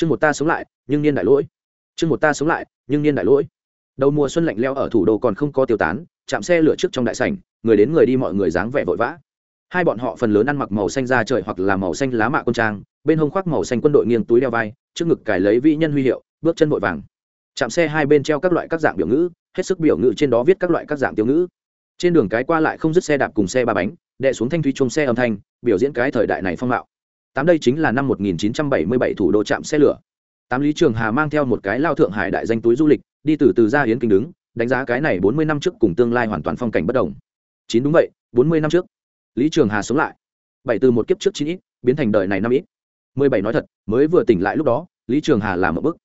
chương một ta sống lại, nhưng niên đại lỗi. Chương một ta sống lại, nhưng niên đại lỗi. Đầu mùa xuân lạnh leo ở thủ đô còn không có tiêu tán, chạm xe lửa trước trong đại sảnh, người đến người đi mọi người dáng vẻ vội vã. Hai bọn họ phần lớn ăn mặc màu xanh da trời hoặc là màu xanh lá mạ quân trang, bên hông khoác màu xanh quân đội nghiêng túi đeo vai, trước ngực cài lấy vĩ nhân huy hiệu, bước chân vội vàng. Chạm xe hai bên treo các loại các dạng biểu ngữ, hết sức biểu ngữ trên đó viết các loại các dạng tiêu ngữ. Trên đường cái qua lại không dứt xe đạp cùng xe ba bánh đệ xuống thanh thủy chung xe âm thanh, biểu diễn cái thời đại này phong mạo tám đây chính là năm 1977 thủ đô chạm xe lửa. Tám lý trường hà mang theo một cái lao thượng hải đại danh túi du lịch, đi từ từ ra hiến kinh đứng, đánh giá cái này 40 năm trước cùng tương lai hoàn toàn phong cảnh bất đồng. Chín đúng vậy 40 năm trước. Lý trường hà sống lại. Bảy từ một kiếp trước chín ít, biến thành đời này năm ít. Mười bảy nói thật, mới vừa tỉnh lại lúc đó, lý trường hà làm một bức.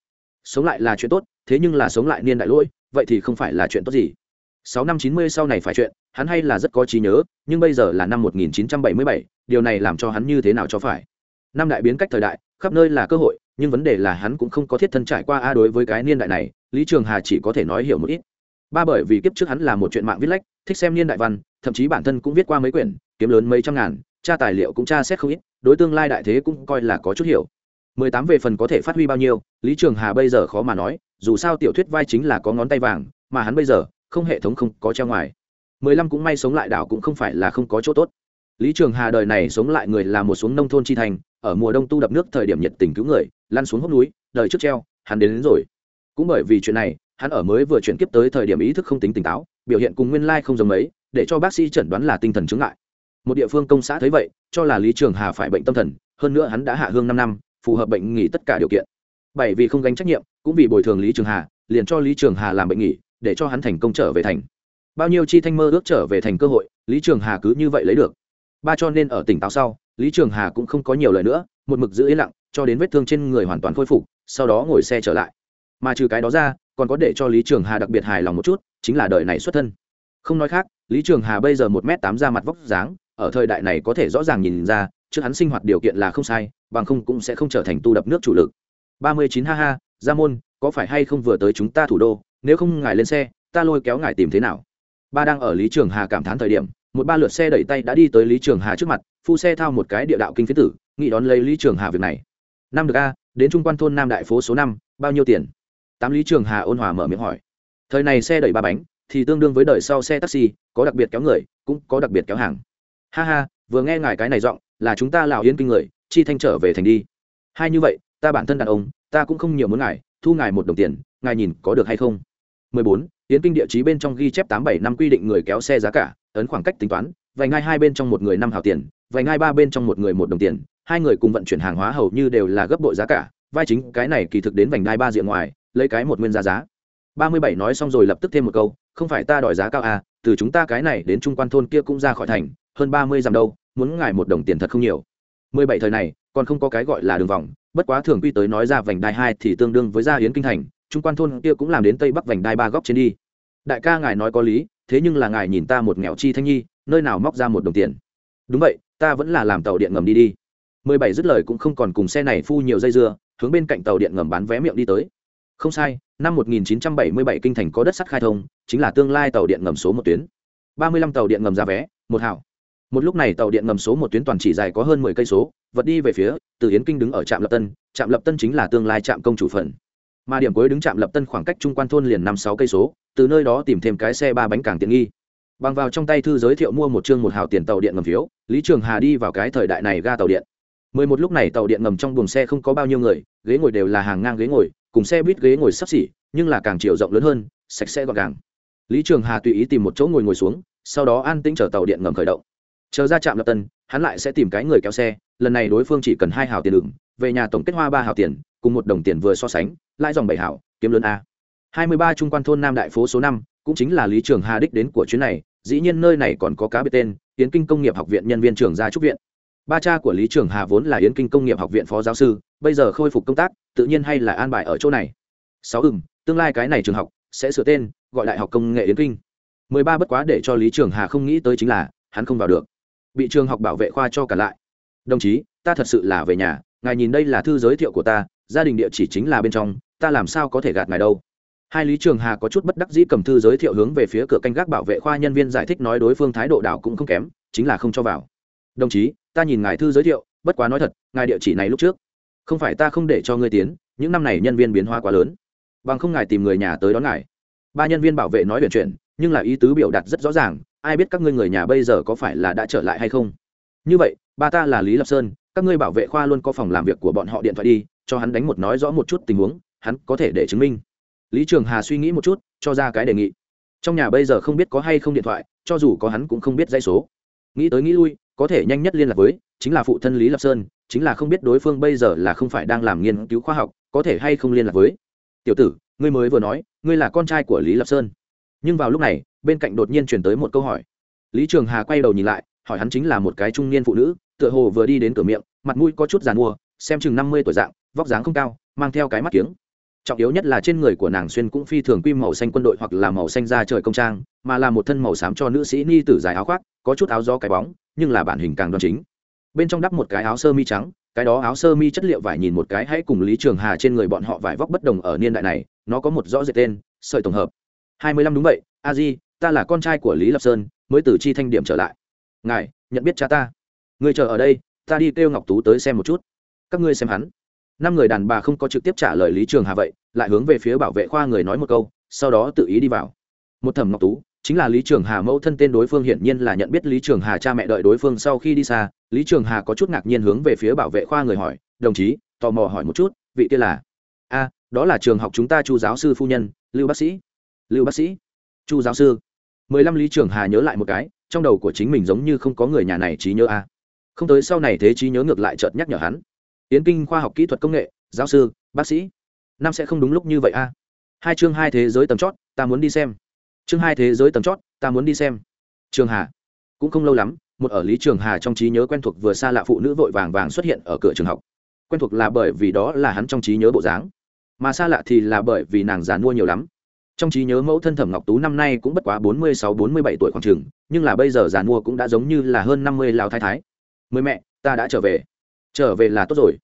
Sống lại là chuyện tốt, thế nhưng là sống lại niên đại lỗi, vậy thì không phải là chuyện tốt gì. Sáu năm chín mươi sau này phải chuyện, hắn hay là rất có trí nhớ, nhưng bây giờ là năm một nghìn chín trăm bảy mươi bảy, điều này làm cho hắn như thế nào cho phải? Năm đại biến cách thời đại, khắp nơi là cơ hội, nhưng vấn đề là hắn cũng không có thiết thân trải qua a đối với cái niên đại này, lý trường hà chỉ có thể nói hiểu một ít. Ba bởi vì kiếp trước hắn là một chuyện mạng viết lách, thích xem niên đại văn, thậm chí bản thân cũng viết qua mấy quyển, kiếm lớn mấy trăm ngàn, tra tài liệu cũng tra xét không ít, đối tương lai đại thế cũng coi là có chút hiểu. Mười tám về phần có thể phát huy bao nhiêu, lý trường hà bây giờ khó mà nói, dù sao tiểu thuyết vai chính là có ngón tay vàng, mà hắn bây giờ, không hệ thống không có treo ngoài. Mười lăm cũng may sống lại đảo cũng không phải là không có chỗ tốt lý trường hà đời này sống lại người là một xuống nông thôn chi thành ở mùa đông tu đập nước thời điểm nhiệt tình cứu người lăn xuống hốc núi đời trước treo hắn đến, đến rồi. Cũng bởi vì chuyện này hắn ở mới vừa chuyển kiếp tới thời điểm ý thức không tính tỉnh táo biểu hiện cùng nguyên lai không giống mấy để cho bác sĩ chẩn đoán là tinh thần chứng lại một địa phương công xã thấy vậy cho là lý trường hà phải bệnh tâm thần hơn nữa hắn đã hạ hương năm năm phù hợp bệnh nghỉ tất cả điều kiện. Bảy vì không gánh trách nhiệm cũng vì bồi thường lý trường hà liền cho lý trường hà làm bệnh nghỉ để cho hắn thành công trở về thành. Bao nhiêu chi thanh mơ ước trở về thành cơ hội lý trường hà cứ như vậy lấy được ba cho nên ở tỉnh táo sau, lý trường hà cũng không có nhiều lời nữa, một mực giữ yên lặng, cho đến vết thương trên người hoàn toàn khôi phục, sau đó ngồi xe trở lại. Mà trừ cái đó ra, còn có để cho lý trường hà đặc biệt hài lòng một chút, chính là đời này xuất thân. Không nói khác, lý trường hà bây giờ một m tám ra mặt vóc dáng, ở thời đại này có thể rõ ràng nhìn ra, trước hắn sinh hoạt điều kiện là không sai, bằng không cũng sẽ không trở thành tu đập nước chủ lực. Ba mươi chín ha ha, gia môn, có phải hay không vừa tới chúng ta thủ đô, nếu không ngài lên xe, ta lôi kéo ngài tìm thế nào? Ba đang ở lý trường hà cảm thán thời điểm một ba lượt xe đẩy tay đã đi tới lý trường hà trước mặt phu xe thao một cái địa đạo kinh phiến tử nghị đón lấy lý trường hà việc này. Năm được a đến trung quan thôn nam đại phố số năm bao nhiêu tiền? Tám lý trường hà ôn hòa mở miệng hỏi. Thời này xe đẩy ba bánh thì tương đương với đời sau xe taxi có đặc biệt kéo người cũng có đặc biệt kéo hàng. Ha ha vừa nghe ngài cái này giọng là chúng ta lào yên kinh người chi thanh trở về thành đi. Hai như vậy ta bản thân đàn ông ta cũng không nhiều muốn ngài thu ngài một đồng tiền ngài nhìn có được hay không? 14. Yến kinh địa chí bên trong ghi chép 87 năm quy định người kéo xe giá cả, ấn khoảng cách tính toán, vài ngay hai bên trong một người năm hào tiền, vài ngay ba bên trong một người một đồng tiền, hai người cùng vận chuyển hàng hóa hầu như đều là gấp bội giá cả, vai chính cái này kỳ thực đến vành đai ba diện ngoài, lấy cái một nguyên giá giá. 37 nói xong rồi lập tức thêm một câu, không phải ta đòi giá cao à, từ chúng ta cái này đến trung quan thôn kia cũng ra khỏi thành, hơn 30 dặm đâu, muốn ngài một đồng tiền thật không nhiều. 17 thời này, còn không có cái gọi là đường vòng, bất quá thường quy tới nói ra vành đai hai thì tương đương với ra yến kinh thành, trung quan thôn kia cũng làm đến tây bắc vành đai ba góc trên đi đại ca ngài nói có lý thế nhưng là ngài nhìn ta một nghèo chi thanh nhi, nơi nào móc ra một đồng tiền? Đúng vậy, ta vẫn là làm tàu điện ngầm đi đi. Mười bảy dứt lời cũng không còn cùng xe này phu nhiều dây dưa, hướng bên cạnh tàu điện ngầm bán vé miệng đi tới. Không sai, năm 1977 kinh thành có đất sắt khai thông, chính là tương lai tàu điện ngầm số một tuyến. ba mươi lăm tàu điện ngầm ra vé, một hảo một lúc này tàu điện ngầm số một tuyến toàn chỉ dài có hơn mười cây số, vật đi về phía, từ yến kinh đứng ở trạm lập tân, trạm lập tân chính là tương lai trạm công chủ phần. Mà điểm cuối đứng trạm lập tân khoảng cách trung quan thôn liền năm sáu cây số từ nơi đó tìm thêm cái xe ba bánh càng tiện nghi. Bằng vào trong tay thư giới thiệu mua một chương một hào tiền tàu điện ngầm phiếu, lý trường hà đi vào cái thời đại này ga tàu điện. Mười một lúc này tàu điện ngầm trong buồng xe không có bao nhiêu người, ghế ngồi đều là hàng ngang ghế ngồi, cùng xe buýt ghế ngồi sắp xỉ, nhưng là càng chiều rộng lớn hơn, sạch sẽ gọn gàng. Lý trường hà tùy ý tìm một chỗ ngồi ngồi xuống, sau đó an tĩnh chở tàu điện ngầm khởi động. Chờ ra trạm lập tân, hắn lại sẽ tìm cái người kéo xe, lần này đối phương chỉ cần hai hào tiền đường về nhà tổng kết hoa ba hào tiền, cùng một đồng tiền vừa so sánh, lãi dòng bảy hảo kiếm lớn a hai mươi ba trung quan thôn nam đại phố số năm, cũng chính là lý trường hà đích đến của chuyến này, dĩ nhiên nơi này còn có cá biệt tên, yến kinh công nghiệp học viện nhân viên trường gia trúc viện. Ba cha của lý trường hà vốn là yến kinh công nghiệp học viện phó giáo sư, bây giờ khôi phục công tác, tự nhiên hay là an bài ở chỗ này. Sáu ừng tương lai cái này trường học sẽ sửa tên, gọi đại học công nghệ yến kinh. Mười ba bất quá để cho lý trường hà không nghĩ tới chính là, hắn không vào được. Bị trường học bảo vệ khoa cho cả lại. Đồng chí, ta thật sự là về nhà, ngài nhìn đây là thư giới thiệu của ta, gia đình địa chỉ chính là bên trong, ta làm sao có thể gạt ngài đâu? Hai lý trường hà có chút bất đắc dĩ cầm thư giới thiệu hướng về phía cửa canh gác bảo vệ khoa nhân viên giải thích nói đối phương thái độ đảo cũng không kém, chính là không cho vào. Đồng chí, ta nhìn ngài thư giới thiệu, bất quá nói thật, ngài địa chỉ này lúc trước. Không phải ta không để cho ngươi tiến, những năm này nhân viên biến hóa quá lớn. Bằng không ngài tìm người nhà tới đón ngài. Ba nhân viên bảo vệ nói chuyện chuyện nhưng là ý tứ biểu đạt rất rõ ràng, ai biết các ngươi người nhà bây giờ có phải là đã trở lại hay không? Như vậy ba ta là lý lập sơn, các ngươi bảo vệ khoa luôn có phòng làm việc của bọn họ điện thoại đi, cho hắn đánh một nói rõ một chút tình huống, hắn có thể để chứng minh lý trường hà suy nghĩ một chút, cho ra cái đề nghị. Trong nhà bây giờ không biết có hay không điện thoại, cho dù có hắn cũng không biết dây số. Nghĩ tới nghĩ lui, có thể nhanh nhất liên lạc với, chính là phụ thân lý lập sơn, chính là không biết đối phương bây giờ là không phải đang làm nghiên cứu khoa học, có thể hay không liên lạc với. Tiểu tử, ngươi mới vừa nói, ngươi là con trai của lý lập sơn. Nhưng vào lúc này, bên cạnh đột nhiên chuyển tới một câu hỏi. Lý trường hà quay đầu nhìn lại, hỏi hắn chính là một cái trung niên phụ nữ, tựa hồ vừa đi đến cửa miệng, mặt mũi có chút giàn mua, xem chừng năm mươi tuổi dạng, vóc dáng không cao, mang theo cái mắt kiếng trọng yếu nhất là trên người của nàng xuyên cũng phi thường quy màu xanh quân đội hoặc là màu xanh da trời công trang, mà là một thân màu xám cho nữ sĩ ni tử dài áo khoác, có chút áo gió cái bóng, nhưng là bản hình càng đoan chính. Bên trong đắp một cái áo sơ mi trắng, cái đó áo sơ mi chất liệu vải nhìn một cái hãy cùng lý trường hà trên người bọn họ vải vóc bất đồng ở niên đại này, nó có một rõ rệt tên, sợi tổng hợp. Hai mươi lăm đúng vậy, a di, ta là con trai của lý lập sơn, mới từ chi thanh điểm trở lại. Ngài, nhận biết cha ta. Người chờ ở đây, ta đi kêu ngọc tú tới xem một chút. Các ngươi xem hắn năm người đàn bà không có trực tiếp trả lời lý trường hà vậy, lại hướng về phía bảo vệ khoa người nói một câu, sau đó tự ý đi vào. Một thẩm ngọc tú, chính là lý trường hà mẫu thân tên đối phương hiển nhiên là nhận biết lý trường hà cha mẹ đợi đối phương sau khi đi xa, lý trường hà có chút ngạc nhiên hướng về phía bảo vệ khoa người hỏi, đồng chí, tò mò hỏi một chút, vị kia là? A, đó là trường học chúng ta chu giáo sư phu nhân, lưu bác sĩ. Lưu bác sĩ? Chu giáo sư. Mười lăm lý trường hà nhớ lại một cái, trong đầu của chính mình giống như không có người nhà này trí nhớ a. Không tới sau này thế trí nhớ ngược lại chợt nhắc nhở hắn yến kinh khoa học kỹ thuật công nghệ, giáo sư, bác sĩ. Năm sẽ không đúng lúc như vậy a. Hai chương hai thế giới tầm chót, ta muốn đi xem. Chương hai thế giới tầm chót, ta muốn đi xem. Trường hà. Cũng không lâu lắm, một ở lý trường hà trong trí nhớ quen thuộc vừa xa lạ phụ nữ vội vàng vàng xuất hiện ở cửa trường học. Quen thuộc là bởi vì đó là hắn trong trí nhớ bộ dáng. Mà xa lạ thì là bởi vì nàng già mua nhiều lắm. Trong trí nhớ mẫu thân thẩm ngọc tú năm nay cũng bất quá bốn mươi sáu, bốn mươi bảy tuổi khoảng trường, nhưng là bây giờ già mua cũng đã giống như là hơn năm mươi lào thái thái. Mười mẹ, ta đã trở về trở về là tốt rồi.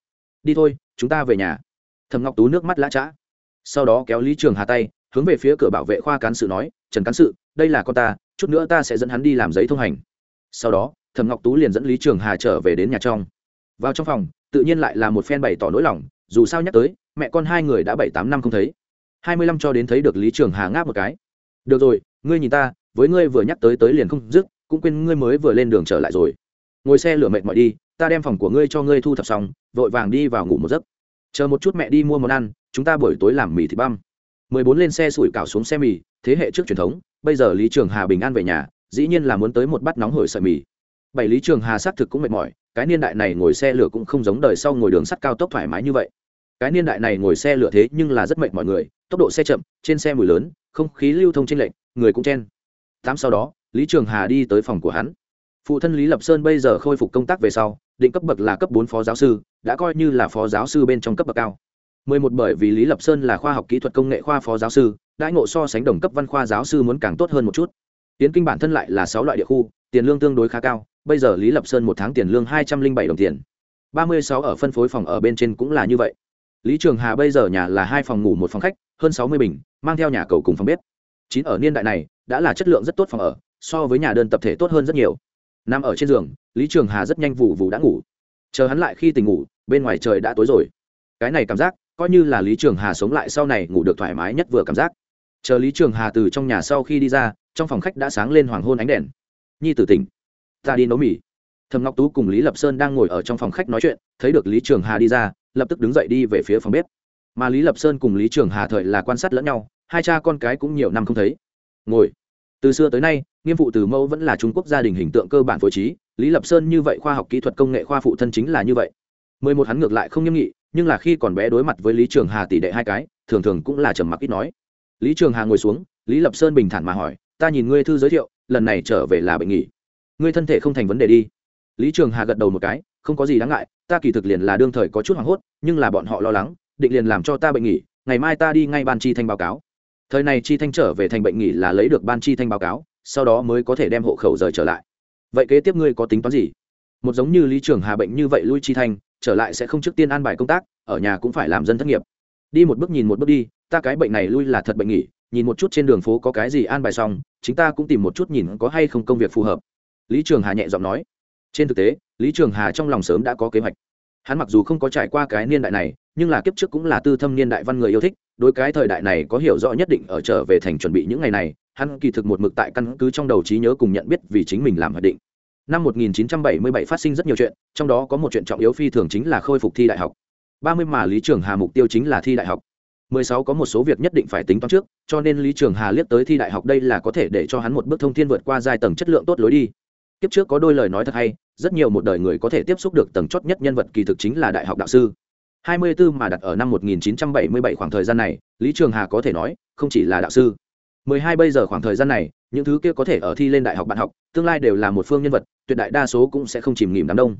Đi thôi, chúng ta về nhà. Thẩm ngọc tú nước mắt lã chã sau đó kéo lý trường hà tay, hướng về phía cửa bảo vệ khoa cán sự nói, trần cán sự, đây là con ta, chút nữa ta sẽ dẫn hắn đi làm giấy thông hành. Sau đó, thẩm ngọc tú liền dẫn lý trường hà trở về đến nhà trong. Vào trong phòng, tự nhiên lại là một phen bày tỏ nỗi lòng, dù sao nhắc tới, mẹ con hai người đã bảy tám năm không thấy. Hai mươi lăm cho đến thấy được lý trường hà ngáp một cái. Được rồi, ngươi nhìn ta, với ngươi vừa nhắc tới tới liền không dứt, cũng quên ngươi mới vừa lên đường trở lại rồi. Ngồi xe lửa mệt mỏi đi ta đem phòng của ngươi cho ngươi thu thập xong, vội vàng đi vào ngủ một giấc. Chờ một chút mẹ đi mua món ăn, chúng ta buổi tối làm mì thịt băm. Mười bốn lên xe sủi cảo xuống xe mì, thế hệ trước truyền thống, bây giờ lý trường hà bình an về nhà, dĩ nhiên là muốn tới một bát nóng hổi sợi mì. Bảy lý trường hà xác thực cũng mệt mỏi, cái niên đại này ngồi xe lửa cũng không giống đời sau ngồi đường sắt cao tốc thoải mái như vậy. Cái niên đại này ngồi xe lửa thế nhưng là rất mệt mọi người, tốc độ xe chậm, trên xe mùi lớn, không khí lưu thông trên lệnh người cũng chen. Tám sau đó, lý trường hà đi tới phòng của hắn phụ thân lý lập sơn bây giờ khôi phục công tác về sau, định cấp bậc là cấp bốn phó giáo sư, đã coi như là phó giáo sư bên trong cấp bậc cao. Mười một bởi vì lý lập sơn là khoa học kỹ thuật công nghệ khoa phó giáo sư, đãi ngộ so sánh đồng cấp văn khoa giáo sư muốn càng tốt hơn một chút. Tiến kinh bản thân lại là sáu loại địa khu, tiền lương tương đối khá cao, bây giờ lý lập sơn một tháng tiền lương hai trăm linh bảy đồng tiền. Ba mươi sáu ở phân phối phòng ở bên trên cũng là như vậy. Lý trường hà bây giờ nhà là hai phòng ngủ một phòng khách, hơn sáu mươi bình, mang theo nhà cầu cùng phòng bếp. Chín ở niên đại này, đã là chất lượng rất tốt phòng ở, so với nhà đơn tập thể tốt hơn rất nhiều nằm ở trên giường, lý trường hà rất nhanh vụ vụ đã ngủ. Chờ hắn lại khi tỉnh ngủ, bên ngoài trời đã tối rồi. Cái này cảm giác, coi như là lý trường hà sống lại sau này ngủ được thoải mái nhất vừa cảm giác. Chờ lý trường hà từ trong nhà sau khi đi ra, trong phòng khách đã sáng lên hoàng hôn ánh đèn. Nhi tử tỉnh. Ta đi nấu mì. Thầm ngọc tú cùng lý lập sơn đang ngồi ở trong phòng khách nói chuyện, thấy được lý trường hà đi ra, lập tức đứng dậy đi về phía phòng bếp. Mà lý lập sơn cùng lý trường hà thời là quan sát lẫn nhau, hai cha con cái cũng nhiều năm không thấy. Ngồi từ xưa tới nay, nghiêm phụ từ mẫu vẫn là trung quốc gia đình hình tượng cơ bản phối trí, lý lập sơn như vậy khoa học kỹ thuật công nghệ khoa phụ thân chính là như vậy. Mười một hắn ngược lại không nghiêm nghị, nhưng là khi còn bé đối mặt với lý trường hà tỷ đệ hai cái, thường thường cũng là trầm mặc ít nói. Lý trường hà ngồi xuống, lý lập sơn bình thản mà hỏi, ta nhìn ngươi thư giới thiệu, lần này trở về là bệnh nghỉ. Ngươi thân thể không thành vấn đề đi. Lý trường hà gật đầu một cái, không có gì đáng ngại, ta kỳ thực liền là đương thời có chút hoảng hốt, nhưng là bọn họ lo lắng, định liền làm cho ta bệnh nghỉ, ngày mai ta đi ngay ban chi thanh báo cáo thời này chi thanh trở về thành bệnh nghỉ là lấy được ban chi thanh báo cáo, sau đó mới có thể đem hộ khẩu rời trở lại. Vậy kế tiếp ngươi có tính toán gì? Một giống như lý trường hà bệnh như vậy lui chi thanh, trở lại sẽ không trước tiên an bài công tác, ở nhà cũng phải làm dân thất nghiệp. Đi một bước nhìn một bước đi, ta cái bệnh này lui là thật bệnh nghỉ, nhìn một chút trên đường phố có cái gì an bài xong, chính ta cũng tìm một chút nhìn có hay không công việc phù hợp. Lý trường hà nhẹ giọng nói. Trên thực tế, lý trường hà trong lòng sớm đã có kế hoạch. Hắn mặc dù không có trải qua cái niên đại này nhưng là kiếp trước cũng là tư thâm niên đại văn người yêu thích, đối cái thời đại này có hiểu rõ nhất định ở trở về thành chuẩn bị những ngày này, hắn kỳ thực một mực tại căn cứ trong đầu trí nhớ cùng nhận biết vì chính mình làm hoạch định. Năm 1977 phát sinh rất nhiều chuyện, trong đó có một chuyện trọng yếu phi thường chính là khôi phục thi đại học. 30 mà lý trường hà mục tiêu chính là thi đại học. 16 có một số việc nhất định phải tính toán trước, cho nên lý trường hà liếc tới thi đại học đây là có thể để cho hắn một bước thông thiên vượt qua giai tầng chất lượng tốt lối đi. Kiếp trước có đôi lời nói thật hay, rất nhiều một đời người có thể tiếp xúc được tầng chót nhất nhân vật kỳ thực chính là đại học đạo sư. 24 mà đặt ở năm 1977 khoảng thời gian này, lý trường hà có thể nói, không chỉ là đạo sư. 12 bây giờ khoảng thời gian này, những thứ kia có thể ở thi lên đại học bạn học, tương lai đều là một phương nhân vật, tuyệt đại đa số cũng sẽ không chìm ngìm đám đông.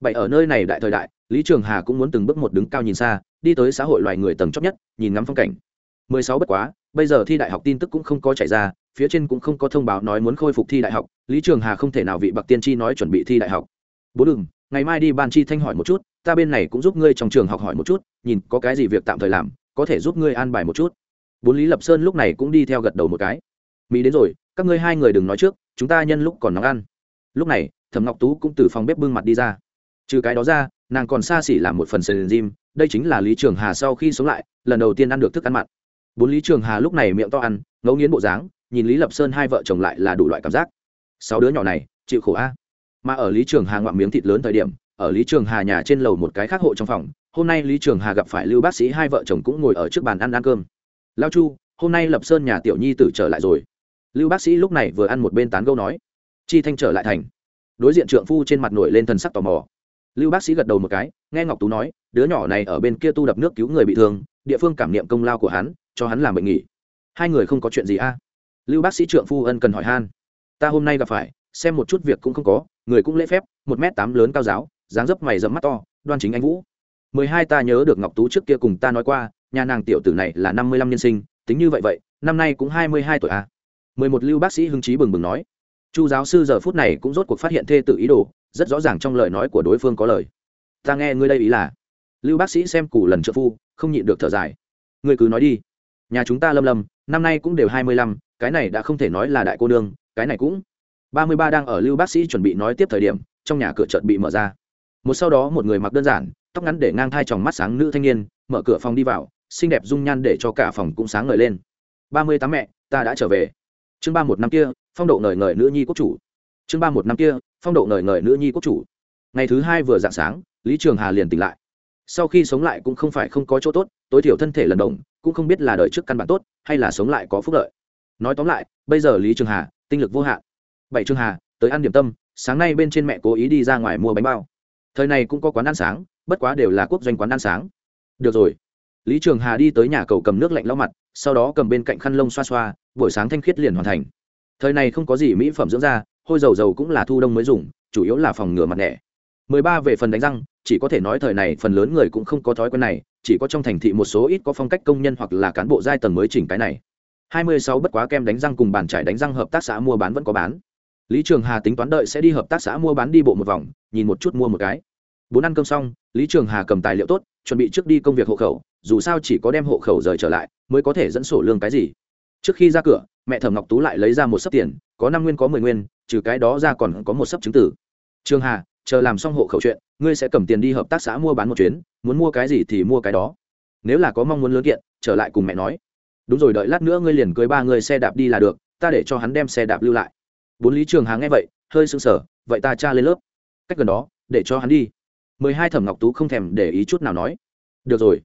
Bảy ở nơi này đại thời đại, lý trường hà cũng muốn từng bước một đứng cao nhìn xa, đi tới xã hội loài người tầng chót nhất, nhìn ngắm phong cảnh. 16 bất quá, bây giờ thi đại học tin tức cũng không có chạy ra, phía trên cũng không có thông báo nói muốn khôi phục thi đại học, lý trường hà không thể nào vị bậc tiên tri nói chuẩn bị thi đại học. Bố đừng, ngày mai đi ban chi thanh hỏi một chút ta bên này cũng giúp ngươi trong trường học hỏi một chút, nhìn có cái gì việc tạm thời làm, có thể giúp ngươi an bài một chút. Bốn lý lập sơn lúc này cũng đi theo gật đầu một cái. Mỹ đến rồi, các ngươi hai người đừng nói trước, chúng ta nhân lúc còn nóng ăn. Lúc này, thẩm ngọc tú cũng từ phòng bếp bưng mặt đi ra. Trừ cái đó ra, nàng còn xa xỉ làm một phần sườn dim đây chính là lý trường hà sau khi sống lại, lần đầu tiên ăn được thức ăn mặn. Bốn lý trường hà lúc này miệng to ăn, ngấu nghiến bộ dáng, nhìn lý lập sơn hai vợ chồng lại là đủ loại cảm giác. Sáu đứa nhỏ này, chịu khổ a. Mà ở lý trường hà ngoạm miếng thịt lớn thời điểm ở lý trường hà nhà trên lầu một cái khác hộ trong phòng, hôm nay lý trường hà gặp phải lưu bác sĩ hai vợ chồng cũng ngồi ở trước bàn ăn ăn cơm. Lao chu, hôm nay lập sơn nhà tiểu nhi tử trở lại rồi. Lưu bác sĩ lúc này vừa ăn một bên tán gâu nói. Chi thanh trở lại thành. Đối diện trượng phu trên mặt nổi lên thần sắc tò mò. Lưu bác sĩ gật đầu một cái, nghe ngọc tú nói, đứa nhỏ này ở bên kia tu đập nước cứu người bị thương, địa phương cảm niệm công lao của hắn, cho hắn làm bệnh nghỉ. Hai người không có chuyện gì a? Lưu bác sĩ trượng phu ân cần hỏi han. Ta hôm nay gặp phải, xem một chút việc cũng không có, người cũng lễ phép, một m tám lớn cao giáo dáng dấp mày dẫm mắt to, đoan chính anh vũ. Mười hai ta nhớ được ngọc tú trước kia cùng ta nói qua, nhà nàng tiểu tử này là năm mươi lăm nhân sinh, tính như vậy vậy, năm nay cũng hai mươi hai tuổi à? mười một lưu bác sĩ hưng trí bừng bừng nói. Chu giáo sư giờ phút này cũng rốt cuộc phát hiện thê tự ý đồ, rất rõ ràng trong lời nói của đối phương có lời. Ta nghe ngươi đây ý là, lưu bác sĩ xem củ lần trợ phu, không nhịn được thở dài. Ngươi cứ nói đi. Nhà chúng ta lâm lâm, năm nay cũng đều hai mươi lăm, cái này đã không thể nói là đại cô nương, cái này cũng ba mươi ba đang ở lưu bác sĩ chuẩn bị nói tiếp thời điểm, trong nhà cửa chợt bị mở ra một sau đó một người mặc đơn giản, tóc ngắn để ngang thai tròng mắt sáng nữ thanh niên, mở cửa phòng đi vào, xinh đẹp dung nhan để cho cả phòng cũng sáng ngời lên. Ba mươi tám mẹ, ta đã trở về. Chương ba một năm kia, phong độ ngời ngời nữ nhi quốc chủ. Chương ba một năm kia, phong độ ngời ngời nữ nhi quốc chủ. Ngày thứ hai vừa dạng sáng, lý trường hà liền tỉnh lại. Sau khi sống lại cũng không phải không có chỗ tốt, tối thiểu thân thể lần đồng, cũng không biết là đợi trước căn bản tốt, hay là sống lại có phúc lợi. Nói tóm lại, bây giờ lý trường hà, tinh lực vô hạn. Bảy trường hà, tới ăn điểm tâm, sáng nay bên trên mẹ cố ý đi ra ngoài mua bánh bao thời này cũng có quán ăn sáng, bất quá đều là quốc doanh quán ăn sáng. Được rồi. Lý trường hà đi tới nhà cầu cầm nước lạnh lau mặt, sau đó cầm bên cạnh khăn lông xoa xoa, buổi sáng thanh khiết liền hoàn thành. Thời này không có gì mỹ phẩm dưỡng da, hôi dầu dầu cũng là thu đông mới dùng, chủ yếu là phòng ngừa mặt nẻ. Mười ba về phần đánh răng, chỉ có thể nói thời này phần lớn người cũng không có thói quen này, chỉ có trong thành thị một số ít có phong cách công nhân hoặc là cán bộ giai tầng mới chỉnh cái này. Hai mươi sáu bất quá kem đánh răng cùng bàn trải đánh răng hợp tác xã mua bán vẫn có bán lý trường hà tính toán đợi sẽ đi hợp tác xã mua bán đi bộ một vòng, nhìn một chút mua một cái. Bốn ăn cơm xong, lý trường hà cầm tài liệu tốt, chuẩn bị trước đi công việc hộ khẩu, dù sao chỉ có đem hộ khẩu rời trở lại, mới có thể dẫn sổ lương cái gì. Trước khi ra cửa, mẹ thẩm ngọc tú lại lấy ra một sấp tiền, có năm nguyên có mười nguyên, trừ cái đó ra còn có một sấp chứng tử. Trường hà, chờ làm xong hộ khẩu chuyện, ngươi sẽ cầm tiền đi hợp tác xã mua bán một chuyến, muốn mua cái gì thì mua cái đó. Nếu là có mong muốn lớn kiện, trở lại cùng mẹ nói. Đúng rồi, đợi lát nữa ngươi liền cưới ba người xe đạp đi là được, ta để cho hắn đem xe đạp lưu lại bốn lý trường hà nghe vậy, hơi sưng sở vậy ta cha lên lớp, cách gần đó, để cho hắn đi. Mười hai thẩm ngọc tú không thèm để ý chút nào nói, được rồi.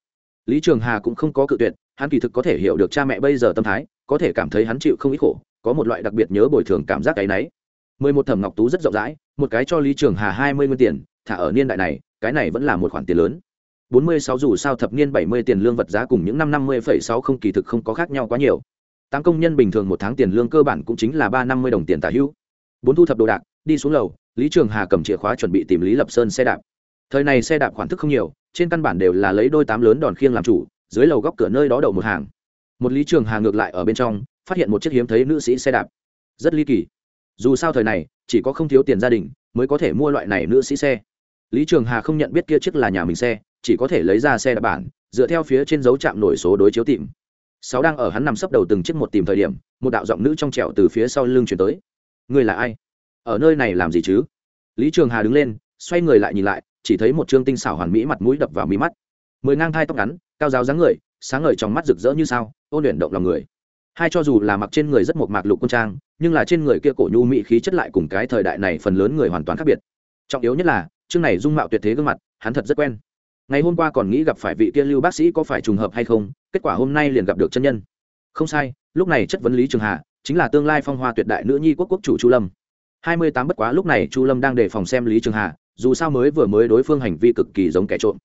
Lý trường hà cũng không có cự tuyệt, hắn kỳ thực có thể hiểu được cha mẹ bây giờ tâm thái, có thể cảm thấy hắn chịu không ít khổ, có một loại đặc biệt nhớ bồi thường cảm giác cái náy. Mười một thẩm ngọc tú rất rộng rãi, một cái cho lý trường hà hai mươi nguyên tiền, thả ở niên đại này, cái này vẫn là một khoản tiền lớn. Bốn mươi sáu dù sao thập niên bảy mươi tiền lương vật giá cùng những năm năm mươi phẩy sáu không kỳ thực không có khác nhau quá nhiều tám công nhân bình thường một tháng tiền lương cơ bản cũng chính là ba năm mươi đồng tiền tả hữu. Bốn thu thập đồ đạc, đi xuống lầu, lý trường hà cầm chìa khóa chuẩn bị tìm lý lập sơn xe đạp. Thời này xe đạp khoản thức không nhiều, trên căn bản đều là lấy đôi tám lớn đòn khiêng làm chủ, dưới lầu góc cửa nơi đó đậu một hàng. Một lý trường hà ngược lại ở bên trong, phát hiện một chiếc hiếm thấy nữ sĩ xe đạp. Rất ly kỳ. Dù sao thời này, chỉ có không thiếu tiền gia đình mới có thể mua loại này nữ sĩ xe. Lý trường hà không nhận biết kia chiếc là nhà mình xe, chỉ có thể lấy ra xe đạp bản, dựa theo phía trên dấu chạm nổi số đối chiếu tìm sáu đang ở hắn nằm sấp đầu từng chiếc một tìm thời điểm, một đạo giọng nữ trong trẻo từ phía sau lưng chuyển tới. Người là ai? Ở nơi này làm gì chứ? Lý trường hà đứng lên, xoay người lại nhìn lại, chỉ thấy một trương tinh xảo hoàn mỹ mặt mũi đập vào mí mắt. Mười ngang thai tóc ngắn, cao giáo dáng người, sáng ngời trong mắt rực rỡ như sao, ôn luyện động lòng người. Hai cho dù là mặc trên người rất một mạc lục quân trang, nhưng là trên người kia cổ nhu mỹ khí chất lại cùng cái thời đại này phần lớn người hoàn toàn khác biệt. Trọng yếu nhất là chương này dung mạo tuyệt thế gương mặt, hắn thật rất quen. Ngày hôm qua còn nghĩ gặp phải vị kia lưu bác sĩ có phải trùng hợp hay không kết quả hôm nay liền gặp được chân nhân. Không sai, lúc này chất vấn lý trường hà, chính là tương lai phong hoa tuyệt đại nữ nhi quốc quốc chủ chu lâm. Hai mươi tám bất quá lúc này chu lâm đang đề phòng xem lý trường hà, dù sao mới vừa mới đối phương hành vi cực kỳ giống kẻ trộm.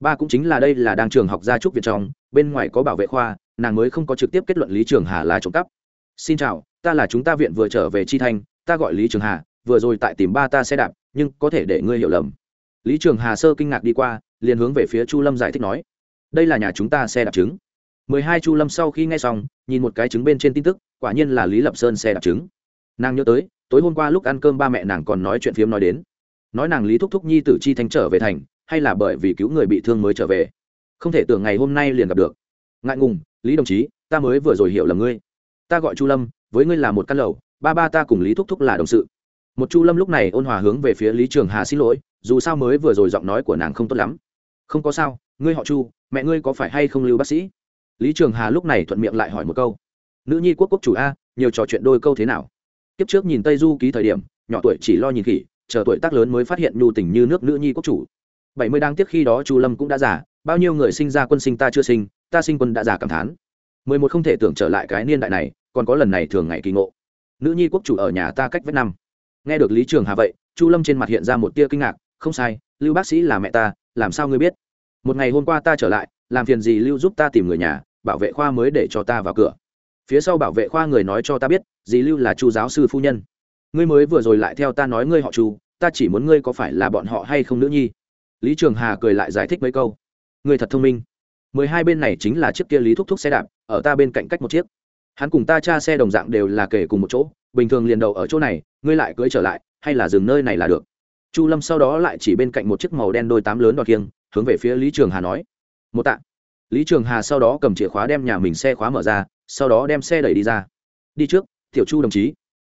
Ba cũng chính là đây là đang trường học gia trúc việt trong, bên ngoài có bảo vệ khoa, nàng mới không có trực tiếp kết luận lý trường hà là trộm cắp. Xin chào, ta là chúng ta viện vừa trở về chi thanh, ta gọi lý trường hà, vừa rồi tại tìm ba ta xe đạp, nhưng có thể để ngươi hiểu lầm. Lý trường hà sơ kinh ngạc đi qua, liền hướng về phía chu lâm giải thích nói, đây là nhà chúng ta xe đạp trứng mười hai chu lâm sau khi nghe xong, nhìn một cái trứng bên trên tin tức, quả nhiên là lý lập sơn xe đạp trứng. Nàng nhớ tới, tối hôm qua lúc ăn cơm ba mẹ nàng còn nói chuyện phiếm nói đến. Nói nàng lý thúc thúc nhi tử chi thanh trở về thành, hay là bởi vì cứu người bị thương mới trở về. Không thể tưởng ngày hôm nay liền gặp được. Ngại ngùng, lý đồng chí, ta mới vừa rồi hiểu là ngươi. Ta gọi chu lâm, với ngươi là một căn lầu, ba ba ta cùng lý thúc thúc là đồng sự. Một chu lâm lúc này ôn hòa hướng về phía lý trường hà xin lỗi, dù sao mới vừa rồi giọng nói của nàng không tốt lắm. Không có sao, ngươi họ chu, mẹ ngươi có phải hay không lưu bác sĩ? Lý trường hà lúc này thuận miệng lại hỏi một câu. Nữ nhi quốc quốc chủ a, nhiều trò chuyện đôi câu thế nào? Kiếp trước nhìn tây du ký thời điểm, nhỏ tuổi chỉ lo nhìn khỉ, chờ tuổi tác lớn mới phát hiện nhu tình như nước nữ nhi quốc chủ. Bảy mươi đang tiếc khi đó chu lâm cũng đã già, bao nhiêu người sinh ra quân sinh ta chưa sinh, ta sinh quân đã già cảm thán. Mười một không thể tưởng trở lại cái niên đại này, còn có lần này thường ngày kỳ ngộ. Nữ nhi quốc chủ ở nhà ta cách vết năm. Nghe được lý trường hà vậy, chu lâm trên mặt hiện ra một tia kinh ngạc, không sai, lưu bác sĩ là mẹ ta, làm sao ngươi biết? Một ngày hôm qua ta trở lại làm phiền gì lưu giúp ta tìm người nhà, bảo vệ khoa mới để cho ta vào cửa. Phía sau bảo vệ khoa người nói cho ta biết, dì lưu là chu giáo sư phu nhân. Ngươi mới vừa rồi lại theo ta nói ngươi họ chu, ta chỉ muốn ngươi có phải là bọn họ hay không nữ nhi? Lý trường hà cười lại giải thích mấy câu. Ngươi thật thông minh. Mười hai bên này chính là chiếc kia lý thúc thúc xe đạp, ở ta bên cạnh cách một chiếc. Hắn cùng ta cha xe đồng dạng đều là kể cùng một chỗ, bình thường liền đầu ở chỗ này, ngươi lại cưỡi trở lại, hay là dừng nơi này là được. Chu lâm sau đó lại chỉ bên cạnh một chiếc màu đen đôi tám lớn đọt kiêng, hướng về phía lý trường hà nói một tạ. Lý trường hà sau đó cầm chìa khóa đem nhà mình xe khóa mở ra, sau đó đem xe đẩy đi ra. Đi trước, tiểu chu đồng chí.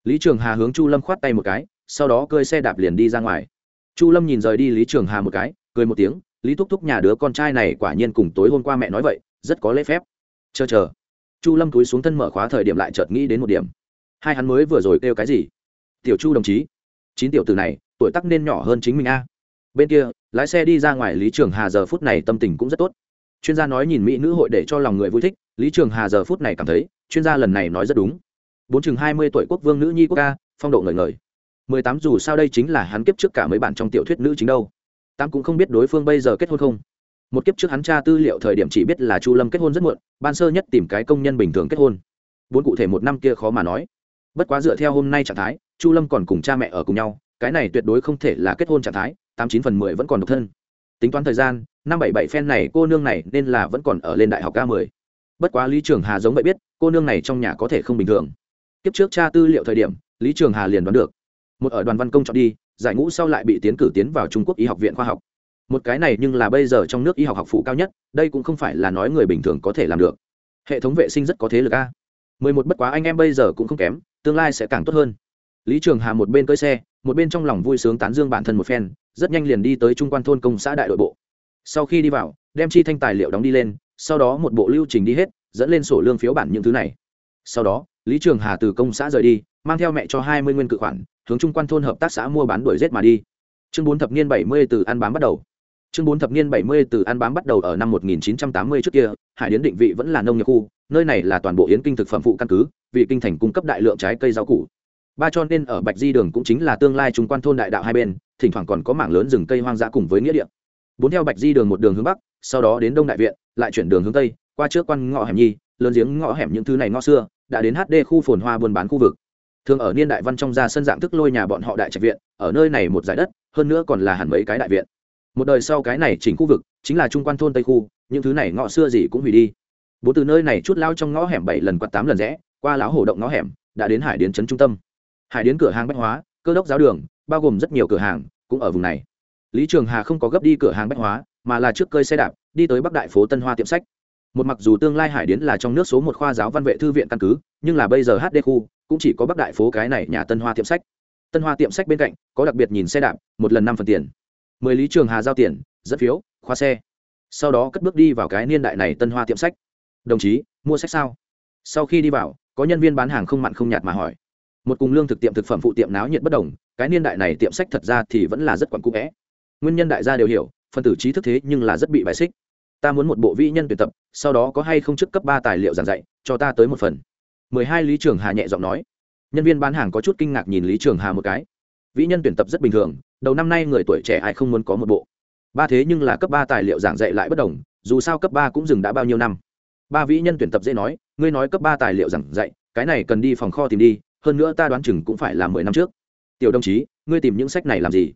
Lý trường hà hướng chu lâm khoát tay một cái, sau đó cơi xe đạp liền đi ra ngoài. Chu lâm nhìn rời đi lý trường hà một cái, cười một tiếng, lý thúc thúc, nhà đứa con trai này quả nhiên cùng tối hôm qua mẹ nói vậy, rất có lễ phép. Chờ chờ. Chu lâm túi xuống thân mở khóa thời điểm lại chợt nghĩ đến một điểm. Hai hắn mới vừa rồi kêu cái gì? Tiểu chu đồng chí. Chín tiểu từ này, tuổi tắc nên nhỏ hơn chính mình a. Bên kia, lái xe đi ra ngoài. Lý trường hà giờ phút này tâm tình cũng rất tốt chuyên gia nói nhìn mỹ nữ hội để cho lòng người vui thích, lý trường hà giờ phút này cảm thấy, chuyên gia lần này nói rất đúng. Bốn chừng hai mươi tuổi quốc vương nữ nhi quốc ca, phong độ ngời ngời. Mười tám dù sao đây chính là hắn kiếp trước cả mấy bản trong tiểu thuyết nữ chính đâu. Tám cũng không biết đối phương bây giờ kết hôn không. Một kiếp trước hắn tra tư liệu thời điểm chỉ biết là chu lâm kết hôn rất muộn, ban sơ nhất tìm cái công nhân bình thường kết hôn. Bốn cụ thể một năm kia khó mà nói. Bất quá dựa theo hôm nay trạng thái, chu lâm còn cùng cha mẹ ở cùng nhau, cái này tuyệt đối không thể là kết hôn trạng thái, tám chín phần mười vẫn còn độc thân tính toán thời gian, năm bảy bảy phen này cô nương này nên là vẫn còn ở lên đại học ca mười. Bất quá lý trường hà giống vậy biết, cô nương này trong nhà có thể không bình thường. Kiếp trước tra tư liệu thời điểm, lý trường hà liền đoán được. Một ở đoàn văn công chọn đi, giải ngũ sau lại bị tiến cử tiến vào trung quốc y học viện khoa học. Một cái này nhưng là bây giờ trong nước y học học phụ cao nhất, đây cũng không phải là nói người bình thường có thể làm được. Hệ thống vệ sinh rất có thế lực a. Mười một bất quá anh em bây giờ cũng không kém, tương lai sẽ càng tốt hơn lý trường hà một bên cưỡi xe, một bên trong lòng vui sướng tán dương bản thân một phen, rất nhanh liền đi tới trung quan thôn công xã đại đội bộ. Sau khi đi vào, đem chi thanh tài liệu đóng đi lên, sau đó một bộ lưu trình đi hết, dẫn lên sổ lương phiếu bản những thứ này. Sau đó, lý trường hà từ công xã rời đi, mang theo mẹ cho hai mươi nguyên cự khoản, hướng trung quan thôn hợp tác xã mua bán đuổi rét mà đi. Chương bốn thập niên bảy mươi từ ăn bám bắt đầu. Chương bốn thập niên bảy mươi từ ăn bám bắt đầu ở năm một nghìn chín trăm tám mươi trước kia, hải điến định vị vẫn là nông nghiệp khu, nơi này là toàn bộ yến kinh thực phẩm phụ căn cứ, vì kinh thành cung cấp đại lượng trái cây rau củ ba cho nên ở bạch di đường cũng chính là tương lai trung quan thôn đại đạo hai bên, thỉnh thoảng còn có mảng lớn rừng cây hoang dã cùng với nghĩa địa. Bốn theo bạch di đường một đường hướng bắc, sau đó đến đông đại viện, lại chuyển đường hướng tây, qua trước quan ngõ hẻm nhi, lớn giếng ngõ hẻm những thứ này ngõ xưa, đã đến hd khu phồn hoa buôn bán khu vực. Thường ở niên đại văn trong ra sân dạng thức lôi nhà bọn họ đại trạch viện, ở nơi này một giải đất, hơn nữa còn là hẳn mấy cái đại viện. Một đời sau cái này chỉnh khu vực, chính là trung quan thôn tây khu, những thứ này ngõ xưa gì cũng hủy đi. Bốn từ nơi này chút lao trong ngõ hẻm bảy lần quạt tám lần rẽ, qua lão hổ động ngõ hẻm, đã đến hải điến trấn trung tâm hải đến cửa hàng bách hóa, cơ đốc giáo đường, bao gồm rất nhiều cửa hàng, cũng ở vùng này. Lý trường hà không có gấp đi cửa hàng bách hóa, mà là trước cơi xe đạp, đi tới bắc đại phố tân hoa tiệm sách. Một mặc dù tương lai hải đến là trong nước số một khoa giáo văn vệ thư viện căn cứ, nhưng là bây giờ hd khu, cũng chỉ có bắc đại phố cái này nhà tân hoa tiệm sách. Tân hoa tiệm sách bên cạnh, có đặc biệt nhìn xe đạp, một lần năm phần tiền. Mười lý trường hà giao tiền dẫn phiếu, khóa xe. Sau đó cất bước đi vào cái niên đại này tân hoa tiệm sách. Đồng chí, mua sách sao? Sau khi đi vào, có nhân viên bán hàng không mặn không nhạt mà hỏi một cùng lương thực tiệm thực phẩm phụ tiệm náo nhiệt bất đồng, cái niên đại này tiệm sách thật ra thì vẫn là rất quặn cũ vẽ. Nguyên nhân đại gia đều hiểu phân tử trí thức thế nhưng là rất bị bài xích. Ta muốn một bộ vĩ nhân tuyển tập, sau đó có hay không chức cấp ba tài liệu giảng dạy, cho ta tới một phần. Mười hai lý trường hà nhẹ giọng nói. Nhân viên bán hàng có chút kinh ngạc nhìn lý trường hà một cái. Vĩ nhân tuyển tập rất bình thường, đầu năm nay người tuổi trẻ ai không muốn có một bộ. Ba thế nhưng là cấp ba tài liệu giảng dạy lại bất đồng, dù sao cấp ba cũng dừng đã bao nhiêu năm. Ba vĩ nhân tuyển tập dễ nói, ngươi nói cấp ba tài liệu giảng dạy, cái này cần đi phòng kho tìm đi hơn nữa ta đoán chừng cũng phải là mười năm trước. Tiểu đồng chí, ngươi tìm những sách này làm gì?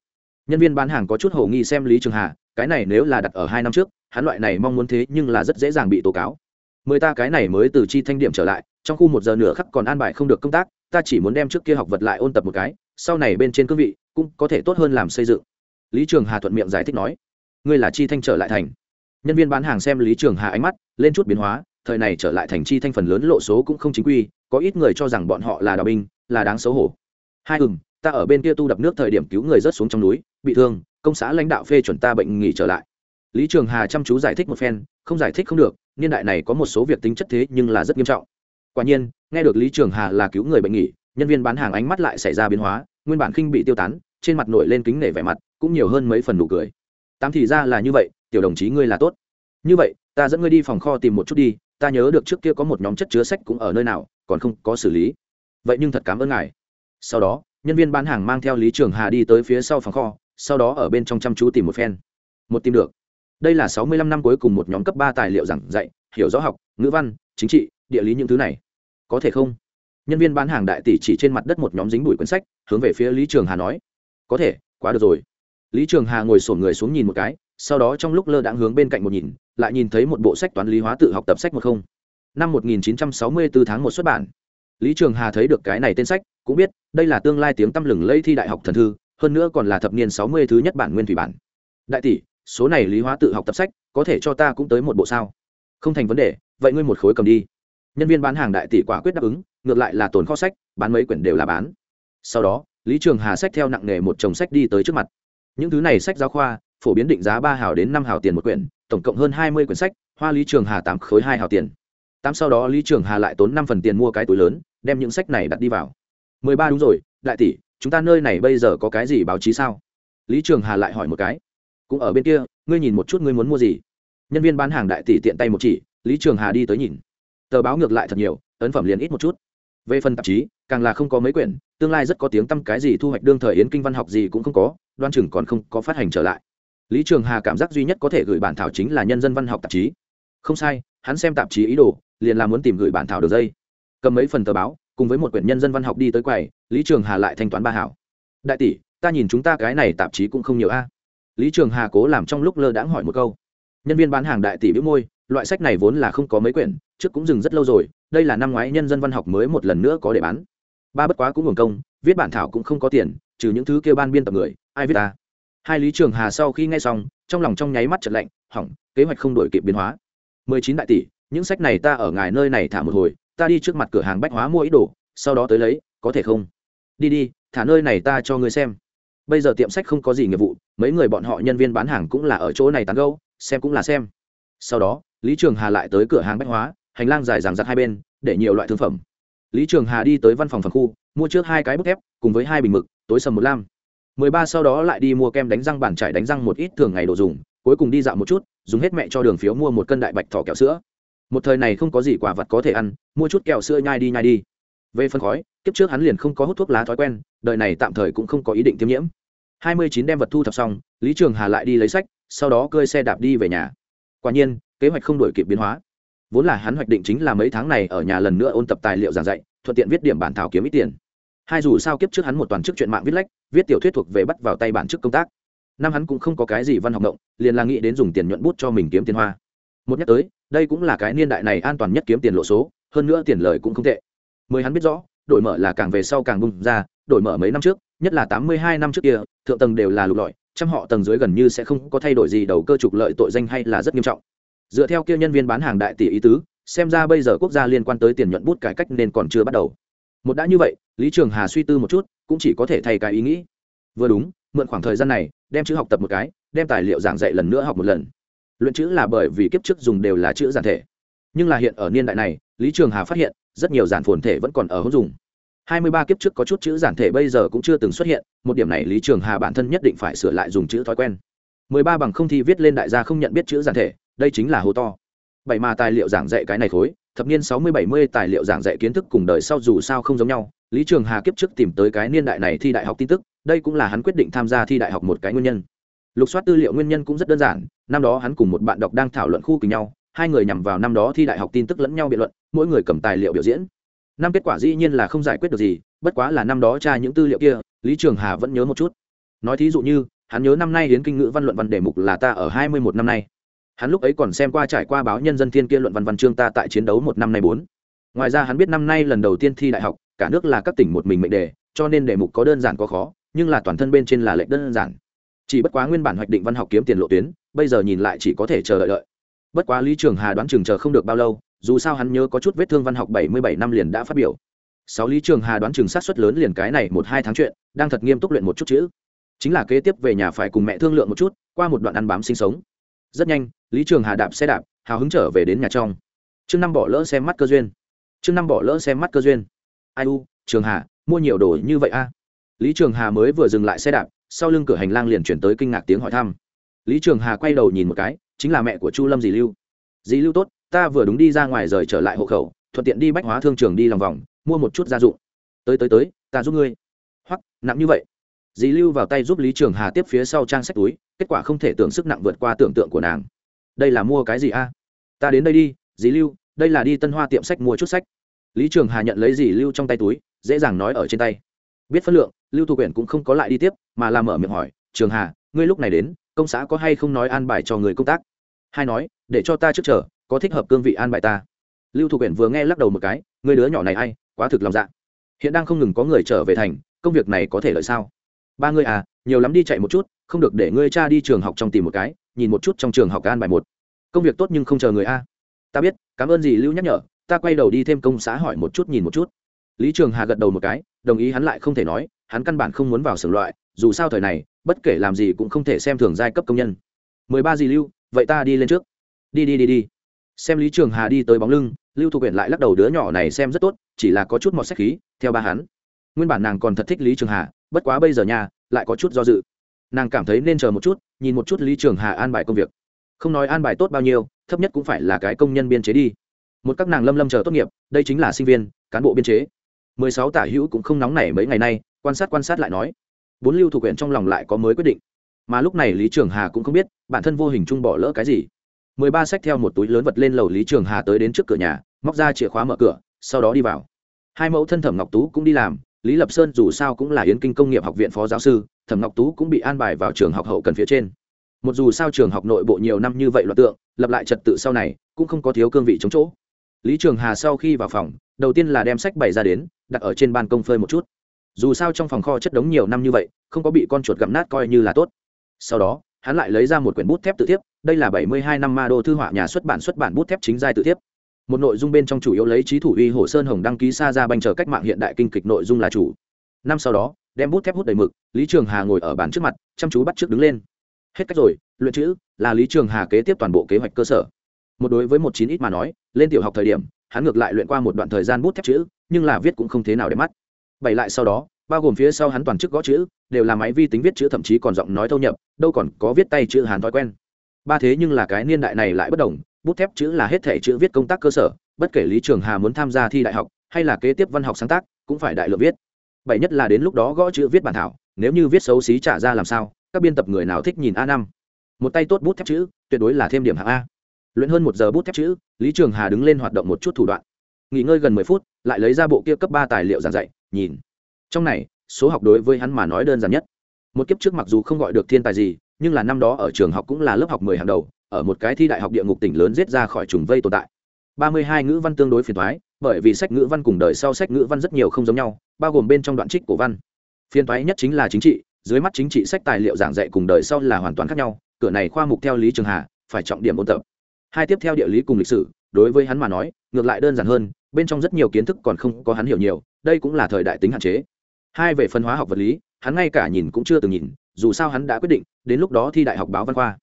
Nhân viên bán hàng có chút hồ nghi xem lý trường hà, cái này nếu là đặt ở hai năm trước, hắn loại này mong muốn thế nhưng là rất dễ dàng bị tố cáo. Mười ta cái này mới từ chi thanh điểm trở lại, trong khu một giờ nửa khắc còn an bài không được công tác, ta chỉ muốn đem trước kia học vật lại ôn tập một cái, sau này bên trên cương vị cũng có thể tốt hơn làm xây dựng. Lý trường hà thuận miệng giải thích nói, ngươi là chi thanh trở lại thành. Nhân viên bán hàng xem lý trường hà ánh mắt, lên chút biến hóa thời này trở lại thành chi thanh phần lớn lộ số cũng không chính quy, có ít người cho rằng bọn họ là đào binh, là đáng xấu hổ. Hai ừng ta ở bên kia tu đập nước thời điểm cứu người rớt xuống trong núi, bị thương, công xã lãnh đạo phê chuẩn ta bệnh nghỉ trở lại. Lý trường hà chăm chú giải thích một phen, không giải thích không được, niên đại này có một số việc tính chất thế nhưng là rất nghiêm trọng. Quả nhiên, nghe được lý trường hà là cứu người bệnh nghỉ, nhân viên bán hàng ánh mắt lại xảy ra biến hóa, nguyên bản khinh bị tiêu tán, trên mặt nổi lên kính nể vẻ mặt, cũng nhiều hơn mấy phần nụ cười. Tám thì ra là như vậy, tiểu đồng chí ngươi là tốt. Như vậy, ta dẫn ngươi đi phòng kho tìm một chút đi ta nhớ được trước kia có một nhóm chất chứa sách cũng ở nơi nào, còn không có xử lý. Vậy nhưng thật cảm ơn ngài. Sau đó, nhân viên bán hàng mang theo lý trường hà đi tới phía sau phòng kho, sau đó ở bên trong chăm chú tìm một phen. Một tìm được. Đây là sáu mươi lăm năm cuối cùng một nhóm cấp ba tài liệu giảng dạy, hiểu rõ học, ngữ văn, chính trị, địa lý những thứ này. Có thể không? Nhân viên bán hàng đại tỷ chỉ trên mặt đất một nhóm dính bụi quyển sách, hướng về phía lý trường hà nói. Có thể, quá được rồi. Lý trường hà ngồi sổn người xuống nhìn một cái, sau đó trong lúc lơ đãng hướng bên cạnh một nhìn lại nhìn thấy một bộ sách toán lý hóa tự học tập sách một không. Năm 1964 tháng một xuất bản. Lý trường hà thấy được cái này tên sách, cũng biết, đây là tương lai tiếng tăm lừng lây thi đại học thần thư, hơn nữa còn là thập niên 60 thứ nhất bản nguyên thủy bản. Đại tỷ, số này lý hóa tự học tập sách, có thể cho ta cũng tới một bộ sao? Không thành vấn đề, vậy ngươi một khối cầm đi. Nhân viên bán hàng đại tỷ quả quyết đáp ứng, ngược lại là tồn kho sách, bán mấy quyển đều là bán. Sau đó, lý trường hà sách theo nặng nghề một chồng sách đi tới trước mặt. Những thứ này sách giáo khoa phổ biến định giá ba hào đến năm hào tiền một quyển, tổng cộng hơn hai mươi quyển sách, hoa lý trường hà tám khối hai hào tiền. Tám sau đó lý trường hà lại tốn năm phần tiền mua cái túi lớn, đem những sách này đặt đi vào. Mười ba đúng rồi, đại tỷ, chúng ta nơi này bây giờ có cái gì báo chí sao? Lý trường hà lại hỏi một cái. Cũng ở bên kia, ngươi nhìn một chút ngươi muốn mua gì. Nhân viên bán hàng đại tỷ tiện tay một chỉ, lý trường hà đi tới nhìn. Tờ báo ngược lại thật nhiều, ấn phẩm liền ít một chút. Về phần tạp chí, càng là không có mấy quyển, tương lai rất có tiếng tăm cái gì thu hoạch đương thời yến kinh văn học gì cũng không có, đoan chừng còn không có phát hành trở lại lý trường hà cảm giác duy nhất có thể gửi bản thảo chính là nhân dân văn học tạp chí. Không sai, hắn xem tạp chí ý đồ, liền là muốn tìm gửi bản thảo được dây. Cầm mấy phần tờ báo, cùng với một quyển nhân dân văn học đi tới quầy, lý trường hà lại thanh toán ba hảo. Đại tỷ, ta nhìn chúng ta cái này tạp chí cũng không nhiều a. Lý trường hà cố làm trong lúc lơ đãng hỏi một câu. Nhân viên bán hàng đại tỷ biếu môi, loại sách này vốn là không có mấy quyển, trước cũng dừng rất lâu rồi, đây là năm ngoái nhân dân văn học mới một lần nữa có để bán. Ba bất quá cũng hưởng công, viết bản thảo cũng không có tiền, trừ những thứ kêu ban biên tập người, ai viết ta? Hai lý trường hà sau khi nghe xong, trong lòng trong nháy mắt chật lạnh, hỏng, kế hoạch không đổi kịp biến hóa. Mười chín đại tỷ, những sách này ta ở ngài nơi này thả một hồi, ta đi trước mặt cửa hàng bách hóa mua ít đồ, sau đó tới lấy, có thể không? Đi đi, thả nơi này ta cho ngươi xem. Bây giờ tiệm sách không có gì nghiệp vụ, mấy người bọn họ nhân viên bán hàng cũng là ở chỗ này tán gâu xem cũng là xem. Sau đó, lý trường hà lại tới cửa hàng bách hóa, hành lang dài dằng dặc hai bên, để nhiều loại thương phẩm. Lý trường hà đi tới văn phòng phần khu, mua trước hai cái bút thép, cùng với hai bình mực, tối sầm một lam mười ba sau đó lại đi mua kem đánh răng bản trải đánh răng một ít thường ngày đồ dùng, cuối cùng đi dạo một chút, dùng hết mẹ cho đường phiếu mua một cân đại bạch thỏ kẹo sữa. Một thời này không có gì quả vật có thể ăn, mua chút kẹo sữa nhai đi nhai đi. Về phân khói, kiếp trước hắn liền không có hút thuốc lá thói quen, đời này tạm thời cũng không có ý định tiêm nhiễm. Hai mươi chín đem vật thu thập xong, lý trường hà lại đi lấy sách, sau đó cơi xe đạp đi về nhà. Quả nhiên, kế hoạch không đổi kịp biến hóa. Vốn là hắn hoạch định chính là mấy tháng này ở nhà lần nữa ôn tập tài liệu giảng dạy, thuận tiện viết điểm bản thảo kiếm ít tiền hai dù sao kiếp trước hắn một toàn chức chuyện mạng viết lách, viết tiểu thuyết thuộc về bắt vào tay bản chức công tác. Năm hắn cũng không có cái gì văn học động, liền là nghĩ đến dùng tiền nhuận bút cho mình kiếm tiền hoa. Một nhắc tới, đây cũng là cái niên đại này an toàn nhất kiếm tiền lộ số, hơn nữa tiền lời cũng không tệ. Mười hắn biết rõ, đổi mở là càng về sau càng bung ra, đổi mở mấy năm trước, nhất là tám mươi hai năm trước kia, thượng tầng đều là lục lọi, trăm họ tầng dưới gần như sẽ không có thay đổi gì đầu cơ trục lợi tội danh hay là rất nghiêm trọng. Dựa theo kia nhân viên bán hàng đại tỷ ý tứ, xem ra bây giờ quốc gia liên quan tới tiền nhuận bút cải cách nên còn chưa bắt đầu một đã như vậy, lý trường hà suy tư một chút, cũng chỉ có thể thay cái ý nghĩ. Vừa đúng, mượn khoảng thời gian này, đem chữ học tập một cái, đem tài liệu giảng dạy lần nữa học một lần. Luyện chữ là bởi vì kiếp trước dùng đều là chữ giản thể. Nhưng là hiện ở niên đại này, lý trường hà phát hiện, rất nhiều giản phồn thể vẫn còn ở hữu dùng. Hai mươi ba kiếp trước có chút chữ giản thể bây giờ cũng chưa từng xuất hiện, một điểm này lý trường hà bản thân nhất định phải sửa lại dùng chữ thói quen. mười ba bằng không thi viết lên đại gia không nhận biết chữ giản thể, đây chính là hố to bảy mà tài liệu giảng dạy cái này khối, thập niên sáu mươi bảy mươi tài liệu giảng dạy kiến thức cùng đời sau dù sao không giống nhau. Lý trường hà kiếp trước tìm tới cái niên đại này thi đại học tin tức, đây cũng là hắn quyết định tham gia thi đại học một cái nguyên nhân. Lục soát tư liệu nguyên nhân cũng rất đơn giản, năm đó hắn cùng một bạn đọc đang thảo luận khu cùng nhau, hai người nhằm vào năm đó thi đại học tin tức lẫn nhau biện luận, mỗi người cầm tài liệu biểu diễn. Năm kết quả dĩ nhiên là không giải quyết được gì, bất quá là năm đó tra những tư liệu kia, lý trường hà vẫn nhớ một chút. Nói thí dụ như, hắn nhớ năm nay hiến kinh ngữ văn luận văn đề mục là ta ở hai mươi một năm nay hắn lúc ấy còn xem qua trải qua báo nhân dân thiên kia luận văn văn chương ta tại chiến đấu một năm nay bốn. Ngoài ra hắn biết năm nay lần đầu tiên thi đại học, cả nước là các tỉnh một mình mệnh đề, cho nên đề mục có đơn giản có khó, nhưng là toàn thân bên trên là lệnh đơn giản. Chỉ bất quá nguyên bản hoạch định văn học kiếm tiền lộ tuyến, bây giờ nhìn lại chỉ có thể chờ đợi đợi. Bất quá lý trường hà đoán chừng chờ không được bao lâu, dù sao hắn nhớ có chút vết thương văn học bảy mươi bảy năm liền đã phát biểu. Sáu lý trường hà đoán chừng sát xuất lớn liền cái này một hai tháng chuyện, đang thật nghiêm túc luyện một chút chữ. Chính là kế tiếp về nhà phải cùng mẹ thương lượng một chút, qua một đoạn ăn bám sinh sống. Rất nhanh lý trường hà đạp xe đạp, hào hứng trở về đến nhà trong. Chương năm bỏ lỡ xem mắt cơ duyên. Chương năm bỏ lỡ xem mắt cơ duyên. Ai u, trường hà, mua nhiều đồ như vậy a? Lý trường hà mới vừa dừng lại xe đạp, sau lưng cửa hành lang liền chuyển tới kinh ngạc tiếng hỏi thăm. Lý trường hà quay đầu nhìn một cái, chính là mẹ của chu lâm dì lưu. Dì lưu tốt, ta vừa đúng đi ra ngoài rời trở lại hộ khẩu, thuận tiện đi bách hóa thương trường đi lòng vòng, mua một chút gia dụng. Tới tới tới, ta giúp ngươi. Hoặc nặng như vậy? Dì lưu vào tay giúp lý trường hà tiếp phía sau trang sách túi, kết quả không thể tưởng sức nặng vượt qua tưởng tượng của nàng đây là mua cái gì a? Ta đến đây đi, dì lưu, đây là đi tân hoa tiệm sách mua chút sách. Lý trường hà nhận lấy dì lưu trong tay túi, dễ dàng nói ở trên tay. Biết phân lượng, lưu thu quyển cũng không có lại đi tiếp, mà làm mở miệng hỏi, trường hà, ngươi lúc này đến, công xã có hay không nói an bài cho người công tác? Hai nói, để cho ta trước chờ, có thích hợp cương vị an bài ta. Lưu thu quyển vừa nghe lắc đầu một cái người đứa nhỏ này a i quá thực lòng dạ. Hiện đang không ngừng có người trở về thành, công việc này có thể lợi sao? Ba ngươi à nhiều lắm đi chạy một chút không được để ngươi cha đi trường học trong tìm một cái, nhìn một chút trong trường học an bài một. Công việc tốt nhưng không chờ người a. Ta biết, cảm ơn gì lưu nhắc nhở, ta quay đầu đi thêm công xã hỏi một chút nhìn một chút. Lý trường hà gật đầu một cái, đồng ý hắn lại không thể nói, hắn căn bản không muốn vào sưởng loại, dù sao thời này, bất kể làm gì cũng không thể xem thường giai cấp công nhân. Mười ba gì lưu, vậy ta đi lên trước. Đi đi đi đi. Xem lý trường hà đi tới bóng lưng, lưu thu quyển lại lắc đầu đứa nhỏ này xem rất tốt, chỉ là có chút mọt sách khí, theo ba hắn. Nguyên bản nàng còn thật thích lý trường hà, bất quá bây giờ nhà lại có chút do dự nàng cảm thấy nên chờ một chút, nhìn một chút lý trường hà an bài công việc. Không nói an bài tốt bao nhiêu, thấp nhất cũng phải là cái công nhân biên chế đi. Một các nàng lâm lâm chờ tốt nghiệp, đây chính là sinh viên, cán bộ biên chế. Mười sáu tả hữu cũng không nóng nảy mấy ngày nay, quan sát quan sát lại nói. Bốn lưu thuộc quyền trong lòng lại có mới quyết định. Mà lúc này lý trường hà cũng không biết, bản thân vô hình chung bỏ lỡ cái gì. Mười ba sách theo một túi lớn vật lên lầu lý trường hà tới đến trước cửa nhà, móc ra chìa khóa mở cửa, sau đó đi vào. Hai mẫu thân thẩm ngọc tú cũng đi làm, lý lập sơn dù sao cũng là yến kinh công nghiệp học viện phó giáo sư thẩm ngọc tú cũng bị an bài vào trường học hậu cần phía trên. Một dù sao trường học nội bộ nhiều năm như vậy loạt tượng, lập lại trật tự sau này, cũng không có thiếu cương vị chống chỗ. Lý trường hà sau khi vào phòng, đầu tiên là đem sách bày ra đến, đặt ở trên ban công phơi một chút. Dù sao trong phòng kho chất đống nhiều năm như vậy, không có bị con chuột gặm nát coi như là tốt. Sau đó, hắn lại lấy ra một quyển bút thép tự thiếp, đây là bảy mươi hai năm ma đô thư họa nhà xuất bản xuất bản bút thép chính giai tự thiếp. Một nội dung bên trong chủ yếu lấy trí thủ uy hồ sơn hồng đăng ký xa ra banh chờ cách mạng hiện đại kinh kịch nội dung là chủ. Năm sau đó đem bút thép hút đầy mực, lý trường hà ngồi ở bàn trước mặt, chăm chú bắt trước đứng lên. Hết cách rồi, luyện chữ, là lý trường hà kế tiếp toàn bộ kế hoạch cơ sở. Một đối với một chín ít mà nói, lên tiểu học thời điểm, hắn ngược lại luyện qua một đoạn thời gian bút thép chữ, nhưng là viết cũng không thế nào để mắt. Bảy lại sau đó, bao gồm phía sau hắn toàn chức gõ chữ, đều là máy vi tính viết chữ thậm chí còn giọng nói thâu nhập, đâu còn có viết tay chữ hàn thói quen. Ba thế nhưng là cái niên đại này lại bất đồng, bút thép chữ là hết thể chữ viết công tác cơ sở, bất kể lý trường hà muốn tham gia thi đại học, hay là kế tiếp văn học sáng tác, cũng phải đại lượng viết bảy nhất là đến lúc đó gõ chữ viết bản thảo, nếu như viết xấu xí trả ra làm sao, các biên tập người nào thích nhìn a năm? Một tay tốt bút thép chữ, tuyệt đối là thêm điểm hạng a. Luyện hơn một giờ bút thép chữ, lý trường hà đứng lên hoạt động một chút thủ đoạn. Nghỉ ngơi gần mười phút, lại lấy ra bộ kia cấp ba tài liệu giảng dạy, nhìn. Trong này, số học đối với hắn mà nói đơn giản nhất. Một kiếp trước mặc dù không gọi được thiên tài gì, nhưng là năm đó ở trường học cũng là lớp học mười hàng đầu, ở một cái thi đại học địa ngục tỉnh lớn giết ra khỏi trùng vây tồn tại. Ba mươi hai ngữ văn tương đối phiền thoái bởi vì sách ngữ văn cùng đời sau sách ngữ văn rất nhiều không giống nhau, bao gồm bên trong đoạn trích cổ văn. Phiên thoái nhất chính là chính trị, dưới mắt chính trị sách tài liệu giảng dạy cùng đời sau là hoàn toàn khác nhau, cửa này khoa mục theo lý trường hà, phải trọng điểm ôn tập. Hai tiếp theo địa lý cùng lịch sử, đối với hắn mà nói, ngược lại đơn giản hơn, bên trong rất nhiều kiến thức còn không có hắn hiểu nhiều, đây cũng là thời đại tính hạn chế. Hai về phân hóa học vật lý, hắn ngay cả nhìn cũng chưa từng nhìn, dù sao hắn đã quyết định, đến lúc đó thi đại học báo văn khoa.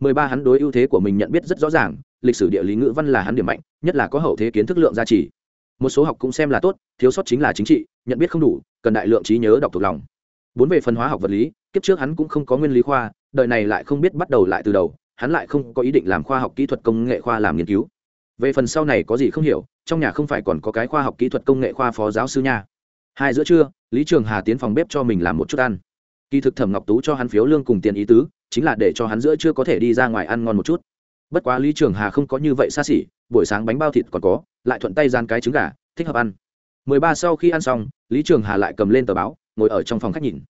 Mười ba hắn đối ưu thế của mình nhận biết rất rõ ràng, lịch sử địa lý ngữ văn là hắn điểm mạnh, nhất là có hậu thế kiến thức lượng gia trì một số học cũng xem là tốt, thiếu sót chính là chính trị, nhận biết không đủ, cần đại lượng trí nhớ đọc thuộc lòng. Bốn về phân hóa học vật lý, kiếp trước hắn cũng không có nguyên lý khoa, đời này lại không biết bắt đầu lại từ đầu, hắn lại không có ý định làm khoa học kỹ thuật công nghệ khoa làm nghiên cứu. Về phần sau này có gì không hiểu, trong nhà không phải còn có cái khoa học kỹ thuật công nghệ khoa phó giáo sư nha. Hai giữa trưa, lý trường hà tiến phòng bếp cho mình làm một chút ăn. Kỳ thực thẩm ngọc tú cho hắn phiếu lương cùng tiền ý tứ, chính là để cho hắn giữa trưa có thể đi ra ngoài ăn ngon một chút. Bất quá lý trường hà không có như vậy xa xỉ, buổi sáng bánh bao thịt còn có lại thuận tay gian cái trứng gà, thích hợp ăn. Mười ba sau khi ăn xong, lý trường hà lại cầm lên tờ báo, ngồi ở trong phòng khách nhìn.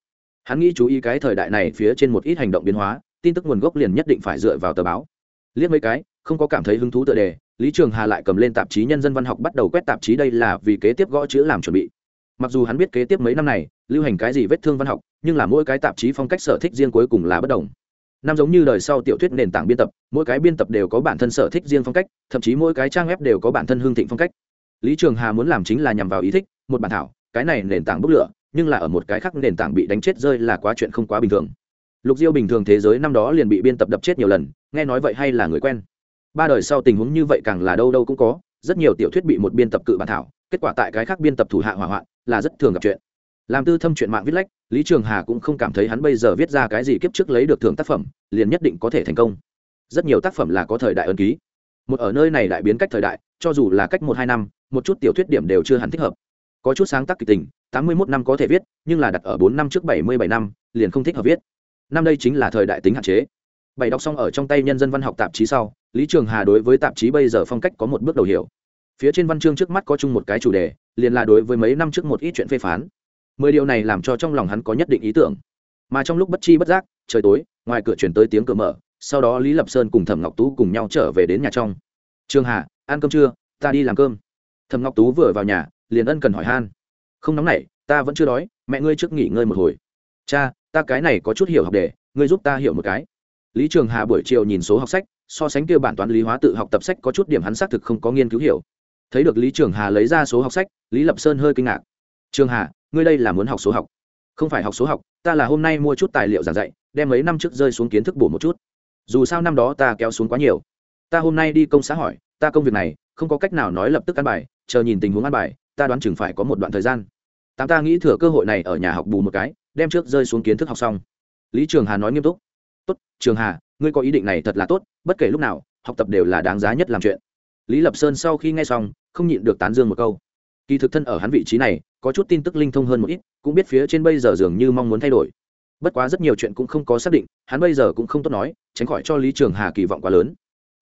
Hắn nghĩ chú ý cái thời đại này phía trên một ít hành động biến hóa, tin tức nguồn gốc liền nhất định phải dựa vào tờ báo. Liếc mấy cái, không có cảm thấy hứng thú tựa đề, lý trường hà lại cầm lên tạp chí nhân dân văn học bắt đầu quét tạp chí đây là vì kế tiếp gõ chữ làm chuẩn bị. Mặc dù hắn biết kế tiếp mấy năm này, lưu hành cái gì vết thương văn học, nhưng là mỗi cái tạp chí phong cách sở thích riêng cuối cùng là bất đồng năm giống như đời sau tiểu thuyết nền tảng biên tập, mỗi cái biên tập đều có bản thân sở thích riêng phong cách, thậm chí mỗi cái trang web đều có bản thân hương thịnh phong cách. Lý trường hà muốn làm chính là nhằm vào ý thích, một bản thảo, cái này nền tảng bốc lửa, nhưng là ở một cái khác nền tảng bị đánh chết rơi là quá chuyện không quá bình thường. Lục diêu bình thường thế giới năm đó liền bị biên tập đập chết nhiều lần, nghe nói vậy hay là người quen. Ba đời sau tình huống như vậy càng là đâu đâu cũng có, rất nhiều tiểu thuyết bị một biên tập cự bản thảo, kết quả tại cái khác biên tập thủ hạ hỏa hoạn, là rất thường gặp chuyện. Làm tư thâm chuyện mạng viết lách lý trường hà cũng không cảm thấy hắn bây giờ viết ra cái gì kiếp trước lấy được thưởng tác phẩm, liền nhất định có thể thành công. Rất nhiều tác phẩm là có thời đại ân ký. Một ở nơi này đại biến cách thời đại, cho dù là cách một hai năm, một chút tiểu thuyết điểm đều chưa hẳn thích hợp. Có chút sáng tác kịch tình, tám mươi mốt năm có thể viết, nhưng là đặt ở bốn năm trước bảy mươi bảy năm, liền không thích hợp viết. Năm đây chính là thời đại tính hạn chế. Bảy đọc xong ở trong tay nhân dân văn học tạp chí sau, lý trường hà đối với tạp chí bây giờ phong cách có một bước đầu hiểu. Phía trên văn chương trước mắt có chung một cái chủ đề, liền là đối với mấy năm trước một ít chuyện phê phán mười điều này làm cho trong lòng hắn có nhất định ý tưởng. Mà trong lúc bất chi bất giác, trời tối, ngoài cửa chuyển tới tiếng cửa mở, sau đó lý lập sơn cùng thẩm ngọc tú cùng nhau trở về đến nhà trong. Trường hà, ăn cơm chưa? Ta đi làm cơm. Thẩm ngọc tú vừa vào nhà, liền ân cần hỏi han. Không nóng nảy, ta vẫn chưa đói, mẹ ngươi trước nghỉ ngơi một hồi. Cha, ta cái này có chút hiểu học đề, ngươi giúp ta hiểu một cái. Lý trường hà buổi chiều nhìn số học sách, so sánh kia bản toán lý hóa tự học tập sách có chút điểm hắn xác thực không có nghiên cứu hiểu. Thấy được lý trường hà lấy ra số học sách, lý lập sơn hơi kinh ngạc. Trường hà ngươi đây là muốn học số học. Không phải học số học, ta là hôm nay mua chút tài liệu giảng dạy, đem mấy năm trước rơi xuống kiến thức bổ một chút. Dù sao năm đó ta kéo xuống quá nhiều. Ta hôm nay đi công xã hỏi, ta công việc này, không có cách nào nói lập tức ăn bài, chờ nhìn tình huống ăn bài, ta đoán chừng phải có một đoạn thời gian. Tám ta nghĩ thừa cơ hội này ở nhà học bù một cái, đem trước rơi xuống kiến thức học xong. Lý trường hà nói nghiêm túc. Tốt, trường hà, ngươi có ý định này thật là tốt, bất kể lúc nào, học tập đều là đáng giá nhất làm chuyện. Lý lập sơn sau khi nghe xong, không nhịn được tán dương một câu kỳ thực thân ở hắn vị trí này, có chút tin tức linh thông hơn một ít, cũng biết phía trên bây giờ dường như mong muốn thay đổi. Bất quá rất nhiều chuyện cũng không có xác định, hắn bây giờ cũng không tốt nói, tránh khỏi cho lý trường hà kỳ vọng quá lớn.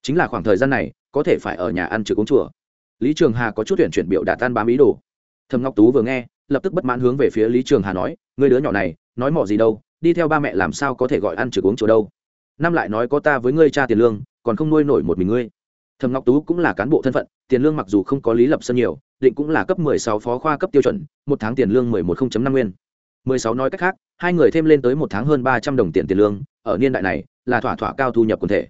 Chính là khoảng thời gian này, có thể phải ở nhà ăn trực uống chùa. Lý trường hà có chút tuyển chuyển biểu đạt tan bám ý đồ. Thầm ngọc tú vừa nghe, lập tức bất mãn hướng về phía lý trường hà nói người đứa nhỏ này, nói mỏ gì đâu, đi theo ba mẹ làm sao có thể gọi ăn trực uống chùa đâu? Năm lại nói có ta với ngươi cha tiền lương, còn không nuôi nổi một mình ngươi thầm ngọc tú cũng là cán bộ thân phận, tiền lương mặc dù không có lý lập sân nhiều, định cũng là cấp 16 phó khoa cấp tiêu chuẩn, một tháng tiền lương 11.5 nguyên. 16 nói cách khác, hai người thêm lên tới một tháng hơn 300 đồng tiền tiền lương, ở niên đại này, là thỏa thỏa cao thu nhập quần thể.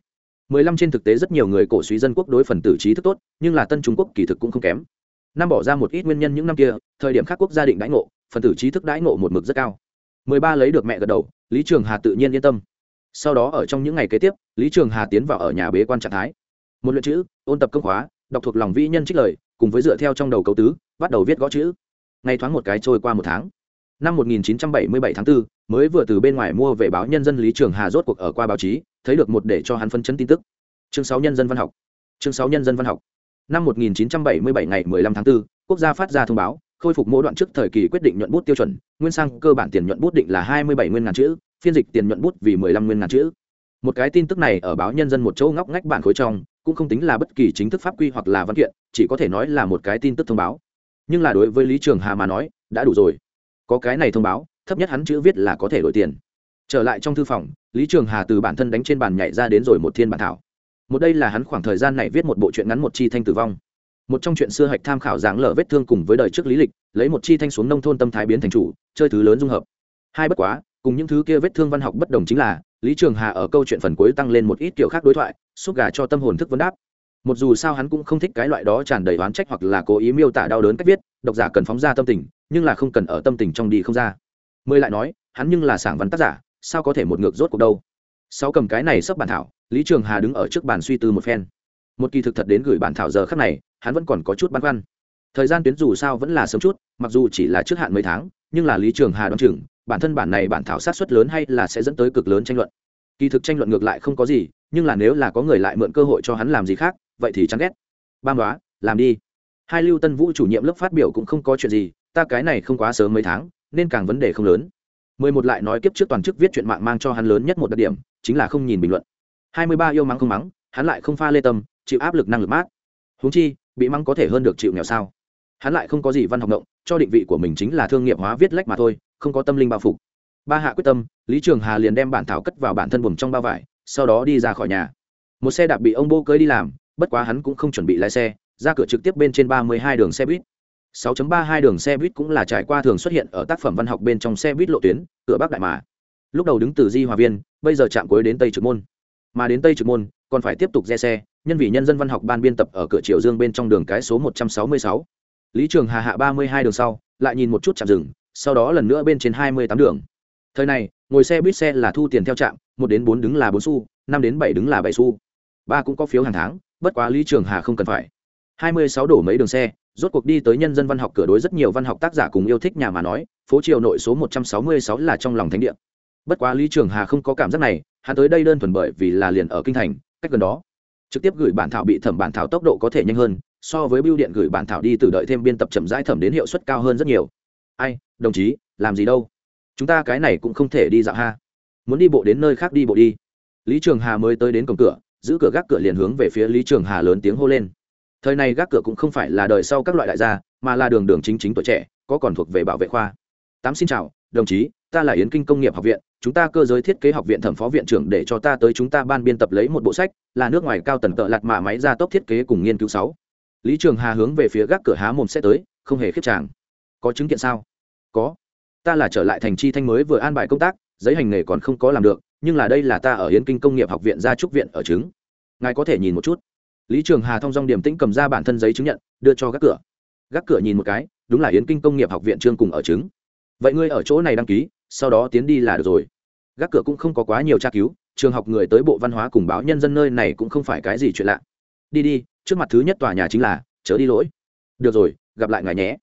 15 trên thực tế rất nhiều người cổ suý dân quốc đối phần tử trí thức tốt, nhưng là tân trung quốc kỳ thực cũng không kém. Năm bỏ ra một ít nguyên nhân những năm kia, thời điểm khác quốc gia định đãi ngộ, phần tử trí thức đãi ngộ một mực rất cao. 13 lấy được mẹ gật đầu, lý trường hà tự nhiên yên tâm. Sau đó ở trong những ngày kế tiếp, lý trường hà tiến vào ở nhà bế quan trạng thái một luyện chữ ôn tập công khóa đọc thuộc lòng vĩ nhân trích lời cùng với dựa theo trong đầu cấu tứ bắt đầu viết gõ chữ. Ngày thoáng một cái trôi qua một tháng. Năm 1977 tháng 4, mới vừa từ bên ngoài mua về báo nhân dân lý trường hà rốt cuộc ở qua báo chí thấy được một để cho hắn phân chấn tin tức. Chương 6 nhân dân văn học. Chương 6 nhân dân văn học. Năm 1977 ngày 15 tháng 4, quốc gia phát ra thông báo khôi phục mỗi đoạn trước thời kỳ quyết định nhuận bút tiêu chuẩn nguyên sang cơ bản tiền nhuận bút định là 27 nguyên ngàn chữ phiên dịch tiền nhuận bút vì 15 nguyên ngàn chữ. Một cái tin tức này ở báo nhân dân một chỗ ngóc ngách bản khối trong cũng không tính là bất kỳ chính thức pháp quy hoặc là văn kiện, chỉ có thể nói là một cái tin tức thông báo. Nhưng là đối với lý trường hà mà nói, đã đủ rồi. Có cái này thông báo, thấp nhất hắn chữ viết là có thể đổi tiền. Trở lại trong thư phòng, lý trường hà từ bản thân đánh trên bàn nhảy ra đến rồi một thiên bản thảo. Một đây là hắn khoảng thời gian này viết một bộ truyện ngắn một chi thanh tử vong. Một trong chuyện xưa hạch tham khảo dáng lở vết thương cùng với đời trước lý lịch, lấy một chi thanh xuống nông thôn tâm thái biến thành chủ, chơi thứ lớn dung hợp. Hai bất quá, cùng những thứ kia vết thương văn học bất đồng chính là, lý trường hà ở câu chuyện phần cuối tăng lên một ít kiểu khác đối thoại xúc gà cho tâm hồn thức vấn đáp. Một dù sao hắn cũng không thích cái loại đó tràn đầy oán trách hoặc là cố ý miêu tả đau đớn cách viết, độc giả cần phóng ra tâm tình, nhưng là không cần ở tâm tình trong đi không ra. Mười lại nói, hắn nhưng là sảng văn tác giả, sao có thể một ngược rốt cuộc đâu? Sáu cầm cái này sắp bản thảo, lý trường hà đứng ở trước bàn suy tư một phen. Một kỳ thực thật đến gửi bản thảo giờ khắc này, hắn vẫn còn có chút băn khoăn. Thời gian tuyến dù sao vẫn là sớm chút, mặc dù chỉ là trước hạn mấy tháng, nhưng là lý trường hà đoán chừng, bản thân bản này bản thảo sát xuất lớn hay là sẽ dẫn tới cực lớn tranh luận kỳ thực tranh luận ngược lại không có gì, nhưng là nếu là có người lại mượn cơ hội cho hắn làm gì khác, vậy thì chán ghét. Bam đoá làm đi. Hai lưu tân vũ chủ nhiệm lớp phát biểu cũng không có chuyện gì, ta cái này không quá sớm mấy tháng, nên càng vấn đề không lớn. Mười một lại nói kiếp trước toàn chức viết chuyện mạng mang cho hắn lớn nhất một đặc điểm, chính là không nhìn bình luận. Hai mươi ba yêu mắng không mắng, hắn lại không pha lê tâm, chịu áp lực năng lực mát. Huống chi, bị mắng có thể hơn được chịu nghèo sao? Hắn lại không có gì văn học động, cho định vị của mình chính là thương nghiệp hóa viết lách mà thôi, không có tâm linh bao phục ba hạ quyết tâm, lý trường hà liền đem bản thảo cất vào bản thân buồm trong bao vải, sau đó đi ra khỏi nhà. Một xe đạp bị ông bô cưới đi làm, bất quá hắn cũng không chuẩn bị lái xe, ra cửa trực tiếp bên trên ba mươi hai đường xe buýt. 6.32 đường xe buýt cũng là trải qua thường xuất hiện ở tác phẩm văn học bên trong xe buýt lộ tuyến, cửa bắc đại mà lúc đầu đứng từ di hòa viên, bây giờ chạm cuối đến tây trực môn. Mà đến tây trực môn, còn phải tiếp tục re xe, nhân vì nhân dân văn học ban biên tập ở cửa triều dương bên trong đường cái số 166. lý trường hà hạ 32 đường sau, lại nhìn một chút chạm rừng sau đó lần nữa bên trên 28 đường thời này, ngồi xe buýt xe là thu tiền theo trạm, một đến bốn đứng là bốn xu, năm đến bảy đứng là bảy xu. Ba cũng có phiếu hàng tháng, bất quá lý trường hà không cần phải. 26 đổ mấy đường xe, rốt cuộc đi tới nhân dân văn học cửa đối rất nhiều văn học tác giả cùng yêu thích nhà mà nói, phố triều nội số 166 là trong lòng thánh địa. Bất quá lý trường hà không có cảm giác này, hắn tới đây đơn thuần bởi vì là liền ở kinh thành, cách gần đó. Trực tiếp gửi bản thảo bị thẩm bản thảo tốc độ có thể nhanh hơn, so với bưu điện gửi bản thảo đi từ đợi thêm biên tập chậm rãi thẩm đến hiệu suất cao hơn rất nhiều. Ai, đồng chí, làm gì đâu? Chúng ta cái này cũng không thể đi dạo ha. Muốn đi bộ đến nơi khác đi bộ đi. Lý trường hà mới tới đến cổng cửa, giữ cửa gác cửa liền hướng về phía lý trường hà lớn tiếng hô lên. Thời này gác cửa cũng không phải là đời sau các loại đại gia, mà là đường đường chính chính tuổi trẻ, có còn thuộc về bảo vệ khoa. Tám xin chào, đồng chí, ta là yến kinh công nghiệp học viện, chúng ta cơ giới thiết kế học viện thẩm phó viện trưởng để cho ta tới chúng ta ban biên tập lấy một bộ sách, là nước ngoài cao tần tợ lạt mạ máy ra tốc thiết kế cùng nghiên cứu sáu. Lý trường hà hướng về phía gác cửa há mồm sẽ tới, không hề khiếp tràng có chứng kiện sao? Có ta là trở lại thành chi thanh mới vừa an bài công tác, giấy hành nghề còn không có làm được, nhưng là đây là ta ở hiến kinh công nghiệp học viện gia trúc viện ở chứng ngài có thể nhìn một chút. Lý trường hà thông dong điểm tĩnh cầm ra bản thân giấy chứng nhận, đưa cho gác cửa. Gác cửa nhìn một cái, đúng là hiến kinh công nghiệp học viện trương cùng ở chứng vậy ngươi ở chỗ này đăng ký, sau đó tiến đi là được rồi. Gác cửa cũng không có quá nhiều tra cứu, trường học người tới bộ văn hóa cùng báo nhân dân nơi này cũng không phải cái gì chuyện lạ. Đi đi, trước mặt thứ nhất tòa nhà chính là, chớ đi lỗi. Được rồi, gặp lại ngài nhé.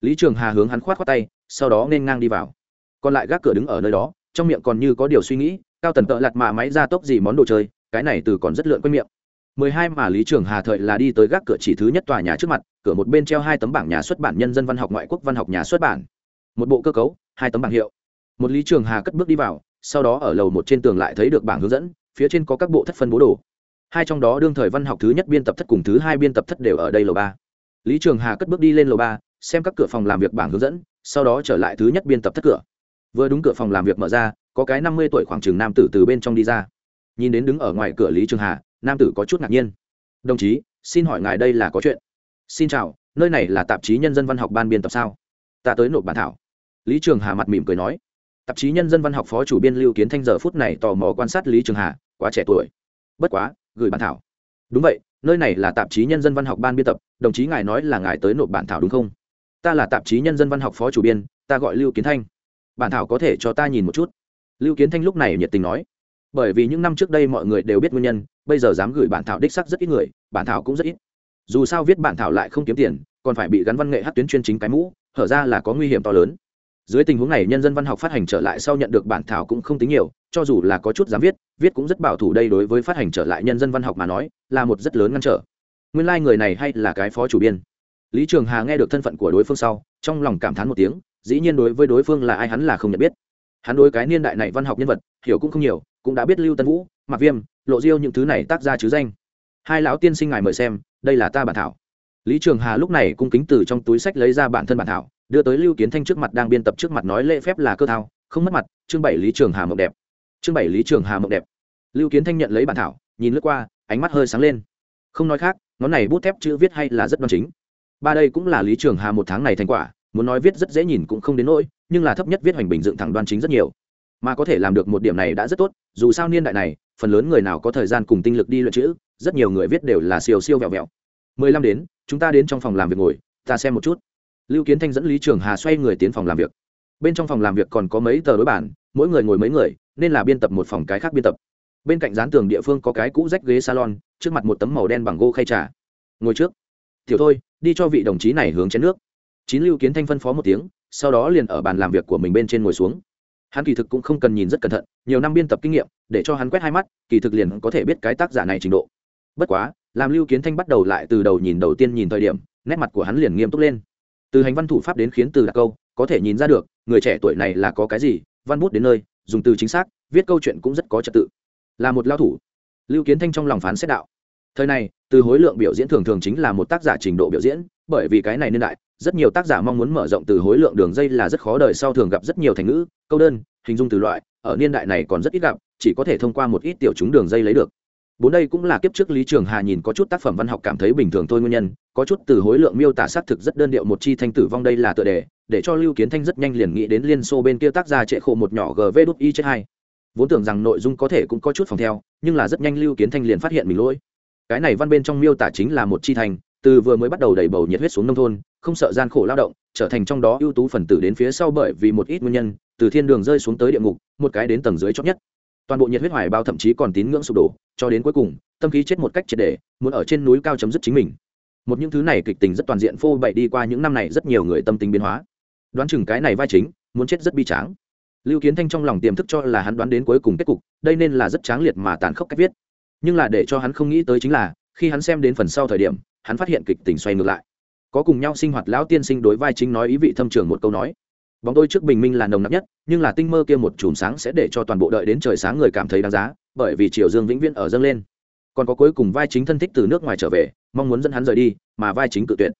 Lý trường hà hướng hắn khoát khoát tay sau đó nên ngang đi vào. Còn lại gác cửa đứng ở nơi đó, trong miệng còn như có điều suy nghĩ, cao tần tợ lặt mạ máy ra tốc gì món đồ chơi, cái này từ còn rất lượn quanh miệng. Mười hai mà lý trường hà thời là đi tới gác cửa chỉ thứ nhất tòa nhà trước mặt, cửa một bên treo hai tấm bảng nhà xuất bản nhân dân văn học ngoại quốc văn học nhà xuất bản. Một bộ cơ cấu, hai tấm bảng hiệu. Một lý trường hà cất bước đi vào, sau đó ở lầu một trên tường lại thấy được bảng hướng dẫn, phía trên có các bộ thất phân bố đồ. Hai trong đó đương thời văn học thứ nhất biên tập thất cùng thứ hai biên tập thất đều ở đây lầu ba. Lý trường hà cất bước đi lên lầu ba xem các cửa phòng làm việc bảng hướng dẫn, sau đó trở lại thứ nhất biên tập thất cửa. Vừa đúng cửa phòng làm việc mở ra, có cái năm mươi tuổi khoảng chừng nam tử từ bên trong đi ra. Nhìn đến đứng ở ngoài cửa lý trường hà, nam tử có chút ngạc nhiên. Đồng chí, xin hỏi ngài đây là có chuyện. Xin chào, nơi này là tạp chí nhân dân văn học ban biên tập sao? Ta tới nộp bản thảo. Lý trường hà mặt mỉm cười nói. Tạp chí nhân dân văn học phó chủ biên lưu kiến thanh giờ phút này tò mò quan sát lý trường hà, quá trẻ tuổi. Bất quá, gửi bản thảo. Đúng vậy, nơi này là tạp chí nhân dân văn học ban biên tập, đồng chí ngài nói là ngài tới nộp bản thảo đúng không? Ta là tạp chí nhân dân văn học phó chủ biên, ta gọi lưu kiến thanh. Bản thảo có thể cho ta nhìn một chút? Lưu kiến thanh lúc này nhiệt tình nói. Bởi vì những năm trước đây mọi người đều biết nguyên nhân, bây giờ dám gửi bản thảo đích sắc rất ít người, bản thảo cũng rất ít. Dù sao viết bản thảo lại không kiếm tiền, còn phải bị gắn văn nghệ hát tuyến chuyên chính cái mũ, hở ra là có nguy hiểm to lớn. Dưới tình huống này nhân dân văn học phát hành trở lại sau nhận được bản thảo cũng không tính nhiều, cho dù là có chút dám viết viết cũng rất bảo thủ đây đối với phát hành trở lại nhân dân văn học mà nói, là một rất lớn ngăn trở. Nguyên lai、like、người này hay là cái phó chủ biên lý trường hà nghe được thân phận của đối phương sau, trong lòng cảm thán một tiếng, dĩ nhiên đối với đối phương là ai hắn là không nhận biết. Hắn đối cái niên đại này văn học nhân vật, hiểu cũng không nhiều, cũng đã biết lưu tân vũ mặc viêm, lộ diêu những thứ này tác ra chứ danh. Hai lão tiên sinh ngài mời xem, đây là ta bản thảo. Lý trường hà lúc này cung kính từ trong túi sách lấy ra bản thân bản thảo, đưa tới lưu kiến thanh trước mặt đang biên tập trước mặt nói lễ phép là cơ thao, không mất mặt, chương bảy lý trường hà mộng đẹp. Chương bảy lý trường hà mộng đẹp. Lưu kiến thanh nhận lấy bản thảo, nhìn lướt qua, ánh mắt hơi sáng lên. Không nói khác, ngón này bút thép chữ viết hay là rất đoan chính ba đây cũng là lý trường hà một tháng này thành quả, muốn nói viết rất dễ nhìn cũng không đến nỗi, nhưng là thấp nhất viết hoành bình dựng thẳng đoan chính rất nhiều. Mà có thể làm được một điểm này đã rất tốt, dù sao niên đại này, phần lớn người nào có thời gian cùng tinh lực đi luyện chữ, rất nhiều người viết đều là siêu siêu vẹo vẹo. Mười lăm đến, chúng ta đến trong phòng làm việc ngồi, ta xem một chút. Lưu kiến thanh dẫn lý trường hà xoay người tiến phòng làm việc. Bên trong phòng làm việc còn có mấy tờ đối bản, mỗi người ngồi mấy người, nên là biên tập một phòng cái khác biên tập. Bên cạnh dán tường địa phương có cái cũ rách ghế salon, trước mặt một tấm màu đen bằng gỗ khay trà. Ngồi trước. Tiểu thôi đi cho vị đồng chí này hướng chén nước. Chín lưu kiến thanh phân phó một tiếng, sau đó liền ở bàn làm việc của mình bên trên ngồi xuống. Hắn kỳ thực cũng không cần nhìn rất cẩn thận, nhiều năm biên tập kinh nghiệm, để cho hắn quét hai mắt, kỳ thực liền có thể biết cái tác giả này trình độ. Bất quá, làm lưu kiến thanh bắt đầu lại từ đầu nhìn đầu tiên nhìn thời điểm, nét mặt của hắn liền nghiêm túc lên. Từ hành văn thủ pháp đến khiến từ đặc câu, có thể nhìn ra được, người trẻ tuổi này là có cái gì, văn bút đến nơi, dùng từ chính xác, viết câu chuyện cũng rất có trật tự. Là một lao thủ. Lưu kiến thanh trong lòng phán xét đạo thời này, từ hối lượng biểu diễn thường thường chính là một tác giả trình độ biểu diễn, bởi vì cái này niên đại, rất nhiều tác giả mong muốn mở rộng từ hối lượng đường dây là rất khó đời sau thường gặp rất nhiều thành ngữ, câu đơn, hình dung từ loại, ở niên đại này còn rất ít gặp, chỉ có thể thông qua một ít tiểu chúng đường dây lấy được. Bốn đây cũng là kiếp trước lý trường hà nhìn có chút tác phẩm văn học cảm thấy bình thường thôi nguyên nhân, có chút từ hối lượng miêu tả xác thực rất đơn điệu một chi thanh tử vong đây là tựa đề, để cho lưu kiến thanh rất nhanh liền nghĩ đến liên xô bên kia tác gia trệ khổ một nhỏ gv đút y chết hai. Vốn tưởng rằng nội dung có thể cũng có chút phòng theo, nhưng là rất nhanh lưu kiến thanh liền phát hiện mình lỗi cái này văn bên trong miêu tả chính là một chi thành, từ vừa mới bắt đầu đầy bầu nhiệt huyết xuống nông thôn, không sợ gian khổ lao động, trở thành trong đó ưu tú phần tử đến phía sau bởi vì một ít nguyên nhân, từ thiên đường rơi xuống tới địa ngục, một cái đến tầng dưới chót nhất. Toàn bộ nhiệt huyết hoài bao thậm chí còn tín ngưỡng sụp đổ, cho đến cuối cùng, tâm khí chết một cách triệt để, muốn ở trên núi cao chấm dứt chính mình. Một những thứ này kịch tình rất toàn diện phô bậy đi qua những năm này rất nhiều người tâm tính biến hóa. Đoán chừng cái này vai chính, muốn chết rất bi tráng. Lưu kiến thanh trong lòng tiềm thức cho là hắn đoán đến cuối cùng kết cục, đây nên là rất tráng liệt mà tàn khốc cách viết nhưng là để cho hắn không nghĩ tới chính là, khi hắn xem đến phần sau thời điểm, hắn phát hiện kịch tình xoay ngược lại. Có cùng nhau sinh hoạt lão tiên sinh đối vai chính nói ý vị thâm trường một câu nói. Bóng tôi trước bình minh là nồng nặc nhất, nhưng là tinh mơ kia một chùm sáng sẽ để cho toàn bộ đợi đến trời sáng người cảm thấy đáng giá, bởi vì triều dương vĩnh viễn ở dâng lên. Còn có cuối cùng vai chính thân thích từ nước ngoài trở về, mong muốn dẫn hắn rời đi, mà vai chính cự tuyệt.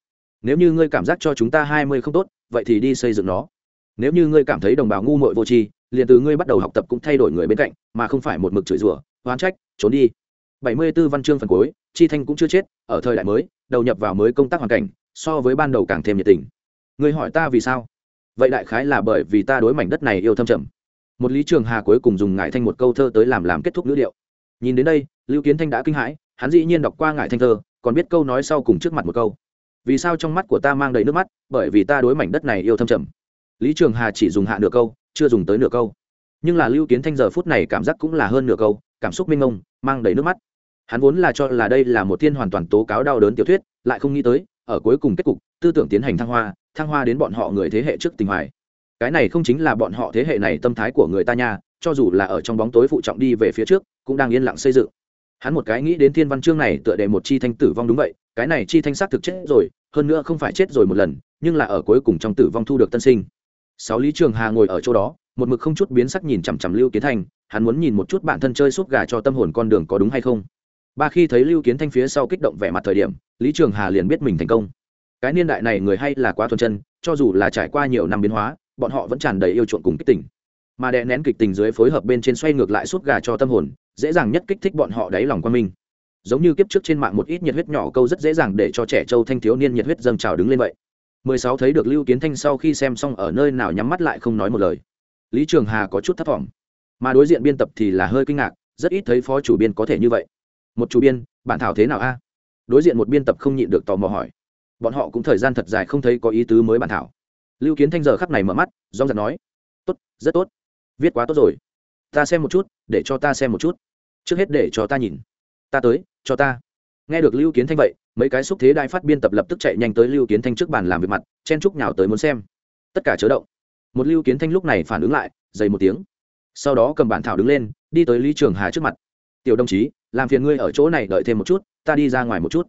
Nếu như ngươi cảm giác cho chúng ta hai mươi không tốt, vậy thì đi xây dựng nó. Nếu như ngươi cảm thấy đồng bào ngu muội vô tri, liền từ ngươi bắt đầu học tập cũng thay đổi người bên cạnh, mà không phải một mực chửi rủa, oán trách, trốn đi. 74 văn chương phần cuối, chi thanh cũng chưa chết, ở thời đại mới, đầu nhập vào mới công tác hoàn cảnh, so với ban đầu càng thêm nhiệt tình. Ngươi hỏi ta vì sao? Vậy đại khái là bởi vì ta đối mảnh đất này yêu thâm trầm. Một lý trường hà cuối cùng dùng ngải thanh một câu thơ tới làm làm kết thúc ngữ điệu. Nhìn đến đây, lưu kiến thanh đã kinh hãi, hắn dĩ nhiên đọc qua ngải thanh thơ, còn biết câu nói sau cùng trước mặt một câu. Vì sao trong mắt của ta mang đầy nước mắt? Bởi vì ta đối mảnh đất này yêu thâm trầm. Lý trường hà chỉ dùng hạ nửa câu, chưa dùng tới nửa câu. Nhưng là lưu kiến thanh giờ phút này cảm giác cũng là hơn nửa câu, cảm xúc mênh mông, mang đầy nước mắt hắn vốn là cho là đây là một thiên hoàn toàn tố cáo đau đớn tiểu thuyết lại không nghĩ tới ở cuối cùng kết cục tư tưởng tiến hành thăng hoa thăng hoa đến bọn họ người thế hệ trước tình hoài. Cái này không chính là bọn họ thế hệ này tâm thái của người ta nha cho dù là ở trong bóng tối phụ trọng đi về phía trước cũng đang yên lặng xây dựng. Hắn một cái nghĩ đến thiên văn chương này tựa đề một chi thanh tử vong đúng vậy cái này chi thanh xác thực chết rồi hơn nữa không phải chết rồi một lần nhưng là ở cuối cùng trong tử vong thu được tân sinh. Sáu lý trường hà ngồi ở chỗ đó một mực không chút biến sắc nhìn chằm chằm lưu kiến thành, hắn muốn nhìn một chút bản thân chơi suốt gà cho tâm hồn con đường có đúng hay không ba khi thấy lưu kiến thanh phía sau kích động vẻ mặt thời điểm, lý trường hà liền biết mình thành công. Cái niên đại này người hay là quá thuần chân, cho dù là trải qua nhiều năm biến hóa, bọn họ vẫn tràn đầy yêu chuộng cùng kích tình. Mà đè nén kịch tình dưới phối hợp bên trên xoay ngược lại suốt gà cho tâm hồn, dễ dàng nhất kích thích bọn họ đáy lòng quan minh. Giống như kiếp trước trên mạng một ít nhiệt huyết nhỏ câu rất dễ dàng để cho trẻ trâu thanh thiếu niên nhiệt huyết dâng trào đứng lên vậy. Mười sáu thấy được lưu kiến thanh sau khi xem xong ở nơi nào nhắm mắt lại không nói một lời. Lý trường hà có chút thất vọng mà đối diện biên tập thì là hơi kinh ngạc, rất ít thấy phó chủ biên có thể như vậy một chủ biên, bản thảo thế nào a? Đối diện một biên tập không nhịn được tò mò hỏi. Bọn họ cũng thời gian thật dài không thấy có ý tứ mới bản thảo. Lưu kiến thanh giờ khắp này mở mắt do giật nói. Tốt, rất tốt. Viết quá tốt rồi. Ta xem một chút, để cho ta xem một chút. Trước hết để cho ta nhìn. Ta tới, cho ta. Nghe được lưu kiến thanh vậy, mấy cái xúc thế đai phát biên tập lập tức chạy nhanh tới lưu kiến thanh trước bàn làm việc mặt, chen chúc nhào tới muốn xem. Tất cả chớ động. Một lưu kiến thanh lúc này phản ứng lại, dày một tiếng. Sau đó cầm bản thảo đứng lên, đi tới lý trường hà trước mặt tiểu đồng chí, làm phiền ngươi ở chỗ này đợi thêm một chút, ta đi ra ngoài một chút.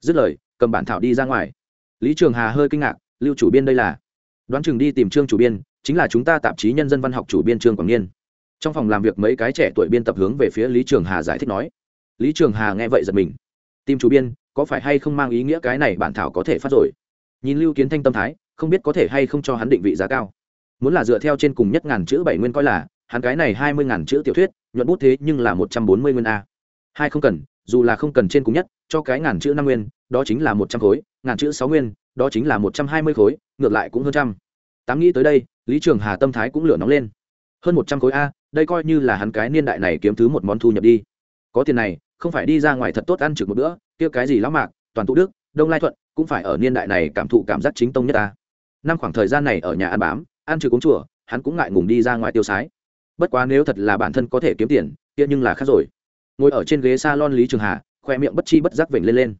Dứt lời, cầm bản thảo đi ra ngoài. Lý trường hà hơi kinh ngạc, lưu chủ biên đây là? Đoán chừng đi tìm trương chủ biên, chính là chúng ta tạp chí nhân dân văn học chủ biên trương quảng niên. Trong phòng làm việc mấy cái trẻ tuổi biên tập hướng về phía lý trường hà giải thích nói. Lý trường hà nghe vậy giật mình. Tìm chủ biên, có phải hay không mang ý nghĩa cái này bản thảo có thể phát rồi? Nhìn lưu kiến thanh tâm thái, không biết có thể hay không cho hắn định vị giá cao. Muốn là dựa theo trên cùng nhất ngàn chữ bảy nguyên coi là, hắn cái này hai mươi ngàn chữ tiểu thuyết nhuận bút thế nhưng là một trăm bốn mươi nguyên a. Hai không cần, dù là không cần trên cùng nhất, cho cái ngàn chữ năm nguyên, đó chính là một trăm khối, ngàn chữ sáu nguyên, đó chính là một trăm hai mươi khối, ngược lại cũng hơn trăm. Tám nghĩ tới đây, lý trường hà tâm thái cũng lửa nóng lên. Hơn một trăm khối a, đây coi như là hắn cái niên đại này kiếm thứ một món thu nhập đi. Có tiền này, không phải đi ra ngoài thật tốt ăn trực một bữa, kia cái gì lão mạc, toàn tụ đức, đông lai thuận, cũng phải ở niên đại này cảm thụ cảm giác chính tông nhất ta. Năm khoảng thời gian này ở nhà ăn bám, ăn trừ cũng chùa, hắn cũng ngại ngùng đi ra ngoài tiêu sái bất quá nếu thật là bản thân có thể kiếm tiền, kia nhưng là khác rồi. Ngồi ở trên ghế s a lon lý trường hà, khoe miệng bất chi bất giác vểnh lên lên.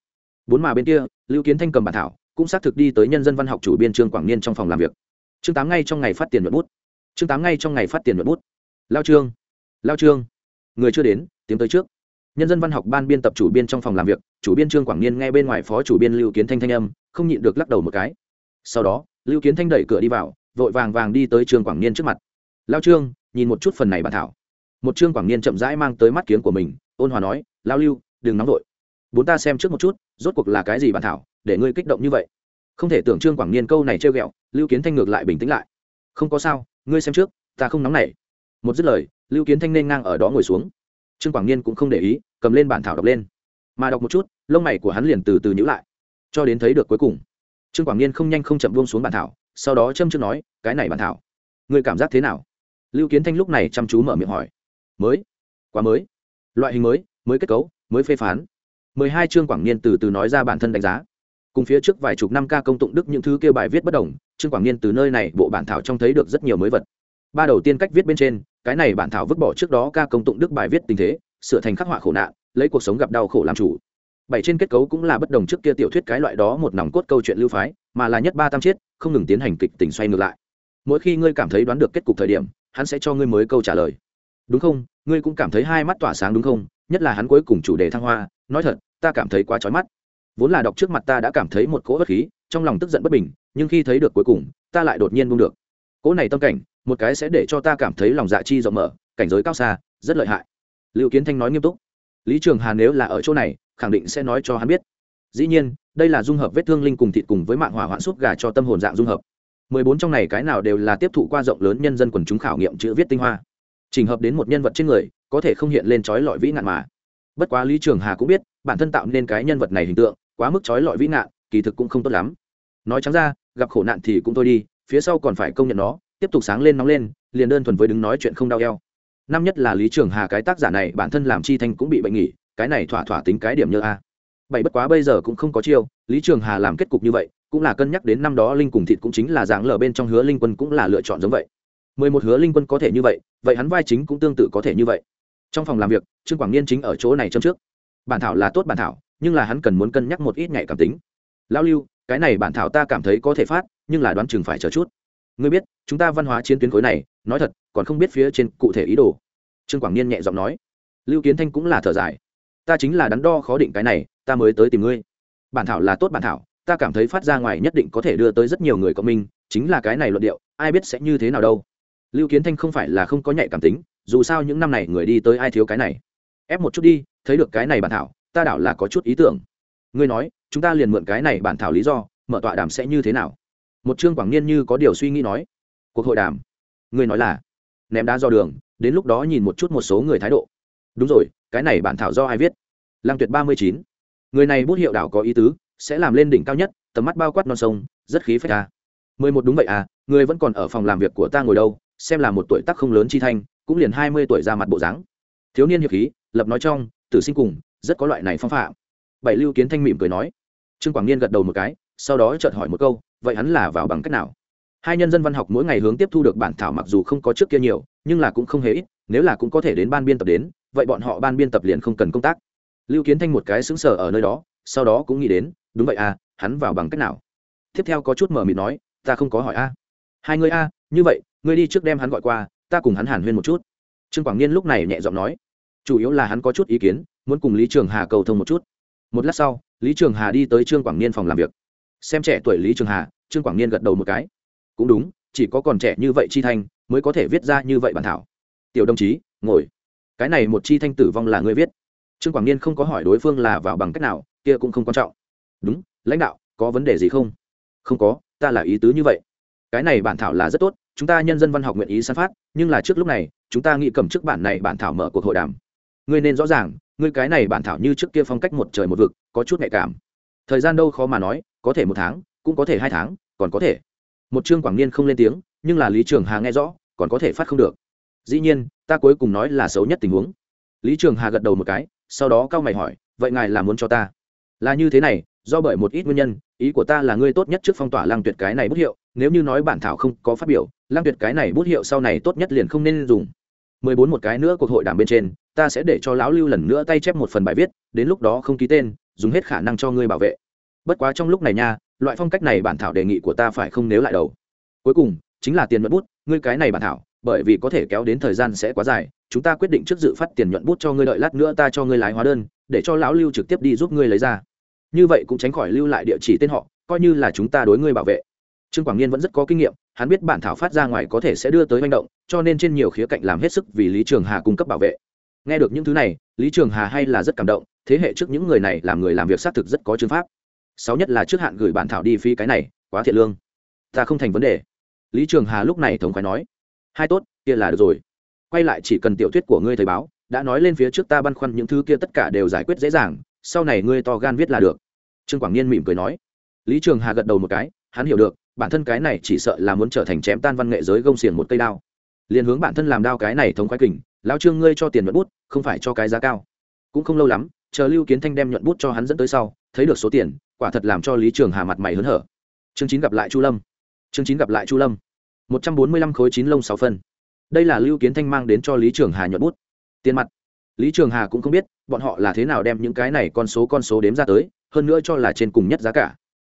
Bốn mà bên kia, lưu kiến thanh cầm bản thảo, cũng xác thực đi tới nhân dân văn học chủ biên trương quảng niên trong phòng làm việc. Chương tám ngay trong ngày phát tiền nhuận bút. Chương tám ngay trong ngày phát tiền nhuận bút. Lao trương lao trương, người chưa đến, tiếng tới trước. Nhân dân văn học ban biên tập chủ biên trong phòng làm việc, chủ biên trương quảng niên nghe bên ngoài phó chủ biên lưu kiến thanh thanh âm, không nhịn được lắc đầu một cái. Sau đó, lưu kiến thanh đẩy cửa đi vào, vội vàng vàng đi tới trương quảng niên trước mặt. Lao trương nhìn một chút phần này bản thảo. Một trương quảng niên chậm rãi mang tới mắt kiếng của mình, ôn hòa nói, lao lưu, đừng nóng vội. Bốn ta xem trước một chút, rốt cuộc là cái gì bản thảo, để ngươi kích động như vậy? Không thể tưởng trương quảng niên câu này trêu ghẹo, lưu kiến thanh ngược lại bình tĩnh lại. Không có sao, ngươi xem trước, ta không nóng nảy. Một dứt lời, lưu kiến thanh nên ngang ở đó ngồi xuống. Trương quảng niên cũng không để ý, cầm lên bản thảo đọc lên. Mà đọc một chút, lông mày của hắn liền từ từ nhữ lại, cho đến thấy được cuối cùng. Trương quảng niên không nhanh không chậm buông xuống bản thảo, sau đó châm chước nói, cái này bản thảo, ngươi cảm giác thế nào? Lưu kiến thanh lúc này chăm chú mở miệng hỏi. Mới? Quá mới. Loại hình mới mới kết cấu, mới phê phán. Mười hai chương quảng niên từ từ nói ra bản thân đánh giá. Cùng phía trước vài chục năm ca công tụng đức những thứ kêu bài viết bất đồng trương quảng niên từ nơi này bộ bản thảo trông thấy được rất nhiều mới vật. Ba đầu tiên cách viết bên trên, cái này bản thảo vứt bỏ trước đó ca công tụng đức bài viết tình thế, sửa thành khắc họa khổ nạn, lấy cuộc sống gặp đau khổ làm chủ. Bảy trên kết cấu cũng là bất đồng trước kia tiểu thuyết cái loại đó một nòng cốt câu chuyện lưu phái, mà là nhất ba tam chiết, không ngừng tiến hành kịch tình xoay ngược lại. Mỗi khi ngươi cảm thấy đoán được kết cục thời điểm hắn sẽ cho ngươi mới câu trả lời. Đúng không? Ngươi cũng cảm thấy hai mắt tỏa sáng đúng không? Nhất là hắn cuối cùng chủ đề thăng hoa, nói thật, ta cảm thấy quá trói mắt. Vốn là đọc trước mặt ta đã cảm thấy một cỗ bất khí, trong lòng tức giận bất bình, nhưng khi thấy được cuối cùng, ta lại đột nhiên buông được. Cỗ này tâm cảnh, một cái sẽ để cho ta cảm thấy lòng dạ chi rộng mở, cảnh giới cao xa, rất lợi hại. Liệu kiến thanh nói nghiêm túc. Lý trường hà nếu là ở chỗ này, khẳng định sẽ nói cho hắn biết. Dĩ nhiên, đây là dung hợp vết thương linh cùng thịt cùng với mạng hỏa hoạn suốt gà cho tâm hồn dạng dung hợp mười bốn trong này cái nào đều là tiếp thụ qua rộng lớn nhân dân quần chúng khảo nghiệm chữ viết tinh hoa. Trình hợp đến một nhân vật trên người, có thể không hiện lên trói lọi vĩ ngạn mà. Bất quá lý trường hà cũng biết, bản thân tạo nên cái nhân vật này hình tượng, quá mức trói lọi vĩ ngạn, kỳ thực cũng không tốt lắm. Nói trắng ra, gặp khổ nạn thì cũng thôi đi, phía sau còn phải công nhận nó, tiếp tục sáng lên nóng lên, liền đơn thuần với đứng nói chuyện không đau eo. Năm nhất là lý trường hà cái tác giả này, bản thân làm chi thanh cũng bị bệnh nghỉ, cái này thỏa thỏa tính cái điểm như a. Bảy bất quá bây giờ cũng không có chiêu, lý trường hà làm kết cục như vậy cũng là cân nhắc đến năm đó linh cùng thịt cũng chính là dạng lở bên trong hứa linh quân cũng là lựa chọn giống vậy. Mười một hứa linh quân có thể như vậy vậy hắn vai chính cũng tương tự có thể như vậy. Trong phòng làm việc, trương quảng niên chính ở chỗ này châm trước. Bản thảo là tốt bản thảo, nhưng là hắn cần muốn cân nhắc một ít nhạy cảm tính. Lao lưu, cái này bản thảo ta cảm thấy có thể phát, nhưng là đoán chừng phải chờ chút. Ngươi biết, chúng ta văn hóa chiến tuyến khối này, nói thật, còn không biết phía trên cụ thể ý đồ. Trương quảng niên nhẹ giọng nói. Lưu kiến thanh cũng là thở dài. Ta chính là đắn đo khó định cái này, ta mới tới tìm ngươi. Bản thảo là tốt bản thảo ta cảm thấy phát ra ngoài nhất định có thể đưa tới rất nhiều người cộng minh, chính là cái này luận điệu, ai biết sẽ như thế nào đâu. Lưu kiến thanh không phải là không có nhạy cảm tính, dù sao những năm này người đi tới ai thiếu cái này. Ép một chút đi, thấy được cái này bản thảo, ta đảo là có chút ý tưởng. Ngươi nói, chúng ta liền mượn cái này bản thảo lý do, mở tọa đàm sẽ như thế nào? Một trương quảng niên như có điều suy nghĩ nói. Cuộc hội đàm. Ngươi nói là, ném đá do đường, đến lúc đó nhìn một chút một số người thái độ. Đúng rồi, cái này bản thảo do ai viết? Lăng tuyệt ba mươi chín. Người này bút hiệu đảo có ý tứ sẽ làm lên đỉnh cao nhất, tầm mắt bao quát non sông, rất khí phách ta mười một đúng vậy à người vẫn còn ở phòng làm việc của ta ngồi đâu, xem là một tuổi tác không lớn chi thanh, cũng liền hai mươi tuổi ra mặt bộ dáng. Thiếu niên hiệp khí, lập nói trong, tử sinh cùng, rất có loại này phong phạm. Bảy lưu kiến thanh mỉm cười nói. Trương quảng niên gật đầu một cái, sau đó chợt hỏi một câu, vậy hắn là vào bằng cách nào? Hai nhân dân văn học mỗi ngày hướng tiếp thu được bản thảo mặc dù không có trước kia nhiều, nhưng là cũng không hề ít, nếu là cũng có thể đến ban biên tập đến, vậy bọn họ ban biên tập liền không cần công tác. Lưu kiến thanh một cái xứng sở ở nơi đó, sau đó cũng nghĩ đến đúng vậy à hắn vào bằng cách nào? Tiếp theo có chút mở mịt nói, ta không có hỏi a. Hai người a, như vậy, ngươi đi trước đem hắn gọi qua, ta cùng hắn hàn huyên một chút. Trương quảng niên lúc này nhẹ giọng nói, chủ yếu là hắn có chút ý kiến, muốn cùng lý trường hà cầu thông một chút. Một lát sau, lý trường hà đi tới trương quảng niên phòng làm việc. Xem trẻ tuổi lý trường hà, trương quảng niên gật đầu một cái. Cũng đúng, chỉ có còn trẻ như vậy chi thanh mới có thể viết ra như vậy bản thảo. Tiểu đồng chí, ngồi. Cái này một chi thanh tử vong là ngươi viết. Trương quảng niên không có hỏi đối phương là vào bằng cách nào, kia cũng không quan trọng đúng, lãnh đạo, có vấn đề gì không? Không có, ta là ý tứ như vậy. Cái này bản thảo là rất tốt, chúng ta nhân dân văn học nguyện ý san phát, nhưng là trước lúc này, chúng ta nghĩ cầm trước bản này bản thảo mở cuộc hội đàm. Ngươi nên rõ ràng, ngươi cái này bản thảo như trước kia phong cách một trời một vực, có chút nhạy cảm. Thời gian đâu khó mà nói, có thể một tháng, cũng có thể hai tháng, còn có thể. Một chương quảng niên không lên tiếng, nhưng là lý trường hà nghe rõ, còn có thể phát không được. Dĩ nhiên, ta cuối cùng nói là xấu nhất tình huống. Lý trường hà gật đầu một cái, sau đó cao mày hỏi, vậy ngài là muốn cho ta? Là như thế này do bởi một ít nguyên nhân, ý của ta là ngươi tốt nhất trước phong tỏa lang tuyệt cái này bút hiệu, nếu như nói bản thảo không có phát biểu lang tuyệt cái này bút hiệu sau này tốt nhất liền không nên dùng. Mười bốn một cái nữa cuộc hội đàm bên trên, ta sẽ để cho lão lưu lần nữa tay chép một phần bài viết, đến lúc đó không ký tên, dùng hết khả năng cho ngươi bảo vệ. Bất quá trong lúc này nha, loại phong cách này bản thảo đề nghị của ta phải không nếu lại đầu. Cuối cùng, chính là tiền nhuận bút, ngươi cái này bản thảo, bởi vì có thể kéo đến thời gian sẽ quá dài, chúng ta quyết định trước dự phát tiền nhuận bút cho ngươi đợi lát nữa ta cho ngươi lái hóa đơn, để cho lão lưu trực tiếp đi giúp ngươi lấy ra như vậy cũng tránh khỏi lưu lại địa chỉ tên họ, coi như là chúng ta đối ngươi bảo vệ. Trương quảng niên vẫn rất có kinh nghiệm, hắn biết bản thảo phát ra ngoài có thể sẽ đưa tới manh động, cho nên trên nhiều khía cạnh làm hết sức vì lý trường hà cung cấp bảo vệ. Nghe được những thứ này, lý trường hà hay là rất cảm động, thế hệ trước những người này làm người làm việc xác thực rất có chứng pháp. Sáu nhất là trước hạn gửi bản thảo đi phí cái này, quá thiện lương. Ta không thành vấn đề. Lý trường hà lúc này thống khoái nói. Hai tốt, kia là được rồi. Quay lại chỉ cần tiểu thuyết của ngươi thời báo, đã nói lên phía trước ta băn khoăn những thứ kia tất cả đều giải quyết dễ dàng sau này ngươi to gan viết là được. Trương quảng niên mỉm cười nói. Lý trường hà gật đầu một cái, hắn hiểu được, bản thân cái này chỉ sợ là muốn trở thành chém tan văn nghệ giới gông xiềng một cây đao. Liền hướng bản thân làm đao cái này thống khoái kình lao trương ngươi cho tiền nhuận bút, không phải cho cái giá cao. Cũng không lâu lắm, chờ lưu kiến thanh đem nhuận bút cho hắn dẫn tới sau, thấy được số tiền, quả thật làm cho lý trường hà mặt mày hớn hở. Chương chín gặp lại chu lâm. Chương chín gặp lại chu lâm. Một trăm bốn mươi lăm khối chín lông sáu phân. Đây là lưu kiến thanh mang đến cho lý trường hà nhuận bút. Tiền mặt lý trường hà cũng không biết, bọn họ là thế nào đem những cái này con số con số đếm ra tới, hơn nữa cho là trên cùng nhất giá cả.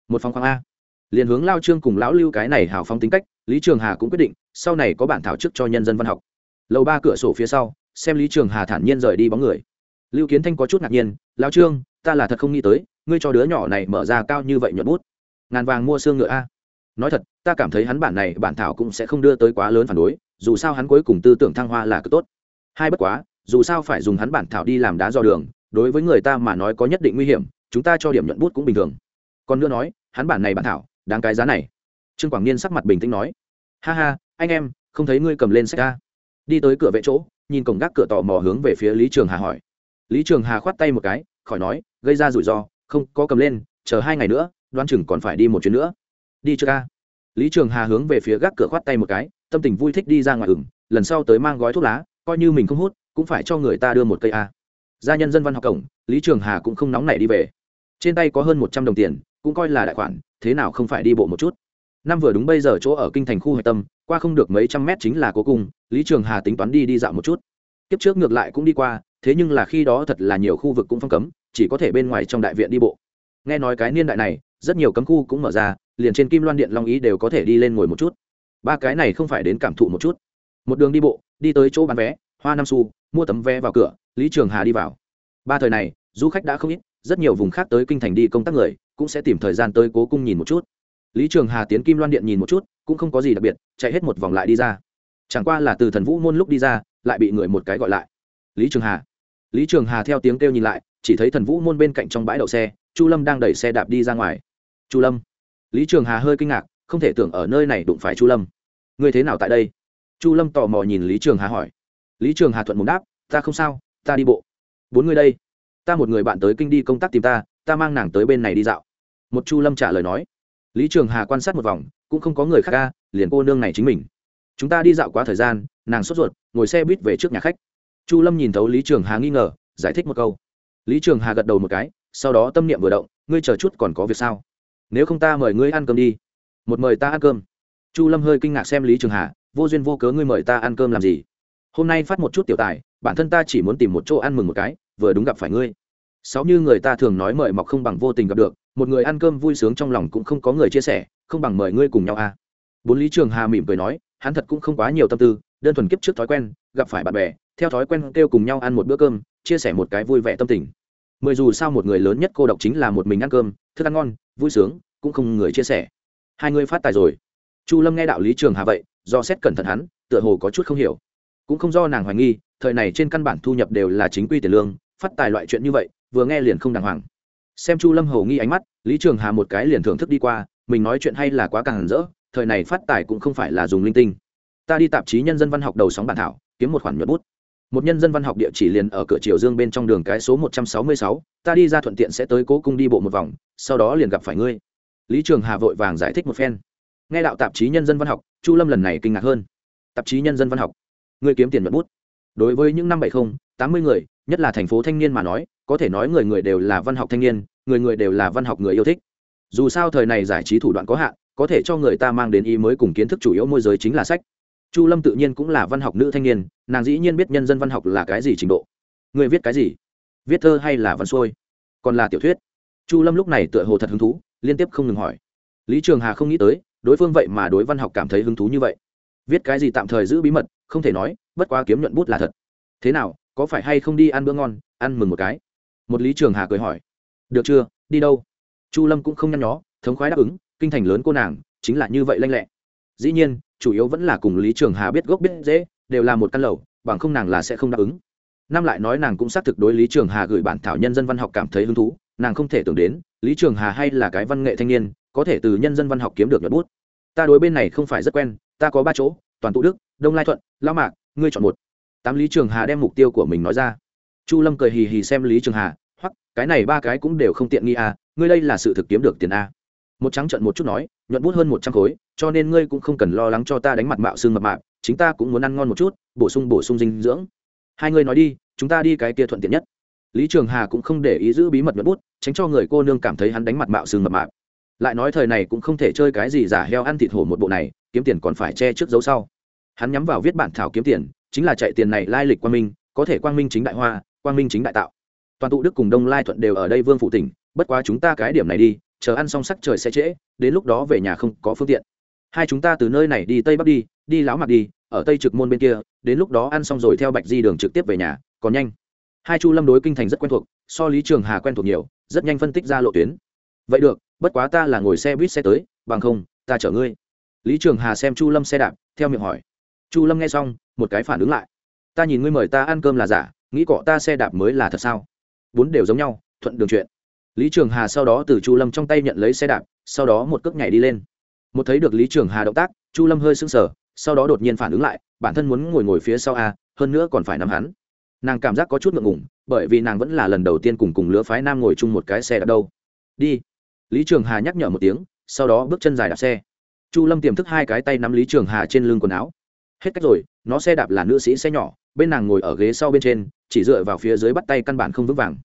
Một phòng khoang a. Liền hướng lao trương cùng lão lưu cái này hào phóng tính cách, lý trường hà cũng quyết định, sau này có bản thảo chức cho nhân dân văn học. Lầu ba cửa sổ phía sau, xem lý trường hà thản nhiên rời đi bóng người. Lưu kiến thanh có chút ngạc nhiên lao trương, ta là thật không nghĩ tới, ngươi cho đứa nhỏ này mở ra cao như vậy nhuận bút. Ngàn vàng mua xương ngựa a. Nói thật, ta cảm thấy hắn bản này bản thảo cũng sẽ không đưa tới quá lớn phản đối, dù sao hắn cuối cùng tư tưởng thăng hoa là cực tốt. Hai bất quá dù sao phải dùng hắn bản thảo đi làm đá dò đường, đối với người ta mà nói có nhất định nguy hiểm, chúng ta cho điểm nhuận bút cũng bình thường. Còn nữa nói, hắn bản này bản thảo, đáng cái giá này. Trương quảng niên sắc mặt bình tĩnh nói, ha ha, anh em, không thấy ngươi cầm lên sách ra đi tới cửa vệ chỗ, nhìn cổng gác cửa tò mò hướng về phía lý trường hà hỏi. Lý trường hà khoát tay một cái, khỏi nói, gây ra rủi ro, không có cầm lên, chờ hai ngày nữa đoan chừng còn phải đi một chuyến nữa. Đi chưa ca lý trường hà hướng về phía gác cửa khoát tay một cái, tâm tình vui thích đi ra ngoài ửng, lần sau tới mang gói thuốc lá, coi như mình không hút cũng phải cho người ta đưa một cây a. Gia nhân dân văn học cổng, lý trường hà cũng không nóng nảy đi về. Trên tay có hơn một trăm đồng tiền, cũng coi là đại khoản, thế nào không phải đi bộ một chút. Năm vừa đúng bây giờ chỗ ở kinh thành khu hạch tâm, qua không được mấy trăm mét chính là cuối cùng, lý trường hà tính toán đi đi dạo một chút. Tiếp trước ngược lại cũng đi qua, thế nhưng là khi đó thật là nhiều khu vực cũng phong cấm, chỉ có thể bên ngoài trong đại viện đi bộ. Nghe nói cái niên đại này, rất nhiều cấm khu cũng mở ra, liền trên kim loan điện long ý đều có thể đi lên ngồi một chút. Ba cái này không phải đến cảm thụ một chút. Một đường đi bộ, đi tới chỗ bán vé hoa năm xu, mua tấm vé vào cửa, lý trường hà đi vào. Ba thời này, du khách đã không ít, rất nhiều vùng khác tới kinh thành đi công tác người, cũng sẽ tìm thời gian tới cố cung nhìn một chút. Lý trường hà tiến kim loan điện nhìn một chút, cũng không có gì đặc biệt, chạy hết một vòng lại đi ra. Chẳng qua là từ thần vũ môn lúc đi ra, lại bị người một cái gọi lại. Lý trường hà. Lý trường hà theo tiếng kêu nhìn lại, chỉ thấy thần vũ môn bên cạnh trong bãi đậu xe, chu lâm đang đẩy xe đạp đi ra ngoài. Chu lâm. Lý trường hà hơi kinh ngạc, không thể tưởng ở nơi này đụng phải chu lâm. Người thế nào tại đây? Chu lâm tò mò nhìn lý trường hà hỏi lý trường hà thuận mồm đáp, ta không sao, ta đi bộ. Bốn người đây, ta một người bạn tới kinh đi công tác tìm ta ta mang nàng tới bên này đi dạo. Một chu lâm trả lời nói. Lý trường hà quan sát một vòng, cũng không có người khác ca liền cô nương này chính mình. Chúng ta đi dạo quá thời gian, nàng sốt ruột, ngồi xe buýt về trước nhà khách. Chu lâm nhìn thấu lý trường hà nghi ngờ, giải thích một câu. Lý trường hà gật đầu một cái, sau đó tâm niệm vừa động, ngươi chờ chút còn có việc sao? Nếu không ta mời ngươi ăn cơm đi. Một mời ta ăn cơm. Chu lâm hơi kinh ngạc xem lý trường hà, vô duyên vô cớ ngươi mời ta ăn cơm làm gì? Hôm nay phát một chút tiểu tài, bản thân ta chỉ muốn tìm một chỗ ăn mừng một cái, vừa đúng gặp phải ngươi. Sáu như người ta thường nói mời mọc không bằng vô tình gặp được, một người ăn cơm vui sướng trong lòng cũng không có người chia sẻ, không bằng mời ngươi cùng nhau à. bốn lý trường hà mỉm cười nói, hắn thật cũng không quá nhiều tâm tư, đơn thuần kiếp trước thói quen, gặp phải bạn bè, theo thói quen kêu cùng nhau ăn một bữa cơm, chia sẻ một cái vui vẻ tâm tình. Mười dù sao một người lớn nhất cô độc chính là một mình ăn cơm, thức ăn ngon, vui sướng, cũng không người chia sẻ. Hai người phát tài rồi. Chu lâm nghe đạo lý trường hà vậy, do xét cẩn thận hắn, tựa hồ có chút không hiểu cũng không do nàng hoài nghi, thời này trên căn bản thu nhập đều là chính quy tiền lương, phát tài loại chuyện như vậy, vừa nghe liền không đàng hoàng. Xem chu lâm hầu nghi ánh mắt, lý trường hà một cái liền thưởng thức đi qua, mình nói chuyện hay là quá càng rỡ, thời này phát tài cũng không phải là dùng linh tinh. Ta đi tạp chí nhân dân văn học đầu sóng bản thảo, kiếm một khoản nhuận bút. Một nhân dân văn học địa chỉ liền ở cửa triều dương bên trong đường cái số một trăm sáu mươi sáu, ta đi ra thuận tiện sẽ tới cố cung đi bộ một vòng, sau đó liền gặp phải ngươi. Lý trường hà vội vàng giải thích một phen. Nghe đạo tạp chí nhân dân văn học, chu lâm lần này kinh ngạc hơn. Tạp chí nhân dân văn học ngươi kiếm tiền nhuận bút. Đối với những năm bảy không, tám mươi người nhất là thành phố thanh niên mà nói có thể nói người người đều là văn học thanh niên người người đều là văn học người yêu thích. Dù sao thời này giải trí thủ đoạn có hạn có thể cho người ta mang đến ý mới cùng kiến thức chủ yếu môi giới chính là sách. Chu lâm tự nhiên cũng là văn học nữ thanh niên nàng dĩ nhiên biết nhân dân văn học là cái gì trình độ. Người viết cái gì? Viết thơ hay là văn xuôi? Còn là tiểu thuyết? Chu lâm lúc này tựa hồ thật hứng thú liên tiếp không ngừng hỏi. Lý trường hà không nghĩ tới đối phương vậy mà đối văn học cảm thấy hứng thú như vậy viết cái gì tạm thời giữ bí mật, không thể nói, bất quá kiếm nhuận bút là thật. Thế nào, có phải hay không đi ăn bữa ngon, ăn mừng một cái? Một lý trường hà cười hỏi. Được chưa, đi đâu? Chu lâm cũng không nhăn nhó, thống khoái đáp ứng, kinh thành lớn cô nàng, chính là như vậy lanh lẹ. Dĩ nhiên, chủ yếu vẫn là cùng lý trường hà biết gốc biết dễ đều là một căn lầu, bằng không nàng là sẽ không đáp ứng. Năm lại nói nàng cũng xác thực đối lý trường hà gửi bản thảo nhân dân văn học cảm thấy hứng thú, nàng không thể tưởng đến, lý trường hà hay là cái văn nghệ thanh niên, có thể từ nhân dân văn học kiếm được nhuận bút. Ta đối bên này không phải rất quen ta có ba chỗ, toàn tụ đức, đông lai thuận, lao mạc, ngươi chọn một. Tám lý trường hà đem mục tiêu của mình nói ra. Chu lâm cười hì hì xem lý trường hà hoặc cái này ba cái cũng đều không tiện nghi à ngươi đây là sự thực kiếm được tiền a một trắng trận một chút nói, nhuận bút hơn một trăm khối, cho nên ngươi cũng không cần lo lắng cho ta đánh mặt mạo xương mập mạp chính ta cũng muốn ăn ngon một chút, bổ sung bổ sung dinh dưỡng. Hai ngươi nói đi, chúng ta đi cái kia thuận tiện nhất. Lý trường hà cũng không để ý giữ bí mật nhuận bút, tránh cho người cô nương cảm thấy hắn đánh mặt mạo xương mập mạp lại nói thời này cũng không thể chơi cái gì giả heo ăn thịt hổ một bộ này kiếm tiền còn phải che trước dấu sau. Hắn nhắm vào viết bản thảo kiếm tiền, chính là chạy tiền này lai lịch quang minh, có thể quang minh chính đại hoa, quang minh chính đại tạo. Toàn tụ đức cùng đông lai thuận đều ở đây vương phủ tỉnh, bất quá chúng ta cái điểm này đi, chờ ăn xong sắc trời sẽ trễ, đến lúc đó về nhà không có phương tiện. Hai chúng ta từ nơi này đi tây bắc đi đi láo mặt đi, ở tây trực môn bên kia, đến lúc đó ăn xong rồi theo bạch di đường trực tiếp về nhà, còn nhanh. Hai chu lâm đối kinh thành rất quen thuộc, so lý trường hà quen thuộc nhiều, rất nhanh phân tích ra lộ tuyến. Vậy được, bất quá ta là ngồi xe buýt xe tới, bằng không, ta chở ngươi lý trường hà xem chu lâm xe đạp, theo miệng hỏi. Chu lâm nghe xong, một cái phản ứng lại. Ta nhìn ngươi mời ta ăn cơm là giả, nghĩ cọ ta xe đạp mới là thật sao? Bốn đều giống nhau, thuận đường chuyện. Lý trường hà sau đó từ chu lâm trong tay nhận lấy xe đạp, sau đó một cước nhảy đi lên. Một thấy được lý trường hà động tác, chu lâm hơi sững sờ, sau đó đột nhiên phản ứng lại, bản thân muốn ngồi ngồi phía sau a, hơn nữa còn phải nắm hắn. Nàng cảm giác có chút ngượng ngủng bởi vì nàng vẫn là lần đầu tiên cùng cùng lứa phái nam ngồi chung một cái xe đạp đâu. Đi. Lý trường hà nhắc nhở một tiếng, sau đó bước chân dài đạp xe chu lâm tiềm thức hai cái tay nắm lý trường hà trên lưng quần áo. Hết cách rồi, nó xe đạp là nữ sĩ xe nhỏ, bên nàng ngồi ở ghế sau bên trên, chỉ dựa vào phía dưới bắt tay căn bản không vững vàng.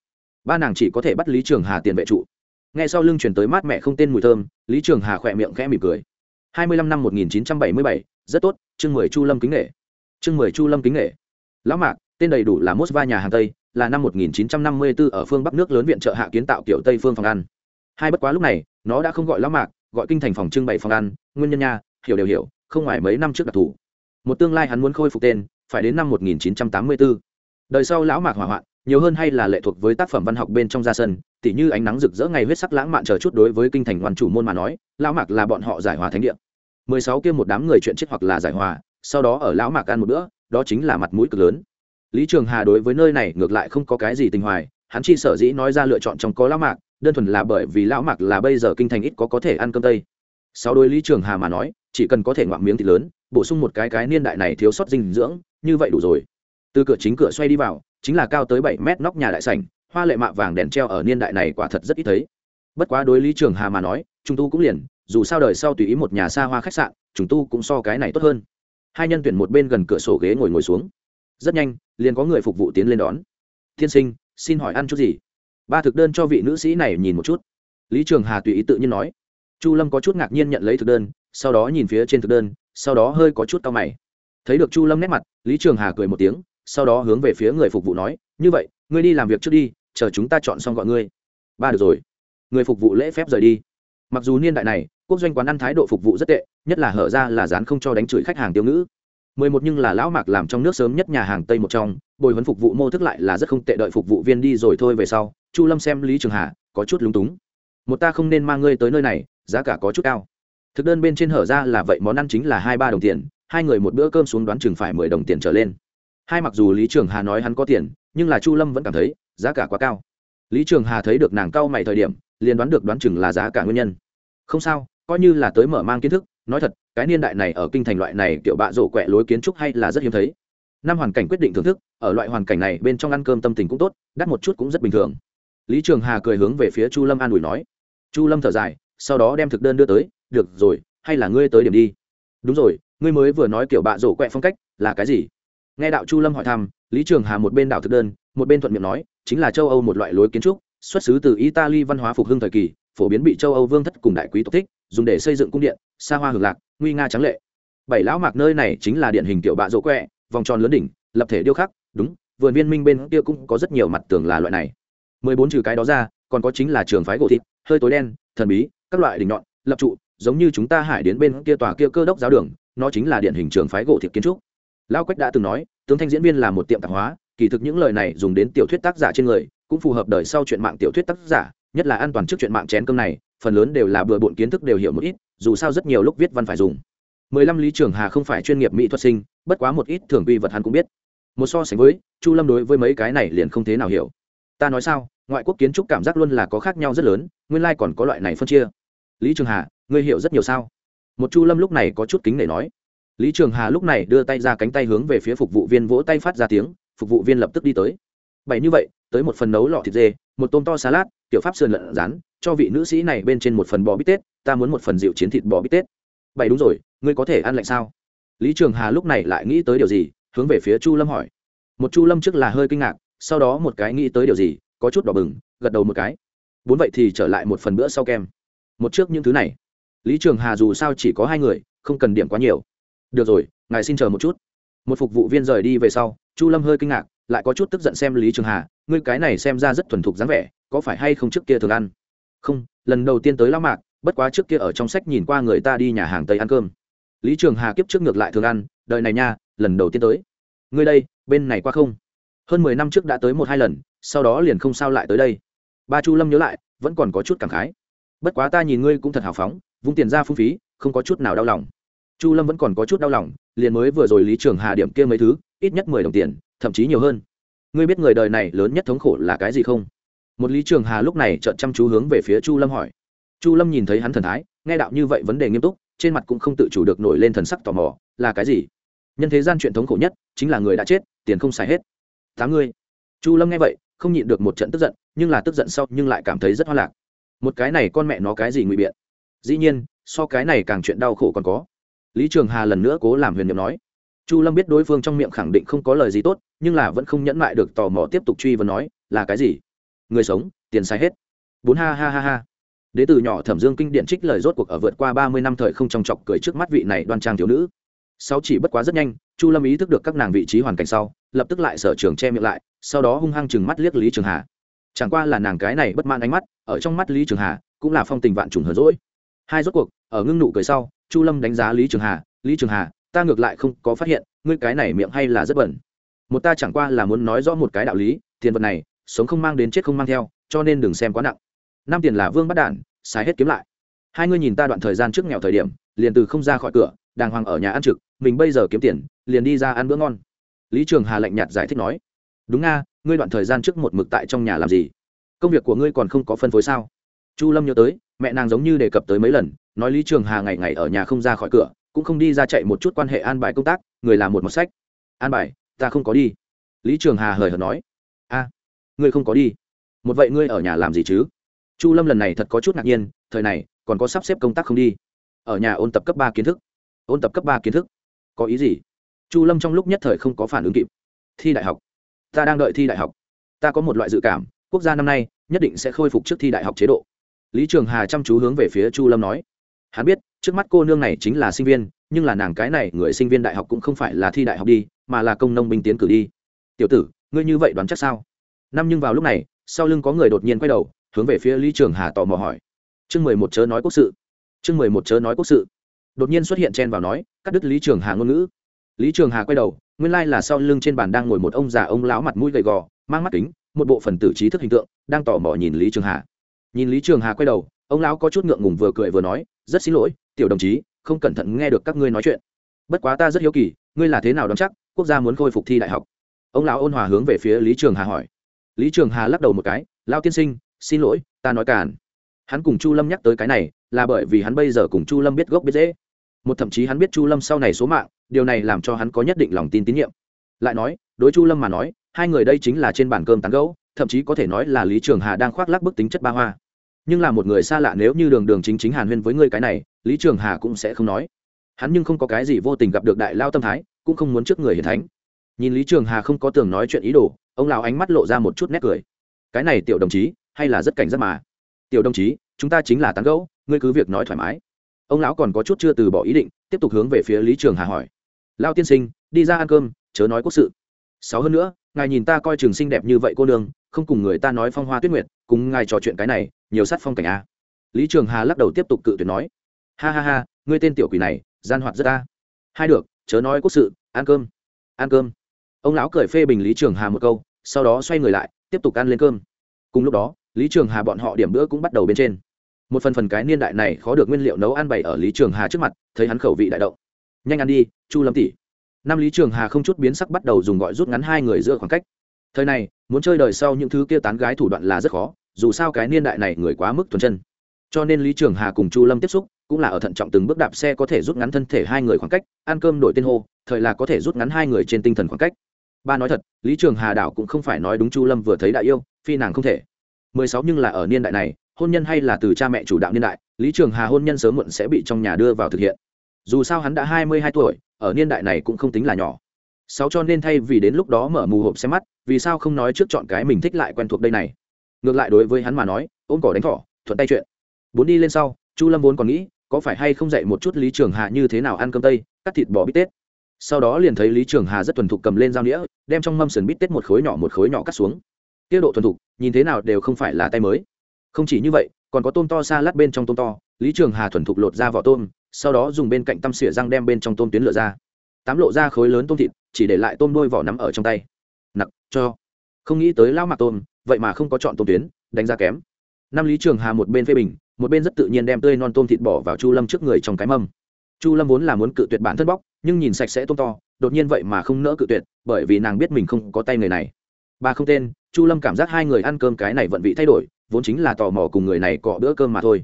Ba nàng chỉ có thể bắt lý trường hà tiền vệ trụ. Ngay sau lưng chuyển tới mát mẹ không tên mùi thơm, lý trường hà khỏe miệng khẽ mỉm cười. Hai mươi lăm năm một nghìn chín trăm bảy mươi bảy, rất tốt, chương mười chu lâm kính nghệ. Chương mười chu lâm kính nghệ. Lão mạc, tên đầy đủ là mosva nhà hàng tây, là năm một nghìn chín trăm năm mươi 1954 ở phương bắc nước lớn viện trợ hạ kiến tạo kiểu tây phương phòng ăn. Hai bất quá lúc này, nó đã không gọi lão mạc gọi kinh thành phòng trưng bày phòng ăn, nguyên nhân nha, hiểu đều hiểu, không ngoài mấy năm trước đặc thù. Một tương lai hắn muốn khôi phục tên, phải đến năm 1984. đời sau lão mạc hỏa hoạn, nhiều hơn hay là lệ thuộc với tác phẩm văn học bên trong gia sân, tỉ như ánh nắng rực rỡ ngày huyết sắc lãng mạn chờ chút đối với kinh thành hoàn chủ môn mà nói, lão mạc là bọn họ giải hòa thánh địa. Mười sáu kia một đám người chuyện chết hoặc là giải hòa, sau đó ở lão mạc ăn một bữa, đó chính là mặt mũi cực lớn. Lý trường hà đối với nơi này ngược lại không có cái gì tình hoài, hắn chi sở dĩ nói ra lựa chọn trong có lão mạc đơn thuần là bởi vì lão mạc là bây giờ kinh thành ít có có thể ăn cơm tây. Sau đôi lý trường hà mà nói, chỉ cần có thể ngoạm miếng thịt lớn, bổ sung một cái cái niên đại này thiếu sót dinh dưỡng, như vậy đủ rồi. Từ cửa chính cửa xoay đi vào, chính là cao tới bảy mét nóc nhà đại sảnh, hoa lệ mạ vàng đèn treo ở niên đại này quả thật rất ít thấy. Bất quá đối lý trường hà mà nói chúng tu cũng liền, dù sao đời sau tùy ý một nhà xa hoa khách sạn chúng tu cũng so cái này tốt hơn. Hai nhân tuyển một bên gần cửa sổ ghế ngồi ngồi xuống. Rất nhanh, liền có người phục vụ tiến lên đón. Tiên sinh, xin hỏi ăn chút gì? Ba thực đơn cho vị nữ sĩ này nhìn một chút. Lý trường hà tùy ý tự nhiên nói. Chu lâm có chút ngạc nhiên nhận lấy thực đơn, sau đó nhìn phía trên thực đơn, sau đó hơi có chút tao mày. Thấy được chu lâm nét mặt, lý trường hà cười một tiếng, sau đó hướng về phía người phục vụ nói, như vậy, ngươi đi làm việc trước đi, chờ chúng ta chọn xong gọi ngươi. Ba được rồi. Người phục vụ lễ phép rời đi. Mặc dù niên đại này, quốc doanh quán ăn thái độ phục vụ rất tệ, nhất là hở ra là dán không cho đánh chửi khách hàng tiêu ngữ mười một nhưng là lão mạc làm trong nước sớm nhất nhà hàng tây một trong, bồi huấn phục vụ mô thức lại là rất không tệ đợi phục vụ viên đi rồi thôi về sau, chu lâm xem lý trường hà, có chút lúng túng. Một ta không nên mang ngươi tới nơi này, giá cả có chút cao. Thực đơn bên trên hở ra là vậy, món ăn chính là hai ba đồng tiền, hai người một bữa cơm xuống đoán chừng phải mười đồng tiền trở lên. Hai mặc dù lý trường hà nói hắn có tiền, nhưng là chu lâm vẫn cảm thấy, giá cả quá cao. Lý trường hà thấy được nàng cao mày thời điểm, liền đoán được đoán chừng là giá cả nguyên nhân. Không sao, coi như là tới mở mang kiến thức nói thật, cái niên đại này ở kinh thành loại này kiểu bạ rổ quẹ lối kiến trúc hay là rất hiếm thấy. Năm hoàn cảnh quyết định thưởng thức, ở loại hoàn cảnh này bên trong ăn cơm tâm tình cũng tốt, đắt một chút cũng rất bình thường. Lý trường hà cười hướng về phía chu lâm an ủi nói, chu lâm thở dài, sau đó đem thực đơn đưa tới, được rồi, hay là ngươi tới điểm đi. Đúng rồi, ngươi mới vừa nói kiểu bạ rổ quẹ phong cách, là cái gì? Nghe đạo chu lâm hỏi thăm, lý trường hà một bên đạo thực đơn, một bên thuận miệng nói, chính là châu âu một loại lối kiến trúc, xuất xứ từ italy văn hóa phục hưng thời kỳ, phổ biến bị châu âu vương thất cùng đại quý tộc thích dùng để xây dựng cung điện, xa hoa hưởng lạc, nguy nga trắng lệ. Bảy lão mạc nơi này chính là điển hình tiểu bạ rỗ quẹ, vòng tròn lớn đỉnh, lập thể điêu khắc, đúng, vườn viên minh bên kia cũng có rất nhiều mặt tường là loại này. Mười bốn trừ cái đó ra, còn có chính là trường phái gỗ thịt, hơi tối đen, thần bí, các loại đỉnh nhọn, lập trụ, giống như chúng ta hải đến bên kia tòa kia cơ đốc giáo đường, nó chính là điển hình trường phái gỗ thịt kiến trúc. Lao quách đã từng nói, tướng thanh diễn viên là một tiệm tạp hóa, kỳ thực những lời này dùng đến tiểu thuyết tác giả trên người, cũng phù hợp đời sau chuyện mạng tiểu thuyết tác giả, nhất là an toàn trước chuyện mạng chén cơm này phần lớn đều là bừa bộn kiến thức đều hiểu một ít, dù sao rất nhiều lúc viết văn phải dùng. Mười lăm lý trường hà không phải chuyên nghiệp mỹ thuật sinh, bất quá một ít thường quy vật hắn cũng biết. Một so sánh với, chu lâm đối với mấy cái này liền không thế nào hiểu. Ta nói sao, ngoại quốc kiến trúc cảm giác luôn là có khác nhau rất lớn, nguyên lai、like、còn có loại này phân chia. Lý trường hà, ngươi hiểu rất nhiều sao? Một chu lâm lúc này có chút kính để nói. Lý trường hà lúc này đưa tay ra cánh tay hướng về phía phục vụ viên vỗ tay phát ra tiếng, phục vụ viên lập tức đi tới. Bảy như vậy, tới một phần nấu lọ thịt dê, một tôm to salad, tiểu pháp sườn lợn rán cho vị nữ sĩ này bên trên một phần bò bít tết, ta muốn một phần rượu chiến thịt bò bít tết. Bảy đúng rồi, ngươi có thể ăn lạnh sao? Lý trường hà lúc này lại nghĩ tới điều gì, hướng về phía chu lâm hỏi. Một chu lâm trước là hơi kinh ngạc, sau đó một cái nghĩ tới điều gì, có chút đỏ bừng, gật đầu một cái. Bốn vậy thì trở lại một phần bữa sau kem. Một trước những thứ này. Lý trường hà dù sao chỉ có hai người, không cần điểm quá nhiều. Được rồi, ngài xin chờ một chút. Một phục vụ viên rời đi về sau, chu lâm hơi kinh ngạc, lại có chút tức giận xem lý trường hà, ngươi cái này xem ra rất thuần thục dáng vẻ, có phải hay không trước kia thường ăn? Không, lần đầu tiên tới lao mạc, bất quá trước kia ở trong sách nhìn qua người ta đi nhà hàng tây ăn cơm. Lý trường hà kiếp trước ngược lại thường ăn đợi này nha, lần đầu tiên tới. Ngươi đây, bên này qua không? Hơn mười năm trước đã tới một hai lần, sau đó liền không sao lại tới đây. Ba chu lâm nhớ lại, vẫn còn có chút cảm khái. Bất quá ta nhìn ngươi cũng thật hào phóng, vung tiền ra phung phí, không có chút nào đau lòng. Chu lâm vẫn còn có chút đau lòng, liền mới vừa rồi lý trường hà điểm kia mấy thứ, ít nhất mười đồng tiền, thậm chí nhiều hơn. Ngươi biết người đời này lớn nhất thống khổ là cái gì không? Một lý trường hà lúc này trợn chăm chú hướng về phía chu lâm hỏi. Chu lâm nhìn thấy hắn thần thái, nghe đạo như vậy vấn đề nghiêm túc, trên mặt cũng không tự chủ được nổi lên thần sắc tò mò, là cái gì? Nhân thế gian chuyện thống khổ nhất, chính là người đã chết, tiền không xài hết. Tám ngươi. Chu lâm nghe vậy, không nhịn được một trận tức giận, nhưng là tức giận sau nhưng lại cảm thấy rất hoa lạc. Một cái này con mẹ nó cái gì ngụy biện? Dĩ nhiên, so cái này càng chuyện đau khổ còn có. Lý trường hà lần nữa cố làm huyền n i ệ m nói. Chu lâm biết đối phương trong miệng khẳng định không có lời gì tốt, nhưng là vẫn không nhẫn mại được tò mò tiếp tục truy vấn nói, là cái gì? Người sống, tiền sai hết. Bốn ha ha ha ha. Đế từ nhỏ thẩm dương kinh điện trích lời rốt cuộc ở vượt qua ba mươi năm thời không trong chọc cười trước mắt vị này đoan trang thiếu nữ. Sau chỉ bất quá rất nhanh, chu lâm ý thức được các nàng vị trí hoàn cảnh sau, lập tức lại sở trường che miệng lại, sau đó hung hăng chừng mắt liếc lý trường hà. Chẳng qua là nàng cái này bất man ánh mắt, ở trong mắt lý trường hà, cũng là phong tình vạn trùng hờ rỗi hai rốt cuộc, ở ngưng nụ cười sau, chu lâm đánh giá lý trường hà, lý trường hà, ta ngược lại không có phát hiện, ngươi cái này miệng hay là rất bẩn. Một ta chẳng qua là muốn nói rõ một cái đạo lý, tiền vật này sống không mang đến chết không mang theo, cho nên đừng xem quá nặng. Năm tiền là vương bắt đản, xài hết kiếm lại. Hai ngươi nhìn ta đoạn thời gian trước nghèo thời điểm, liền từ không ra khỏi cửa, đàng hoàng ở nhà ăn trực, mình bây giờ kiếm tiền, liền đi ra ăn bữa ngon. Lý trường hà lạnh nhạt giải thích nói, đúng nga, ngươi đoạn thời gian trước một mực tại trong nhà làm gì? Công việc của ngươi còn không có phân phối sao? Chu lâm nhớ tới, mẹ nàng giống như đề cập tới mấy lần, nói lý trường hà ngày ngày ở nhà không ra khỏi cửa, cũng không đi ra chạy một chút quan hệ an bài công tác, người làm một một sách. An bài, ta không có đi. Lý trường hà hời hợt nói ngươi không có đi. Một vậy ngươi ở nhà làm gì chứ? Chu lâm lần này thật có chút ngạc nhiên, thời này, còn có sắp xếp công tác không đi. Ở nhà ôn tập cấp ba kiến thức. Ôn tập cấp ba kiến thức. Có ý gì? Chu lâm trong lúc nhất thời không có phản ứng kịp. Thi đại học. Ta đang đợi thi đại học. Ta có một loại dự cảm, quốc gia năm nay nhất định sẽ khôi phục trước thi đại học chế độ. Lý trường hà chăm chú hướng về phía chu lâm nói. Hắn biết, trước mắt cô nương này chính là sinh viên, nhưng là nàng cái này người sinh viên đại học cũng không phải là thi đại học đi, mà là công nông binh tiến cử đi. Tiểu tử, ngươi như vậy đoán chắc sao? Năm nhưng vào lúc này, sau lưng có người đột nhiên quay đầu, hướng về phía lý trường hà tò mò hỏi. Chương mười một chớ nói quốc sự. Chương mười một chớ nói quốc sự. Đột nhiên xuất hiện chen vào nói, cắt đứt lý trường hà ngôn ngữ. Lý trường hà quay đầu, nguyên lai là sau lưng trên bàn đang ngồi một ông già ông lão mặt mũi gầy gò, mang mắt kính, một bộ phần tử trí thức hình tượng, đang tò mò nhìn lý trường hà. Nhìn lý trường hà quay đầu, ông lão có chút ngượng ngùng vừa cười vừa nói, rất xin lỗi, tiểu đồng chí, không cẩn thận nghe được các ngươi nói chuyện. Bất quá ta rất hiếu kỳ, ngươi là thế nào đón chắc, quốc gia muốn khôi phục thi đại học? Ông lão ôn hòa hướng về phía lý trường hà hỏi lý trường hà lắc đầu một cái lao tiên sinh, xin lỗi, ta nói cản hắn cùng chu lâm nhắc tới cái này, là bởi vì hắn bây giờ cùng chu lâm biết gốc biết dễ một thậm chí hắn biết chu lâm sau này số mạng, điều này làm cho hắn có nhất định lòng tin tín nhiệm. Lại nói, đối chu lâm mà nói, hai người đây chính là trên bàn cơm tán gẫu, thậm chí có thể nói là lý trường hà đang khoác lắc bức tính chất ba hoa. Nhưng là một người xa lạ nếu như đường đường chính chính hàn huyên với ngươi cái này, lý trường hà cũng sẽ không nói. Hắn nhưng không có cái gì vô tình gặp được đại lao tâm thái, cũng không muốn trước người hiền thánh. Nhìn lý trường hà không có tưởng nói chuyện ý đồ ông lão ánh mắt lộ ra một chút nét cười. Cái này tiểu đồng chí, hay là rất cảnh giác mà. Tiểu đồng chí, chúng ta chính là tán gẫu, ngươi cứ việc nói thoải mái. Ông lão còn có chút chưa từ bỏ ý định, tiếp tục hướng về phía lý trường hà hỏi. Lao tiên sinh, đi ra ăn cơm, chớ nói quốc sự. Sáu hơn nữa, ngài nhìn ta coi trường xinh đẹp như vậy cô nương, không cùng người ta nói phong hoa tuyết nguyệt, cùng ngài trò chuyện cái này, nhiều sát phong cảnh a. Lý trường hà lắc đầu tiếp tục cự tuyệt nói. Ha ha ha, ngươi tên tiểu quỷ này, gian hoạt rất ta hai được, chớ nói quốc sự, ăn cơm. Ăn cơm. Ông lão cười phê bình lý trường hà một câu sau đó xoay người lại, tiếp tục ăn lên cơm. Cùng lúc đó, lý trường hà bọn họ điểm bữa cũng bắt đầu bên trên. Một phần phần cái niên đại này khó được nguyên liệu nấu ăn bày ở lý trường hà trước mặt, thấy hắn khẩu vị đại động. Nhanh ăn đi, chu lâm tỷ. Năm lý trường hà không chút biến sắc bắt đầu dùng gọi rút ngắn hai người giữa khoảng cách. Thời này, muốn chơi đời sau những thứ kia tán gái thủ đoạn là rất khó, dù sao cái niên đại này người quá mức thuần chân. Cho nên lý trường hà cùng chu lâm tiếp xúc, cũng là ở thận trọng từng bước đạp xe có thể rút ngắn thân thể hai người khoảng cách, ăn cơm đổi tên hô, thời là có thể rút ngắn hai người trên tinh thần khoảng cách ba nói thật, lý trường hà đảo cũng không phải nói đúng chu lâm vừa thấy đại yêu, phi nàng không thể. Mười sáu nhưng là ở niên đại này, hôn nhân hay là từ cha mẹ chủ đạo niên đại, lý trường hà hôn nhân sớm muộn sẽ bị trong nhà đưa vào thực hiện. Dù sao hắn đã hai mươi hai tuổi, ở niên đại này cũng không tính là nhỏ. Sáu cho nên thay vì đến lúc đó mở mù hộp xem mắt, vì sao không nói trước chọn cái mình thích lại quen thuộc đây này? Ngược lại đối với hắn mà nói, ôm cỏ đánh thỏ thuận tay chuyện. Bốn đi lên sau, chu lâm vốn còn nghĩ, có phải hay không dạy một chút lý trường hà như thế nào ăn cơm tây, cắt thịt bò bít tết sau đó liền thấy lý trường hà rất thuần thục cầm lên dao đĩa đem trong mâm sườn bít tết một khối nhỏ một khối nhỏ cắt xuống. Tiết độ thuần thục, nhìn thế nào đều không phải là tay mới. Không chỉ như vậy, còn có tôm to xa lát bên trong tôm to, lý trường hà thuần thục lột ra vỏ tôm, sau đó dùng bên cạnh tăm xỉa răng đem bên trong tôm tuyến lửa ra. Tám lộ ra khối lớn tôm thịt, chỉ để lại tôm đôi vỏ nắm ở trong tay. Nặc, cho. Không nghĩ tới lao mặc tôm, vậy mà không có chọn tôm tuyến, đánh giá kém. Năm lý trường hà một bên phê bình, một bên rất tự nhiên đem tươi non tôm thịt bỏ vào chu lâm trước người trong cái mâm. Chu lâm vốn là muốn cự tuyệt bản thân bóc nhưng nhìn sạch sẽ tôm to, đột nhiên vậy mà không nỡ cự tuyệt, bởi vì nàng biết mình không có tay người này. Bà không tên, chu lâm cảm giác hai người ăn cơm cái này vận vị thay đổi, vốn chính là tò mò cùng người này cọ bữa cơm mà thôi.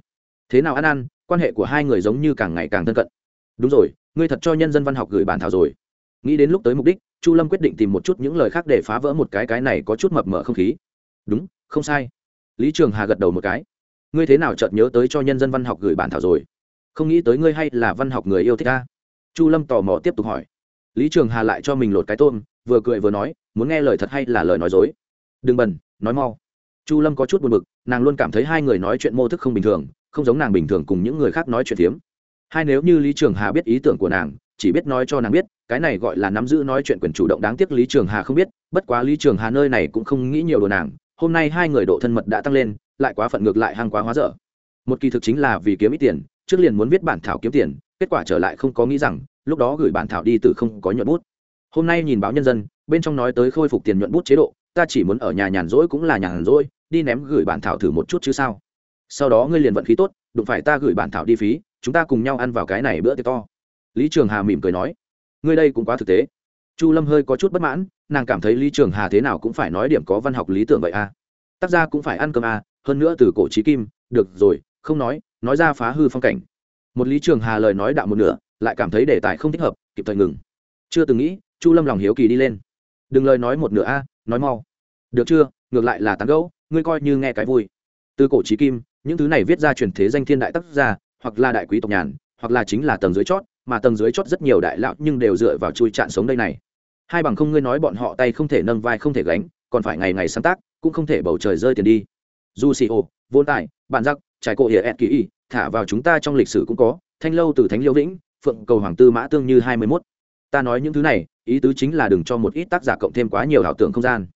Thế nào ăn ăn, quan hệ của hai người giống như càng ngày càng thân cận. Đúng rồi, ngươi thật cho nhân dân văn học gửi bản thảo rồi. Nghĩ đến lúc tới mục đích, chu lâm quyết định tìm một chút những lời khác để phá vỡ một cái cái này có chút mập mờ không khí. Đúng, không sai. Lý trường hà gật đầu một cái. Ngươi thế nào chợt nhớ tới cho nhân dân văn học gửi bản thảo rồi? Không nghĩ tới ngươi hay là văn học người yêu thích ta chu lâm tò mò tiếp tục hỏi. Lý trường hà lại cho mình lột cái tôm, vừa cười vừa nói, muốn nghe lời thật hay là lời nói dối? Đừng bẩn, nói mau. Chu lâm có chút buồn b ự c nàng luôn cảm thấy hai người nói chuyện mô thức không bình thường, không giống nàng bình thường cùng những người khác nói chuyện phiếm. Hai nếu như lý trường hà biết ý tưởng của nàng, chỉ biết nói cho nàng biết, cái này gọi là nắm giữ nói chuyện quyền chủ động đáng tiếc lý trường hà không biết, bất quá lý trường hà nơi này cũng không nghĩ nhiều đồ nàng. Hôm nay hai người độ thân mật đã tăng lên, lại quá phận ngược lại hàng quá hóa dở. Một kỳ thực chính là vì kiếm ít tiền, trước liền muốn viết bản thảo kiếm tiền kết quả trở lại không có nghĩ rằng, lúc đó gửi bản thảo đi từ không có nhuận bút. Hôm nay nhìn báo nhân dân, bên trong nói tới khôi phục tiền nhuận bút chế độ, ta chỉ muốn ở nhà nhàn rỗi cũng là nhàn rỗi, đi ném gửi bản thảo thử một chút chứ sao? Sau đó ngươi liền vận khí tốt, đụng phải ta gửi bản thảo đi phí, chúng ta cùng nhau ăn vào cái này bữa tiệc to. Lý trường hà mỉm cười nói, ngươi đây cũng quá thực tế. Chu lâm hơi có chút bất mãn, nàng cảm thấy lý trường hà thế nào cũng phải nói điểm có văn học lý tưởng vậy à. Tác gia cũng phải ăn cơm à hơn nữa từ cổ trí kim, được rồi, không nói nói ra phá hư phong cảnh một lý trường hà lời nói đạo một nửa, lại cảm thấy đề tài không thích hợp, kịp thời ngừng. Chưa từng nghĩ, chu lâm lòng hiếu kỳ đi lên. Đừng lời nói một nửa a, nói mau. Được chưa, ngược lại là tán gẫu, ngươi coi như nghe cái vui. Từ cổ trí kim, những thứ này viết ra truyền thế danh thiên đại tác gia, hoặc là đại quý tộc nhàn, hoặc là chính là tầng dưới chót, mà tầng dưới chót rất nhiều đại lão nhưng đều dựa vào chui chạn sống đây này. Hai bằng không ngươi nói bọn họ tay không thể nâng vai không thể gánh, còn phải ngày ngày sáng tác, cũng không thể bầu trời rơi tiền đi. Du xì ô vốn tài bản giặc, trải cổ hiệa ẹt kỳ y thả vào chúng ta trong lịch sử cũng có, thanh lâu từ thánh liêu vĩnh, phượng cầu hoàng tư mã tương như hai mươi mốt. Ta nói những thứ này, ý tứ chính là đừng cho một ít tác giả cộng thêm quá nhiều ảo tưởng không gian.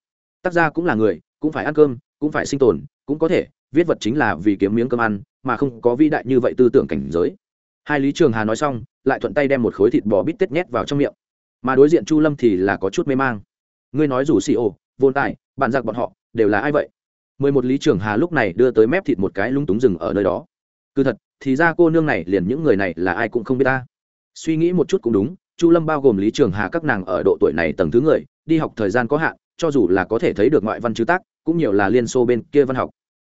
Tác gia cũng là người, cũng phải ăn cơm, cũng phải sinh tồn, cũng có thể, viết vật chính là vì kiếm miếng cơm ăn, mà không có vĩ đại như vậy tư tưởng cảnh giới. Hai lý trường hà nói xong, lại thuận tay đem một khối thịt bò bít tết nhét vào trong miệng. Mà đối diện chu lâm thì là có chút mê mang. Ngươi nói rủ xì ô vồn tài bạn giặc bọn họ, đều là ai vậy? mười một lý trường hà lúc này đưa tới mép thịt một cái lung túng rừng ở nơi đó cứ thật, thì ra cô nương này liền những người này là ai cũng không biết ta. Suy nghĩ một chút cũng đúng, chu lâm bao gồm lý trường hà các nàng ở độ tuổi này tầng thứ người, đi học thời gian có hạn, cho dù là có thể thấy được ngoại văn chữ tác, cũng nhiều là liên xô bên kia văn học.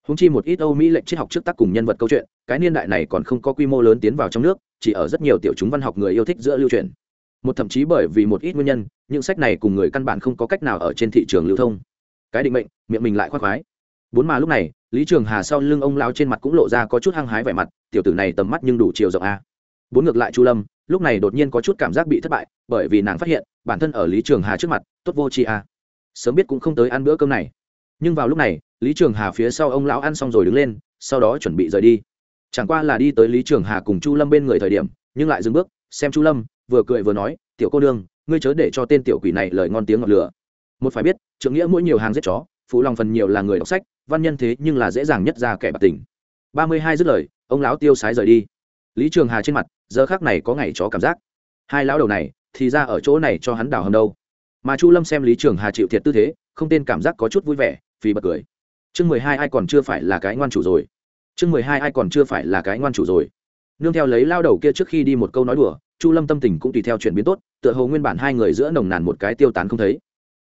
Húng chi một ít âu mỹ lệnh triết học trước tác cùng nhân vật câu chuyện, cái niên đại này còn không có quy mô lớn tiến vào trong nước, chỉ ở rất nhiều tiểu chúng văn học người yêu thích giữa lưu truyền. Một thậm chí bởi vì một ít nguyên nhân, những sách này cùng người căn bản không có cách nào ở trên thị trường lưu thông. Cái định mệnh, miệng mình lại khoác khoái. Bốn mà lúc này lý trường hà sau lưng ông lão trên mặt cũng lộ ra có chút hăng hái vẻ mặt, tiểu tử này tầm mắt nhưng đủ chiều rộng a. Bốn ngược lại chu lâm, lúc này đột nhiên có chút cảm giác bị thất bại, bởi vì nàng phát hiện, bản thân ở lý trường hà trước mặt, tốt vô tri a. Sớm biết cũng không tới ăn bữa cơm này. Nhưng vào lúc này, lý trường hà phía sau ông lão ăn xong rồi đứng lên, sau đó chuẩn bị rời đi. Chẳng qua là đi tới lý trường hà cùng chu lâm bên người thời điểm, nhưng lại dừng bước, xem chu lâm, vừa cười vừa nói, tiểu cô đương ngươi chớ để cho tên tiểu quỷ này lời ngon tiếng ngọt lửa. Một phải biết, trưởng nghĩa mỗi nhiều hàng giết chó, phụ lòng phần nhiều là người đọc sách văn nhân thế nhưng là dễ dàng nhất ra kẻ bạc tình. Ba mươi hai dứt lời, ông lão tiêu sái rời đi. Lý trường hà trên mặt, giờ khác này có ngày chó cảm giác. Hai lão đầu này, thì ra ở chỗ này cho hắn đào hầm đâu. Mà chu lâm xem lý trường hà chịu thiệt tư thế, không tên cảm giác có chút vui vẻ vì bật cười. Chương mười hai ai còn chưa phải là cái ngoan chủ rồi. Chương mười hai ai còn chưa phải là cái ngoan chủ rồi. Nương theo lấy lao đầu kia trước khi đi một câu nói đùa, chu lâm tâm tình cũng tùy theo chuyển biến tốt, tựa hồ nguyên bản hai người giữa nồng nàn một cái tiêu tán không thấy.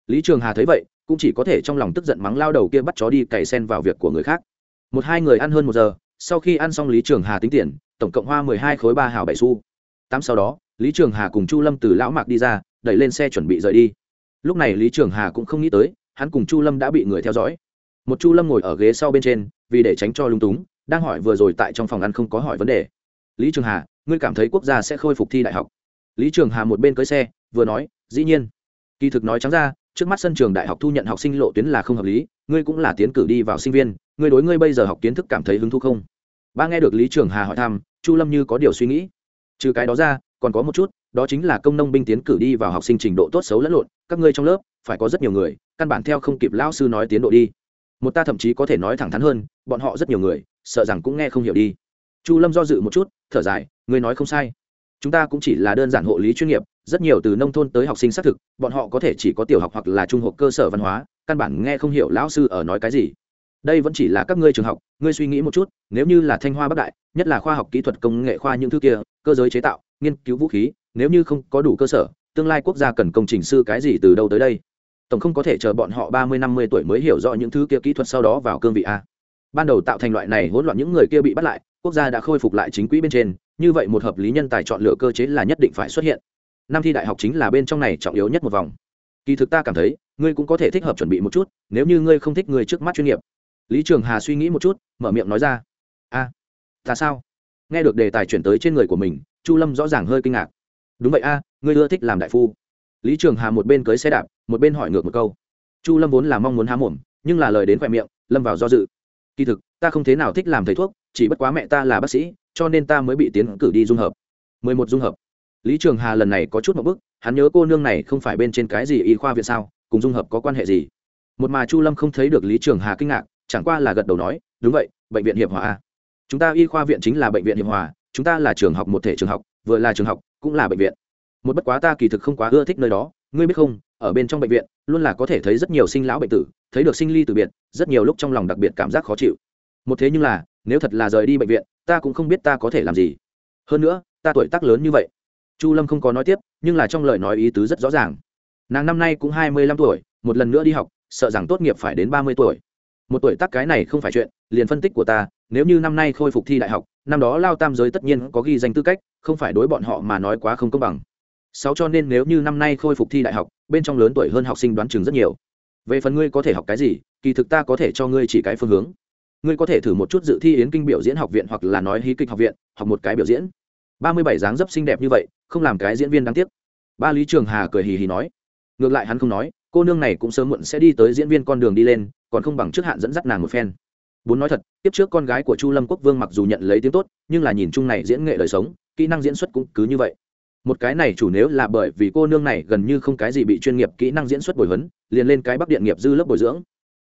Lý trường hà thấy vậy cũng chỉ có thể trong lòng tức giận mắng lao đầu kia bắt chó đi cày sen vào việc của người khác. Một hai người ăn hơn một giờ, sau khi ăn xong lý trường hà tính tiền, tổng cộng hoa mười hai khối ba hào bảy xu. Tám sau đó, lý trường hà cùng chu lâm từ lão mạc đi ra, đẩy lên xe chuẩn bị rời đi. Lúc này lý trường hà cũng không nghĩ tới, hắn cùng chu lâm đã bị người theo dõi. Một chu lâm ngồi ở ghế sau bên trên, vì để tránh cho lung túng, đang hỏi vừa rồi tại trong phòng ăn không có hỏi vấn đề. Lý trường hà, ngươi cảm thấy quốc gia sẽ khôi phục thi đại học? Lý trường hà một bên cưới xe, vừa nói, dĩ nhiên. Kỳ thực nói trắng ra trước mắt sân trường đại học thu nhận học sinh lộ tuyến là không hợp lý, ngươi cũng là tiến cử đi vào sinh viên, ngươi đối ngươi bây giờ học kiến thức cảm thấy hứng thú không? Ba nghe được lý trường hà hỏi thăm, chu lâm như có điều suy nghĩ. Trừ cái đó ra, còn có một chút, đó chính là công nông binh tiến cử đi vào học sinh trình độ tốt xấu lẫn lộn, các ngươi trong lớp, phải có rất nhiều người, căn bản theo không kịp lão sư nói tiến độ đi. Một ta thậm chí có thể nói thẳng thắn hơn, bọn họ rất nhiều người, sợ rằng cũng nghe không hiểu đi. Chu lâm do dự một chút, thở dài, ngươi nói không sai chúng ta cũng chỉ là đơn giản hộ lý chuyên nghiệp, rất nhiều từ nông thôn tới học sinh xác thực, bọn họ có thể chỉ có tiểu học hoặc là trung học cơ sở văn hóa, căn bản nghe không hiểu lão sư ở nói cái gì. Đây vẫn chỉ là các ngươi trường học, ngươi suy nghĩ một chút, nếu như là thanh hoa bắc đại, nhất là khoa học kỹ thuật công nghệ khoa những thứ kia, cơ giới chế tạo, nghiên cứu vũ khí, nếu như không có đủ cơ sở, tương lai quốc gia cần công trình sư cái gì từ đâu tới đây? Tổng không có thể chờ bọn họ ba mươi, năm mươi tuổi mới hiểu rõ những thứ kia kỹ thuật sau đó vào cương vị a. Ban đầu tạo thành loại này hỗn loạn những người kia bị bắt lại, quốc gia đã khôi phục lại chính quỹ bên trên như vậy một hợp lý nhân tài chọn lựa cơ chế là nhất định phải xuất hiện. Năm thi đại học chính là bên trong này trọng yếu nhất một vòng. Kỳ thực ta cảm thấy, ngươi cũng có thể thích hợp chuẩn bị một chút, nếu như ngươi không thích người trước mắt chuyên nghiệp. Lý trường hà suy nghĩ một chút, mở miệng nói ra. A, ta sao? Nghe được đề tài chuyển tới trên người của mình, chu lâm rõ ràng hơi kinh ngạc. Đúng vậy a, ngươi ưa thích làm đại phu. Lý trường hà một bên cưới xe đạp, một bên hỏi ngược một câu. Chu lâm vốn là mong muốn há mồm, nhưng là lời đến khoe miệng, lâm vào do dự. Kỳ thực, ta không thế nào thích làm thầy thuốc, chỉ bất quá mẹ ta là bác sĩ cho nên ta mới bị tiến cử đi dung hợp. Mười một dung hợp. Lý trường hà lần này có chút một bức, hắn nhớ cô nương này không phải bên trên cái gì y khoa viện sao, cùng dung hợp có quan hệ gì? Một mà chu lâm không thấy được lý trường hà kinh ngạc, chẳng qua là gật đầu nói, đúng vậy, bệnh viện hiệp hòa chúng ta y khoa viện chính là bệnh viện hiệp hòa, chúng ta là trường học một thể trường học, vừa là trường học, cũng là bệnh viện. Một bất quá ta kỳ thực không quá ưa thích nơi đó, ngươi biết không, ở bên trong bệnh viện, luôn là có thể thấy rất nhiều sinh lão bệnh tử, thấy được sinh ly từ biệt, rất nhiều lúc trong lòng đặc biệt cảm giác khó chịu. Một thế nhưng là, nếu thật là rời đi bệnh viện ta cũng không biết ta có thể làm gì. Hơn nữa, ta tuổi tác lớn như vậy. Chu lâm không có nói tiếp, nhưng là trong lời nói ý tứ rất rõ ràng. Nàng năm nay cũng hai mươi lăm tuổi, một lần nữa đi học, sợ rằng tốt nghiệp phải đến ba mươi tuổi. Một tuổi tác cái này không phải chuyện, liền phân tích của ta, nếu như năm nay khôi phục thi đại học, năm đó lao tam giới tất nhiên có ghi danh tư cách, không phải đối bọn họ mà nói quá không công bằng. Sáu cho nên nếu như năm nay khôi phục thi đại học, bên trong lớn tuổi hơn học sinh đoán chừng rất nhiều. Về phần ngươi có thể học cái gì, kỳ thực ta có thể cho ngươi chỉ cái phương hướng ngươi có thể thử một chút dự thi yến kinh biểu diễn học viện hoặc là nói hí kịch học viện, học một cái biểu diễn. Ba mươi bảy dáng dấp xinh đẹp như vậy, không làm cái diễn viên đáng tiếc. Ba lý trường hà cười hì hì nói. Ngược lại hắn không nói, cô nương này cũng sớm muộn sẽ đi tới diễn viên con đường đi lên, còn không bằng trước hạn dẫn dắt nàng một phen. Bốn nói thật, tiếp trước con gái của chu lâm quốc vương mặc dù nhận lấy tiếng tốt, nhưng là nhìn chung này diễn nghệ đời sống, kỹ năng diễn xuất cũng cứ như vậy. Một cái này chủ nếu là bởi vì cô nương này gần như không cái gì bị chuyên nghiệp kỹ năng diễn xuất bồi huấn, liền lên cái bắc điện nghiệp dư lớp bồi dưỡng.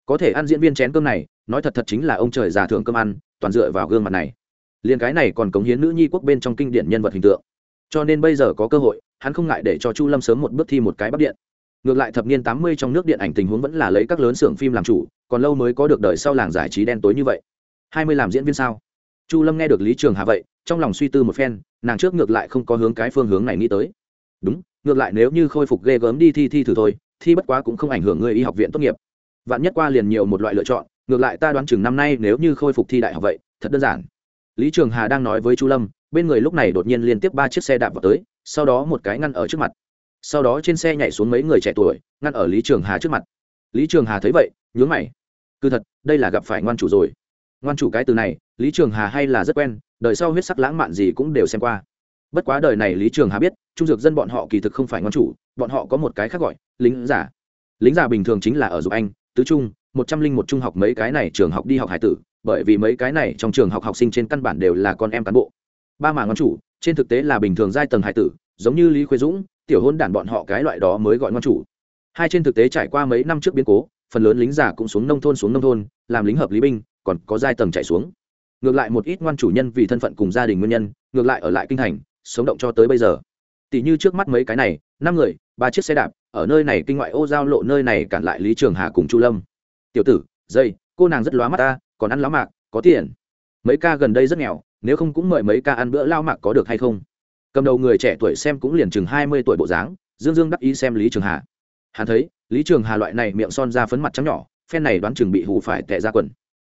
Có thể ăn diễn viên chén cơm này nói thật thật chính là ông trời già thưởng cơm ăn, toàn dựa vào gương mặt này. Liền cái này còn cống hiến nữ nhi quốc bên trong kinh điển nhân vật hình tượng. Cho nên bây giờ có cơ hội, hắn không ngại để cho chu lâm sớm một bước thi một cái bắc điện. Ngược lại thập niên tám mươi trong nước điện ảnh tình huống vẫn là lấy các lớn xưởng phim làm chủ, còn lâu mới có được đời sau làng giải trí đen tối như vậy. Hai mươi làm diễn viên sao? Chu lâm nghe được lý trường hà vậy, trong lòng suy tư một phen, nàng trước ngược lại không có hướng cái phương hướng này nghĩ tới. Đúng, ngược lại nếu như khôi phục ghê gớm đi thi thi thử thôi, thi bất quá cũng không ảnh hưởng người y học viện tốt nghiệp. Vạn nhất qua liền nhiều một loại lựa chọn ngược lại ta đoán chừng năm nay nếu như khôi phục thi đại học vậy, thật đơn giản. Lý trường hà đang nói với chu lâm, bên người lúc này đột nhiên liên tiếp ba chiếc xe đạp vào tới, sau đó một cái ngăn ở trước mặt. Sau đó trên xe nhảy xuống mấy người trẻ tuổi, ngăn ở lý trường hà trước mặt. Lý trường hà thấy vậy, nhướng mày. Cứ thật, đây là gặp phải ngoan chủ rồi. Ngoan chủ cái từ này, lý trường hà hay là rất quen, đời sau huyết sắc lãng mạn gì cũng đều xem qua. Bất quá đời này lý trường hà biết, trung dược dân bọn họ kỳ thực không phải ngoan chủ, bọn họ có một cái khác gọi, lính giả. Lính giả bình thường chính là ở dục anh, tứ trung một trăm linh một trung học mấy cái này trường học đi học hải tử, bởi vì mấy cái này trong trường học học sinh trên căn bản đều là con em cán bộ. Ba mà ngon chủ, trên thực tế là bình thường giai tầng hải tử, giống như lý khuê dũng, tiểu hôn đản bọn họ cái loại đó mới gọi ngon chủ. Hai trên thực tế trải qua mấy năm trước biến cố, phần lớn lính giả cũng xuống nông thôn xuống nông thôn, làm lính hợp lý binh, còn có giai tầng chạy xuống. Ngược lại một ít ngoan chủ nhân vì thân phận cùng gia đình nguyên nhân, ngược lại ở lại kinh thành, sống động cho tới bây giờ. Tỷ như trước mắt mấy cái này, năm người, ba chiếc xe đạp, ở nơi này kinh ngoại ô giao lộ nơi này cản lại lý trường hà cùng chu lâm tiểu tử, dây, cô nàng rất lóa mắt ta, còn ăn lão mạc, có tiền. Mấy ca gần đây rất nghèo, nếu không cũng mời mấy ca ăn bữa lao mạc có được hay không? Cầm đầu người trẻ tuổi xem cũng liền chừng hai mươi tuổi bộ dáng, dương dương đắc ý xem lý trường hà. Hắn thấy, lý trường hà loại này miệng son ra phấn mặt trắng nhỏ, phen này đoán chừng bị hù phải tệ ra quần.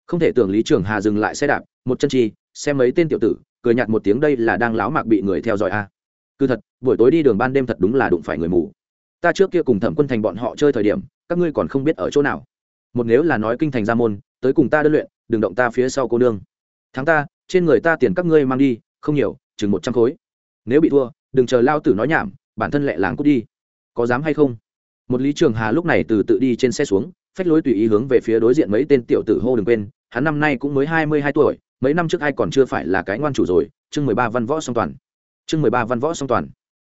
Không thể tưởng lý trường hà dừng lại xe đạp, một chân chi, xem mấy tên tiểu tử, cười nhạt một tiếng đây là đang láo mạc bị người theo dõi a. À. cứ thật, buổi tối đi đường ban đêm thật đúng là đụng phải người mù. Ta trước kia cùng thẩm quân thành bọn họ chơi thời điểm, các ngươi còn không biết ở chỗ nào một nếu là nói kinh thành gia môn, tới cùng ta đơn luyện, đừng động ta phía sau cô nương. Thắng ta, trên người ta tiền các ngươi mang đi, không nhiều, chừng một trăm khối. Nếu bị thua, đừng chờ lao tử nói nhảm, bản thân lẹ làng cút đi. Có dám hay không? Một lý trường hà lúc này từ tự đi trên xe xuống, phách lối tùy ý hướng về phía đối diện mấy tên tiểu tử hô đừng quên, hắn năm nay cũng mới hai mươi hai tuổi, mấy năm trước ai còn chưa phải là cái ngoan chủ rồi, chương mười ba văn võ song toàn. Chương mười ba văn võ song toàn.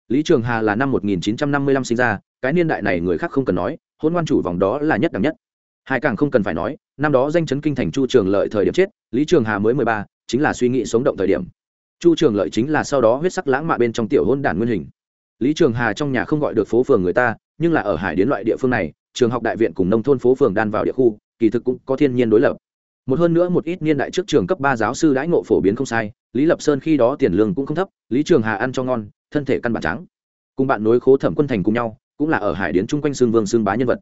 Lý trường hà là năm một nghìn chín trăm năm mươi lăm sinh ra, cái niên đại này người khác không cần nói, hôn ngoan chủ vòng đó là nhất đẳng nhất hai càng không cần phải nói, năm đó danh chấn kinh thành chu trường lợi thời điểm chết, lý trường hà mới mười ba, chính là suy nghĩ sống động thời điểm. Chu trường lợi chính là sau đó huyết sắc lãng mạ bên trong tiểu hôn đản nguyên hình. Lý trường hà trong nhà không gọi được phố phường người ta, nhưng là ở hải đến loại địa phương này, trường học đại viện cùng nông thôn phố phường đan vào địa khu, kỳ thực cũng có thiên nhiên đối lập. Một hơn nữa một ít niên đại trước trường cấp ba giáo sư đãi ngộ phổ biến không sai, lý lập sơn khi đó tiền lương cũng không thấp, lý trường hà ăn cho ngon, thân thể căn bản trắng. Cùng bạn nối khố thẩm quân thành cùng nhau, cũng là ở hải đến chung quanh xương vương xương bá nhân vật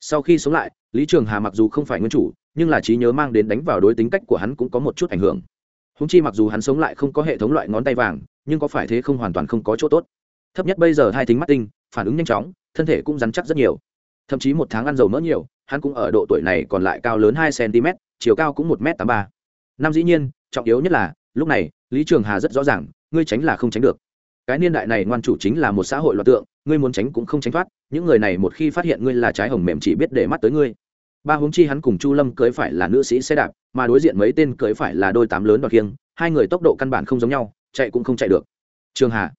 sau khi sống lại, lý trường hà mặc dù không phải nguyên chủ, nhưng là trí nhớ mang đến đánh vào đối tính cách của hắn cũng có một chút ảnh hưởng. Húng chi mặc dù hắn sống lại không có hệ thống loại ngón tay vàng, nhưng có phải thế không hoàn toàn không có chỗ tốt. Thấp nhất bây giờ hai tính mắt tinh, phản ứng nhanh chóng, thân thể cũng rắn chắc rất nhiều. Thậm chí một tháng ăn dầu mỡ nhiều, hắn cũng ở độ tuổi này còn lại cao lớn hai cm chiều cao cũng một m tám ba. Năm dĩ nhiên, trọng yếu nhất là, lúc này, lý trường hà rất rõ ràng, ngươi tránh là không tránh được cái niên đại này ngoan chủ chính là một xã hội loạt tượng, ngươi muốn tránh cũng không tránh thoát, những người này một khi phát hiện ngươi là trái hồng mềm chỉ biết để mắt tới ngươi. Ba huống chi hắn cùng chu lâm cưới phải là nữ sĩ xe đạp, mà đối diện mấy tên cưới phải là đôi tám lớn đoạt kiêng, hai người tốc độ căn bản không giống nhau, chạy cũng không chạy được. Trường hà.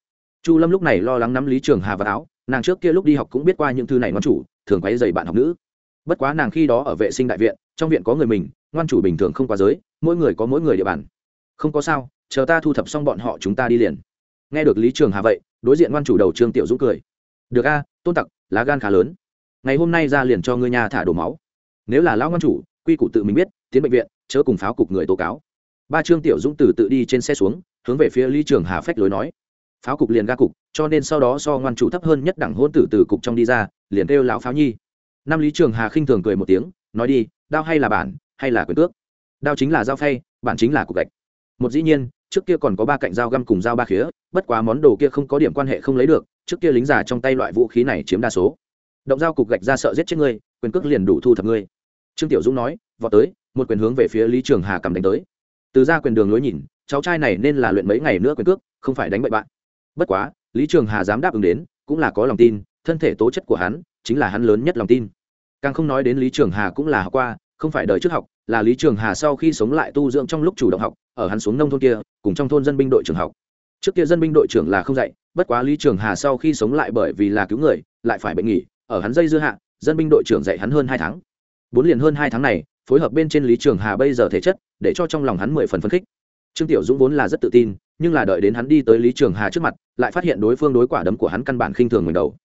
Chu lâm lúc này lo lắng nắm lý trường hà và áo, nàng trước kia lúc đi học cũng biết qua những thư này ngoan chủ, thường quấy dày bạn học nữ. Bất quá nàng khi đó ở vệ sinh đại viện, trong viện có người mình, ngoan chủ bình thường không qua giới, mỗi người có mỗi người địa bàn. Không có sao, chờ ta thu thập xong bọn họ chúng ta đi liền nghe được lý trường hà vậy, đối diện ngoan chủ đầu trương tiểu dũng cười. Được a, tôn tặc, lá gan khá lớn. Ngày hôm nay ra liền cho ngươi nhà thả đổ máu. Nếu là lão ngoan chủ, quy củ tự mình biết, tiến bệnh viện, chớ cùng pháo cục người tố cáo. Ba trương tiểu dũng từ tự đi trên xe xuống, hướng về phía lý trường hà phách lối nói. Pháo cục liền ga cục, cho nên sau đó so ngoan chủ thấp hơn nhất đẳng hôn tử từ cục trong đi ra, liền kêu lão pháo nhi. Năm lý trường hà khinh thường cười một tiếng, nói đi, đao hay là bản, hay là quyền cước đao chính là dao phay, bản chính là cục gạch một dĩ nhiên, trước kia còn có ba cạnh dao găm cùng dao ba khía, bất quá món đồ kia không có điểm quan hệ không lấy được, trước kia lính già trong tay loại vũ khí này chiếm đa số. Động dao cục gạch ra sợ giết chết ngươi, quyền cước liền đủ thu thập ngươi. Trương tiểu dũng nói, vọt tới, một quyền hướng về phía lý trường hà cầm đánh tới. Từ ra quyền đường lối nhìn, cháu trai này nên là luyện mấy ngày nữa quyền cước, không phải đánh bậy bạn. Bất quá, lý trường hà dám đáp ứng đến, cũng là có lòng tin, thân thể tố chất của hắn chính là hắn lớn nhất lòng tin. Càng không nói đến lý trường hà cũng là học qua, không phải đời trước học là lý trường hà sau khi sống lại tu dưỡng trong lúc chủ động học, ở hắn xuống nông thôn kia, cùng trong thôn dân binh đội trường học. Trước kia dân binh đội trưởng là không dạy, bất quá lý trường hà sau khi sống lại bởi vì là cứu người, lại phải bệnh nghỉ, ở hắn dây dưa hạ, dân binh đội trưởng dạy hắn hơn hai tháng. Bốn liền hơn hai tháng này, phối hợp bên trên lý trường hà bây giờ thể chất, để cho trong lòng hắn mười phần phấn khích. Trương tiểu dũng vốn là rất tự tin, nhưng là đợi đến hắn đi tới lý trường hà trước mặt, lại phát hiện đối phương đối quả đấm của hắn căn bản khinh thường người đầu.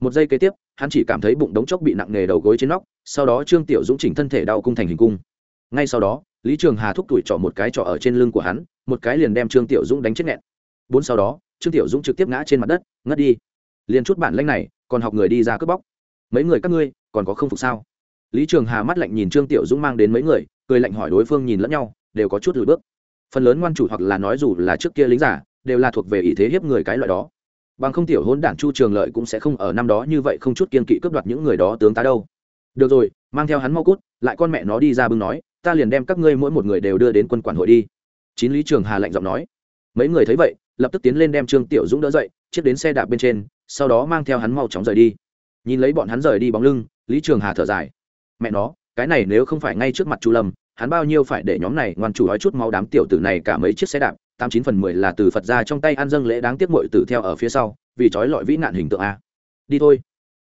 Một giây kế tiếp, hắn chỉ cảm thấy bụng đống chốc bị nặng nề đầu gối trên nóc, sau đó trương tiểu dũng chỉnh thân thể đau cung thành hình cung ngay sau đó, lý trường hà thúc tuổi trọ một cái trọ ở trên lưng của hắn, một cái liền đem trương tiểu dũng đánh chết nghẹn. Bốn sau đó, trương tiểu dũng trực tiếp ngã trên mặt đất, ngất đi. Liền chút bản lanh này, còn học người đi ra cướp bóc. Mấy người các ngươi, còn có không phục sao? Lý trường hà mắt lạnh nhìn trương tiểu dũng mang đến mấy người, cười lạnh hỏi đối phương nhìn lẫn nhau, đều có chút lùi bước. Phần lớn ngoan chủ hoặc là nói dù là trước kia lính giả, đều là thuộc về ý thế hiếp người cái loại đó. Bằng không tiểu hôn đảng chu trường lợi cũng sẽ không ở năm đó như vậy không chút kiên kỵ cướp đoạt những người đó tướng tá đâu. Được rồi, mang theo hắn mau cút, lại con mẹ nó đi ra bưng nói ta liền đem các ngươi mỗi một người đều đưa đến quân quản hội đi. Chín lý trường hà lạnh giọng nói. Mấy người thấy vậy, lập tức tiến lên đem trương tiểu dũng đỡ dậy, chiếc đến xe đạp bên trên, sau đó mang theo hắn mau chóng rời đi. Nhìn lấy bọn hắn rời đi bóng lưng, lý trường hà thở dài. Mẹ nó, cái này nếu không phải ngay trước mặt chu lâm, hắn bao nhiêu phải để nhóm này ngoan chủ nói chút máu đám tiểu tử này cả mấy chiếc xe đạp, tám chín phần mười là từ phật ra trong tay ăn dâng lễ đáng tiếc mội tử theo ở phía sau, vì trói lọi vĩ nạn hình tượng a. Đi thôi.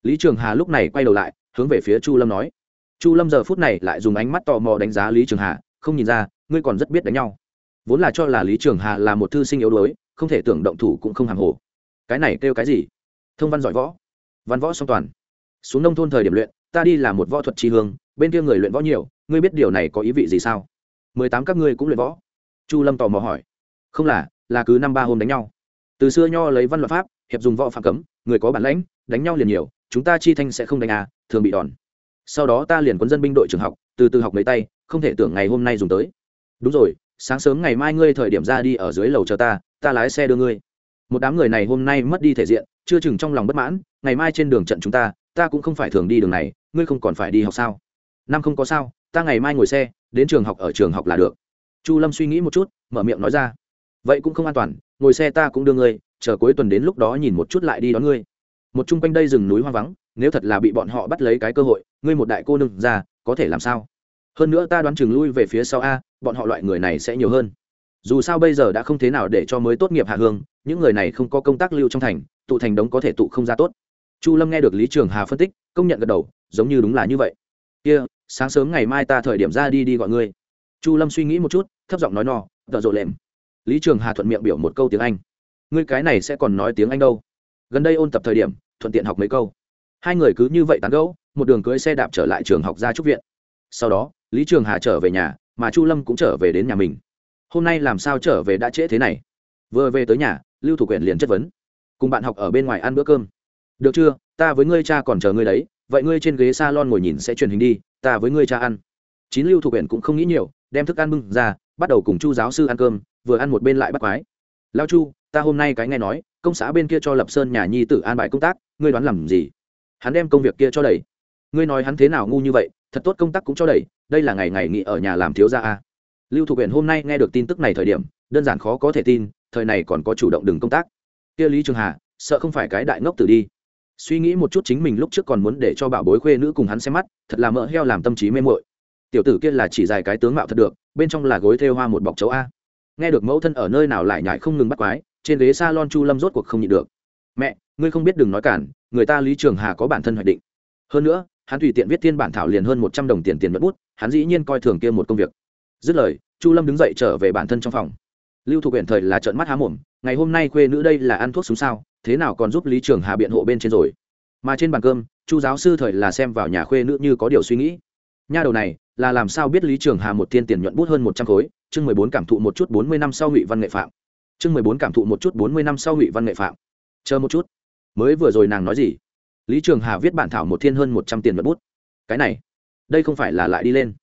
Lý trường hà lúc này quay đầu lại, hướng về phía chu lâm nói chu lâm giờ phút này lại dùng ánh mắt tò mò đánh giá lý trường hà, không nhìn ra, ngươi còn rất biết đánh nhau. Vốn là cho là lý trường hà là một thư sinh yếu đuối, không thể tưởng động thủ cũng không hàng hồ. Cái này kêu cái gì? Thông văn giỏi võ. Văn võ song toàn. Xuống nông thôn thời điểm luyện, ta đi là một võ thuật tri hương bên kia người luyện võ nhiều, ngươi biết điều này có ý vị gì sao? Mười tám các ngươi cũng luyện võ. Chu lâm tò mò hỏi. Không là là cứ năm ba hôm đánh nhau. Từ xưa nho lấy văn luật pháp, hiệp dùng võ phạm cấm, người có bản lãnh, đánh nhau liền nhiều, chúng ta chi thanh sẽ không đánh à thường bị đòn sau đó ta liền quân dân binh đội trường học, từ từ học mấy tay, không thể tưởng ngày hôm nay dùng tới. Đúng rồi, sáng sớm ngày mai ngươi thời điểm ra đi ở dưới lầu chờ ta ta lái xe đưa ngươi. Một đám người này hôm nay mất đi thể diện, chưa chừng trong lòng bất mãn, ngày mai trên đường trận chúng ta ta cũng không phải thường đi đường này, ngươi không còn phải đi học sao? Năm không có sao, ta ngày mai ngồi xe, đến trường học ở trường học là được. Chu lâm suy nghĩ một chút, mở miệng nói ra. Vậy cũng không an toàn, ngồi xe ta cũng đưa ngươi, chờ cuối tuần đến lúc đó nhìn một chút lại đi đón ngươi một chung quanh đây rừng núi hoang vắng nếu thật là bị bọn họ bắt lấy cái cơ hội ngươi một đại cô nương ra có thể làm sao? Hơn nữa ta đoán chừng lui về phía sau a bọn họ loại người này sẽ nhiều hơn. Dù sao bây giờ đã không thế nào để cho mới tốt nghiệp hạ hương những người này không có công tác lưu trong thành tụ thành đống có thể tụ không ra tốt. Chu lâm nghe được lý trường hà phân tích công nhận gật đầu giống như đúng là như vậy. Kia、yeah, sáng sớm ngày mai ta thời điểm ra đi đi gọi ngươi. Chu lâm suy nghĩ một chút thấp giọng nói no tợ rộ lệm. Lý trường hà thuận miệng biểu một câu tiếng anh. Ngươi cái này sẽ còn nói tiếng anh đâu? Gần đây ôn tập thời điểm, thuận tiện học mấy câu. Hai người cứ như vậy tán gẫu, một đường cưới xe đạp trở lại trường học ra trúc viện. Sau đó, lý trường hà trở về nhà, mà chu lâm cũng trở về đến nhà mình. Hôm nay làm sao trở về đã trễ thế này? Vừa về tới nhà, lưu thủ quyển liền chất vấn. Cùng bạn học ở bên ngoài ăn bữa cơm. Được chưa, ta với ngươi cha còn chờ ngươi đấy, vậy ngươi trên ghế s a lon ngồi nhìn sẽ truyền hình đi, ta với ngươi cha ăn. Chín lưu thủ quyển cũng không nghĩ nhiều, đem thức ăn bưng ra, bắt đầu cùng chu giáo sư ăn cơm, vừa ăn một bên lại bắt quái. Lao chu, ta hôm nay cái nghe nói công xã bên kia cho lập sơn nhà nhi tử an bài công tác, ngươi đoán làm gì? Hắn đem công việc kia cho đẩy. Ngươi nói hắn thế nào ngu như vậy, thật tốt công tác cũng cho đẩy, đây là ngày ngày nghỉ ở nhà làm thiếu gia a. Lưu thục huyện hôm nay nghe được tin tức này thời điểm, đơn giản khó có thể tin, thời này còn có chủ động đừng công tác. Kia lý trường hà, sợ không phải cái đại ngốc tử đi. Suy nghĩ một chút chính mình lúc trước còn muốn để cho bảo bối khuê nữ cùng hắn xem mắt, thật là mỡ heo làm tâm trí mê mội tiểu tử kia là chỉ dài cái tướng mạo thật được, bên trong là gối thêu hoa một bọc chấu a. Nghe được mẫu thân ở nơi nào lại nhại không ngừng bắt quái trên ghế salon chu lâm rốt cuộc không nhịn được. Mẹ, ngươi không biết đừng nói cản, người ta lý trường hà có bản thân hoạch định. Hơn nữa, hắn tùy tiện viết thiên bản thảo liền hơn một trăm đồng tiền tiền mất bút, hắn dĩ nhiên coi thường kia một công việc. Dứt lời, chu lâm đứng dậy trở về bản thân trong phòng. Lưu Thục Uyển thời là trợn mắt há mồm, ngày hôm nay quê nữ đây là ăn thuốc súng sao, thế nào còn giúp lý trường hà biện hộ bên trên rồi? Mà trên bàn cơm, chu giáo sư thời là xem vào nhà khuê nữ như có điều suy nghĩ. Nha đầu này, là làm sao biết lý trường hà một thiên tiền nhuận bút hơn một trăm khối, chương mười bốn cảm thụ một chút bốn mươi năm sau ngụy văn nghệ phạm chương mười bốn cảm thụ một chút bốn mươi năm sau ngụy văn nghệ phạm. Chờ một chút. Mới vừa rồi nàng nói gì? Lý trường hà viết bản thảo một thiên hơn một trăm tiền nhuận bút. Cái này, đây không phải là lại đi lên.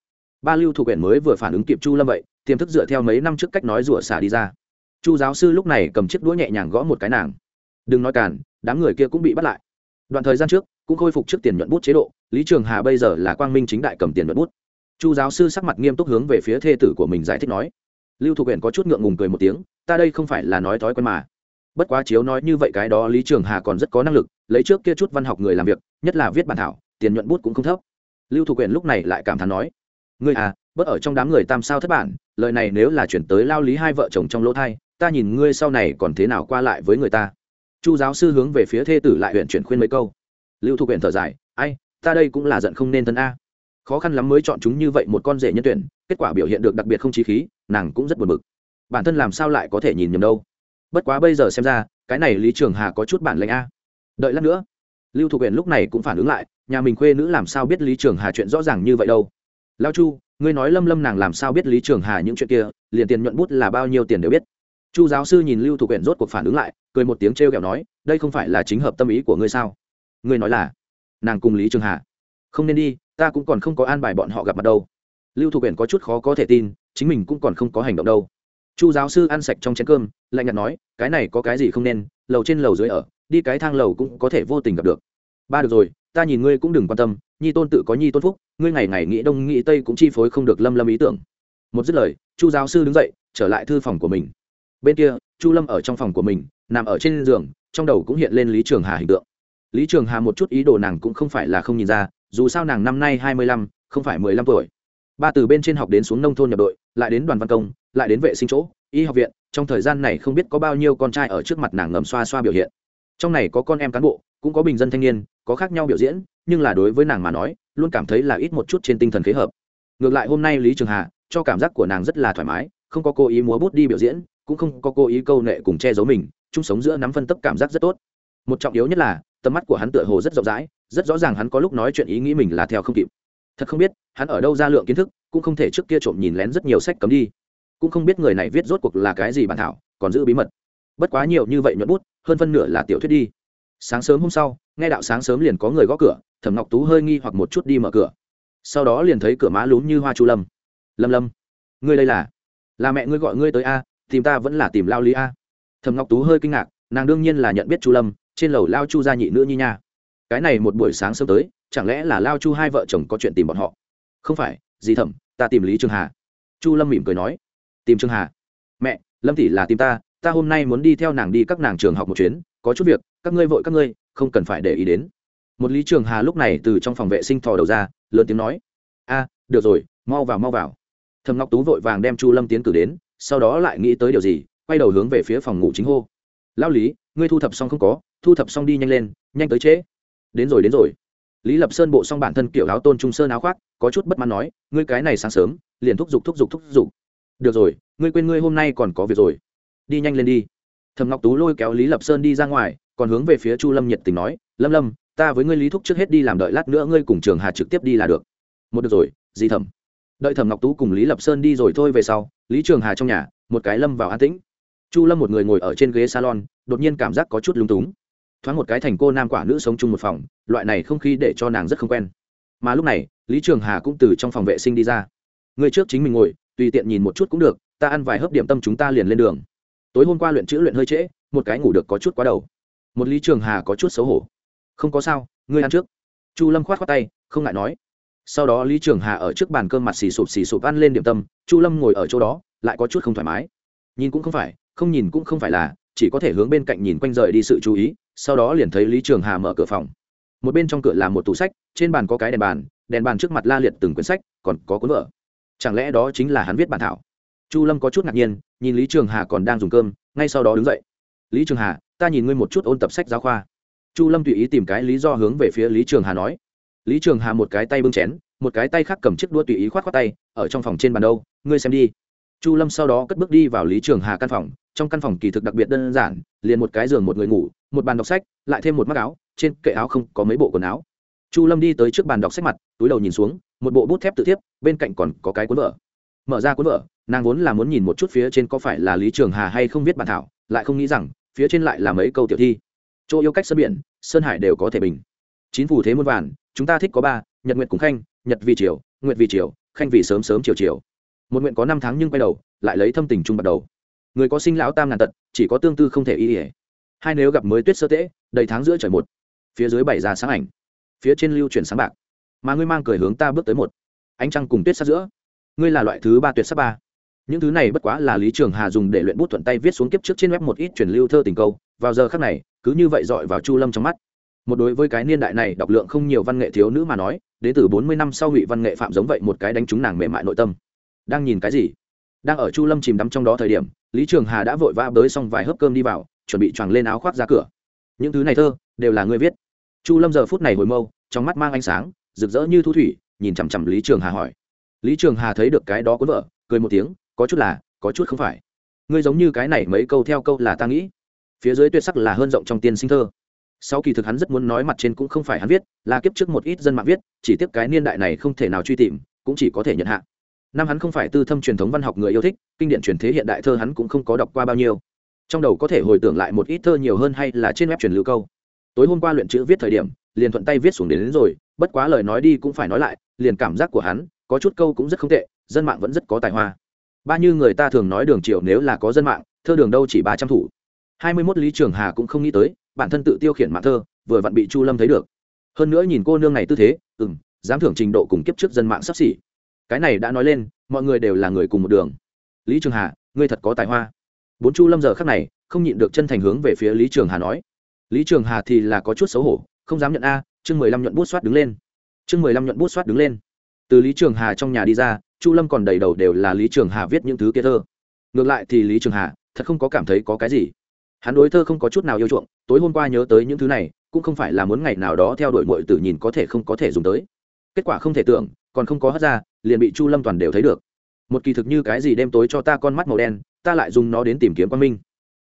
Ba lưu thủ quyển mới vừa phản ứng kịp chu lâm vậy, tiềm thức dựa theo mấy năm trước cách nói rủa xả đi ra. Chu giáo sư lúc này cầm chiếc đũa nhẹ nhàng gõ một cái nàng. Đừng nói cản đám người kia cũng bị bắt lại. Đoạn thời gian trước, cũng khôi phục trước tiền nhuận bút chế độ, lý trường hà bây giờ là quang minh chính đại cầm tiền nhuận bút. Chu giáo sư sắc mặt nghiêm túc hướng về phía thê tử của mình giải thích nói lưu thục huyện có chút ngượng ngùng cười một tiếng, ta đây không phải là nói thói quen mà. Bất quá chiếu nói như vậy cái đó lý trường hà còn rất có năng lực, lấy trước kia chút văn học người làm việc, nhất là viết bản thảo, tiền nhuận bút cũng không thấp. Lưu thục huyện lúc này lại cảm thán nói, ngươi à bớt ở trong đám người tam sao thất bản, lời này nếu là chuyển tới lao lý hai vợ chồng trong lỗ thai, ta nhìn ngươi sau này còn thế nào qua lại với người ta. Chu giáo sư hướng về phía thê tử lại huyện chuyển khuyên mấy câu. Lưu thục huyện thở dài, ai, ta đây cũng là giận không nên thân a. Khó khăn lắm mới chọn chúng như vậy một con rể nhân tuyển kết quả biểu hiện được đặc biệt không trí khí, nàng cũng rất buồn bực. Bản thân làm sao lại có thể nhìn nhầm đâu? Bất quá bây giờ xem ra, cái này lý trường hà có chút bản lệnh a. Đợi lát nữa, lưu thục huyện lúc này cũng phản ứng lại, nhà mình khuê nữ làm sao biết lý trường hà chuyện rõ ràng như vậy đâu? Lao chu, ngươi nói lâm lâm nàng làm sao biết lý trường hà những chuyện kia, liền tiền nhuận bút là bao nhiêu tiền đều biết. Chu giáo sư nhìn lưu thục huyện rốt cuộc phản ứng lại, cười một tiếng t r e o kẹo nói, đây không phải là chính hợp tâm ý của ngươi sao? Ngươi nói là, nàng cùng lý trường hà. Không nên đi, ta cũng còn không có an bài bọn họ gặp mặt đâu lưu thục Quyển có chút khó có thể tin, chính mình cũng còn không có hành động đâu. Chu giáo sư ăn sạch trong chén cơm, lạnh nhạt nói, cái này có cái gì không nên, lầu trên lầu dưới ở, đi cái thang lầu cũng có thể vô tình gặp được. Ba được rồi, ta nhìn ngươi cũng đừng quan tâm, nhi tôn tự có nhi tôn phúc, ngươi ngày ngày nghĩ đông nghĩ tây cũng chi phối không được lâm lâm ý tưởng. Một dứt lời, chu giáo sư đứng dậy, trở lại thư phòng của mình. Bên kia, chu lâm ở trong phòng của mình, nằm ở trên giường, trong đầu cũng hiện lên lý trường hà hình tượng. Lý trường hà một chút ý đồ nàng cũng không phải là không nhìn ra, dù sao nàng năm nay hai mươi lăm, không phải mười lăm tuổi ba từ bên trên học đến xuống nông thôn nhập đội, lại đến đoàn văn công, lại đến vệ sinh chỗ, y học viện, trong thời gian này không biết có bao nhiêu con trai ở trước mặt nàng ngầm xoa xoa biểu hiện. Trong này có con em cán bộ, cũng có bình dân thanh niên, có khác nhau biểu diễn, nhưng là đối với nàng mà nói, luôn cảm thấy là ít một chút trên tinh thần kế hợp. Ngược lại hôm nay lý trường hà, cho cảm giác của nàng rất là thoải mái, không có cố ý múa bút đi biểu diễn, cũng không có cố ý câu nệ cùng che giấu mình, chung sống giữa nắm phân tấp cảm giác rất tốt. Một trọng yếu nhất là, tầm mắt của hắn tựa hồ rất rộng rãi, rất rõ ràng hắn có lúc nói chuyện ý nghĩ mình là theo không kịp thật không biết, hắn ở đâu ra lượng kiến thức, cũng không thể trước kia trộm nhìn lén rất nhiều sách cấm đi. Cũng không biết người này viết rốt cuộc là cái gì bản thảo, còn giữ bí mật. Bất quá nhiều như vậy nhuận bút, hơn phân nửa là tiểu thuyết đi. Sáng sớm hôm sau, nghe đạo sáng sớm liền có người gõ cửa, thẩm ngọc tú hơi nghi hoặc một chút đi mở cửa. Sau đó liền thấy cửa má lún như hoa chu lâm. Lâm lâm, ngươi đây là? Là mẹ ngươi gọi ngươi tới a, tìm ta vẫn là tìm lao lý a. Thẩm ngọc tú hơi kinh ngạc, nàng đương nhiên là nhận biết chu lâm, trên lầu lao chu gia nhị nữ nhi nha. Cái này một buổi sáng sớm tới chẳng lẽ là lao chu hai vợ chồng có chuyện tìm bọn họ? Không phải, gì thẩm ta tìm lý trường hà. Chu lâm mỉm cười nói. Tìm trường hà? Mẹ, lâm tỷ là tìm ta ta hôm nay muốn đi theo nàng đi các nàng trường học một chuyến, có chút việc, các ngươi vội các ngươi, không cần phải để ý đến. Một lý trường hà lúc này từ trong phòng vệ sinh thò đầu ra, lớn tiếng nói. A, được rồi, mau vào mau vào. Thầm ngọc tú vội vàng đem chu lâm tiến cử đến, sau đó lại nghĩ tới điều gì, quay đầu hướng về phía phòng ngủ chính hô. Lao lý, ngươi thu thập xong không có, thu thập xong đi nhanh lên, nhanh tới trễ. Đến rồi đến rồi lý lập sơn bộ xong bản thân kiểu áo tôn trung sơn áo khoác, có chút bất mãn nói, ngươi cái này sáng sớm, liền thúc giục thúc giục thúc giục. Được rồi, ngươi quên ngươi hôm nay còn có việc rồi. Đi nhanh lên đi. Thầm ngọc tú lôi kéo lý lập sơn đi ra ngoài, còn hướng về phía chu lâm nhiệt tình nói, lâm lâm, ta với ngươi lý thúc trước hết đi làm đợi lát nữa ngươi cùng trường hà trực tiếp đi là được. Một được rồi, gì thẩm? Đợi thẩm ngọc tú cùng lý lập sơn đi rồi thôi về sau, lý trường hà trong nhà, một cái lâm vào an tĩnh. Chu lâm một người ngồi ở trên ghế salon, đột nhiên cảm giác có chút lung túng thoáng một cái thành cô nam quả nữ sống chung một phòng, loại này không khí để cho nàng rất không quen. Mà lúc này, lý trường hà cũng từ trong phòng vệ sinh đi ra. Người trước chính mình ngồi, tùy tiện nhìn một chút cũng được, ta ăn vài hớp điểm tâm chúng ta liền lên đường. Tối hôm qua luyện chữ luyện hơi trễ, một cái ngủ được có chút quá đầu. Một lý trường hà có chút xấu hổ. Không có sao, ngươi ăn trước. Chu lâm khoát khoát tay, không ngại nói. Sau đó lý trường hà ở trước bàn cơm mặt xì sụp xì sụp ăn lên điểm tâm, chu lâm ngồi ở chỗ đó, lại có chút không thoải mái. Nhìn cũng không phải, không nhìn cũng không phải là, chỉ có thể hướng bên cạnh nhìn quanh rời đi sự chú ý sau đó liền thấy lý trường hà mở cửa phòng. Một bên trong cửa là một tủ sách, trên bàn có cái đèn bàn đèn bàn trước mặt la liệt từng quyển sách, còn có cuốn vở. Chẳng lẽ đó chính là hắn viết bản thảo? Chu lâm có chút ngạc nhiên, nhìn lý trường hà còn đang dùng cơm, ngay sau đó đứng dậy. Lý trường hà, ta nhìn ngươi một chút ôn tập sách giáo khoa. Chu lâm tùy ý tìm cái lý do hướng về phía lý trường hà nói. Lý trường hà một cái tay bưng chén, một cái tay khác cầm chiếc đũa tùy ý khoát khoát tay, ở trong phòng trên bàn đâu, ngươi xem đi chu lâm sau đó cất bước đi vào lý trường hà căn phòng. Trong căn phòng kỳ thực đặc biệt đơn giản, liền một cái giường, một người ngủ, một bàn đọc sách, lại thêm một mắc áo, trên kệ áo không có mấy bộ quần áo. Chu lâm đi tới trước bàn đọc sách mặt, túi đầu nhìn xuống, một bộ bút thép tự thiếp, bên cạnh còn có cái cuốn vở. Mở ra cuốn vở, nàng vốn là muốn nhìn một chút phía trên có phải là lý trường hà hay không viết bản thảo, lại không nghĩ rằng, phía trên lại là mấy câu tiểu thi. Chỗ yêu cách sân biển, sơn hải đều có thể bình. Chín phù thế muôn vàn, chúng ta thích có ba, nhật nguyện cùng khanh, nhật vì chiều nguyện vì chiều khanh vì sớm sớm chiều chiều một nguyện có năm tháng nhưng quay đầu, lại lấy thâm tình chung bắt đầu. Người có sinh lão tam ngàn tật, chỉ có tương tư không thể y ỉa hai nếu gặp mới tuyết sơ tễ, đầy tháng giữa trời một. Phía dưới bảy ra sáng ảnh. Phía trên lưu chuyển sáng bạc. Mà ngươi mang cười hướng ta bước tới một. Ánh trăng cùng tuyết sát giữa. Ngươi là loại thứ ba tuyệt sắc ba. Những thứ này bất quá là lý trường hà dùng để luyện bút thuận tay viết xuống kiếp trước trên web một ít truyền lưu thơ tình câu. Vào giờ khác này, cứ như vậy dọi vào chu lâm trong mắt. Một đối với cái niên đại này đọc lượng không nhiều văn nghệ thiếu nữ mà nói, đến từ bốn mươi năm sau ngụy văn nghệ phạm giống vậy một cái đánh trúng nàng mềm mại nội tâm đang nhìn cái gì? Đang ở chu lâm chìm đắm trong đó thời điểm, lý trường hà đã vội vã bới xong vài hớp cơm đi vào, chuẩn bị choàng lên áo khoác ra cửa. Những thứ này thơ, đều là người viết. Chu lâm giờ phút này hồi mâu, trong mắt mang ánh sáng, rực rỡ như thu thủy, nhìn chằm chằm lý trường hà hỏi. Lý trường hà thấy được cái đó cuốn vợ cười một tiếng, có chút là, có chút không phải. Ngươi giống như cái này mấy câu theo câu là ta nghĩ. Phía dưới tuyệt sắc là hơn rộng trong tiên sinh thơ. Sau kỳ thực hắn rất muốn nói mặt trên cũng không phải hắn viết, là kiếp trước một ít dân mạng viết, chỉ tiếp cái niên đại này không thể nào truy tìm, cũng chỉ có thể nhận hạ năm hắn không phải tư thâm truyền thống văn học người yêu thích kinh điển truyền thế hiện đại thơ hắn cũng không có đọc qua bao nhiêu. Trong đầu có thể hồi tưởng lại một ít thơ nhiều hơn hay là trên web truyền lưu câu. Tối hôm qua luyện chữ viết thời điểm liền thuận tay viết xuống đến, đến rồi bất quá lời nói đi cũng phải nói lại liền cảm giác của hắn có chút câu cũng rất không tệ dân mạng vẫn rất có tài hoa. Ba như người ta thường nói đường triệu nếu là có dân mạng thơ đường đâu chỉ ba trăm thủ. Hai mươi mốt lý trường hà cũng không nghĩ tới bản thân tự tiêu khiển mạng thơ vừa vặn bị chu lâm thấy được. Hơn nữa nhìn cô nương này tư thế ừ m dám thưởng trình độ cùng kiếp trước dân mạng sắp xỉ cái này đã nói lên, mọi người đều là người cùng một đường. Lý trường hà, ngươi thật có tài hoa. Bốn chu lâm giờ khắc này, không nhịn được chân thành hướng về phía lý trường hà nói. Lý trường hà thì là có chút xấu hổ, không dám nhận a, chương mười lăm nhuận bút soát đứng lên. Chương mười lăm nhuận bút soát đứng lên. Từ lý trường hà trong nhà đi ra, chu lâm còn đầy đầu đều là lý trường hà viết những thứ kia thơ. Ngược lại thì lý trường hà, thật không có cảm thấy có cái gì. Hắn đối thơ không có chút nào yêu chuộng, tối hôm qua nhớ tới những thứ này, cũng không phải là muốn ngày nào đó theo đuổi mọi tử nhìn có thể không có thể dùng tới. Kết quả không thể tưởng, còn không có hất ra liền bị chu lâm toàn đều thấy được. Một kỳ thực như cái gì đêm tối cho ta con mắt màu đen, ta lại dùng nó đến tìm kiếm quan minh.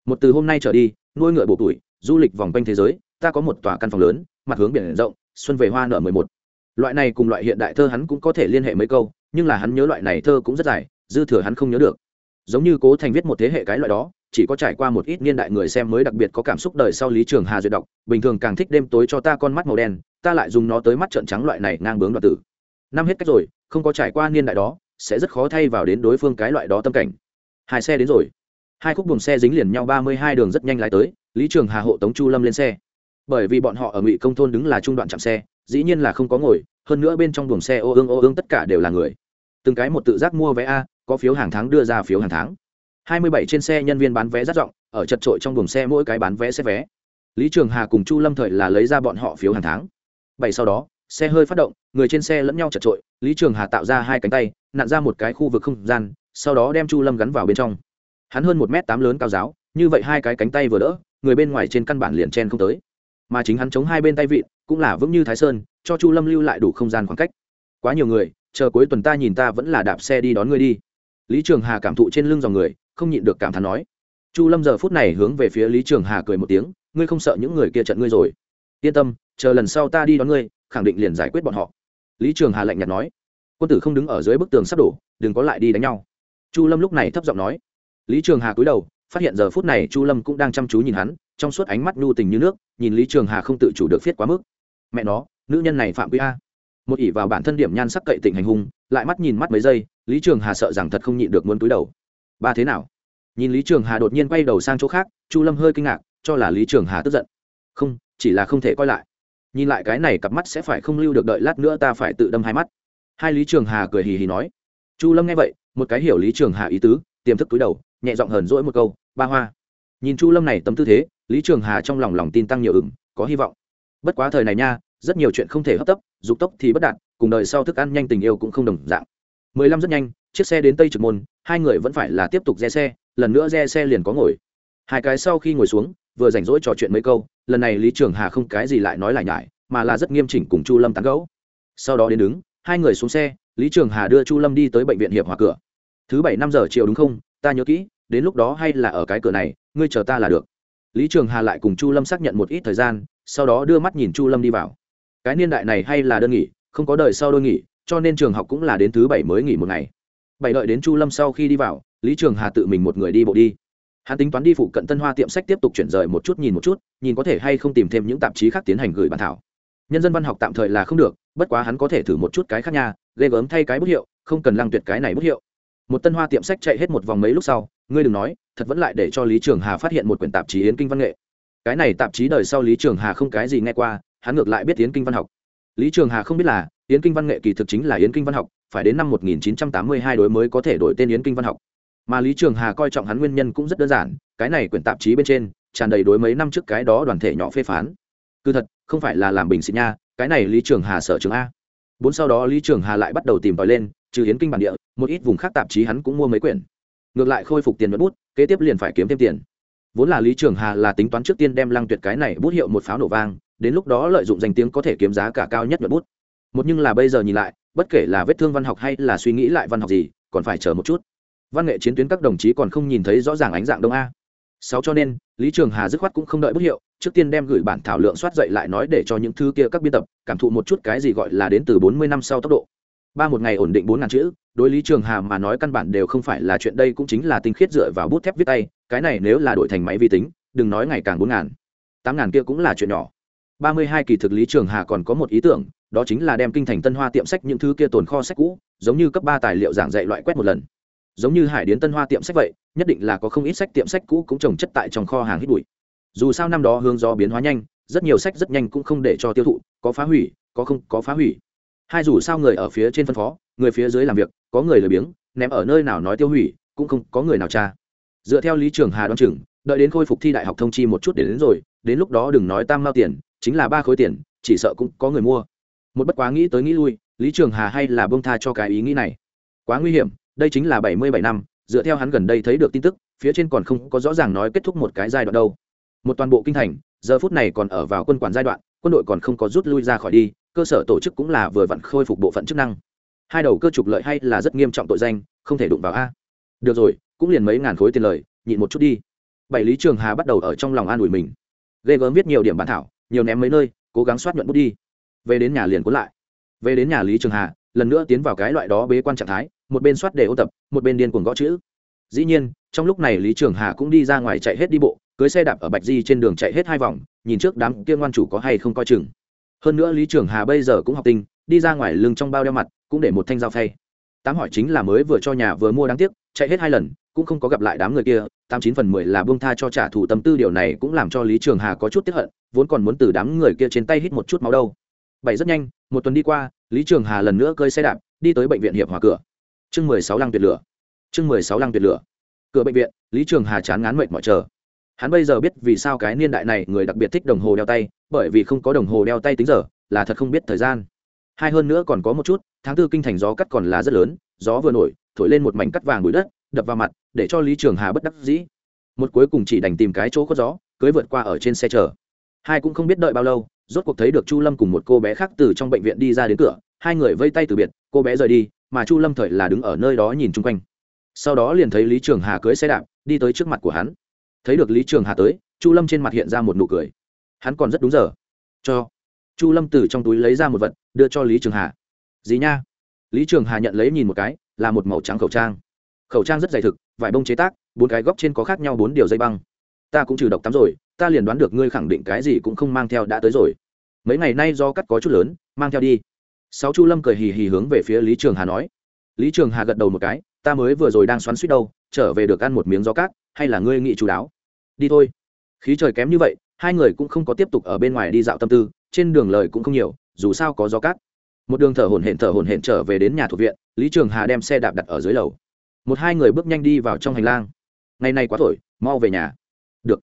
Một từ hôm nay trở đi, nuôi ngựa bộ tuổi, du lịch vòng quanh thế giới, ta có một tòa căn phòng lớn, mặt hướng biển rộng, xuân về hoa nở mười một. Loại này cùng loại hiện đại thơ hắn cũng có thể liên hệ mấy câu, nhưng là hắn nhớ loại này thơ cũng rất dài, dư thừa hắn không nhớ được. Giống như cố thành viết một thế hệ cái loại đó, chỉ có trải qua một ít niên đại người xem mới đặc biệt có cảm xúc đời sau lý trường hà duyệt đọc, bình thường càng thích đêm tối cho ta con mắt màu đen, ta lại dùng nó tới mắt trợn trắng loại này ngang bướng đoạt tử. Năm hết cách rồi không có trải qua niên đại đó, sẽ rất khó thay vào đến đối phương cái loại đó tâm cảnh. Hai xe đến rồi. Hai khúc buồng xe dính liền nhau, ba mươi hai đường rất nhanh lái tới, lý trường hà, hộ tống chu lâm lên xe. Bởi vì bọn họ ở ngụy công thôn đứng là trung đoạn chạm xe, dĩ nhiên là không có ngồi, hơn nữa bên trong buồng xe ô ương ô ương tất cả đều là người. Từng cái một tự giác mua vé a, có phiếu hàng tháng đưa ra phiếu hàng tháng. Hai mươi bảy trên xe nhân viên bán vé rất rộng, ở chật trội trong buồng xe mỗi cái bán vé xe vé. Lý trường hà cùng chu lâm thời là lấy ra bọn họ phiếu hàng tháng. Bảy sau đó xe hơi phát động, người trên xe lẫn nhau chật trội, lý trường hà tạo ra hai cánh tay, nặn ra một cái khu vực không gian, sau đó đem chu lâm gắn vào bên trong. Hắn hơn một m tám lớn cao giáo, như vậy hai cái cánh tay vừa đỡ, người bên ngoài trên căn bản liền chen không tới. Mà chính hắn chống hai bên tay vịn, cũng là vững như thái sơn, cho chu lâm lưu lại đủ không gian khoảng cách. Quá nhiều người, chờ cuối tuần ta nhìn ta vẫn là đạp xe đi đón ngươi đi. Lý trường hà cảm thụ trên lưng dòng người, không nhịn được cảm thán nói. Chu lâm giờ phút này hướng về phía lý trường hà cười một tiếng, ngươi không sợ những người kia trận ngươi rồi. Yên tâm, chờ lần sau ta đi đón ngươi khẳng định liền giải quyết bọn họ. Lý trường hà lạnh nhạt nói, quân tử không đứng ở dưới bức tường sắp đổ, đừng có lại đi đánh nhau. Chu lâm lúc này thấp giọng nói. Lý trường hà cúi đầu, phát hiện giờ phút này chu lâm cũng đang chăm chú nhìn hắn, trong suốt ánh mắt nhu tình như nước, nhìn lý trường hà không tự chủ được viết quá mức. Mẹ nó, nữ nhân này phạm quy a. Một ỷ vào bản thân điểm nhan sắc cậy tình hành hung, lại mắt nhìn mắt mấy giây, lý trường hà sợ rằng thật không nhịn được muốn cúi đầu. Ba thế nào? Nhìn lý trường hà đột nhiên quay đầu sang chỗ khác, chu lâm hơi kinh ngạc, cho là lý trường hà tức giận. Không, chỉ là không thể coi lại nhìn lại cái này cặp mắt sẽ phải không lưu được đợi lát nữa ta phải tự đâm hai mắt. Hai lý trường hà cười hì hì nói. Chu lâm nghe vậy, một cái hiểu lý trường hà ý tứ, tiềm thức túi đầu, nhẹ giọng hờn dỗi một câu, ba hoa. Nhìn chu lâm này tấm tư thế, lý trường hà trong lòng lòng tin tăng nhiều ửng, có hy vọng. Bất quá thời này nha, rất nhiều chuyện không thể hấp tấp, dục tốc thì bất đạt, cùng đời sau thức ăn nhanh tình yêu cũng không đồng dạng. Mười lăm rất nhanh, chiếc xe đến tây trực môn, hai người vẫn phải là tiếp tục re xe, lần nữa re xe liền có ngồi. Hai cái sau khi ngồi xuống vừa rảnh rỗi trò chuyện mấy câu, lần này lý trường hà không cái gì lại nói lại nhải, mà là rất nghiêm chỉnh cùng chu lâm tán gẫu. Sau đó đến đứng, hai người xuống xe, lý trường hà đưa chu lâm đi tới bệnh viện hiệp hòa cửa. Thứ bảy năm giờ chiều đúng không? Ta nhớ kỹ, đến lúc đó hay là ở cái cửa này, ngươi chờ ta là được. Lý trường hà lại cùng chu lâm xác nhận một ít thời gian, sau đó đưa mắt nhìn chu lâm đi vào. Cái niên đại này hay là đơn nghỉ, không có đời sau đôi nghỉ, cho nên trường học cũng là đến thứ bảy mới nghỉ một ngày. Bảy đợi đến chu lâm sau khi đi vào, lý trường hà tự mình một người đi bộ đi hắn tính toán đi phụ cận tân hoa tiệm sách tiếp tục chuyển rời một chút nhìn một chút, nhìn có thể hay không tìm thêm những tạp chí khác tiến hành gửi bản thảo. Nhân dân văn học tạm thời là không được, bất quá hắn có thể thử một chút cái khác nha, ghê gớm thay cái bút hiệu, không cần lăng tuyệt cái này bút hiệu. Một tân hoa tiệm sách chạy hết một vòng mấy lúc sau, ngươi đừng nói, thật vẫn lại để cho lý trường hà phát hiện một quyển tạp chí yến kinh văn nghệ. Cái này tạp chí đời sau lý trường hà không cái gì nghe qua, hắn ngược lại biết yến kinh văn học. Lý trường hà không biết là, yến kinh văn nghệ kỳ thực chính là yến kinh văn học, phải đến năm 1982 đối mới có thể đổi tên yến kinh văn học mà lý trường hà coi trọng hắn nguyên nhân cũng rất đơn giản, cái này quyển tạp chí bên trên tràn đầy đối mấy năm trước cái đó đoàn thể nhỏ phê phán. Cứ thật, không phải là làm bình xịt nha, cái này lý trường hà sở trường a. Bốn sau đó lý trường hà lại bắt đầu tìm tòi lên, trừ hiến kinh bản địa, một ít vùng khác tạp chí hắn cũng mua mấy quyển. Ngược lại khôi phục tiền mất bút, kế tiếp liền phải kiếm thêm tiền. Vốn là lý trường hà là tính toán trước tiên đem lăng tuyệt cái này bút hiệu một pháo nổ vang, đến lúc đó lợi dụng danh tiếng có thể kiếm giá cả cao nhất nhuận bút. Một nhưng là bây giờ nhìn lại, bất kể là vết thương văn học hay là suy nghĩ lại văn học gì, còn phải chờ một chút văn nghệ chiến tuyến các đồng chí còn không nhìn thấy rõ ràng ánh dạng đông a. Sáu cho nên, lý trường hà dứt khoát cũng không đợi bút hiệu, trước tiên đem gửi bản thảo lượng soát dậy lại nói để cho những thứ kia các biên tập cảm thụ một chút cái gì gọi là đến từ bốn mươi năm sau tốc độ. Ba một ngày ổn định bốn ngàn chữ, đối lý trường hà mà nói căn bản đều không phải là chuyện đây cũng chính là tinh khiết dựa vào bút thép viết tay, cái này nếu là đổi thành máy vi tính, đừng nói ngày càng bốn ngàn. Tám ngàn kia cũng là chuyện nhỏ. Ba mươi hai kỳ thực lý trường hà còn có một ý tưởng, đó chính là đem kinh thành tân hoa tiệm sách những thứ kia tồn kho sách cũ, giống như cấp ba tài liệu giảng dạy loại quét một lần giống như hải đến tân hoa tiệm sách vậy, nhất định là có không ít sách tiệm sách cũ cũng trồng chất tại trong kho hàng hít bụi. Dù sao năm đó hướng gió biến hóa nhanh, rất nhiều sách rất nhanh cũng không để cho tiêu thụ, có phá hủy, có không có phá hủy. Hai dù sao người ở phía trên phân phó, người phía dưới làm việc, có người lười biếng, ném ở nơi nào nói tiêu hủy, cũng không có người nào tra. Dựa theo lý trường hà đoán chừng, đợi đến khôi phục thi đại học thông chi một chút để đến rồi, đến lúc đó đừng nói tam mao tiền, chính là ba khối tiền, chỉ sợ cũng có người mua. Một bất quá nghĩ tới nghĩ lui, lý trường hà hay là bông tha cho cái ý nghĩ này. Quá nguy hiểm đây chính là bảy mươi bảy năm, dựa theo hắn gần đây thấy được tin tức, phía trên còn không có rõ ràng nói kết thúc một cái giai đoạn đâu. Một toàn bộ kinh thành, giờ phút này còn ở vào quân quản giai đoạn, quân đội còn không có rút lui ra khỏi đi, cơ sở tổ chức cũng là vừa vặn khôi phục bộ phận chức năng. Hai đầu cơ trục lợi hay là rất nghiêm trọng tội danh, không thể đụng vào a. Được rồi, cũng liền mấy ngàn khối tiền lời, nhịn một chút đi. Bảy lý trường hà bắt đầu ở trong lòng an ủi mình. Ghê gớm viết nhiều điểm bản thảo, nhiều ném mấy nơi, cố gắng soát nhuận bút đi. Về đến nhà liền cuốn lại. Về đến nhà lý trường hà, lần nữa tiến vào cái loại đó bế quan trạng thái một bên soát để ô tập, một bên điên cuồng gõ chữ. Dĩ nhiên, trong lúc này lý trường hà cũng đi ra ngoài chạy hết đi bộ, cưới xe đạp ở bạch di trên đường chạy hết hai vòng, nhìn trước đám kia ngoan chủ có hay không coi chừng. Hơn nữa lý trường hà bây giờ cũng học tinh, đi ra ngoài lưng trong bao đeo mặt, cũng để một thanh dao phay. Tám hỏi chính là mới vừa cho nhà vừa mua đáng tiếc, chạy hết hai lần, cũng không có gặp lại đám người kia, tám chín phần mười là buông tha cho trả thù tâm tư, điều này cũng làm cho lý trường hà có chút tiếp hận, vốn còn muốn từ đám người kia trên tay hít một chút máu đâu. Bảy rất nhanh, một tuần đi qua, lý trường hà lần nữa cơi xe đạp, đi tới bệnh viện hiệp hòa cửa chương mười sáu lăng tuyệt lửa. Chương mười sáu lăng tuyệt lửa. Cửa bệnh viện, lý trường hà chán ngán mệt mỏi chờ. Hắn bây giờ biết vì sao cái niên đại này người đặc biệt thích đồng hồ đeo tay, bởi vì không có đồng hồ đeo tay tính giờ, là thật không biết thời gian. Hai hơn nữa còn có một chút, tháng tư kinh thành gió cắt còn là rất lớn, gió vừa nổi, thổi lên một mảnh cắt vàng bụi đất, đập vào mặt, để cho lý trường hà bất đắc dĩ. Một cuối cùng chỉ đành tìm cái chỗ có gió, cưới vượt qua ở trên xe chở hai cũng không biết đợi bao lâu, rốt cuộc thấy được chu lâm cùng một cô bé khác từ trong bệnh viện đi ra đến cửa, hai người vây tay từ biệt, cô bé rời đi mà chu lâm thời là đứng ở nơi đó nhìn chung quanh. Sau đó liền thấy lý trường hà cưới xe đạp, đi tới trước mặt của hắn. Thấy được lý trường hà tới, chu lâm trên mặt hiện ra một nụ cười. Hắn còn rất đúng giờ. Cho chu lâm từ trong túi lấy ra một vật, đưa cho lý trường hà. Gì nha? Lý trường hà nhận lấy nhìn một cái, là một màu trắng khẩu trang. Khẩu trang rất dày thực, vải bông chế tác, bốn cái góc trên có khác nhau bốn điều dây băng. Ta cũng trừ độc tắm rồi, ta liền đoán được ngươi khẳng định cái gì cũng không mang theo đã tới rồi. Mấy ngày nay do cắt có chút lớn, mang theo đi sáu chu lâm cười hì hì hướng về phía lý trường hà nói. Lý trường hà gật đầu một cái, ta mới vừa rồi đang xoắn suýt đâu, trở về được ăn một miếng gió cát, hay là ngươi nghị chú đáo? Đi thôi. Khí trời kém như vậy, hai người cũng không có tiếp tục ở bên ngoài đi dạo tâm tư, trên đường lời cũng không nhiều, dù sao có gió cát. Một đường thở hổn hển thở hổn hển trở về đến nhà thuộc viện, lý trường hà đem xe đạp đặt ở dưới lầu. Một hai người bước nhanh đi vào trong hành lang. Ngày nay quá thổi, mau về nhà. Được.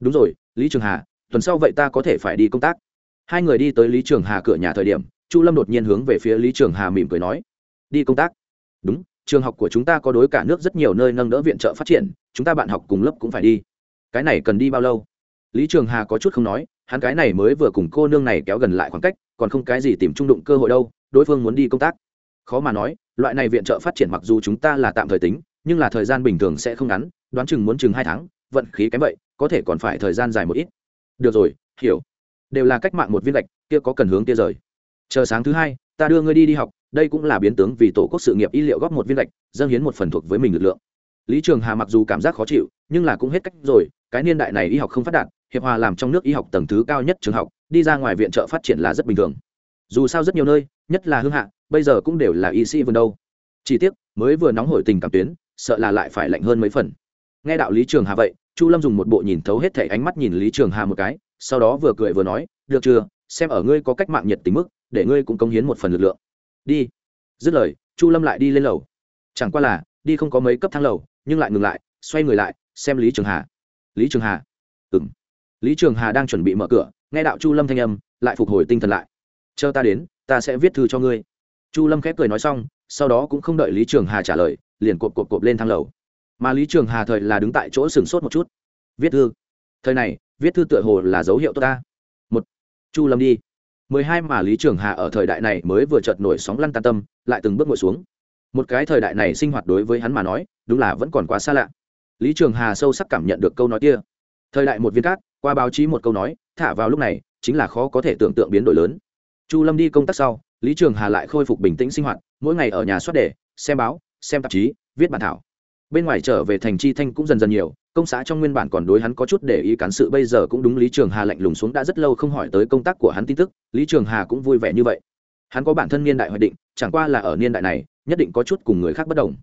Đúng rồi, lý trường hà, tuần sau vậy ta có thể phải đi công tác. Hai người đi tới lý trường hà cửa nhà thời điểm chu lâm đột nhiên hướng về phía lý trường hà mỉm cười nói, đi công tác. Đúng, trường học của chúng ta có đối cả nước rất nhiều nơi nâng đỡ viện trợ phát triển, chúng ta bạn học cùng lớp cũng phải đi. Cái này cần đi bao lâu? Lý trường hà có chút không nói, hắn cái này mới vừa cùng cô nương này kéo gần lại khoảng cách, còn không cái gì tìm trung đụng cơ hội đâu, đối phương muốn đi công tác. Khó mà nói, loại này viện trợ phát triển mặc dù chúng ta là tạm thời tính, nhưng là thời gian bình thường sẽ không ngắn, đoán chừng muốn chừng hai tháng, vận khí kém vậy, có thể còn phải thời gian dài một ít. Được rồi, hiểu. Đều là cách mạng một viên lệch kia có cần hướng kia rời chờ sáng thứ hai, ta đưa ngươi đi đi học, đây cũng là biến tướng vì tổ quốc sự nghiệp y liệu góp một viên gạch, dâng hiến một phần thuộc với mình lực lượng. Lý trường hà mặc dù cảm giác khó chịu, nhưng là cũng hết cách rồi, cái niên đại này y học không phát đạt, hiệp hòa làm trong nước y học tầng thứ cao nhất trường học, đi ra ngoài viện trợ phát triển là rất bình thường. Dù sao rất nhiều nơi, nhất là hương hạ, bây giờ cũng đều là y sĩ vườn đâu. Chỉ tiếc, mới vừa nóng hổi tình cảm tuyến, sợ là lại phải lạnh hơn mấy phần. Nghe đạo lý trường hà vậy, chu lâm dùng một bộ nhìn thấu hết thể ánh mắt nhìn lý trường hà một cái, sau đó vừa cười vừa nói, được chưa? Xem ở ngươi có cách mạng nhiệt tình mức để ngươi cũng công hiến một phần lực lượng. Đi. Dứt lời, chu lâm lại đi lên lầu. Chẳng qua là, đi không có mấy cấp thang lầu, nhưng lại ngừng lại, xoay người lại, xem lý trường hà. Lý trường hà. Ừ m lý trường hà đang chuẩn bị mở cửa, nghe đạo chu lâm thanh âm, lại phục hồi tinh thần lại. Chờ ta đến, ta sẽ viết thư cho ngươi. Chu lâm khép cười nói xong, sau đó cũng không đợi lý trường hà trả lời, liền cộp cộp cộp lên thang lầu. Mà lý trường hà thời là đứng tại chỗ sửng sốt một chút. Viết thư. Thời này, viết thư tựa hồ là dấu hiệu tốt ta. Một. Chu lâm đi mười hai mà lý trường hà ở thời đại này mới vừa chợt nổi sóng lăn tan tâm, lại từng bước ngồi xuống. Một cái thời đại này sinh hoạt đối với hắn mà nói, đúng là vẫn còn quá xa lạ. Lý trường hà sâu sắc cảm nhận được câu nói kia. Thời đại một viên cát, qua báo chí một câu nói, thả vào lúc này, chính là khó có thể tưởng tượng biến đổi lớn. Chu lâm đi công tác sau, lý trường hà lại khôi phục bình tĩnh sinh hoạt, mỗi ngày ở nhà soát đề, xem báo, xem tạp chí, viết bản thảo. Bên ngoài trở về thành chi thanh cũng dần dần nhiều công xã trong nguyên bản còn đối hắn có chút để ý cán sự, bây giờ cũng đúng, lý trường hà lạnh lùng xuống đã rất lâu không hỏi tới công tác của hắn tin tức, lý trường hà cũng vui vẻ như vậy. Hắn có bản thân niên đại hoạch định, chẳng qua là ở niên đại này, nhất định có chút cùng người khác bất đồng.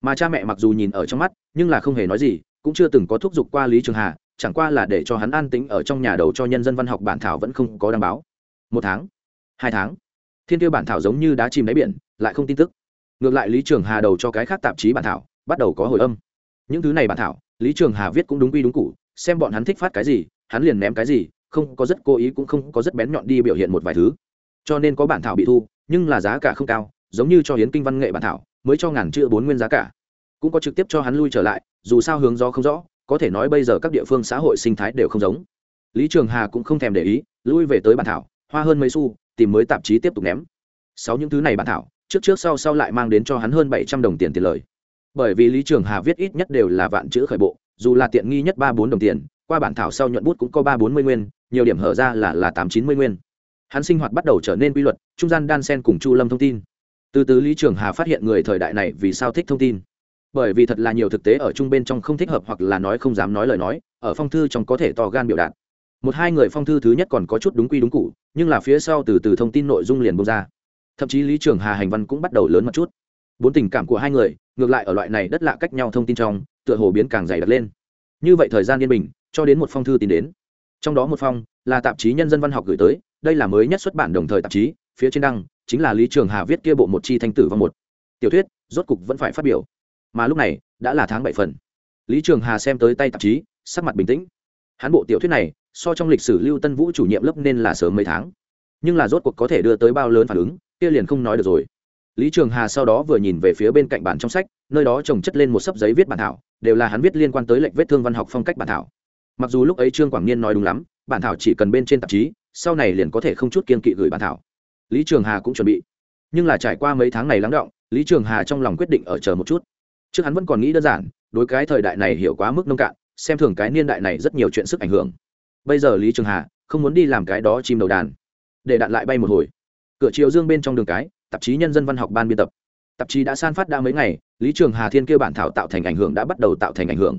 Mà cha mẹ mặc dù nhìn ở trong mắt, nhưng là không hề nói gì, cũng chưa từng có thúc giục qua lý trường hà, chẳng qua là để cho hắn an tĩnh ở trong nhà đầu cho nhân dân văn học bản thảo vẫn không có đăng báo. Một tháng, hai tháng, thiên tiêu bản thảo giống như đá chìm đáy biển, lại không tin tức. Ngược lại lý trường hà đầu cho cái khác tạp chí bản thảo, bắt đầu có hồi âm. Những thứ này bản thảo lý trường hà viết cũng đúng quy đúng cụ, xem bọn hắn thích phát cái gì, hắn liền ném cái gì, không có rất cố ý cũng không có rất bén nhọn đi biểu hiện một vài thứ. Cho nên có bản thảo bị thu, nhưng là giá cả không cao, giống như cho hiến kinh văn nghệ bản thảo, mới cho ngàn chữ bốn nguyên giá cả. Cũng có trực tiếp cho hắn lui trở lại, dù sao hướng do không rõ, có thể nói bây giờ các địa phương xã hội sinh thái đều không giống. Lý trường hà cũng không thèm để ý, lui về tới bản thảo, hoa hơn mấy xu, tìm mới tạp chí tiếp tục ném. Sáu những thứ này bản thảo, trước trước sau sau lại mang đến cho hắn hơn bảy trăm đồng tiền tiền lời bởi vì lý trường hà viết ít nhất đều là vạn chữ khởi bộ, dù là tiện nghi nhất ba bốn đồng tiền, qua bản thảo sau nhuận bút cũng có ba bốn mươi nguyên, nhiều điểm hở ra là là tám chín mươi nguyên. Hắn sinh hoạt bắt đầu trở nên quy luật, trung gian đan sen cùng chu lâm thông tin. Từ từ lý trường hà phát hiện người thời đại này vì sao thích thông tin. Bởi vì thật là nhiều thực tế ở chung bên trong không thích hợp hoặc là nói không dám nói lời nói, ở phong thư trong có thể to gan biểu đạt. Một hai người phong thư thứ nhất còn có chút đúng quy đúng cụ nhưng là phía sau từ từ thông tin nội dung liền bông ra. Thậm chí lý trường hà hành văn cũng bắt đầu lớn một chút. Bốn tình cảm của hai người ngược lại ở loại này đất lạ cách nhau thông tin trong, tựa hồ biến càng dày đặc lên. Như vậy thời gian yên bình, cho đến một phong thư tìm đến. Trong đó một phong là tạp chí nhân dân văn học gửi tới, đây là mới nhất xuất bản đồng thời tạp chí, phía trên đăng, chính là lý trường hà viết kia bộ một chi thanh tử vong một. Tiểu thuyết, rốt cục vẫn phải phát biểu. Mà lúc này, đã là tháng bảy phần. Lý trường hà xem tới tay tạp chí, sắc mặt bình tĩnh. Hắn bộ tiểu thuyết này, so trong lịch sử lưu tân vũ chủ nhiệm lớp nên là sớm mấy tháng. Nhưng là rốt cuộc có thể đưa tới bao lớn phản ứng, kia liền không nói được rồi lý trường hà sau đó vừa nhìn về phía bên cạnh bản trong sách, nơi đó trồng chất lên một sấp giấy viết bản thảo, đều là hắn viết liên quan tới lệnh vết thương văn học phong cách bản thảo. Mặc dù lúc ấy trương quảng niên nói đúng lắm, bản thảo chỉ cần bên trên tạp chí, sau này liền có thể không chút kiên kỵ gửi bản thảo. Lý trường hà cũng chuẩn bị. Nhưng là trải qua mấy tháng này lắng động, lý trường hà trong lòng quyết định ở chờ một chút. Trước hắn vẫn còn nghĩ đơn giản, đối cái thời đại này hiểu quá mức nông cạn, xem thường cái niên đại này rất nhiều chuyện sức ảnh hưởng. Bây giờ lý trường hà không muốn đi làm cái đó chim đầu đàn. Để đạn lại bay một hồi. Cửa chiều dương bên trong đường cái tạp chí nhân dân văn học ban biên tập. Tạp chí đã san phát đã mấy ngày, lý trường hà thiên kêu bản thảo tạo thành ảnh hưởng đã bắt đầu tạo thành ảnh hưởng.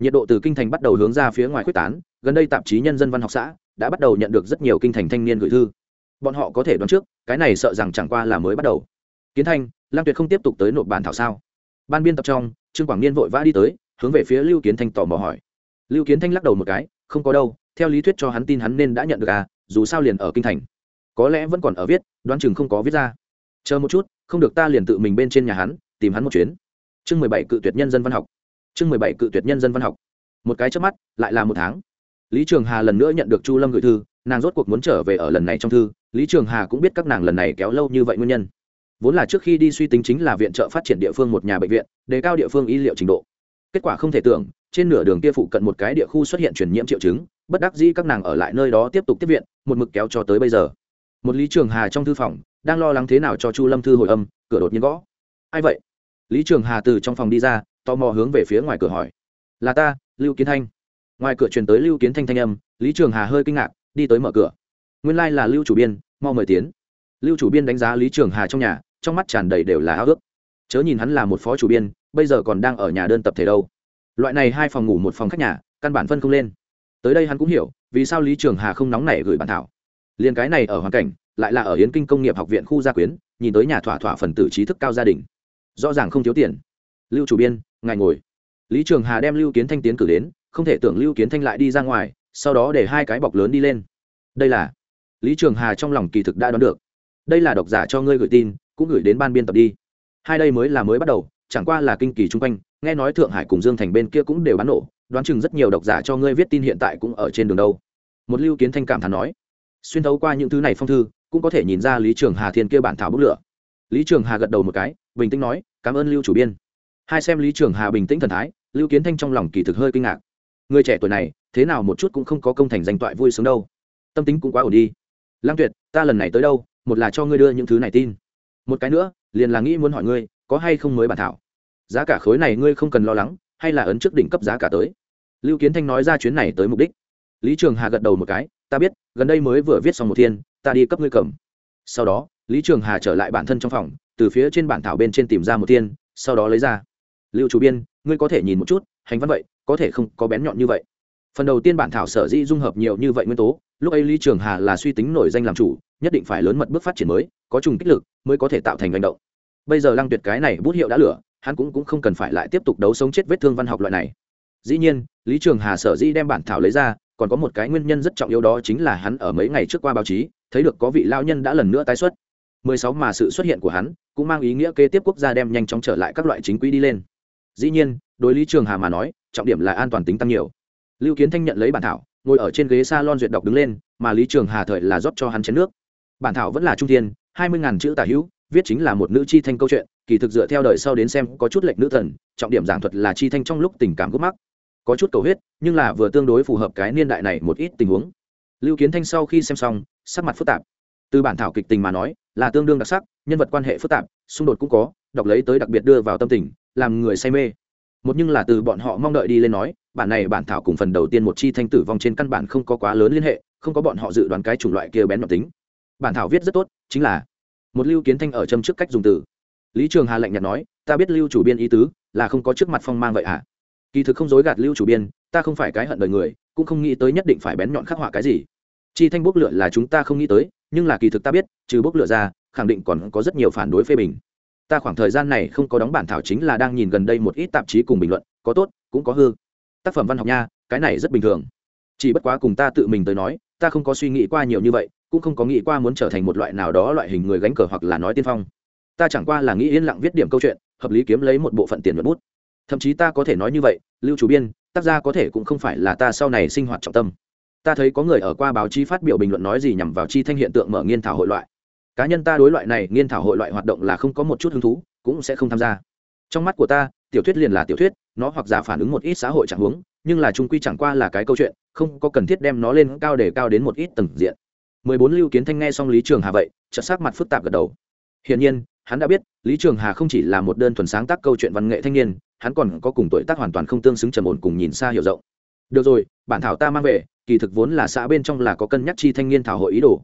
Nhiệt độ từ kinh thành bắt đầu hướng ra phía ngoài quyết tán, gần đây tạp chí nhân dân văn học xã đã bắt đầu nhận được rất nhiều kinh thành thanh niên gửi thư. Bọn họ có thể đoán trước, cái này sợ rằng chẳng qua là mới bắt đầu. Kiến thanh lang tuyệt không tiếp tục tới nộp bản thảo sao? Ban biên tập trong, trương quảng niên vội vã đi tới, hướng về phía lưu kiến thanh tò mò hỏi. Lưu kiến thanh lắc đầu một cái, không có đâu, theo lý thuyết cho hắn tin hắn nên đã nhận được à dù sao liền ở kinh thành. Có lẽ vẫn còn ở viết, đoán chừng không có viết ra chờ một chút, không được ta liền tự mình bên trên nhà hắn, tìm hắn một chuyến. Chương mười bảy cự tuyệt nhân dân văn học. Chương mười bảy cự tuyệt nhân dân văn học. Một cái trước mắt, lại là một tháng. Lý trường hà lần nữa nhận được chu lâm gửi thư, nàng rốt cuộc muốn trở về ở lần này trong thư. Lý trường hà cũng biết các nàng lần này kéo lâu như vậy nguyên nhân. Vốn là trước khi đi suy tính chính là viện trợ phát triển địa phương một nhà bệnh viện, đề cao địa phương y liệu trình độ. Kết quả không thể tưởng, trên nửa đường kia phụ cận một cái địa khu xuất hiện truyền nhiễm triệu chứng, bất đắc dĩ các nàng ở lại nơi đó tiếp tục tiếp viện, một mực kéo cho tới bây giờ. Một lý trường hà trong thư phòng đang lo lắng thế nào cho chu lâm thư hồi âm, cửa đột nhiên gõ. Ai vậy? Lý trường hà từ trong phòng đi ra, tò mò hướng về phía ngoài cửa hỏi. Là ta, lưu kiến thanh. Ngoài cửa truyền tới lưu kiến thanh thanh âm, lý trường hà hơi kinh ngạc, đi tới mở cửa. Nguyên lai、like、là lưu chủ biên, mau mời tiến. Lưu chủ biên đánh giá lý trường hà trong nhà, trong mắt tràn đầy đều là ao ước. Chớ nhìn hắn là một phó chủ biên, bây giờ còn đang ở nhà đơn tập thể đâu. Loại này hai phòng ngủ một phòng khách nhà, căn bản phân không lên. Tới đây hắn cũng hiểu, vì sao lý trường hà không nóng nảy gửi bản thảo. Liền cái này ở hoàn cảnh lại là ở hiến kinh công nghiệp học viện khu gia quyến, nhìn tới nhà thỏa thỏa phần tử trí thức cao gia đình. Rõ ràng không thiếu tiền. Lưu chủ biên, ngài ngồi. Lý trường hà đem lưu kiến thanh tiến cử đến, không thể tưởng lưu kiến thanh lại đi ra ngoài, sau đó để hai cái bọc lớn đi lên. Đây là, lý trường hà trong lòng kỳ thực đã đoán được. Đây là độc giả cho ngươi gửi tin, cũng gửi đến ban biên tập đi. Hai đây mới là mới bắt đầu, chẳng qua là kinh kỳ chung quanh, nghe nói thượng hải cùng dương thành bên kia cũng đều bán nổ, đoán chừng rất nhiều độc giả cho ngươi viết tin hiện tại cũng ở trên đường đâu. Một lưu kiến thanh cảm thán nói, xuyên thấu qua những thứ này phong thư cũng có thể nhìn ra lý trường hà thiên kia bản thảo bức lửa. Lý trường hà gật đầu một cái, bình tĩnh nói, cảm ơn lưu chủ biên. Hai xem lý trường hà bình tĩnh thần thái, lưu kiến thanh trong lòng kỳ thực hơi kinh ngạc. Người trẻ tuổi này, thế nào một chút cũng không có công thành danh toại vui sướng đâu. Tâm tính cũng quá ổn đi. Lang tuyệt, ta lần này tới đâu, một là cho ngươi đưa những thứ này tin. Một cái nữa, liền là nghĩ muốn hỏi ngươi, có hay không mới bản thảo? Giá cả khối này ngươi không cần lo lắng, hay là ấn trước đỉnh cấp giá cả tới? Lưu kiến thanh nói ra chuyến này tới mục đích. Lý trường hà gật đầu một cái, ta biết, gần đây mới vừa viết xong một thiên ta đi cấp ngươi cầm. Sau đó lý trường hà trở lại bản thân trong phòng từ phía trên bản thảo bên trên tìm ra một tiên, sau đó lấy ra. Lưu chủ biên ngươi có thể nhìn một chút hành văn vậy có thể không có bén nhọn như vậy. Phần đầu tiên bản thảo sở dĩ dung hợp nhiều như vậy nguyên tố lúc ấy lý trường hà là suy tính nổi danh làm chủ nhất định phải lớn mật bước phát triển mới có trùng kích lực mới có thể tạo thành hành động. Bây giờ lăng tuyệt cái này bút hiệu đã lửa hắn cũng, cũng không cần phải lại tiếp tục đấu sống chết vết thương văn học loại này. Dĩ nhiên lý trường hà sở dĩ đem bản thảo lấy ra còn có một cái nguyên nhân rất trọng yếu đó chính là hắn ở mấy ngày trước qua báo chí, thấy được có vị lao nhân đã lần nữa tái xuất. 16 mà sự xuất hiện của hắn cũng mang ý nghĩa kế tiếp quốc gia đem nhanh chóng trở lại các loại chính quỹ đi lên. Dĩ nhiên, đối lý trường hà mà nói, trọng điểm là an toàn tính tăng nhiều. Lưu kiến thanh nhận lấy bản thảo, ngồi ở trên ghế s a lon duyệt đọc đứng lên, mà lý trường hà thời là rót cho hắn chén nước. Bản thảo vẫn là trung thiên, hai mươi ngàn chữ tả hữu, viết chính là một nữ chi thanh câu chuyện, kỳ thực dựa theo đời sau đến xem có chút lệch nữ thần, trọng điểm giảng thuật là chi thanh trong lúc tình cảm gốc mắc có chút cầu huyết, nhưng là vừa tương đối phù hợp cái niên đại này một ít tình huống. Lưu kiến thanh sau khi xem xong, sắc mặt phức tạp. Từ bản thảo kịch tình mà nói, là tương đương đặc sắc, nhân vật quan hệ phức tạp, xung đột cũng có, đọc lấy tới đặc biệt đưa vào tâm tình, làm người say mê. Một nhưng là từ bọn họ mong đợi đi lên nói, bản này bản thảo cùng phần đầu tiên một chi thanh tử vong trên căn bản không có quá lớn liên hệ, không có bọn họ dự đoán cái chủng loại kia bén nhọn tính. Bản thảo viết rất tốt, chính là một lưu kiến thanh ở châm trước cách dùng từ. Lý trường hà lạnh nhạt nói, ta biết lưu chủ biên ý tứ, là không có trước mặt phong mang vậy à? Kỳ thực không dối gạt lưu chủ biên, ta không phải cái hận đời người, cũng không nghĩ tới nhất định phải bén nhọn khắc họa cái gì. Chi thanh bốc lửa là chúng ta không nghĩ tới, nhưng là kỳ thực ta biết, trừ bốc lửa ra, khẳng định còn có rất nhiều phản đối phê bình. Ta khoảng thời gian này không có đóng bản thảo chính là đang nhìn gần đây một ít tạp chí cùng bình luận, có tốt, cũng có hư. Tác phẩm văn học nha, cái này rất bình thường. Chỉ bất quá cùng ta tự mình tới nói, ta không có suy nghĩ qua nhiều như vậy, cũng không có nghĩ qua muốn trở thành một loại nào đó loại hình người gánh cờ hoặc là nói tiên phong. Ta chẳng qua là nghĩ yên lặng viết điểm câu chuyện, hợp lý kiếm lấy một bộ phận tiền nhuận bút. Thậm chí ta có thể nói như vậy lưu chủ biên, tác gia có thể cũng không phải là ta sau này sinh hoạt trọng tâm. Ta thấy có người ở qua báo chí phát biểu bình luận nói gì nhằm vào chi thanh hiện tượng mở nghiên thảo hội loại. Cá nhân ta đối loại này nghiên thảo hội loại hoạt động là không có một chút hứng thú, cũng sẽ không tham gia. Trong mắt của ta, tiểu thuyết liền là tiểu thuyết, nó hoặc giả phản ứng một ít xã hội trạng huống nhưng là trung quy chẳng qua là cái câu chuyện, không có cần thiết đem nó lên cao để cao đến một ít tầng diện. Mười bốn lưu kiến thanh nghe xong lý trường hà vậy, chợt sắc mặt phức tạp gật đầu. Hiển nhiên, hắn đã biết, lý trường hà không chỉ là một đơn thuần sáng tác câu chuyện văn nghệ thanh niên hắn còn có cùng tuổi tác hoàn toàn không tương xứng trầm ổn cùng nhìn xa hiểu rộng. Được rồi, bản thảo ta mang về, kỳ thực vốn là xã bên trong là có cân nhắc chi thanh niên thảo hội ý đồ.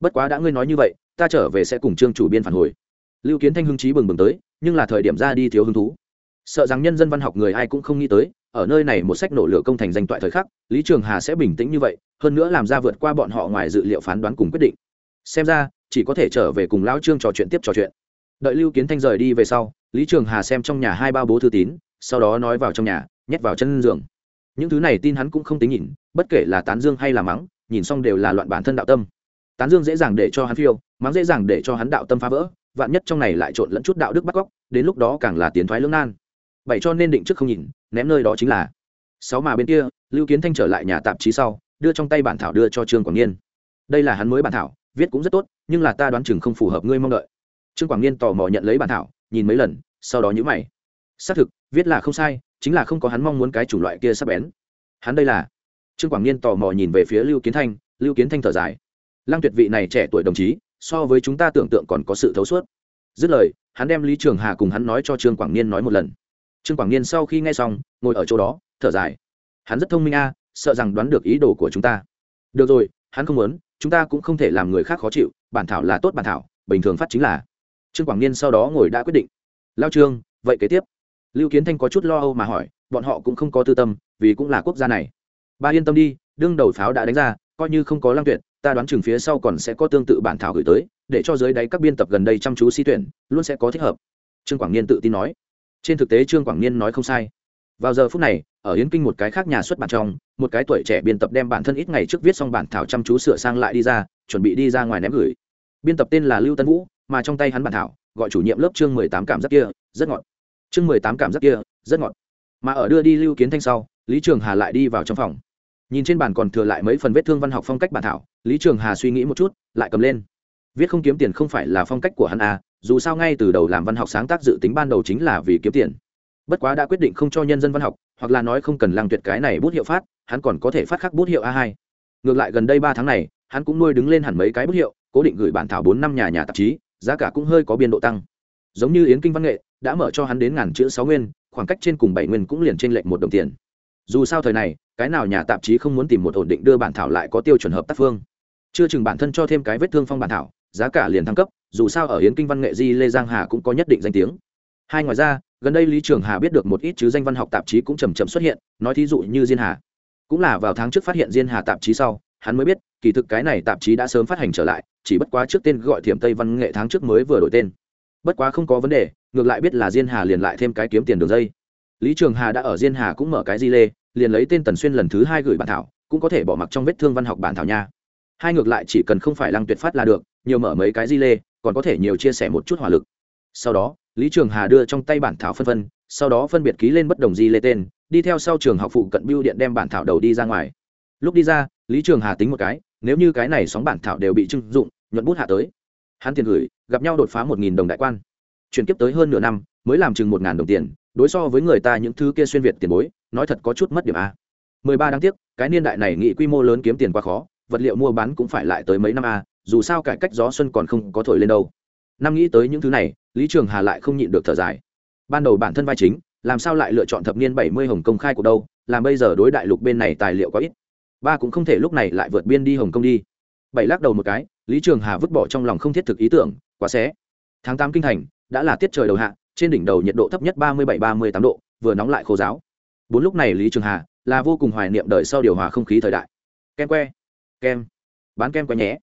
Bất quá đã ngươi nói như vậy, ta trở về sẽ cùng trương chủ biên phản hồi. Lưu kiến thanh hưng trí bừng bừng tới, nhưng là thời điểm ra đi thiếu hứng thú. Sợ rằng nhân dân văn học người ai cũng không nghĩ tới, ở nơi này một sách nổ lửa công thành danh toại thời khắc, lý trường hà sẽ bình tĩnh như vậy, hơn nữa làm ra vượt qua bọn họ ngoài dự liệu phán đoán cùng quyết định. Xem ra, chỉ có thể trở về cùng lão trương trò chuyện tiếp trò chuyện đợi lưu kiến thanh rời đi về sau, lý trường hà xem trong nhà hai ba bố thư tín, sau đó nói vào trong nhà, nhét vào chân giường. Những thứ này tin hắn cũng không tính nhìn, bất kể là tán dương hay là mắng, nhìn xong đều là loạn bản thân đạo tâm. Tán dương dễ dàng để cho hắn phiêu, mắng dễ dàng để cho hắn đạo tâm phá vỡ, vạn nhất trong này lại trộn lẫn chút đạo đức bắt cóc đến lúc đó càng là tiến thoái lưỡng nan. Bảy cho nên định trước không nhìn, ném nơi đó chính là. Sáu mà bên kia, lưu kiến thanh trở lại nhà tạp chí sau, đưa trong tay bản thảo đưa cho trương quảng niên. Đây là hắn mới bản thảo, viết cũng rất tốt, nhưng là ta đoán chừng không phù hợp ngươi mong đợi trương quảng niên tò mò nhận lấy bản thảo, nhìn mấy lần, sau đó nhữ mày. Xác thực, viết là không sai, chính là không có hắn mong muốn cái chủng loại kia sắp bén. Hắn đây là? Trương quảng niên tò mò nhìn về phía lưu kiến thanh, lưu kiến thanh thở dài. Lăng tuyệt vị này trẻ tuổi đồng chí, so với chúng ta tưởng tượng còn có sự thấu suốt. Dứt lời, hắn đem lý trường hà cùng hắn nói cho trương quảng niên nói một lần. Trương quảng niên sau khi nghe xong, ngồi ở chỗ đó, thở dài. Hắn rất thông minh a, sợ rằng đoán được ý đồ của chúng ta. Được rồi, hắn không muốn, chúng ta cũng không thể làm người khác khó chịu, bản thảo là tốt bản thảo, bình thường phát chính là trương quảng niên sau đó ngồi đã quyết định. Lao trương, vậy kế tiếp? Lưu kiến thanh có chút lo âu mà hỏi, bọn họ cũng không có tư tâm, vì cũng là quốc gia này. Ba yên tâm đi, đương đầu pháo đã đánh ra, coi như không có lăng tuyệt, ta đoán chừng phía sau còn sẽ có tương tự bản thảo gửi tới, để cho giới đáy các biên tập gần đây chăm chú si tuyển, luôn sẽ có thích hợp. Trương quảng niên tự tin nói. Trên thực tế trương quảng niên nói không sai. Vào giờ phút này, ở yến kinh một cái khác nhà xuất bản trong, một cái tuổi trẻ biên tập đem bản thân ít ngày trước viết xong bản thảo chăm chú sửa sang lại đi ra, chuẩn bị đi ra ngoài ném gửi. Biên tập tên là lưu tân vũ mà trong tay hắn bản thảo, gọi chủ nhiệm lớp chương mười tám cảm giác kia, rất ngọt. Chương mười tám cảm giác kia, rất ngọt. Mà ở đưa đi lưu kiến thanh sau, lý trường hà lại đi vào trong phòng. Nhìn trên bàn còn thừa lại mấy phần vết thương văn học phong cách bản thảo, lý trường hà suy nghĩ một chút, lại cầm lên. Viết không kiếm tiền không phải là phong cách của hắn à dù sao ngay từ đầu làm văn học sáng tác dự tính ban đầu chính là vì kiếm tiền. Bất quá đã quyết định không cho nhân dân văn học, hoặc là nói không cần lăng tuyệt cái này bút hiệu phát, hắn còn có thể phát khắc bút hiệu a hai. Ngược lại gần đây ba tháng này, hắn cũng nuôi đứng lên hẳn mấy cái bút hiệu, cố định gửi bản thảo bốn năm nhà nhà tạp chí giá cả cũng hơi có biên độ tăng. Giống như yến kinh văn nghệ, đã mở cho hắn đến ngàn chữ sáu nguyên, khoảng cách trên cùng bảy nguyên cũng liền trên lệnh một đồng tiền. Dù sao thời này, cái nào nhà tạp chí không muốn tìm một ổn định đưa bản thảo lại có tiêu chuẩn hợp tác phương. Chưa chừng bản thân cho thêm cái vết thương phong bản thảo, giá cả liền thăng cấp, dù sao ở hiến kinh văn nghệ di lê giang hà cũng có nhất định danh tiếng. Hai ngoài ra, gần đây lý trường hà biết được một ít chứ danh văn học tạp chí cũng chầm chậm xuất hiện, nói thí dụ như diên hà. Cũng là vào tháng trước phát hiện diên hà tạp chí sau hắn mới biết, kỳ thực cái này tạp chí đã sớm phát hành trở lại, chỉ bất quá trước tên gọi thiểm tây văn nghệ tháng trước mới vừa đổi tên. Bất quá không có vấn đề, ngược lại biết là diên hà liền lại thêm cái kiếm tiền đường dây. Lý trường hà đã ở diên hà cũng mở cái di lê, liền lấy tên tần xuyên lần thứ hai gửi bản thảo, cũng có thể bỏ mặc trong vết thương văn học bản thảo nha. Hai ngược lại chỉ cần không phải lăng tuyệt phát là được, nhiều mở mấy cái di lê, còn có thể nhiều chia sẻ một chút hỏa lực. Sau đó, lý trường hà đưa trong tay bản thảo phân phân sau đó phân biệt ký lên bất đồng di lê tên, đi theo sau trường học phụ cận biêu điện đem bản thảo đầu đi ra ngoài. Lúc đi ra lý trường hà tính một cái, nếu như cái này sóng bản thảo đều bị trưng dụng, nhuận bút hạ tới. Hắn tiền gửi, gặp nhau đột phá một nghìn đồng đại quan. Chuyển kiếp tới hơn nửa năm, mới làm chừng một ngàn đồng tiền, đối so với người ta những thứ kia xuyên việt tiền bối, nói thật có chút mất điểm a. Mười ba đáng tiếc, cái niên đại này nghị quy mô lớn kiếm tiền quá khó, vật liệu mua bán cũng phải lại tới mấy năm a, dù sao cải cách gió xuân còn không có thổi lên đâu. Năm nghĩ tới những thứ này, lý trường hà lại không nhịn được thở dài. Ban đầu bản thân vai chính, làm sao lại lựa chọn thập niên bảy mươi hồng công khai của đâu, làm bây giờ đối đại lục bên này tài liệu có ít ba cũng không thể lúc này lại vượt biên đi hồng kông đi. Bảy lắc đầu một cái, lý trường hà vứt bỏ trong lòng không thiết thực ý tưởng, quá xé. Tháng tám kinh thành, đã là tiết trời đầu hạ, trên đỉnh đầu nhiệt độ thấp nhất ba mươi bảy, ba mươi tám độ, vừa nóng lại khô giáo bốn lúc này lý trường hà là vô cùng hoài niệm đời sau điều hòa không khí thời đại. Kem que, kem, bán kem que nhé.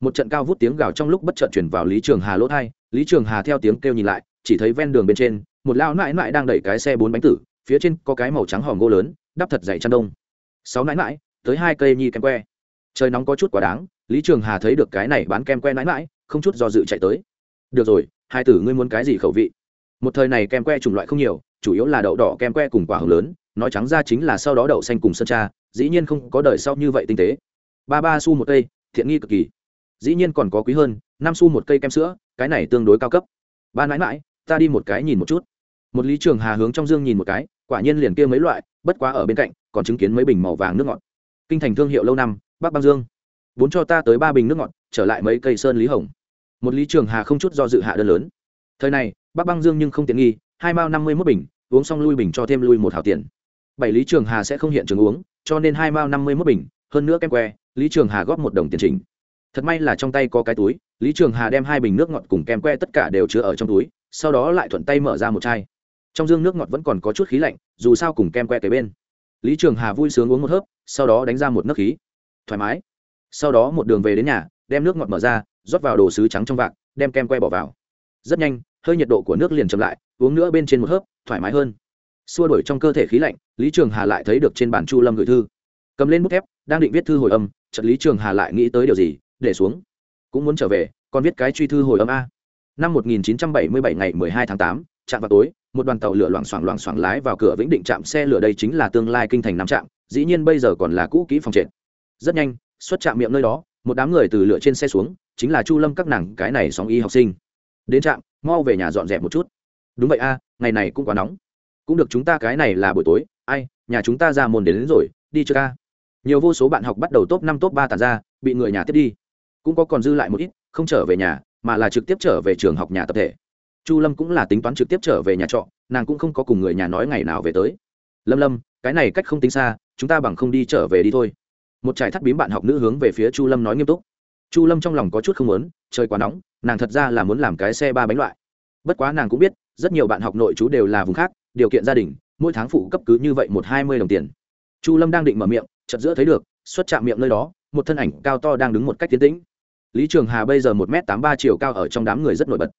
Một trận cao vút tiếng gào trong lúc bất chợt chuyển vào lý trường hà lỗ thai lý trường hà theo tiếng kêu nhìn lại, chỉ thấy ven đường bên trên, một lao nãi nãi đang đẩy cái xe bốn bánh tử, phía trên có cái màu trắng hòm gỗ lớn, đắp thật dày chăn đông. Sáu nãi nãi tới hai cây nhi kem que. Trời nóng có chút quá đáng, lý trường hà thấy được cái này bán kem que nãi nãi không chút do dự chạy tới. Được rồi, hai tử ngươi muốn cái gì khẩu vị? Một thời này kem que chủng loại không nhiều, chủ yếu là đậu đỏ kem que cùng quả hồng lớn, nói trắng ra chính là sau đó đậu xanh cùng sơn cha, dĩ nhiên không có đời sau như vậy tinh tế. Ba ba xu một cây, thiện nghi cực kỳ. Dĩ nhiên còn có quý hơn, năm xu một cây kem sữa, cái này tương đối cao cấp. Ba nãi mãi, ta đi một cái nhìn một chút. Một lý trường hà hướng trong dương nhìn một cái, quả nhiên liền kia mấy loại, bất quá ở bên cạnh, còn chứng kiến mấy bình màu vàng nước ngọt kinh thành thương hiệu lâu năm, bắc băng dương. Vốn cho ta tới ba bình nước ngọt, trở lại mấy cây sơn lý hồng. Một lý trường hà không chút do dự hạ đơn lớn. Thời này, bắc băng dương nhưng không tiện nghi, hai mao năm mươi mốt bình, uống xong lui bình cho thêm lui một hào tiền. Bảy lý trường hà sẽ không hiện trường uống, cho nên hai mao năm mươi mốt bình, hơn nữa kem que, lý trường hà góp một đồng tiền trình thật may là trong tay có cái túi, lý trường hà đem hai bình nước ngọt cùng kem que tất cả đều chứa ở trong túi, sau đó lại thuận tay mở ra một chai. Trong dương nước ngọt vẫn còn có chút khí lạnh, dù sao cùng kem que kế bên lý trường hà vui sướng uống một hớp sau đó đánh ra một nước khí. Thoải mái. Sau đó một đường về đến nhà đem nước ngọt mở ra rót vào đồ sứ trắng trong vạc đem kem que bỏ vào. Rất nhanh hơi nhiệt độ của nước liền chậm lại uống nữa bên trên một hớp thoải mái hơn. Xua đổi trong cơ thể khí lạnh lý trường hà lại thấy được trên bàn chu lâm gửi thư. Cầm lên bút thép đang định viết thư hồi âm trận lý trường hà lại nghĩ tới điều gì để xuống. Cũng muốn trở về còn viết cái truy thư hồi âm a. Năm 1977 ngày 12 tháng 8, trạm vào tối một đoàn tàu lửa loảng xoảng loảng xoảng lái vào cửa vĩnh định trạm xe lửa đây chính là tương lai kinh thành nam trạm dĩ nhiên bây giờ còn là cũ kỹ phòng trệt. Rất nhanh xuất trạm miệng nơi đó một đám người từ lửa trên xe xuống chính là chu lâm các nàng cái này sóng y học sinh. Đến trạm mau về nhà dọn dẹp một chút. Đúng vậy a ngày này cũng quá nóng. Cũng được chúng ta cái này là buổi tối ai nhà chúng ta ra môn đến, đến rồi đi chưa ca nhiều vô số bạn học bắt đầu top năm top ba tàn ra bị người nhà tiếp đi. Cũng có còn dư lại một ít không trở về nhà mà là trực tiếp trở về trường học nhà tập thể chu lâm cũng là tính toán trực tiếp trở về nhà trọ, nàng cũng không có cùng người nhà nói ngày nào về tới. Lâm lâm, cái này cách không tính xa, chúng ta bằng không đi trở về đi thôi. Một trải thắt bím bạn học nữ hướng về phía chu lâm nói nghiêm túc. Chu lâm trong lòng có chút không muốn, trời quá nóng, nàng thật ra là muốn làm cái xe ba bánh loại. Bất quá nàng cũng biết, rất nhiều bạn học nội chú đều là vùng khác, điều kiện gia đình, mỗi tháng phụ cấp cứ như vậy một hai mươi đồng tiền. Chu lâm đang định mở miệng chật giữa thấy được, xuất chạm miệng nơi đó, một thân ảnh cao to đang đứng một cách tiến tĩnh. Lý trường hà bây giờ một m tám ba chiều cao ở trong đám người rất nổi bật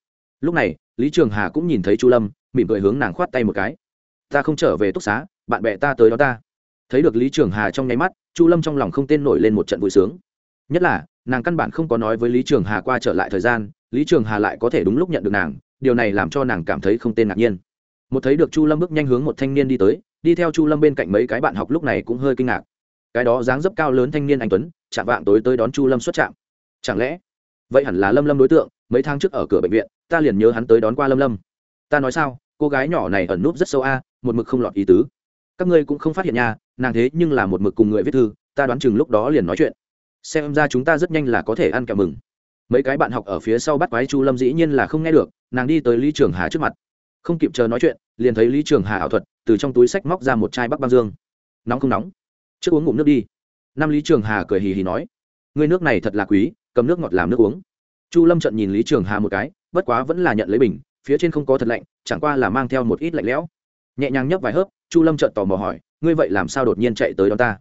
lúc này, lý trường hà cũng nhìn thấy chu lâm, mỉm cười hướng nàng khoát tay một cái. Ta không trở về túc xá, bạn bè ta tới đó ta. Thấy được lý trường hà trong nháy mắt, chu lâm trong lòng không tên nổi lên một trận vui sướng. Nhất là, nàng căn bản không có nói với lý trường hà qua trở lại thời gian, lý trường hà lại có thể đúng lúc nhận được nàng, điều này làm cho nàng cảm thấy không tên ngạc nhiên. Một thấy được chu lâm bước nhanh hướng một thanh niên đi tới, đi theo chu lâm bên cạnh mấy cái bạn học lúc này cũng hơi kinh ngạc. Cái đó dáng dấp cao lớn thanh niên anh tuấn, chạm vạng tối tới đón chu lâm xuất trạm. Chẳng lẽ, vậy hẳn là lâm lâm đối tượng mấy tháng trước ở cửa bệnh viện, ta liền nhớ hắn tới đón qua lâm lâm. Ta nói sao, cô gái nhỏ này ẩn núp rất sâu a, một mực không lọt ý tứ. Các ngươi cũng không phát hiện nha, nàng thế nhưng là một mực cùng người viết thư, ta đoán chừng lúc đó liền nói chuyện. Xem ra chúng ta rất nhanh là có thể ăn kẹo mừng. Mấy cái bạn học ở phía sau bắt quái chu lâm dĩ nhiên là không nghe được, nàng đi tới lý trường hà trước mặt. Không kịp chờ nói chuyện, liền thấy lý trường hà ảo thuật, từ trong túi sách móc ra một chai bắc băng dương. Nóng không nóng? Trước uống ngụm nước đi. Năm lý trường hà cười hì hì nói, ngươi nước này thật là quý, cầm nước ngọt làm nước uống chu lâm trận nhìn lý trường hà một cái, bất quá vẫn là nhận lấy bình, phía trên không có thật lạnh, chẳng qua là mang theo một ít lạnh lẽo. Nhẹ nhàng nhấp vài hớp, chu lâm trận tò mò hỏi, ngươi vậy làm sao đột nhiên chạy tới đó ta?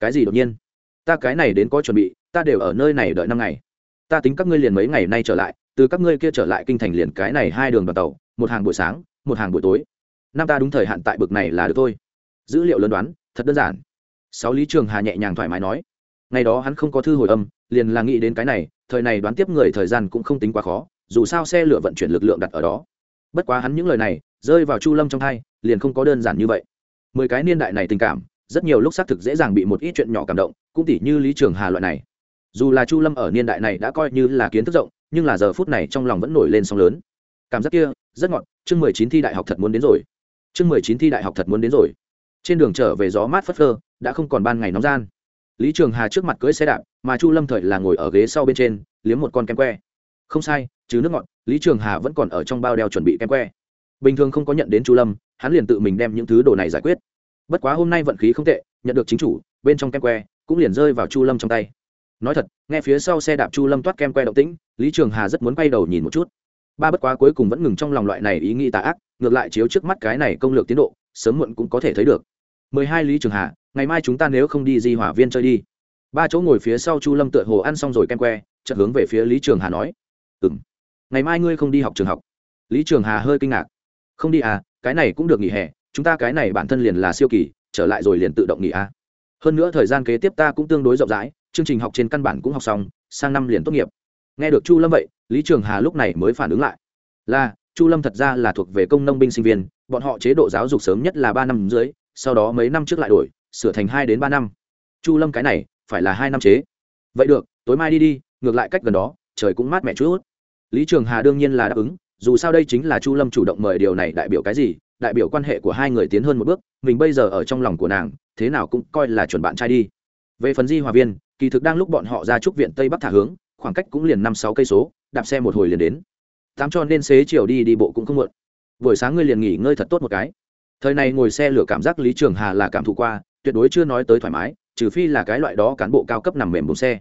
Cái gì đột nhiên? Ta cái này đến có chuẩn bị, ta đều ở nơi này đợi năm ngày. Ta tính các ngươi liền mấy ngày nay trở lại, từ các ngươi kia trở lại kinh thành liền cái này hai đường đoàn tàu, một hàng buổi sáng, một hàng buổi tối. Năm ta đúng thời hạn tại bực này là được thôi. Dữ liệu lớn đoán, thật đơn giản. Sáu lý trường hà nhẹ nhàng thoải mái nói ngày đó hắn không có thư hồi âm, liền là nghĩ đến cái này, thời này đoán tiếp người thời gian cũng không tính quá khó, dù sao xe lửa vận chuyển lực lượng đặt ở đó. Bất quá hắn những lời này, rơi vào chu lâm trong thai, liền không có đơn giản như vậy. Mười cái niên đại này tình cảm, rất nhiều lúc xác thực dễ dàng bị một ít chuyện nhỏ cảm động, cũng tỉ như lý trường hà loại này. Dù là chu lâm ở niên đại này đã coi như là kiến thức rộng, nhưng là giờ phút này trong lòng vẫn nổi lên sóng lớn. Cảm giác kia, rất ngọt, chương mười chín thi đại học thật muốn đến rồi. Chương mười chín thi đại học thật muốn đến rồi. Trên đường trở về gió mát phất phơ, đã không còn ban ngày nóng gian lý trường hà trước mặt cưỡi xe đạp, mà chu lâm thời là ngồi ở ghế sau bên trên, liếm một con kem que. Không sai chứ nước ngọt, lý trường hà vẫn còn ở trong bao đeo chuẩn bị kem que. Bình thường không có nhận đến chu lâm, hắn liền tự mình đem những thứ đồ này giải quyết. Bất quá hôm nay vận khí không tệ, nhận được chính chủ, bên trong kem que cũng liền rơi vào chu lâm trong tay. Nói thật, nghe phía sau xe đạp chu lâm toát kem que động tĩnh, lý trường hà rất muốn quay đầu nhìn một chút. Ba bất quá cuối cùng vẫn ngừng trong lòng loại này ý nghĩ tà ác, ngược lại chiếu trước mắt cái này công lược tiến độ, sớm muộn cũng có thể thấy được mười hai lý trường hà, ngày mai chúng ta nếu không đi di hỏa viên chơi đi. Ba chỗ ngồi phía sau chu lâm tựa hồ ăn xong rồi kem que, chợt hướng về phía lý trường hà nói. Ừ m ngày mai ngươi không đi học trường học. Lý trường hà hơi kinh ngạc. Không đi à cái này cũng được nghỉ hè, chúng ta cái này bản thân liền là siêu kỳ, trở lại rồi liền tự động nghỉ à. Hơn nữa thời gian kế tiếp ta cũng tương đối rộng rãi, chương trình học trên căn bản cũng học xong, sang năm liền tốt nghiệp. Nghe được chu lâm vậy, lý trường hà lúc này mới phản ứng lại. Là, chu lâm thật ra là thuộc về công nông binh sinh viên, bọn họ chế độ giáo dục sớm nhất là ba năm dưới sau đó mấy năm trước lại đổi, sửa thành hai đến ba năm. Chu lâm cái này, phải là hai năm chế. Vậy được, tối mai đi đi, ngược lại cách gần đó, trời cũng mát mẻ chút lý trường hà đương nhiên là đáp ứng, dù sao đây chính là chu lâm chủ động mời điều này đại biểu cái gì, đại biểu quan hệ của hai người tiến hơn một bước, mình bây giờ ở trong lòng của nàng, thế nào cũng coi là chuẩn bạn trai đi. Về phần di hòa viên, kỳ thực đang lúc bọn họ ra trúc viện tây bắc thả hướng, khoảng cách cũng liền năm sáu cây số, đạp xe một hồi liền đến. Tám cho nên xế chiều đi đi bộ cũng không muộn. Buổi sáng ngươi liền nghỉ ngơi thật tốt một cái thời này ngồi xe lửa cảm giác lý trường hà là cảm thụ qua, tuyệt đối chưa nói tới thoải mái, trừ phi là cái loại đó cán bộ cao cấp nằm mềm bùng xe.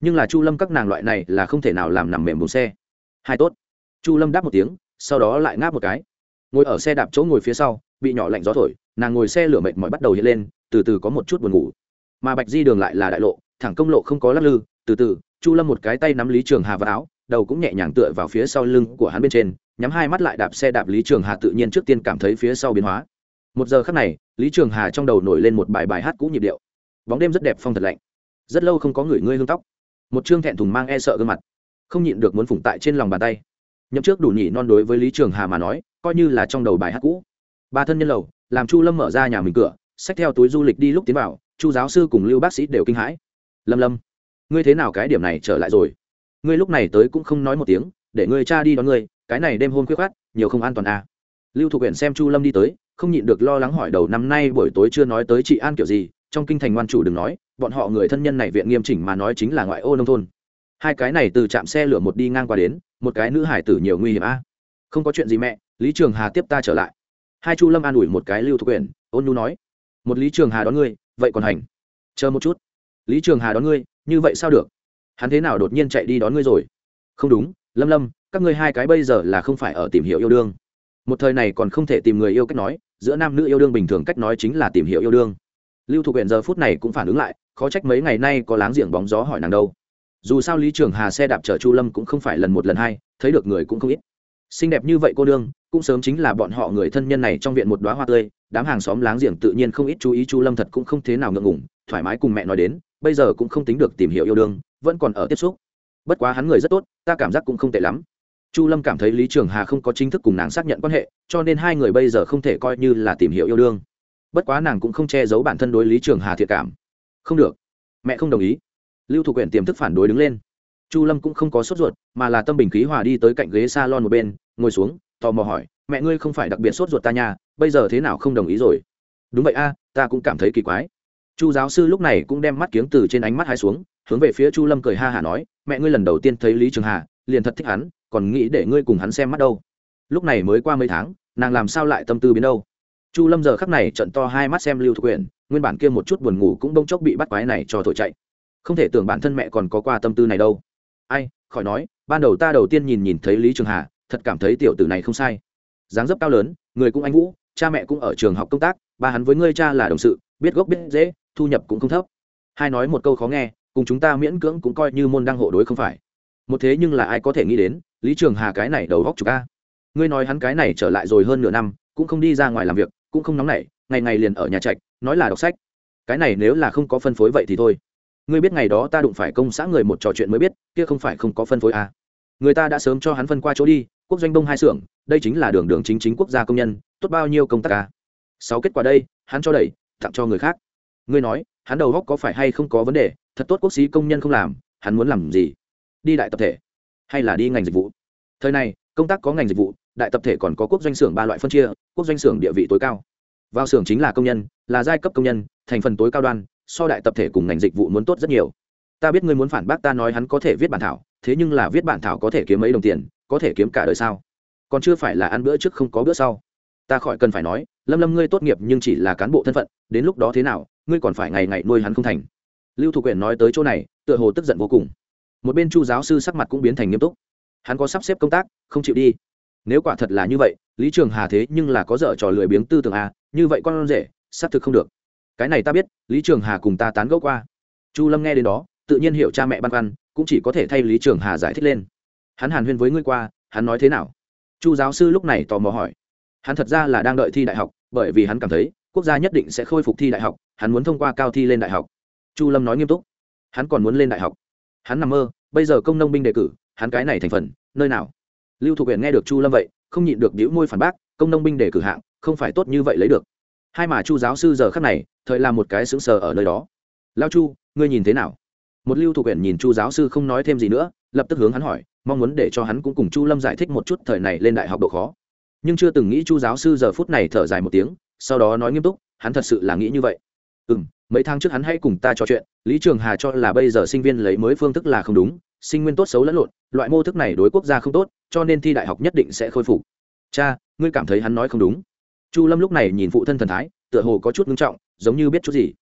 Nhưng là chu lâm các nàng loại này là không thể nào làm nằm mềm bùng xe. Hai tốt. Chu lâm đáp một tiếng, sau đó lại ngáp một cái. Ngồi ở xe đạp chỗ ngồi phía sau, bị nhỏ lạnh gió thổi, nàng ngồi xe lửa mệt mỏi bắt đầu hiện lên, từ từ có một chút buồn ngủ. Mà bạch di đường lại là đại lộ, thẳng công lộ không có lắc lư, từ từ, chu lâm một cái tay nắm lý trường hà vào áo, đầu cũng nhẹ nhàng tựa vào phía sau lưng của hắn bên trên, nhắm hai mắt lại đạp xe đạp lý trường hà tự nhiên trước tiên cảm thấy phía sau biến hóa một giờ khắc này, lý trường hà trong đầu nổi lên một bài bài hát cũ nhịp điệu. Bóng đêm rất đẹp, phong thật lạnh. Rất lâu không có người ngươi hương tóc. Một chương thẹn thùng mang e sợ gương mặt. Không nhịn được muốn phủng tại trên lòng bàn tay. Nhậm trước đủ nhỉ non đối với lý trường hà mà nói, coi như là trong đầu bài hát cũ. Ba thân nhân lầu, làm chu lâm mở ra nhà mình cửa, xách theo túi du lịch đi lúc tiến vào, chu giáo sư cùng lưu bác sĩ đều kinh hãi. Lâm lâm, ngươi thế nào cái điểm này trở lại rồi? Ngươi lúc này tới cũng không nói một tiếng, để ngươi cha đi đón ngươi, cái này đêm hôm khuyết khát nhiều không an toàn à. lưu thục huyện xem chu lâm đi tới không nhịn được lo lắng hỏi đầu năm nay buổi tối chưa nói tới chị an kiểu gì, trong kinh thành ngoan chủ đừng nói, bọn họ người thân nhân này viện nghiêm chỉnh mà nói chính là ngoại ô nông thôn. Hai cái này từ trạm xe lửa một đi ngang qua đến, một cái nữ hải tử nhiều nguy hiểm a. Không có chuyện gì mẹ, lý trường hà tiếp ta trở lại. Hai chu lâm an ủi một cái lưu thuộc quyền ôn nhu nói, một lý trường hà đón ngươi, vậy còn hành. Chờ một chút. Lý trường hà đón ngươi, như vậy sao được? Hắn thế nào đột nhiên chạy đi đón ngươi rồi? Không đúng, lâm lâm, các ngươi hai cái bây giờ là không phải ở tìm hiểu yêu đương. Một thời này còn không thể tìm người yêu cách nói giữa nam nữ yêu đương bình thường cách nói chính là tìm hiểu yêu đương. Lưu Thục huyện giờ phút này cũng phản ứng lại, khó trách mấy ngày nay có láng giềng bóng gió hỏi nàng đâu. Dù sao lý trường hà xe đạp chở chu lâm cũng không phải lần một lần hai, thấy được người cũng không ít. Xinh đẹp như vậy cô đương, cũng sớm chính là bọn họ người thân nhân này trong viện một đoá hoa tươi, đám hàng xóm láng giềng tự nhiên không ít chú ý chu lâm thật cũng không thế nào ngượng ngủng thoải mái cùng mẹ nói đến, bây giờ cũng không tính được tìm hiểu yêu đương, vẫn còn ở tiếp xúc. Bất quá hắn người rất tốt, ta cảm giác cũng không tệ lắm chu lâm cảm thấy lý trường hà không có chính thức cùng nàng xác nhận quan hệ, cho nên hai người bây giờ không thể coi như là tìm hiểu yêu đương. Bất quá nàng cũng không che giấu bản thân đối lý trường hà thiệt cảm. Không được. Mẹ không đồng ý. Lưu thủ quyển tiềm thức phản đối đứng lên. Chu lâm cũng không có sốt ruột, mà là tâm bình khí hòa đi tới cạnh ghế s a lon một bên, ngồi xuống, tò mò hỏi, mẹ ngươi không phải đặc biệt sốt ruột ta nhà bây giờ thế nào không đồng ý rồi? Đúng vậy a, ta cũng cảm thấy kỳ quái. Chu giáo sư lúc này cũng đem mắt kiếng từ trên ánh mắt hai xuống, hướng về phía chu lâm cười ha hả nói, mẹ ngươi lần đầu tiên thấy lý trường hà, liền thật thích hắn còn nghĩ để ngươi cùng hắn xem mắt đâu. Lúc này mới qua mấy tháng, nàng làm sao lại tâm tư biến đâu? Chu lâm giờ khắc này trận to hai mắt xem lưu thục quyền nguyên bản kia một chút buồn ngủ cũng bông chốc bị bắt quái này cho thổi chạy. Không thể tưởng bản thân mẹ còn có qua tâm tư này đâu. Ai, khỏi nói, ban đầu ta đầu tiên nhìn nhìn thấy lý trường hà, thật cảm thấy tiểu tử này không sai. Dáng dấp cao lớn, người cũng anh vũ, cha mẹ cũng ở trường học công tác, ba hắn với ngươi cha là đồng sự, biết gốc biết dễ thu nhập cũng không thấp. Hai nói một câu khó nghe, cùng chúng ta miễn cưỡng cũng coi như môn đăng hộ đối không phải một thế nhưng là ai có thể nghĩ đến, lý trường hà cái này đầu góc chục a. Ngươi nói hắn cái này trở lại rồi hơn nửa năm, cũng không đi ra ngoài làm việc, cũng không nóng nảy, ngày ngày liền ở nhà trạch, nói là đọc sách. Cái này nếu là không có phân phối vậy thì thôi. Ngươi biết ngày đó ta đụng phải công xã người một trò chuyện mới biết, kia không phải không có phân phối à. người ta đã sớm cho hắn phân qua chỗ đi, quốc doanh bông hai xưởng, đây chính là đường đường chính chính quốc gia công nhân, tốt bao nhiêu công tác à. sáu kết quả đây, hắn cho đẩy, tặng cho người khác. Ngươi nói, hắn đầu góc có phải hay không có vấn đề, thật tốt quốc sĩ công nhân không làm, hắn muốn làm gì? Đi đại tập thể hay là đi ngành dịch vụ? Thời này, công tác có ngành dịch vụ, đại tập thể còn có quốc doanh xưởng ba loại phân chia, quốc doanh xưởng địa vị tối cao. Vào xưởng chính là công nhân, là giai cấp công nhân, thành phần tối cao đoan, so đại tập thể cùng ngành dịch vụ muốn tốt rất nhiều. Ta biết ngươi muốn phản bác ta nói hắn có thể viết bản thảo, thế nhưng là viết bản thảo có thể kiếm mấy đồng tiền, có thể kiếm cả đời sao? Còn chưa phải là ăn bữa trước không có bữa sau. Ta khỏi cần phải nói, lâm lâm ngươi tốt nghiệp nhưng chỉ là cán bộ thân phận, đến lúc đó thế nào, ngươi còn phải ngày ngày nuôi hắn không thành. Lưu thủ Quyền nói tới chỗ này, tựa hồ tức giận vô cùng một bên chu giáo sư sắc mặt cũng biến thành nghiêm túc. Hắn có sắp xếp công tác, không chịu đi. Nếu quả thật là như vậy, lý trường hà thế nhưng là có dở trò lười biếng tư tưởng à như vậy con rể, xác thực không được. Cái này ta biết, lý trường hà cùng ta tán gẫu qua. Chu lâm nghe đến đó, tự nhiên hiểu cha mẹ băn khoăn, cũng chỉ có thể thay lý trường hà giải thích lên. Hắn hàn huyên với ngươi qua, hắn nói thế nào? Chu giáo sư lúc này tò mò hỏi. Hắn thật ra là đang đợi thi đại học, bởi vì hắn cảm thấy, quốc gia nhất định sẽ khôi phục thi đại học, hắn muốn thông qua cao thi lên đại học. Chu lâm nói nghiêm túc. Hắn còn muốn lên đại học hắn nằm mơ, bây giờ công nông binh đề cử, hắn cái này thành phần, nơi nào? Lưu thục huyện nghe được chu lâm vậy, không nhịn được đĩu môi phản bác, công nông binh đề cử hạng, không phải tốt như vậy lấy được. Hai mà chu giáo sư giờ khắc này, thời làm một cái sững sờ ở nơi đó. Lao chu, ngươi nhìn thế nào? Một lưu thục huyện nhìn chu giáo sư không nói thêm gì nữa, lập tức hướng hắn hỏi, mong muốn để cho hắn cũng cùng chu lâm giải thích một chút thời này lên đại học độ khó. Nhưng chưa từng nghĩ chu giáo sư giờ phút này thở dài một tiếng, sau đó nói nghiêm túc, hắn thật sự là nghĩ như vậy. Ừ m mấy tháng trước hắn hãy cùng ta trò chuyện, lý trường hà cho là bây giờ sinh viên lấy mới phương thức là không đúng, sinh nguyên tốt xấu lẫn lộn, loại mô thức này đối quốc gia không tốt, cho nên thi đại học nhất định sẽ khôi phục. Cha, ngươi cảm thấy hắn nói không đúng. Chu lâm lúc này nhìn phụ thân thần thái, tựa hồ có chút ngưng trọng, giống như biết chút gì.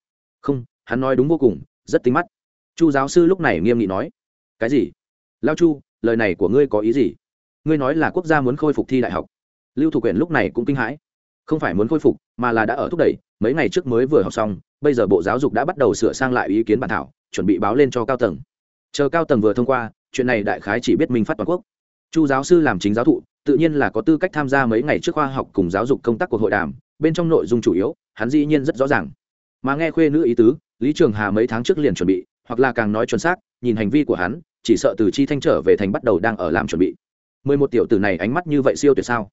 Không, hắn nói đúng vô cùng, rất tính mắt. Chu giáo sư lúc này nghiêm nghị nói, cái gì? Lao chu, lời này của ngươi có ý gì? Ngươi nói là quốc gia muốn khôi phục thi đại học. Lưu thủ quyền lúc này cũng kinh hãi. Không phải muốn khôi phục, mà là đã ở thúc đẩy mấy ngày trước mới vừa học xong, bây giờ bộ giáo dục đã bắt đầu sửa sang lại ý kiến bản thảo, chuẩn bị báo lên cho cao tầng. Chờ cao tầng vừa thông qua, chuyện này đại khái chỉ biết minh phát toàn quốc. Chu giáo sư làm chính giáo thụ, tự nhiên là có tư cách tham gia mấy ngày trước khoa học cùng giáo dục công tác cuộc hội đàm, bên trong nội dung chủ yếu, hắn dĩ nhiên rất rõ ràng. Mà nghe khuê nữ ý tứ, lý trường hà mấy tháng trước liền chuẩn bị, hoặc là càng nói chuẩn xác, nhìn hành vi của hắn, chỉ sợ từ chi thanh trở về thành bắt đầu đang ở làm chuẩn bị. Mười một tiểu tử này ánh mắt như vậy siêu tuyệt sao?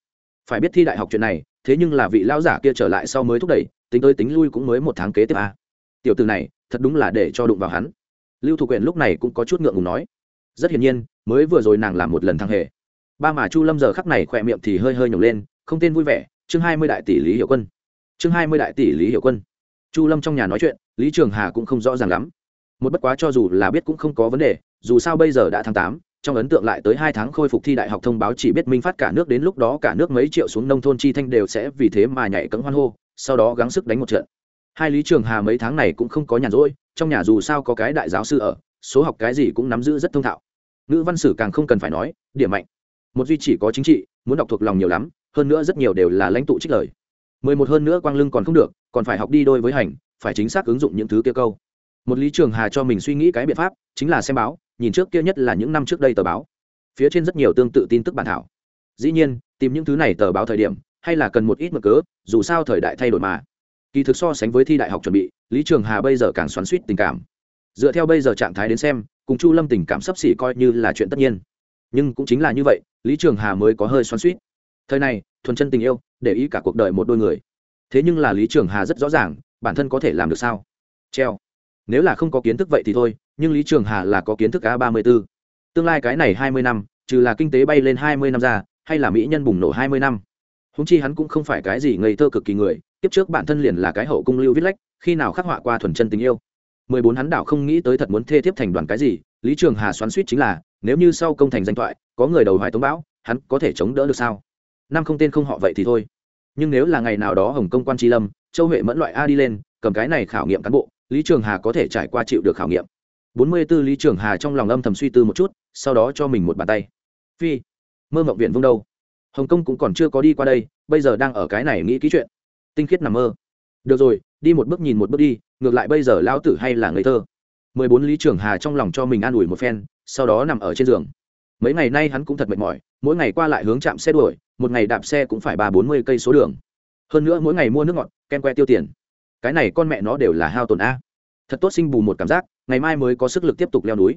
Phải biết thi đại học chuyện này, thế nhưng là vị lão giả kia trở lại sau mới thúc đẩy, tính tới tính lui cũng mới một tháng kế tiếp a tiểu tử này, thật đúng là để cho đụng vào hắn. Lưu thủ Quyền lúc này cũng có chút ngượng ngùng nói. Rất hiển nhiên, mới vừa rồi nàng làm một lần thăng hề. Ba mà chu lâm giờ khắc này khỏe miệng thì hơi hơi nhổng lên, không tên vui vẻ, chương hai mươi đại tỷ lý hiệu quân. Chương hai mươi đại tỷ lý hiệu quân. Chu lâm trong nhà nói chuyện, lý trường hà cũng không rõ ràng lắm. Một bất quá cho dù là biết cũng không có vấn đề, dù sao bây giờ đã tháng tám trong ấn tượng lại tới hai tháng khôi phục thi đại học thông báo chỉ biết minh phát cả nước đến lúc đó cả nước mấy triệu xuống nông thôn chi thanh đều sẽ vì thế mà nhảy cẫng hoan hô, sau đó gắng sức đánh một trận. Hai lý trường hà mấy tháng này cũng không có nhàn rỗi, trong nhà dù sao có cái đại giáo sư ở, số học cái gì cũng nắm giữ rất thông thạo. Ngữ văn sử càng không cần phải nói, điểm mạnh. Một duy chỉ có chính trị, muốn đọc thuộc lòng nhiều lắm, hơn nữa rất nhiều đều là lãnh tụ trích lời. Mười một hơn nữa quang lưng còn không được, còn phải học đi đôi với hành, phải chính xác ứng dụng những thứ kia câu. Một lý trường hà cho mình suy nghĩ cái biện pháp, chính là xem báo nhìn trước kia nhất là những năm trước đây tờ báo. Phía trên rất nhiều tương tự tin tức bản thảo. Dĩ nhiên, tìm những thứ này tờ báo thời điểm, hay là cần một ít mở cớ, dù sao thời đại thay đổi mà. Kỳ thực so sánh với thi đại học chuẩn bị, lý trường hà bây giờ càng xoắn suýt tình cảm. Dựa theo bây giờ trạng thái đến xem, cùng chu lâm tình cảm sấp xỉ coi như là chuyện tất nhiên. Nhưng cũng chính là như vậy, lý trường hà mới có hơi xoắn suýt thời này, thuần chân tình yêu, để ý cả cuộc đời một đôi người. Thế nhưng là lý trường hà rất rõ ràng, bản thân có thể làm được sao? Treo. Nếu là không có kiến thức vậy thì thôi nhưng lý trường hà là có kiến thức a ba mươi b ố tương lai cái này hai mươi năm, trừ là kinh tế bay lên hai mươi năm ra, hay là mỹ nhân bùng nổ hai mươi năm. Húng chi hắn cũng không phải cái gì ngây thơ cực kỳ người, tiếp trước bản thân liền là cái hậu cung lưu viết lách, khi nào khắc họa qua thuần chân tình yêu. mười bốn hắn đảo không nghĩ tới thật muốn thê thiếp thành đoàn cái gì, lý trường hà xoắn suýt chính là, nếu như sau công thành danh thoại, có người đầu hoài tống bão, hắn có thể chống đỡ được sao? Năm không tên không họ vậy thì thôi. Nhưng nếu là ngày nào đó hồng công quan tri lâm, châu huệ mẫn loại a đi lên, cầm cái này khảo nghiệm cán bộ, lý trường hà có thể trải qua chịu được khảo nghiệm bốn mươi 44 lý trường hà trong lòng âm thầm suy tư một chút, sau đó cho mình một bàn tay. Phi, mơ mộng viện vung đâu? Hồng kông cũng còn chưa có đi qua đây, bây giờ đang ở cái này nghĩ ký chuyện. Tinh khiết nằm mơ. Được rồi, đi một bước nhìn một bước đi, ngược lại bây giờ lão tử hay là người thơ. Mười bốn lý trường hà trong lòng cho mình an ủi một phen, sau đó nằm ở trên giường. Mấy ngày nay hắn cũng thật mệt mỏi, mỗi ngày qua lại hướng chạm xe đuổi, một ngày đạp xe cũng phải ba bốn mươi cây số đường. Hơn nữa mỗi ngày mua nước ngọt, ken que tiêu tiền. Cái này con mẹ nó đều là hao tổn a. Thật tốt sinh bù một cảm giác ngày mai mới có sức lực tiếp tục leo núi.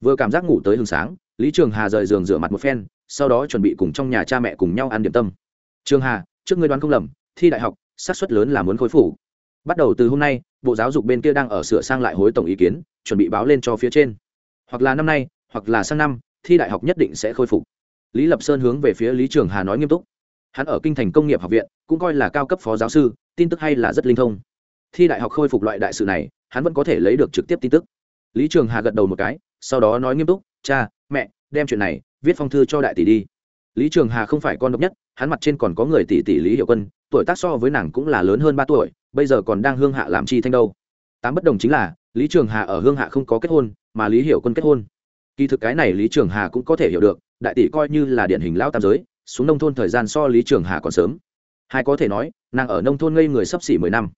Vừa cảm giác ngủ tới hừng sáng, lý trường hà rời giường rửa mặt một phen, sau đó chuẩn bị cùng trong nhà cha mẹ cùng nhau ăn điểm tâm. Trường hà, trước ngươi đoán không lầm, thi đại học, xác suất lớn là muốn khối phủ bắt đầu từ hôm nay, bộ giáo dục bên kia đang ở sửa sang lại hối tổng ý kiến, chuẩn bị báo lên cho phía trên. Hoặc là năm nay, hoặc là sang năm, thi đại học nhất định sẽ khôi phục. Lý lập sơn hướng về phía lý trường hà nói nghiêm túc. Hắn ở kinh thành công nghiệp học viện, cũng coi là cao cấp phó giáo sư, tin tức hay là rất linh thông. Thi đại học khôi phục loại đại sự này hắn vẫn có thể lấy được trực tiếp tin tức. Lý trường hà gật đầu một cái, sau đó nói nghiêm túc, cha, mẹ, đem chuyện này viết phong thư cho đại tỷ đi. Lý trường hà không phải con độc nhất, hắn mặt trên còn có người tỷ tỷ lý hiệu quân, tuổi tác so với nàng cũng là lớn hơn ba tuổi, bây giờ còn đang hương hạ làm chi thanh đâu. Tám bất đồng chính là, lý trường hà ở hương hạ không có kết hôn, mà lý hiểu quân kết hôn. Kỳ thực cái này lý trường hà cũng có thể hiểu được, đại tỷ coi như là điển hình lao tam giới, xuống nông thôn thời gian so lý trường hà còn sớm. Hai có thể nói, nàng ở nông thôn ngây người sắp xỉ mười năm.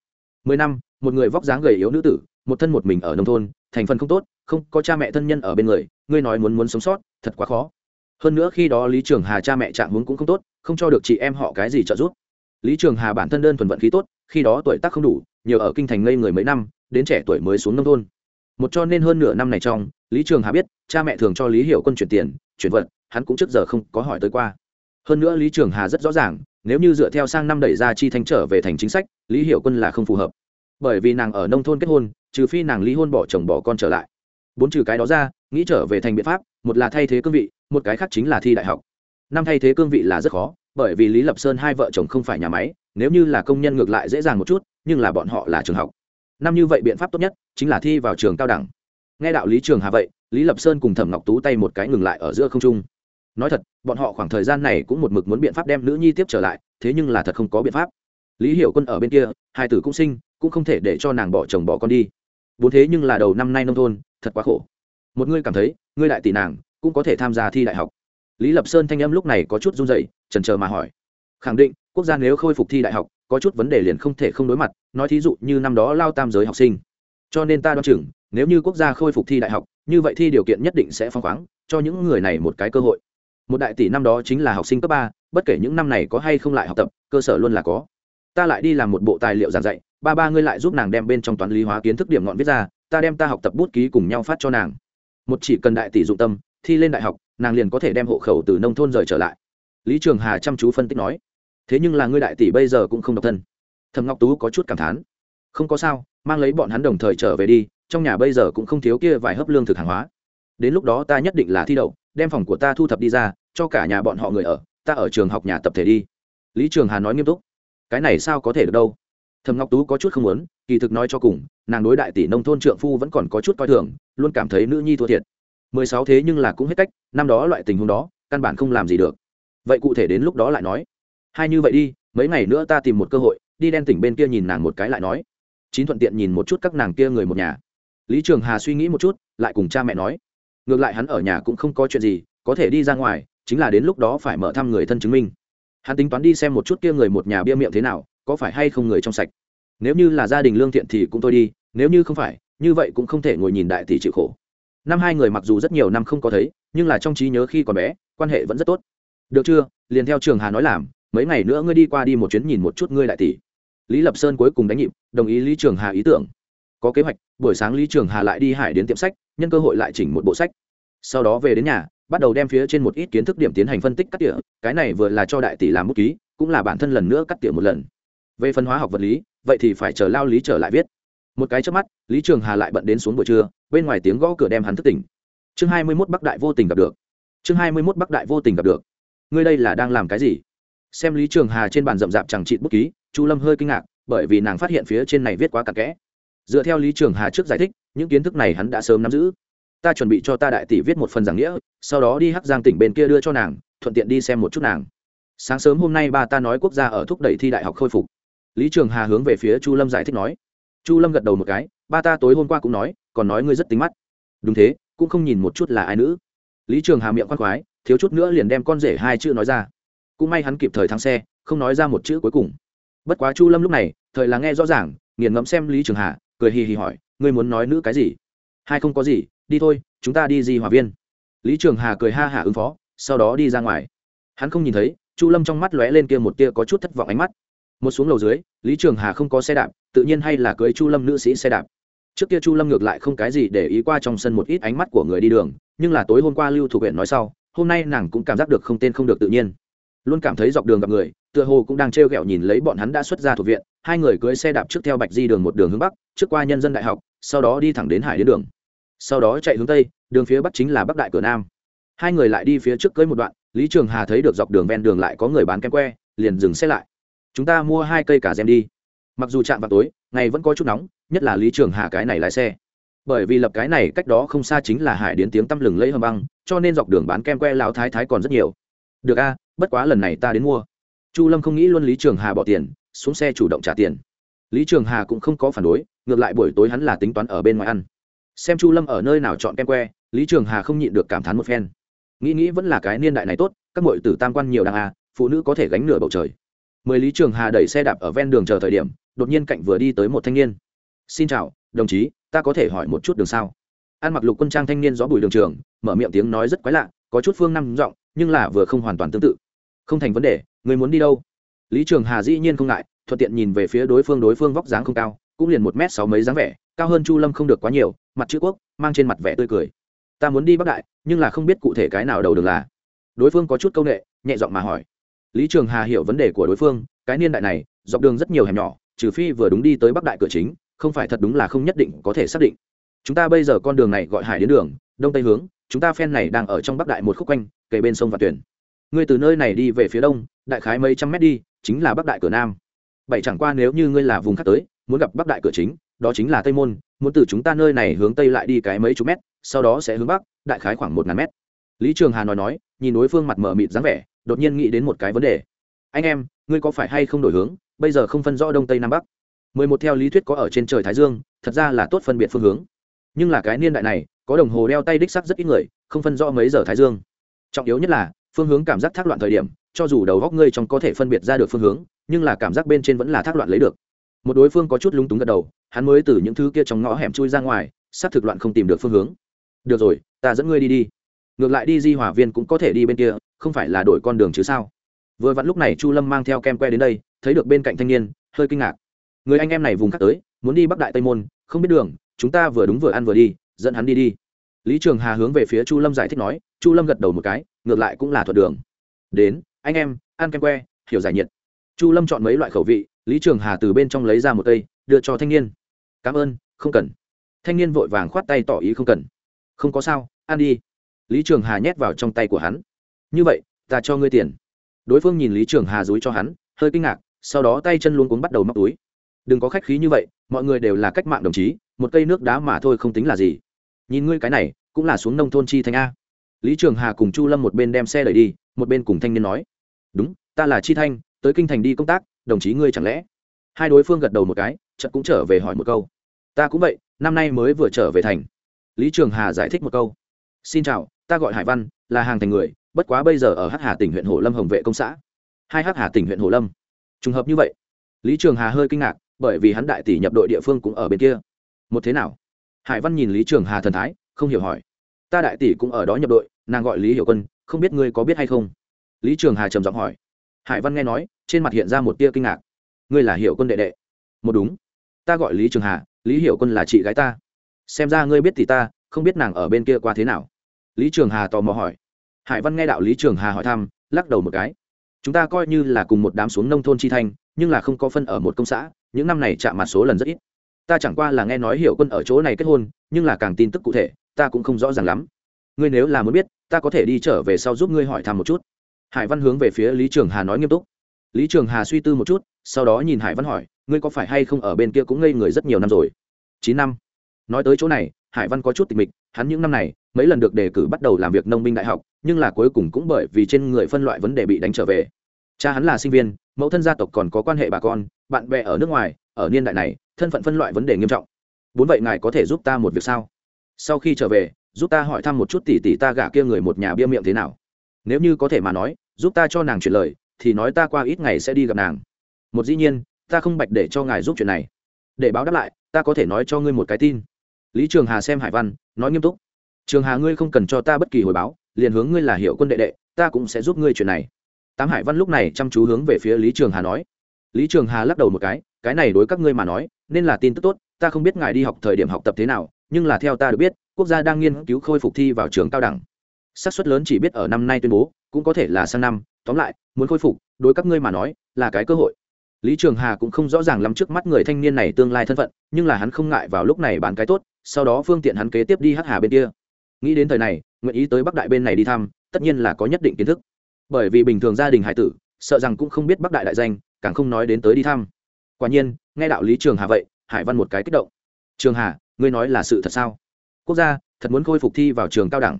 Mười năm một người vóc dáng gầy yếu nữ tử, một thân một mình ở nông thôn, thành phần không tốt, không có cha mẹ thân nhân ở bên người, ngươi nói muốn muốn sống sót, thật quá khó. Hơn nữa khi đó lý trường hà cha mẹ trạng hướng cũng không tốt, không cho được chị em họ cái gì trợ giúp. Lý trường hà bản thân đơn thuần vận khí tốt, khi đó tuổi tác không đủ nhiều ở kinh thành ngây người mấy năm, đến trẻ tuổi mới xuống nông thôn. Một cho nên hơn nửa năm này trong, lý trường hà biết, cha mẹ thường cho lý hiểu quân chuyển tiền, chuyển vận, hắn cũng trước giờ không có hỏi tới qua. Hơn nữa lý trường hà rất rõ ràng, nếu như dựa theo sang năm đẩy ra chi thanh trở về thành chính sách, lý hiểu quân là không phù hợp bởi vì nàng ở nông thôn kết hôn, trừ phi nàng ly hôn bỏ chồng bỏ con trở lại. Bốn trừ cái đó ra, nghĩ trở về thành biện pháp, một là thay thế cương vị, một cái khác chính là thi đại học. Năm thay thế cương vị là rất khó, bởi vì lý lập sơn hai vợ chồng không phải nhà máy, nếu như là công nhân ngược lại dễ dàng một chút, nhưng là bọn họ là trường học. Năm như vậy biện pháp tốt nhất, chính là thi vào trường cao đẳng. Nghe đạo lý trường hà vậy, lý lập sơn cùng thẩm ngọc tú tay một cái ngừng lại ở giữa không trung. Nói thật, bọn họ khoảng thời gian này cũng một mực muốn biện pháp đem nữ nhi tiếp trở lại, thế nhưng là thật không có biện pháp. Lý hiểu quân ở bên kia, hai tử cũng sinh cũng không thể để cho nàng bỏ chồng bỏ con đi. Bốn thế nhưng là đầu năm nay nông thôn, thật quá khổ. Một ngươi cảm thấy, ngươi đại tỷ nàng, cũng có thể tham gia thi đại học. Lý lập sơn thanh âm lúc này có chút run dậy trần trờ mà hỏi. Khẳng định, quốc gia nếu khôi phục thi đại học, có chút vấn đề liền không thể không đối mặt, nói thí dụ như năm đó lao tam giới học sinh. Cho nên ta đoán chừng, nếu như quốc gia khôi phục thi đại học, như vậy thi điều kiện nhất định sẽ phong khoáng, cho những người này một cái cơ hội. Một đại tỷ năm đó chính là học sinh cấp ba, bất kể những năm này có hay không lại học tập, cơ sở luôn là có. Ta lại đi làm một bộ tài liệu giảng dạy ba ba ngươi lại giúp nàng đem bên trong toán lý hóa kiến thức điểm ngọn viết ra, ta đem ta học tập bút ký cùng nhau phát cho nàng. Một chỉ cần đại tỷ dụng tâm, thi lên đại học, nàng liền có thể đem hộ khẩu từ nông thôn rời trở lại. Lý trường hà chăm chú phân tích nói. Thế nhưng là ngươi đại tỷ bây giờ cũng không độc thân. Thầm ngọc tú có chút cảm thán. Không có sao, mang lấy bọn hắn đồng thời trở về đi, trong nhà bây giờ cũng không thiếu kia vài hấp lương thực hàng hóa. Đến lúc đó ta nhất định là thi đậu, đem phòng của ta thu thập đi ra, cho cả nhà bọn họ người ở, ta ở trường học nhà tập thể đi. Lý trường hà nói nghiêm túc. Cái này sao có thể được đâu? Thầm ngọc tú có chút không muốn, kỳ thực nói cho cùng, nàng đối đại tỷ nông thôn trượng phu vẫn còn có chút coi thường, luôn cảm thấy nữ nhi thua thiệt. Mười sáu thế nhưng là cũng hết cách, năm đó loại tình huống đó, căn bản không làm gì được. Vậy cụ thể đến lúc đó lại nói. Hai như vậy đi, mấy ngày nữa ta tìm một cơ hội, đi đen tỉnh bên kia nhìn nàng một cái lại nói. Chín thuận tiện nhìn một chút các nàng kia người một nhà. Lý trường hà suy nghĩ một chút, lại cùng cha mẹ nói. Ngược lại hắn ở nhà cũng không có chuyện gì, có thể đi ra ngoài, chính là đến lúc đó phải mở thăm người thân chứng minh. Hắn tính toán đi xem một chút kia người một nhà bia miệng thế nào có phải hay không người trong sạch? Nếu như là gia đình lương thiện thì cũng thôi đi, nếu như không phải, như vậy cũng không thể ngồi nhìn đại tỷ chịu khổ. Năm hai người mặc dù rất nhiều năm không có thấy, nhưng là trong trí nhớ khi còn bé, quan hệ vẫn rất tốt. Được chưa? Liền theo trường hà nói làm, mấy ngày nữa ngươi đi qua đi một chuyến nhìn một chút ngươi đại tỷ. Lý lập sơn cuối cùng đánh nhịp, đồng ý lý trường hà ý tưởng. Có kế hoạch, buổi sáng lý trường hà lại đi hải đến tiệm sách, nhân cơ hội lại chỉnh một bộ sách. Sau đó về đến nhà, bắt đầu đem phía trên một ít kiến thức điểm tiến hành phân tích cắt tỉa, cái này vừa là cho đại tỷ làm bút ký, cũng là bản thân lần nữa cắt tỉa một lần về phân hóa học vật lý, vậy thì phải chờ lao lý trở lại viết. Một cái trước mắt, lý trường hà lại bận đến xuống buổi trưa, bên ngoài tiếng gõ cửa đem hắn thức tỉnh. Chương hai mươi mốt bắc đại vô tình gặp được. Chương hai mươi mốt bắc đại vô tình gặp được. Ngươi đây là đang làm cái gì? Xem lý trường hà trên bàn rậm rạp chẳng trị bút ký, chu lâm hơi kinh ngạc, bởi vì nàng phát hiện phía trên này viết quá cặn kẽ. Dựa theo lý trường hà trước giải thích, những kiến thức này hắn đã sớm nắm giữ. Ta chuẩn bị cho ta đại tỷ viết một phần giảng nghĩa, sau đó đi hắc giang tỉnh bên kia đưa cho nàng, thuận tiện đi xem một chút nàng. Sáng sớm hôm nay ba ta nói quốc gia ở thúc đẩy thi đại học khôi phục lý trường hà hướng về phía chu lâm giải thích nói. Chu lâm gật đầu một cái, ba ta tối hôm qua cũng nói, còn nói ngươi rất tính mắt. Đúng thế, cũng không nhìn một chút là ai nữ. Lý trường hà miệng khoan khoái, thiếu chút nữa liền đem con rể hai chữ nói ra. Cũng may hắn kịp thời thắng xe, không nói ra một chữ cuối cùng. Bất quá chu lâm lúc này, thời là nghe rõ ràng, nghiền ngẫm xem lý trường hà, cười hì hì hỏi, ngươi muốn nói nữ cái gì? Hai không có gì, đi thôi, chúng ta đi di hòa viên. Lý trường hà cười ha hả ứng phó, sau đó đi ra ngoài. Hắn không nhìn thấy, chu lâm trong mắt lóe lên kia một tia có chút thất vọng ánh mắt một xuống lầu dưới, lý trường hà không có xe đạp, tự nhiên hay là cưới chu lâm nữ sĩ xe đạp. Trước kia chu lâm ngược lại không cái gì để ý qua trong sân một ít ánh mắt của người đi đường, nhưng là tối hôm qua lưu thủ huyện nói sau, hôm nay nàng cũng cảm giác được không tên không được tự nhiên. Luôn cảm thấy dọc đường gặp người, tựa hồ cũng đang t r e o g ẹ o nhìn lấy bọn hắn đã xuất ra thuộc viện, hai người cưới xe đạp trước theo bạch di đường một đường hướng bắc, trước qua nhân dân đại học, sau đó đi thẳng đến hải đến đường. Sau đó chạy hướng tây, đường phía bắc chính là bắc đại cửa nam. Hai người lại đi phía trước cưới một đoạn, lý trường hà thấy được dọc đường ven đường lại có người bán kem que, liền dừng xe lại chúng ta mua hai cây cả gem đi. Mặc dù chạm vào tối, ngày vẫn có chút nóng, nhất là lý trường hà cái này lái xe. Bởi vì lập cái này cách đó không xa chính là hải đến tiếng tăm lừng lấy hầm băng, cho nên dọc đường bán kem que lao thái thái còn rất nhiều. Được a, bất quá lần này ta đến mua. Chu lâm không nghĩ luôn lý trường hà bỏ tiền, xuống xe chủ động trả tiền. Lý trường hà cũng không có phản đối, ngược lại buổi tối hắn là tính toán ở bên ngoài ăn. Xem chu lâm ở nơi nào chọn kem que, lý trường hà không nhịn được cảm thán một phen. Nghĩ nghĩ vẫn là cái niên đại này tốt, các m tử tam quan nhiều đằng a, phụ nữ có thể gánh nửa bầu trời mười lý trường hà đẩy xe đạp ở ven đường chờ thời điểm, đột nhiên cạnh vừa đi tới một thanh niên. Xin chào, đồng chí, ta có thể hỏi một chút đường sao? Ăn mặc lục quân trang thanh niên gió bùi đường trường, mở miệng tiếng nói rất quái lạ, có chút phương năm giọng, nhưng là vừa không hoàn toàn tương tự. Không thành vấn đề, người muốn đi đâu? Lý trường hà dĩ nhiên không ngại, thuận tiện nhìn về phía đối phương đối phương vóc dáng không cao, cũng liền một m sáu mấy dáng vẻ, cao hơn chu lâm không được quá nhiều, mặt chữ quốc, mang trên mặt vẻ tươi cười. Ta muốn đi bắc đại, nhưng là không biết cụ thể cái nào đầu đường là. Đối phương có chút c â u n ệ nhẹ giọng mà hỏi lý trường hà hiểu vấn đề của đối phương, cái niên đại này, dọc đường rất nhiều hẻm nhỏ, trừ phi vừa đúng đi tới bắc đại cửa chính, không phải thật đúng là không nhất định có thể xác định. Chúng ta bây giờ con đường này gọi hải đến đường, đông tây hướng, chúng ta phen này đang ở trong bắc đại một khúc quanh, kề bên sông và tuyển ngươi từ nơi này đi về phía đông, đại khái mấy trăm mét đi, chính là bắc đại cửa nam. Bảy chẳng qua nếu như ngươi là vùng khác tới, muốn gặp bắc đại cửa chính, đó chính là tây môn, muốn từ chúng ta nơi này hướng tây lại đi cái mấy chục mét, sau đó sẽ hướng bắc, đại khái khoảng một ngàn mét. Lý trường hà nói nói, nhìn đối phương mặt mở mịt dáng vẻ đột nhiên nghĩ đến một cái vấn đề. Anh em, ngươi có phải hay không đổi hướng? Bây giờ không phân rõ đông tây nam bắc. Mười một theo lý thuyết có ở trên trời thái dương, thật ra là tốt phân biệt phương hướng. Nhưng là cái niên đại này, có đồng hồ đeo tay đích sắc rất ít người, không phân rõ mấy giờ thái dương. Trọng yếu nhất là, phương hướng cảm giác thác loạn thời điểm, cho dù đầu góc ngươi trong có thể phân biệt ra được phương hướng, nhưng là cảm giác bên trên vẫn là thác loạn lấy được. Một đối phương có chút lúng túng gật đầu, hắn mới từ những thứ kia trong ngõ hẻm chui ra ngoài, xác thực loạn không tìm được phương hướng. Được rồi, ta dẫn ngươi đi đi. Ngược lại đi di hòa viên cũng có thể đi bên kia không phải là đổi con đường chứ sao? Vừa vặn lúc này chu lâm mang theo kem que đến đây, thấy được bên cạnh thanh niên, hơi kinh ngạc. Người anh em này vùng khác tới, muốn đi bắc đại tây môn, không biết đường, chúng ta vừa đúng vừa ăn vừa đi, dẫn hắn đi đi. Lý trường hà hướng về phía chu lâm giải thích nói, chu lâm gật đầu một cái, ngược lại cũng là thuật đường. Đến, anh em, ăn kem que, hiểu giải nhiệt. Chu lâm chọn mấy loại khẩu vị, lý trường hà từ bên trong lấy ra một cây, đưa cho thanh niên. Cảm ơn, không cần. Thanh niên vội vàng khoát tay tỏ ý không cần. Không có sao, ăn đi. Lý trường hà nhét vào trong tay của hắn như vậy, ta cho ngươi tiền. Đối phương nhìn lý trường hà dúi cho hắn, hơi kinh ngạc, sau đó tay chân luôn cuống bắt đầu móc túi. Đừng có khách khí như vậy, mọi người đều là cách mạng đồng chí, một cây nước đá mà thôi không tính là gì. Nhìn ngươi cái này, cũng là xuống nông thôn chi thanh a. Lý trường hà cùng chu lâm một bên đem xe đẩy đi, một bên cùng thanh niên nói. Đúng, ta là chi thanh, tới kinh thành đi công tác, đồng chí ngươi chẳng lẽ? Hai đối phương gật đầu một cái trận cũng trở về hỏi một câu. Ta cũng vậy, năm nay mới vừa trở về thành. Lý trường hà giải thích một câu. Xin chào, ta gọi hải văn, là hàng thành người bất quá bây giờ ở hắc hà tỉnh huyện hồ lâm hồng vệ công xã. Hai hắc hà tỉnh huyện hồ lâm. Trùng hợp như vậy, lý trường hà hơi kinh ngạc, bởi vì hắn đại tỷ nhập đội địa phương cũng ở bên kia. Một thế nào? Hải văn nhìn lý trường hà thần thái, không hiểu hỏi. Ta đại tỷ cũng ở đó nhập đội, nàng gọi lý hiểu quân, không biết ngươi có biết hay không? Lý trường hà trầm giọng hỏi. Hải văn nghe nói, trên mặt hiện ra một tia kinh ngạc. Ngươi là hiểu quân đệ đệ. Một đúng. Ta gọi lý trường hà, lý hiểu quân là chị gái ta. Xem ra ngươi biết thì ta, không biết nàng ở bên kia qua thế nào. Lý trường hà tò mò hỏi hải văn nghe đạo lý trường hà hỏi thăm, lắc đầu một cái. Chúng ta coi như là cùng một đám xuống nông thôn chi thanh, nhưng là không có phân ở một công xã, những năm này chạm mặt số lần rất ít. Ta chẳng qua là nghe nói hiểu quân ở chỗ này kết hôn, nhưng là càng tin tức cụ thể, ta cũng không rõ ràng lắm. Ngươi nếu là muốn biết, ta có thể đi trở về sau giúp ngươi hỏi thăm một chút. Hải văn hướng về phía lý trường hà nói nghiêm túc. Lý trường hà suy tư một chút, sau đó nhìn hải văn hỏi, ngươi có phải hay không ở bên kia cũng ngây người rất nhiều năm rồi? Chín năm. Nói tới chỗ này, hải văn có chút tịch mịch, hắn những năm này, mấy lần được đề cử bắt đầu làm việc nông binh đại học nhưng là cuối cùng cũng bởi vì trên người phân loại vấn đề bị đánh trở về. Cha hắn là sinh viên, mẫu thân gia tộc còn có quan hệ bà con, bạn bè ở nước ngoài, ở niên đại này, thân phận phân loại vấn đề nghiêm trọng. Bốn vậy ngài có thể giúp ta một việc sao? Sau khi trở về, giúp ta hỏi thăm một chút tỷ tỷ ta gả kia người một nhà bia miệng thế nào. Nếu như có thể mà nói, giúp ta cho nàng chuyển lời, thì nói ta qua ít ngày sẽ đi gặp nàng. Một dĩ nhiên, ta không bạch để cho ngài giúp chuyện này. Để báo đáp lại, ta có thể nói cho ngươi một cái tin. Lý trường hà xem hải văn, nói nghiêm túc. Trường hà ngươi không cần cho ta bất kỳ hồi báo liền hướng ngươi là hiệu quân đệ đệ, ta cũng sẽ giúp ngươi chuyện này. Tám hải văn lúc này chăm chú hướng về phía lý trường hà nói. Lý trường hà lắc đầu một cái cái này đối các ngươi mà nói, nên là tin tức tốt, ta không biết ngài đi học thời điểm học tập thế nào, nhưng là theo ta được biết, quốc gia đang nghiên cứu khôi phục thi vào trường cao đẳng. Xác suất lớn chỉ biết ở năm nay tuyên bố, cũng có thể là sang năm, tóm lại, muốn khôi phục, đối các ngươi mà nói, là cái cơ hội. Lý trường hà cũng không rõ ràng lắm trước mắt người thanh niên này tương lai thân phận, nhưng là hắn không ngại vào lúc này bán cái tốt, sau đó phương tiện hắn kế tiếp đi hắc hà bên kia. Nghĩ đến thời này nguyện ý tới bắc đại bên này đi thăm, tất nhiên là có nhất định kiến thức. Bởi vì bình thường gia đình hải tử, sợ rằng cũng không biết bắc đại đại danh, càng không nói đến tới đi thăm. Quả nhiên, nghe đạo lý trường hà vậy, hải văn một cái kích động. Trường hà, ngươi nói là sự thật sao? Quốc gia, thật muốn khôi phục thi vào trường cao đẳng.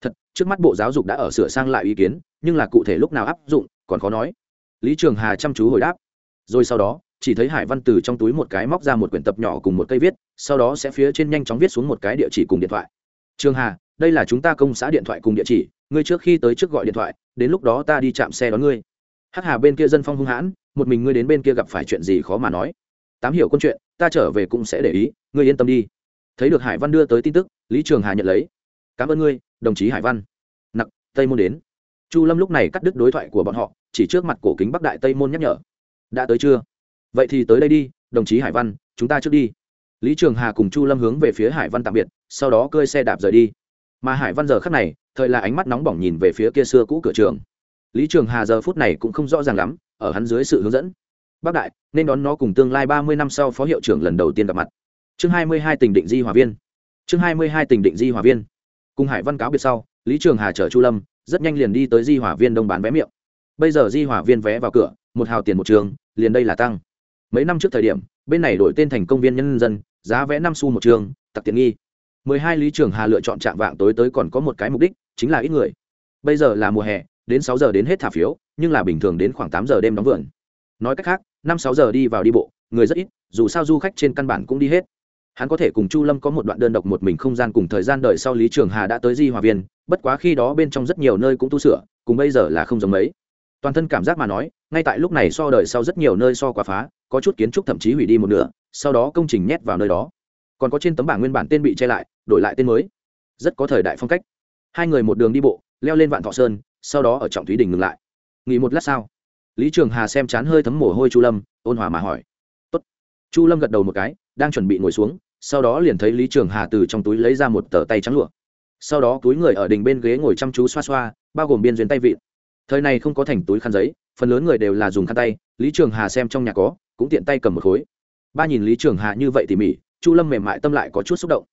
Thật, trước mắt bộ giáo dục đã ở sửa sang lại ý kiến, nhưng là cụ thể lúc nào áp dụng, còn khó nói. Lý trường hà chăm chú hồi đáp. Rồi sau đó, chỉ thấy hải văn từ trong túi một cái móc ra một quyển tập nhỏ cùng một cây viết, sau đó sẽ phía trên nhanh chóng viết xuống một cái địa chỉ cùng điện thoại. Trường hà đây là chúng ta công xã điện thoại cùng địa chỉ, ngươi trước khi tới trước gọi điện thoại, đến lúc đó ta đi chạm xe đón ngươi. Hắc hà bên kia dân phong hung hãn, một mình ngươi đến bên kia gặp phải chuyện gì khó mà nói. Tám hiểu con chuyện, ta trở về cũng sẽ để ý, ngươi yên tâm đi. Thấy được hải văn đưa tới tin tức, lý trường hà nhận lấy. Cảm ơn ngươi, đồng chí hải văn. Nặc, tây môn đến. Chu lâm lúc này cắt đứt đối thoại của bọn họ, chỉ trước mặt cổ kính bắc đại tây môn nhắc nhở. Đã tới chưa? Vậy thì tới đây đi, đồng chí hải văn, chúng ta trước đi. Lý trường hà cùng chu lâm hướng về phía hải văn tạm biệt, sau đó cơi xe đạp rời đi mà hải văn giờ khắc này, thời là ánh mắt nóng bỏng nhìn về phía kia xưa cũ cửa trường. Lý trường hà giờ phút này cũng không rõ ràng lắm, ở hắn dưới sự hướng dẫn. Bác đại, nên đón nó cùng tương lai ba mươi năm sau phó hiệu trưởng lần đầu tiên gặp mặt. Chương hai mươi hai tỉnh định di hòa viên. Chương hai mươi hai tỉnh định di hòa viên. Cùng hải văn cáo biệt sau, lý trường hà chở chu lâm, rất nhanh liền đi tới di hòa viên đông bán vé miệng. Bây giờ di hòa viên vé vào cửa, một hào tiền một trường, liền đây là tăng. Mấy năm trước thời điểm, bên này đổi tên thành công viên nhân dân, giá vé năm xu một trường, tặc tiện nghi mười hai lý trường hà lựa chọn trạm vạng tối tới còn có một cái mục đích, chính là ít người. Bây giờ là mùa hè, đến sáu giờ đến hết thả phiếu, nhưng là bình thường đến khoảng tám giờ đêm đóng vườn. Nói cách khác, năm sáu giờ đi vào đi bộ, người rất ít, dù sao du khách trên căn bản cũng đi hết. Hắn có thể cùng chu lâm có một đoạn đơn độc một mình không gian cùng thời gian đợi sau lý trường hà đã tới di hòa viên, bất quá khi đó bên trong rất nhiều nơi cũng tu sửa, cùng bây giờ là không giống mấy. Toàn thân cảm giác mà nói, ngay tại lúc này so đợi sau rất nhiều nơi so quá phá, có chút kiến trúc thậm chí hủy đi một nửa, sau đó công trình nhét vào nơi đó. Còn có trên tấm bảng nguyên bản tên bị che lại đổi lại tên mới. Rất có thời đại phong cách. Hai người một đường đi bộ, leo lên vạn thọ sơn, sau đó ở trọng thúy đình ngừng lại. Nghỉ một lát sau, lý trường hà xem chán hơi thấm mồ hôi chu lâm, ôn hòa mà hỏi, Tốt. chu lâm gật đầu một cái, đang chuẩn bị ngồi xuống, sau đó liền thấy lý trường hà từ trong túi lấy ra một tờ tay trắng lụa. Sau đó túi người ở đỉnh bên ghế ngồi chăm chú xoa xoa, bao gồm biên duyên tay vịn. Thời này không có thành túi khăn giấy, phần lớn người đều là dùng khăn tay, lý trường hà xem trong nhà có, cũng tiện tay cầm một khối. Ba nhìn lý trường hà như vậy tỉ mỉ, chu lâm mềm mại, tâm lại có chút xúc động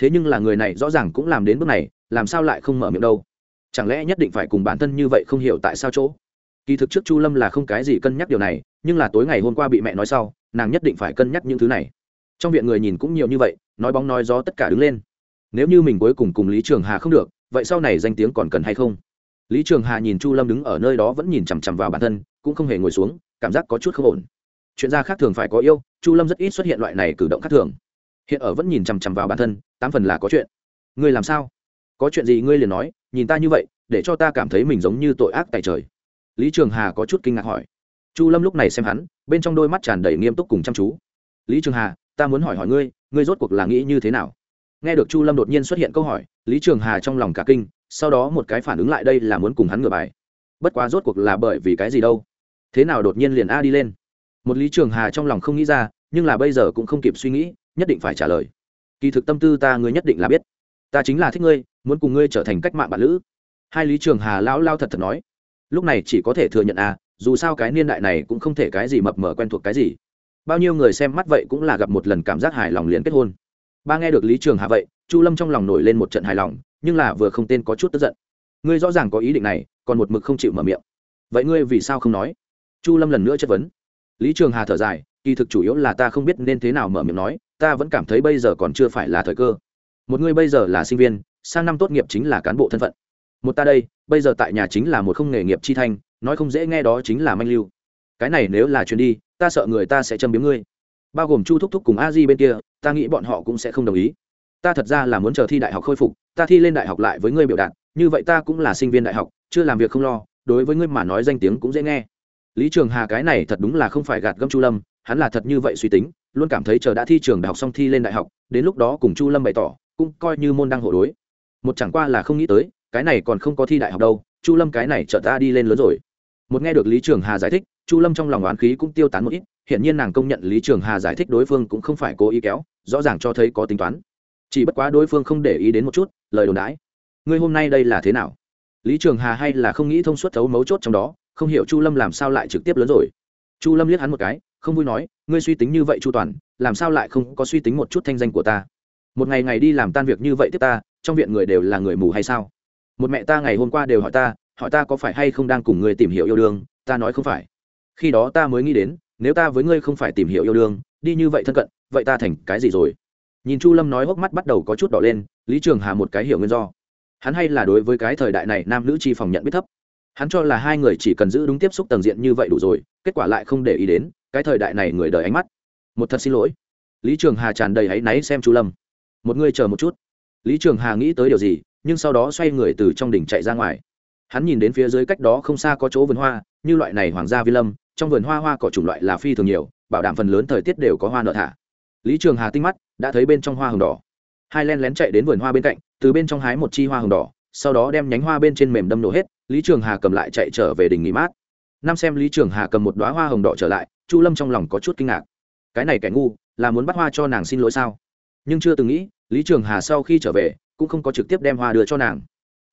thế nhưng là người này rõ ràng cũng làm đến bước này, làm sao lại không mở miệng đâu? Chẳng lẽ nhất định phải cùng bản thân như vậy không hiểu tại sao chỗ? Kỳ thực trước chu lâm là không cái gì cân nhắc điều này, nhưng là tối ngày hôm qua bị mẹ nói sau, nàng nhất định phải cân nhắc những thứ này. Trong viện người nhìn cũng nhiều như vậy, nói bóng nói gió tất cả đứng lên. Nếu như mình cuối cùng cùng lý trường hà không được, vậy sau này danh tiếng còn cần hay không? Lý trường hà nhìn chu lâm đứng ở nơi đó vẫn nhìn chằm chằm vào bản thân, cũng không hề ngồi xuống, cảm giác có chút không ổn. Chuyện ra khác thường phải có yêu, chu lâm rất ít xuất hiện loại này cử động khác thường. Hiện ở vẫn nhìn chằm chằm vào bản thân tám phần là có chuyện. Ngươi làm sao? Có chuyện gì ngươi liền nói, nhìn ta như vậy, để cho ta cảm thấy mình giống như tội ác tại trời. Lý trường hà có chút kinh ngạc hỏi. Chu lâm lúc này xem hắn, bên trong đôi mắt tràn đầy nghiêm túc cùng chăm chú. Lý trường hà, ta muốn hỏi hỏi ngươi ngươi rốt cuộc là nghĩ như thế nào? Nghe được chu lâm đột nhiên xuất hiện câu hỏi, lý trường hà trong lòng cả kinh, sau đó một cái phản ứng lại đây là muốn cùng hắn ngửa bài. Bất quá rốt cuộc là bởi vì cái gì đâu? Thế nào đột nhiên liền a đi lên? Một lý trường hà trong lòng không nghĩ ra, nhưng là bây giờ cũng không kịp suy nghĩ, nhất định phải trả lời kỳ thực tâm tư ta ngươi nhất định là biết. Ta chính là thích ngươi, muốn cùng ngươi trở thành cách mạng bản lữ. Hai lý trường hà lão lao thật thật nói. Lúc này chỉ có thể thừa nhận à dù sao cái niên đại này cũng không thể cái gì mập mờ quen thuộc cái gì. Bao nhiêu người xem mắt vậy cũng là gặp một lần cảm giác hài lòng liền kết hôn. Ba nghe được lý trường hà vậy, chu lâm trong lòng nổi lên một trận hài lòng, nhưng là vừa không tên có chút tức giận. Ngươi rõ ràng có ý định này, còn một mực không chịu mở miệng. Vậy ngươi vì sao không nói? Chu lâm lần nữa chất vấn. Lý trường hà thở dài, kỳ thực chủ yếu là ta không biết nên thế nào mở miệng nói ta vẫn cảm thấy bây giờ còn chưa phải là thời cơ. Một người bây giờ là sinh viên, sang năm tốt nghiệp chính là cán bộ thân phận. Một ta đây, bây giờ tại nhà chính là một không nghề nghiệp chi thanh, nói không dễ nghe đó chính là manh lưu. Cái này nếu là chuyến đi, ta sợ người ta sẽ châm biếm ngươi. Bao gồm chu thúc thúc cùng a di bên kia, ta nghĩ bọn họ cũng sẽ không đồng ý. Ta thật ra là muốn chờ thi đại học khôi phục, ta thi lên đại học lại với ngươi biểu đạt, như vậy ta cũng là sinh viên đại học, chưa làm việc không lo, đối với ngươi mà nói danh tiếng cũng dễ nghe. Lý trường hà cái này thật đúng là không phải gạt gâm chu lâm, hắn là thật như vậy suy tính luôn cảm thấy chờ đã thi trường đại học xong thi lên đại học, đến lúc đó cùng chu lâm bày tỏ, cũng coi như môn đăng hộ đối. Một chẳng qua là không nghĩ tới, cái này còn không có thi đại học đâu, chu lâm cái này chợ ta đi lên lớn rồi. Một nghe được lý trường hà giải thích, chu lâm trong lòng oán khí cũng tiêu tán một ít hiện nhiên nàng công nhận lý trường hà giải thích đối phương cũng không phải cố ý kéo, rõ ràng cho thấy có tính toán. Chỉ bất quá đối phương không để ý đến một chút, lời đồn đãi. Ngươi hôm nay đây là thế nào? Lý trường hà hay là không nghĩ thông suốt thấu mấu chốt trong đó, không hiểu chu lâm làm sao lại trực tiếp lớn rồi. Chu lâm liếc hắn một cái không vui nói, ngươi suy tính như vậy chu toàn, làm sao lại không có suy tính một chút thanh danh của ta? Một ngày ngày đi làm tan việc như vậy tiếp ta, trong viện người đều là người mù hay sao? Một mẹ ta ngày hôm qua đều hỏi ta hỏi ta có phải hay không đang cùng người tìm hiểu yêu đương, ta nói không phải. Khi đó ta mới nghĩ đến, nếu ta với ngươi không phải tìm hiểu yêu đương, đi như vậy thân cận, vậy ta thành cái gì rồi? Nhìn chu lâm nói hốc mắt bắt đầu có chút đỏ lên, lý trường hà một cái hiểu nguyên do. Hắn hay là đối với cái thời đại này nam nữ chi phòng nhận biết thấp. Hắn cho là hai người chỉ cần giữ đúng tiếp xúc tầng diện như vậy đủ rồi, kết quả lại không để ý đến cái thời đại này người đời ánh mắt. Một thật xin lỗi. Lý trường hà tràn đầy áy náy xem chu lâm. Một người chờ một chút. Lý trường hà nghĩ tới điều gì, nhưng sau đó xoay người từ trong đỉnh chạy ra ngoài. Hắn nhìn đến phía dưới cách đó không xa có chỗ vườn hoa, như loại này hoàng gia vi lâm, trong vườn hoa hoa cỏ chủng loại là phi thường nhiều, bảo đảm phần lớn thời tiết đều có hoa nợ thả. Lý trường hà tinh mắt, đã thấy bên trong hoa hồng đỏ. Hai len lén chạy đến vườn hoa bên cạnh, từ bên trong hái một chi hoa hồng đỏ, sau đó đem nhánh hoa bên trên mềm đâm nổ hết, lý trường hà cầm lại chạy trở về đỉnh nghỉ mát năm xem lý trường hà cầm một đoá hoa hồng đỏ trở lại, chu lâm trong lòng có chút kinh ngạc. Cái này kẻ ngu, là muốn bắt hoa cho nàng xin lỗi sao? Nhưng chưa từng nghĩ, lý trường hà sau khi trở về, cũng không có trực tiếp đem hoa đưa cho nàng,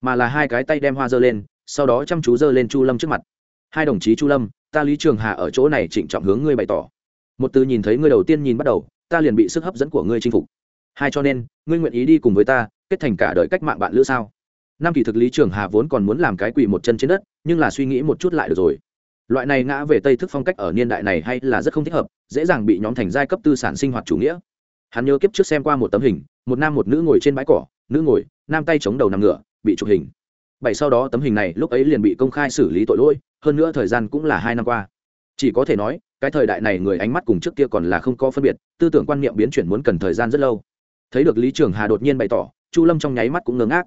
mà là hai cái tay đem hoa giơ lên, sau đó chăm chú giơ lên chu lâm trước mặt. Hai đồng chí chu lâm, ta lý trường hà ở chỗ này trịnh trọng hướng ngươi bày tỏ. Một từ nhìn thấy ngươi đầu tiên nhìn bắt đầu, ta liền bị sức hấp dẫn của ngươi chinh phục. Hai cho nên, ngươi nguyện ý đi cùng với ta, kết thành cả đời cách mạng bạn lữ sao? Năm kỳ thực lý trường hà vốn còn muốn làm cái quỳ một chân trên đất, nhưng là suy nghĩ một chút lại được rồi loại này ngã về tây thức phong cách ở niên đại này hay là rất không thích hợp, dễ dàng bị nhóm thành giai cấp tư sản sinh hoạt chủ nghĩa. Hắn nhớ kiếp trước xem qua một tấm hình, một nam một nữ ngồi trên bãi cỏ, nữ ngồi, nam tay chống đầu nằm ngửa, bị chụp hình. Bảy sau đó tấm hình này lúc ấy liền bị công khai xử lý tội lỗi, hơn nữa thời gian cũng là hai năm qua. Chỉ có thể nói, cái thời đại này người ánh mắt cùng trước kia còn là không có phân biệt, tư tưởng quan niệm biến chuyển muốn cần thời gian rất lâu. Thấy được lý trường hà đột nhiên bày tỏ, chu lâm trong nháy mắt cũng ngớ ngác.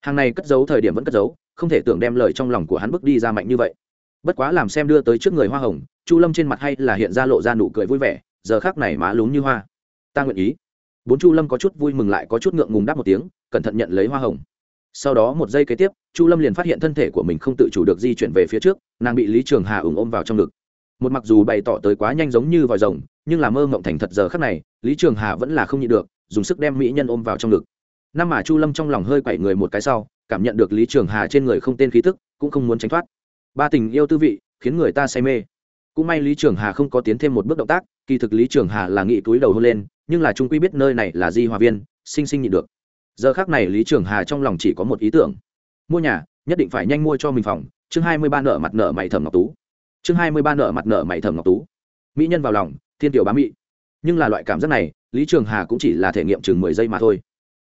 Hàng này cất giấu thời điểm vẫn cất giấu, không thể tưởng đem lời trong lòng của hắn bước đi ra mạnh như vậy bất quá làm xem đưa tới trước người hoa hồng, chu lâm trên mặt hay là hiện ra lộ ra nụ cười vui vẻ, giờ khác này má lún như hoa. Ta nguyện ý. Bốn chu lâm có chút vui mừng lại có chút ngượng ngùng đáp một tiếng, cẩn thận nhận lấy hoa hồng. Sau đó một giây kế tiếp, chu lâm liền phát hiện thân thể của mình không tự chủ được di chuyển về phía trước, nàng bị lý trường hà ủng ôm vào trong ngực. Một mặc dù bày tỏ tới quá nhanh giống như vòi rồng, nhưng là mơ mộng thành thật giờ khắc này, lý trường hà vẫn là không nhịn được, dùng sức đem mỹ nhân ôm vào trong ngực. Năm mà chu lâm trong lòng hơi quẩy người một cái sau, cảm nhận được lý trường hà trên người không tên khí tức, cũng không muốn tránh thoát ba tình yêu tư vị khiến người ta say mê. Cũng may lý trường hà không có tiến thêm một bước động tác, kỳ thực lý trường hà là nghị túi đầu hôn lên, nhưng là trung quy biết nơi này là di hòa viên sinh sinh nhịn được. Giờ khác này lý trường hà trong lòng chỉ có một ý tưởng. Mua nhà, nhất định phải nhanh mua cho mình phòng, chương hai mươi ba nợ mặt nợ mày thẩm ngọc tú. Chương hai mươi ba nợ mặt nợ mày thẩm ngọc tú. Mỹ nhân vào lòng, thiên tiểu bám mỹ. Nhưng là loại cảm giác này, lý trường hà cũng chỉ là thể nghiệm chừng mười giây mà thôi.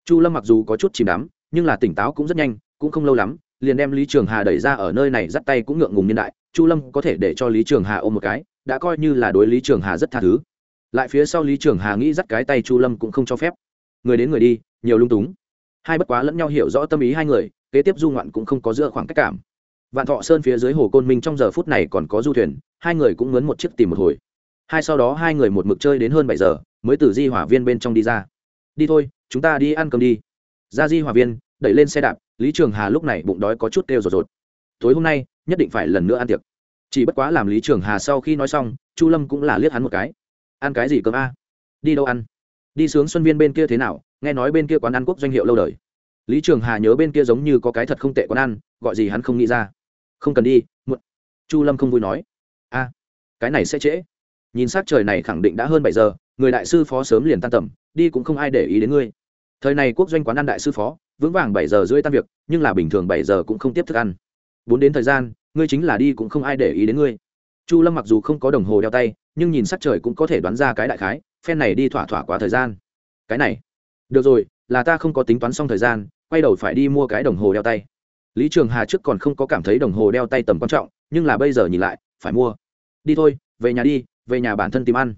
Chu lâm mặc dù có chút chìm đắm, nhưng là tỉnh táo cũng rất nhanh, cũng không lâu lắm liền đem lý trường hà đẩy ra ở nơi này dắt tay cũng ngượng ngùng nhân đại, chu lâm có thể để cho lý trường hà ôm một cái, đã coi như là đối lý trường hà rất tha thứ. Lại phía sau lý trường hà nghĩ dắt cái tay chu lâm cũng không cho phép. Người đến người đi, nhiều lung túng. Hai bất quá lẫn nhau hiểu rõ tâm ý hai người, kế tiếp du ngoạn cũng không có giữa khoảng cách cảm. Vạn thọ sơn phía dưới hồ côn minh trong giờ phút này còn có du thuyền, hai người cũng mướn một chiếc tìm một hồi. Hai sau đó hai người một mực chơi đến hơn bảy giờ, mới từ di hỏa viên bên trong đi ra. Đi thôi, chúng ta đi ăn cơm đi. Ra di hỏa viên, đẩy lên xe đạp lý trường hà lúc này bụng đói có chút kêu rột rột. Tối hôm nay, nhất định phải lần nữa ăn tiệc. Chỉ bất quá làm lý trường hà sau khi nói xong, chu lâm cũng là liếc hắn một cái. Ăn cái gì cơm a? Đi đâu ăn? Đi sướng xuân viên bên kia thế nào? Nghe nói bên kia quán ăn quốc doanh hiệu lâu đời. Lý trường hà nhớ bên kia giống như có cái thật không tệ quán ăn, gọi gì hắn không nghĩ ra. Không cần đi, muộn. Chu lâm không vui nói. A, cái này sẽ trễ. Nhìn s á c trời này khẳng định đã hơn bảy giờ, người đại sư phó sớm liền tan tầm, đi cũng không ai để ý đến ngươi. Thời này quốc doanh quán ăn đại sư phó vững vàng bảy giờ rưỡi tan việc, nhưng là bình thường bảy giờ cũng không tiếp thức ăn. Bốn đến thời gian, ngươi chính là đi cũng không ai để ý đến ngươi. Chu lâm mặc dù không có đồng hồ đeo tay, nhưng nhìn sắc trời cũng có thể đoán ra cái đại khái, phen này đi thỏa thỏa quá thời gian. Cái này, được rồi, là ta không có tính toán xong thời gian, quay đầu phải đi mua cái đồng hồ đeo tay. Lý trường hà trước còn không có cảm thấy đồng hồ đeo tay tầm quan trọng, nhưng là bây giờ nhìn lại, phải mua. Đi thôi, về nhà đi, về nhà bản thân tìm ăn.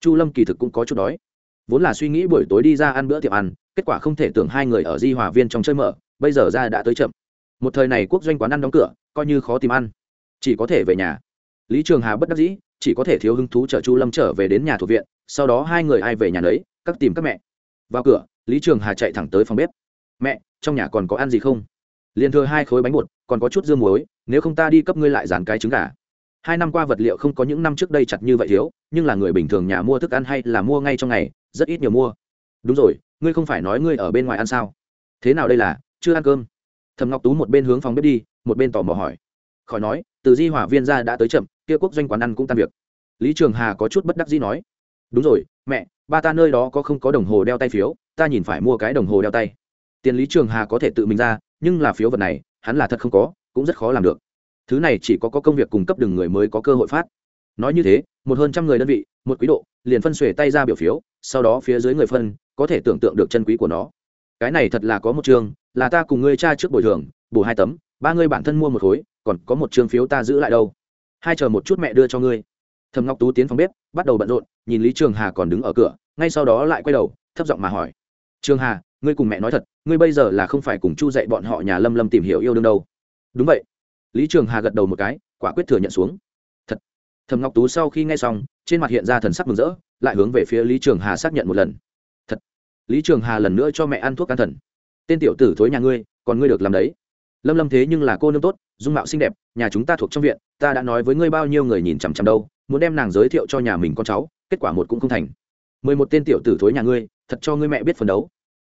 Chu lâm kỳ thực cũng có chút đói. Vốn là suy nghĩ buổi tối đi ra ăn bữa tiệm ăn kết quả không thể tưởng hai người ở di hòa viên trong chơi mở bây giờ ra đã tới chậm. Một thời này quốc doanh quán ăn đóng cửa coi như khó tìm ăn. Chỉ có thể về nhà. Lý trường hà bất đắc dĩ chỉ có thể thiếu hứng thú chở chu lâm trở về đến nhà thuộc viện sau đó hai người ai về nhà đấy, các tìm các mẹ. Vào cửa lý trường hà chạy thẳng tới phòng bếp. Mẹ trong nhà còn có ăn gì không? Liền thừa hai khối bánh bột còn có chút dưa muối nếu không ta đi cấp ngươi lại dán cái trứng gà. Hai năm qua vật liệu không có những năm trước đây chặt như vậy thiếu nhưng là người bình thường nhà mua thức ăn hay là mua ngay trong ngày rất ít nhiều mua. Đúng rồi ngươi không phải nói ngươi ở bên ngoài ăn sao? Thế nào đây là chưa ăn cơm? Thầm ngọc tú một bên hướng phòng bếp đi một bên tò mò hỏi. Khỏi nói từ di hỏa viên ra đã tới chậm kia quốc doanh quán ăn cũng tan việc. Lý trường hà có chút bất đắc dĩ nói. Đúng rồi mẹ ba ta nơi đó có không có đồng hồ đeo tay phiếu ta nhìn phải mua cái đồng hồ đeo tay. Tiền lý trường hà có thể tự mình ra nhưng là phiếu vật này hắn là thật không có cũng rất khó làm được. Thứ này chỉ có, có công việc cung cấp đường người mới có cơ hội phát. Nói như thế một hơn trăm người đơn vị một quý độ liền phân xuể tay ra biểu phiếu sau đó phía dưới người phân có thể tưởng tượng được chân quý của nó. Cái này thật là có một trường là ta cùng ngươi cha trước bồi thường bổ hai tấm, ba ngươi bản thân mua một khối, còn có một trường phiếu ta giữ lại đâu. Hai chờ một chút mẹ đưa cho ngươi. Thầm ngọc tú tiến phòng bếp, bắt đầu bận rộn, nhìn lý trường hà còn đứng ở cửa, ngay sau đó lại quay đầu, thấp giọng mà hỏi. Trường hà, ngươi cùng mẹ nói thật, ngươi bây giờ là không phải cùng chu dạy bọn họ nhà lâm lâm tìm hiểu yêu đương đâu. Đúng vậy. Lý trường hà gật đầu một cái, quả quyết thừa nhận xuống. Thật. Thầm ngọc tú sau khi nghe xong, trên mặt hiện ra thần sắc mừng rỡ, lại hướng về phía lý trường hà xác nhận một lần lý trường hà lần nữa cho mẹ ăn thuốc can thần. Tên tiểu tử thối nhà ngươi, còn ngươi được làm đấy. Lâm lâm thế nhưng là cô nương tốt, dung mạo xinh đẹp, nhà chúng ta thuộc trong viện, ta đã nói với ngươi bao nhiêu người nhìn chằm chằm đâu, muốn đem nàng giới thiệu cho nhà mình con cháu, kết quả một cũng không thành. Mười một tên tiểu tử thối nhà ngươi, thật cho ngươi mẹ biết phấn đấu.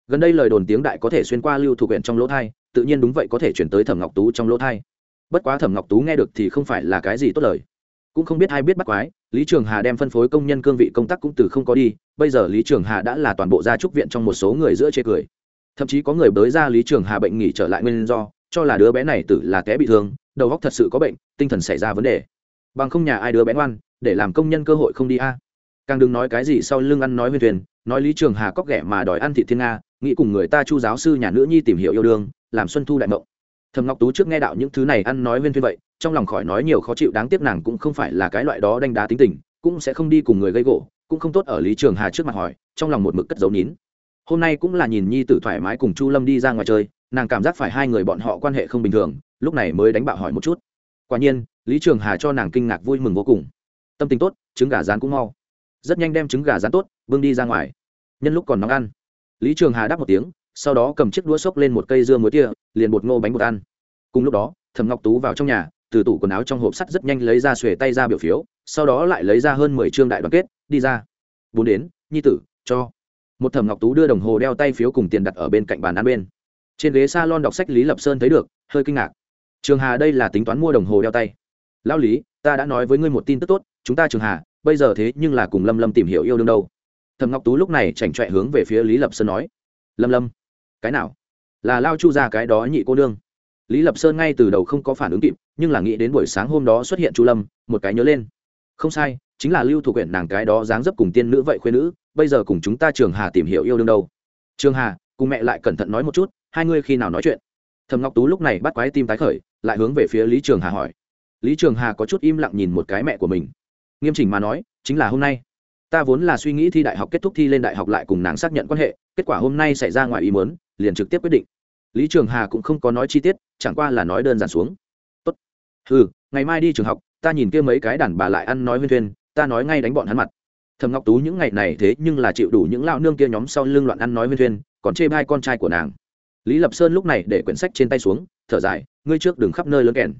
Gần đây lời đồn tiếng đại có thể xuyên qua lưu thuộc huyện trong lỗ thai, tự nhiên đúng vậy có thể chuyển tới thẩm ngọc tú trong lỗ thai. Bất quá thẩm ngọc tú nghe được thì không phải là cái gì tốt lời. Cũng không biết ai biết bắt quái, lý trường hà đem phân phối công nhân cương vị công tác cũng từ không có đi bây giờ lý trường hà đã là toàn bộ gia trúc viện trong một số người giữa chê cười. Thậm chí có người bới ra lý trường hà bệnh nghỉ trở lại nguyên do, cho là đứa bé này tử là té bị thương, đầu óc thật sự có bệnh, tinh thần xảy ra vấn đề. Bằng không nhà ai đứa bé ngoan, để làm công nhân cơ hội không đi a. Càng đừng nói cái gì sau lưng ăn nói huyền thuyền nói lý trường hà cóc ghẻ mà đòi ăn thị thiên nga, nghĩ cùng người ta chu giáo sư nhà nữ nhi tìm hiểu yêu đương, làm xuân thu đại mộng. Thầm ngọc tú trước nghe đạo những thứ này ăn nói huyên thuyên vậy, trong lòng khỏi nói nhiều khó chịu, đáng tiếc nàng cũng không phải là cái loại đó đánh đá tính tình cũng sẽ không đi cùng người gây gỗ, cũng không tốt ở lý trường hà trước mặt hỏi, trong lòng một mực cất dấu nín. Hôm nay cũng là nhìn nhi tử thoải mái cùng chu lâm đi ra ngoài chơi, nàng cảm giác phải hai người bọn họ quan hệ không bình thường, lúc này mới đánh bạo hỏi một chút. Quả nhiên, lý trường hà cho nàng kinh ngạc vui mừng vô cùng. Tâm tình tốt, trứng gà rán cũng mau. Rất nhanh đem trứng gà rán tốt, bưng đi ra ngoài. Nhân lúc còn nóng ăn. Lý trường hà đáp một tiếng, sau đó cầm chiếc đũa xốc lên một cây dưa muối tia liền bột ngô bánh bột ăn. Cùng lúc đó, thẩm ngọc tú vào trong nhà từ tủ quần áo trong hộp sắt rất nhanh lấy ra xuề tay ra biểu phiếu, sau đó lại lấy ra hơn mười chương đại đoàn kết, đi ra. Bốn đến, nhi tử, cho. Một thẩm ngọc tú đưa đồng hồ đeo tay phiếu cùng tiền đặt ở bên cạnh bàn ăn bên. Trên ghế s a lon đọc sách lý lập sơn thấy được, hơi kinh ngạc. Trường hà đây là tính toán mua đồng hồ đeo tay. Lão lý, ta đã nói với ngươi một tin tức tốt, chúng ta trường hà, bây giờ thế nhưng là cùng lâm lâm tìm hiểu yêu đương đâu. Thầm ngọc tú lúc này chảnh chọe hướng về phía lý lập sơn nói. Lâm lâm, cái nào? Là lao chu ra cái đó nhị cô nương lý lập sơn ngay từ đầu không có phản ứng kịp, nhưng là nghĩ đến buổi sáng hôm đó xuất hiện chu lâm, một cái nhớ lên. Không sai, chính là lưu thuộc quyển nàng cái đó dáng dấp cùng tiên nữ vậy khuyên nữ, bây giờ cùng chúng ta trường hà tìm hiểu yêu đương đâu. Trường hà, cùng mẹ lại cẩn thận nói một chút, hai ngươi khi nào nói chuyện? Thầm ngọc tú lúc này bắt quái tim tái khởi, lại hướng về phía lý trường hà hỏi. Lý trường hà có chút im lặng nhìn một cái mẹ của mình. Nghiêm chỉnh mà nói, chính là hôm nay. Ta vốn là suy nghĩ thi đại học kết thúc thi lên đại học lại cùng nàng xác nhận quan hệ, kết quả hôm nay xảy ra ngoài ý muốn, liền trực tiếp quyết định. Lý trường hà cũng không có nói chi tiết chẳng qua là nói đơn giản xuống. Tốt. Ừ ngày mai đi trường học, ta nhìn kia mấy cái đàn bà lại ăn nói huyên thuyên, ta nói ngay đánh bọn hắn mặt. Thầm ngọc tú những ngày này thế nhưng là chịu đủ những lao nương kia nhóm sau lưng loạn ăn nói huyên thuyên, còn chê bai con trai của nàng. Lý lập sơn lúc này để quyển sách trên tay xuống, thở dài, ngươi trước đừng khắp nơi lớn kèn.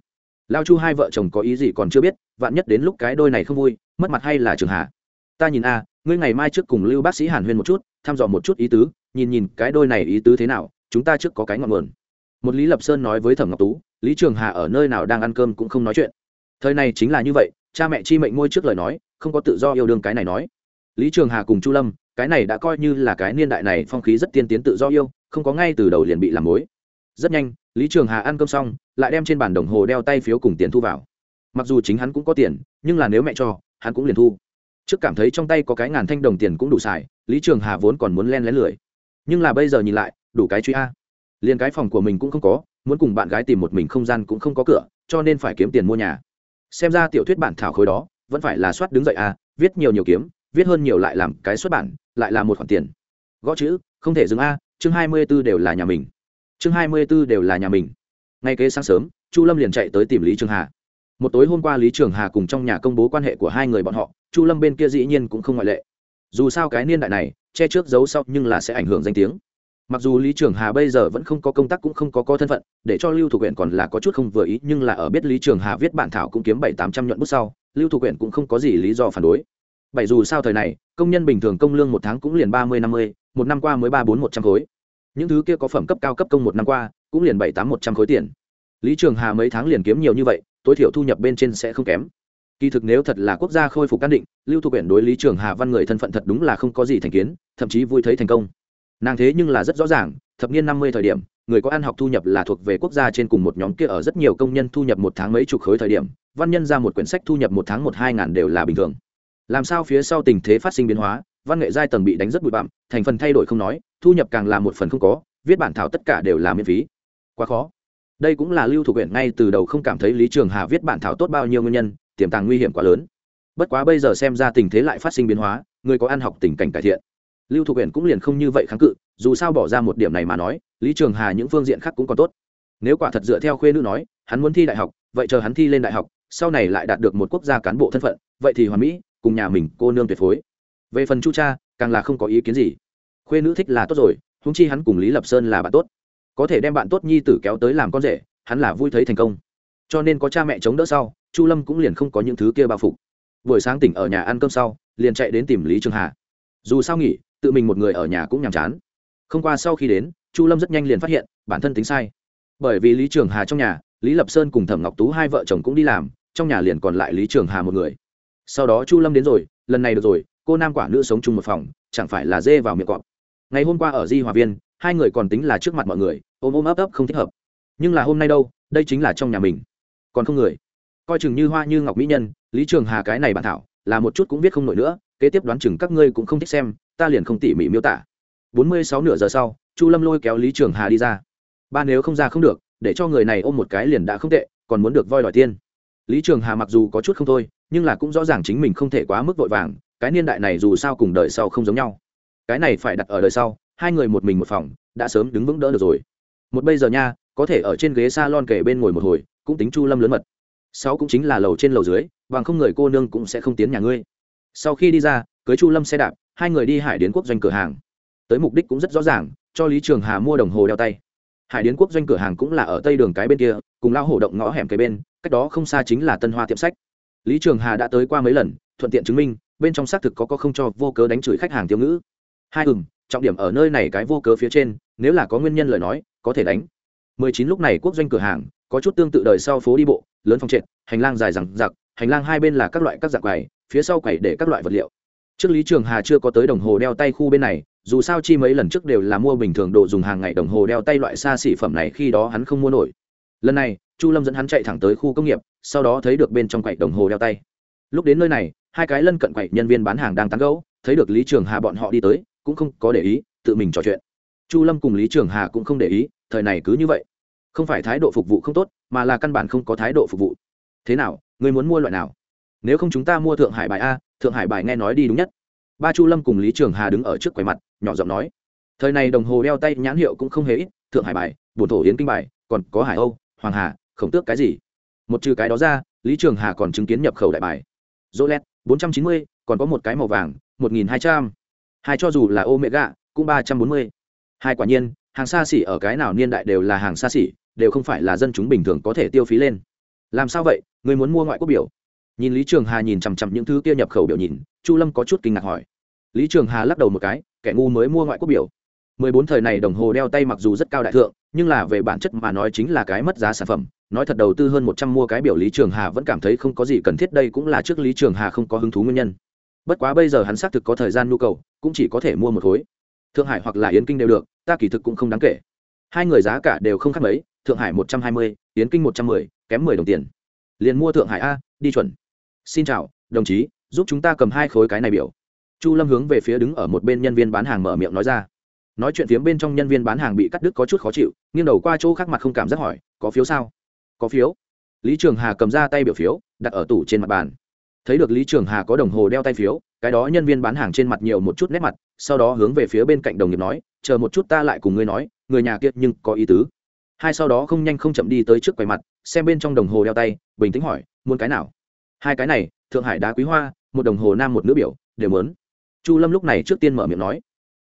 Lao chu hai vợ chồng có ý gì còn chưa biết, vạn nhất đến lúc cái đôi này không vui, mất mặt hay là trường hạ. ta nhìn a à, ngươi ngày mai trước cùng lưu bác sĩ hàn huyên một chút, thăm dò một chút ý tứ, nhìn nhìn cái đôi này ý tứ thế nào, chúng ta trước có cái ngọn nguồn một lý lập sơn nói với thẩm ngọc tú, lý trường hà ở nơi nào đang ăn cơm cũng không nói chuyện. Thời này chính là như vậy, cha mẹ chi mệnh ngôi trước lời nói, không có tự do yêu đương cái này nói. Lý trường hà cùng chu lâm, cái này đã coi như là cái niên đại này phong khí rất tiên tiến tự do yêu, không có ngay từ đầu liền bị làm mối. Rất nhanh, lý trường hà ăn cơm xong, lại đem trên bàn đồng hồ đeo tay phiếu cùng tiền thu vào. Mặc dù chính hắn cũng có tiền, nhưng là nếu mẹ cho, hắn cũng liền thu. Trước cảm thấy trong tay có cái ngàn thanh đồng tiền cũng đủ xài, lý trường hà vốn còn muốn len lén lười. Nhưng là bây giờ nhìn lại, đủ cái truy a liền cái phòng của mình cũng không có, muốn cùng bạn gái tìm một mình không gian cũng không có cửa, cho nên phải kiếm tiền mua nhà. Xem ra tiểu thuyết bản thảo khối đó, vẫn phải là soát đứng dậy a viết nhiều nhiều kiếm, viết hơn nhiều lại làm cái xuất bản, lại là một khoản tiền. Gõ chữ, không thể dừng a, chương hai mươi b ố đều là nhà mình. Chương hai mươi b ố đều là nhà mình. Ngay kế sáng sớm, chu lâm liền chạy tới tìm lý trường hà. Một tối hôm qua lý trường hà cùng trong nhà công bố quan hệ của hai người bọn họ, chu lâm bên kia dĩ nhiên cũng không ngoại lệ. Dù sao cái niên đại này, che trước giấu sau nhưng là sẽ ảnh hưởng danh tiếng mặc dù lý trường hà bây giờ vẫn không có công tác cũng không có có thân phận, để cho lưu thủ huyện còn là có chút không vừa ý, nhưng là ở biết lý trường hà viết bản thảo cũng kiếm bảy tám trăm nhuận bút sau, lưu thủ huyện cũng không có gì lý do phản đối. Bảy dù sao thời này, công nhân bình thường công lương một tháng cũng liền ba mươi, năm mươi, một năm qua mới ba, bốn, một trăm khối. Những thứ kia có phẩm cấp cao cấp công một năm qua, cũng liền bảy, tám, một trăm khối tiền. Lý trường hà mấy tháng liền kiếm nhiều như vậy, tối thiểu thu nhập bên trên sẽ không kém. Kỳ thực nếu thật là quốc gia khôi phục căn định, lưu thu quyển đối lý trường hà văn người thân phận thật đúng là không có gì thành kiến, thậm chí vui thấy thành công nàng thế nhưng là rất rõ ràng, thập niên năm mươi thời điểm, người có ăn học thu nhập là thuộc về quốc gia trên cùng một nhóm kia ở rất nhiều công nhân thu nhập một tháng mấy chục khối thời điểm, văn nhân ra một quyển sách thu nhập một tháng một hai ngàn đều là bình thường. Làm sao phía sau tình thế phát sinh biến hóa, văn nghệ giai tầng bị đánh rất bụi bặm, thành phần thay đổi không nói, thu nhập càng là một phần không có, viết bản thảo tất cả đều là miễn phí. Quá khó. Đây cũng là lưu thủ quyển ngay từ đầu không cảm thấy lý trường hà viết bản thảo tốt bao nhiêu nguyên nhân, tiềm tàng nguy hiểm quá lớn. Bất quá bây giờ xem ra tình thế lại phát sinh biến hóa, người có ăn học tình cảnh cải thiện lưu thủ quyển cũng liền không như vậy kháng cự, dù sao bỏ ra một điểm này mà nói, lý trường hà những phương diện khác cũng còn tốt. Nếu quả thật dựa theo khuê nữ nói, hắn muốn thi đại học, vậy chờ hắn thi lên đại học, sau này lại đạt được một quốc gia cán bộ thân phận, vậy thì hoàn mỹ, cùng nhà mình cô nương tuyệt phối. Về phần chu cha, càng là không có ý kiến gì. Khuê nữ thích là tốt rồi húng chi hắn cùng lý lập sơn là bạn tốt. Có thể đem bạn tốt nhi tử kéo tới làm con rể, hắn là vui thấy thành công. Cho nên có cha mẹ chống đỡ sau, chu lâm cũng liền không có những thứ kia bao phục. Buổi sáng tỉnh ở nhà ăn cơm sau, liền chạy đến tìm lý trường hà. Dù sao nghỉ tự mình một người ở nhà cũng nhàm chán. Không qua sau khi đến, chu lâm rất nhanh liền phát hiện, bản thân tính sai. Bởi vì lý trường hà trong nhà, lý lập sơn cùng thẩm ngọc tú hai vợ chồng cũng đi làm, trong nhà liền còn lại lý trường hà một người. Sau đó chu lâm đến rồi, lần này được rồi, cô nam quả nữ sống chung một phòng, chẳng phải là dê vào miệng cọp. Ngày hôm qua ở di hòa viên, hai người còn tính là trước mặt mọi người, ôm ôm ấp ấp không thích hợp. Nhưng là hôm nay đâu, đây chính là trong nhà mình. Còn không người. Coi chừng như hoa như ngọc mỹ nhân, lý trường hà cái này bản thảo, là một chút cũng biết không nổi nữa, kế tiếp đoán chừng các ngươi cũng không thích xem ta liền không tỉ mỉ miêu tả. Bốn mươi sáu nửa giờ sau, chu lâm lôi kéo lý trường hà đi ra. Ba nếu không ra không được, để cho người này ôm một cái liền đã không tệ, còn muốn được voi đòi tiên lý trường hà mặc dù có chút không thôi, nhưng là cũng rõ ràng chính mình không thể quá mức vội vàng, cái niên đại này dù sao cùng đời sau không giống nhau. Cái này phải đặt ở đời sau, hai người một mình một phòng, đã sớm đứng vững đỡ được rồi. Một bây giờ nha, có thể ở trên ghế s a lon kề bên ngồi một hồi, cũng tính chu lâm lớn mật. Sáu cũng chính là lầu trên lầu dưới, bằng không người cô nương cũng sẽ không tiến nhà ngươi. Sau khi đi ra, cưới chu lâm xe đạp hai người đi hải đến quốc doanh cửa hàng. Tới mục đích cũng rất rõ ràng, cho lý trường hà mua đồng hồ đeo tay. Hải đến quốc doanh cửa hàng cũng là ở tây đường cái bên kia, cùng lao hổ động ngõ hẻm cái bên, cách đó không xa chính là tân hoa tiệm sách. Lý trường hà đã tới qua mấy lần, thuận tiện chứng minh, bên trong xác thực có có không cho vô cớ đánh chửi khách hàng tiêu ngữ. Hai ừm, trọng điểm ở nơi này cái vô cớ phía trên, nếu là có nguyên nhân lời nói, có thể đánh. 19 lúc này quốc doanh cửa hàng, có chút tương tự đời sau phố đi bộ, lớn phòng trệt, hành lang dài rằng giặc hành lang hai bên là các loại các dạng quầy, phía sau quầy để các loại vật liệu trước lý trường hà chưa có tới đồng hồ đeo tay khu bên này, dù sao chi mấy lần trước đều là mua bình thường đồ dùng hàng ngày đồng hồ đeo tay loại xa xỉ phẩm này khi đó hắn không mua nổi. Lần này, chu lâm dẫn hắn chạy thẳng tới khu công nghiệp, sau đó thấy được bên trong quầy đồng hồ đeo tay. Lúc đến nơi này, hai cái lân cận quầy nhân viên bán hàng đang tán gẫu, thấy được lý trường hà bọn họ đi tới, cũng không có để ý, tự mình trò chuyện. Chu lâm cùng lý trường hà cũng không để ý, thời này cứ như vậy. Không phải thái độ phục vụ không tốt, mà là căn bản không có thái độ phục vụ. Thế nào, người muốn mua loại nào? Nếu không chúng ta mua thượng hải bài a thượng hải bài nghe nói đi đúng nhất. Ba chu lâm cùng lý trường hà đứng ở trước quầy mặt, nhỏ giọng nói, thời này đồng hồ đeo tay nhãn hiệu cũng không hề ít, thượng hải bài bồn thổ yến kinh bài, còn có hải âu, hoàng hà, khổng tước cái gì? Một trừ cái đó ra, lý trường hà còn chứng kiến nhập khẩu đại bài. Dỗ lét, bốn trăm chín mươi, còn có một cái màu vàng, một nghìn hai trăm. Hai cho dù là omega, cũng ba trăm bốn mươi. Hai quả nhiên, hàng xa xỉ ở cái nào niên đại đều là hàng xa xỉ, đều không phải là dân chúng bình thường có thể tiêu phí lên. Làm sao vậy? Người muốn mua ngoại quốc biểu nhìn lý trường hà nhìn chằm chằm những thứ kia nhập khẩu biểu nhìn, chu lâm có chút kinh ngạc hỏi. Lý trường hà lắc đầu một cái, kẻ ngu mới mua ngoại quốc biểu. Mười bốn thời này đồng hồ đeo tay mặc dù rất cao đại thượng, nhưng là về bản chất mà nói chính là cái mất giá sản phẩm. Nói thật đầu tư hơn một trăm mua cái biểu lý trường hà vẫn cảm thấy không có gì cần thiết, đây cũng là trước lý trường hà không có hứng thú nguyên nhân. Bất quá bây giờ hắn xác thực có thời gian nhu cầu, cũng chỉ có thể mua một khối. Thượng hải hoặc là yến kinh đều được, ta kỳ thực cũng không đáng kể. Hai người giá cả đều không khác mấy, thượng hải một trăm hai mươi, yến kinh một trăm mười, kém mười đồng tiền. Liền mua thượng hải a, đi chuẩn xin chào, đồng chí, giúp chúng ta cầm hai khối cái này biểu. Chu lâm hướng về phía đứng ở một bên nhân viên bán hàng mở miệng nói ra. Nói chuyện phía bên trong nhân viên bán hàng bị cắt đứt có chút khó chịu, nghiêng đầu qua chỗ khác mặt không cảm giác hỏi, có phiếu sao? Có phiếu. Lý trường hà cầm ra tay biểu phiếu, đặt ở tủ trên mặt bàn. Thấy được lý trường hà có đồng hồ đeo tay phiếu, cái đó nhân viên bán hàng trên mặt nhiều một chút nét mặt, sau đó hướng về phía bên cạnh đồng nghiệp nói, chờ một chút ta lại cùng ngươi nói, người nhà kia nhưng có ý tứ. Hai sau đó không nhanh không chậm đi tới trước quầy mặt, xem bên trong đồng hồ đeo tay, bình tĩnh hỏi, muốn cái nào? Hai cái này, thượng hải đá quý hoa, một đồng hồ nam một nữ biểu, đều muốn. Chu lâm lúc này trước tiên mở miệng nói.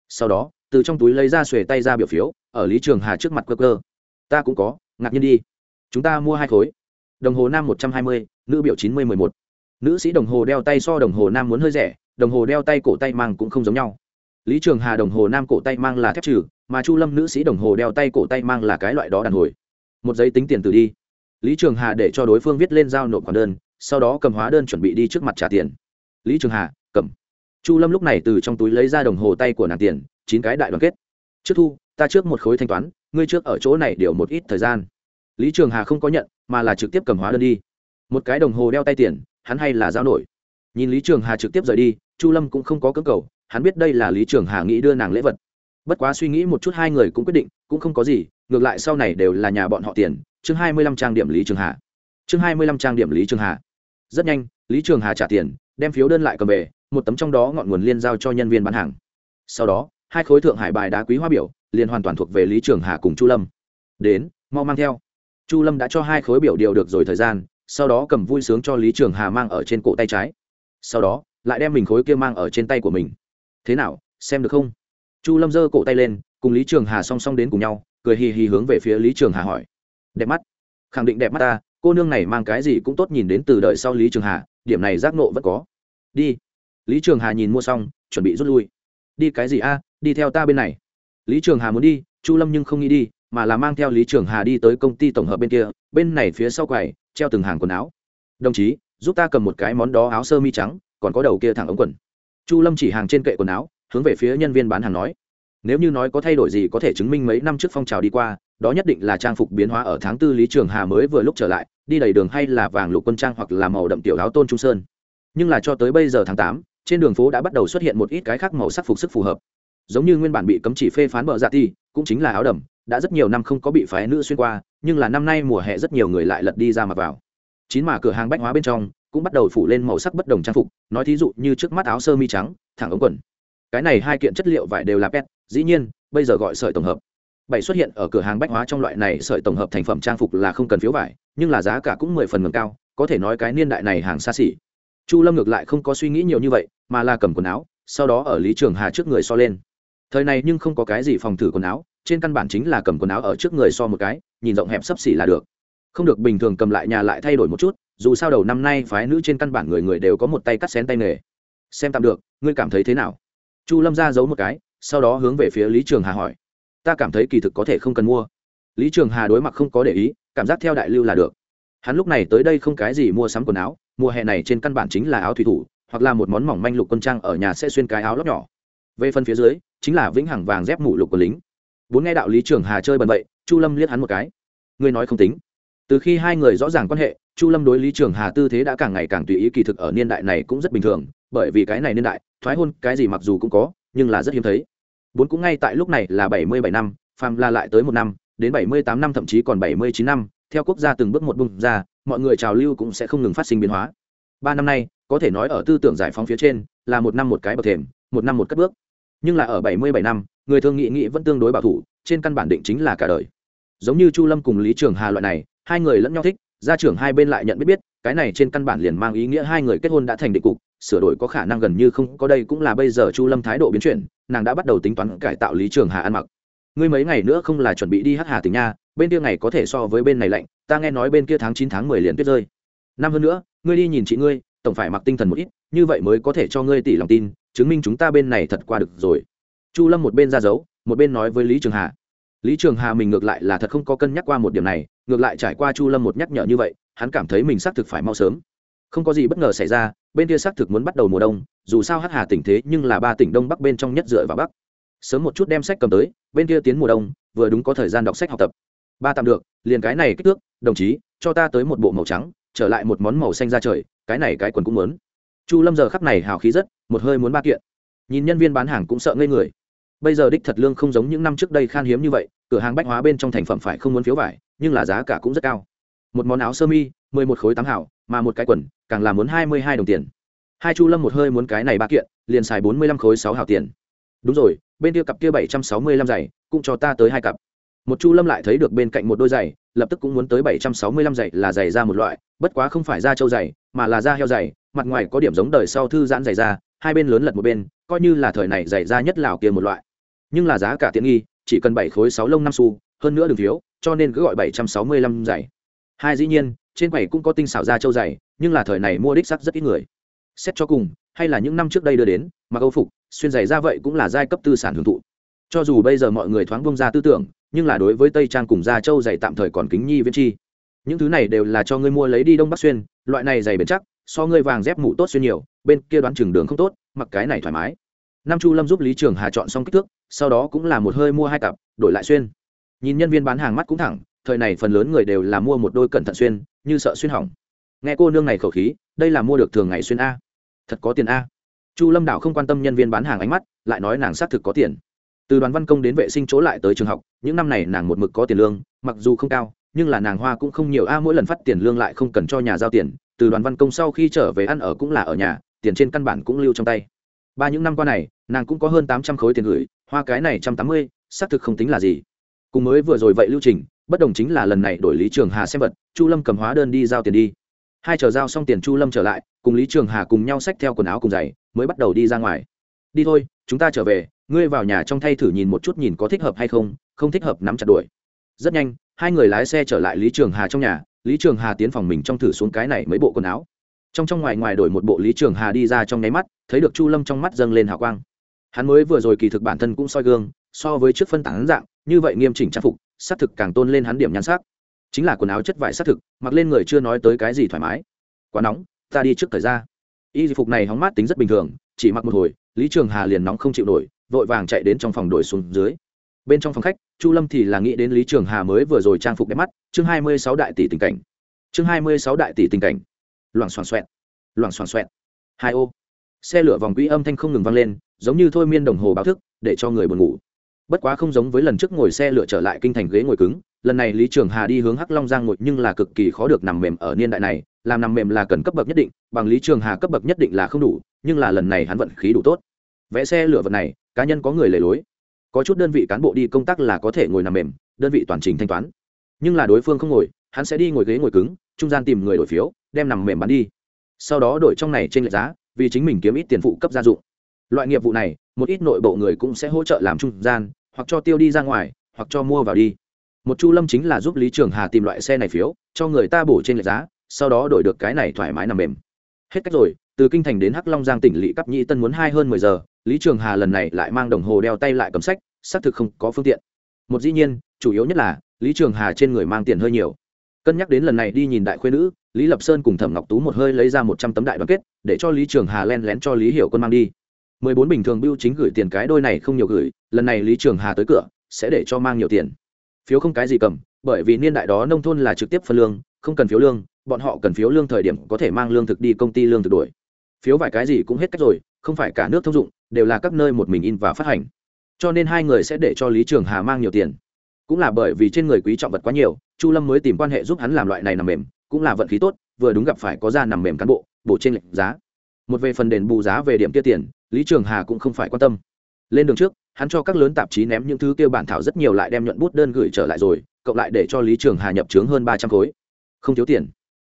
Sau đó, từ trong túi lấy ra xuề tay ra biểu phiếu, ở lý trường hà trước mặt cơ cơ ta cũng có, ngạc nhiên đi. Chúng ta mua hai khối. Đồng hồ nam một trăm hai mươi, nữ biểu chín mươi mười một. Nữ sĩ đồng hồ đeo tay so đồng hồ nam muốn hơi rẻ, đồng hồ đeo tay cổ tay mang cũng không giống nhau. Lý trường hà đồng hồ nam cổ tay mang là thép trừ, mà chu lâm nữ sĩ đồng hồ đeo tay cổ tay mang là cái loại đó đàn hồi. Một giấy tính tiền từ đi. Lý trường hà để cho đối phương viết lên giao nộp khoản đơn sau đó cầm hóa đơn chuẩn bị đi trước mặt trả tiền. Lý trường hà, cầm. Chu lâm lúc này từ trong túi lấy ra đồng hồ tay của nàng tiền, chín cái đại đoàn kết. Trước thu, ta trước một khối thanh toán, ngươi trước ở chỗ này điều một ít thời gian. Lý trường hà không có nhận, mà là trực tiếp cầm hóa đơn đi. Một cái đồng hồ đeo tay tiền, hắn hay là giao nổi. Nhìn lý trường hà trực tiếp rời đi, chu lâm cũng không có cơ cầu, hắn biết đây là lý trường hà nghĩ đưa nàng lễ vật. Bất quá suy nghĩ một chút hai người cũng quyết định, cũng không có gì, ngược lại sau này đều là nhà bọn họ tiền. Chương hai mươi lăm trang điểm lý trường hà. Chương hai mươi lăm trang điểm lý trường hà rất nhanh, lý trường hà trả tiền, đem phiếu đơn lại cầm về, một tấm trong đó ngọn nguồn liên giao cho nhân viên bán hàng. Sau đó, hai khối thượng hải bài đá quý hoa biểu liền hoàn toàn thuộc về lý trường hà cùng chu lâm. Đến, mau mang theo. Chu lâm đã cho hai khối biểu điều được rồi thời gian, sau đó cầm vui sướng cho lý trường hà mang ở trên cổ tay trái. Sau đó, lại đem mình khối kia mang ở trên tay của mình. Thế nào, xem được không? Chu lâm giơ cổ tay lên, cùng lý trường hà song song đến cùng nhau, cười hì hì hướng về phía lý trường hà hỏi. Đẹp mắt. Khẳng định đẹp mắt ta cô nương này mang cái gì cũng tốt nhìn đến từ đợi sau lý trường hà, điểm này giác nộ vẫn có. Đi. Lý trường hà nhìn mua xong, chuẩn bị rút lui. Đi cái gì a? Đi theo ta bên này. Lý trường hà muốn đi, chu lâm nhưng không nghĩ đi, mà là mang theo lý trường hà đi tới công ty tổng hợp bên kia, bên này phía sau quầy, treo từng hàng quần áo. Đồng chí, giúp ta cầm một cái món đó áo sơ mi trắng, còn có đầu kia thẳng ống quần. Chu lâm chỉ hàng trên kệ quần áo, hướng về phía nhân viên bán hàng nói. Nếu như nói có thay đổi gì có thể chứng minh mấy năm trước phong trào đi qua đó nhất định là trang phục biến hóa ở tháng tư lý trường hà mới vừa lúc trở lại, đi đầy đường hay là vàng lục quân trang hoặc là màu đậm tiểu áo tôn trung sơn. Nhưng là cho tới bây giờ tháng tám, trên đường phố đã bắt đầu xuất hiện một ít cái khác màu sắc phục sức phù hợp. Giống như nguyên bản bị cấm chỉ phê phán bờ dạ ti, cũng chính là áo đầm, đã rất nhiều năm không có bị phái nữ xuyên qua, nhưng là năm nay mùa hè rất nhiều người lại lật đi ra mặc vào. Chín mà cửa hàng bách hóa bên trong, cũng bắt đầu phủ lên màu sắc bất đồng trang phục, nói thí dụ như trước mắt áo sơ mi trắng, thẳng ống quần. Cái này hai kiện chất liệu vải đều là pet, dĩ nhiên, bây giờ gọi sợi tổng hợp bảy xuất hiện ở cửa hàng bách hóa trong loại này sợi tổng hợp thành phẩm trang phục là không cần phiếu vải, nhưng là giá cả cũng mười phần mừng cao, có thể nói cái niên đại này hàng xa xỉ. Chu lâm ngược lại không có suy nghĩ nhiều như vậy, mà là cầm quần áo, sau đó ở lý trường hà trước người so lên. Thời này nhưng không có cái gì phòng thử quần áo, trên căn bản chính là cầm quần áo ở trước người so một cái, nhìn rộng hẹp sấp xỉ là được. Không được bình thường cầm lại nhà lại thay đổi một chút, dù sao đầu năm nay phái nữ trên căn bản người người đều có một tay cắt xén tay nghề. Xem tạm được, ngươi cảm thấy thế nào? Chu lâm ra giấu một cái, sau đó hướng về phía lý trường hà hỏi ta cảm thấy kỳ thực có thể không cần mua. Lý trường hà đối mặt không có để ý, cảm giác theo đại lưu là được. Hắn lúc này tới đây không cái gì mua sắm quần áo, mùa hè này trên căn bản chính là áo thủy thủ, hoặc là một món mỏng manh lục quân trang ở nhà sẽ xuyên cái áo lóc nhỏ. Về phần phía dưới, chính là vĩnh hằng vàng dép mũ lục của lính. Bốn nghe đạo lý trường hà chơi bần vậy chu lâm liếc hắn một cái. Ngươi nói không tính. Từ khi hai người rõ ràng quan hệ, chu lâm đối lý trường hà tư thế đã càng ngày càng tùy ý, kỳ thực ở niên đại này cũng rất bình thường, bởi vì cái này niên đại, thoái hôn cái gì mặc dù cũng có, nhưng là rất hiếm thấy bốn cũng ngay tại lúc này là bảy mươi bảy năm, phàm la lại tới một năm, đến bảy mươi tám năm thậm chí còn bảy mươi chín năm, theo quốc gia từng bước một bùng ra, mọi người trào lưu cũng sẽ không ngừng phát sinh biến hóa. Ba năm nay, có thể nói ở tư tưởng giải phóng phía trên, là một năm một cái bậc thềm, một năm một cất bước. Nhưng là ở bảy mươi bảy năm, người thường nghị nghị vẫn tương đối bảo thủ, trên căn bản định chính là cả đời. Giống như chu lâm cùng lý trường hà loại này, hai người lẫn nhau thích, gia trưởng hai bên lại nhận biết biết, cái này trên căn bản liền mang ý nghĩa hai người kết hôn đã thành định cục sửa đổi có khả năng gần như không có đây cũng là bây giờ chu lâm thái độ biến chuyển, nàng đã bắt đầu tính toán cải tạo lý trường hà ăn mặc. Ngươi mấy ngày nữa không là chuẩn bị đi hát hà tỉnh nha, bên kia ngày có thể so với bên này lạnh, ta nghe nói bên kia tháng chín tháng mười liền tuyết rơi. Năm hơn nữa, ngươi đi nhìn chị ngươi, tổng phải mặc tinh thần một ít, như vậy mới có thể cho ngươi tỷ lòng tin, chứng minh chúng ta bên này thật qua được rồi. Chu lâm một bên ra dấu, một bên nói với lý trường hà. Lý trường hà mình ngược lại là thật không có cân nhắc qua một điểm này, ngược lại trải qua chu lâm một nhắc nhở như vậy, hắn cảm thấy mình xác thực phải mau sớm không có gì bất ngờ xảy ra, bên kia xác thực muốn bắt đầu mùa đông, dù sao hắc hà tỉnh thế nhưng là ba tỉnh đông bắc bên trong nhất dựa vào bắc. Sớm một chút đem sách cầm tới, bên kia tiến mùa đông, vừa đúng có thời gian đọc sách học tập. Ba tạm được, liền cái này kích thước, đồng chí, cho ta tới một bộ màu trắng, trở lại một món màu xanh ra trời, cái này cái quần cũng muốn. Chu lâm giờ khắp này hào khí rất, một hơi muốn ba kiện. Nhìn nhân viên bán hàng cũng sợ ngây người. Bây giờ đích thật lương không giống những năm trước đây khan hiếm như vậy, cửa hàng bách hóa bên trong thành phẩm phải không muốn phiếu vải, nhưng là giá cả cũng rất cao. Một món áo sơ mi, mười một khối tám hảo mà một cái quần càng là muốn hai mươi hai đồng tiền. Hai chu lâm một hơi muốn cái này ba kiện, liền xài bốn mươi lăm khối sáu hảo tiền. Đúng rồi, bên kia cặp kia bảy trăm sáu mươi lăm giày, cũng cho ta tới hai cặp. Một chu lâm lại thấy được bên cạnh một đôi giày, lập tức cũng muốn tới bảy trăm sáu mươi lăm giày là giày ra một loại, bất quá không phải da trâu giày, mà là da heo giày, mặt ngoài có điểm giống đời sau thư giãn giày ra hai bên lớn lật một bên, coi như là thời này giày ra nhất lào kia một loại. Nhưng là giá cả tiện nghi, chỉ cần bảy khối sáu lông năm xu, hơn nữa đừng thiếu, cho nên cứ gọi bảy trăm sáu mươi lăm giày. Hai dĩ nhiên trên quầy cũng có tinh xảo da trâu dày, nhưng là thời này mua đích sắc rất ít người. Xét cho cùng, hay là những năm trước đây đưa đến, mà câu phục, xuyên giày ra vậy cũng là giai cấp tư sản hưởng thụ. Cho dù bây giờ mọi người thoáng bông ra tư tưởng, nhưng là đối với tây trang cùng da trâu dày tạm thời còn kính nhi viên chi. Những thứ này đều là cho ngươi mua lấy đi đông bắc xuyên, loại này dày bền chắc, so ngươi vàng dép mũ tốt xuyên nhiều, bên kia đoán chừng đường không tốt, mặc cái này thoải mái. Nam chu lâm giúp lý trường hà chọn xong kích thước, sau đó cũng là một hơi mua hai cặp, đổi lại xuyên. Nhìn nhân viên bán hàng mắt cũng thẳng, thời này phần lớn người đều là mua một đôi cẩn thận xuyên như sợ xuyên hỏng. Nghe cô nương này khẩu khí, đây là mua được thường ngày xuyên a. Thật có tiền a. Chu lâm đảo không quan tâm nhân viên bán hàng ánh mắt, lại nói nàng xác thực có tiền. Từ đoàn văn công đến vệ sinh chỗ lại tới trường học, những năm này nàng một mực có tiền lương, mặc dù không cao, nhưng là nàng hoa cũng không nhiều a, mỗi lần phát tiền lương lại không cần cho nhà giao tiền, từ đoàn văn công sau khi trở về ăn ở cũng là ở nhà, tiền trên căn bản cũng lưu trong tay. Ba những năm qua này, nàng cũng có hơn tám trăm khối tiền gửi, hoa cái này trăm tám mươi, xác thực không tính là gì. Cùng mới vừa rồi vậy lưu trình bất đồng chính là lần này đổi lý trường hà xem vật, chu lâm cầm hóa đơn đi giao tiền đi. Hai chờ giao xong tiền chu lâm trở lại, cùng lý trường hà cùng nhau xách theo quần áo cùng giày, mới bắt đầu đi ra ngoài. Đi thôi, chúng ta trở về, ngươi vào nhà trong thay thử nhìn một chút nhìn có thích hợp hay không không thích hợp nắm chặt đuổi. Rất nhanh, hai người lái xe trở lại lý trường hà trong nhà, lý trường hà tiến phòng mình trong thử xuống cái này mấy bộ quần áo. Trong trong ngoài ngoài đổi một bộ lý trường hà đi ra trong nháy mắt, thấy được chu lâm trong mắt dâng lên hào quang. Hắn mới vừa rồi kỳ thực bản thân cũng soi gương, so với trước phân tán dạng như vậy nghiêm chỉnh trang phục, xác thực càng tôn lên hắn điểm nhan sắc. Chính là quần áo chất vải xác thực, mặc lên người chưa nói tới cái gì thoải mái. Quá nóng, ta đi trước thời ra y phục này hóng mát tính rất bình thường, chỉ mặc một hồi, lý trường hà liền nóng không chịu nổi, vội vàng chạy đến trong phòng đổi xuống dưới. Bên trong phòng khách, chu lâm thì là nghĩ đến lý trường hà mới vừa rồi trang phục đẹp mắt, chương hai mươi sáu đại tỷ tình cảnh. Chương hai mươi sáu đại tỷ tình cảnh. Loảng xoảng xoẹt, loảng xoảng xoẹt. Hai ô, xe lửa vòng quỹ âm thanh không ngừng vang lên, giống như thôi miên đồng hồ báo thức, để cho người buồn ngủ bất quá không giống với lần trước ngồi xe lửa trở lại kinh thành ghế ngồi cứng, lần này lý trường hà đi hướng hắc long giang ngồi nhưng là cực kỳ khó được nằm mềm ở niên đại này, làm nằm mềm là cần cấp bậc nhất định, bằng lý trường hà cấp bậc nhất định là không đủ, nhưng là lần này hắn vận khí đủ tốt. Vẽ xe lửa vật này, cá nhân có người lề lối. Có chút đơn vị cán bộ đi công tác là có thể ngồi nằm mềm, đơn vị toàn trình thanh toán. Nhưng là đối phương không ngồi, hắn sẽ đi ngồi ghế ngồi cứng, trung gian tìm người đổi phiếu, đem nằm mềm bán đi. Sau đó đổi trong này trên lệch giá, vì chính mình kiếm ít tiền phụ cấp gia dụng. Loại nghiệp vụ này, một ít nội bộ người cũng sẽ hỗ trợ làm trung gian hoặc cho tiêu đi ra ngoài, hoặc cho mua vào đi. Một chu lâm chính là giúp lý trường hà tìm loại xe này phiếu, cho người ta bổ trên lệch giá, sau đó đổi được cái này thoải mái nằm mềm. Hết cách rồi, từ kinh thành đến hắc long giang tỉnh lỵ cấp nhĩ tân muốn hai hơn mười giờ, lý trường hà lần này lại mang đồng hồ đeo tay lại cầm sách, xác thực không có phương tiện. Một dĩ nhiên, chủ yếu nhất là, lý trường hà trên người mang tiền hơi nhiều. Cân nhắc đến lần này đi nhìn đại khuyên nữ, lý lập sơn cùng thẩm ngọc tú một hơi lấy ra một trăm tấm đại đoàn kết, để cho lý trường hà len lén cho lý hiểu quân mang đi. Mười bốn bình thường bưu chính gửi tiền cái đôi này không nhiều gửi lần này lý trường hà tới cửa, sẽ để cho mang nhiều tiền. Phiếu không cái gì cầm, bởi vì niên đại đó nông thôn là trực tiếp phân lương, không cần phiếu lương, bọn họ cần phiếu lương thời điểm có thể mang lương thực đi công ty lương thực đuổi. Phiếu vài cái gì cũng hết cách rồi, không phải cả nước thông dụng, đều là các nơi một mình in và phát hành. Cho nên hai người sẽ để cho lý trường hà mang nhiều tiền. Cũng là bởi vì trên người quý trọng vật quá nhiều, chu lâm mới tìm quan hệ giúp hắn làm loại này nằm mềm, cũng là vận khí tốt, vừa đúng gặp phải có ra nằm mềm cán bộ, bổ trên lệnh giá. Một về phần đền bù giá về điểm kia tiền, lý trường hà cũng không phải quan tâm. Lên đường trước hắn cho các lớn tạp chí ném những thứ kêu bản thảo rất nhiều lại đem nhuận bút đơn gửi trở lại rồi, cộng lại để cho lý trường hà nhập trướng hơn ba trăm khối. Không thiếu tiền.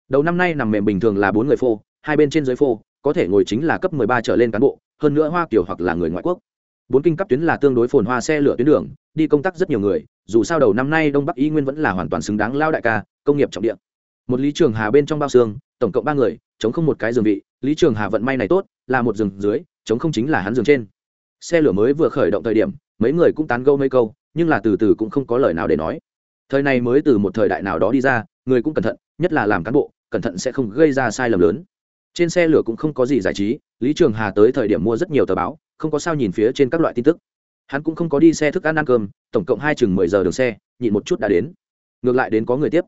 Đầu năm nay nằm mềm bình thường là bốn người phô, hai bên trên dưới phô, có thể ngồi chính là cấp mười ba trở lên cán bộ, hơn nữa hoa kiểu hoặc là người ngoại quốc. Bốn kinh cấp tuyến là tương đối phồn hoa xe lửa tuyến đường, đi công tác rất nhiều người, dù sao đầu năm nay đông bắc y nguyên vẫn là hoàn toàn xứng đáng lao đại ca, công nghiệp trọng địa. Một lý trường hà bên trong bao xương, tổng cộng ba người, chống không một cái giường vị, lý trường hà vận may này tốt, là một giường dưới, chống không chính là hắn giường trên xe lửa mới vừa khởi động thời điểm, mấy người cũng tán gâu mấy câu, nhưng là từ từ cũng không có lời nào để nói. Thời này mới từ một thời đại nào đó đi ra, người cũng cẩn thận, nhất là làm cán bộ, cẩn thận sẽ không gây ra sai lầm lớn. Trên xe lửa cũng không có gì giải trí, lý trường hà tới thời điểm mua rất nhiều tờ báo, không có sao nhìn phía trên các loại tin tức. Hắn cũng không có đi xe thức ăn ăn cơm, tổng cộng hai chừng mười giờ đường xe, nhịn một chút đã đến. Ngược lại đến có người tiếp.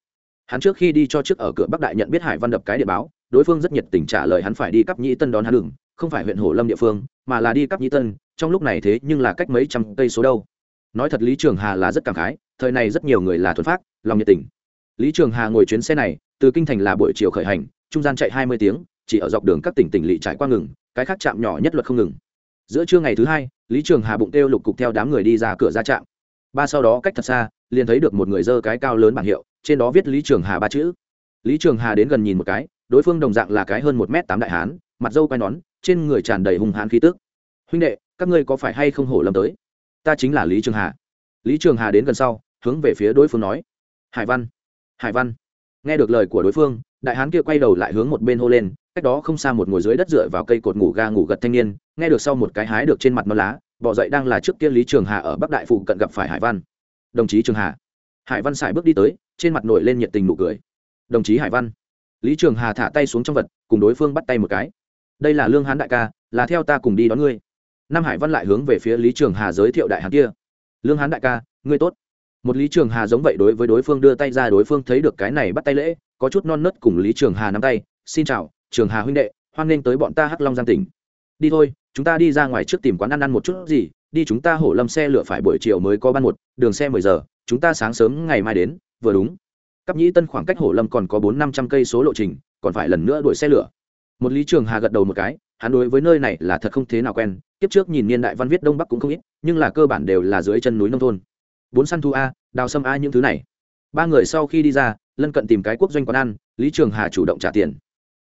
Hắn trước khi đi cho trước ở cửa bắc đại nhận biết hải văn đập cái địa báo, đối phương rất nhiệt tình trả lời hắn phải đi cắp nhĩ tân đón hắn đường không phải huyện Hổ lâm địa phương, mà là đi cắp nhĩ tân, trong lúc này thế nhưng là cách mấy trăm cây số đâu. Nói thật lý trường hà là rất cảm khái, thời này rất nhiều người là thuần phát lòng nhiệt tình. Lý trường hà ngồi chuyến xe này, từ kinh thành là buổi chiều khởi hành, trung gian chạy hai mươi tiếng, chỉ ở dọc đường các tỉnh tỉnh lỵ trải qua ngừng, cái khác chạm nhỏ nhất luật không ngừng. Giữa trưa ngày thứ hai, lý trường hà bụng kêu lục cục theo đám người đi ra cửa ra trạm. Ba sau đó cách thật xa, liền thấy được một người dơ cái cao lớn bảng hiệu, trên đó viết lý trường hà ba chữ. Lý trường hà đến gần nhìn một cái, đối phương đồng dạng là cái hơn một m tám đại hán, mặt dâu quai nón trên người tràn đầy hung hãn khí tức. Huynh đệ, các ngươi có phải hay không hổ lâm tới? Ta chính là lý trường hà. Lý trường hà đến gần sau, hướng về phía đối phương nói. Hải văn hải văn. Nghe được lời của đối phương, đại hán kia quay đầu lại hướng một bên hô lên, cách đó không xa một ngồi dưới đất dựa vào cây cột ngủ ga ngủ gật thanh niên, nghe được sau một cái hái được trên mặt nó lá bỏ dậy đang là trước kia lý trường hà ở bắc đại phụ cận gặp phải hải văn. Đồng chí trường hà. Hải văn sải bước đi tới, trên mặt nổi lên nhiệt tình nụ cười. Đồng chí hải văn. Lý trường hà thả tay xuống trong vật, cùng đối phương bắt tay một cái đây là lương hán đại ca, là theo ta cùng đi đón ngươi. Nam hải văn lại hướng về phía lý trường hà giới thiệu đại hán kia. Lương hán đại ca, ngươi tốt. Một lý trường hà giống vậy đối với đối phương đưa tay ra đối phương thấy được cái này bắt tay lễ, có chút non nớt cùng lý trường hà nắm tay, xin chào, trường hà huynh đệ, hoan nghênh tới bọn ta hắc long giang tỉnh. Đi thôi, chúng ta đi ra ngoài trước tìm quán ăn ăn một chút gì, đi chúng ta hổ lâm xe lửa phải buổi chiều mới có ban một, đường xe mười giờ, chúng ta sáng sớm ngày mai đến. Vừa đúng. Cấp nhĩ tân khoảng cách hổ lâm còn có bốn năm trăm cây số lộ trình, còn phải lần nữa đuổi xe lửa một lý trường hà gật đầu một cái, hắn đối với nơi này là thật không thế nào quen, kiếp trước nhìn niên đại văn viết đông bắc cũng không ít, nhưng là cơ bản đều là dưới chân núi nông thôn. Bốn săn thu a, đào sâm a những thứ này. Ba người sau khi đi ra, lân cận tìm cái quốc doanh quán ăn, lý trường hà chủ động trả tiền.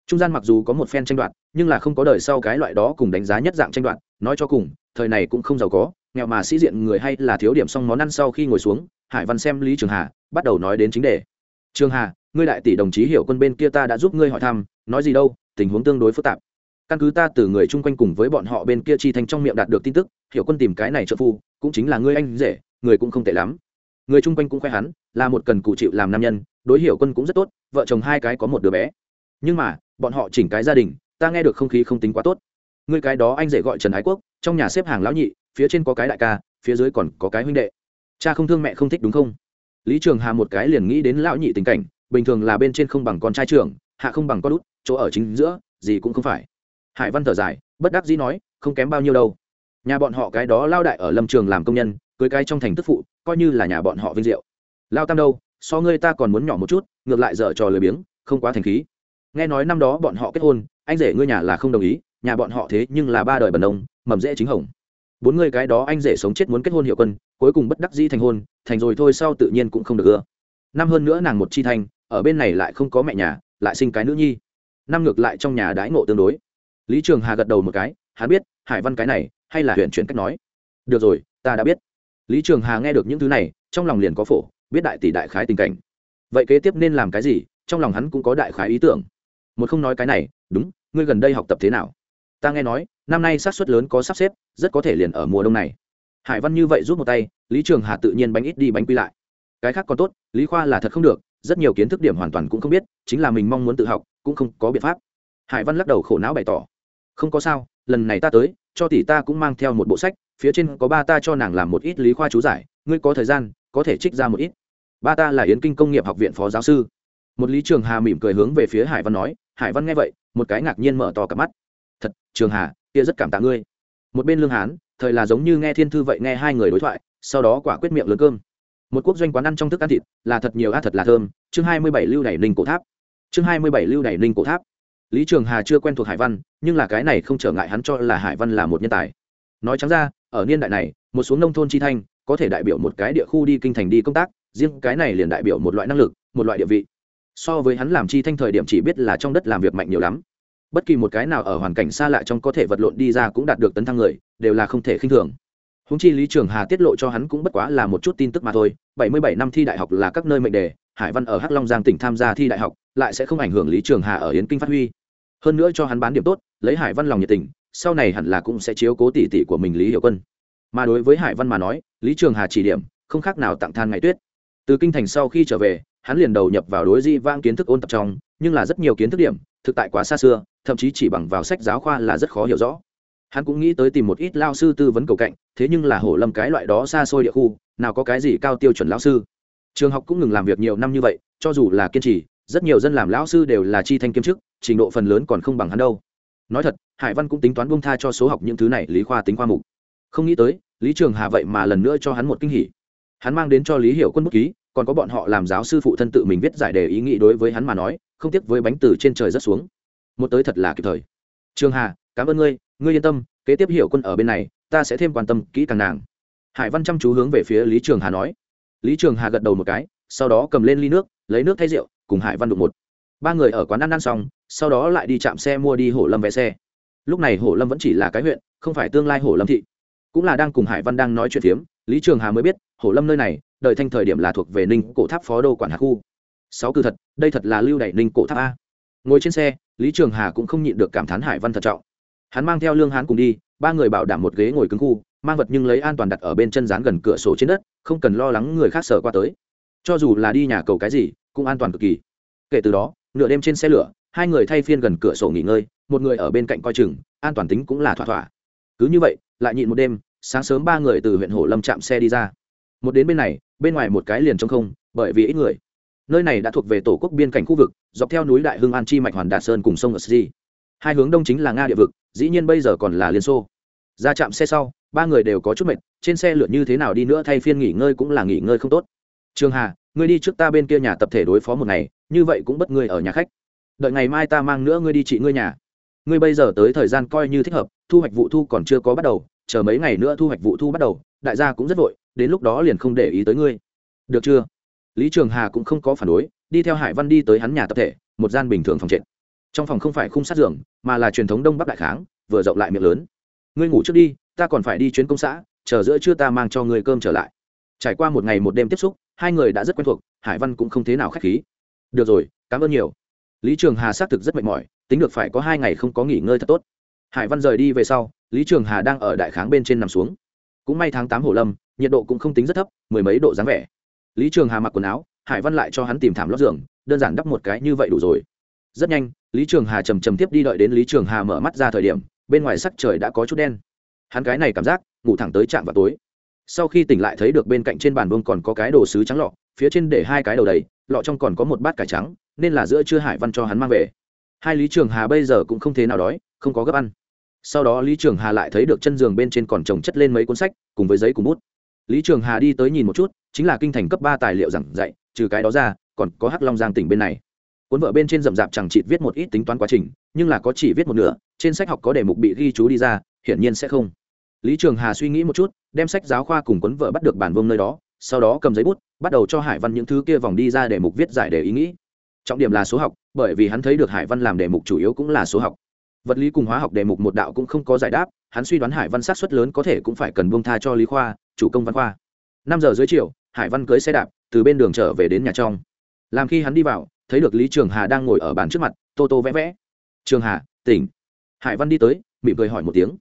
Trung gian mặc dù có một phen tranh đoạt, nhưng là không có đời sau cái loại đó cùng đánh giá nhất dạng tranh đoạt, nói cho cùng, thời này cũng không giàu có, nghèo mà sĩ diện người hay là thiếu điểm xong món ăn sau khi ngồi xuống, hải văn xem lý trường hà, bắt đầu nói đến chính đề trường hà, ngươi đại tỷ đồng chí hiểu quân bên kia ta đã giúp ngươi hỏi thăm, nói gì đâu, tình huống tương đối phức tạp. Căn cứ ta từ người chung quanh cùng với bọn họ bên kia chi thành trong miệng đạt được tin tức, hiểu quân tìm cái này trợ phu, cũng chính là ngươi anh rể, người cũng không tệ lắm. Người chung quanh cũng khoe hắn, là một cần cụ chịu làm nam nhân, đối hiểu quân cũng rất tốt, vợ chồng hai cái có một đứa bé. Nhưng mà, bọn họ chỉnh cái gia đình, ta nghe được không khí không tính quá tốt. Người cái đó anh rể gọi trần ái quốc, trong nhà xếp hàng lão nhị, phía trên có cái đại ca, phía dưới còn có cái huynh đệ. Cha không thương mẹ không thích đúng không? Lý trường hà một cái liền nghĩ đến lão nhị tình cảnh, bình thường là bên trên không bằng con trai trưởng, hạ không bằng con út, chỗ ở chính giữa, gì cũng không phải. Hải văn thở dài, bất đắc dĩ nói, không kém bao nhiêu đâu. Nhà bọn họ cái đó lao đại ở lâm trường làm công nhân, cưới cái trong thành tức phụ, coi như là nhà bọn họ vinh diệu. Lao tam đâu, so ngươi ta còn muốn nhỏ một chút, ngược lại dở trò lười biếng, không quá thành khí. Nghe nói năm đó bọn họ kết hôn, anh rể ngươi nhà là không đồng ý, nhà bọn họ thế nhưng là ba đời bần ông, mầm dễ chính hồng bốn người cái đó anh rể sống chết muốn kết hôn hiệu quân, cuối cùng bất đắc dĩ thành hôn, thành rồi thôi sau tự nhiên cũng không được ưa. Năm hơn nữa nàng một chi thanh ở bên này lại không có mẹ nhà, lại sinh cái nữ nhi. Năm ngược lại trong nhà đái ngộ tương đối. Lý trường hà gật đầu một cái, hắn biết, hải văn cái này, hay là huyện chuyển cách nói. Được rồi, ta đã biết. Lý trường hà nghe được những thứ này, trong lòng liền có phổ, biết đại tỷ đại khái tình cảnh. Vậy kế tiếp nên làm cái gì? Trong lòng hắn cũng có đại khái ý tưởng. Một không nói cái này, đúng, ngươi gần đây học tập thế nào? Ta nghe nói năm nay sát xuất lớn có sắp xếp, rất có thể liền ở mùa đông này. Hải văn như vậy rút một tay, lý trường hà tự nhiên bánh ít đi bánh quy lại. Cái khác còn tốt, lý khoa là thật không được, rất nhiều kiến thức điểm hoàn toàn cũng không biết, chính là mình mong muốn tự học, cũng không có biện pháp. Hải văn lắc đầu khổ não bày tỏ. Không có sao, lần này ta tới, cho tỷ ta cũng mang theo một bộ sách, phía trên có ba ta cho nàng làm một ít lý khoa chú giải, ngươi có thời gian, có thể trích ra một ít. Ba ta là yến kinh công nghiệp học viện phó giáo sư. Một lý trường hà mỉm cười hướng về phía hải văn nói, hải văn nghe vậy, một cái ngạc nhiên mở to cả mắt. Thật, trường hà kia rất cảm tạ ngươi. Một bên lương hán, thời là giống như nghe thiên thư vậy nghe hai người đối thoại, sau đó quả quyết miệng lớn cơm. Một quốc doanh quán ăn trong thức ăn thịt, là thật nhiều a thật là thơm. Chương hai mươi bảy lưu đẩy ninh cổ tháp. Chương hai mươi bảy lưu đẩy ninh cổ tháp. Lý trường hà chưa quen thuộc hải văn, nhưng là cái này không trở ngại hắn cho là hải văn là một nhân tài. Nói trắng ra, ở niên đại này, một số nông thôn chi thanh, có thể đại biểu một cái địa khu đi kinh thành đi công tác, riêng cái này liền đại biểu một loại năng lực, một loại địa vị. So với hắn làm chi thanh thời điểm chỉ biết là trong đất làm việc mạnh nhiều lắm bất kỳ một cái nào ở hoàn cảnh xa lạ trong có thể vật lộn đi ra cũng đạt được tấn thăng người, đều là không thể khinh thường. Húng chi lý trường hà tiết lộ cho hắn cũng bất quá là một chút tin tức mà thôi, bảy mươi bảy năm thi đại học là các nơi mệnh đề, hải văn ở hắc long giang tỉnh tham gia thi đại học, lại sẽ không ảnh hưởng lý trường hà ở yến kinh phát huy. Hơn nữa cho hắn bán điểm tốt, lấy hải văn lòng nhiệt tình, sau này hẳn là cũng sẽ chiếu cố tỷ tỷ của mình lý hiểu quân. Mà đối với hải văn mà nói, lý trường hà chỉ điểm, không khác nào tặng than ngày tuyết. Từ kinh thành sau khi trở về, hắn liền đầu nhập vào đối di vang kiến thức ôn tập trong, nhưng là rất nhiều kiến thức điểm thực tại quá xa xưa, thậm chí chỉ bằng vào sách giáo khoa là rất khó hiểu rõ. Hắn cũng nghĩ tới tìm một ít lao sư tư vấn cầu cạnh, thế nhưng là hổ lâm cái loại đó xa xôi địa khu, nào có cái gì cao tiêu chuẩn lao sư. Trường học cũng ngừng làm việc nhiều năm như vậy, cho dù là kiên trì, rất nhiều dân làm lão sư đều là chi thanh kiêm chức, trình độ phần lớn còn không bằng hắn đâu. Nói thật, hải văn cũng tính toán buông tha cho số học những thứ này lý khoa tính khoa mục. Không nghĩ tới, lý trường hà vậy mà lần nữa cho hắn một kinh hỉ. Hắn mang đến cho lý hiểu quân bút ký còn có bọn họ làm giáo sư phụ thân tự mình viết giải đề ý nghĩ đối với hắn mà nói, không tiếc với bánh từ trên trời rất xuống. Một tới thật là kịp thời. Trường hà, cảm ơn ngươi ngươi yên tâm, kế tiếp hiểu quân ở bên này, ta sẽ thêm quan tâm kỹ càng nàng. Hải văn chăm chú hướng về phía lý trường hà nói. Lý trường hà gật đầu một cái, sau đó cầm lên ly nước, lấy nước thay rượu, cùng hải văn đụng một. Ba người ở quán ăn ăn xong, sau đó lại đi chạm xe mua đi hổ lâm vé xe. Lúc này hổ lâm vẫn chỉ là cái huyện, không phải tương lai hổ lâm thị. Cũng là đang cùng hải văn đang nói chuyện phiếm lý trường hà mới biết, hổ lâm nơi này đợi thanh thời điểm là thuộc về ninh cổ tháp phó đô quản hạ khu. Sáu cư thật, đây thật là lưu đẩy ninh cổ tháp a. Ngồi trên xe, lý trường hà cũng không nhịn được cảm thán hải văn thận trọng. Hắn mang theo lương hán cùng đi, ba người bảo đảm một ghế ngồi cứng khu, mang vật nhưng lấy an toàn đặt ở bên chân rán gần cửa sổ trên đất, không cần lo lắng người khác sờ qua tới. Cho dù là đi nhà cầu cái gì, cũng an toàn cực kỳ. Kể từ đó, nửa đêm trên xe lửa, hai người thay phiên gần cửa sổ nghỉ ngơi, một người ở bên cạnh coi chừng, an toàn tính cũng là thỏa thỏa. Cứ như vậy, lại nhịn một đêm sáng sớm ba người từ huyện hổ lâm chạm xe đi ra. Một đến bên này, bên ngoài một cái liền trống không, bởi vì ít người. Nơi này đã thuộc về tổ quốc biên cảnh khu vực, dọc theo núi đại hưng an chi mạch hoàn đạt sơn cùng sông ở Sri. hai hướng đông chính là nga địa vực, dĩ nhiên bây giờ còn là liên xô. Ra chạm xe sau, ba người đều có chút mệt, trên xe lượt như thế nào đi nữa thay phiên nghỉ ngơi cũng là nghỉ ngơi không tốt. Trường hà, ngươi đi trước ta bên kia nhà tập thể đối phó một ngày, như vậy cũng bất ngươi ở nhà khách. Đợi ngày mai ta mang nữa ngươi đi trị ngươi nhà. Ngươi bây giờ tới thời gian coi như thích hợp, thu hoạch vụ thu còn chưa có bắt đầu chờ mấy ngày nữa thu hoạch vụ thu bắt đầu, đại gia cũng rất vội, đến lúc đó liền không để ý tới ngươi. Được chưa? Lý trường hà cũng không có phản đối, đi theo hải văn đi tới hắn nhà tập thể, một gian bình thường phòng trệt. Trong phòng không phải khung sát giường, mà là truyền thống đông bắc đại kháng, vừa rộng lại miệng lớn. Ngươi ngủ trước đi, ta còn phải đi chuyến công xã, chờ giữa trưa ta mang cho ngươi cơm trở lại. Trải qua một ngày một đêm tiếp xúc, hai người đã rất quen thuộc, hải văn cũng không thế nào k h á c h khí. Được rồi, cảm ơn nhiều. Lý trường hà xác thực rất mệt mỏi, tính được phải có hai ngày không có nghỉ ngơi thật tốt. Hải văn rời đi về sau lý trường hà đang ở đại kháng bên trên nằm xuống. Cũng may tháng tám hổ lâm, nhiệt độ cũng không tính rất thấp, mười mấy độ dáng vẻ. Lý trường hà mặc quần áo, hải văn lại cho hắn tìm thảm lót giường, đơn giản đắp một cái như vậy đủ rồi. Rất nhanh, lý trường hà trầm trầm tiếp đi đợi đến lý trường hà mở mắt ra thời điểm, bên ngoài sắc trời đã có chút đen. Hắn cái này cảm giác, ngủ thẳng tới trạm vào tối. Sau khi tỉnh lại thấy được bên cạnh trên bàn vương còn có cái đồ sứ trắng lọ, phía trên để hai cái đầu đầy, lọ trong còn có một bát cải trắng, nên là giữa chưa hải văn cho hắn mang về. Hai lý trường hà bây giờ cũng không thế nào đói, không có gấp ăn sau đó lý trường hà lại thấy được chân giường bên trên còn trồng chất lên mấy cuốn sách, cùng với giấy cùng bút. Lý trường hà đi tới nhìn một chút, chính là kinh thành cấp ba tài liệu giảng dạy, trừ cái đó ra, còn có hắc long giang tỉnh bên này. Cuốn vợ bên trên rậm rạp chẳng chịt viết một ít tính toán quá trình, nhưng là có chỉ viết một nửa, trên sách học có đề mục bị ghi chú đi ra, hiển nhiên sẽ không. Lý trường hà suy nghĩ một chút, đem sách giáo khoa cùng cuốn vợ bắt được bản vương nơi đó, sau đó cầm giấy bút, bắt đầu cho hải văn những thứ kia vòng đi ra để mục viết giải đề ý nghĩ. Trọng điểm là số học, bởi vì hắn thấy được hải văn làm đề mục chủ yếu cũng là số học vật lý cùng hóa học đề mục một đạo cũng không có giải đáp, hắn suy đoán hải văn sát xuất lớn có thể cũng phải cần buông tha cho lý khoa, chủ công văn khoa. Năm giờ dưới chiều, hải văn cưới xe đạp, từ bên đường trở về đến nhà trong. Làm khi hắn đi vào, thấy được lý trường hà đang ngồi ở bàn trước mặt, tô tô vẽ vẽ. Trường hà, tỉnh. Hải văn đi tới, mỉm cười hỏi một tiếng.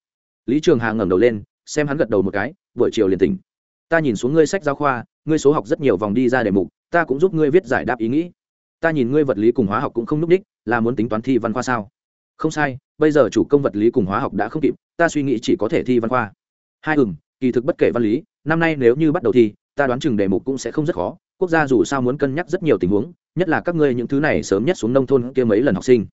Lý trường hà ngẩng đầu lên, xem hắn gật đầu một cái, buổi chiều liền tỉnh. Ta nhìn xuống ngươi sách giáo khoa, ngươi số học rất nhiều vòng đi ra đề mục, ta cũng giúp ngươi viết giải đáp ý nghĩ. Ta nhìn ngươi vật lý cùng hóa học cũng không núp đích, là muốn tính toán thi văn khoa sao? Không sai, bây giờ chủ công vật lý cùng hóa học đã không kịp, ta suy nghĩ chỉ có thể thi văn khoa. Hai ừng kỳ thực bất kể văn lý, năm nay nếu như bắt đầu thi, ta đoán chừng đề mục cũng sẽ không rất khó. Quốc gia dù sao muốn cân nhắc rất nhiều tình huống, nhất là các ngươi những thứ này sớm nhất xuống nông thôn kia mấy lần học sinh.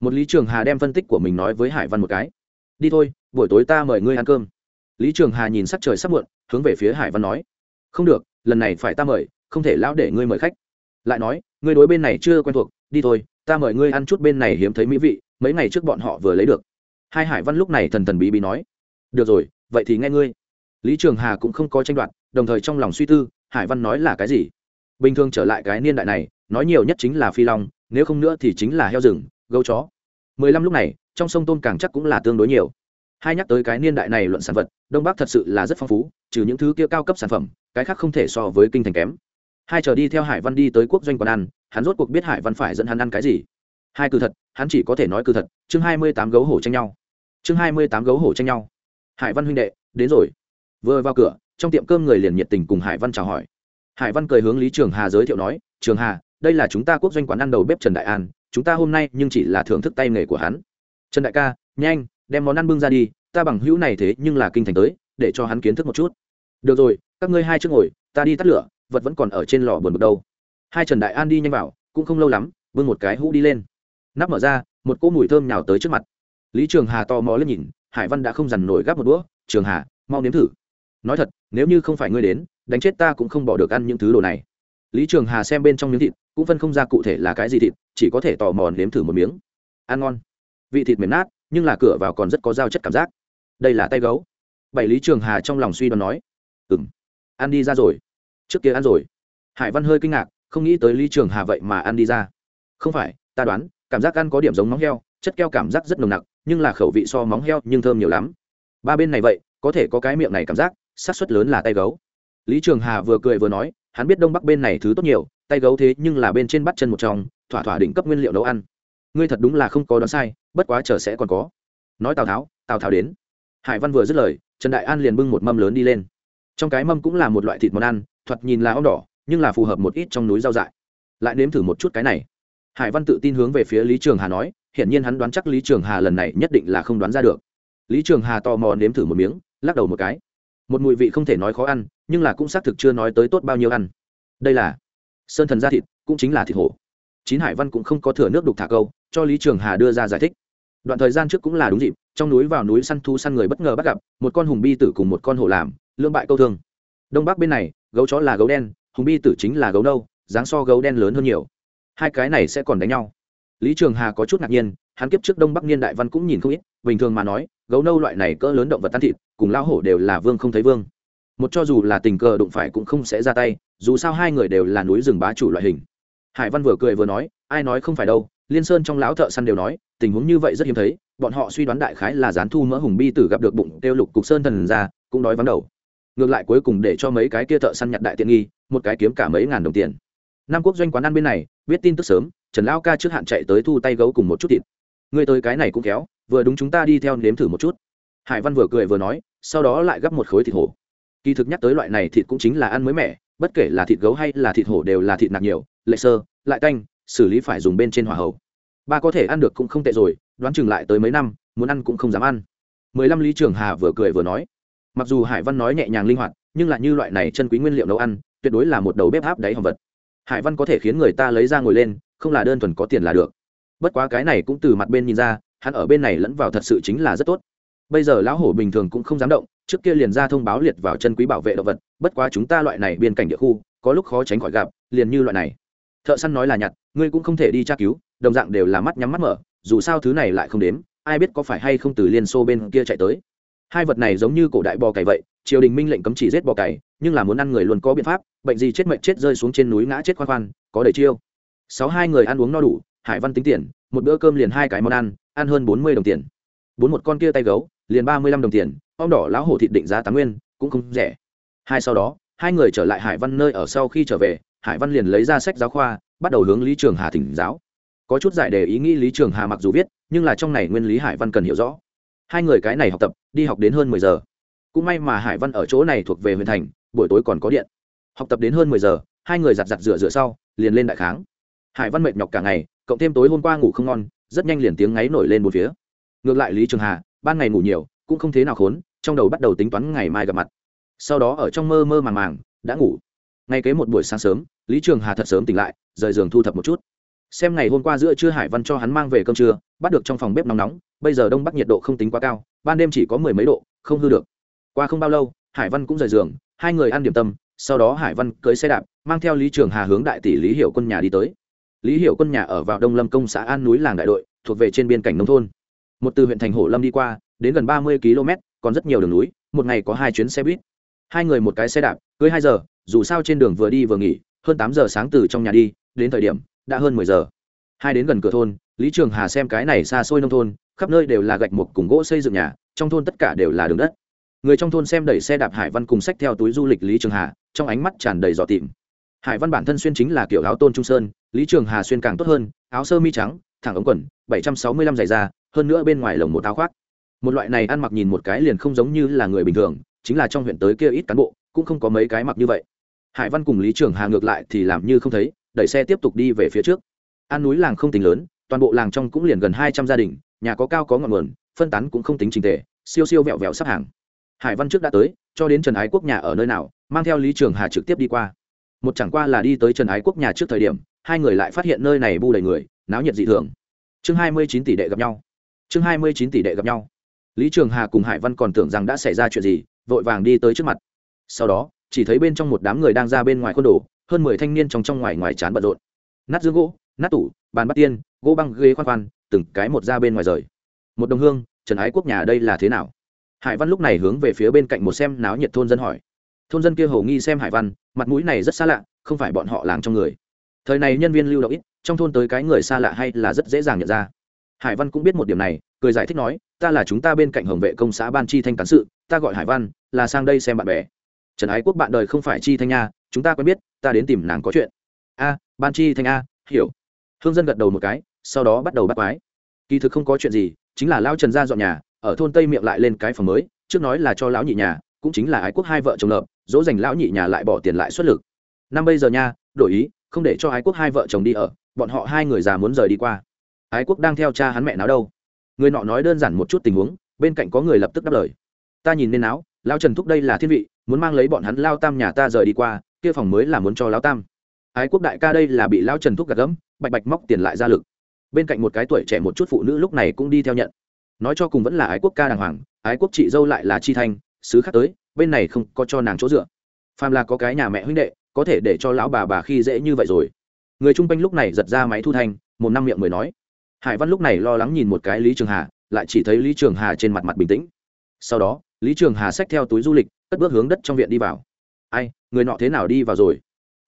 Một lý trường hà đem phân tích của mình nói với hải văn một cái. Đi thôi, buổi tối ta mời ngươi ăn cơm. Lý trường hà nhìn sắc trời sắp muộn, hướng về phía hải văn nói. Không được, lần này phải ta mời, không thể lão để ngươi mời khách. Lại nói, ngươi đối bên này chưa quen thuộc, đi thôi, ta mời ngươi ăn chút bên này hiếm thấy mỹ vị mấy ngày trước bọn họ vừa lấy được. Hai hải văn lúc này thần thần bí bí nói, được rồi, vậy thì nghe ngươi. Lý trường hà cũng không có tranh đoạt, đồng thời trong lòng suy tư, hải văn nói là cái gì? Bình thường trở lại cái niên đại này, nói nhiều nhất chính là phi long, nếu không nữa thì chính là heo rừng, gấu chó. Mười lăm lúc này, trong sông tôm càng chắc cũng là tương đối nhiều. Hai nhắc tới cái niên đại này luận sản vật, đông bắc thật sự là rất phong phú, trừ những thứ kia cao cấp sản phẩm, cái khác không thể so với kinh thành kém. Hai chờ đi theo hải văn đi tới quốc doanh quán ăn, hắn rốt cuộc biết hải văn phải dẫn hắn ăn cái gì hai cư thật, hắn chỉ có thể nói cư thật, chương hai mươi tám gấu hổ tranh nhau. Chương hai mươi tám gấu hổ tranh nhau. Hải văn huynh đệ, đến rồi. Vừa vào cửa, trong tiệm cơm người liền nhiệt tình cùng hải văn chào hỏi. Hải văn cười hướng lý trường hà giới thiệu nói, trường hà, đây là chúng ta quốc doanh quán ăn đầu bếp trần đại an, chúng ta hôm nay nhưng chỉ là thưởng thức tay nghề của hắn. Trần đại ca, nhanh, đem món ăn bưng ra đi, ta bằng hữu này thế nhưng là kinh thành tới, để cho hắn kiến thức một chút. Được rồi, các ngươi hai trước ngồi, ta đi tắt lửa, vật vẫn còn ở trên lò buồn bực đâu. Hai trần đại an đi nhanh vào, cũng không lâu lắm, bưng một cái hũ đi lên nắp mở ra, một cỗ mùi thơm nhào tới trước mặt. Lý trường hà to mò lên nhìn, hải văn đã không dằn nổi gắp một đũa, trường hà, mau nếm thử. Nói thật, nếu như không phải ngươi đến, đánh chết ta cũng không bỏ được ăn những thứ đồ này. Lý trường hà xem bên trong miếng thịt, cũng phân không ra cụ thể là cái gì thịt, chỉ có thể tò mò nếm thử một miếng. Ăn ngon. Vị thịt mềm nát, nhưng là cửa vào còn rất có dao chất cảm giác. Đây là tay gấu. Bảy lý trường hà trong lòng suy đoán nói. Ừ m ăn đi ra rồi. Trước kia ăn rồi. Hải văn hơi kinh ngạc, không nghĩ tới lý trường hà vậy mà ăn đi ra. Không phải, ta đoán cảm giác ăn có điểm giống móng heo, chất keo cảm giác rất nồng nặc, nhưng là khẩu vị so móng heo nhưng thơm nhiều lắm. Ba bên này vậy, có thể có cái miệng này cảm giác, xác suất lớn là tay gấu. Lý trường hà vừa cười vừa nói, hắn biết đông bắc bên này thứ tốt nhiều, tay gấu thế nhưng là bên trên bắt chân một trong, thỏa thỏa đỉnh cấp nguyên liệu nấu ăn. Ngươi thật đúng là không có đoán sai, bất quá chờ sẽ còn có. Nói tào tháo tào tháo đến. Hải văn vừa dứt lời, trần đại an liền bưng một mâm lớn đi lên. Trong cái mâm cũng là một loại thịt món ăn, thoạt nhìn là ong đỏ, nhưng là phù hợp một ít trong núi rau dại. Lại nếm thử một chút cái này hải văn tự tin hướng về phía lý trường hà nói, hiển nhiên hắn đoán chắc lý trường hà lần này nhất định là không đoán ra được. Lý trường hà tò mò nếm thử một miếng, lắc đầu một cái. Một mùi vị không thể nói khó ăn, nhưng là cũng xác thực chưa nói tới tốt bao nhiêu ăn. Đây là sơn thần da thịt, cũng chính là thịt hổ. Chín hải văn cũng không có thừa nước đục thả câu, cho lý trường hà đưa ra giải thích. Đoạn thời gian trước cũng là đúng dịp, trong núi vào núi săn thu săn người bất ngờ bắt gặp, một con hùng bi tử cùng một con hổ làm lương bại câu thương. Đông bắc bên này, gấu chó là gấu đen, hùng bi tử chính là gấu nâu, dáng so gấu đen lớn hơn nhiều hai cái này sẽ còn đánh nhau. Lý trường hà có chút ngạc nhiên, hắn kiếp trước đông bắc niên đại văn cũng nhìn không ít, bình thường mà nói, gấu nâu loại này cỡ lớn động vật tan thịt, cùng lão hổ đều là vương không thấy vương. Một cho dù là tình cờ đụng phải cũng không sẽ ra tay, dù sao hai người đều là núi rừng bá chủ loại hình. Hải văn vừa cười vừa nói, ai nói không phải đâu, liên sơn trong lão thợ săn đều nói, tình huống như vậy rất hiếm thấy, bọn họ suy đoán đại khái là gián thu mỡ hùng bi tử gặp được bụng tiêu lục cục sơn thần ra, cũng nói vắng đầu. Ngược lại cuối cùng để cho mấy cái kia thợ săn nhặt đại tiện nghi, một cái kiếm cả mấy ngàn đồng tiền. Nam quốc doanh quán ăn bên này biết tin tức sớm, trần lão ca trước hạn chạy tới thu tay gấu cùng một chút thịt. Người tới cái này cũng kéo vừa đúng chúng ta đi theo nếm thử một chút. Hải văn vừa cười vừa nói, sau đó lại gấp một khối thịt hổ. Kỳ thực nhắc tới loại này thịt cũng chính là ăn mới mẻ, bất kể là thịt gấu hay là thịt hổ đều là thịt nạc nhiều, lệ sơ, lại canh xử lý phải dùng bên trên hỏa hầu. Ba có thể ăn được cũng không tệ rồi, đoán chừng lại tới mấy năm, muốn ăn cũng không dám ăn. Mười lăm lý trường hà vừa cười vừa nói, mặc dù hải văn nói nhẹ nhàng linh hoạt, nhưng lại như loại này chân quý nguyên liệu nấu ăn, tuyệt đối là một đầu bếp áp đáy hòm vật hải văn có thể khiến người ta lấy ra ngồi lên, không là đơn thuần có tiền là được. Bất quá cái này cũng từ mặt bên nhìn ra, hắn ở bên này lẫn vào thật sự chính là rất tốt. Bây giờ lão hổ bình thường cũng không dám động, trước kia liền ra thông báo liệt vào chân quý bảo vệ động vật, bất quá chúng ta loại này biên cảnh địa khu, có lúc khó tránh khỏi gặp, liền như loại này. Thợ săn nói là nhặt, ngươi cũng không thể đi tra cứu, đồng dạng đều là mắt nhắm mắt mở, dù sao thứ này lại không đếm, ai biết có phải hay không từ liên xô bên kia chạy tới. Hai vật này giống như cổ đại bò cày vậy, triều đình minh lệnh cấm chỉ giết bò cày nhưng là muốn ăn người luôn có biện pháp, bệnh gì chết mệnh chết rơi xuống trên núi ngã chết khoan khoan, có đầy chiêu. Sáu hai người ăn uống no đủ, hải văn tính tiền, một bữa cơm liền hai cái món ăn ăn hơn bốn mươi đồng tiền. Bốn một con kia tay gấu, liền ba mươi lăm đồng tiền om đỏ lão hổ thịt định giá tám nguyên, cũng không rẻ. Hai sau đó, hai người trở lại hải văn nơi ở sau khi trở về, hải văn liền lấy ra sách giáo khoa, bắt đầu hướng lý trường hà thỉnh giáo. Có chút giải đề ý nghĩ lý trường hà mặc dù viết, nhưng là trong này nguyên lý hải văn cần hiểu rõ. Hai người cái này học tập, đi học đến hơn mười giờ. Cũng may mà hải văn ở chỗ này thuộc về huyện thành buổi tối còn có điện. Học tập đến hơn mười giờ, hai người giặt giặt rửa rửa sau, liền lên đại kháng. Hải văn mệt nhọc cả ngày, cộng thêm tối hôm qua ngủ không ngon, rất nhanh liền tiếng ngáy nổi lên một phía. Ngược lại lý trường hà, ban ngày ngủ nhiều, cũng không thế nào khốn, trong đầu bắt đầu tính toán ngày mai gặp mặt. Sau đó ở trong mơ mơ màng màng, đã ngủ. Ngay kế một buổi sáng sớm, lý trường hà thật sớm tỉnh lại, rời giường thu thập một chút. Xem ngày hôm qua giữa trưa hải văn cho hắn mang về cơm trưa, bắt được trong phòng bếp nóng nóng, bây giờ đông bắc nhiệt độ không tính quá cao, ban đêm chỉ có mười mấy độ, không hư được. Qua không bao lâu, hải văn cũng rời giường hai người ăn điểm tâm, sau đó hải văn cưới xe đạp, mang theo lý trường hà hướng đại tỷ lý hiểu quân nhà đi tới. Lý hiểu quân nhà ở vào đông lâm công xã an núi làng đại đội, thuộc về trên biên cảnh nông thôn. Một từ huyện thành hổ lâm đi qua, đến gần ba mươi km, còn rất nhiều đường núi, một ngày có hai chuyến xe buýt. Hai người một cái xe đạp, cưới hai giờ, dù sao trên đường vừa đi vừa nghỉ, hơn tám giờ sáng từ trong nhà đi, đến thời điểm, đã hơn mười giờ. Hai đến gần cửa thôn, lý trường hà xem cái này xa xôi nông thôn, khắp nơi đều là gạch mục cùng gỗ xây dựng nhà, trong thôn tất cả đều là đường đất người trong thôn xem đẩy xe đạp hải văn cùng sách theo túi du lịch lý trường hà, trong ánh mắt tràn đầy dò tìm. Hải văn bản thân xuyên chính là kiểu áo tôn trung sơn, lý trường hà xuyên càng tốt hơn, áo sơ mi trắng, thẳng ống quần, bảy trăm sáu mươi lăm giày da, hơn nữa bên ngoài lồng một áo khoác. Một loại này ăn mặc nhìn một cái liền không giống như là người bình thường, chính là trong huyện tới kia ít cán bộ, cũng không có mấy cái mặc như vậy. Hải văn cùng lý trường hà ngược lại thì làm như không thấy, đẩy xe tiếp tục đi về phía trước. An núi làng không tính lớn, toàn bộ làng trong cũng liền gần hai trăm gia đình, nhà có cao có ngọn nguồn, phân tán cũng không tính trình tề, siêu siêu vẹo vẹo sắp hàng hải văn trước đã tới, cho đến trần ái quốc nhà ở nơi nào, mang theo lý trường hà trực tiếp đi qua. Một chẳng qua là đi tới trần ái quốc nhà trước thời điểm, hai người lại phát hiện nơi này bu đầy người, náo nhiệt dị thường. Chương hai mươi chín tỷ đệ gặp nhau. Chương hai mươi chín tỷ đệ gặp nhau. Lý trường hà cùng hải văn còn tưởng rằng đã xảy ra chuyện gì, vội vàng đi tới trước mặt. Sau đó, chỉ thấy bên trong một đám người đang ra bên ngoài khuôn đồ, hơn mười thanh niên trong trong ngoài ngoài chán bận rộn. Nát dương gỗ, nát tủ, bàn bắt tiên, gỗ băng ghế khoan khoan, từng cái một ra bên ngoài rời. Một đồng hương, trần ái quốc nhà đây là thế nào? Hải văn lúc này hướng về phía bên cạnh một xem náo nhiệt thôn dân hỏi. Thôn dân kia hầu nghi xem hải văn, mặt mũi này rất xa lạ, không phải bọn họ làng trong người. Thời này nhân viên lưu động ít, trong thôn tới cái người xa lạ hay là rất dễ dàng nhận ra. Hải văn cũng biết một điểm này, cười giải thích nói, ta là chúng ta bên cạnh hồng vệ công xã ban chi thanh cán sự, ta gọi hải văn, là sang đây xem bạn bè. Trần ái quốc bạn đời không phải chi thanh nha, chúng ta quen biết, ta đến tìm nàng có chuyện. A, ban chi thanh a, hiểu. Hương dân gật đầu một cái, sau đó bắt đầu bắt quái. Kỳ thực không có chuyện gì, chính là lao trần gia dọn nhà ở thôn tây miệng lại lên cái phòng mới, trước nói là cho lão nhị nhà, cũng chính là ái quốc hai vợ chồng lợp dỗ dành lão nhị nhà lại bỏ tiền lại xuất lực. Năm bây giờ nha, đổi ý, không để cho ái quốc hai vợ chồng đi ở, bọn họ hai người già muốn rời đi qua. Ái quốc đang theo cha hắn mẹ nào đâu. Người nọ nói đơn giản một chút tình huống, bên cạnh có người lập tức đáp lời. Ta nhìn nên áo lao trần thúc đây là thiên vị, muốn mang lấy bọn hắn lao tam nhà ta rời đi qua, kia phòng mới là muốn cho lao tam. Ái quốc đại ca đây là bị lao trần thúc gạt gẫm, bạch bạch móc tiền lại ra lực. Bên cạnh một cái tuổi trẻ một chút phụ nữ lúc này cũng đi theo nhận nói cho cùng vẫn là ái quốc ca đàng hoàng, ái quốc chị dâu lại là chi thanh sứ khác tới, bên này không có cho nàng chỗ dựa. Phàm là có cái nhà mẹ huynh đệ, có thể để cho lão bà bà khi dễ như vậy rồi. Người chung quanh lúc này giật ra máy thu thanh, một năm miệng mới nói. Hải văn lúc này lo lắng nhìn một cái lý trường hà, lại chỉ thấy lý trường hà trên mặt mặt bình tĩnh. Sau đó, lý trường hà xách theo túi du lịch, cất bước hướng đất trong viện đi vào. Ai, người nọ thế nào đi vào rồi?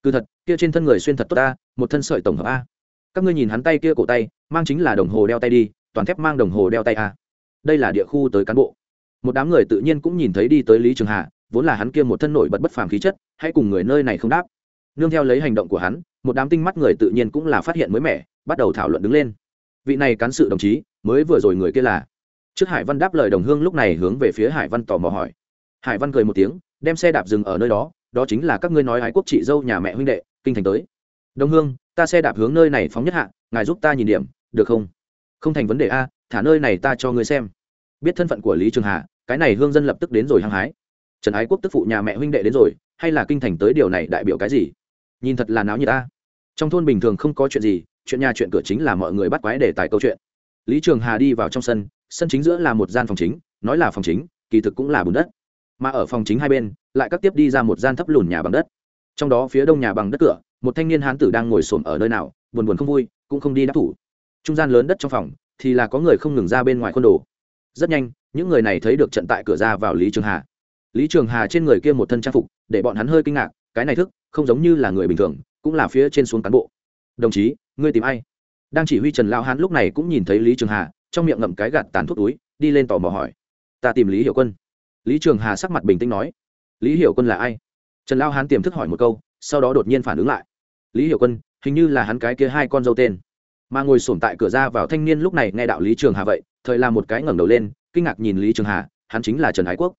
Cứ thật, kia trên thân người xuyên thật tốt ta, một thân sợi tổng hợp a. Các ngươi nhìn hắn tay kia cổ tay, mang chính là đồng hồ đeo tay đi, toàn thép mang đồng hồ đeo tay a đây là địa khu tới cán bộ. Một đám người tự nhiên cũng nhìn thấy đi tới lý trường hà, vốn là hắn kia một thân nổi bật bất phàm khí chất, hãy cùng người nơi này không đáp. Nương theo lấy hành động của hắn, một đám tinh mắt người tự nhiên cũng là phát hiện mới mẻ, bắt đầu thảo luận đứng lên. Vị này cán sự đồng chí, mới vừa rồi người kia là? Trước hải văn đáp lời đồng hương lúc này hướng về phía hải văn tò mò hỏi. Hải văn cười một tiếng, đem xe đạp dừng ở nơi đó đó chính là các ngươi nói ái quốc chị dâu nhà mẹ huynh đệ, kinh thành tới. Đồng hương, ta xe đạp hướng nơi này phóng nhất hạ, ngài giúp ta nhìn điểm, được không? Không thành vấn đề a thả nơi này ta cho ngươi xem. Biết thân phận của lý trường hà, cái này hương dân lập tức đến rồi hăng hái. Trần ái quốc tức phụ nhà mẹ huynh đệ đến rồi, hay là kinh thành tới điều này đại biểu cái gì? Nhìn thật là náo như ta. Trong thôn bình thường không có chuyện gì, chuyện nhà chuyện cửa chính là mọi người bắt quái để tài câu chuyện. Lý trường hà đi vào trong sân sân chính giữa là một gian phòng chính, nói là phòng chính, kỳ thực cũng là bùn đất. Mà ở phòng chính hai bên, lại cắt tiếp đi ra một gian thấp lùn nhà bằng đất. Trong đó phía đông nhà bằng đất cửa, một thanh niên hán tử đang ngồi xổm ở nơi nào, buồn buồn không vui, cũng không đi đáp thủ. Trung gian lớn đất trong phòng thì là có người không ngừng ra bên ngoài khuôn đồ. Rất nhanh, những người này thấy được trận tại cửa ra vào lý trường hà. Lý trường hà trên người kia một thân trang phục, để bọn hắn hơi kinh ngạc, cái này thức, không giống như là người bình thường, cũng là phía trên xuống cán bộ. Đồng chí, ngươi tìm ai? Đang chỉ huy trần lao hán lúc này cũng nhìn thấy lý trường hà, trong miệng ngậm cái gạt tàn thuốc túi, đi lên tò mò hỏi. Ta tìm lý hiểu quân. Lý trường hà sắc mặt bình tĩnh nói. Lý hiểu quân là ai? Trần lao hán tiềm thức hỏi một câu, sau đó đột nhiên phản ứng lại. Lý hiểu quân, hình như là hắn cái kia hai con dâu tên mà ngồi sổm tại cửa ra vào thanh niên lúc này nghe đạo lý trường hà vậy, thời là một cái ngẩng đầu lên, kinh ngạc nhìn lý trường hà, hắn chính là trần ái quốc.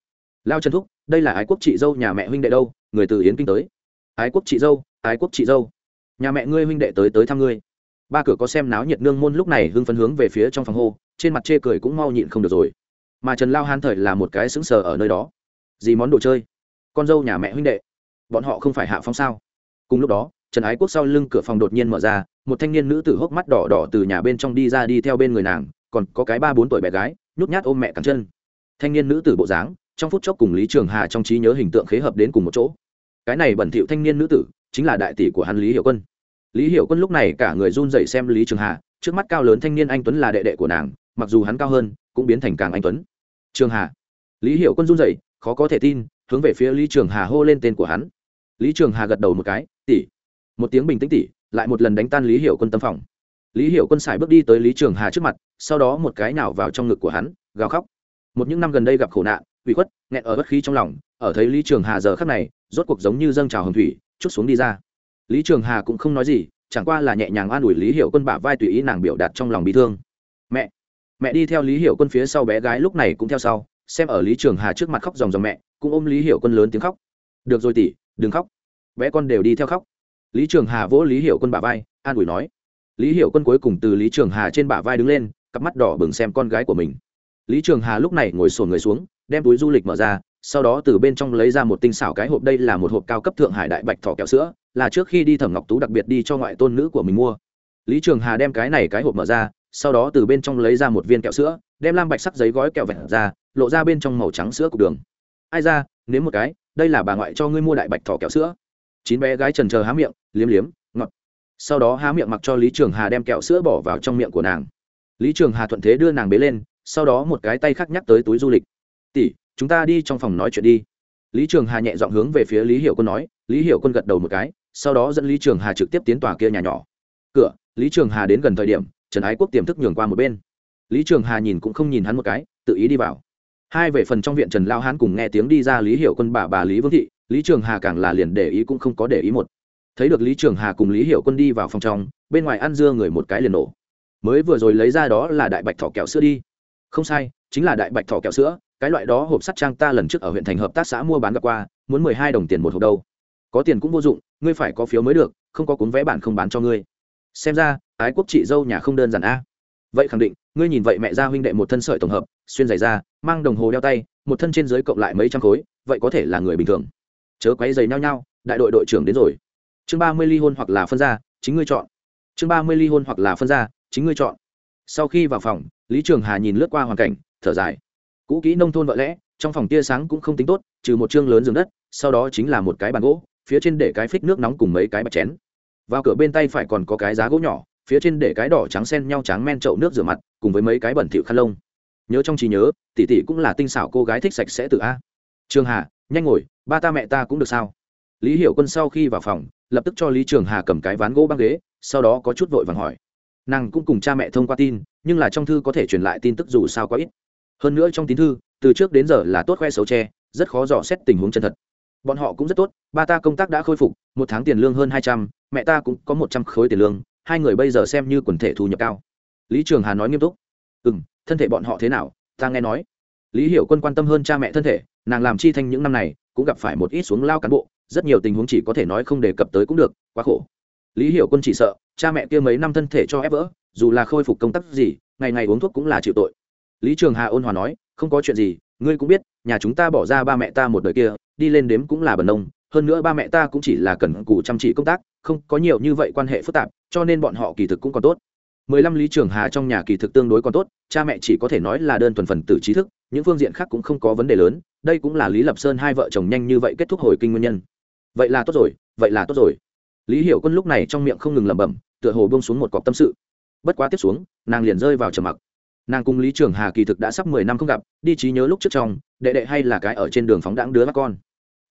Lao trần thúc, đây là ái quốc chị dâu nhà mẹ huynh đệ đâu, người từ yến kinh tới. Ái quốc chị dâu, ái quốc chị dâu. Nhà mẹ ngươi huynh đệ tới tới thăm ngươi. Ba cửa có xem náo nhiệt nương môn lúc này hưng phấn hướng về phía trong phòng hô, trên mặt chê cười cũng mau nhịn không được rồi. Mà trần lao han thời là một cái sững sờ ở nơi đó. Gì món đồ chơi? Con dâu nhà mẹ huynh đệ. Bọn họ không phải hạ phong sao? Cùng lúc đó trần ái quốc sau lưng cửa phòng đột nhiên mở ra, một thanh niên nữ tử hốc mắt đỏ đỏ từ nhà bên trong đi ra đi theo bên người nàng, còn có cái ba bốn tuổi bé gái, nhút nhát ôm mẹ cắn chân. Thanh niên nữ tử bộ dáng, trong phút chốc cùng lý trường hà trong trí nhớ hình tượng khế hợp đến cùng một chỗ. Cái này bẩn thỉu thanh niên nữ tử, chính là đại tỷ của hắn lý hiệu quân. Lý hiệu quân lúc này cả người run dậy xem lý trường hà, trước mắt cao lớn thanh niên anh tuấn là đệ đệ của nàng, mặc dù hắn cao hơn, cũng biến thành càng anh tuấn. Trường hà. Lý hiệu quân run dậy khó có thể tin, hướng về phía lý trường hà hô lên tên của hắn. Lý trường hà gật đầu một cái, tỷ một tiếng bình tĩnh tỷ lại một lần đánh tan lý hiệu quân tâm phòng. Lý hiệu quân xài bước đi tới lý trường hà trước mặt, sau đó một cái nào vào trong ngực của hắn, gào khóc. Một những năm gần đây gặp khổ nạn, ủy khuất, nghẹn ở bất khí trong lòng, ở thấy lý trường hà giờ khắc này, rốt cuộc giống như dâng trào hồng thủy, chút xuống đi ra. Lý trường hà cũng không nói gì, chẳng qua là nhẹ nhàng an ủi lý hiệu quân bả vai tùy ý nàng biểu đạt trong lòng bị thương. Mẹ mẹ đi theo lý hiệu quân phía sau bé gái lúc này cũng theo sau, xem ở lý trường hà trước mặt khóc dòng dòng mẹ, cũng ôm lý hiệu quân lớn tiếng khóc. Được rồi tỷ đừng khóc. Bé con đều đi theo khóc lý trường hà vỗ lý hiệu quân bả vai, an ủi nói. Lý hiệu quân cuối cùng từ lý trường hà trên bả vai đứng lên, cặp mắt đỏ bừng xem con gái của mình. Lý trường hà lúc này ngồi sồn người xuống, đem túi du lịch mở ra, sau đó từ bên trong lấy ra một tinh xảo cái hộp đây là một hộp cao cấp thượng hải đại bạch thỏ kẹo sữa, là trước khi đi thẩm ngọc tú đặc biệt đi cho ngoại tôn nữ của mình mua. Lý trường hà đem cái này cái hộp mở ra, sau đó từ bên trong lấy ra một viên kẹo sữa, đem lam bạch sắc giấy gói kẹo vẹn ra, lộ ra bên trong màu trắng sữa cục đường. Ai ra, nếm một cái, đây là bà ngoại cho ngươi mua đại bạch thỏ kẹo sữa chín bé gái trần chờ há miệng, liếm liếm, ngọt. Sau đó há miệng mặc cho lý trường hà đem kẹo sữa bỏ vào trong miệng của nàng. Lý trường hà thuận thế đưa nàng bế lên, sau đó một cái tay khác nhắc tới túi du lịch. Tỷ, chúng ta đi trong phòng nói chuyện đi. Lý trường hà nhẹ dọn hướng về phía lý hiểu quân nói. Lý hiểu quân gật đầu một cái, sau đó dẫn lý trường hà trực tiếp tiến tòa kia nhà nhỏ. Cửa, lý trường hà đến gần thời điểm, trần ái quốc tiềm thức nhường qua một bên. Lý trường hà nhìn cũng không nhìn hắn một cái, tự ý đi vào. Hai về phần trong viện trần lao hán cùng nghe tiếng đi ra lý hiểu quân bà bà lý vương thị lý trường hà càng là liền để ý cũng không có để ý một. Thấy được lý trường hà cùng lý hiểu quân đi vào phòng trong, bên ngoài ăn dưa người một cái liền nổ. Mới vừa rồi lấy ra đó là đại bạch thỏ kẹo sữa đi. Không sai, chính là đại bạch thỏ kẹo sữa, cái loại đó hộp sắt trang ta lần trước ở huyện thành hợp tác xã mua bán gặp qua, muốn mười hai đồng tiền một hộp đâu. Có tiền cũng vô dụng, ngươi phải có phiếu mới được, không có cuốn vé bản không bán cho ngươi. Xem ra, ái quốc chị dâu nhà không đơn giản a. Vậy khẳng định, ngươi nhìn vậy mẹ gia huynh đệ một thân sợi tổng hợp, xuyên giày da, mang đồng hồ đeo tay, một thân trên dưới cộng lại mấy trăm khối, vậy có thể là người bình thường chớ quấy giày nhau nhau, đại đội đội trưởng đến rồi. Chương ba mươi ly hôn hoặc là phân ra, chính ngươi chọn. Chương ba mươi ly hôn hoặc là phân ra, chính ngươi chọn. Sau khi vào phòng, lý trường hà nhìn lướt qua hoàn cảnh, thở dài. Cũ kỹ nông thôn vợ lẽ, trong phòng tia sáng cũng không tính tốt, trừ một chương lớn giường đất, sau đó chính là một cái bàn gỗ, phía trên để cái phích nước nóng cùng mấy cái bạch chén. Vào cửa bên tay phải còn có cái giá gỗ nhỏ, phía trên để cái đỏ trắng sen nhau trắng men trậu nước rửa mặt, cùng với mấy cái bẩn thịu khăn lông. Nhớ trong trí nhớ, tỷ tỷ cũng là tinh xảo cô gái thích sạch sẽ từ a. Trường hà, nhanh ngồi ba ta mẹ ta cũng được sao? Lý hiểu quân sau khi vào phòng, lập tức cho lý trường hà cầm cái ván gỗ băng ghế, sau đó có chút vội vàng hỏi. Nàng cũng cùng cha mẹ thông qua tin, nhưng là trong thư có thể truyền lại tin tức dù sao có ít. Hơn nữa trong tín thư, từ trước đến giờ là tốt khoe xấu tre rất khó dò xét tình huống chân thật. Bọn họ cũng rất tốt, ba ta công tác đã khôi phục, một tháng tiền lương hơn hai trăm, mẹ ta cũng có một trăm khối tiền lương, hai người bây giờ xem như quần thể thu nhập cao. Lý trường hà nói nghiêm túc. Ừ m thân thể bọn họ thế nào? Ta nghe nói. Lý hiểu quân quan tâm hơn cha mẹ thân thể, nàng làm chi thanh những năm này cũng gặp phải một ít xuống lao cán bộ, rất nhiều tình huống chỉ có thể nói không đề cập tới cũng được, quá khổ. Lý hiểu quân chỉ sợ, cha mẹ kia mấy năm thân thể cho ép vỡ, dù là khôi phục công tác gì, ngày ngày uống thuốc cũng là chịu tội. Lý trường hà ôn hòa nói, không có chuyện gì, ngươi cũng biết, nhà chúng ta bỏ ra ba mẹ ta một đời kia, đi lên đếm cũng là bần nông, hơn nữa ba mẹ ta cũng chỉ là cần cù chăm chỉ công tác, không có nhiều như vậy quan hệ phức tạp, cho nên bọn họ kỳ thực cũng còn tốt. Mười lăm lý trường hà trong nhà kỳ thực tương đối còn tốt, cha mẹ chỉ có thể nói là đơn thuần phần tử trí thức, những phương diện khác cũng không có vấn đề lớn đây cũng là lý lập sơn hai vợ chồng nhanh như vậy kết thúc hồi kinh nguyên nhân. Vậy là tốt rồi, vậy là tốt rồi. Lý hiểu quân lúc này trong miệng không ngừng lẩm bẩm, tựa hồ bông xuống một cọc tâm sự. Bất quá tiếp xuống, nàng liền rơi vào trầm mặc. Nàng cùng lý trường hà kỳ thực đã sắp mười năm không gặp, đi trí nhớ lúc trước trong, đệ đệ hay là cái ở trên đường phóng đãng đứa các con.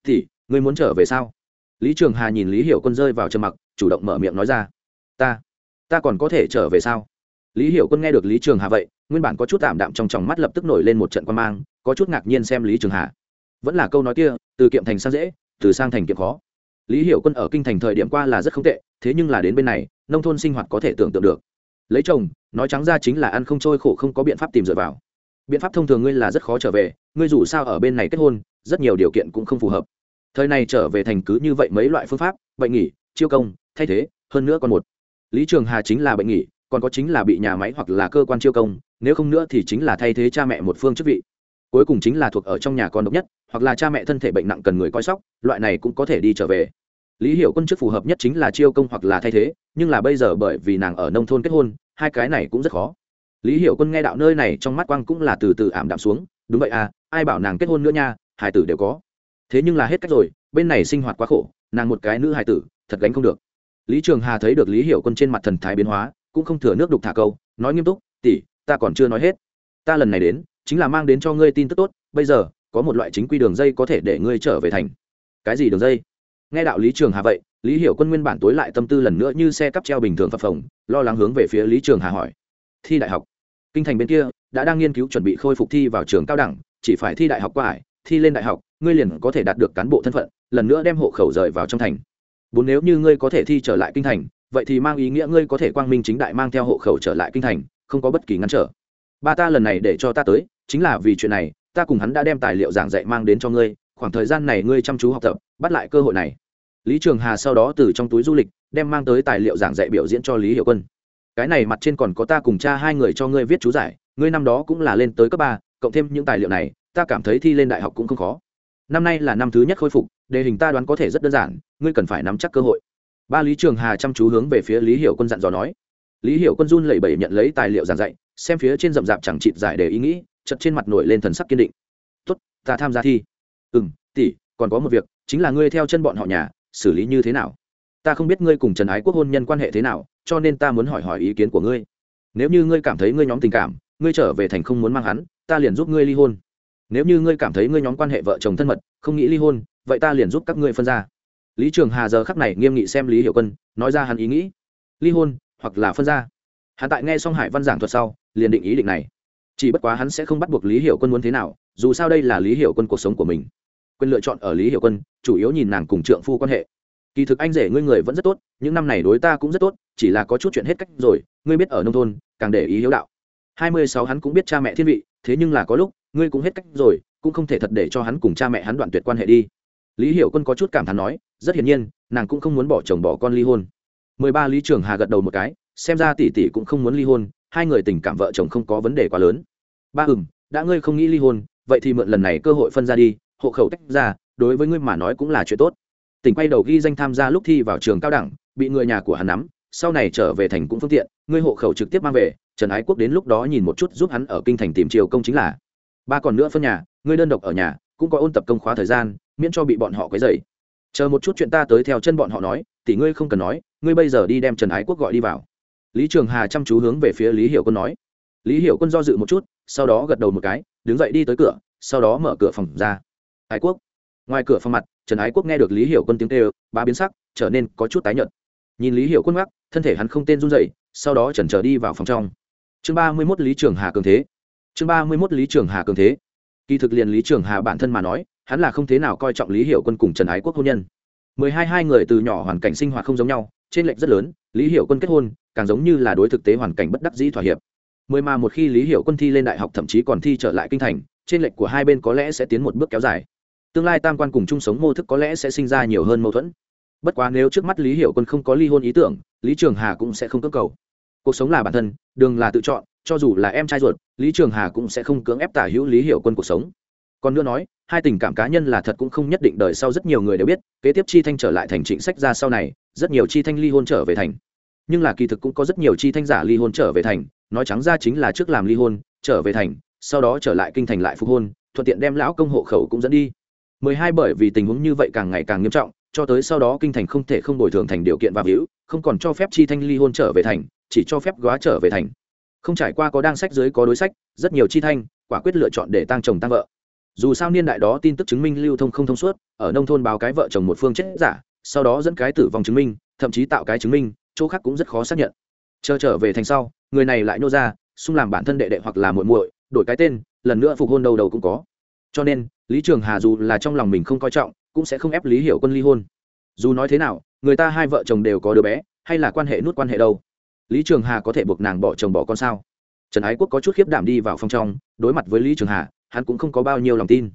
Thì, ngươi muốn trở về sao? Lý trường hà nhìn lý hiểu quân rơi vào trầm mặc, chủ động mở miệng nói ra. Ta ta còn có thể trở về sao? Lý hiểu quân nghe được lý trường hà vậy, nguyên bản có chút tạm đạm trong tròng mắt lập tức nổi lên một trận quan mang, có chút ngạc nhiên xem lý trường hà. Vẫn là câu nói kia, từ kiệm thành sang dễ, từ sang thành kiệm khó. Lý hiểu quân ở kinh thành thời điểm qua là rất không tệ, thế nhưng là đến bên này, nông thôn sinh hoạt có thể tưởng tượng được. Lấy chồng, nói trắng ra chính là ăn không trôi khổ không có biện pháp tìm dựa vào. Biện pháp thông thường ngươi là rất khó trở về, ngươi dù sao ở bên này kết hôn, rất nhiều điều kiện cũng không phù hợp. Thời này trở về thành cứ như vậy mấy loại phương pháp, bệnh nghỉ, chiêu công, thay thế, hơn nữa còn một. Lý trường hà chính là bệnh nghỉ còn có chính là bị nhà máy hoặc là cơ quan chiêu công, nếu không nữa thì chính là thay thế cha mẹ một phương chức vị. Cuối cùng chính là thuộc ở trong nhà con độc nhất, hoặc là cha mẹ thân thể bệnh nặng cần người coi sóc, loại này cũng có thể đi trở về. Lý hiểu quân chức phù hợp nhất chính là chiêu công hoặc là thay thế, nhưng là bây giờ bởi vì nàng ở nông thôn kết hôn, hai cái này cũng rất khó. Lý hiểu quân nghe đạo nơi này trong mắt quang cũng là từ từ ảm đạm xuống, đúng vậy à ai bảo nàng kết hôn nữa nha hải tử đều có. Thế nhưng là hết cách rồi, bên này sinh hoạt quá khổ, nàng một cái nữ hải tử, thật gánh không được. Lý trường hà thấy được lý hiểu quân trên mặt thần thái biến hóa cũng không thừa nước đục thả câu, nói nghiêm túc, tỷ, ta còn chưa nói hết. Ta lần này đến, chính là mang đến cho ngươi tin tức tốt, bây giờ, có một loại chính quy đường dây có thể để ngươi trở về thành. Cái gì đường dây? Nghe đạo lý trường hà vậy, lý hiểu quân nguyên bản tối lại tâm tư lần nữa như xe cắp treo bình thường phập phồng, lo lắng hướng về phía lý trường hà hỏi. Thi đại học. Kinh thành bên kia, đã đang nghiên cứu chuẩn bị khôi phục thi vào trường cao đẳng, chỉ phải thi đại học qua ải, thi lên đại học, ngươi liền có thể đạt được cán bộ thân phận, lần nữa đem hộ khẩu rời vào trong thành. Bốn nếu như ngươi có thể thi trở lại kinh thành vậy thì mang ý nghĩa ngươi có thể quang minh chính đại mang theo hộ khẩu trở lại kinh thành, không có bất kỳ ngăn trở. Ba ta lần này để cho ta tới, chính là vì chuyện này, ta cùng hắn đã đem tài liệu giảng dạy mang đến cho ngươi, khoảng thời gian này ngươi chăm chú học tập, bắt lại cơ hội này. Lý trường hà sau đó từ trong túi du lịch, đem mang tới tài liệu giảng dạy biểu diễn cho lý hiệu quân. Cái này mặt trên còn có ta cùng cha hai người cho ngươi viết chú giải, ngươi năm đó cũng là lên tới cấp ba, cộng thêm những tài liệu này, ta cảm thấy thi lên đại học cũng không khó. Năm nay là năm thứ nhất khôi phục, đề hình ta đoán có thể rất đơn giản, ngươi cần phải nắm chắc cơ hội ba lý trường hà chăm chú hướng về phía lý hiểu quân dặn dò nói. Lý hiểu quân run lẩy bẩy nhận lấy tài liệu giảng dạy, xem phía trên rậm rạp chẳng chịt giải đề ý nghĩ chật trên mặt nổi lên thần sắc kiên định. Tốt, ta tham gia thi. Ừ m tỷ, còn có một việc, chính là ngươi theo chân bọn họ nhà, xử lý như thế nào? Ta không biết ngươi cùng trần ái quốc hôn nhân quan hệ thế nào, cho nên ta muốn hỏi hỏi ý kiến của ngươi. Nếu như ngươi cảm thấy ngươi nhóm tình cảm, ngươi trở về thành không muốn mang hắn, ta liền giúp ngươi ly hôn. Nếu như ngươi cảm thấy ngươi nhóm quan hệ vợ chồng thân mật, không nghĩ ly hôn, vậy ta liền giúp các ngươi phân ra lý trường hà giờ khắc này nghiêm nghị xem lý hiểu quân, nói ra hắn ý nghĩ. Ly hôn, hoặc là phân ra. Hắn tại nghe xong hải văn giảng thuật sau, liền định ý định này. Chỉ bất quá hắn sẽ không bắt buộc lý hiểu quân muốn thế nào, dù sao đây là lý hiểu quân cuộc sống của mình. Quyền lựa chọn ở lý hiểu quân, chủ yếu nhìn nàng cùng trượng phu quan hệ. Kỳ thực anh rể ngươi người vẫn rất tốt, những năm này đối ta cũng rất tốt, chỉ là có chút chuyện hết cách rồi, ngươi biết ở nông thôn, càng để ý hiếu đạo. Hai mươi sáu hắn cũng biết cha mẹ thiên vị, thế nhưng là có lúc, ngươi cũng hết cách rồi, cũng không thể thật để cho hắn cùng cha mẹ hắn đoạn tuyệt quan hệ đi. Lý hiểu quân có chút cảm thán nói rất hiển nhiên, nàng cũng không muốn bỏ chồng bỏ con ly hôn. Mười ba lý trường hà gật đầu một cái, xem ra tỷ tỷ cũng không muốn ly hôn, hai người tình cảm vợ chồng không có vấn đề quá lớn. Ba ừm, đã ngươi không nghĩ ly hôn, vậy thì mượn lần này cơ hội phân ra đi, hộ khẩu tách ra, đối với ngươi mà nói cũng là chuyện tốt. Tỉnh quay đầu ghi danh tham gia lúc thi vào trường cao đẳng, bị người nhà của hắn nắm, sau này trở về thành cũng phương tiện, ngươi hộ khẩu trực tiếp mang về, trần ái quốc đến lúc đó nhìn một chút giúp hắn ở kinh thành tìm chiều công chính là. Ba còn nữa phân nhà, ngươi đơn độc ở nhà, cũng có ôn tập công khóa thời gian, miễn cho bị bọn họ quấy dày chờ một chút chuyện ta tới theo chân bọn họ nói, tỷ ngươi không cần nói, ngươi bây giờ đi đem trần ái quốc gọi đi vào. Lý trường hà chăm chú hướng về phía lý hiểu quân nói. Lý hiểu quân do dự một chút, sau đó gật đầu một cái, đứng dậy đi tới cửa, sau đó mở cửa phòng ra. Ái quốc. Ngoài cửa phòng mặt, trần ái quốc nghe được lý hiểu quân tiếng kêu, ba biến sắc, trở nên có chút tái nhợt. Nhìn lý hiểu quân gác thân thể hắn không tên run dậy sau đó chần chờ đi vào phòng trong. Chương ba mươi mốt lý trường hà cường thế. Chương ba mươi mốt lý trường hà cường thế. Kỳ thực liền lý trường hà bản thân mà nói hắn là không thế nào coi trọng lý hiểu quân cùng trần ái quốc hôn nhân. Mười hai hai người từ nhỏ hoàn cảnh sinh hoạt không giống nhau, trên lệnh rất lớn, lý hiểu quân kết hôn, càng giống như là đối thực tế hoàn cảnh bất đắc dĩ thỏa hiệp. Mười mà một khi lý hiểu quân thi lên đại học thậm chí còn thi trở lại kinh thành, trên lệnh của hai bên có lẽ sẽ tiến một bước kéo dài. Tương lai tam quan cùng chung sống mô thức có lẽ sẽ sinh ra nhiều hơn mâu thuẫn. Bất quá nếu trước mắt lý hiểu quân không có ly hôn ý tưởng, lý trường hà cũng sẽ không cưỡng cầu. Cuộc sống là bản thân, đường là tự chọn, cho dù là em trai ruột, lý trường hà cũng sẽ không cưỡng ép tả hữu lý hiểu quân cuộc sống. Còn nữa nói hai tình cảm cá nhân là thật cũng không nhất định đời sau rất nhiều người đều biết, kế tiếp chi thanh trở lại thành trịnh sách ra sau này, rất nhiều chi thanh ly hôn trở về thành. Nhưng là kỳ thực cũng có rất nhiều chi thanh giả ly hôn trở về thành, nói trắng ra chính là trước làm ly hôn, trở về thành, sau đó trở lại kinh thành lại phục hôn, thuận tiện đem lão công hộ khẩu cũng dẫn đi. Mười hai bởi vì tình huống như vậy càng ngày càng nghiêm trọng, cho tới sau đó kinh thành không thể không bồi thường thành điều kiện và hữu, không còn cho phép chi thanh ly hôn trở về thành, chỉ cho phép góa trở về thành. Không trải qua có đang sách dưới có đối sách, rất nhiều chi thanh, quả quyết lựa chọn để tăng chồng tăng vợ dù sao niên đại đó tin tức chứng minh lưu thông không thông suốt, ở nông thôn báo cái vợ chồng một phương chết giả, sau đó dẫn cái tử vong chứng minh, thậm chí tạo cái chứng minh, chỗ khác cũng rất khó xác nhận. Chờ trở về thành sau, người này lại nô ra, xung làm bản thân đệ đệ hoặc là muội muội, đổi cái tên, lần nữa phục hôn đầu đầu cũng có. Cho nên, lý trường hà dù là trong lòng mình không coi trọng, cũng sẽ không ép lý hiểu quân ly hôn. Dù nói thế nào, người ta hai vợ chồng đều có đứa bé, hay là quan hệ nút quan hệ đâu? Lý trường hà có thể buộc nàng bỏ chồng bỏ con sao? Trần ái quốc có chút khiếp đảm đi vào phòng trong, đối mặt với lý trường hà hắn cũng không có bao nhiêu lòng tin.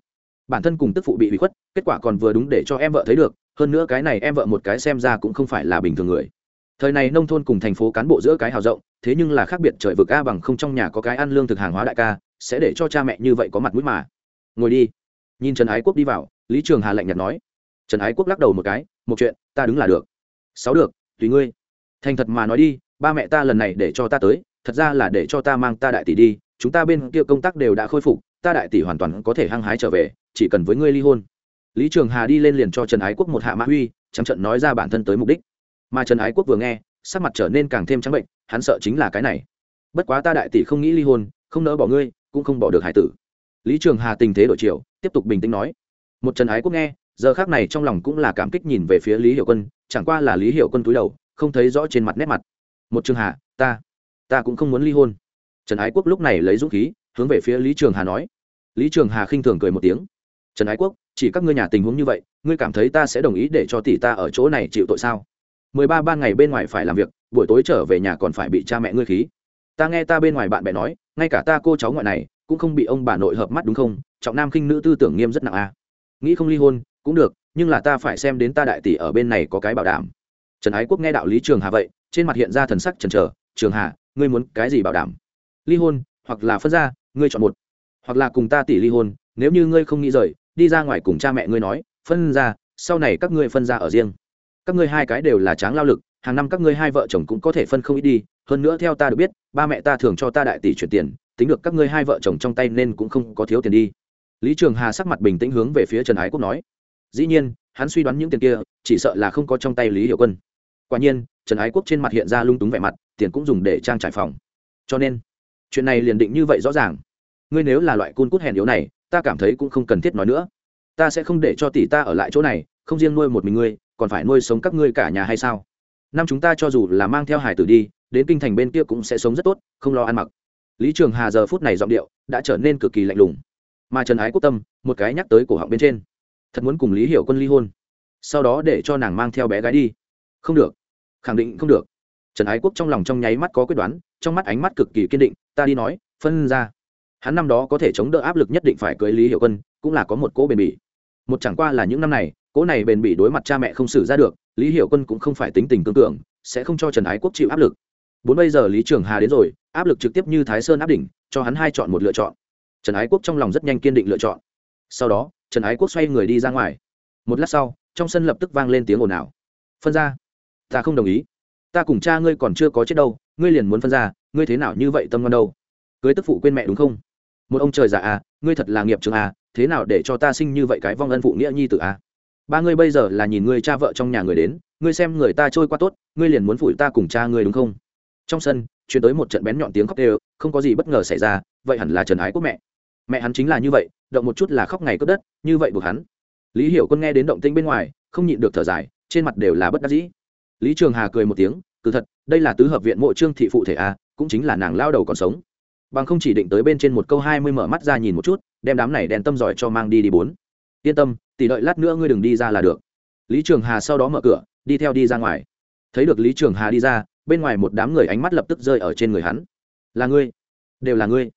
Bản thân cùng tức phụ bị bị khuất, kết quả còn vừa đúng để cho em vợ thấy được, hơn nữa cái này em vợ một cái xem ra cũng không phải là bình thường người. Thời này nông thôn cùng thành phố cán bộ giữa cái hào rộng, thế nhưng là khác biệt trời vực a bằng không trong nhà có cái ăn lương thực hàng hóa đại ca, sẽ để cho cha mẹ như vậy có mặt mũi mà. Ngồi đi. Nhìn trần ái quốc đi vào, lý trường hà lạnh nhạt nói. Trần ái quốc lắc đầu một cái, một chuyện, ta đứng là được. Sáu được, tùy ngươi. Thành thật mà nói đi, ba mẹ ta lần này để cho ta tới, thật ra là để cho ta mang ta đại tỷ đi, chúng ta bên kia công tác đều đã khôi phục ta đại tỷ hoàn toàn có thể hăng hái trở về, chỉ cần với ngươi ly hôn. Lý trường hà đi lên liền cho trần ái quốc một hạ mã huy, trắng trận nói ra bản thân tới mục đích. Mà trần ái quốc vừa nghe, sắc mặt trở nên càng thêm trắng bệnh, hắn sợ chính là cái này. Bất quá ta đại tỷ không nghĩ ly hôn, không nỡ bỏ ngươi, cũng không bỏ được hải tử. Lý trường hà tình thế đổi chiều, tiếp tục bình tĩnh nói. Một trần ái quốc nghe, giờ khác này trong lòng cũng là cảm kích nhìn về phía lý hiệu quân, chẳng qua là lý hiệu quân túi đầu, không thấy rõ trên mặt nét mặt. Một trường hà, ta ta cũng không muốn ly hôn. Trần ái quốc lúc này lấy dũng khí hướng về phía lý trường hà nói. Lý trường hà khinh thường cười một tiếng. Trần ái quốc, chỉ các ngươi nhà tình huống như vậy, ngươi cảm thấy ta sẽ đồng ý để cho tỷ ta ở chỗ này chịu tội sao? Mười ba ban ngày bên ngoài phải làm việc, buổi tối trở về nhà còn phải bị cha mẹ ngươi khí. Ta nghe ta bên ngoài bạn bè nói, ngay cả ta cô cháu ngoại này, cũng không bị ông bà nội hợp mắt đúng không? Trọng nam khinh nữ tư tưởng nghiêm rất nặng a. À. nghĩ không ly hôn, cũng được, nhưng là ta phải xem đến ta đại tỷ ở bên này có cái bảo đảm. Trần ái quốc nghe đạo lý trường hà vậy, trên mặt hiện ra thần sắc trần trờ trường hà, ngươi muốn cái gì bảo đảm? Ly hôn, hoặc là phân ra ngươi chọn một. Hoặc là cùng ta tỷ ly hôn, nếu như ngươi không nghĩ rời, đi ra ngoài cùng cha mẹ ngươi nói, phân ra, sau này các ngươi phân ra ở riêng. Các ngươi hai cái đều là tráng lao lực, hàng năm các ngươi hai vợ chồng cũng có thể phân không ít đi, hơn nữa theo ta được biết, ba mẹ ta thường cho ta đại tỷ chuyển tiền, tính được các ngươi hai vợ chồng trong tay nên cũng không có thiếu tiền đi. Lý trường hà sắc mặt bình tĩnh hướng về phía trần ái quốc nói. Dĩ nhiên, hắn suy đoán những tiền kia, chỉ sợ là không có trong tay lý hiệu quân. Quả nhiên, trần ái quốc trên mặt hiện ra lung túng vẻ mặt, tiền cũng dùng để trang trải phòng. Cho nên chuyện này liền định như vậy rõ ràng. Ngươi nếu là loại cun cút hèn yếu này, ta cảm thấy cũng không cần thiết nói nữa. Ta sẽ không để cho tỷ ta ở lại chỗ này, không riêng nuôi một mình ngươi, còn phải nuôi sống các ngươi cả nhà hay sao? Năm chúng ta cho dù là mang theo hải tử đi, đến kinh thành bên kia cũng sẽ sống rất tốt, không lo ăn mặc. Lý trường hà giờ phút này giọng điệu đã trở nên cực kỳ lạnh lùng. Mà trần ái quốc tâm, một cái nhắc tới cổ họng bên trên. Thật muốn cùng lý hiểu quân ly hôn. Sau đó để cho nàng mang theo bé gái đi. Không được. Khẳng định không được. Trần ái quốc trong lòng trong nháy mắt có quyết đoán, trong mắt ánh mắt cực kỳ kiên định ta đi nói, phân ra. Hắn năm đó có thể chống đỡ áp lực nhất định phải cưới lý hiệu quân, cũng là có một cỗ bền bỉ. Một chẳng qua là những năm này, cỗ này bền bỉ đối mặt cha mẹ không xử ra được, lý hiệu quân cũng không phải tính tình cương cường, sẽ không cho trần ái quốc chịu áp lực. Bốn bây giờ lý trường hà đến rồi, áp lực trực tiếp như thái sơn áp đỉnh, cho hắn hai chọn một lựa chọn. Trần ái quốc trong lòng rất nhanh kiên định lựa chọn. Sau đó, trần ái quốc xoay người đi ra ngoài. Một lát sau, trong sân lập tức vang lên tiếng ồn ào. Phân ra. Ta không đồng ý. Ta cùng cha ngươi còn chưa có chết đâu, ngươi liền muốn phân ra ngươi thế nào như vậy tâm ngon đâu? Cưới tức phụ quên mẹ đúng không? Một ông trời già à ngươi thật là nghiệp trường à thế nào để cho ta sinh như vậy cái vong ân phụ nghĩa nhi tử à? Ba ngươi bây giờ là nhìn ngươi cha vợ trong nhà người đến, ngươi xem người ta trôi qua tốt, ngươi liền muốn phủi ta cùng cha ngươi đúng không? Trong sân chuyển tới một trận bén nhọn tiếng khóc đều, không có gì bất ngờ xảy ra, vậy hẳn là trần ái quốc mẹ. Mẹ hắn chính là như vậy, động một chút là khóc ngày cướp đất, như vậy buộc hắn. Lý hiểu quân nghe đến động tĩnh bên ngoài, không nhịn được thở dài, trên mặt đều là bất đắc dĩ. Lý trường hà cười một tiếng cứ thật, đây là tứ hợp viện mộ trương thị phụ thể a cũng chính là nàng lao đầu còn sống. Bằng không chỉ định tới bên trên một câu hai mươi mở mắt ra nhìn một chút, đem đám này đèn tâm giỏi cho mang đi đi bốn. Yên tâm, tỷ đợi lát nữa ngươi đừng đi ra là được. Lý trường hà sau đó mở cửa, đi theo đi ra ngoài. Thấy được lý trường hà đi ra, bên ngoài một đám người ánh mắt lập tức rơi ở trên người hắn. Là ngươi. Đều là ngươi.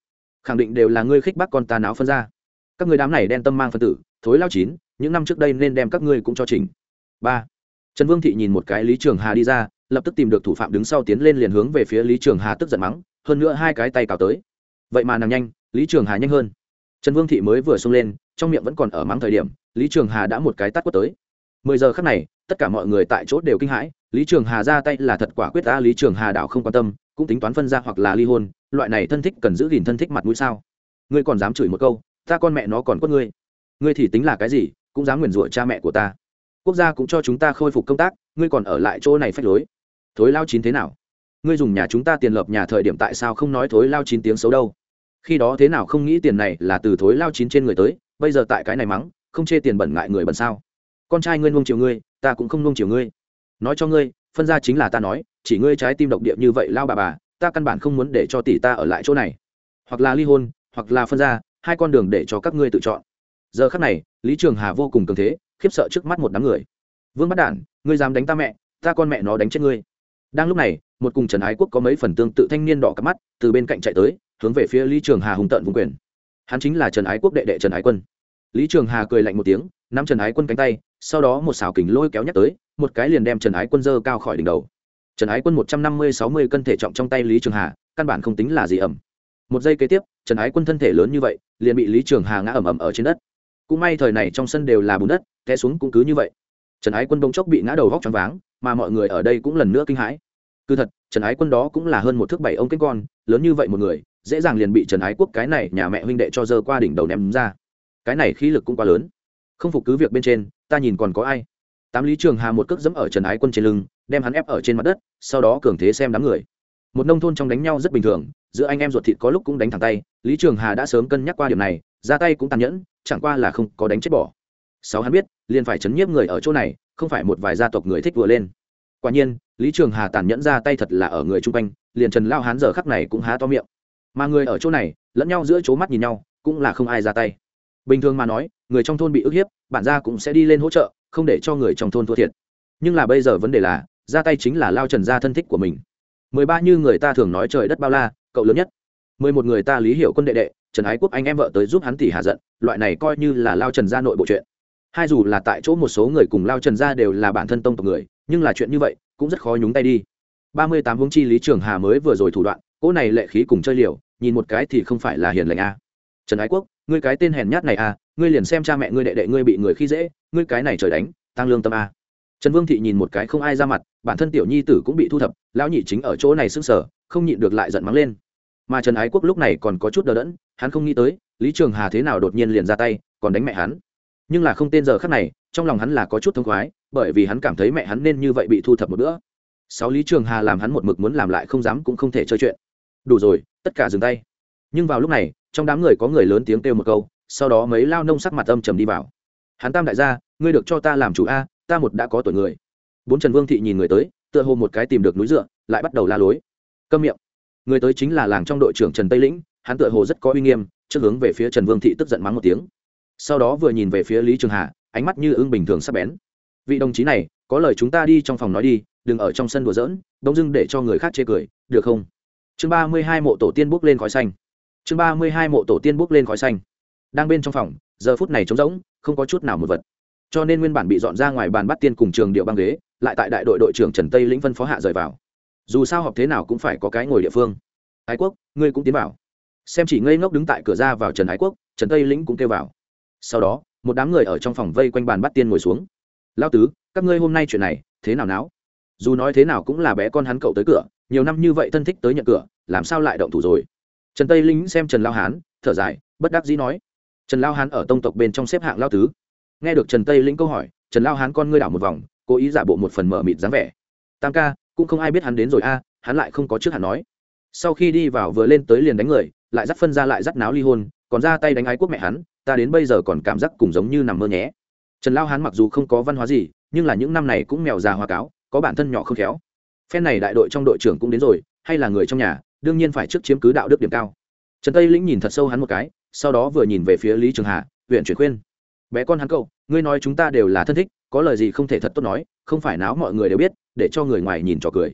Khẳng định đều là ngươi khích bác con ta náo phân ra. Các người đám này đen tâm mang phân tử, thối lao chín, những năm trước đây nên đem các ngươi cũng cho trình ba. Trần vương thị nhìn một cái lý trường hà đi ra lập tức tìm được thủ phạm đứng sau tiến lên liền hướng về phía lý trường hà tức giận mắng, hơn nữa hai cái tay cào tới. Vậy mà nàng nhanh, lý trường hà nhanh hơn. Trần vương thị mới vừa xông lên, trong miệng vẫn còn ở mắng thời điểm, lý trường hà đã một cái tắt quất tới. Mười giờ khắc này, tất cả mọi người tại chỗ đều kinh hãi, lý trường hà ra tay là thật quả quyết ta lý trường hà đảo không quan tâm, cũng tính toán phân ra hoặc là ly hôn, loại này thân thích cần giữ gìn thân thích mặt mũi sao? Ngươi còn dám chửi một câu, ta con mẹ nó còn quất ngươi. Ngươi thì tính là cái gì, cũng dám nguyền rủa cha mẹ của ta. Quốc gia cũng cho chúng ta khôi phục công tác, ngươi còn ở lại chỗ này phách lối thối lao chín thế nào? Ngươi dùng nhà chúng ta tiền lập nhà thời điểm tại sao không nói thối lao chín tiếng xấu đâu? Khi đó thế nào không nghĩ tiền này là từ thối lao chín trên người tới, bây giờ tại cái này mắng, không chê tiền bẩn ngại người bẩn sao? Con trai ngươi nuông chiều ngươi, ta cũng không nuông chiều ngươi. Nói cho ngươi, phân ra chính là ta nói, chỉ ngươi trái tim độc địa như vậy lao bà bà, ta căn bản không muốn để cho tỷ ta ở lại chỗ này. Hoặc là ly hôn, hoặc là phân ra, hai con đường để cho các ngươi tự chọn. Giờ khắc này, lý trường hà vô cùng cường thế, khiếp sợ trước mắt một đám người. Vương bắt đản, ngươi dám đánh ta mẹ, ta con mẹ nó đánh chết ngươi đang lúc này, một cùng trần ái quốc có mấy phần tương tự thanh niên đỏ cắp mắt, từ bên cạnh chạy tới, hướng về phía lý trường hà hùng tận vùng quyền. Hắn chính là trần ái quốc đệ đệ trần ái quân. Lý trường hà cười lạnh một tiếng, nắm trần ái quân cánh tay, sau đó một xảo kình lôi kéo nhắc tới, một cái liền đem trần ái quân dơ cao khỏi đỉnh đầu. Trần ái quân một trăm năm mươi sáu mươi cân thể trọng trong tay lý trường hà, căn bản không tính là gì ẩm. Một giây kế tiếp, trần ái quân thân thể lớn như vậy, liền bị lý trường hà ngã ẩm ẩm ở trên đất. Cũng may thời này trong sân đều là bùn đất, té xuống cũng cứ như vậy trần ái quân bỗng chốc bị ngã đầu vóc choáng váng, mà mọi người ở đây cũng lần nữa kinh hãi. Cứ thật, trần ái quân đó cũng là hơn một thước bảy ông kết con, lớn như vậy một người, dễ dàng liền bị trần ái quốc cái này nhà mẹ huynh đệ cho dơ qua đỉnh đầu ném ra. Cái này khí lực cũng quá lớn. Không phục cứ việc bên trên, ta nhìn còn có ai? Tám lý trường hà một cước dẫm ở trần ái quân trên lưng, đem hắn ép ở trên mặt đất, sau đó cường thế xem đám người. Một nông thôn trong đánh nhau rất bình thường, giữa anh em ruột thịt có lúc cũng đánh thẳng tay, lý trường hà đã sớm cân nhắc qua điểm này, ra tay cũng tàn nhẫn, chẳng qua là không có đánh chết bỏ sáu hắn biết, liền phải chấn nhiếp người ở chỗ này, không phải một vài gia tộc người thích vừa lên. Quả nhiên, lý trường hà tàn nhẫn ra tay thật là ở người chung quanh, liền trần lao hán giờ khắc này cũng há to miệng. Mà người ở chỗ này, lẫn nhau giữa chỗ mắt nhìn nhau, cũng là không ai ra tay. Bình thường mà nói, người trong thôn bị ức hiếp, bản gia cũng sẽ đi lên hỗ trợ, không để cho người trong thôn thua thiệt. Nhưng là bây giờ vấn đề là, ra tay chính là lao trần gia thân thích của mình. Mười ba như người ta thường nói trời đất bao la, cậu lớn nhất. Mười một người ta lý hiểu quân đệ đệ, trần ái quốc anh em vợ tới giúp hắn tỷ hạ giận, loại này coi như là lao trần gia nội bộ chuyện hai dù là tại chỗ một số người cùng lao trần gia đều là bản thân tông tộc người, nhưng là chuyện như vậy cũng rất khó nhúng tay đi. Ba mươi tám hướng chi lý trường hà mới vừa rồi thủ đoạn, cỗ này lệ khí cùng chơi liều, nhìn một cái thì không phải là hiền lành a. Trần ái quốc, ngươi cái tên hèn nhát này a ngươi liền xem cha mẹ ngươi đệ đệ ngươi bị người khi dễ, ngươi cái này trời đánh, tăng lương tâm a. Trần vương thị nhìn một cái không ai ra mặt, bản thân tiểu nhi tử cũng bị thu thập, lão nhị chính ở chỗ này sưng sở không nhịn được lại giận mắng lên. Mà trần ái quốc lúc này còn có chút đờ đẫn, hắn không nghĩ tới, lý trường hà thế nào đột nhiên liền ra tay, còn đánh mẹ hắn nhưng là không tên giờ khắc này, trong lòng hắn là có chút thông khoái, bởi vì hắn cảm thấy mẹ hắn nên như vậy bị thu thập một bữa. Sáu lý trường hà làm hắn một mực muốn làm lại không dám cũng không thể chơi chuyện. Đủ rồi, tất cả dừng tay. Nhưng vào lúc này, trong đám người có người lớn tiếng kêu một câu, sau đó mấy lao nông sắc mặt âm trầm đi vào. Hắn tam đại gia, ngươi được cho ta làm chủ a, ta một đã có tuổi người. Bốn trần vương thị nhìn người tới, tựa hồ một cái tìm được núi dựa, lại bắt đầu la lối. Câm miệng. Người tới chính là làng trong đội trưởng trần tây lĩnh, hắn tựa hồ rất có uy nghiêm, trước hướng về phía trần vương thị tức giận mắng một tiếng sau đó vừa nhìn về phía lý trường hà, ánh mắt như ưng bình thường sắp bén. Vị đồng chí này, có lời chúng ta đi trong phòng nói đi, đừng ở trong sân đùa giỡn, đông dưng để cho người khác chê cười, được không? Chương ba mươi hai mộ tổ tiên bốc lên khói xanh. Chương ba mươi hai mộ tổ tiên bốc lên khói xanh. Đang bên trong phòng, giờ phút này trống rỗng, không có chút nào một vật. Cho nên nguyên bản bị dọn ra ngoài bàn bắt tiên cùng trường điệu băng ghế, lại tại đại đội đội trưởng trần tây lĩnh phân phó hạ rời vào. Dù sao họp thế nào cũng phải có cái ngồi địa phương. Ái quốc, ngươi cũng tiến vào. Xem chỉ ngây ngốc đứng tại cửa ra vào trần ái quốc, trần tây lĩnh cũng kêu vào sau đó, một đám người ở trong phòng vây quanh bàn bắt tiên ngồi xuống. Lao tứ, các ngươi hôm nay chuyện này, thế nào náo? Dù nói thế nào cũng là bé con hắn cậu tới cửa, nhiều năm như vậy thân thích tới nhận cửa, làm sao lại động thủ rồi? Trần tây lính xem trần lao hán, thở dài, bất đắc dĩ nói, trần lao hán ở tông tộc bên trong xếp hạng lao tứ. Nghe được trần tây linh câu hỏi, trần lao hán con ngươi đảo một vòng, cố ý giả bộ một phần mở mịt dáng vẻ. Tam ca, cũng không ai biết hắn đến rồi a, hắn lại không có trước hắn nói. Sau khi đi vào vừa lên tới liền đánh người, lại dắt phân ra lại dắt náo ly hôn, còn ra tay đánh ái quốc mẹ hắn ta đến bây giờ còn cảm giác cùng giống như nằm mơ nhé. Trần lao hán mặc dù không có văn hóa gì, nhưng là những năm này cũng mèo già hoa cáo, có bản thân nhỏ không khéo. Phen này đại đội trong đội trưởng cũng đến rồi, hay là người trong nhà, đương nhiên phải trước chiếm cứ đạo đức điểm cao. Trần tây lĩnh nhìn thật sâu hắn một cái, sau đó vừa nhìn về phía lý trường hà, huyện chuyển khuyên. Bé con hắn cậu, ngươi nói chúng ta đều là thân thích, có lời gì không thể thật tốt nói, không phải náo mọi người đều biết, để cho người ngoài nhìn trò cười.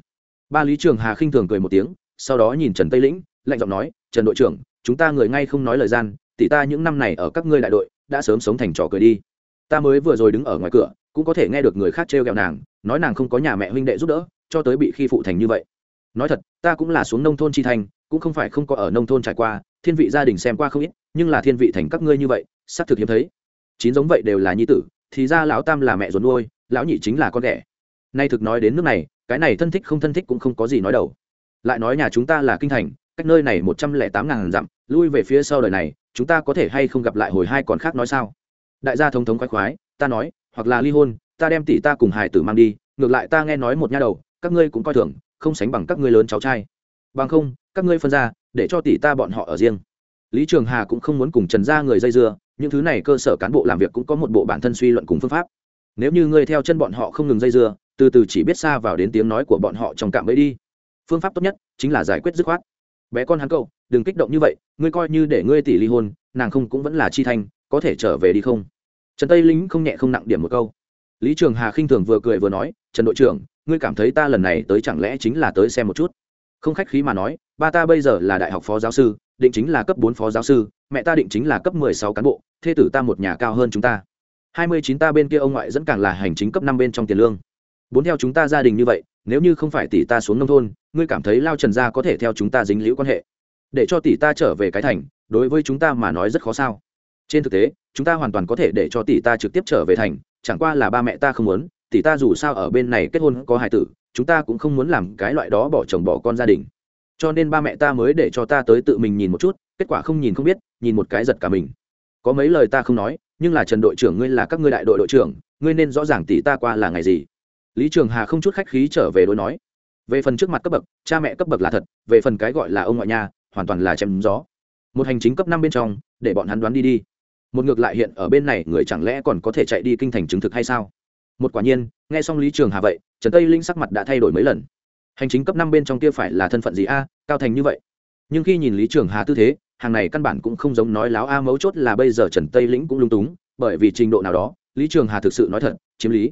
Ba lý trường hà khinh thường cười một tiếng, sau đó nhìn trần tây lĩnh, lạnh giọng nói, trần đội trưởng, chúng ta người ngay không nói lời gian tỷ ta những năm này ở các ngươi đại đội, đã sớm sống thành trò cười đi. Ta mới vừa rồi đứng ở ngoài cửa, cũng có thể nghe được người khác trêu ghẹo nàng, nói nàng không có nhà mẹ huynh đệ giúp đỡ, cho tới bị khi phụ thành như vậy. Nói thật, ta cũng là xuống nông thôn chi thành, cũng không phải không có ở nông thôn trải qua, thiên vị gia đình xem qua không ít, nhưng là thiên vị thành các ngươi như vậy, xác thực hiếm thấy. Chín giống vậy đều là nhi tử, thì ra lão tam là mẹ ruột nuôi, lão nhị chính là con ghẻ. Nay thực nói đến nước này, cái này thân thích không thân thích cũng không có gì nói đầu. Lại nói nhà chúng ta là kinh thành, cách nơi này một trăm lẻ tám ngàn dặm, lui về phía sau đời này chúng ta có thể hay không gặp lại hồi hai còn khác nói sao? Đại gia thống thống khoái khoái, ta nói, hoặc là ly hôn, ta đem tỷ ta cùng hải tử mang đi, ngược lại ta nghe nói một nha đầu, các ngươi cũng coi thường, không sánh bằng các ngươi lớn cháu trai. Bằng không, các ngươi phân ra, để cho tỷ ta bọn họ ở riêng. Lý trường hà cũng không muốn cùng trần gia người dây dưa, những thứ này cơ sở cán bộ làm việc cũng có một bộ bản thân suy luận cùng phương pháp. Nếu như ngươi theo chân bọn họ không ngừng dây dưa, từ từ chỉ biết xa vào đến tiếng nói của bọn họ trong cạm bẫy đi. Phương pháp tốt nhất chính là giải quyết dứt khoát bé con hắn cậu đừng kích động như vậy, ngươi coi như để ngươi tỷ ly hôn, nàng không cũng vẫn là chi thanh, có thể trở về đi không? Trần tây lính không nhẹ không nặng điểm một câu. Lý trường hà khinh thường vừa cười vừa nói, trần đội trưởng, ngươi cảm thấy ta lần này tới chẳng lẽ chính là tới xem một chút? Không khách khí mà nói, ba ta bây giờ là đại học phó giáo sư, định chính là cấp bốn phó giáo sư, mẹ ta định chính là cấp mười sáu cán bộ, thê tử ta một nhà cao hơn chúng ta. Hai mươi chín ta bên kia ông ngoại dẫn càng là hành chính cấp năm bên trong tiền lương. Bốn theo chúng ta gia đình như vậy nếu như không phải tỷ ta xuống nông thôn, ngươi cảm thấy lao trần gia có thể theo chúng ta dính liễu quan hệ. Để cho tỷ ta trở về cái thành, đối với chúng ta mà nói rất khó sao. Trên thực tế, chúng ta hoàn toàn có thể để cho tỷ ta trực tiếp trở về thành, chẳng qua là ba mẹ ta không muốn, tỷ ta dù sao ở bên này kết hôn có hài tử, chúng ta cũng không muốn làm cái loại đó bỏ chồng bỏ con gia đình. Cho nên ba mẹ ta mới để cho ta tới tự mình nhìn một chút, kết quả không nhìn không biết, nhìn một cái giật cả mình. Có mấy lời ta không nói, nhưng là trần đội trưởng ngươi là các ngươi đại đội đội trưởng, ngươi nên rõ ràng tỷ ta qua là ngày gì lý trường hà không chút khách khí trở về đối nói. Về phần trước mặt cấp bậc, cha mẹ cấp bậc là thật, về phần cái gọi là ông ngoại nhà, hoàn toàn là chém gió. Một hành chính cấp năm bên trong, để bọn hắn đoán đi đi. Một ngược lại hiện ở bên này, người chẳng lẽ còn có thể chạy đi kinh thành chứng thực hay sao? Một quả nhiên, nghe xong lý trường hà vậy, trần tây linh sắc mặt đã thay đổi mấy lần. Hành chính cấp năm bên trong kia phải là thân phận gì a? Cao thành như vậy. Nhưng khi nhìn lý trường hà tư thế, hàng này căn bản cũng không giống nói láo a, mấu chốt là bây giờ trần tây lĩnh cũng lung túng, bởi vì trình độ nào đó, lý trường hà thực sự nói thật, chiếm lý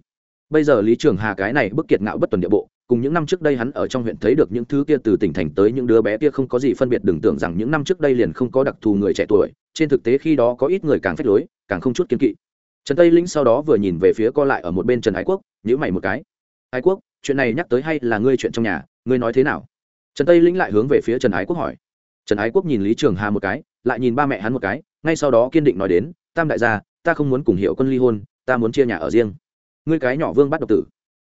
bây giờ lý trường hà cái này bức kiệt ngạo bất tuần địa bộ, cùng những năm trước đây hắn ở trong huyện thấy được những thứ kia từ tỉnh thành tới những đứa bé kia không có gì phân biệt đừng tưởng rằng những năm trước đây liền không có đặc thù người trẻ tuổi, trên thực tế khi đó có ít người càng phách lối, càng không chút kiên kỵ. Trần tây lĩnh sau đó vừa nhìn về phía co lại ở một bên trần ái quốc nhữ mày một cái. Ái quốc, chuyện này nhắc tới hay là ngươi chuyện trong nhà, ngươi nói thế nào? Trần tây lĩnh lại hướng về phía trần ái quốc hỏi. Trần ái quốc nhìn lý trường hà một cái, lại nhìn ba mẹ hắn một cái, ngay sau đó kiên định nói đến, tam đại gia, ta không muốn cùng hiệu quân ly hôn, ta muốn chia nhà ở riêng ngươi cái nhỏ vương bắt độc tử.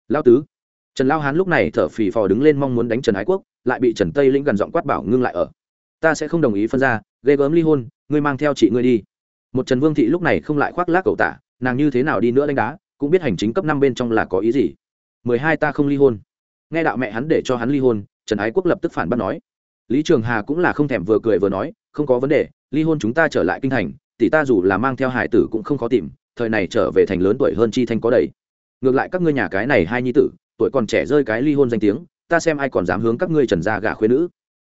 Lao tứ. Trần lao hán lúc này thở phì phò đứng lên mong muốn đánh trần ái quốc, lại bị trần tây lĩnh gần giọng quát bảo ngưng lại ở. Ta sẽ không đồng ý phân ra, ghê gớm ly hôn, ngươi mang theo chị ngươi đi. Một trần vương thị lúc này không lại khoác lác cậu tả, nàng như thế nào đi nữa đánh đá, cũng biết hành chính cấp năm bên trong là có ý gì. Mười hai ta không ly hôn. Nghe đạo mẹ hắn để cho hắn ly hôn, trần ái quốc lập tức phản bác nói. Lý trường hà cũng là không thèm vừa cười vừa nói, không có vấn đề, ly hôn chúng ta trở lại kinh thành, tỷ ta dù là mang theo hải tử cũng không khó tìm, thời này trở về thành lớn tuổi hơn chi thanh có đầy ngược lại các ngươi nhà cái này hai nhi tử, tuổi còn trẻ rơi cái ly hôn danh tiếng, ta xem ai còn dám hướng các ngươi trần gia gả khuyên nữ.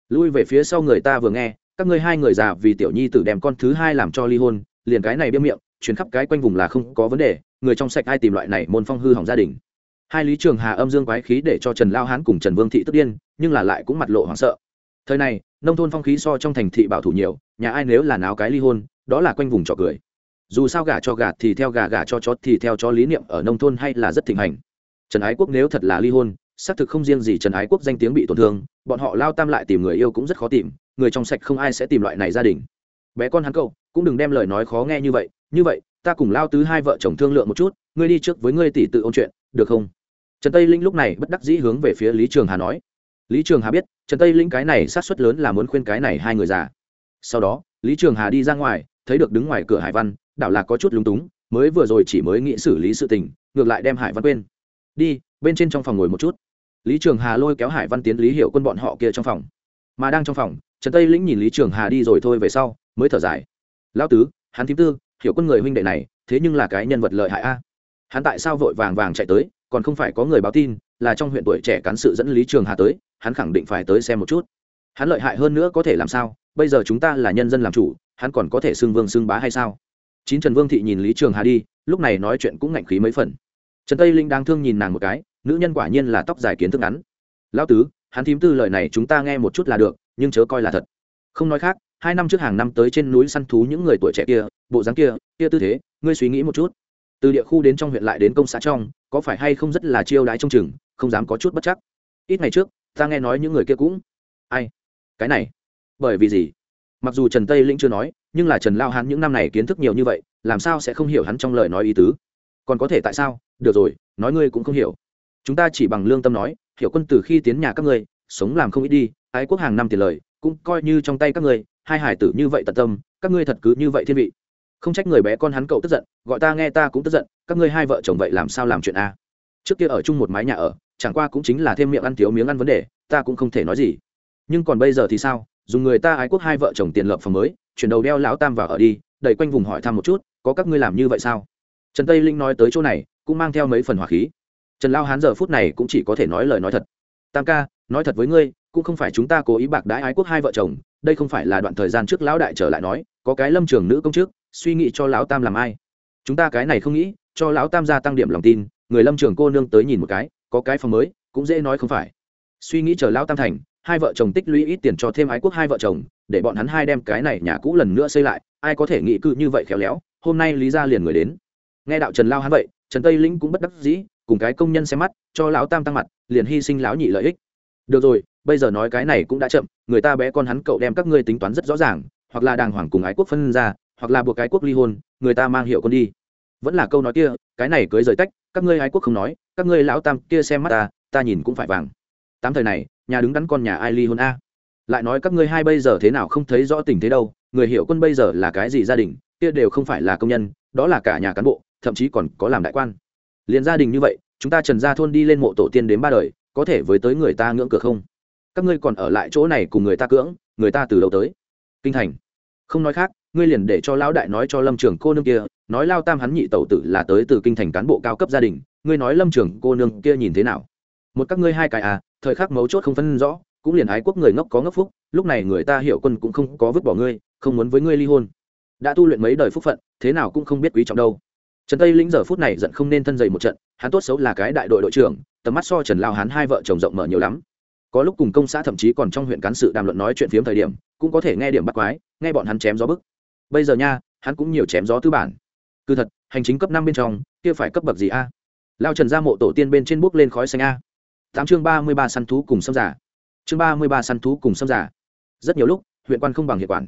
Lui về phía sau người ta vừa nghe, các ngươi hai người già vì tiểu nhi tử đem con thứ hai làm cho ly hôn, liền cái này biêm miệng chuyến khắp cái quanh vùng là không có vấn đề, người trong sạch ai tìm loại này môn phong hư hỏng gia đình. Hai lý trường hà âm dương quái khí để cho trần lao hán cùng trần vương thị tức điên, nhưng là lại cũng mặt lộ hoảng sợ. Thời này, nông thôn phong khí so trong thành thị bảo thủ nhiều, nhà ai nếu là náo cái ly hôn, đó là quanh vùng trọ cười dù sao gà cho gà thì theo gà gà cho chó thì theo chó lý niệm ở nông thôn hay là rất thịnh hành. Trần ái quốc nếu thật là ly hôn, xác thực không riêng gì trần ái quốc danh tiếng bị tổn thương, bọn họ lao tam lại tìm người yêu cũng rất khó tìm, người trong sạch không ai sẽ tìm loại này gia đình. Bé con hắn cậu, cũng đừng đem lời nói khó nghe như vậy như vậy, ta cùng lao tứ hai vợ chồng thương lượng một chút, ngươi đi trước với ngươi tỷ tự ôn chuyện, được không? Trần tây linh lúc này bất đắc dĩ hướng về phía lý trường hà nói. Lý trường hà biết, trần tây linh cái này sát xuất lớn là muốn khuyên cái này hai người già. Sau đó, lý trường hà đi ra ngoài, thấy được đứng ngoài cửa hải văn đảo là có chút lúng túng, mới vừa rồi chỉ mới nghĩ xử lý sự tình, ngược lại đem hải văn quên. Đi, bên trên trong phòng ngồi một chút. Lý trường hà lôi kéo hải văn tiến lý hiệu quân bọn họ kia trong phòng. Mà đang trong phòng, trần tây lĩnh nhìn lý trường hà đi rồi thôi về sau, mới thở dài. Lão tứ, hắn thím tư, hiểu quân người huynh đệ này, thế nhưng là cái nhân vật lợi hại a. Hắn tại sao vội vàng vàng chạy tới, còn không phải có người báo tin, là trong huyện tuổi trẻ cán sự dẫn lý trường hà tới, hắn khẳng định phải tới xem một chút. Hắn lợi hại hơn nữa có thể làm sao, bây giờ chúng ta là nhân dân làm chủ, hắn còn có thể xưng vương xưng bá hay sao? Chín trần vương thị nhìn lý trường hà đi, lúc này nói chuyện cũng ngạnh khí mấy phần. Trần tây linh đang thương nhìn nàng một cái, nữ nhân quả nhiên là tóc dài kiến thức ngắn. Lão tứ, hắn thím tư lời này chúng ta nghe một chút là được, nhưng chớ coi là thật. Không nói khác, hai năm trước hàng năm tới trên núi săn thú những người tuổi trẻ kia, bộ dáng kia kia tư thế, ngươi suy nghĩ một chút. Từ địa khu đến trong huyện lại đến công xã trong, có phải hay không rất là chiêu đãi trong chừng, không dám có chút bất chắc. Ít ngày trước, ta nghe nói những người kia cũng ai? Cái này? Bởi vì gì? Mặc dù trần tây lĩnh chưa nói nhưng là trần lao hán những năm này kiến thức nhiều như vậy, làm sao sẽ không hiểu hắn trong lời nói ý tứ? Còn có thể tại sao? Được rồi, nói ngươi cũng không hiểu. Chúng ta chỉ bằng lương tâm nói, hiểu quân từ khi tiến nhà các ngươi, sống làm không ít đi, ái quốc hàng năm tiền lời, cũng coi như trong tay các ngươi, hai hải tử như vậy tận tâm, các ngươi thật cứ như vậy thiên vị. Không trách người bé con hắn cậu tức giận, gọi ta nghe ta cũng tức giận, các ngươi hai vợ chồng vậy làm sao làm chuyện a? Trước kia ở chung một mái nhà ở, chẳng qua cũng chính là thêm miệng ăn thiếu miếng ăn vấn đề, ta cũng không thể nói gì. Nhưng còn bây giờ thì sao? Dùng người ta ái quốc hai vợ chồng tiền lập phòng mới, chuyển đầu đeo lão tam vào ở đi, đẩy quanh vùng hỏi thăm một chút, có các ngươi làm như vậy sao? Trần tây linh nói tới chỗ này, cũng mang theo mấy phần hỏa khí. Trần lao hán giờ phút này cũng chỉ có thể nói lời nói thật. Tam ca, nói thật với ngươi, cũng không phải chúng ta cố ý bạc đãi ái quốc hai vợ chồng, đây không phải là đoạn thời gian trước lão đại trở lại nói, có cái lâm trường nữ công chức, suy nghĩ cho lão tam làm ai. Chúng ta cái này không nghĩ, cho lão tam gia tăng điểm lòng tin, người lâm trường cô nương tới nhìn một cái, có cái phòng mới, cũng dễ nói không phải. Suy nghĩ chờ lão tam thành hai vợ chồng tích lũy ít tiền cho thêm ái quốc hai vợ chồng, để bọn hắn hai đem cái này nhà cũ lần nữa xây lại, ai có thể nghĩ cư như vậy khéo léo, hôm nay lý ra liền người đến. Nghe đạo trần lao hắn vậy, trần tây lĩnh cũng bất đắc dĩ, cùng cái công nhân xem mắt, cho lão tam tăng mặt, liền hy sinh lão nhị lợi ích. Được rồi, bây giờ nói cái này cũng đã chậm, người ta bé con hắn cậu đem các ngươi tính toán rất rõ ràng, hoặc là đàng hoàng cùng ái quốc phân ra, hoặc là buộc cái quốc ly hôn, người ta mang hiệu con đi. Vẫn là câu nói kia, cái này cưới rời tách, các ngươi ái quốc không nói, các ngươi lão tam kia xem mắt ta ta nhìn cũng phải vàng. Tám thời này nhà đứng đắn con nhà ai ly hôn a. Lại nói các ngươi hai bây giờ thế nào không thấy rõ tình thế đâu, người hiểu quân bây giờ là cái gì gia đình, kia đều không phải là công nhân, đó là cả nhà cán bộ, thậm chí còn có làm đại quan. Liền gia đình như vậy, chúng ta trần gia thôn đi lên mộ tổ tiên đến ba đời, có thể với tới người ta ngưỡng cửa không? Các ngươi còn ở lại chỗ này cùng người ta cưỡng, người ta từ đầu tới? Kinh thành. Không nói khác, ngươi liền để cho lão đại nói cho lâm trường cô nương kia, nói lao tam hắn nhị tẩu tử là tới từ kinh thành cán bộ cao cấp gia đình, ngươi nói lâm trường cô nương kia nhìn thế nào? Một các ngươi hai cái à thời khắc mấu chốt không phân rõ, cũng liền ái quốc người ngốc có ngốc phúc, lúc này người ta hiểu quân cũng không có vứt bỏ ngươi, không muốn với ngươi ly hôn. Đã tu luyện mấy đời phúc phận, thế nào cũng không biết quý trọng đâu. Trần tây lĩnh giờ phút này giận không nên thân dày một trận, hắn tốt xấu là cái đại đội đội trưởng, tầm mắt so trần lao hắn hai vợ chồng rộng mở nhiều lắm. Có lúc cùng công xã thậm chí còn trong huyện cán sự đàm luận nói chuyện phiếm thời điểm, cũng có thể nghe điểm bắt quái, nghe bọn hắn chém gió bức. Bây giờ nha, hắn cũng nhiều chém gió tư bản. Cứ thật, hành chính cấp năm bên trong, kia phải cấp bậc gì a? Lao trần ra mộ tổ tiên bên trên bước lên khói xanh a tám chương ba mươi ba săn thú cùng xâm giả. Chương ba mươi ba săn thú cùng xâm giả. Rất nhiều lúc, huyện quan không bằng hiệu quản.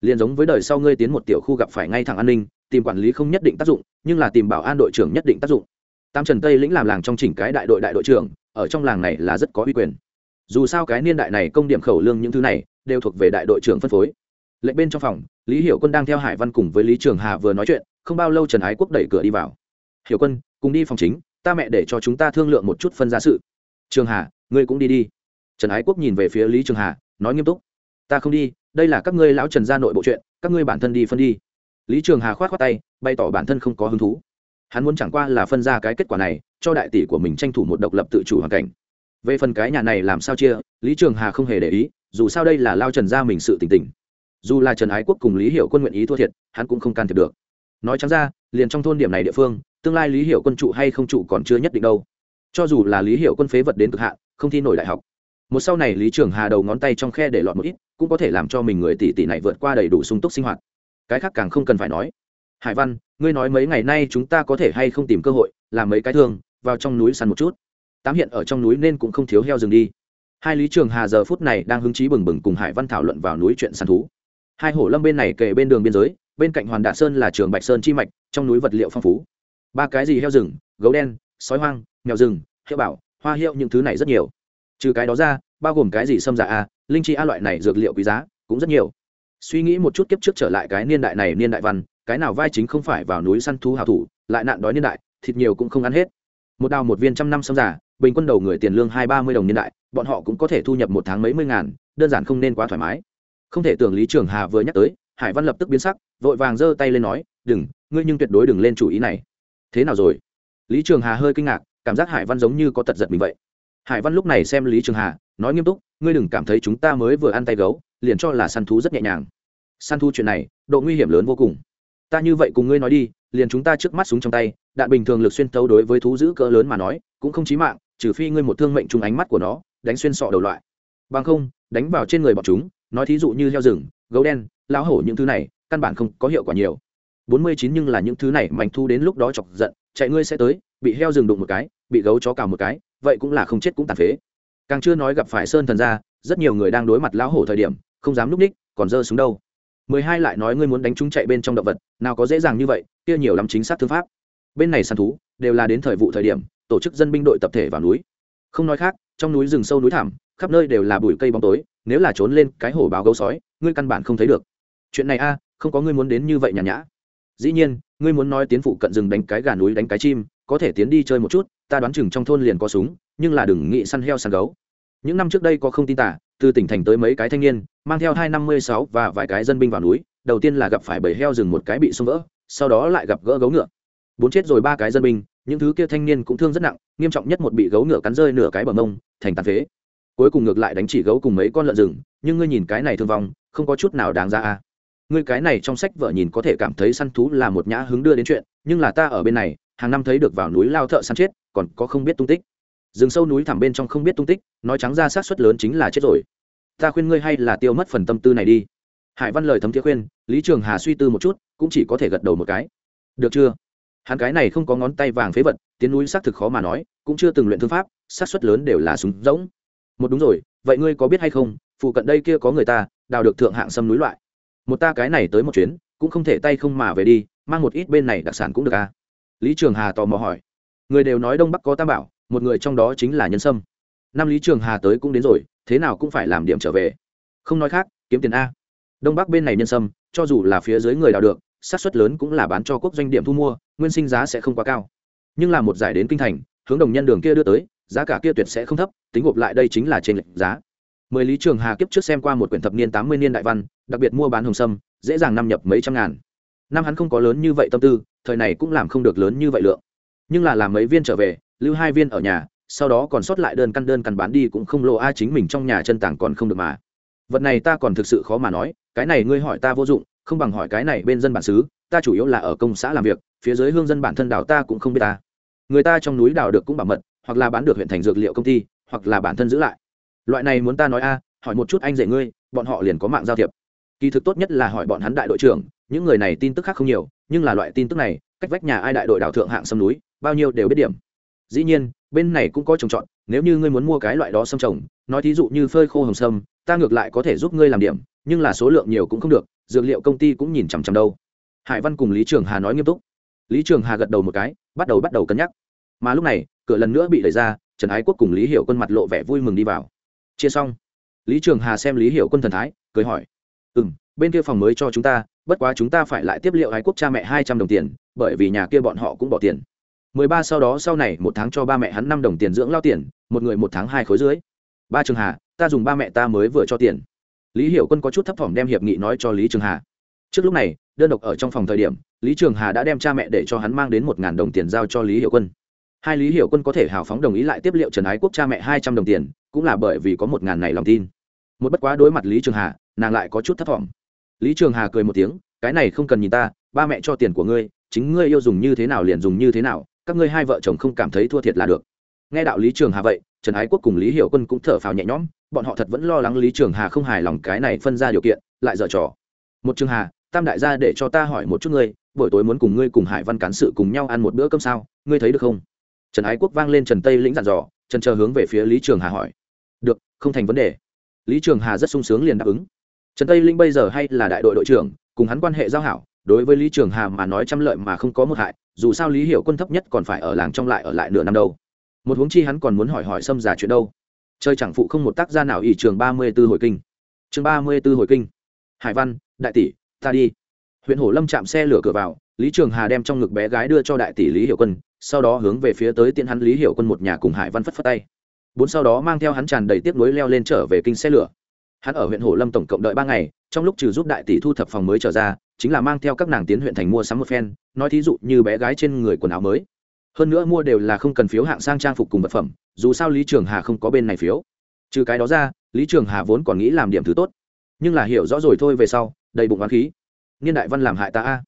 Liền giống với đời sau ngươi tiến một tiểu khu gặp phải ngay thẳng an ninh, tìm quản lý không nhất định tác dụng, nhưng là tìm bảo an đội trưởng nhất định tác dụng. Tam trần tây lĩnh làm làng trong chỉnh cái đại đội đại đội trưởng, ở trong làng này là rất có uy quyền. Dù sao cái niên đại này công điểm khẩu lương những thứ này, đều thuộc về đại đội trưởng phân phối. Lệnh bên trong phòng, lý hiểu quân đang theo hải văn cùng với lý trường hà vừa nói chuyện, không bao lâu trần ái quốc đẩy cửa đi vào. Hiểu quân, cùng đi phòng chính, ta mẹ để cho chúng ta thương lượng một chút phân giá sự trường hà ngươi cũng đi đi trần ái quốc nhìn về phía lý trường hà nói nghiêm túc ta không đi đây là các ngươi lão trần gia nội bộ chuyện các ngươi bản thân đi phân đi lý trường hà khoát khoát tay bày tỏ bản thân không có hứng thú hắn muốn chẳng qua là phân ra cái kết quả này cho đại tỷ của mình tranh thủ một độc lập tự chủ hoàn cảnh về phần cái nhà này làm sao chia lý trường hà không hề để ý dù sao đây là lao trần gia mình sự tình tình dù là trần ái quốc cùng lý hiểu quân nguyện ý thua thiệt hắn cũng không can thiệp được nói chẳng ra liền trong thôn điểm này địa phương tương lai lý hiểu quân trụ hay không trụ còn chưa nhất định đâu cho dù là lý Hiệu quân phế vật đến cực hạn, không thi nổi đại học. Một sau này lý trường hà đầu ngón tay trong khe để lọt một ít, cũng có thể làm cho mình người tỷ tỷ này vượt qua đầy đủ sung túc sinh hoạt. Cái khác càng không cần phải nói. Hải văn, ngươi nói mấy ngày nay chúng ta có thể hay không tìm cơ hội, làm mấy cái thương, vào trong núi săn một chút. Tám hiện ở trong núi nên cũng không thiếu heo rừng đi. Hai lý trường hà giờ phút này đang hứng chí bừng bừng cùng hải văn thảo luận vào núi chuyện săn thú. Hai hổ lâm bên này kề bên đường biên giới, bên cạnh hoàn đạ sơn là trường bạch sơn chi mạch, trong núi vật liệu phong phú. Ba cái gì heo rừng, gấu đen, sói hoang mèo rừng, hiệu bảo, hoa hiệu những thứ này rất nhiều. Trừ cái đó ra, bao gồm cái gì xâm dạ a, linh chi a loại này dược liệu quý giá, cũng rất nhiều. Suy nghĩ một chút kiếp trước trở lại cái niên đại này niên đại văn, cái nào vai chính không phải vào núi săn thú hào thủ, lại nạn đói niên đại, thịt nhiều cũng không ăn hết. Một đào một viên trăm năm xâm giả, bình quân đầu người tiền lương hai ba mươi đồng niên đại, bọn họ cũng có thể thu nhập một tháng mấy mươi ngàn, đơn giản không nên quá thoải mái. Không thể tưởng lý trường hà vừa nhắc tới, hải văn lập tức biến sắc, vội vàng giơ tay lên nói, đừng, ngươi nhưng tuyệt đối đừng lên chủ ý này. Thế nào rồi? Lý trường hà hơi kinh ngạc cảm giác hải văn giống như có tật giật mình vậy. Hải văn lúc này xem lý trường hà, nói nghiêm túc, ngươi đừng cảm thấy chúng ta mới vừa ăn tay gấu, liền cho là săn thú rất nhẹ nhàng. Săn thú chuyện này, độ nguy hiểm lớn vô cùng. Ta như vậy cùng ngươi nói đi, liền chúng ta trước mắt súng trong tay, đạn bình thường lực xuyên tấu đối với thú giữ cỡ lớn mà nói, cũng không chí mạng, trừ phi ngươi một thương mệnh trúng ánh mắt của nó, đánh xuyên sọ đầu loại. Bằng không, đánh vào trên người bọn chúng, nói thí dụ như heo rừng, gấu đen, lão hổ những thứ này, căn bản không có hiệu quả nhiều. Bốn mươi chín nhưng là những thứ này mạnh thu đến lúc đó chọc giận chạy ngươi sẽ tới, bị heo rừng đụng một cái, bị gấu chó cào một cái, vậy cũng là không chết cũng tàn phế. Càng chưa nói gặp phải sơn thần ra, rất nhiều người đang đối mặt lão hổ thời điểm, không dám núp ních, còn giơ xuống đâu. Mười hai lại nói ngươi muốn đánh chúng chạy bên trong động vật, nào có dễ dàng như vậy, kia nhiều lắm chính xác thương pháp. Bên này săn thú, đều là đến thời vụ thời điểm, tổ chức dân binh đội tập thể vào núi. Không nói khác, trong núi rừng sâu núi thảm khắp nơi đều là bụi cây bóng tối, nếu là trốn lên cái hổ báo gấu sói, ngươi căn bản không thấy được. Chuyện này a, không có ngươi muốn đến như vậy nhàn nhã. Dĩ nhiên ngươi muốn nói tiến phụ cận rừng đánh cái gà núi đánh cái chim, có thể tiến đi chơi một chút, ta đoán chừng trong thôn liền có súng, nhưng là đừng nghĩ săn heo săn gấu. Những năm trước đây có không tin tả, từ tỉnh thành tới mấy cái thanh niên, mang theo hai năm mươi sáu và vài cái dân binh vào núi, đầu tiên là gặp phải bầy heo rừng một cái bị xông vỡ, sau đó lại gặp gỡ gấu ngựa. Bốn chết rồi ba cái dân binh, những thứ kia thanh niên cũng thương rất nặng, nghiêm trọng nhất một bị gấu ngựa cắn rơi nửa cái bờ mông, thành tàn phế. Cuối cùng ngược lại đánh chỉ gấu cùng mấy con lợn rừng, nhưng ngươi nhìn cái này thương vong, không có chút nào đáng ra à ngươi cái này trong sách vợ nhìn có thể cảm thấy săn thú là một nhã hứng đưa đến chuyện, nhưng là ta ở bên này, hàng năm thấy được vào núi lao thợ săn chết, còn có không biết tung tích. Rừng sâu núi thẳm bên trong không biết tung tích, nói trắng ra sát suất lớn chính là chết rồi. Ta khuyên ngươi hay là tiêu mất phần tâm tư này đi. Hải văn lời thấm thiế khuyên, lý trường hà suy tư một chút, cũng chỉ có thể gật đầu một cái. Được chưa? Hắn cái này không có ngón tay vàng phế vật, tiến núi xác thực khó mà nói, cũng chưa từng luyện thương pháp sát suất lớn đều là súng rỗng. Một đúng rồi, vậy ngươi có biết hay không, phụ cận đây kia có người ta, đào được thượng hạng sâm núi loại một ta cái này tới một chuyến, cũng không thể tay không mà về đi, mang một ít bên này đặc sản cũng được à? Lý trường hà tò mò hỏi. Người đều nói đông bắc có tam bảo, một người trong đó chính là nhân sâm. Năm lý trường hà tới cũng đến rồi, thế nào cũng phải làm điểm trở về. Không nói khác, kiếm tiền a. Đông bắc bên này nhân sâm, cho dù là phía dưới người đào được, xác suất lớn cũng là bán cho quốc doanh điểm thu mua, nguyên sinh giá sẽ không quá cao. Nhưng là một giải đến kinh thành, hướng đồng nhân đường kia đưa tới, giá cả kia tuyệt sẽ không thấp, tính gộp lại đây chính là trên lệnh giá. Mười lý trường hà kiếp trước xem qua một quyển thập niên tám mươi niên đại văn đặc biệt mua bán hồng sâm, dễ dàng năm nhập mấy trăm ngàn. Năm hắn không có lớn như vậy tâm tư, thời này cũng làm không được lớn như vậy lượng. Nhưng là làm mấy viên trở về, lưu hai viên ở nhà, sau đó còn sót lại đơn căn đơn căn bán đi cũng không lộ a, chính mình trong nhà chân tảng còn không được mà. Vật này ta còn thực sự khó mà nói, cái này ngươi hỏi ta vô dụng, không bằng hỏi cái này bên dân bản xứ, ta chủ yếu là ở công xã làm việc, phía dưới hương dân bản thân đào ta cũng không biết ta. Người ta trong núi đào được cũng bảo mật, hoặc là bán được huyện thành dược liệu công ty, hoặc là bản thân giữ lại. Loại này muốn ta nói a, hỏi một chút anh dạy ngươi, bọn họ liền có mạng giao thiệp kỳ thực tốt nhất là hỏi bọn hắn đại đội trưởng, những người này tin tức khác không nhiều, nhưng là loại tin tức này, cách vách nhà ai đại đội đào thượng hạng sâm núi, bao nhiêu đều biết điểm. Dĩ nhiên, bên này cũng có trồng trọt, nếu như ngươi muốn mua cái loại đó sâm trồng, nói thí dụ như phơi khô hồng sâm, ta ngược lại có thể giúp ngươi làm điểm, nhưng là số lượng nhiều cũng không được, dược liệu công ty cũng nhìn chằm chằm đâu. Hải văn cùng lý trường hà nói nghiêm túc. Lý trường hà gật đầu một cái, bắt đầu bắt đầu cân nhắc. Mà lúc này, cửa lần nữa bị đẩy ra, trần ái quốc cùng lý hiểu quân mặt lộ vẻ vui mừng đi vào. Chia xong, lý trường hà xem lý hiểu quân thần thái, cười hỏi ừ m bên kia phòng mới cho chúng ta, bất quá chúng ta phải lại tiếp liệu ái quốc cha mẹ hai trăm đồng tiền, bởi vì nhà kia bọn họ cũng bỏ tiền. Mười ba sau đó sau này, một tháng cho ba mẹ hắn năm đồng tiền dưỡng lao tiền, một người một tháng hai khối dưới ba trường hà, ta dùng ba mẹ ta mới vừa cho tiền. Lý hiểu quân có chút thấp thỏm đem hiệp nghị nói cho lý trường hà. Trước lúc này, đơn độc ở trong phòng thời điểm, lý trường hà đã đem cha mẹ để cho hắn mang đến một ngàn đồng tiền giao cho lý hiểu quân. Hai lý hiểu quân có thể hào phóng đồng ý lại tiếp liệu trần ái quốc cha mẹ hai trăm đồng tiền, cũng là bởi vì có một ngàn này lòng tin. Một bất quá đối mặt lý trường hà nàng lại có chút thấp thỏm. Lý trường hà cười một tiếng, cái này không cần nhìn ta, ba mẹ cho tiền của ngươi, chính ngươi yêu dùng như thế nào liền dùng như thế nào, các ngươi hai vợ chồng không cảm thấy thua thiệt là được. Nghe đạo lý trường hà vậy, trần ái quốc cùng lý hiểu quân cũng thở phào nhẹ nhõm, bọn họ thật vẫn lo lắng lý trường hà không hài lòng cái này phân ra điều kiện, lại dở trò. Một trường hà, tam đại gia để cho ta hỏi một chút ngươi, buổi tối muốn cùng ngươi cùng hải văn cán sự cùng nhau ăn một bữa cơm sao, ngươi thấy được không? Trần ái quốc vang lên trần tây lĩnh dặn dò, trần chờ hướng về phía lý trường hà hỏi. Được, không thành vấn đề. Lý trường hà rất sung sướng liền đáp ứng trần tây linh bây giờ hay là đại đội đội trưởng, cùng hắn quan hệ giao hảo, đối với lý trường hà mà nói trăm lợi mà không có một hại, dù sao lý hiểu quân thấp nhất còn phải ở làng trong lại ở lại nửa năm đâu. Một huống chi hắn còn muốn hỏi hỏi xâm giả chuyện đâu. Chơi chẳng phụ không một tác gia nào ỷ trường ba mươi b ố hồi kinh. Chương ba mươi b ố hồi kinh. Hải văn, đại tỷ, ta đi. Huyện hổ lâm chạm xe lửa cửa vào, lý trường hà đem trong ngực bé gái đưa cho đại tỷ lý hiểu quân, sau đó hướng về phía tới tiện hắn lý hiểu quân một nhà cùng hải văn phất phất tay. Bốn sau đó mang theo hắn tràn đầy tiếc nuối leo lên trở về kinh xe lửa hắn ở huyện hổ lâm tổng cộng đợi ba ngày, trong lúc trừ giúp đại tỷ thu thập phòng mới trở ra, chính là mang theo các nàng tiến huyện thành mua sắm một phen, nói thí dụ như bé gái trên người quần áo mới. Hơn nữa mua đều là không cần phiếu hạng sang trang phục cùng vật phẩm, dù sao lý trường hà không có bên này phiếu. Trừ cái đó ra, lý trường hà vốn còn nghĩ làm điểm thứ tốt. Nhưng là hiểu rõ rồi thôi về sau, đầy bụng oán khí. Niên đại văn làm hại ta a.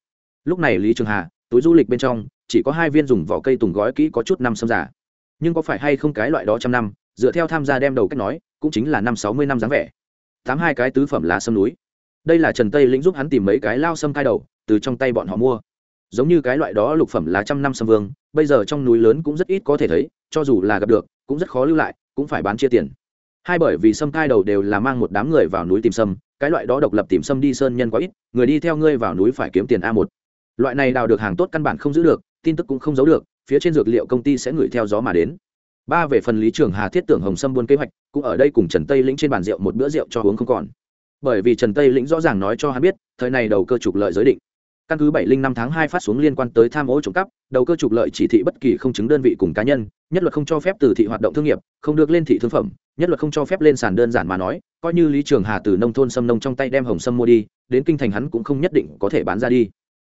Lúc này lý trường hà, túi du lịch bên trong, chỉ có hai viên dùng vỏ cây tùng gói kỹ có chút năm xâm giả. Nhưng có phải hay không cái loại đó trăm năm, dựa theo tham gia đem đầu cách nói, cũng chính là năm sáu mươi năm dáng vẻ tám hai cái tứ phẩm lá sâm núi. Đây là trần tây lĩnh giúp hắn tìm mấy cái lao sâm cai đầu, từ trong tay bọn họ mua. Giống như cái loại đó lục phẩm lá trăm năm sâm vương, bây giờ trong núi lớn cũng rất ít có thể thấy, cho dù là gặp được, cũng rất khó lưu lại, cũng phải bán chia tiền. Hai bởi vì sâm cai đầu đều là mang một đám người vào núi tìm sâm, cái loại đó độc lập tìm sâm đi sơn nhân quá ít, người đi theo ngươi vào núi phải kiếm tiền a một. Loại này đào được hàng tốt căn bản không giữ được, tin tức cũng không giấu được, phía trên dược liệu công ty sẽ gửi theo gió mà đến. Ba về phần lý trường hà thiết tưởng hồng sâm buôn kế hoạch cũng ở đây cùng trần tây lĩnh trên bàn rượu một bữa rượu cho uống không còn. Bởi vì trần tây lĩnh rõ ràng nói cho hắn biết, thời này đầu cơ trục lợi giới định. Căn cứ bảy linh năm tháng hai phát xuống liên quan tới tham ô trộm cắp, đầu cơ trục lợi chỉ thị bất kỳ không chứng đơn vị cùng cá nhân, nhất luật không cho phép từ thị hoạt động thương nghiệp, không được lên thị thương phẩm, nhất luật không cho phép lên sàn đơn giản mà nói, coi như lý trường hà từ nông thôn xâm nông trong tay đem hồng sâm mua đi, đến kinh thành hắn cũng không nhất định có thể bán ra đi.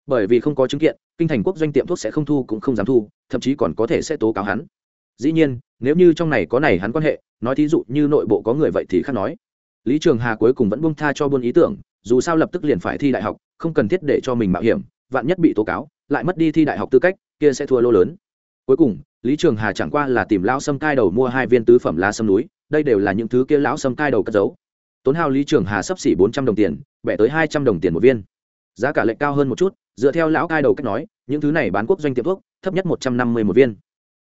Bởi vì không có chứng kiện, kinh thành quốc doanh tiệm thuốc sẽ không thu cũng không dám thu, thậm chí còn có thể sẽ tố cáo hắn dĩ nhiên, nếu như trong này có này hắn quan hệ, nói thí dụ như nội bộ có người vậy thì khác nói. Lý trường hà cuối cùng vẫn buông tha cho buôn ý tưởng, dù sao lập tức liền phải thi đại học, không cần thiết để cho mình mạo hiểm, vạn nhất bị tố cáo, lại mất đi thi đại học tư cách, kia sẽ thua lô lớn. Cuối cùng, lý trường hà chẳng qua là tìm lão sâm cai đầu mua hai viên tứ phẩm lá sâm núi, đây đều là những thứ kia lão sâm cai đầu cất giấu. Tốn hao lý trường hà sắp xỉ bốn trăm đồng tiền, bẻ tới hai trăm đồng tiền một viên. Giá cả lệnh cao hơn một chút, dựa theo lão cai đầu cách nói, những thứ này bán quốc doanh tiệm thuốc, thấp nhất một trăm năm mươi một viên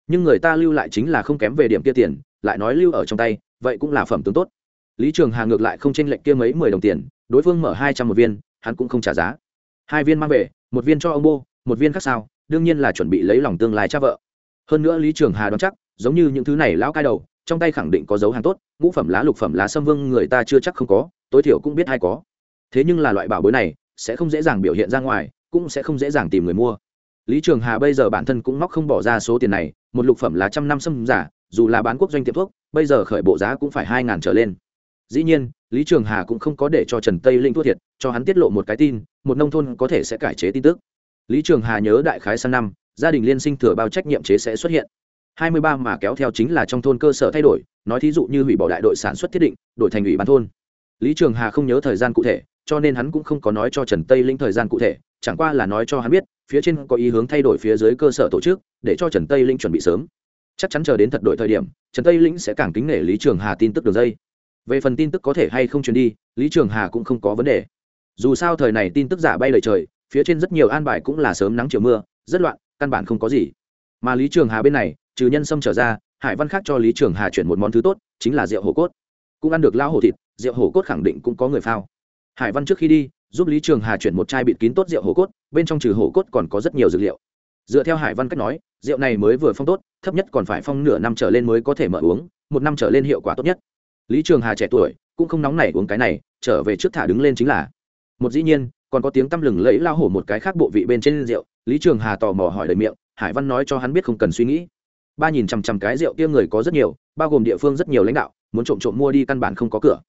nhưng người ta lưu lại chính là không kém về điểm kia tiền, lại nói lưu ở trong tay, vậy cũng là phẩm tướng tốt. Lý trường hà ngược lại không tranh lệnh kia mấy mười đồng tiền, đối phương mở hai trăm một viên, hắn cũng không trả giá. Hai viên mang về, một viên cho ông bô, một viên khác sao, đương nhiên là chuẩn bị lấy lòng tương lai cha vợ. Hơn nữa lý trường hà đoán chắc, giống như những thứ này lão cai đầu, trong tay khẳng định có dấu hàng tốt, ngũ phẩm lá lục phẩm lá sâm vương người ta chưa chắc không có, tối thiểu cũng biết ai có. Thế nhưng là loại bảo bối này, sẽ không dễ dàng biểu hiện ra ngoài, cũng sẽ không dễ dàng tìm người mua lý trường hà bây giờ bản thân cũng móc không bỏ ra số tiền này, một lục phẩm là trăm năm xâm giả, dù là bán quốc doanh tiệm thuốc, bây giờ khởi bộ giá cũng phải hai ngàn trở lên. Dĩ nhiên, lý trường hà cũng không có để cho trần tây linh thua thiệt, cho hắn tiết lộ một cái tin, một nông thôn có thể sẽ cải chế tin tức. Lý trường hà nhớ đại khái sang năm, gia đình liên sinh thừa bao trách nhiệm chế sẽ xuất hiện. Hai mươi ba mà kéo theo chính là trong thôn cơ sở thay đổi, nói thí dụ như hủy bỏ đại đội sản xuất thiết định, đổi thành ủy ban thôn. Lý trường hà không nhớ thời gian cụ thể, cho nên hắn cũng không có nói cho trần tây linh thời gian cụ thể, chẳng qua là nói cho hắn biết phía trên có ý hướng thay đổi phía dưới cơ sở tổ chức, để cho trần tây linh chuẩn bị sớm. Chắc chắn chờ đến thật đội thời điểm, trần tây linh sẽ càng kính nể lý trường hà tin tức đường dây. Về phần tin tức có thể hay không truyền đi, lý trường hà cũng không có vấn đề. Dù sao thời này tin tức giả bay lời trời, phía trên rất nhiều an bài cũng là sớm nắng chiều mưa, rất loạn, căn bản không có gì. Mà lý trường hà bên này, trừ nhân sâm trở ra, hải văn khác cho lý trường hà chuyển một món thứ tốt, chính là rượu hổ cốt. Cũng ăn được lao hổ thịt, rượu hổ cốt khẳng định cũng có người phao. Hải văn trước khi đi giúp lý trường hà chuyển một chai bịt kín tốt rượu hổ cốt, bên trong trừ hổ cốt còn có rất nhiều dược liệu. Dựa theo hải văn cách nói, rượu này mới vừa phong tốt, thấp nhất còn phải phong nửa năm trở lên mới có thể mở uống, một năm trở lên hiệu quả tốt nhất. Lý trường hà trẻ tuổi, cũng không nóng nảy uống cái này, trở về trước thả đứng lên chính là. Một dĩ nhiên, còn có tiếng tăm lừng lẫy lao hổ một cái khác bộ vị bên trên rượu, lý trường hà tò mò hỏi lời miệng, hải văn nói cho hắn biết không cần suy nghĩ. Ba nhìn chằm chằm cái rượu kia người có rất nhiều, bao gồm địa phương rất nhiều lãnh đạo, muốn trộm trộm mua đi căn bản không có cửa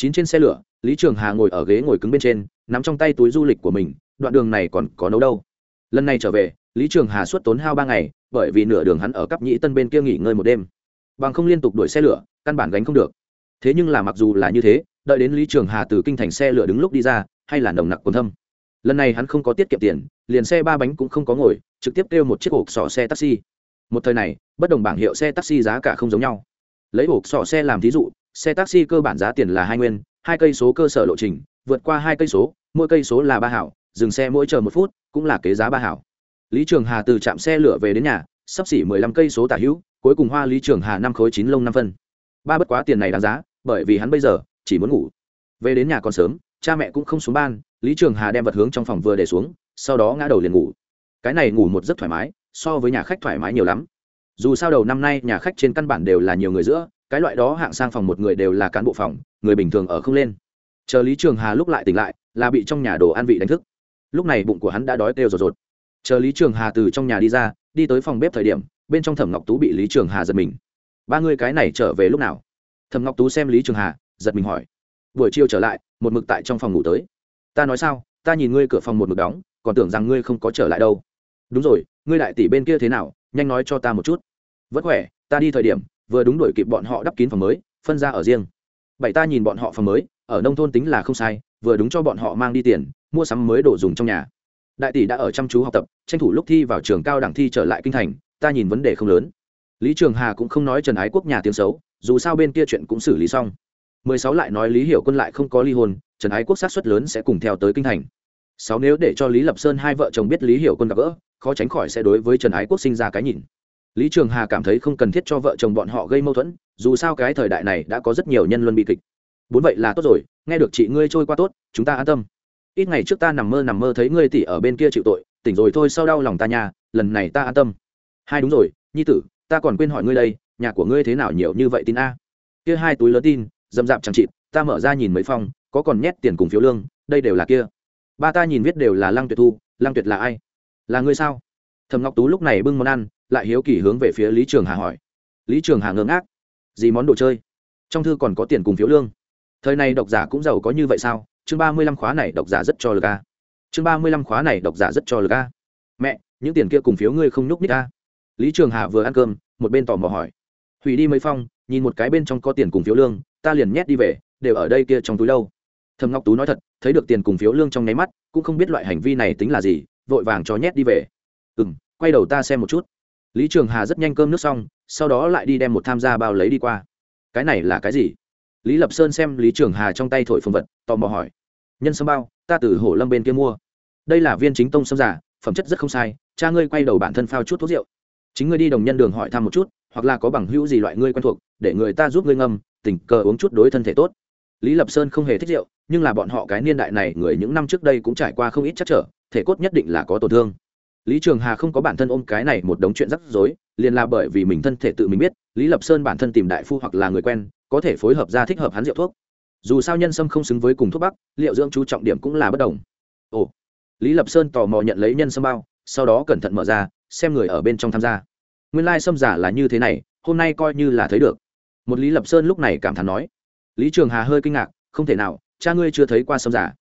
chín trên xe lửa, lý trường hà ngồi ở ghế ngồi cứng bên trên, nắm trong tay túi du lịch của mình, đoạn đường này còn có nấu đâu? Lần này trở về, lý trường hà suốt tốn hao ba ngày, bởi vì nửa đường hắn ở cấp nhĩ tân bên kia nghỉ ngơi một đêm. Bằng không liên tục đuổi xe lửa, căn bản gánh không được. Thế nhưng là mặc dù là như thế, đợi đến lý trường hà từ kinh thành xe lửa đứng lúc đi ra, hay là nồng nặc quần thâm. Lần này hắn không có tiết kiệm tiền, liền xe ba bánh cũng không có ngồi, trực tiếp kêu một chiếc ổ sỏ xe taxi. Một thời này, bất đồng bảng hiệu xe taxi giá cả không giống nhau. Lấy ổ sỏ xe làm thí dụ xe taxi cơ bản giá tiền là hai nguyên, hai cây số cơ sở lộ trình, vượt qua hai cây số, mỗi cây số là ba hảo, dừng xe mỗi chờ một phút, cũng là kế giá ba hảo. Lý trường hà từ trạm xe lửa về đến nhà, sắp xỉ mười lăm cây số tả hữu, cuối cùng hoa lý trường hà năm khối chín lông năm phân. Ba bất quá tiền này đáng giá, bởi vì hắn bây giờ chỉ muốn ngủ. Về đến nhà còn sớm, cha mẹ cũng không xuống ban, lý trường hà đem vật hướng trong phòng vừa để xuống, sau đó ngã đầu liền ngủ. Cái này ngủ một giấc thoải mái, so với nhà khách thoải mái nhiều lắm. Dù sao đầu năm nay nhà khách trên căn bản đều là nhiều người giữa cái loại đó hạng sang phòng một người đều là cán bộ phòng, người bình thường ở không lên. Chờ lý trường hà lúc lại tỉnh lại, là bị trong nhà đồ ăn vị đánh thức. Lúc này bụng của hắn đã đói têu rột rột. Chờ lý trường hà từ trong nhà đi ra, đi tới phòng bếp thời điểm, bên trong thẩm ngọc tú bị lý trường hà giật mình. Ba người cái này trở về lúc nào? Thẩm ngọc tú xem lý trường hà, giật mình hỏi. Buổi chiều trở lại, một mực tại trong phòng ngủ tới. Ta nói sao, ta nhìn ngươi cửa phòng một mực đóng, còn tưởng rằng ngươi không có trở lại đâu. Đúng rồi, ngươi đại tỷ bên kia thế nào, nhanh nói cho ta một chút. Vất khỏe, ta đi thời điểm vừa đúng đổi kịp bọn họ đắp kín phòng mới, phân ra ở riêng. Bảy ta nhìn bọn họ phòng mới, ở nông thôn tính là không sai, vừa đúng cho bọn họ mang đi tiền, mua sắm mới đồ dùng trong nhà. Đại tỷ đã ở chăm chú học tập, tranh thủ lúc thi vào trường cao đẳng thi trở lại kinh thành, ta nhìn vấn đề không lớn. Lý trường hà cũng không nói trần ái quốc nhà tiếng xấu, dù sao bên kia chuyện cũng xử lý xong. Mười sáu lại nói lý hiểu quân lại không có ly hôn, trần ái quốc sát xuất lớn sẽ cùng theo tới kinh thành. Sáu nếu để cho lý lập sơn hai vợ chồng biết lý hiểu quân gặp gỡ, khó tránh khỏi sẽ đối với trần ái quốc sinh ra cái nhìn lý trường hà cảm thấy không cần thiết cho vợ chồng bọn họ gây mâu thuẫn, dù sao cái thời đại này đã có rất nhiều nhân luân bi kịch. Bốn vậy là tốt rồi, nghe được chị ngươi trôi qua tốt, chúng ta an tâm. Ít ngày trước ta nằm mơ nằm mơ thấy ngươi tỉ ở bên kia chịu tội, tỉnh rồi thôi sau đau lòng ta nhà lần này ta an tâm. Hai đúng rồi, nhi tử, ta còn quên hỏi ngươi đây, nhà của ngươi thế nào nhiều như vậy tin a? Kia hai túi lớn tin dầm dạp chẳng chịt, ta mở ra nhìn mấy phong có còn nhét tiền cùng phiếu lương, đây đều là kia. Ba ta nhìn viết đều là lăng tuyệt thu, lăng tuyệt là ai? Là ngươi sao? Thầm ngọc tú lúc này bưng món ăn lại hiếu kỳ hướng về phía lý trường hà hỏi. Lý trường hà ngơ ngác. Gì món đồ chơi? Trong thư còn có tiền cùng phiếu lương. Thời này độc giả cũng giàu có như vậy sao? Chương ba mươi lăm khóa này độc giả rất cho lực a. Chương ba mươi lăm khóa này độc giả rất cho lực a. Mẹ, những tiền kia cùng phiếu ngươi không nhúc nít a. Lý trường hà vừa ăn cơm, một bên tò mò hỏi. Hủy đi mấy phong, nhìn một cái bên trong có tiền cùng phiếu lương, ta liền nhét đi về, đều ở đây kia trong túi đâu. Thầm ngọc tú nói thật, thấy được tiền cùng phiếu lương trong nháy mắt, cũng không biết loại hành vi này tính là gì, vội vàng cho nhét đi về. Ừ m quay đầu ta xem một chút lý trường hà rất nhanh cơm nước xong, sau đó lại đi đem một tham gia bao lấy đi qua. Cái này là cái gì? Lý lập sơn xem lý trường hà trong tay thổi phương vật, tò mò hỏi. Nhân sâm bao, ta từ hổ lâm bên kia mua. Đây là viên chính tông sâm giả, phẩm chất rất không sai, cha ngươi quay đầu bản thân phao chút thuốc rượu. Chính ngươi đi đồng nhân đường hỏi thăm một chút, hoặc là có bằng hữu gì loại ngươi quen thuộc, để người ta giúp ngươi ngâm, tình cờ uống chút đối thân thể tốt. Lý lập sơn không hề thích rượu, nhưng là bọn họ cái niên đại này, người những năm trước đây cũng trải qua không ít chắc trở, thể cốt nhất định là có tổn thương lý trường hà không có bản thân ôm cái này một đống chuyện rắc rối, liền là bởi vì mình thân thể tự mình biết, lý lập sơn bản thân tìm đại phu hoặc là người quen, có thể phối hợp ra thích hợp hắn rượu thuốc. Dù sao nhân sâm không xứng với cùng thuốc bắc, liệu dưỡng chú trọng điểm cũng là bất đồng. Ồ, lý lập sơn tò mò nhận lấy nhân sâm bao, sau đó cẩn thận mở ra, xem người ở bên trong tham gia. Nguyên lai sâm giả là như thế này, hôm nay coi như là thấy được. Một lý lập sơn lúc này cảm thán nói. Lý trường hà hơi kinh ngạc, không thể nào, cha ngươi chưa thấy qua sâm giả.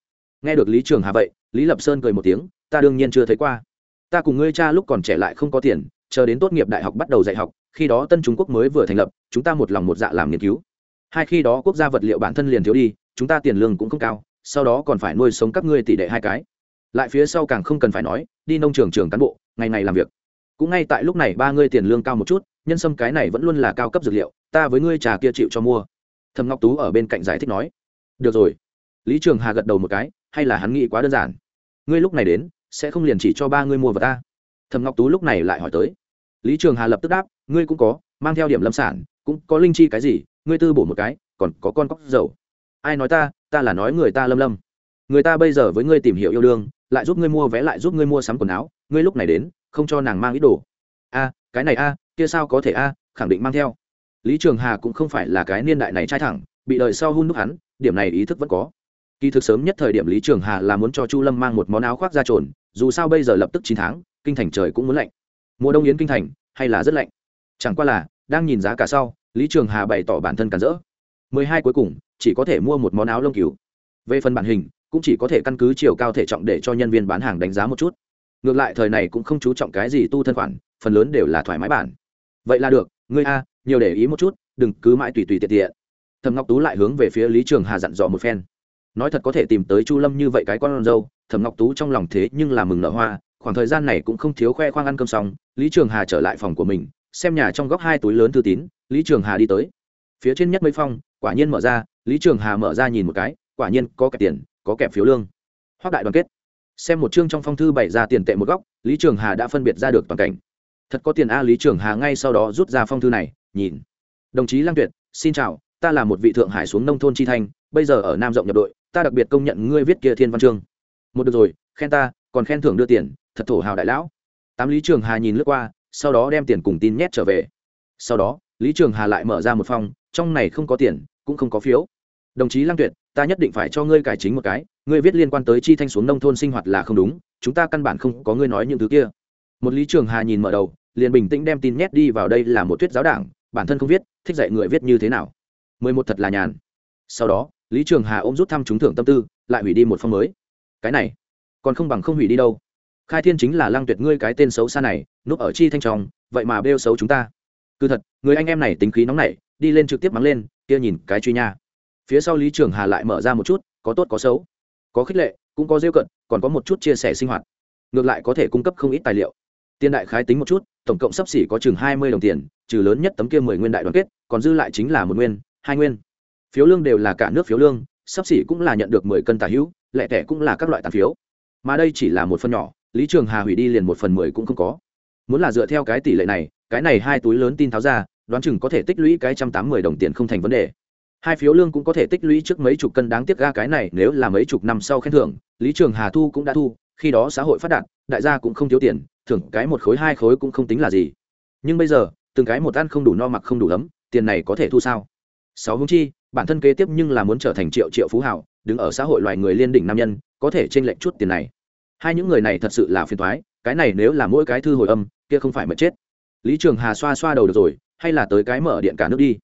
Nghe được lý trường hà vậy, lý lập sơn cười một tiếng, ta đương nhiên chưa thấy qua ta cùng ngươi cha lúc còn trẻ lại không có tiền, chờ đến tốt nghiệp đại học bắt đầu dạy học, khi đó tân trung quốc mới vừa thành lập, chúng ta một lòng một dạ làm nghiên cứu. Hai khi đó quốc gia vật liệu bản thân liền thiếu đi, chúng ta tiền lương cũng không cao, sau đó còn phải nuôi sống các ngươi tỷ đệ hai cái. Lại phía sau càng không cần phải nói, đi nông trường trường cán bộ, ngày ngày làm việc. Cũng ngay tại lúc này ba ngươi tiền lương cao một chút, nhân sâm cái này vẫn luôn là cao cấp dược liệu, ta với ngươi trà kia chịu cho mua. Thầm ngọc tú ở bên cạnh giải thích nói. Được rồi. Lý trường hà gật đầu một cái, hay là hắn nghĩ quá đơn giản. Ngươi lúc này đến sẽ không liền chỉ cho ba ngươi mua vật ta. Thầm ngọc tú lúc này lại hỏi tới. Lý trường hà lập tức đáp, ngươi cũng có, mang theo điểm lâm sản, cũng có linh chi cái gì, ngươi tư bổ một cái, còn có con cóc dầu. Ai nói ta ta là nói người ta lâm lâm. Người ta bây giờ với ngươi tìm hiểu yêu đương, lại giúp ngươi mua vé, lại giúp ngươi mua sắm quần áo, ngươi lúc này đến, không cho nàng mang ít đồ. A, cái này a, kia sao có thể a, khẳng định mang theo. Lý trường hà cũng không phải là cái niên đại này trai thẳng, bị đợi sau hun đúc hắn, điểm này ý thức vẫn có. Kỳ thực sớm nhất thời điểm lý trường hà là muốn cho chu lâm mang một món áo khoác ra trồn dù sao bây giờ lập tức chín tháng, kinh thành trời cũng muốn lạnh. Mùa đông yến kinh thành, hay là rất lạnh? Chẳng qua là, đang nhìn giá cả sau, lý trường hà bày tỏ bản thân cản rỡ. Mười hai cuối cùng, chỉ có thể mua một món áo lông cứu về phần bản hình, cũng chỉ có thể căn cứ chiều cao thể trọng để cho nhân viên bán hàng đánh giá một chút. Ngược lại thời này cũng không chú trọng cái gì tu thân khoản, phần lớn đều là thoải mái bản. Vậy là được, ngươi a, nhiều để ý một chút, đừng cứ mãi tùy tùy tiện tiện. Thầm ngọc tú lại hướng về phía lý trường hà dặn dò một phen nói thật có thể tìm tới chu lâm như vậy cái con dâu, thẩm ngọc tú trong lòng thế nhưng là mừng nở hoa, khoảng thời gian này cũng không thiếu khoe khoang ăn cơm xong, lý trường hà trở lại phòng của mình, xem nhà trong góc hai túi lớn thư tín, lý trường hà đi tới. Phía trên nhất mấy phong, quả nhiên mở ra, lý trường hà mở ra nhìn một cái, quả nhiên có kẹp tiền, có kẹp phiếu lương. Hoác đại đoàn kết. Xem một chương trong phong thư bày ra tiền tệ một góc, lý trường hà đã phân biệt ra được toàn cảnh. Thật có tiền a, lý trường hà ngay sau đó rút ra phong thư này, nhìn. Đồng chí lăng tuyệt, xin chào, ta là một vị thượng hải xuống nông thôn chi thanh, bây giờ ở nam rộng nhập đội ta đặc biệt công nhận ngươi viết kia thiên văn chương. Một được rồi, khen ta, còn khen thưởng đưa tiền, thật thổ hào đại lão. Tám lý trường hà nhìn lướt qua, sau đó đem tiền cùng tin nhét trở về. Sau đó, lý trường hà lại mở ra một phong, trong này không có tiền, cũng không có phiếu. Đồng chí lăng tuyệt, ta nhất định phải cho ngươi cải chính một cái, ngươi viết liên quan tới chi thanh xuống nông thôn sinh hoạt là không đúng, chúng ta căn bản không có ngươi nói những thứ kia. Một lý trường hà nhìn mở đầu, liền bình tĩnh đem tin nhét đi vào đây là một thuyết giáo đảng, bản thân không viết, thích dạy người viết như thế nào. Mười một thật là nhàn. Sau đó lý trường hà ôm rút thăm trúng thưởng tâm tư, lại hủy đi một phong mới. Cái này, còn không bằng không hủy đi đâu. Khai thiên chính là lăng tuyệt ngươi cái tên xấu xa này, núp ở chi thanh tròng, vậy mà bêu xấu chúng ta. Cứ thật, người anh em này tính khí nóng nảy, đi lên trực tiếp mắng lên, kia nhìn cái truy nha. Phía sau lý trường hà lại mở ra một chút, có tốt có xấu. Có khích lệ, cũng có rêu cận, còn có một chút chia sẻ sinh hoạt. Ngược lại có thể cung cấp không ít tài liệu. Tiền đại khái tính một chút, tổng cộng sắp xỉ có chừng hai mươi đồng tiền, trừ lớn nhất tấm kia mười nguyên đại đoàn kết, còn dư lại chính là một nguyên, hai nguyên phiếu lương đều là cả nước phiếu lương, sắp xỉ cũng là nhận được mười cân tả hữu, lẻ tẻ cũng là các loại tàn phiếu. Mà đây chỉ là một phần nhỏ, lý trường hà hủy đi liền một phần mười cũng không có. Muốn là dựa theo cái tỷ lệ này, cái này hai túi lớn tin tháo ra, đoán chừng có thể tích lũy cái trăm tám mươi đồng tiền không thành vấn đề. Hai phiếu lương cũng có thể tích lũy trước mấy chục cân đáng tiếc ga cái này, nếu là mấy chục năm sau khen thưởng, lý trường hà thu cũng đã thu, khi đó xã hội phát đạt, đại gia cũng không thiếu tiền, thưởng cái một khối hai khối cũng không tính là gì. Nhưng bây giờ, từng cái một ăn không đủ no mặc không đủ ấm, tiền này có thể thu sao? Sáu húng chi bản thân kế tiếp nhưng là muốn trở thành triệu triệu phú hảo, đứng ở xã hội loài người liên đỉnh nam nhân, có thể trên lệnh chút tiền này. Hai những người này thật sự là phiền thoái cái này nếu là mỗi cái thư hồi âm, kia không phải mất chết. Lý trường hà xoa xoa đầu được rồi, hay là tới cái mở điện cả nước đi.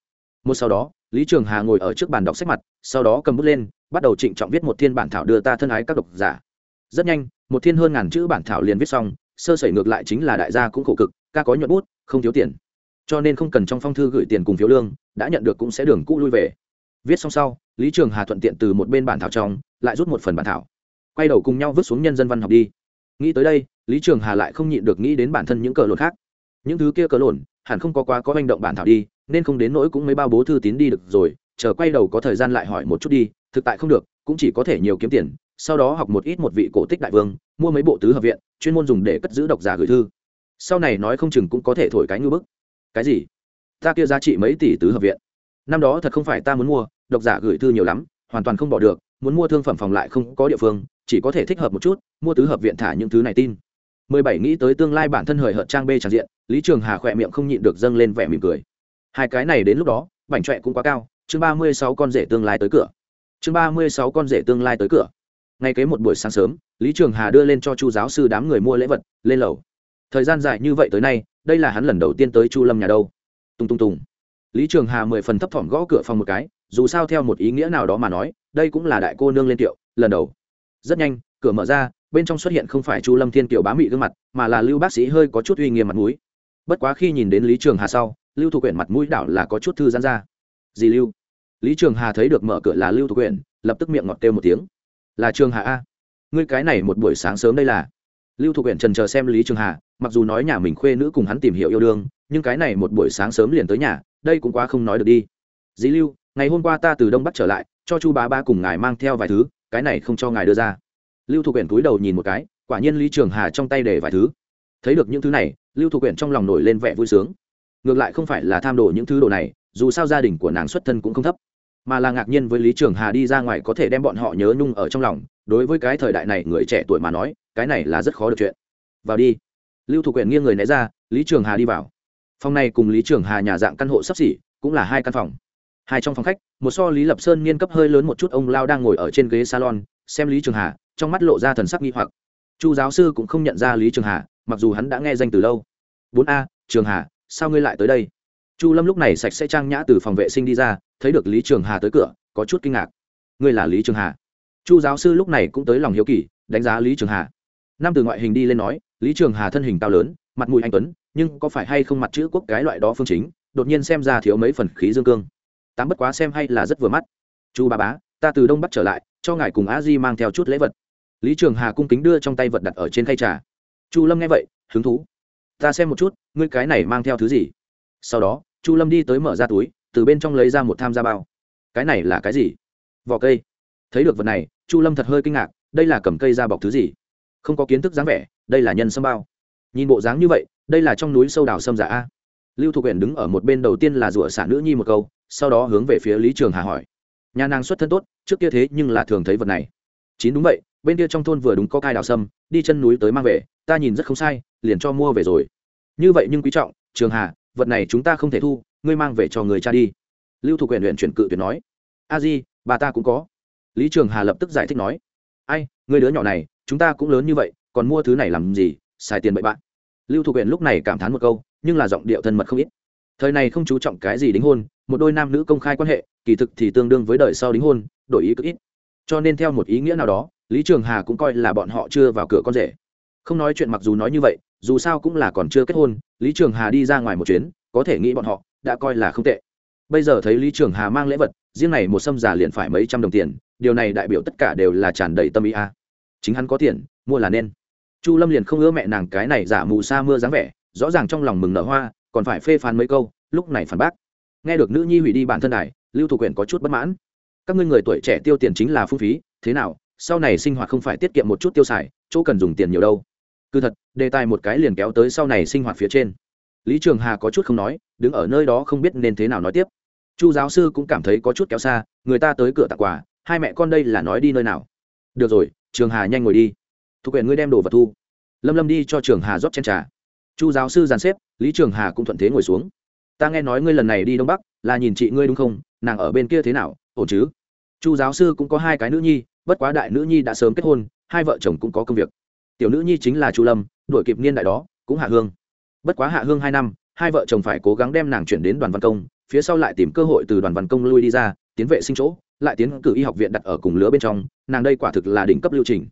Một sau đó, lý trường hà ngồi ở trước bàn đọc sách mặt, sau đó cầm bút lên, bắt đầu trịnh trọng viết một thiên bản thảo đưa ta thân ái các độc giả. Rất nhanh, một thiên hơn ngàn chữ bản thảo liền viết xong, sơ sẩy ngược lại chính là đại gia cũng khổ cực, ca có nhuận bút, không thiếu tiền. Cho nên không cần trong phong thư gửi tiền cùng phiếu lương, đã nhận được cũng sẽ đường cũ lui về viết xong sau, lý trường hà thuận tiện từ một bên bản thảo trong, lại rút một phần bản thảo. Quay đầu cùng nhau vứt xuống nhân dân văn học đi. Nghĩ tới đây, lý trường hà lại không nhịn được nghĩ đến bản thân những cờ lộn khác. Những thứ kia cờ lộn, hẳn không có quá có hành động bản thảo đi, nên không đến nỗi cũng mới bao bố thư tín đi được rồi, chờ quay đầu có thời gian lại hỏi một chút đi, thực tại không được, cũng chỉ có thể nhiều kiếm tiền, sau đó học một ít một vị cổ tích đại vương, mua mấy bộ tứ hợp viện, chuyên môn dùng để cất giữ độc giả gửi thư. Sau này nói không chừng cũng có thể thổi cái ngư bức. Cái gì? Ta kia giá trị mấy tỷ tứ hợp viện. Năm đó thật không phải ta muốn mua độc giả gửi thư nhiều lắm, hoàn toàn không bỏ được, muốn mua thương phẩm phòng lại không có địa phương, chỉ có thể thích hợp một chút, mua tứ hợp viện thả những thứ này tin. Mười bảy nghĩ tới tương lai bản thân hời hợt trang bê tràn diện, lý trường hà khỏe miệng không nhịn được dâng lên vẻ mỉm cười. Hai cái này đến lúc đó, bảnh trọe cũng quá cao, chương ba mươi sáu con rể tương lai tới cửa. Chương ba mươi sáu con rể tương lai tới cửa. Ngay kế một buổi sáng sớm, lý trường hà đưa lên cho chu giáo sư đám người mua lễ vật, lên lầu. Thời gian dài như vậy tới nay, đây là hắn lần đầu tiên tới chu lâm nhà đâu. Tung tung tùng. Lý trường hà mười phần thấp thỏm gõ cửa phòng một cái dù sao theo một ý nghĩa nào đó mà nói, đây cũng là đại cô nương lên tiệu, lần đầu. Rất nhanh, cửa mở ra, bên trong xuất hiện không phải chu lâm thiên kiều bá mị gương mặt, mà là lưu bác sĩ hơi có chút uy nghiêm mặt mũi. Bất quá khi nhìn đến lý trường hà sau, lưu thủ quyển mặt mũi đảo là có chút thư giãn ra. Gì lưu. Lý trường hà thấy được mở cửa là lưu thủ quyển, lập tức miệng ngọt kêu một tiếng. Là trường hà a? Ngươi cái này một buổi sáng sớm đây là? Lưu thủ quyển trần chờ xem lý trường hà, mặc dù nói nhà mình khuê nữ cùng hắn tìm hiểu yêu đương, nhưng cái này một buổi sáng sớm liền tới nhà, đây cũng quá không nói được đi. Dì lưu ngày hôm qua ta từ đông bắc trở lại, cho chu bá ba cùng ngài mang theo vài thứ, cái này không cho ngài đưa ra. Lưu thục quyển túi đầu nhìn một cái, quả nhiên lý trường hà trong tay để vài thứ. Thấy được những thứ này, lưu thục quyển trong lòng nổi lên vẻ vui sướng. Ngược lại không phải là tham đồ những thứ đồ này, dù sao gia đình của nàng xuất thân cũng không thấp. Mà là ngạc nhiên với lý trường hà đi ra ngoài có thể đem bọn họ nhớ nhung ở trong lòng, đối với cái thời đại này người trẻ tuổi mà nói, cái này là rất khó được chuyện. Vào đi. Lưu thục quyển nghiêng người né ra, lý trường hà đi vào. Phòng này cùng lý trường hà nhà dạng căn hộ sắp xỉ, cũng là hai căn phòng hai trong phòng khách, một so lý lập sơn niên cấp hơi lớn một chút, ông lao đang ngồi ở trên ghế salon, xem lý trường hà, trong mắt lộ ra thần sắc nghi hoặc. Chu giáo sư cũng không nhận ra lý trường hà, mặc dù hắn đã nghe danh từ lâu. Bốn a, trường hà, sao ngươi lại tới đây? Chu lâm lúc này sạch sẽ trang nhã từ phòng vệ sinh đi ra, thấy được lý trường hà tới cửa, có chút kinh ngạc. Ngươi là lý trường hà? Chu giáo sư lúc này cũng tới lòng hiếu kỳ, đánh giá lý trường hà. Năm từ ngoại hình đi lên nói, lý trường hà thân hình cao lớn, mặt mũi anh tuấn, nhưng có phải hay không mặt chữ quốc cái loại đó phương chính, đột nhiên xem ra thiếu mấy phần khí dương cương tám bất quá xem hay là rất vừa mắt. Chu ba bá, ta từ đông bắc trở lại, cho ngài cùng a di mang theo chút lễ vật. Lý trường hà cung kính đưa trong tay vật đặt ở trên khay trà. Chu lâm nghe vậy, hứng thú. Ta xem một chút, ngươi cái này mang theo thứ gì? Sau đó, chu lâm đi tới mở ra túi, từ bên trong lấy ra một tham gia bao. Cái này là cái gì? Vỏ cây. Thấy được vật này, chu lâm thật hơi kinh ngạc, đây là cầm cây ra bọc thứ gì? Không có kiến thức dáng vẻ, đây là nhân sâm bao. Nhìn bộ dáng như vậy, đây là trong núi sâu đào sâm giả a. Lưu thục huyện đứng ở một bên đầu tiên là rủa xả nữ nhi một câu sau đó hướng về phía lý trường hà hỏi. Nhà nàng xuất thân tốt, trước kia thế nhưng là thường thấy vật này. Chín đúng vậy, bên kia trong thôn vừa đúng có cai đào sâm, đi chân núi tới mang về, ta nhìn rất không sai, liền cho mua về rồi. Như vậy nhưng quý trọng, trường hà, vật này chúng ta không thể thu, ngươi mang về cho người cha đi. Lưu thục huyện huyện chuyển cự tuyệt nói. A di, bà ta cũng có. Lý trường hà lập tức giải thích nói. Ai, người đứa nhỏ này, chúng ta cũng lớn như vậy, còn mua thứ này làm gì, xài tiền bậy bạn. Lưu thục huyện lúc này cảm thán một câu, nhưng là giọng điệu thân mật không ít thời này không chú trọng cái gì đính hôn, một đôi nam nữ công khai quan hệ, kỳ thực thì tương đương với đời sau đính hôn, đổi ý cực ít. Cho nên theo một ý nghĩa nào đó, lý trường hà cũng coi là bọn họ chưa vào cửa con rể. Không nói chuyện mặc dù nói như vậy, dù sao cũng là còn chưa kết hôn, lý trường hà đi ra ngoài một chuyến, có thể nghĩ bọn họ đã coi là không tệ. Bây giờ thấy lý trường hà mang lễ vật, riêng này một sâm già liền phải mấy trăm đồng tiền, điều này đại biểu tất cả đều là tràn đầy tâm ý a. Chính hắn có tiền, mua là nên. Chu lâm liền không ưa mẹ nàng cái này giả mù sa mưa dáng vẻ, rõ ràng trong lòng mừng nở hoa còn phải phê phán mấy câu, lúc này phản bác. Nghe được nữ nhi hủy đi bản thân đài, lưu thủ quyển có chút bất mãn. Các ngươi người tuổi trẻ tiêu tiền chính là phung phí, thế nào, sau này sinh hoạt không phải tiết kiệm một chút tiêu xài, chỗ cần dùng tiền nhiều đâu. Cứ thật, đề tài một cái liền kéo tới sau này sinh hoạt phía trên. Lý trường hà có chút không nói, đứng ở nơi đó không biết nên thế nào nói tiếp. Chu giáo sư cũng cảm thấy có chút kéo xa, người ta tới cửa tặng quà, hai mẹ con đây là nói đi nơi nào. Được rồi, trường hà nhanh ngồi đi. Thuộc quyền ngươi đem đồ vật thu. Lâm lâm đi cho trường hà rót chen trà chu giáo sư dàn xếp, lý trường hà cũng thuận thế ngồi xuống. Ta nghe nói ngươi lần này đi đông bắc, là nhìn chị ngươi đúng không? Nàng ở bên kia thế nào? Ổn chứ? Chu giáo sư cũng có hai cái nữ nhi, bất quá đại nữ nhi đã sớm kết hôn, hai vợ chồng cũng có công việc. Tiểu nữ nhi chính là chu lâm đổi kịp niên đại đó, cũng hạ hương. Bất quá hạ hương hai năm, hai vợ chồng phải cố gắng đem nàng chuyển đến đoàn văn công, phía sau lại tìm cơ hội từ đoàn văn công lui đi ra, tiến vệ sinh chỗ, lại tiến cử y học viện đặt ở cùng lứa bên trong, nàng đây quả thực là đỉnh cấp lưu trình.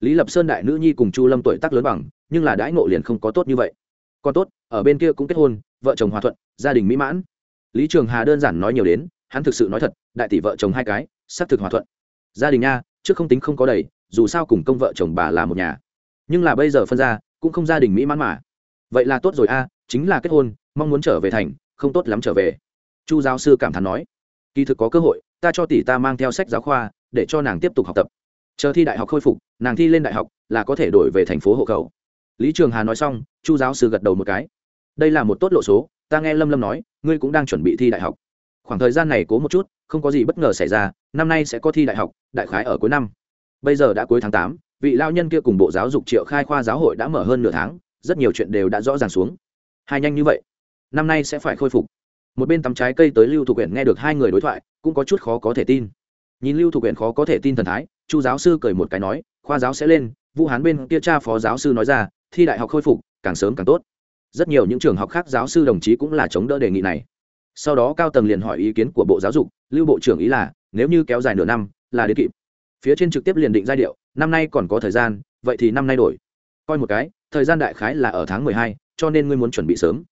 Lý lập sơn đại nữ nhi cùng chu lâm tuổi tác lớn bằng, nhưng là đãi ngộ liền không có tốt như vậy còn tốt, ở bên kia cũng kết hôn, vợ chồng hòa thuận, gia đình mỹ mãn. Lý trường hà đơn giản nói nhiều đến, hắn thực sự nói thật, đại tỷ vợ chồng hai cái, xác thực hòa thuận. Gia đình nha, trước không tính không có đầy, dù sao cùng công vợ chồng bà là một nhà. Nhưng là bây giờ phân ra, cũng không gia đình mỹ mãn mà. Vậy là tốt rồi a, chính là kết hôn, mong muốn trở về thành, không tốt lắm trở về. Chu giáo sư cảm thán nói, kỳ thực có cơ hội, ta cho tỷ ta mang theo sách giáo khoa, để cho nàng tiếp tục học tập. Chờ thi đại học khôi phục, nàng thi lên đại học là có thể đổi về thành phố hộ khẩu lý trường hà nói xong, chu giáo sư gật đầu một cái. Đây là một tốt lộ số, ta nghe lâm lâm nói, ngươi cũng đang chuẩn bị thi đại học. Khoảng thời gian này cố một chút, không có gì bất ngờ xảy ra, năm nay sẽ có thi đại học, đại khái ở cuối năm. Bây giờ đã cuối tháng tám, vị lao nhân kia cùng bộ giáo dục triệu khai khoa giáo hội đã mở hơn nửa tháng, rất nhiều chuyện đều đã rõ ràng xuống. Hai nhanh như vậy, năm nay sẽ phải khôi phục. Một bên tắm trái cây tới lưu Thục huyện nghe được hai người đối thoại, cũng có chút khó có thể tin. Nhìn lưu Thục huyện khó có thể tin thần thái, chu giáo sư cười một cái nói, khoa giáo sẽ lên. Vũ hán bên kia cha phó giáo sư nói ra thi đại học khôi phục, càng sớm càng tốt. Rất nhiều những trường học khác giáo sư đồng chí cũng là chống đỡ đề nghị này. Sau đó cao tầng liền hỏi ý kiến của bộ giáo dục, lưu bộ trưởng ý là, nếu như kéo dài nửa năm, là đến kịp. Phía trên trực tiếp liền định giai điệu, năm nay còn có thời gian, vậy thì năm nay đổi. Coi một cái, thời gian đại khái là ở tháng mười hai, cho nên ngươi muốn chuẩn bị sớm.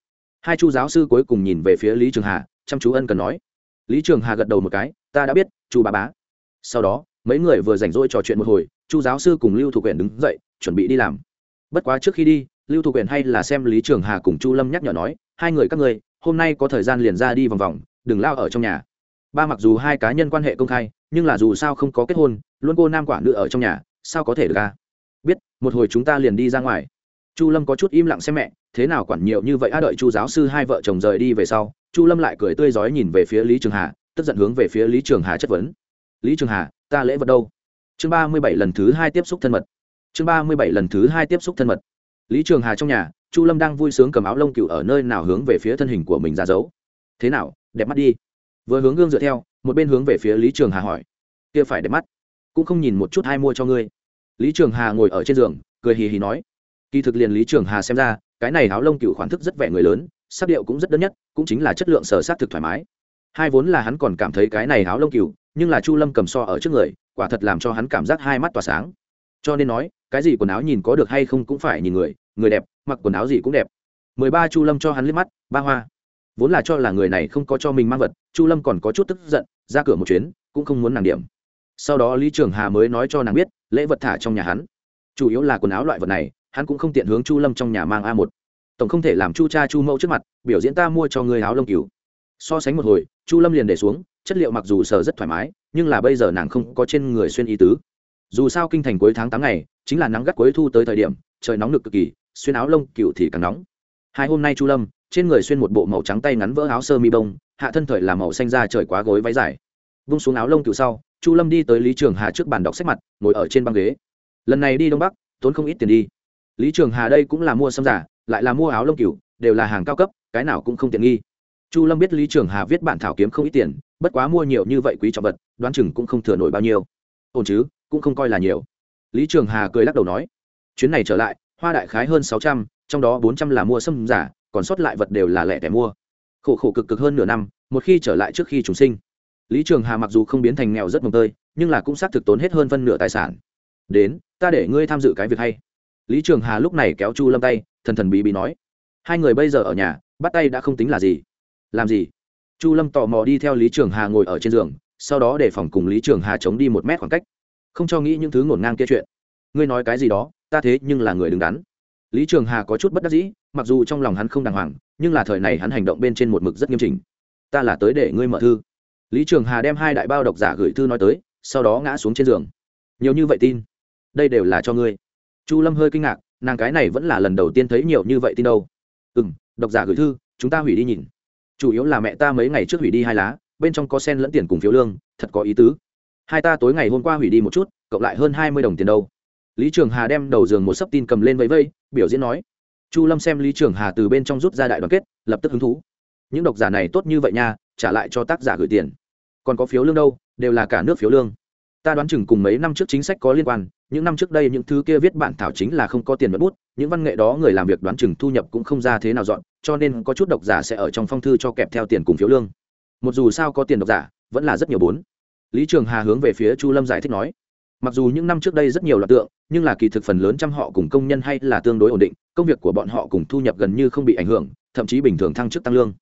Hai chu giáo sư cuối cùng nhìn về phía lý trường hà, chăm chú ân cần nói. Lý trường hà gật đầu một cái, ta đã biết, chu bà bá. Sau đó, mấy người vừa rảnh rỗi trò chuyện một hồi, chu giáo sư cùng lưu thủ quyển đứng dậy, chuẩn bị đi làm bất quá trước khi đi, lưu Thụ Quyền hay là xem lý trường hà cùng chu lâm nhắc nhở nói, hai người các người, hôm nay có thời gian liền ra đi vòng vòng, đừng lao ở trong nhà. Ba mặc dù hai cá nhân quan hệ công khai, nhưng là dù sao không có kết hôn, luôn cô nam quả nữ ở trong nhà, sao có thể được ca biết, một hồi chúng ta liền đi ra ngoài. Chu lâm có chút im lặng xem mẹ, thế nào quản nhiều như vậy, a, đợi chu giáo sư hai vợ chồng rời đi về sau. Chu lâm lại cười tươi rói nhìn về phía lý trường hà, tức giận hướng về phía lý trường hà chất vấn. Lý trường hà, ta lễ vật đâu? Chương ba mươi bảy lần thứ hai tiếp xúc thân mật chương ba mươi bảy lần thứ hai tiếp xúc thân mật. Lý trường hà trong nhà, chu lâm đang vui sướng cầm áo lông cựu ở nơi nào hướng về phía thân hình của mình ra giấu thế nào, đẹp mắt đi. Vừa hướng gương dựa theo, một bên hướng về phía lý trường hà hỏi. Kia phải đẹp mắt, cũng không nhìn một chút hai mua cho ngươi. Lý trường hà ngồi ở trên giường, cười hì hì nói. Kỳ thực liền lý trường hà xem ra, cái này áo lông cựu khoản thức rất vẻ người lớn, sắc điệu cũng rất đơn nhất, cũng chính là chất lượng sở s á t thực thoải mái. Hai vốn là hắn còn cảm thấy cái này áo lông cựu nhưng là chu lâm cầm so ở trước người, quả thật làm cho hắn cảm giác hai mắt tỏa sáng. Cho nên nói cái gì quần áo nhìn có được hay không cũng phải nhìn người người đẹp, mặc quần áo gì cũng đẹp. Mười ba chu lâm cho hắn liếc mắt, ba hoa. Vốn là cho là người này không có cho mình mang vật, chu lâm còn có chút tức giận, ra cửa một chuyến, cũng không muốn nàng điểm. Sau đó lý trường hà mới nói cho nàng biết, lễ vật thả trong nhà hắn. Chủ yếu là quần áo loại vật này, hắn cũng không tiện hướng chu lâm trong nhà mang a một. Tổng không thể làm chu cha chu mẫu trước mặt, biểu diễn ta mua cho người áo lông cứu so sánh một hồi, chu lâm liền để xuống, chất liệu mặc dù sờ rất thoải mái, nhưng là bây giờ nàng không có trên người xuyên ý tứ dù sao kinh thành cuối tháng tám ngày, chính là nắng gắt cuối thu tới thời điểm, trời nóng nực cực kỳ, xuyên áo lông cựu thì càng nóng. Hai hôm nay chu lâm, trên người xuyên một bộ màu trắng tay ngắn vỡ áo sơ mi bông, hạ thân thời là màu xanh da trời quá gối váy dài. Vung xuống áo lông cựu sau, chu lâm đi tới lý trường hà trước bàn đọc sách mặt, ngồi ở trên băng ghế. Lần này đi đông bắc, tốn không ít tiền đi. Lý trường hà đây cũng là mua xâm giả, lại là mua áo lông cựu, đều là hàng cao cấp, cái nào cũng không tiện nghi. Chu lâm biết lý trường hà viết bản thảo kiếm không ít tiền, bất quá mua nhiều như vậy quý trọng vật, đoán chừng cũng không thừa nổi bao nhiêu. Ổn chứ? Cũng không coi là nhiều. Lý trường hà cười lắc đầu nói, chuyến này trở lại, hoa đại khái hơn sáu trăm, trong đó bốn trăm là mua xâm giả, còn sót lại vật đều là lẻ tẻ mua. Khổ khổ cực cực hơn nửa năm, một khi trở lại trước khi chúng sinh. Lý trường hà mặc dù không biến thành nghèo rất mồng tơi, nhưng là cũng xác thực tốn hết hơn phân nửa tài sản. Đến, ta để ngươi tham dự cái việc hay. Lý trường hà lúc này kéo chu lâm tay, thần thần bí bí nói, hai người bây giờ ở nhà, bắt tay đã không tính là gì. Làm gì? Chu lâm tò mò đi theo lý trường hà ngồi ở trên giường, sau đó để phòng cùng lý trường hà chống đi một mét khoảng cách không cho nghĩ những thứ ngổn ngang kia chuyện. Ngươi nói cái gì đó, ta thế nhưng là người đứng đắn. Lý trường hà có chút bất đắc dĩ, mặc dù trong lòng hắn không đàng hoàng, nhưng là thời này hắn hành động bên trên một mực rất nghiêm chỉnh. Ta là tới để ngươi mở thư. Lý trường hà đem hai đại bao độc giả gửi thư nói tới, sau đó ngã xuống trên giường. Nhiều như vậy tin, đây đều là cho ngươi. Chu lâm hơi kinh ngạc, nàng cái này vẫn là lần đầu tiên thấy nhiều như vậy tin đâu. Ừ m độc giả gửi thư, chúng ta hủy đi nhìn. Chủ yếu là mẹ ta mấy ngày trước hủy đi hai lá, bên trong có sen lẫn tiền cùng phiếu lương, thật có ý tứ hai ta tối ngày hôm qua hủy đi một chút, cộng lại hơn hai mươi đồng tiền đâu. Lý trường hà đem đầu giường một sấp tin cầm lên vẫy vây biểu diễn nói. Chu lâm xem lý trường hà từ bên trong rút ra đại đoàn kết, lập tức hứng thú. Những độc giả này tốt như vậy nha, trả lại cho tác giả gửi tiền. Còn có phiếu lương đâu, đều là cả nước phiếu lương. Ta đoán chừng cùng mấy năm trước chính sách có liên quan, những năm trước đây những thứ kia viết bản thảo chính là không có tiền mất bút, những văn nghệ đó người làm việc đoán chừng thu nhập cũng không ra thế nào dọn, cho nên có chút độc giả sẽ ở trong phong thư cho kẹp theo tiền cùng phiếu lương. Một dù sao có tiền độc giả, vẫn là rất nhiều bốn lý trường hà hướng về phía chu lâm giải thích nói, mặc dù những năm trước đây rất nhiều loạt tượng, nhưng là kỳ thực phần lớn trăm họ cùng công nhân hay là tương đối ổn định, công việc của bọn họ cùng thu nhập gần như không bị ảnh hưởng, thậm chí bình thường thăng chức tăng lương.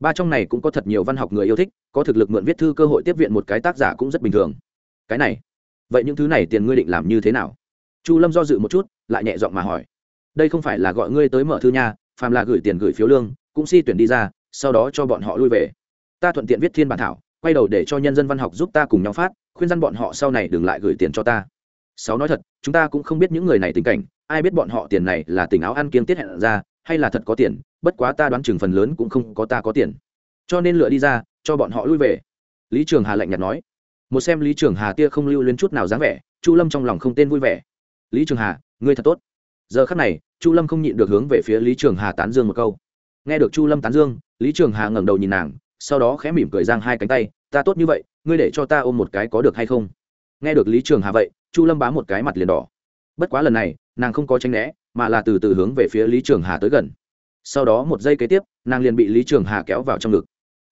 Ba trong này cũng có thật nhiều văn học người yêu thích, có thực lực mượn viết thư cơ hội tiếp viện một cái tác giả cũng rất bình thường. Cái này, vậy những thứ này tiền ngươi định làm như thế nào? Chu lâm do dự một chút, lại nhẹ giọng mà hỏi. Đây không phải là gọi ngươi tới mở thư nha, phàm là gửi tiền gửi phiếu lương, cũng si tuyển đi ra, sau đó cho bọn họ lui về. Ta thuận tiện viết thiên bản thảo quay đầu để cho nhân dân văn học giúp ta cùng nhau phát, khuyên dân bọn họ sau này đừng lại gửi tiền cho ta. Sáu nói thật, chúng ta cũng không biết những người này tình cảnh, ai biết bọn họ tiền này là tình áo ăn kiêng tiết hẹn ra, hay là thật có tiền, bất quá ta đoán chừng phần lớn cũng không có ta có tiền. Cho nên lựa đi ra, cho bọn họ lui về. Lý trường hà lạnh nhạt nói. Một xem lý trường hà tia không lưu luyến chút nào dáng vẻ, chu lâm trong lòng không tên vui vẻ. Lý trường hà, ngươi thật tốt. Giờ khắc này, chu lâm không nhịn được hướng về phía lý trường hà tán dương một câu. Nghe được chu lâm tán dương, lý trường hà ngẩng đầu nhìn nàng sau đó khẽ mỉm cười giang hai cánh tay, ta tốt như vậy, ngươi để cho ta ôm một cái có được hay không? Nghe được lý trường hà vậy, chu lâm bám một cái mặt liền đỏ. Bất quá lần này, nàng không có tranh né, mà là từ từ hướng về phía lý trường hà tới gần. Sau đó một giây kế tiếp, nàng liền bị lý trường hà kéo vào trong ngực.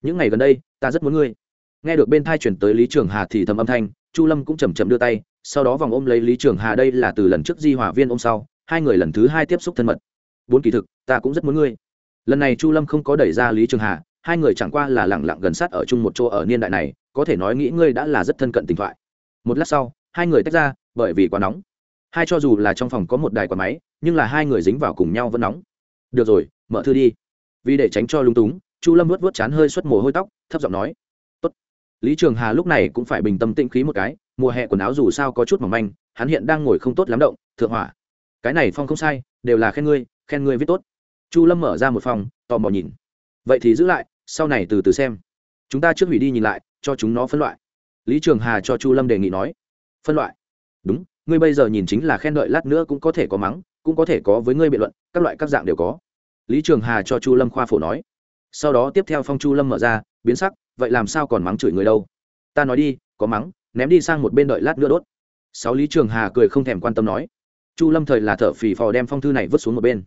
Những ngày gần đây, ta rất muốn ngươi. Nghe được bên thai chuyển tới lý trường hà thì thầm âm thanh, chu lâm cũng chầm chậm đưa tay, sau đó vòng ôm lấy lý trường hà đây là từ lần trước di hỏa viên ôm sau, hai người lần thứ hai tiếp xúc thân mật. Bốn kỳ thực, ta cũng rất muốn ngươi. Lần này chu lâm không có đẩy ra lý trường hà hai người chẳng qua là lẳng lặng gần sát ở chung một chỗ ở niên đại này, có thể nói nghĩ ngươi đã là rất thân cận tình thoại. Một lát sau, hai người tách ra, bởi vì quá nóng. Hai cho dù là trong phòng có một đài quạt máy, nhưng là hai người dính vào cùng nhau vẫn nóng. Được rồi, mở thư đi. Vì để tránh cho lung túng, chu lâm vớt vớt chán hơi xuất mồ hôi tóc, thấp giọng nói, Tốt. lý trường hà lúc này cũng phải bình tâm tĩnh khí một cái, mùa hè quần áo dù sao có chút mỏng manh, hắn hiện đang ngồi không tốt lắm động, thượng hỏa. Cái này phong không sai, đều là khen ngươi khen ngươi viết tốt. Chu lâm mở ra một phòng, tò mò nhìn. Vậy thì giữ lại sau này từ từ xem. Chúng ta trước hủy đi nhìn lại, cho chúng nó phân loại. Lý trường hà cho chu lâm đề nghị nói. Phân loại? Đúng, ngươi bây giờ nhìn chính là khen đợi lát nữa cũng có thể có mắng, cũng có thể có với ngươi biện luận, các loại các dạng đều có. Lý trường hà cho chu lâm khoa phổ nói. Sau đó tiếp theo phong chu lâm mở ra, biến sắc, vậy làm sao còn mắng chửi người đâu? Ta nói đi, có mắng, ném đi sang một bên đợi lát nữa đốt. Sáu lý trường hà cười không thèm quan tâm nói. Chu lâm thời là thở phì phò đem phong thư này vứt xuống một bên.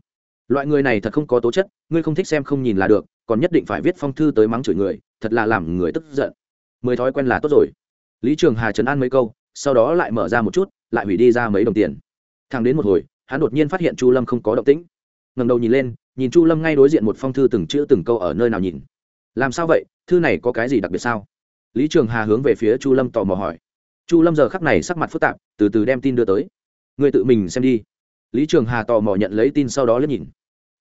Loại người này thật không có tố chất, ngươi không thích xem không nhìn là được còn nhất định phải viết phong thư tới mắng chửi người, thật là làm người tức giận. Mười thói quen là tốt rồi. Lý trường hà trấn an mấy câu, sau đó lại mở ra một chút, lại hủy đi ra mấy đồng tiền. Thằng đến một hồi, hắn đột nhiên phát hiện chu lâm không có động tĩnh. Ngầm đầu nhìn lên, nhìn chu lâm ngay đối diện một phong thư từng chữ từng câu ở nơi nào nhìn. Làm sao vậy? Thư này có cái gì đặc biệt sao? Lý trường hà hướng về phía chu lâm tò mò hỏi. Chu lâm giờ khắc này sắc mặt phức tạp, từ từ đem tin đưa tới. Người tự mình xem đi. Lý trường hà tò mò nhận lấy tin sau đó lên nhìn.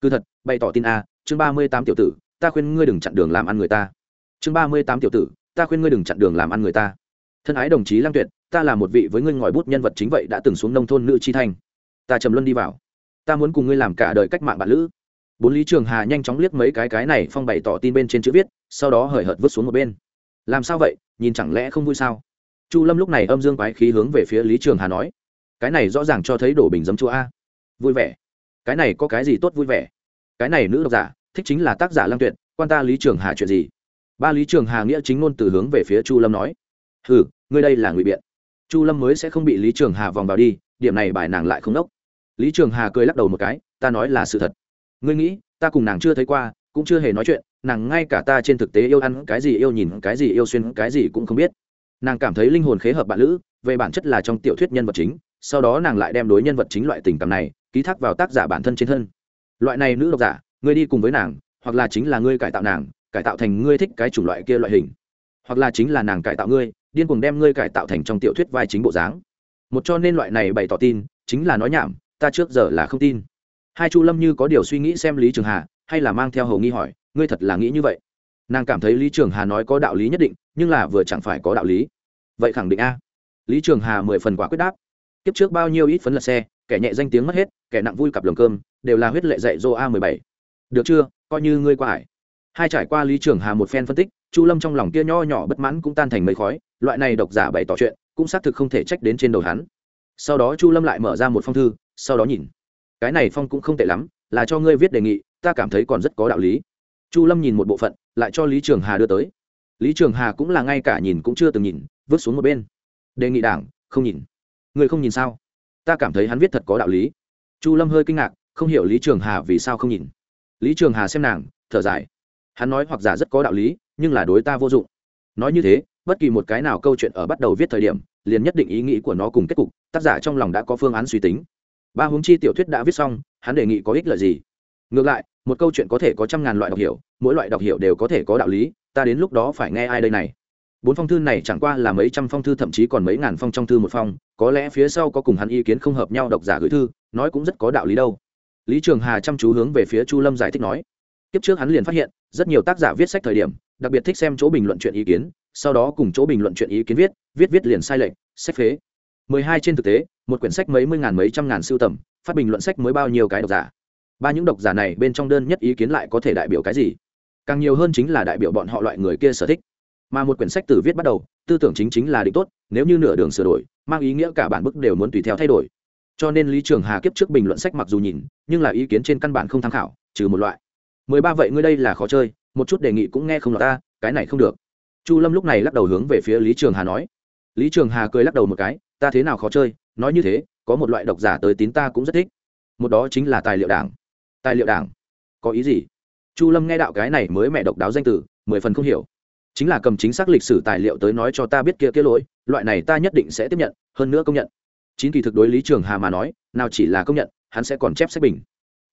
Cứ thật, bày tỏ tin a, chương ba mươi tám tiểu tử ta khuyên ngươi đừng chặn đường làm ăn người ta. Chương ba mươi tám tiểu tử, ta khuyên ngươi đừng chặn đường làm ăn người ta. Thân ái đồng chí lăng tuyệt, ta là một vị với ngươi ngòi bút nhân vật chính vậy đã từng xuống nông thôn nữ chi thanh. Ta trầm luân đi vào. Ta muốn cùng ngươi làm cả đời cách mạng bạn lữ. Bốn lý trường hà nhanh chóng liếc mấy cái cái này phong bày tỏ tin bên trên chữ viết, sau đó hời hợt vứt xuống một bên. Làm sao vậy, nhìn chẳng lẽ không vui sao? Chu lâm lúc này âm dương quái khí hướng về phía lý trường hà nói. Cái này rõ ràng cho thấy đổ bình giấm chua a. Vui vẻ. Cái này có cái gì tốt vui vẻ? Cái này nữ độc giả thích chính là tác giả lăng tuyệt, quan ta lý trường hà chuyện gì? Ba lý trường hà nghĩa chính ngôn từ hướng về phía chu lâm nói. Ừ ngươi đây là ngụy biện. Chu lâm mới sẽ không bị lý trường hà vòng vào đi, điểm này bài nàng lại không đốc. Lý trường hà cười lắc đầu một cái, ta nói là sự thật. Ngươi nghĩ, ta cùng nàng chưa thấy qua, cũng chưa hề nói chuyện, nàng ngay cả ta trên thực tế yêu ăn cái gì yêu nhìn cái gì yêu xuyên cái gì cũng không biết. Nàng cảm thấy linh hồn khế hợp bạn lữ, về bản chất là trong tiểu thuyết nhân vật chính, sau đó nàng lại đem đối nhân vật chính loại tình cảm này, ký thác vào tác giả bản thân trên thân. Loại này nữ độc giả ngươi đi cùng với nàng, hoặc là chính là ngươi cải tạo nàng, cải tạo thành ngươi thích cái chủng loại kia loại hình. Hoặc là chính là nàng cải tạo ngươi, điên cuồng đem ngươi cải tạo thành trong tiểu thuyết vai chính bộ dáng. Một cho nên loại này bày tỏ tin, chính là nói nhảm, ta trước giờ là không tin. Hai chu lâm như có điều suy nghĩ xem lý trường hà, hay là mang theo hầu nghi hỏi, ngươi thật là nghĩ như vậy? Nàng cảm thấy lý trường hà nói có đạo lý nhất định, nhưng là vừa chẳng phải có đạo lý. Vậy khẳng định a. Lý trường hà mười phần quả quyết đáp. Tiếp trước bao nhiêu ít phấn lật xe, kẻ nhẹ danh tiếng mất hết, kẻ nặng vui cặp lồng cơm, đều là huyết lệ dạy dô a mười bảy được chưa, coi như ngươi qua hải hai trải qua lý trường hà một phen phân tích, chu lâm trong lòng kia nho nhỏ bất mãn cũng tan thành mấy khói, loại này độc giả bày tỏ chuyện, cũng xác thực không thể trách đến trên đầu hắn. Sau đó chu lâm lại mở ra một phong thư, sau đó nhìn. Cái này phong cũng không tệ lắm, là cho ngươi viết đề nghị, ta cảm thấy còn rất có đạo lý. Chu lâm nhìn một bộ phận, lại cho lý trường hà đưa tới. Lý trường hà cũng là ngay cả nhìn cũng chưa từng nhìn, vứt xuống một bên. Đề nghị đảng, không nhìn. Người không nhìn sao? Ta cảm thấy hắn viết thật có đạo lý. Chu lâm hơi kinh ngạc, không hiểu lý trường hà vì sao không nhìn lý trường hà xem nàng, thở dài. Hắn nói hoặc giả rất có đạo lý, nhưng là đối ta vô dụng. Nói như thế, bất kỳ một cái nào câu chuyện ở bắt đầu viết thời điểm, liền nhất định ý nghĩ của nó cùng kết cục, tác giả trong lòng đã có phương án suy tính. Ba huống chi tiểu thuyết đã viết xong, hắn đề nghị có ích lợi gì? Ngược lại, một câu chuyện có thể có trăm ngàn loại đọc hiểu, mỗi loại đọc hiểu đều có thể có đạo lý, ta đến lúc đó phải nghe ai đây này? Bốn phong thư này chẳng qua là mấy trăm phong thư, thậm chí còn mấy ngàn phong trong thư một phong, có lẽ phía sau có cùng hắn ý kiến không hợp nhau độc giả gửi thư, nói cũng rất có đạo lý đâu lý trường hà chăm chú hướng về phía chu lâm giải thích nói. Kiếp trước hắn liền phát hiện, rất nhiều tác giả viết sách thời điểm, đặc biệt thích xem chỗ bình luận chuyện ý kiến, sau đó cùng chỗ bình luận chuyện ý kiến viết viết viết liền sai lệch, sách phế. Mười hai trên thực tế, một quyển sách mấy mươi ngàn mấy trăm ngàn siêu tầm, phát bình luận sách mới bao nhiêu cái độc giả? Ba những độc giả này bên trong đơn nhất ý kiến lại có thể đại biểu cái gì? Càng nhiều hơn chính là đại biểu bọn họ loại người kia sở thích. Mà một quyển sách từ viết bắt đầu, tư tưởng chính chính là định tốt, nếu như nửa đường sửa đổi, mang ý nghĩa cả bản bức đều muốn tùy theo thay đổi cho nên lý trường hà kiếp trước bình luận sách mặc dù nhìn, nhưng là ý kiến trên căn bản không tham khảo, trừ một loại. Mười ba vậy ngươi đây là khó chơi, một chút đề nghị cũng nghe không lọt ta, cái này không được. Chu lâm lúc này lắc đầu hướng về phía lý trường hà nói. Lý trường hà cười lắc đầu một cái, ta thế nào khó chơi, nói như thế, có một loại độc giả tới tín ta cũng rất thích. Một đó chính là tài liệu đảng. Tài liệu đảng? Có ý gì? Chu lâm nghe đạo cái này mới mẹ độc đáo danh từ, mười phần không hiểu. Chính là cầm chính xác lịch sử tài liệu tới nói cho ta biết kia kia lỗi, loại này ta nhất định sẽ tiếp nhận, hơn nữa công nhận chín kỳ thực đối lý trường hà mà nói, nào chỉ là công nhận, hắn sẽ còn chép sách bình.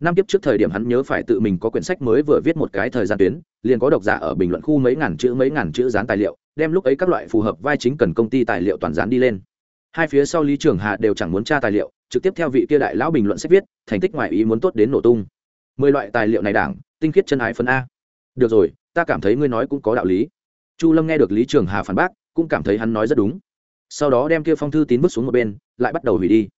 Năm tiếp trước thời điểm hắn nhớ phải tự mình có quyển sách mới vừa viết một cái thời gian tuyến, liền có độc giả ở bình luận khu mấy ngàn chữ mấy ngàn chữ dán tài liệu, đem lúc ấy các loại phù hợp vai chính cần công ty tài liệu toàn dán đi lên. Hai phía sau lý trường hà đều chẳng muốn tra tài liệu, trực tiếp theo vị kia đại lão bình luận sách viết, thành tích ngoại ý muốn tốt đến nổ tung. Mười loại tài liệu này đảng, tinh khiết chân ái phân a. Được rồi, ta cảm thấy ngươi nói cũng có đạo lý. Chu lâm nghe được lý trường hà phản bác, cũng cảm thấy hắn nói rất đúng. Sau đó đem kia phong thư tín vứt xuống một bên lại bắt đầu hủy đi.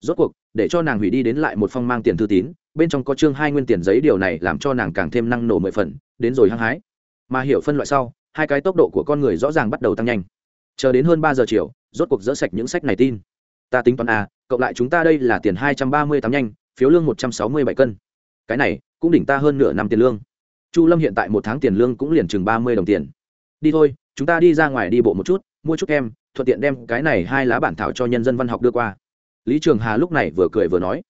Rốt cuộc, để cho nàng hủy đi đến lại một phong mang tiền thư tín, bên trong có chương hai nguyên tiền giấy, điều này làm cho nàng càng thêm năng nổ mười phần, đến rồi hăng hái. Mà hiểu phân loại sau, hai cái tốc độ của con người rõ ràng bắt đầu tăng nhanh. Chờ đến hơn ba giờ chiều, rốt cuộc dỡ sạch những sách này tin. Ta tính toán a cộng lại chúng ta đây là tiền hai trăm ba mươi tám nhanh, phiếu lương một trăm sáu mươi bảy cân. Cái này, cũng đỉnh ta hơn nửa năm tiền lương. Chu lâm hiện tại một tháng tiền lương cũng liền chừng ba mươi đồng tiền. Đi thôi, chúng ta đi ra ngoài đi bộ một chút, mua chút kem thuận tiện đem cái này hai lá bản thảo cho nhân dân văn học đưa qua. Lý trường hà lúc này vừa cười vừa nói,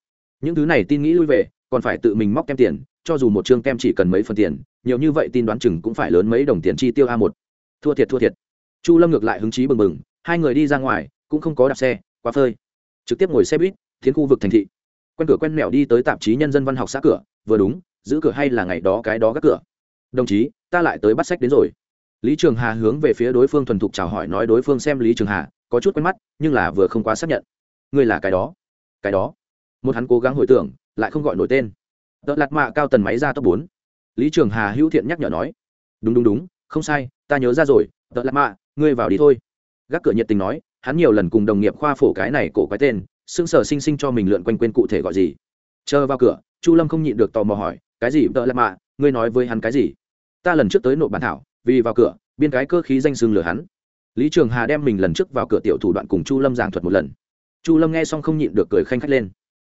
những thứ này tin nghĩ lui về, còn phải tự mình móc kem tiền, cho dù một chương kem chỉ cần mấy phần tiền, nhiều như vậy tin đoán chừng cũng phải lớn mấy đồng tiền chi tiêu a một. Thua thiệt thua thiệt. Chu lâm ngược lại hứng chí bừng bừng, hai người đi ra ngoài, cũng không có đạp xe, quá phơi. Trực tiếp ngồi xe buýt, tiến khu vực thành thị. Quen cửa quen mẹo đi tới tạp chí nhân dân văn học xã cửa, vừa đúng, giữ cửa hay là ngày đó cái đó gác cửa. Đồng chí, ta lại tới bắt sách đến rồi lý trường hà hướng về phía đối phương thuần thục chào hỏi nói đối phương xem lý trường hà, có chút quen mắt, nhưng là vừa không quá xác nhận. Ngươi là cái đó. Cái đó. Một hắn cố gắng hồi tưởng, lại không gọi nổi tên. Đợt lạt mạ cao tần máy ra top bốn. Lý trường hà hữu thiện nhắc nhở nói. Đúng đúng đúng, không sai, ta nhớ ra rồi đợt lạt mạ, ngươi vào đi thôi. Gác cửa nhiệt tình nói, hắn nhiều lần cùng đồng nghiệp khoa phổ cái này cổ cái tên xương sở sinh sinh cho mình lượn quanh quên cụ thể gọi gì. Chờ vào cửa, chu lâm không nhịn được tò mò hỏi, cái gì, tợ lạt mạ, ngươi nói với hắn cái gì? Ta lần trước tới nộp bản thảo vì vào cửa, biên cái cơ khí danh xưng lừa hắn. Lý trường hà đem mình lần trước vào cửa tiểu thủ đoạn cùng chu lâm giảng thuật một lần. Chu lâm nghe xong không nhịn được cười khanh khách lên.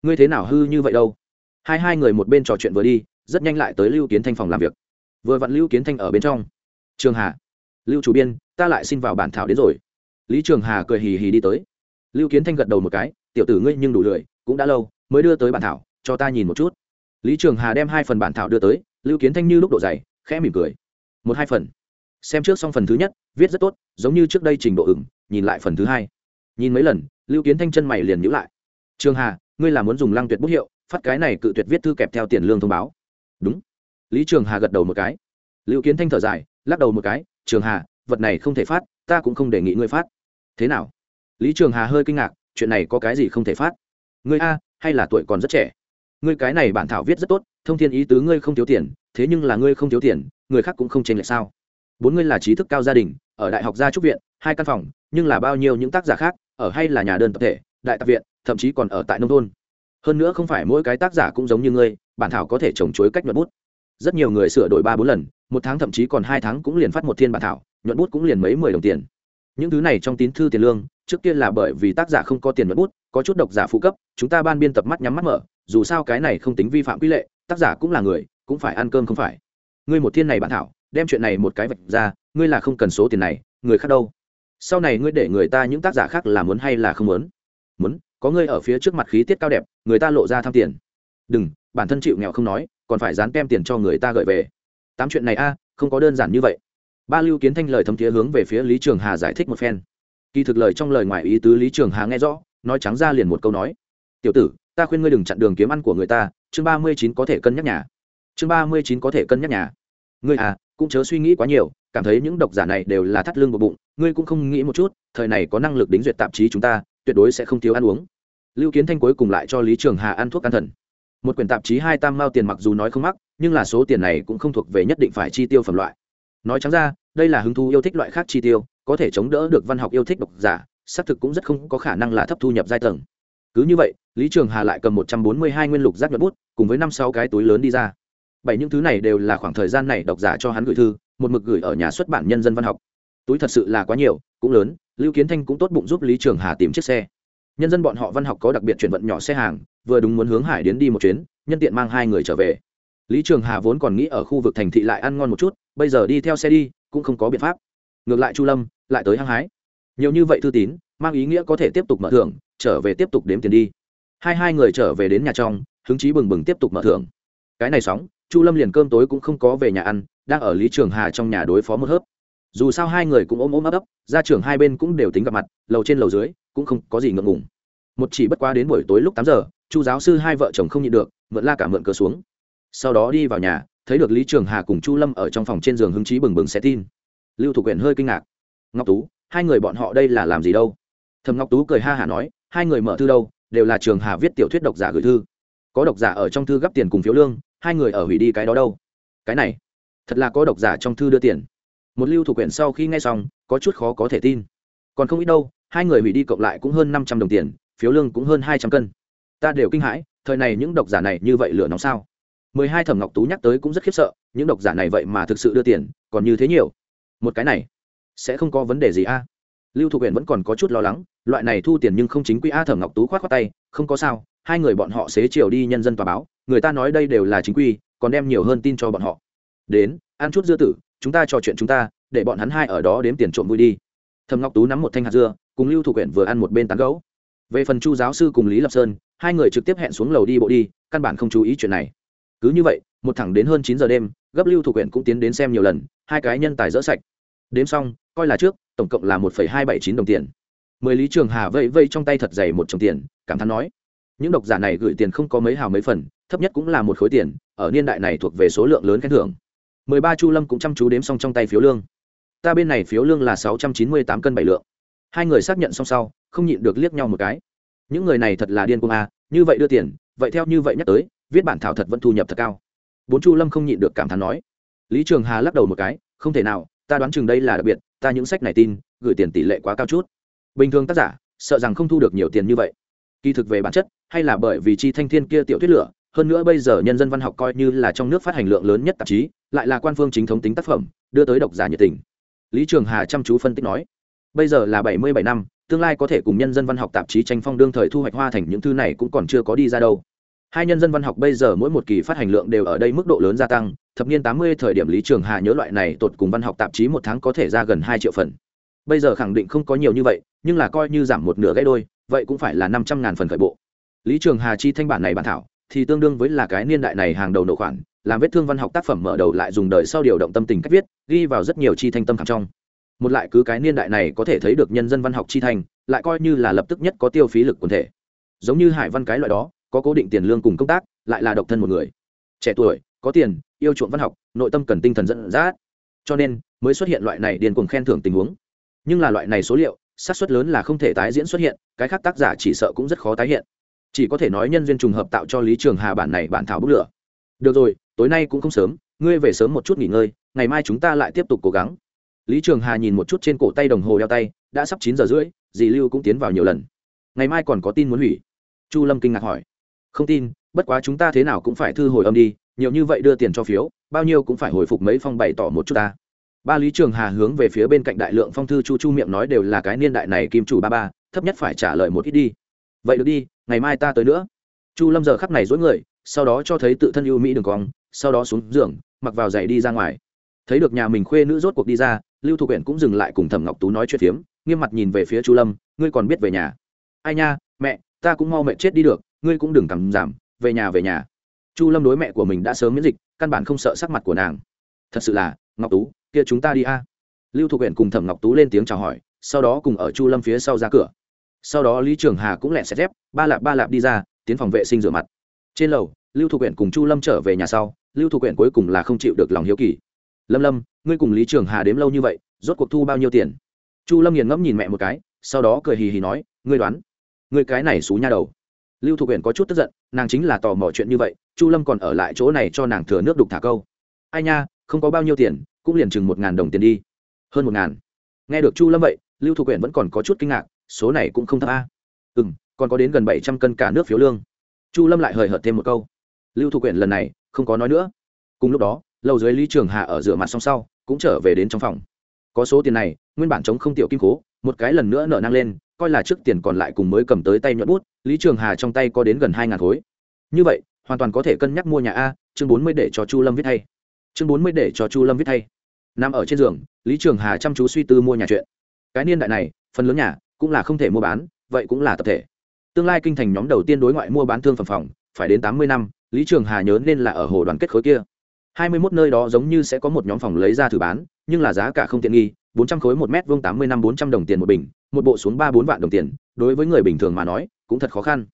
Ngươi thế nào hư như vậy đâu? Hai hai người một bên trò chuyện vừa đi, rất nhanh lại tới lưu kiến thanh phòng làm việc. Vừa vặn lưu kiến thanh ở bên trong. Trường hà, lưu chủ biên, ta lại xin vào bản thảo đến rồi. Lý trường hà cười hì hì đi tới. Lưu kiến thanh gật đầu một cái, tiểu tử ngươi nhưng đủ lười, cũng đã lâu, mới đưa tới bản thảo, cho ta nhìn một chút. Lý trường hà đem hai phần bản thảo đưa tới, lưu kiến thanh như lúc độ dày, khẽ mỉm cười một hai phần. Xem trước xong phần thứ nhất, viết rất tốt, giống như trước đây trình độ ửng, nhìn lại phần thứ hai. Nhìn mấy lần, lưu kiến thanh chân mày liền nhữ lại. Trường hà, ngươi là muốn dùng lăng tuyệt bút hiệu, phát cái này cự tuyệt viết thư kẹp theo tiền lương thông báo. Đúng. Lý trường hà gật đầu một cái. Lưu kiến thanh thở dài, lắc đầu một cái, trường hà, vật này không thể phát, ta cũng không đề nghị ngươi phát. Thế nào? Lý trường hà hơi kinh ngạc, chuyện này có cái gì không thể phát? Ngươi a, hay là tuổi còn rất trẻ? Ngươi cái này bản thảo viết rất tốt thông thiên ý tứ ngươi không thiếu tiền, thế nhưng là ngươi không thiếu tiền, người khác cũng không chênh lệch sao? Bốn ngươi là trí thức cao gia đình, ở đại học gia trúc viện, hai căn phòng, nhưng là bao nhiêu những tác giả khác, ở hay là nhà đơn tập thể, đại tập viện, thậm chí còn ở tại nông thôn. Hơn nữa không phải mỗi cái tác giả cũng giống như ngươi, bản thảo có thể trồng chuối cách nhuận bút. Rất nhiều người sửa đổi ba bốn lần, một tháng thậm chí còn hai tháng cũng liền phát một thiên bản thảo, nhuận bút cũng liền mấy mười đồng tiền. Những thứ này trong tín thư tiền lương, trước kia là bởi vì tác giả không có tiền nhuận bút, có chút độc giả phụ cấp, chúng ta ban biên tập mắt nhắm mắt mở, dù sao cái này không tính vi phạm quy lệ tác giả cũng là người, cũng phải ăn cơm không phải. Ngươi một thiên này bản thảo, đem chuyện này một cái vạch ra, ngươi là không cần số tiền này, người khác đâu. Sau này ngươi để người ta những tác giả khác là muốn hay là không muốn? Muốn, có ngươi ở phía trước mặt khí tiết cao đẹp, người ta lộ ra tham tiền. Đừng, bản thân chịu nghèo không nói, còn phải dán kem tiền cho người ta gợi về. Tám chuyện này a, không có đơn giản như vậy. Ba lưu kiến thanh lời thấm thiế hướng về phía lý trường hà giải thích một phen. Kỳ thực lời trong lời ngoài ý tứ lý trường hà nghe rõ, nói trắng ra liền một câu nói. Tiểu tử ta khuyên ngươi đừng chặn đường kiếm ăn của người ta, chương ba mươi chín có thể cân nhắc nhà. Chương ba mươi chín có thể cân nhắc nhà. Ngươi à cũng chớ suy nghĩ quá nhiều, cảm thấy những độc giả này đều là thắt lưng vào bụng, ngươi cũng không nghĩ một chút, thời này có năng lực đính duyệt tạp chí chúng ta, tuyệt đối sẽ không thiếu ăn uống. Lưu kiến thanh cuối cùng lại cho lý trường hà ăn thuốc an thần. Một quyển tạp chí hai tam mao tiền mặc dù nói không mắc, nhưng là số tiền này cũng không thuộc về nhất định phải chi tiêu phẩm loại. Nói trắng ra, đây là hứng thú yêu thích loại khác chi tiêu, có thể chống đỡ được văn học yêu thích độc giả, xác thực cũng rất không có khả năng là thấp thu nhập giai tầng cứ như vậy, lý trường hà lại cầm một trăm bốn mươi hai nguyên lục giác nhuận bút, cùng với năm sáu cái túi lớn đi ra. Bảy những thứ này đều là khoảng thời gian này độc giả cho hắn gửi thư, một mực gửi ở nhà xuất bản nhân dân văn học. Túi thật sự là quá nhiều, cũng lớn, lưu kiến thanh cũng tốt bụng giúp lý trường hà tìm chiếc xe. Nhân dân bọn họ văn học có đặc biệt chuyển vận nhỏ xe hàng, vừa đúng muốn hướng hải đến đi một chuyến, nhân tiện mang hai người trở về. Lý trường hà vốn còn nghĩ ở khu vực thành thị lại ăn ngon một chút, bây giờ đi theo xe đi, cũng không có biện pháp. Ngược lại chu lâm, lại tới hăng hái. Nhiều như vậy thư tín, mang ý nghĩa có thể tiếp tục mở thưởng trở về tiếp tục đếm tiền đi. Hai hai người trở về đến nhà trong, hứng chí bừng bừng tiếp tục mở thưởng. Cái này sóng, chu lâm liền cơm tối cũng không có về nhà ăn, đang ở lý trường hà trong nhà đối phó một hớp. Dù sao hai người cũng ôm ôm ấp ấp ra trường hai bên cũng đều tính gặp mặt, lầu trên lầu dưới cũng không có gì ngượng ngùng. Một chỉ bất quá đến buổi tối lúc tám giờ, chu giáo sư hai vợ chồng không nhịn được, mượn la cả mượn cờ xuống. Sau đó đi vào nhà, thấy được lý trường hà cùng chu lâm ở trong phòng trên giường hứng chí bừng bừng sẽ tin. Lưu thủ quyền hơi kinh ngạc. Ngọc tú, hai người bọn họ đây là làm gì đâu? Thầm ngọc tú cười ha hả nói hai người mở thư đâu, đều là trường hà viết tiểu thuyết độc giả gửi thư. Có độc giả ở trong thư gấp tiền cùng phiếu lương, hai người ở hủy đi cái đó đâu. Cái này, thật là có độc giả trong thư đưa tiền. Một lưu thủ quyển sau khi nghe xong, có chút khó có thể tin. Còn không ít đâu, hai người hủy đi cộng lại cũng hơn năm trăm đồng tiền, phiếu lương cũng hơn hai trăm cân. Ta đều kinh hãi, thời này những độc giả này như vậy lửa nóng sao? Mười hai thẩm ngọc tú nhắc tới cũng rất khiếp sợ, những độc giả này vậy mà thực sự đưa tiền, còn như thế nhiều. Một cái này, sẽ không có vấn đề gì a? Lưu thục huyện vẫn còn có chút lo lắng loại này thu tiền nhưng không chính quy a thẩm ngọc tú khoát khoát tay, không có sao, hai người bọn họ xế chiều đi nhân dân tòa báo, người ta nói đây đều là chính quy, còn đem nhiều hơn tin cho bọn họ. Đến, ăn chút dưa tử, chúng ta trò chuyện chúng ta, để bọn hắn hai ở đó đếm tiền trộm vui đi. Thầm ngọc tú nắm một thanh hạt dưa, cùng lưu thủ quyển vừa ăn một bên tán gấu về phần chu giáo sư cùng lý lập sơn, hai người trực tiếp hẹn xuống lầu đi bộ đi, căn bản không chú ý chuyện này. Cứ như vậy, một thẳng đến hơn chín giờ đêm, gấp lưu thủ quyển cũng tiến đến xem nhiều lần, hai cái nhân tài dỡ sạch. Đếm xong, coi là trước, tổng cộng là một hai bảy chín đồng tiền mười lý trường hà vẫy vây trong tay thật dày một chồng tiền, cảm thán nói, những độc giả này gửi tiền không có mấy hào mấy phần, thấp nhất cũng là một khối tiền, ở niên đại này thuộc về số lượng lớn khen thưởng. Mười ba chu lâm cũng chăm chú đếm xong trong tay phiếu lương. Ta bên này phiếu lương là sáu trăm chín mươi tám cân bảy lượng. Hai người xác nhận xong sau, không nhịn được liếc nhau một cái. Những người này thật là điên cuồng à như vậy đưa tiền, vậy theo như vậy nhắc tới, viết bản thảo thật vẫn thu nhập thật cao. Bốn chu lâm không nhịn được cảm thán nói. Lý trường hà lắc đầu một cái, không thể nào, ta đoán chừng đây là đặc biệt, ta những sách này tin, gửi tiền tỷ lệ quá cao chút bình thường tác giả, sợ rằng không thu được nhiều tiền như vậy. Kỳ thực về bản chất, hay là bởi vì chi thanh thiên kia tiểu thuyết lửa, hơn nữa bây giờ nhân dân văn học coi như là trong nước phát hành lượng lớn nhất tạp chí, lại là quan phương chính thống tính tác phẩm, đưa tới độc giả nhiệt tình. Lý trường hà chăm chú phân tích nói, bây giờ là bảy mươi bảy năm, tương lai có thể cùng nhân dân văn học tạp chí tranh phong đương thời thu hoạch hoa thành những thư này cũng còn chưa có đi ra đâu. Hai nhân dân văn học bây giờ mỗi một kỳ phát hành lượng đều ở đây mức độ lớn gia tăng, thập niên tám mươi thời điểm lý trường hà nhớ loại này tột cùng văn học tạp chí một tháng có thể ra gần hai triệu phần bây giờ khẳng định không có nhiều như vậy, nhưng là coi như giảm một nửa gãy đôi, vậy cũng phải là năm trăm ngàn phần khởi bộ. Lý trường hà chi thanh bản này bản thảo, thì tương đương với là cái niên đại này hàng đầu nổ khoản, làm vết thương văn học tác phẩm mở đầu lại dùng đời sau điều động tâm tình cách viết, ghi vào rất nhiều chi thanh tâm khảm trong. Một lại cứ cái niên đại này có thể thấy được nhân dân văn học chi thành lại coi như là lập tức nhất có tiêu phí lực quần thể. Giống như hải văn cái loại đó, có cố định tiền lương cùng công tác, lại là độc thân một người. Trẻ tuổi, có tiền, yêu chuộng văn học, nội tâm cần tinh thần dẫn dắt. Cho nên, mới xuất hiện loại này điền cuồng khen thưởng tình huống nhưng là loại này số liệu, xác suất lớn là không thể tái diễn xuất hiện, cái khác tác giả chỉ sợ cũng rất khó tái hiện. Chỉ có thể nói nhân duyên trùng hợp tạo cho lý trường hà bản này bản thảo bức lửa. Được rồi, tối nay cũng không sớm, ngươi về sớm một chút nghỉ ngơi, ngày mai chúng ta lại tiếp tục cố gắng. Lý trường hà nhìn một chút trên cổ tay đồng hồ đeo tay, đã sắp chín giờ rưỡi, dì lưu cũng tiến vào nhiều lần. Ngày mai còn có tin muốn hủy. Chu lâm kinh ngạc hỏi. Không tin, bất quá chúng ta thế nào cũng phải thư hồi âm đi, nhiều như vậy đưa tiền cho phiếu, bao nhiêu cũng phải hồi phục mấy phong bày tỏ một chút ta ba lý trường hà hướng về phía bên cạnh đại lượng phong thư chu chu miệng nói đều là cái niên đại này kim chủ ba ba, thấp nhất phải trả lời một ít đi. Vậy được đi, ngày mai ta tới nữa. Chu lâm giờ khắp này dối người, sau đó cho thấy tự thân yêu mỹ đường cong, sau đó xuống giường, mặc vào giày đi ra ngoài. Thấy được nhà mình khuê nữ rốt cuộc đi ra, lưu thục huyện cũng dừng lại cùng thẩm ngọc tú nói chuyện phiếm, nghiêm mặt nhìn về phía chu lâm, ngươi còn biết về nhà? Ai nha, mẹ, ta cũng mau mẹ chết đi được, ngươi cũng đừng cầm giảm, về nhà về nhà. Chu lâm đối mẹ của mình đã sớm miễn dịch, căn bản không sợ sắc mặt của nàng. Thật sự là, ngọc tú kia chúng ta đi a. Lưu thục huyện cùng thẩm ngọc tú lên tiếng chào hỏi, sau đó cùng ở chu lâm phía sau ra cửa. Sau đó lý trường hà cũng lẹ xẹt dép, ba lạp ba lạp đi ra, tiến phòng vệ sinh rửa mặt. Trên lầu, lưu thục huyện cùng chu lâm trở về nhà sau, lưu thục huyện cuối cùng là không chịu được lòng hiếu kỳ. Lâm lâm, ngươi cùng lý trường hà đếm lâu như vậy, rốt cuộc thu bao nhiêu tiền? Chu lâm nghiền ngẫm nhìn mẹ một cái, sau đó cười hì hì nói, ngươi đoán, ngươi cái này xú nha đầu. Lưu thục huyện có chút tức giận, nàng chính là tò mò chuyện như vậy, chu lâm còn ở lại chỗ này cho nàng thừa nước đục thả câu. Ai nha, không có bao nhiêu tiền cũng liền chừng một ngàn đồng tiền đi. Hơn một ngàn. Nghe được chu lâm vậy, lưu thục quyển vẫn còn có chút kinh ngạc, số này cũng không thấp a. Ừ m còn có đến gần bảy trăm cân cả nước phiếu lương. Chu lâm lại hời hợt thêm một câu. Lưu thục quyển lần này, không có nói nữa. Cùng lúc đó lâu dưới lý trường hà ở rửa mặt xong sau, cũng trở về đến trong phòng. Có số tiền này, nguyên bản chống không tiểu kim cố một cái lần nữa nợ năng lên, coi là trước tiền còn lại cùng mới cầm tới tay nhuận bút, lý trường hà trong tay có đến gần hai ngàn khối. Như vậy, hoàn toàn có thể cân nhắc mua nhà a, chương bốn mươi để cho chu lâm viết hay chương bốn mươi để cho chu lâm viết thay. Nằm ở trên giường, lý trường hà chăm chú suy tư mua nhà chuyện. Cái niên đại này, phần lớn nhà cũng là không thể mua bán, vậy cũng là tập thể. Tương lai kinh thành nhóm đầu tiên đối ngoại mua bán thương phẩm phòng, phải đến tám mươi năm, lý trường hà nhớ nên là ở hồ đoàn kết khối kia. Hai mươi 21 nơi đó giống như sẽ có một nhóm phòng lấy ra thử bán, nhưng là giá cả không tiện nghi, bốn trăm khối một mét vuông tám mươi năm bốn trăm đồng tiền một bình, một bộ xuống ba bốn vạn đồng tiền, đối với người bình thường mà nói, cũng thật khó khăn.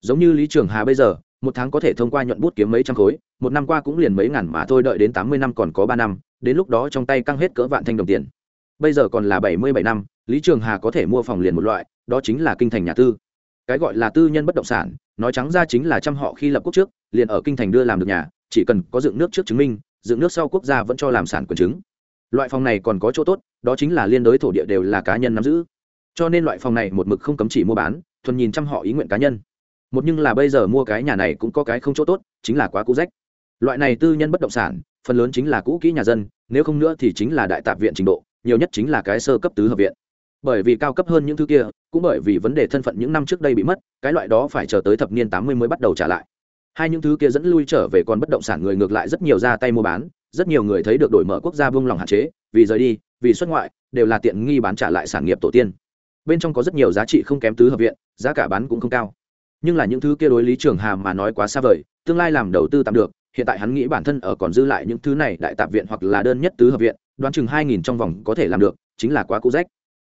Giống như lý trường hà bây giờ một tháng có thể thông qua nhuận bút kiếm mấy trăm khối, một năm qua cũng liền mấy ngàn mà thôi, đợi đến tám mươi năm còn có ba năm, đến lúc đó trong tay căng hết cỡ vạn thanh đồng tiền. Bây giờ còn là bảy mươi bảy năm, lý trường hà có thể mua phòng liền một loại, đó chính là kinh thành nhà tư. Cái gọi là tư nhân bất động sản, nói trắng ra chính là trăm họ khi lập quốc trước, liền ở kinh thành đưa làm được nhà, chỉ cần có dựng nước trước chứng minh, dựng nước sau quốc gia vẫn cho làm sản quyền chứng. Loại phòng này còn có chỗ tốt, đó chính là liên đối thổ địa đều là cá nhân nắm giữ. Cho nên loại phòng này một mực không cấm chỉ mua bán, thuần nhìn trăm họ ý nguyện cá nhân một nhưng là bây giờ mua cái nhà này cũng có cái không chỗ tốt, chính là quá cũ rách. Loại này tư nhân bất động sản, phần lớn chính là cũ kỹ nhà dân, nếu không nữa thì chính là đại tạp viện trình độ, nhiều nhất chính là cái sơ cấp tứ hợp viện. Bởi vì cao cấp hơn những thứ kia, cũng bởi vì vấn đề thân phận những năm trước đây bị mất, cái loại đó phải chờ tới thập niên tám mươi mới bắt đầu trả lại. Hai những thứ kia dẫn lui trở về còn bất động sản người ngược lại rất nhiều ra tay mua bán, rất nhiều người thấy được đổi mở quốc gia buông lòng hạn chế, vì rời đi, vì xuất ngoại, đều là tiện nghi bán trả lại sản nghiệp tổ tiên. Bên trong có rất nhiều giá trị không kém tứ hợp viện, giá cả bán cũng không cao nhưng là những thứ kia đối lý trường hà mà nói quá xa vời, tương lai làm đầu tư tạm được, hiện tại hắn nghĩ bản thân ở còn dư lại những thứ này đại tạp viện hoặc là đơn nhất tứ hợp viện, đoán chừng hai nghìn trong vòng có thể làm được, chính là quá cũ rách.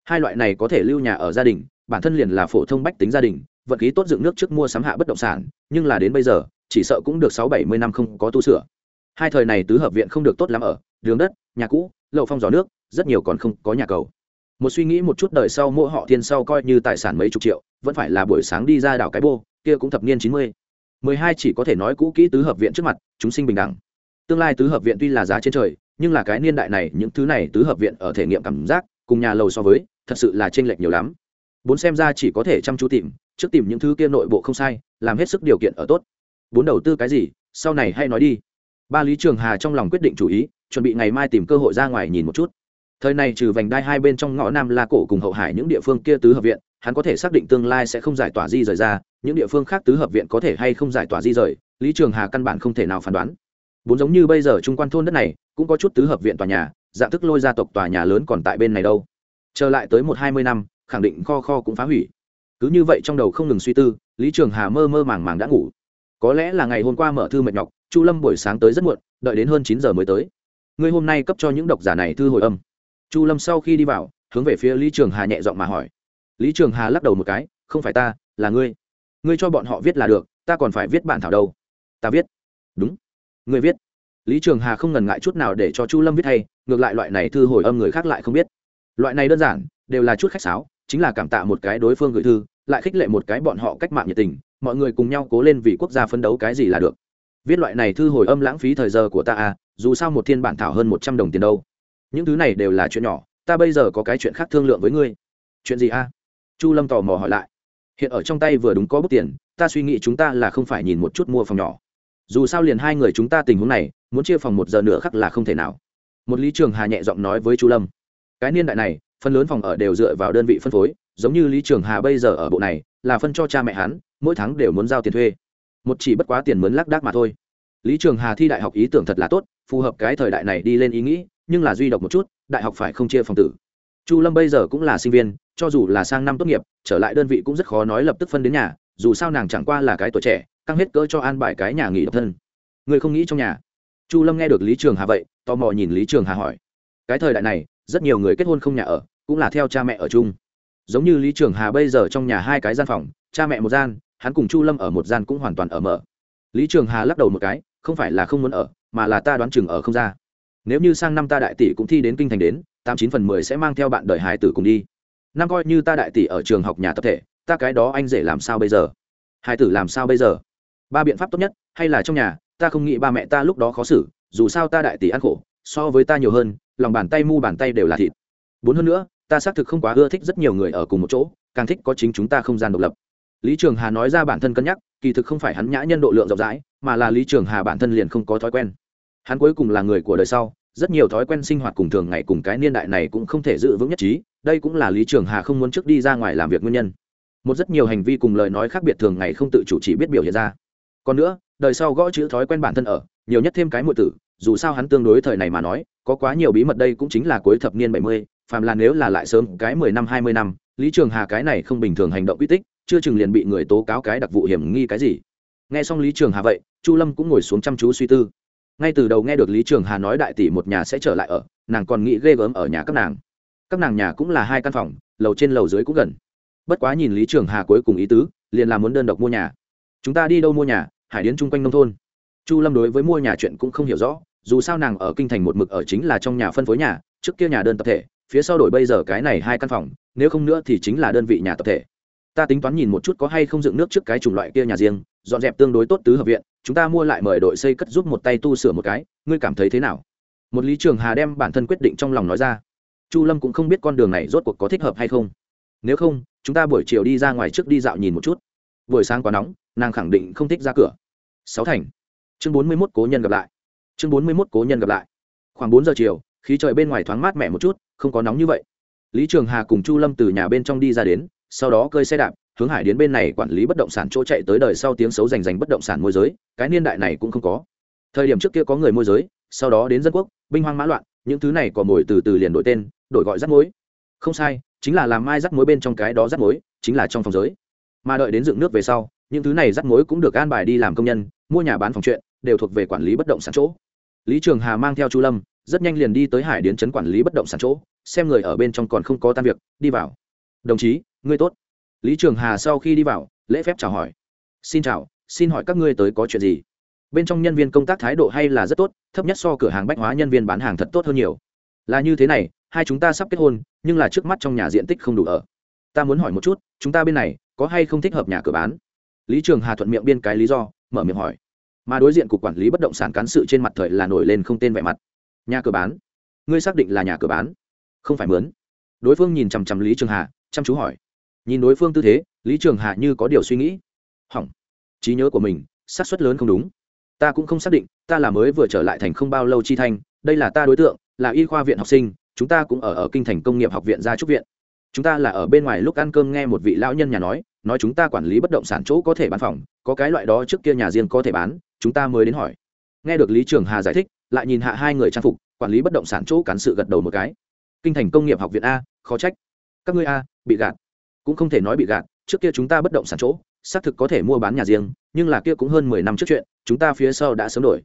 Hai loại này có thể lưu nhà ở gia đình, bản thân liền là phổ thông bách tính gia đình vật khí tốt dựng nước trước mua sắm hạ bất động sản, nhưng là đến bây giờ, chỉ sợ cũng được sáu bảy mươi năm không có tu sửa. Hai thời này tứ hợp viện không được tốt lắm ở, đường đất, nhà cũ lậu phong gió nước, rất nhiều còn không có nhà cầu một suy nghĩ một chút đời sau mỗi họ thiên sau coi như tài sản mấy chục triệu, vẫn phải là buổi sáng đi ra đảo cái bô, kia cũng thập niên chín mươi. Mười hai chỉ có thể nói cũ kỹ tứ hợp viện trước mặt, chúng sinh bình đẳng. Tương lai tứ hợp viện tuy là giá trên trời, nhưng là cái niên đại này, những thứ này tứ hợp viện ở thể nghiệm cảm giác, cùng nhà lầu so với, thật sự là chênh lệch nhiều lắm. Bốn xem ra chỉ có thể chăm chú tìm, trước tìm những thứ kia nội bộ không sai, làm hết sức điều kiện ở tốt. Bốn đầu tư cái gì, sau này hay nói đi. Ba lý trường hà trong lòng quyết định chủ ý, chuẩn bị ngày mai tìm cơ hội ra ngoài nhìn một chút thời này trừ vành đai hai bên trong ngõ nam la cổ cùng hậu hải những địa phương kia tứ hợp viện, hắn có thể xác định tương lai sẽ không giải tỏa di rời ra, những địa phương khác tứ hợp viện có thể hay không giải tỏa di rời, lý trường hà căn bản không thể nào phán đoán. Bốn giống như bây giờ trung quan thôn đất này, cũng có chút tứ hợp viện tòa nhà, dạng thức lôi gia tộc tòa nhà lớn còn tại bên này đâu. Trở lại tới một hai mươi năm, khẳng định kho kho cũng phá hủy. Cứ như vậy trong đầu không ngừng suy tư, lý trường hà mơ mơ màng màng đã ngủ. Có lẽ là ngày hôm qua mở thư mệt nhọc, chu lâm buổi sáng tới rất muộn, đợi đến hơn chín giờ mới tới. Ngươi hôm nay cấp cho những độc giả này thư hồi âm chu lâm sau khi đi vào, hướng về phía lý trường hà nhẹ giọng mà hỏi. Lý trường hà lắc đầu một cái, không phải ta, là ngươi. Ngươi cho bọn họ viết là được, ta còn phải viết bản thảo đâu. Ta viết. Đúng. Ngươi viết. Lý trường hà không ngần ngại chút nào để cho chu lâm viết hay, ngược lại loại này thư hồi âm người khác lại không biết. Loại này đơn giản, đều là chút khách sáo, chính là cảm tạ một cái đối phương gửi thư, lại khích lệ một cái bọn họ cách mạng nhiệt tình, mọi người cùng nhau cố lên vì quốc gia phấn đấu cái gì là được. Viết loại này thư hồi âm lãng phí thời giờ của ta à dù sao một thiên bản thảo hơn một trăm đồng tiền đâu những thứ này đều là chuyện nhỏ, ta bây giờ có cái chuyện khác thương lượng với ngươi. Chuyện gì a? À? chu lâm tò mò hỏi lại. Hiện ở trong tay vừa đúng có bút tiền, ta suy nghĩ chúng ta là không phải nhìn một chút mua phòng nhỏ. Dù sao liền hai người chúng ta tình huống này, muốn chia phòng một giờ nữa khắc là không thể nào. Một lý trường hà nhẹ giọng nói với chu lâm. Cái niên đại này, phần lớn phòng ở đều dựa vào đơn vị phân phối, giống như lý trường hà bây giờ ở bộ này, là phân cho cha mẹ hắn, mỗi tháng đều muốn giao tiền thuê. Một chỉ bất quá tiền mướn lác đác mà thôi. Lý trường hà thi đại học ý tưởng thật là tốt, phù hợp cái thời đại này đi lên ý nghĩ nhưng là duy độc một chút, đại học phải không chia phòng tử. Chu lâm bây giờ cũng là sinh viên, cho dù là sang năm tốt nghiệp, trở lại đơn vị cũng rất khó nói lập tức phân đến nhà, dù sao nàng chẳng qua là cái tuổi trẻ, căng hết cỡ cho an bài cái nhà nghỉ độc thân. Người không nghĩ trong nhà. Chu lâm nghe được lý trường hà vậy, tò mò nhìn lý trường hà hỏi. Cái thời đại này, rất nhiều người kết hôn không nhà ở, cũng là theo cha mẹ ở chung. Giống như lý trường hà bây giờ trong nhà hai cái gian phòng, cha mẹ một gian, hắn cùng chu lâm ở một gian cũng hoàn toàn ở mở. Lý trường hà lắc đầu một cái, không phải là không muốn ở, mà là ta đoán chừng ở không ra nếu như sang năm ta đại tỷ cũng thi đến kinh thành đến, tám chín phần mười sẽ mang theo bạn đời hải tử cùng đi. Năm coi như ta đại tỷ ở trường học nhà tập thể, ta cái đó anh rể làm sao bây giờ? Hải tử làm sao bây giờ? Ba biện pháp tốt nhất, hay là trong nhà, ta không nghĩ ba mẹ ta lúc đó khó xử, dù sao ta đại tỷ ăn khổ, so với ta nhiều hơn, lòng bàn tay mu bàn tay đều là thịt. Bốn hơn nữa, ta xác thực không quá ưa thích rất nhiều người ở cùng một chỗ, càng thích có chính chúng ta không gian độc lập. Lý trường hà nói ra bản thân cân nhắc, kỳ thực không phải hắn nhã nhân độ lượng rộng rãi, mà là lý trường hà bản thân liền không có thói quen hắn cuối cùng là người của đời sau, rất nhiều thói quen sinh hoạt cùng thường ngày cùng cái niên đại này cũng không thể giữ vững nhất trí, đây cũng là lý trường hà không muốn trước đi ra ngoài làm việc nguyên nhân. Một rất nhiều hành vi cùng lời nói khác biệt thường ngày không tự chủ chỉ biết biểu hiện ra. Còn nữa, đời sau gõ chữ thói quen bản thân ở, nhiều nhất thêm cái muội tử, dù sao hắn tương đối thời này mà nói, có quá nhiều bí mật đây cũng chính là cuối thập niên bảy mươi, phàm là nếu là lại sớm cái mười năm, hai mươi năm, lý trường hà cái này không bình thường hành động uy tích, chưa chừng liền bị người tố cáo cái đặc vụ hiểm nghi cái gì. Nghe xong lý trường hà vậy, chu lâm cũng ngồi xuống chăm chú suy tư ngay từ đầu nghe được lý trường hà nói đại tỷ một nhà sẽ trở lại ở, nàng còn nghĩ ghê gớm ở nhà các nàng. Các nàng nhà cũng là hai căn phòng, lầu trên lầu dưới cũng gần. Bất quá nhìn lý trường hà cuối cùng ý tứ, liền là muốn đơn độc mua nhà. Chúng ta đi đâu mua nhà? Hải đến chung quanh nông thôn. Chu lâm đối với mua nhà chuyện cũng không hiểu rõ, dù sao nàng ở kinh thành một mực ở chính là trong nhà phân phối nhà, trước kia nhà đơn tập thể, phía sau đổi bây giờ cái này hai căn phòng, nếu không nữa thì chính là đơn vị nhà tập thể. Ta tính toán nhìn một chút có hay không dựng nước trước cái chủng loại kia nhà riêng dọn dẹp tương đối tốt tứ hợp viện, chúng ta mua lại mời đội xây cất giúp một tay tu sửa một cái, ngươi cảm thấy thế nào? Một lý trường hà đem bản thân quyết định trong lòng nói ra. Chu lâm cũng không biết con đường này rốt cuộc có thích hợp hay không. Nếu không, chúng ta buổi chiều đi ra ngoài trước đi dạo nhìn một chút. Buổi sáng quá nóng, nàng khẳng định không thích ra cửa. Sáu thành. Chương bốn mươi mốt cố nhân gặp lại. Chương bốn mươi mốt cố nhân gặp lại. Khoảng bốn giờ chiều, khí trời bên ngoài thoáng mát mẻ một chút, không có nóng như vậy. Lý trường hà cùng chu lâm từ nhà bên trong đi ra đến, sau đó cơi xe đạp hướng hải đến bên này quản lý bất động sản chỗ chạy tới đời sau tiếng xấu rành rành bất động sản môi giới, cái niên đại này cũng không có. Thời điểm trước kia có người môi giới, sau đó đến dân quốc, binh hoang mã loạn, những thứ này còn mồi từ từ liền đổi tên, đổi gọi rắt mối. Không sai, chính là làm mai rắt mối bên trong cái đó rắt mối, chính là trong phòng giới. Mà đợi đến dựng nước về sau, những thứ này rắt mối cũng được an bài đi làm công nhân, mua nhà bán phòng chuyện, đều thuộc về quản lý bất động sản chỗ. Lý trường hà mang theo chu lâm, rất nhanh liền đi tới hải điến chấn quản lý bất động sản chỗ, xem người ở bên trong còn không có tan việc, đi vào. Đồng chí, ngươi tốt lý trường hà sau khi đi vào, lễ phép chào hỏi. Xin chào, xin hỏi các ngươi tới có chuyện gì? Bên trong nhân viên công tác thái độ hay là rất tốt, thấp nhất so cửa hàng bách hóa nhân viên bán hàng thật tốt hơn nhiều. Là như thế này, hai chúng ta sắp kết hôn, nhưng là trước mắt trong nhà diện tích không đủ ở. Ta muốn hỏi một chút, chúng ta bên này có hay không thích hợp nhà cửa bán? Lý trường hà thuận miệng biên cái lý do, mở miệng hỏi. Mà đối diện cục quản lý bất động sản cán sự trên mặt thời là nổi lên không tên vẻ mặt. Nhà cửa bán? Ngươi xác định là nhà cửa bán? Không phải mướn. Đối phương nhìn chằm chằm lý trường hà, chăm chú hỏi nhìn đối phương tư thế, lý trường hà như có điều suy nghĩ. Hỏng. Trí nhớ của mình, xác suất lớn không đúng. Ta cũng không xác định, ta là mới vừa trở lại thành không bao lâu chi thanh, đây là ta đối tượng, là y khoa viện học sinh, chúng ta cũng ở ở kinh thành công nghiệp học viện gia trúc viện. Chúng ta là ở bên ngoài lúc ăn cơm nghe một vị lão nhân nhà nói nói chúng ta quản lý bất động sản chỗ có thể bán phòng, có cái loại đó trước kia nhà riêng có thể bán, chúng ta mới đến hỏi. Nghe được lý trường hà giải thích, lại nhìn hạ hai người trang phục, quản lý bất động sản chỗ cán sự gật đầu một cái. Kinh thành công nghiệp học viện a, khó trách. Các ngươi a, bị gạt cũng không thể nói bị gạt, trước kia chúng ta bất động sản chỗ, xác thực có thể mua bán nhà riêng, nhưng là kia cũng hơn mười năm trước chuyện, chúng ta phía sau đã sớm đổi.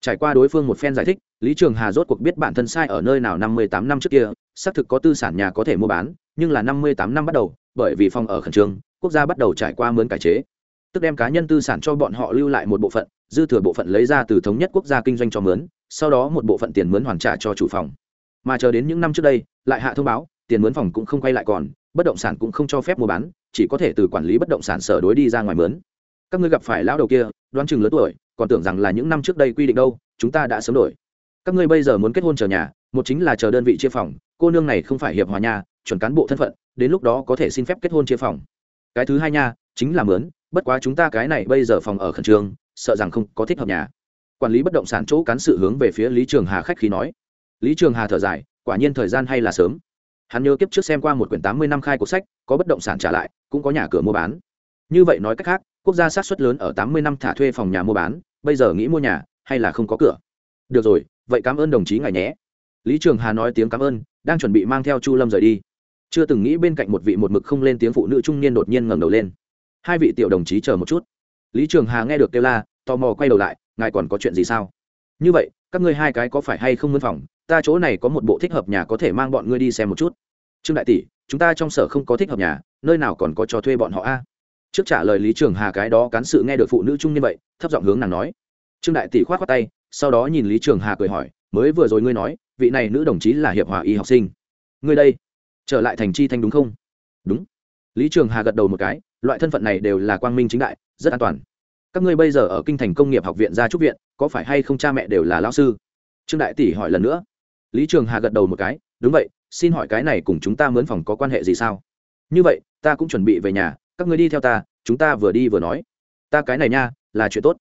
Trải qua đối phương một phen giải thích, lý trường hà rốt cuộc biết bản thân sai ở nơi nào năm mươi tám năm trước kia, xác thực có tư sản nhà có thể mua bán, nhưng là năm mươi tám năm bắt đầu, bởi vì phòng ở khẩn trương, quốc gia bắt đầu trải qua mướn cải chế. Tức đem cá nhân tư sản cho bọn họ lưu lại một bộ phận, dư thừa bộ phận lấy ra từ thống nhất quốc gia kinh doanh cho mướn, sau đó một bộ phận tiền mướn hoàn trả cho chủ phòng. Mà chờ đến những năm trước đây, lại hạ thông báo, tiền mướn phòng cũng không quay lại còn bất động sản cũng không cho phép mua bán, chỉ có thể từ quản lý bất động sản sở đối đi ra ngoài mướn. Các ngươi gặp phải lão đầu kia, đoán chừng lớn tuổi, còn tưởng rằng là những năm trước đây quy định đâu, chúng ta đã sớm đổi. Các ngươi bây giờ muốn kết hôn chờ nhà, một chính là chờ đơn vị chia phòng, cô nương này không phải hiệp hòa nhà, chuẩn cán bộ thân phận, đến lúc đó có thể xin phép kết hôn chia phòng. Cái thứ hai nha, chính là mướn, bất quá chúng ta cái này bây giờ phòng ở khẩn trương, sợ rằng không có thích hợp nhà. Quản lý bất động sản chỗ cán sự hướng về phía lý trường hà khách khí nói. Lý trường hà thở dài, quả nhiên thời gian hay là sớm hắn nhớ kiếp trước xem qua một quyển tám mươi năm khai cuộc sách, có bất động sản trả lại, cũng có nhà cửa mua bán. Như vậy nói cách khác, quốc gia sát xuất lớn ở tám mươi năm thả thuê phòng nhà mua bán, bây giờ nghĩ mua nhà, hay là không có cửa? Được rồi, vậy cảm ơn đồng chí ngài nhé. Lý trường hà nói tiếng cảm ơn, đang chuẩn bị mang theo chu lâm rời đi. Chưa từng nghĩ bên cạnh một vị một mực không lên tiếng phụ nữ trung niên đột nhiên ngẩng đầu lên. Hai vị tiểu đồng chí chờ một chút. Lý trường hà nghe được kêu la, tò mò quay đầu lại, ngài còn có chuyện gì sao? Như vậy, các ngươi hai cái có phải hay không mân phòng? Ta chỗ này có một bộ thích hợp nhà có thể mang bọn ngươi đi xem một chút. Trương đại tỷ, chúng ta trong sở không có thích hợp nhà, nơi nào còn có cho thuê bọn họ a? Trước trả lời lý trường hà cái đó cán sự nghe được phụ nữ trung như vậy, thấp giọng hướng nàng nói. Trương đại tỷ khoát khoát tay, sau đó nhìn lý trường hà cười hỏi, mới vừa rồi ngươi nói, vị này nữ đồng chí là hiệp hòa y học sinh. Ngươi đây, trở lại thành chi thanh đúng không? Đúng. Lý trường hà gật đầu một cái, loại thân phận này đều là quang minh chính đại, rất an toàn. Các ngươi bây giờ ở kinh thành công nghiệp học viện gia trúc viện, có phải hay không cha mẹ đều là lao sư? Trương đại tỷ hỏi lần nữa lý trường hà gật đầu một cái, đúng vậy, xin hỏi cái này cùng chúng ta mướn phòng có quan hệ gì sao? Như vậy, ta cũng chuẩn bị về nhà, các người đi theo ta, chúng ta vừa đi vừa nói. Ta cái này nha, là chuyện tốt.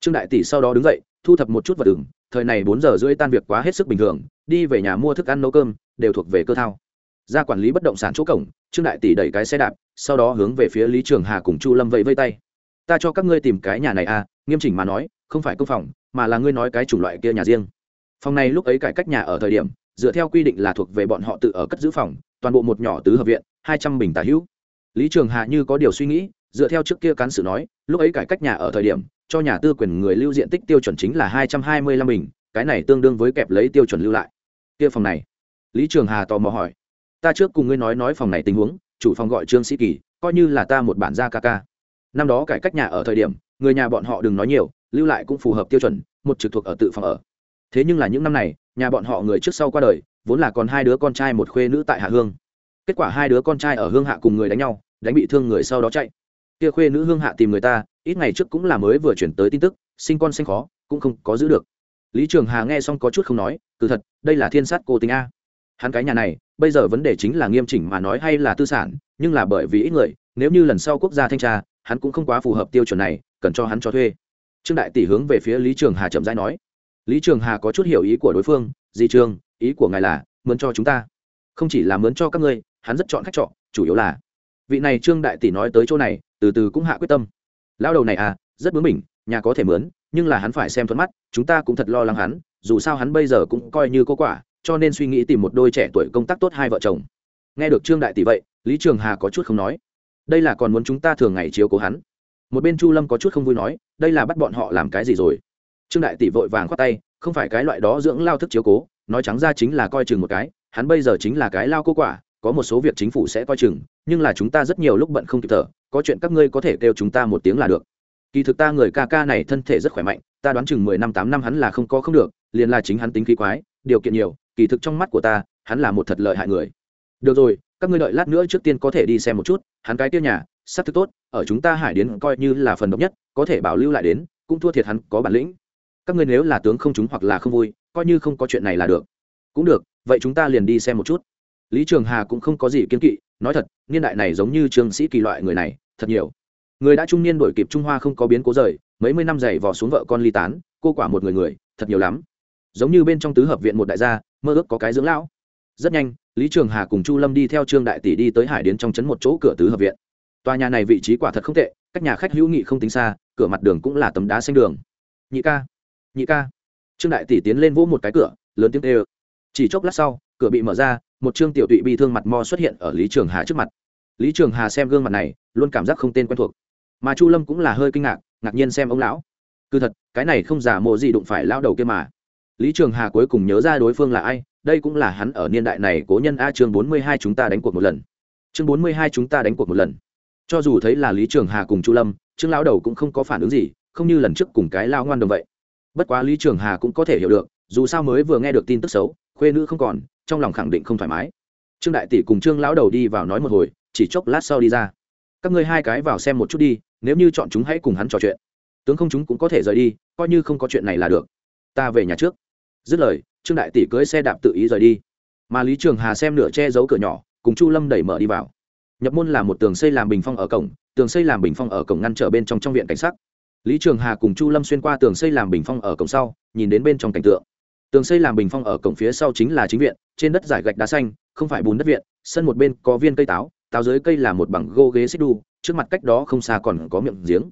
Trương đại tỷ sau đó đứng dậy, thu thập một chút vật đường thời này bốn giờ rưỡi tan việc quá hết sức bình thường, đi về nhà mua thức ăn nấu cơm, đều thuộc về cơ thao. Ra quản lý bất động sản chỗ cổng, trương đại tỷ đẩy cái xe đạp, sau đó hướng về phía lý trường hà cùng chu lâm vẫy vây tay. Ta cho các ngươi tìm cái nhà này à nghiêm chỉnh mà nói, không phải công phòng, mà là ngươi nói cái chủng loại kia nhà riêng phòng này lúc ấy cải cách nhà ở thời điểm, dựa theo quy định là thuộc về bọn họ tự ở cất giữ phòng, toàn bộ một nhỏ tứ hợp viện, hai trăm bình tả hữu. Lý trường hà như có điều suy nghĩ, dựa theo trước kia cán sự nói, lúc ấy cải cách nhà ở thời điểm, cho nhà tư quyền người lưu diện tích tiêu chuẩn chính là hai trăm hai mươi lăm bình, cái này tương đương với kẹp lấy tiêu chuẩn lưu lại. Kia phòng này? Lý trường hà tò mò hỏi. Ta trước cùng ngươi nói nói phòng này tình huống, chủ phòng gọi trương sĩ kỳ, coi như là ta một bản gia ca ca. Năm đó cải cách nhà ở thời điểm, người nhà bọn họ đừng nói nhiều, lưu lại cũng phù hợp tiêu chuẩn, một trực thuộc ở tự phòng ở thế nhưng là những năm này, nhà bọn họ người trước sau qua đời, vốn là còn hai đứa con trai một khuê nữ tại hạ hương. Kết quả hai đứa con trai ở hương hạ cùng người đánh nhau, đánh bị thương người sau đó chạy. Kia khuê nữ hương hạ tìm người ta, ít ngày trước cũng là mới vừa chuyển tới tin tức, sinh con sinh khó, cũng không có giữ được. Lý trường hà nghe xong có chút không nói, từ thật, đây là thiên sát cô tính a. Hắn cái nhà này, bây giờ vấn đề chính là nghiêm chỉnh mà nói hay là tư sản, nhưng là bởi vì ít người, nếu như lần sau quốc gia thanh tra, hắn cũng không quá phù hợp tiêu chuẩn này, cần cho hắn cho thuê. Trương đại tỷ hướng về phía lý trường hà chậm rãi nói lý trường hà có chút hiểu ý của đối phương di trường ý của ngài là mướn cho chúng ta. Không chỉ là mướn cho các ngươi hắn rất chọn khách trọ chủ yếu là. Vị này trương đại tỷ nói tới chỗ này từ từ cũng hạ quyết tâm. Lao đầu này à rất bướng mình, nhà có thể mướn nhưng là hắn phải xem thuận mắt chúng ta cũng thật lo lắng hắn dù sao hắn bây giờ cũng coi như có quả cho nên suy nghĩ tìm một đôi trẻ tuổi công tác tốt hai vợ chồng. Nghe được trương đại tỷ vậy lý trường hà có chút không nói. Đây là còn muốn chúng ta thường ngày chiếu cố hắn. Một bên chu lâm có chút không vui nói đây là bắt bọn họ làm cái gì rồi? Trương đại tỷ vội vàng khoát tay, không phải cái loại đó dưỡng lao thức chiếu cố, nói trắng ra chính là coi chừng một cái, hắn bây giờ chính là cái lao cô quả, có một số việc chính phủ sẽ coi chừng, nhưng là chúng ta rất nhiều lúc bận không kịp thở, có chuyện các ngươi có thể kêu chúng ta một tiếng là được. Kỳ thực ta người ca ca này thân thể rất khỏe mạnh, ta đoán chừng mười năm tám năm hắn là không có không được, liền là chính hắn tính khí quái, điều kiện nhiều, kỳ thực trong mắt của ta, hắn là một thật lợi hại người. Được rồi, các ngươi đợi lát nữa trước tiên có thể đi xem một chút, hắn cái tiêu nhà sắp thứ tốt, ở chúng ta hải đến coi như là phần độc nhất, có thể bảo lưu lại đến, cũng thua thiệt hắn có bản lĩnh các ngươi nếu là tướng không chúng hoặc là không vui, coi như không có chuyện này là được. Cũng được, vậy chúng ta liền đi xem một chút. Lý trường hà cũng không có gì kiên kỵ, nói thật, niên đại này giống như trương sĩ kỳ loại người này, thật nhiều. Người đã trung niên đổi kịp trung hoa không có biến cố rời, mấy mươi năm dày vò xuống vợ con ly tán, cô quả một người người, thật nhiều lắm. Giống như bên trong tứ hợp viện một đại gia, mơ ước có cái dưỡng lão. Rất nhanh, lý trường hà cùng chu lâm đi theo trương đại tỷ đi tới hải điến trong trấn một chỗ cửa tứ hợp viện. Tòa nhà này vị trí quả thật không tệ, cách nhà khách hữu nghị không tính xa, cửa mặt đường cũng là tấm đá xanh đường. Nhị ca nhị ca. Trương đại tỷ tiến lên vỗ một cái cửa, lớn tiếng ê chỉ chốc lát sau, cửa bị mở ra, một trương tiểu tụy bi thương mặt mo xuất hiện ở lý trường hà trước mặt. Lý trường hà xem gương mặt này, luôn cảm giác không tên quen thuộc. Mà chu lâm cũng là hơi kinh ngạc ngạc nhiên xem ông lão. Cứ thật, cái này không giả mộ gì đụng phải lao đầu kia mà. Lý trường hà cuối cùng nhớ ra đối phương là ai, đây cũng là hắn ở niên đại này cố nhân a chương bốn mươi hai chúng ta đánh cuộc một lần. Chương bốn mươi hai chúng ta đánh cuộc một lần. Cho dù thấy là lý trường hà cùng chu lâm, trương lão đầu cũng không có phản ứng gì, không như lần trước cùng cái lao ngoan đồng vậy bất quá lý trường hà cũng có thể hiểu được, dù sao mới vừa nghe được tin tức xấu, khuê nữ không còn, trong lòng khẳng định không thoải mái. Trương đại tỷ cùng trương lão đầu đi vào nói một hồi, chỉ chốc lát sau đi ra. Các ngươi hai cái vào xem một chút đi, nếu như chọn chúng hãy cùng hắn trò chuyện. Tướng không chúng cũng có thể rời đi, coi như không có chuyện này là được. Ta về nhà trước. Dứt lời, trương đại tỷ cưỡi xe đạp tự ý rời đi. Mà lý trường hà xem nửa che giấu cửa nhỏ, cùng chu lâm đẩy mở đi vào. Nhập môn là một tường xây làm bình phong ở cổng, tường xây làm bình phong ở cổng ngăn trở bên trong trong viện cảnh sát lý trường hà cùng chu lâm xuyên qua tường xây làm bình phong ở cổng sau, nhìn đến bên trong cảnh tượng. Tường xây làm bình phong ở cổng phía sau chính là chính viện, trên đất giải gạch đá xanh, không phải bùn đất viện, sân một bên có viên cây táo táo dưới cây là một bằng gô ghế xích đu, trước mặt cách đó không xa còn có miệng giếng.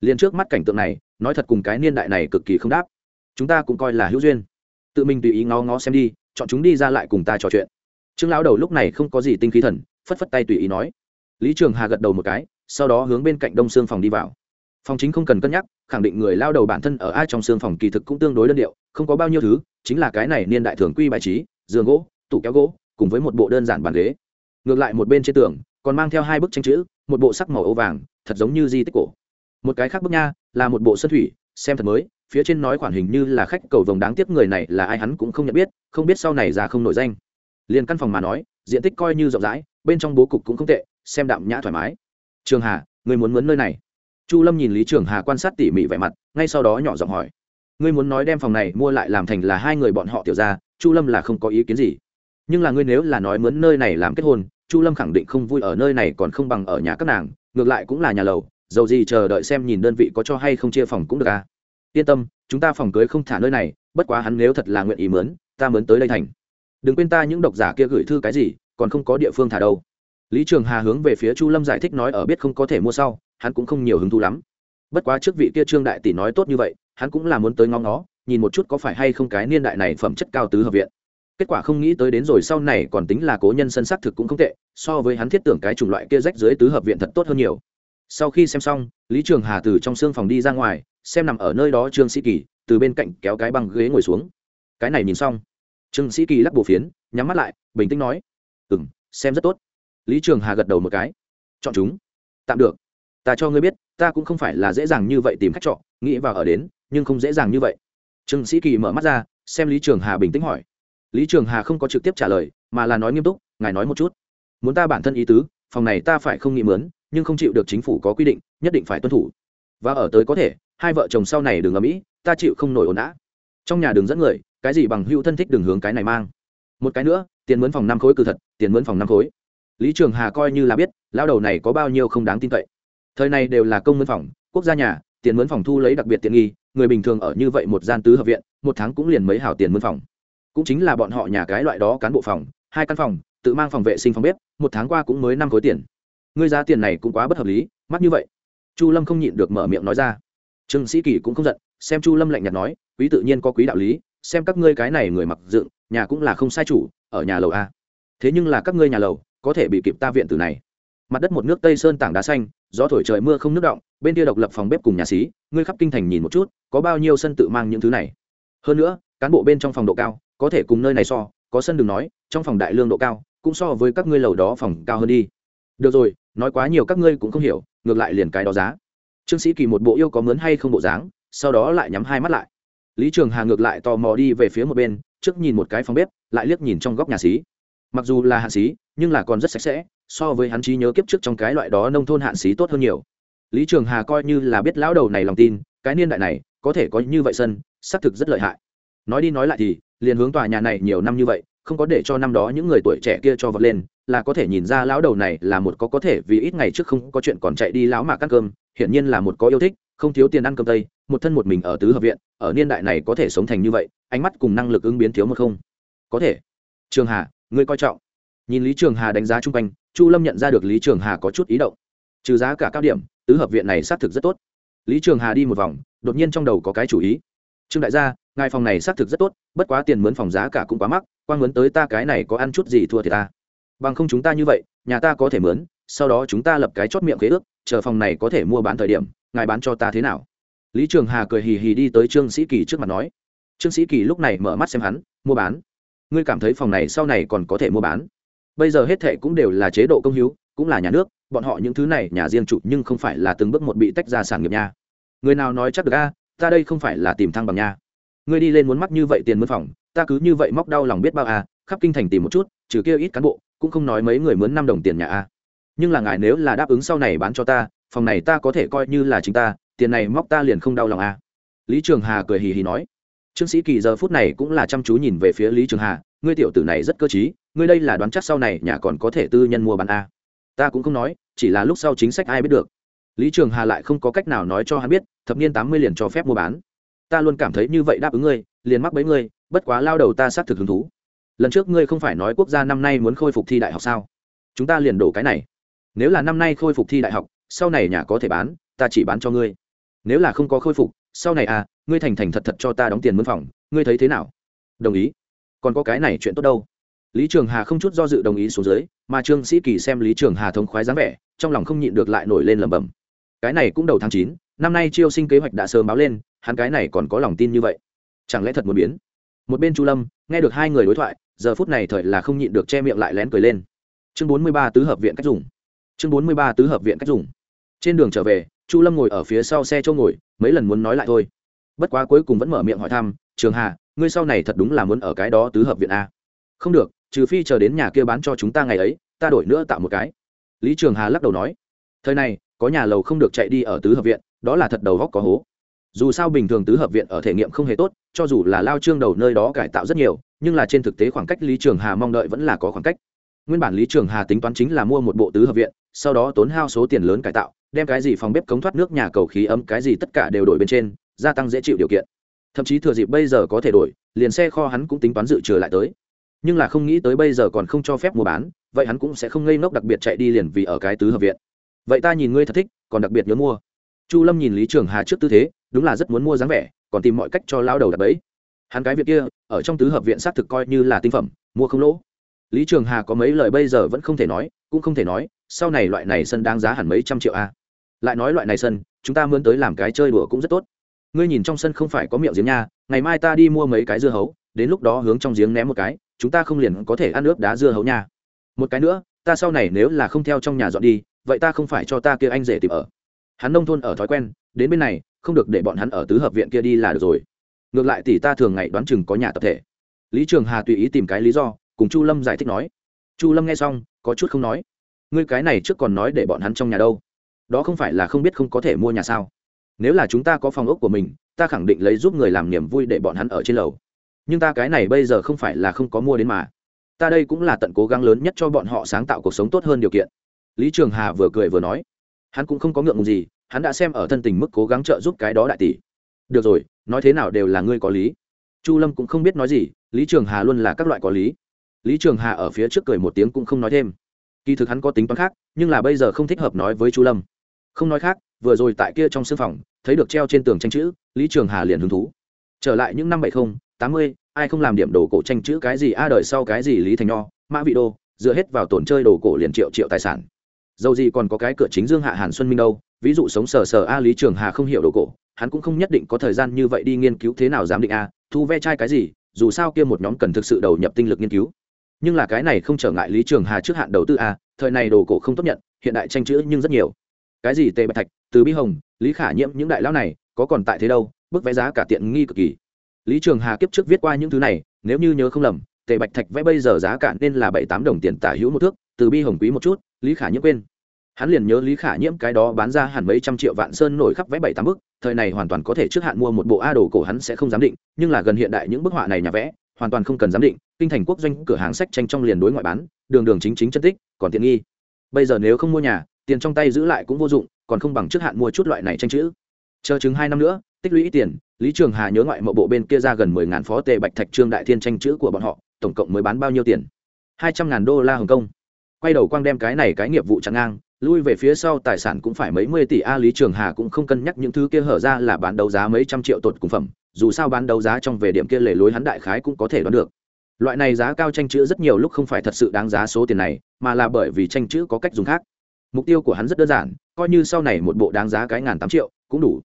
Liền trước mắt cảnh tượng này, nói thật cùng cái niên đại này cực kỳ không đáp. Chúng ta cũng coi là hữu duyên. Tự mình tùy ý ngó ngó xem đi, chọn chúng đi ra lại cùng ta trò chuyện. Trương lão đầu lúc này không có gì tinh khí thần, phất phất tay tùy ý nói. Lý trường hà gật đầu một cái, sau đó hướng bên cạnh đông xương phòng đi vào phòng chính không cần cân nhắc, khẳng định người lao đầu bản thân ở ai trong xương phòng kỳ thực cũng tương đối đơn điệu, không có bao nhiêu thứ, chính là cái này niên đại thường quy bài trí, giường gỗ, tủ kéo gỗ, cùng với một bộ đơn giản bàn ghế. Ngược lại một bên trên tường, còn mang theo hai bức tranh chữ, một bộ sắc màu âu vàng, thật giống như di tích cổ. Một cái khác bức nha, là một bộ sân thủy, xem thật mới, phía trên nói khoản hình như là khách cầu vồng đáng tiếc người này là ai hắn cũng không nhận biết, không biết sau này ra không nổi danh. Liền căn phòng mà nói, diện tích coi như rộng rãi, bên trong bố cục cũng không tệ, xem đạm nhã thoải mái. Trường hà, người muốn mướn nơi này? Chu lâm nhìn lý trường hà quan sát tỉ mỉ vẻ mặt, ngay sau đó nhỏ giọng hỏi, ngươi muốn nói đem phòng này mua lại làm thành là hai người bọn họ tiểu ra chu lâm là không có ý kiến gì. Nhưng là ngươi nếu là nói mướn nơi này làm kết hôn, chu lâm khẳng định không vui ở nơi này còn không bằng ở nhà các nàng, ngược lại cũng là nhà lầu, dầu gì chờ đợi xem nhìn đơn vị có cho hay không chia phòng cũng được à. Yên tâm, chúng ta phòng cưới không thả nơi này, bất quá hắn nếu thật là nguyện ý mướn, ta mướn tới đây thành. Đừng quên ta những độc giả kia gửi thư cái gì, còn không có địa phương thả đâu. Lý trường hà hướng về phía chu lâm giải thích nói, ở biết không có thể mua sau hắn cũng không nhiều hứng thú lắm. Bất quá trước vị kia trương đại tỷ nói tốt như vậy, hắn cũng là muốn tới ngóng nó nhìn một chút có phải hay không cái niên đại này phẩm chất cao tứ hợp viện. Kết quả không nghĩ tới đến rồi sau này còn tính là cố nhân sân xác thực cũng không tệ, so với hắn thiết tưởng cái chủng loại kia rách dưới tứ hợp viện thật tốt hơn nhiều. Sau khi xem xong, lý trường hà từ trong xương phòng đi ra ngoài, xem nằm ở nơi đó trương sĩ kỳ, từ bên cạnh kéo cái băng ghế ngồi xuống. Cái này nhìn xong, trương sĩ kỳ lắc bổ phiến, nhắm mắt lại, bình tĩnh nói ừ m xem rất tốt. Lý trường hà gật đầu một cái, chọn chúng. Tạm được ta cho ngươi biết, ta cũng không phải là dễ dàng như vậy tìm khách trọ, nghĩ vào ở đến, nhưng không dễ dàng như vậy. Trương sĩ kỳ mở mắt ra, xem lý trường hà bình tĩnh hỏi. Lý trường hà không có trực tiếp trả lời, mà là nói nghiêm túc, ngài nói một chút. Muốn ta bản thân ý tứ, phòng này ta phải không nghĩ mướn nhưng không chịu được chính phủ có quy định, nhất định phải tuân thủ. Và ở tới có thể, hai vợ chồng sau này đừng ở mỹ ta chịu không nổi ồn ào. Trong nhà đường dẫn người, cái gì bằng hữu thân thích đừng hướng cái này mang. Một cái nữa, tiền mướn phòng năm khối cử thật, tiền mướn phòng năm khối. Lý trường hà coi như là biết lao đầu này có bao nhiêu không đáng tin cậy thời này đều là công mướn phòng, quốc gia nhà, tiền mướn phòng thu lấy đặc biệt tiện nghi, người bình thường ở như vậy một gian tứ hợp viện, một tháng cũng liền mấy hảo tiền mướn phòng. Cũng chính là bọn họ nhà cái loại đó cán bộ phòng, hai căn phòng, tự mang phòng vệ sinh phòng bếp, một tháng qua cũng mới năm khối tiền. Ngươi giá tiền này cũng quá bất hợp lý, mắc như vậy. Chu lâm không nhịn được mở miệng nói ra. Trương sĩ kỳ cũng không giận, xem chu lâm lạnh nhạt nói, quý tự nhiên có quý đạo lý, xem các ngươi cái này người mặc dựng, nhà cũng là không sai chủ, ở nhà lầu a. Thế nhưng là các ngươi nhà lầu, có thể bị kịp ta viện từ này. Mặt đất một nước tây sơn tảng đá xanh gió thổi trời mưa không nước động, bên kia độc lập phòng bếp cùng nhà xí, ngươi khắp kinh thành nhìn một chút, có bao nhiêu sân tự mang những thứ này? Hơn nữa, cán bộ bên trong phòng độ cao, có thể cùng nơi này so, có sân đừng nói, trong phòng đại lương độ cao, cũng so với các ngươi lầu đó phòng cao hơn đi. Được rồi, nói quá nhiều các ngươi cũng không hiểu, ngược lại liền cái đó giá. Trương sĩ kỳ một bộ yêu có mướn hay không bộ dáng, sau đó lại nhắm hai mắt lại. Lý trường hà ngược lại tò mò đi về phía một bên, trước nhìn một cái phòng bếp, lại liếc nhìn trong góc nhà xí. Mặc dù là hạ xí, nhưng là còn rất sạch sẽ so với hắn trí nhớ kiếp trước trong cái loại đó nông thôn hạn xí tốt hơn nhiều. Lý trường hà coi như là biết lão đầu này lòng tin, cái niên đại này, có thể có như vậy sân, xác thực rất lợi hại. Nói đi nói lại thì, liền hướng tòa nhà này nhiều năm như vậy, không có để cho năm đó những người tuổi trẻ kia cho vật lên, là có thể nhìn ra lão đầu này là một có có thể vì ít ngày trước không có chuyện còn chạy đi lão mà cắt cơm, hiển nhiên là một có yêu thích, không thiếu tiền ăn cơm tây, một thân một mình ở tứ hợp viện, ở niên đại này có thể sống thành như vậy, ánh mắt cùng năng lực ứng biến thiếu một không. Có thể. Trường hà, ngươi coi trọng. Nhìn lý trường hà đánh giá chung quanh chu lâm nhận ra được lý trường hà có chút ý động. Trừ giá cả cao điểm, tứ hợp viện này xác thực rất tốt. Lý trường hà đi một vòng, đột nhiên trong đầu có cái chủ ý. Trương đại gia, ngài phòng này xác thực rất tốt, bất quá tiền mướn phòng giá cả cũng quá mắc quan mướn tới ta cái này có ăn chút gì thua thì ta. Bằng không chúng ta như vậy, nhà ta có thể mướn, sau đó chúng ta lập cái chót miệng khế ước, chờ phòng này có thể mua bán thời điểm, ngài bán cho ta thế nào? Lý trường hà cười hì hì đi tới trương sĩ kỳ trước mặt nói. Trương sĩ kỳ lúc này mở mắt xem hắn, mua bán. Ngươi cảm thấy phòng này sau này còn có thể mua bán? Bây giờ hết thệ cũng đều là chế độ công hiếu, cũng là nhà nước, bọn họ những thứ này nhà riêng chủ nhưng không phải là từng bước một bị tách ra sản nghiệp nha. Người nào nói chắc được a, ta đây không phải là tìm thăng bằng nha. Ngươi đi lên muốn mắc như vậy tiền mướn phòng, ta cứ như vậy móc đau lòng biết bao a, khắp kinh thành tìm một chút, trừ kia ít cán bộ, cũng không nói mấy người mướn năm đồng tiền nhà a. Nhưng là ngài nếu là đáp ứng sau này bán cho ta, phòng này ta có thể coi như là chính ta, tiền này móc ta liền không đau lòng a. Lý trường hà cười hì hì nói. Trương sĩ kỳ giờ phút này cũng là chăm chú nhìn về phía lý trường hà, ngươi tiểu tử này rất cơ t ngươi đây là đoán chắc sau này nhà còn có thể tư nhân mua bán a ta cũng không nói, chỉ là lúc sau chính sách ai biết được. Lý trường hà lại không có cách nào nói cho hắn biết, thập niên tám mươi liền cho phép mua bán. Ta luôn cảm thấy như vậy đáp ứng ngươi, liền mắc bấy ngươi, bất quá lao đầu ta xác thực hứng thú. Lần trước ngươi không phải nói quốc gia năm nay muốn khôi phục thi đại học sao? Chúng ta liền đổ cái này. Nếu là năm nay khôi phục thi đại học, sau này nhà có thể bán, ta chỉ bán cho ngươi. Nếu là không có khôi phục, sau này à ngươi thành thành thật thật cho ta đóng tiền mướn phòng, ngươi thấy thế nào? Đồng ý. Còn có cái này chuyện tốt đâu? Lý trường hà không chút do dự đồng ý xuống dưới, mà trương sĩ kỳ xem lý trường hà thống khoái dáng vẻ, trong lòng không nhịn được lại nổi lên lẩm bẩm. Cái này cũng đầu tháng chín, năm nay chiêu sinh kế hoạch đã sớm báo lên, hắn cái này còn có lòng tin như vậy. Chẳng lẽ thật muốn biến? Một bên chu lâm, nghe được hai người đối thoại, giờ phút này thời là không nhịn được che miệng lại lén cười lên. Chương bốn mươi ba tứ hợp viện cách dùng. Chương bốn mươi ba tứ hợp viện cách dùng. Trên đường trở về, chu lâm ngồi ở phía sau xe châu ngồi, mấy lần muốn nói lại thôi. Bất quá cuối cùng vẫn mở miệng hỏi thăm, trường hà, ngươi sau này thật đúng là muốn ở cái đó tứ hợp viện a? Không được trừ phi chờ đến nhà kia bán cho chúng ta ngày ấy, ta đổi nữa tạo một cái. Lý trường hà lắc đầu nói. Thời này, có nhà lầu không được chạy đi ở tứ hợp viện, đó là thật đầu góc có hố. Dù sao bình thường tứ hợp viện ở thể nghiệm không hề tốt, cho dù là lao trương đầu nơi đó cải tạo rất nhiều, nhưng là trên thực tế khoảng cách lý trường hà mong đợi vẫn là có khoảng cách. Nguyên bản lý trường hà tính toán chính là mua một bộ tứ hợp viện, sau đó tốn hao số tiền lớn cải tạo, đem cái gì phòng bếp cống thoát nước, nhà cầu khí ấm, cái gì tất cả đều đổi bên trên, gia tăng dễ chịu điều kiện. Thậm chí thừa dịp bây giờ có thể đổi, liền xe kho hắn cũng tính toán dự trừ lại tới nhưng là không nghĩ tới bây giờ còn không cho phép mua bán, vậy hắn cũng sẽ không ngây ngốc đặc biệt chạy đi liền vì ở cái tứ hợp viện. Vậy ta nhìn ngươi thật thích, còn đặc biệt nhớ mua. Chu lâm nhìn lý trường hà trước tư thế, đúng là rất muốn mua dáng vẻ, còn tìm mọi cách cho lao đầu đặt bẫy. Hắn cái việc kia, ở trong tứ hợp viện xác thực coi như là tinh phẩm, mua không lỗ. Lý trường hà có mấy lời bây giờ vẫn không thể nói, cũng không thể nói, sau này loại này sân đáng giá hẳn mấy trăm triệu a. Lại nói loại này sân, chúng ta mướn tới làm cái chơi đùa cũng rất tốt. Ngươi nhìn trong sân không phải có miệng giếng nha, ngày mai ta đi mua mấy cái dưa hấu, đến lúc đó hướng trong giếng ném một cái chúng ta không liền có thể ăn ướp đá dưa hấu nha. Một cái nữa, ta sau này nếu là không theo trong nhà dọn đi, vậy ta không phải cho ta kia anh rể tìm ở. Hắn nông thôn ở thói quen, đến bên này, không được để bọn hắn ở tứ hợp viện kia đi là được rồi. Ngược lại tỷ ta thường ngày đoán chừng có nhà tập thể. Lý trường hà tùy ý tìm cái lý do, cùng chu lâm giải thích nói. Chu lâm nghe xong, có chút không nói. Ngươi cái này trước còn nói để bọn hắn trong nhà đâu? Đó không phải là không biết không có thể mua nhà sao? Nếu là chúng ta có phòng ốc của mình, ta khẳng định lấy giúp người làm niềm vui để bọn hắn ở trên lầu nhưng ta cái này bây giờ không phải là không có mua đến mà. Ta đây cũng là tận cố gắng lớn nhất cho bọn họ sáng tạo cuộc sống tốt hơn điều kiện. Lý trường hà vừa cười vừa nói. Hắn cũng không có ngượng ngùng gì, hắn đã xem ở thân tình mức cố gắng trợ giúp cái đó đại tỷ. Được rồi, nói thế nào đều là ngươi có lý. Chu lâm cũng không biết nói gì, lý trường hà luôn là các loại có lý. Lý trường hà ở phía trước cười một tiếng cũng không nói thêm. Kỳ thực hắn có tính toán khác, nhưng là bây giờ không thích hợp nói với chu lâm. Không nói khác, vừa rồi tại kia trong sưng phòng, thấy được treo trên tường tranh chữ, lý trường hà liền hứng thú. Trở lại những năm bảy không tám mươi, ai không làm điểm đồ cổ tranh chữ cái gì? A, đời sau cái gì lý thành nho, mã vị đô, dựa hết vào tổn chơi đồ cổ liền triệu triệu tài sản. Dầu gì còn có cái cửa chính dương hạ hàn xuân minh đâu, ví dụ sống sờ sờ a lý trường hà không hiểu đồ cổ, hắn cũng không nhất định có thời gian như vậy đi nghiên cứu thế nào giám định a, thu ve chai cái gì, dù sao kia một nhóm cần thực sự đầu nhập tinh lực nghiên cứu. Nhưng là cái này không trở ngại lý trường hà trước hạn đầu tư a, thời này đồ cổ không tốt nhận, hiện đại tranh chữ nhưng rất nhiều. Cái gì tề bạch thạch, từ bi hồng, lý khả nhiễm những đại lão này, có còn tại thế đâu, bức vẽ giá cả tiện nghi cực kỳ lý trường hà kiếp trước viết qua những thứ này, nếu như nhớ không lầm, tề bạch thạch vẽ bây giờ giá cả nên là bảy tám đồng tiền tả hữu một thước, từ bi hồng quý một chút, lý khả nhiễm quên. Hắn liền nhớ lý khả nhiễm cái đó bán ra hẳn mấy trăm triệu vạn sơn nổi khắp vẽ bảy tám bức, thời này hoàn toàn có thể trước hạn mua một bộ a đồ cổ hắn sẽ không giám định, nhưng là gần hiện đại những bức họa này nhà vẽ, hoàn toàn không cần giám định, kinh thành quốc doanh cửa hàng sách tranh trong liền đối ngoại bán, đường đường chính chính chân tích, còn tiện nghi. Bây giờ nếu không mua nhà, tiền trong tay giữ lại cũng vô dụng, còn không bằng trước hạn mua chút loại này tranh chữ. Chờ chứng hai năm nữa, tích lũy ít tiền lý trường hà nhớ ngoại mộ bộ bên kia ra gần mười ngàn phó tệ bạch thạch trương đại thiên tranh chữ của bọn họ, tổng cộng mới bán bao nhiêu tiền? Hai trăm ngàn đô la hồng kông. Quay đầu quang đem cái này cái nghiệp vụ chặn ngang, lui về phía sau tài sản cũng phải mấy mươi tỷ a, lý trường hà cũng không cân nhắc những thứ kia hở ra là bán đấu giá mấy trăm triệu tột cùng phẩm, dù sao bán đấu giá trong về điểm kia lề lối hắn đại khái cũng có thể đoán được. Loại này giá cao tranh chữ rất nhiều lúc không phải thật sự đáng giá số tiền này, mà là bởi vì tranh chữ có cách dùng khác. Mục tiêu của hắn rất đơn giản, coi như sau này một bộ đáng giá cái ngàn tám triệu cũng đủ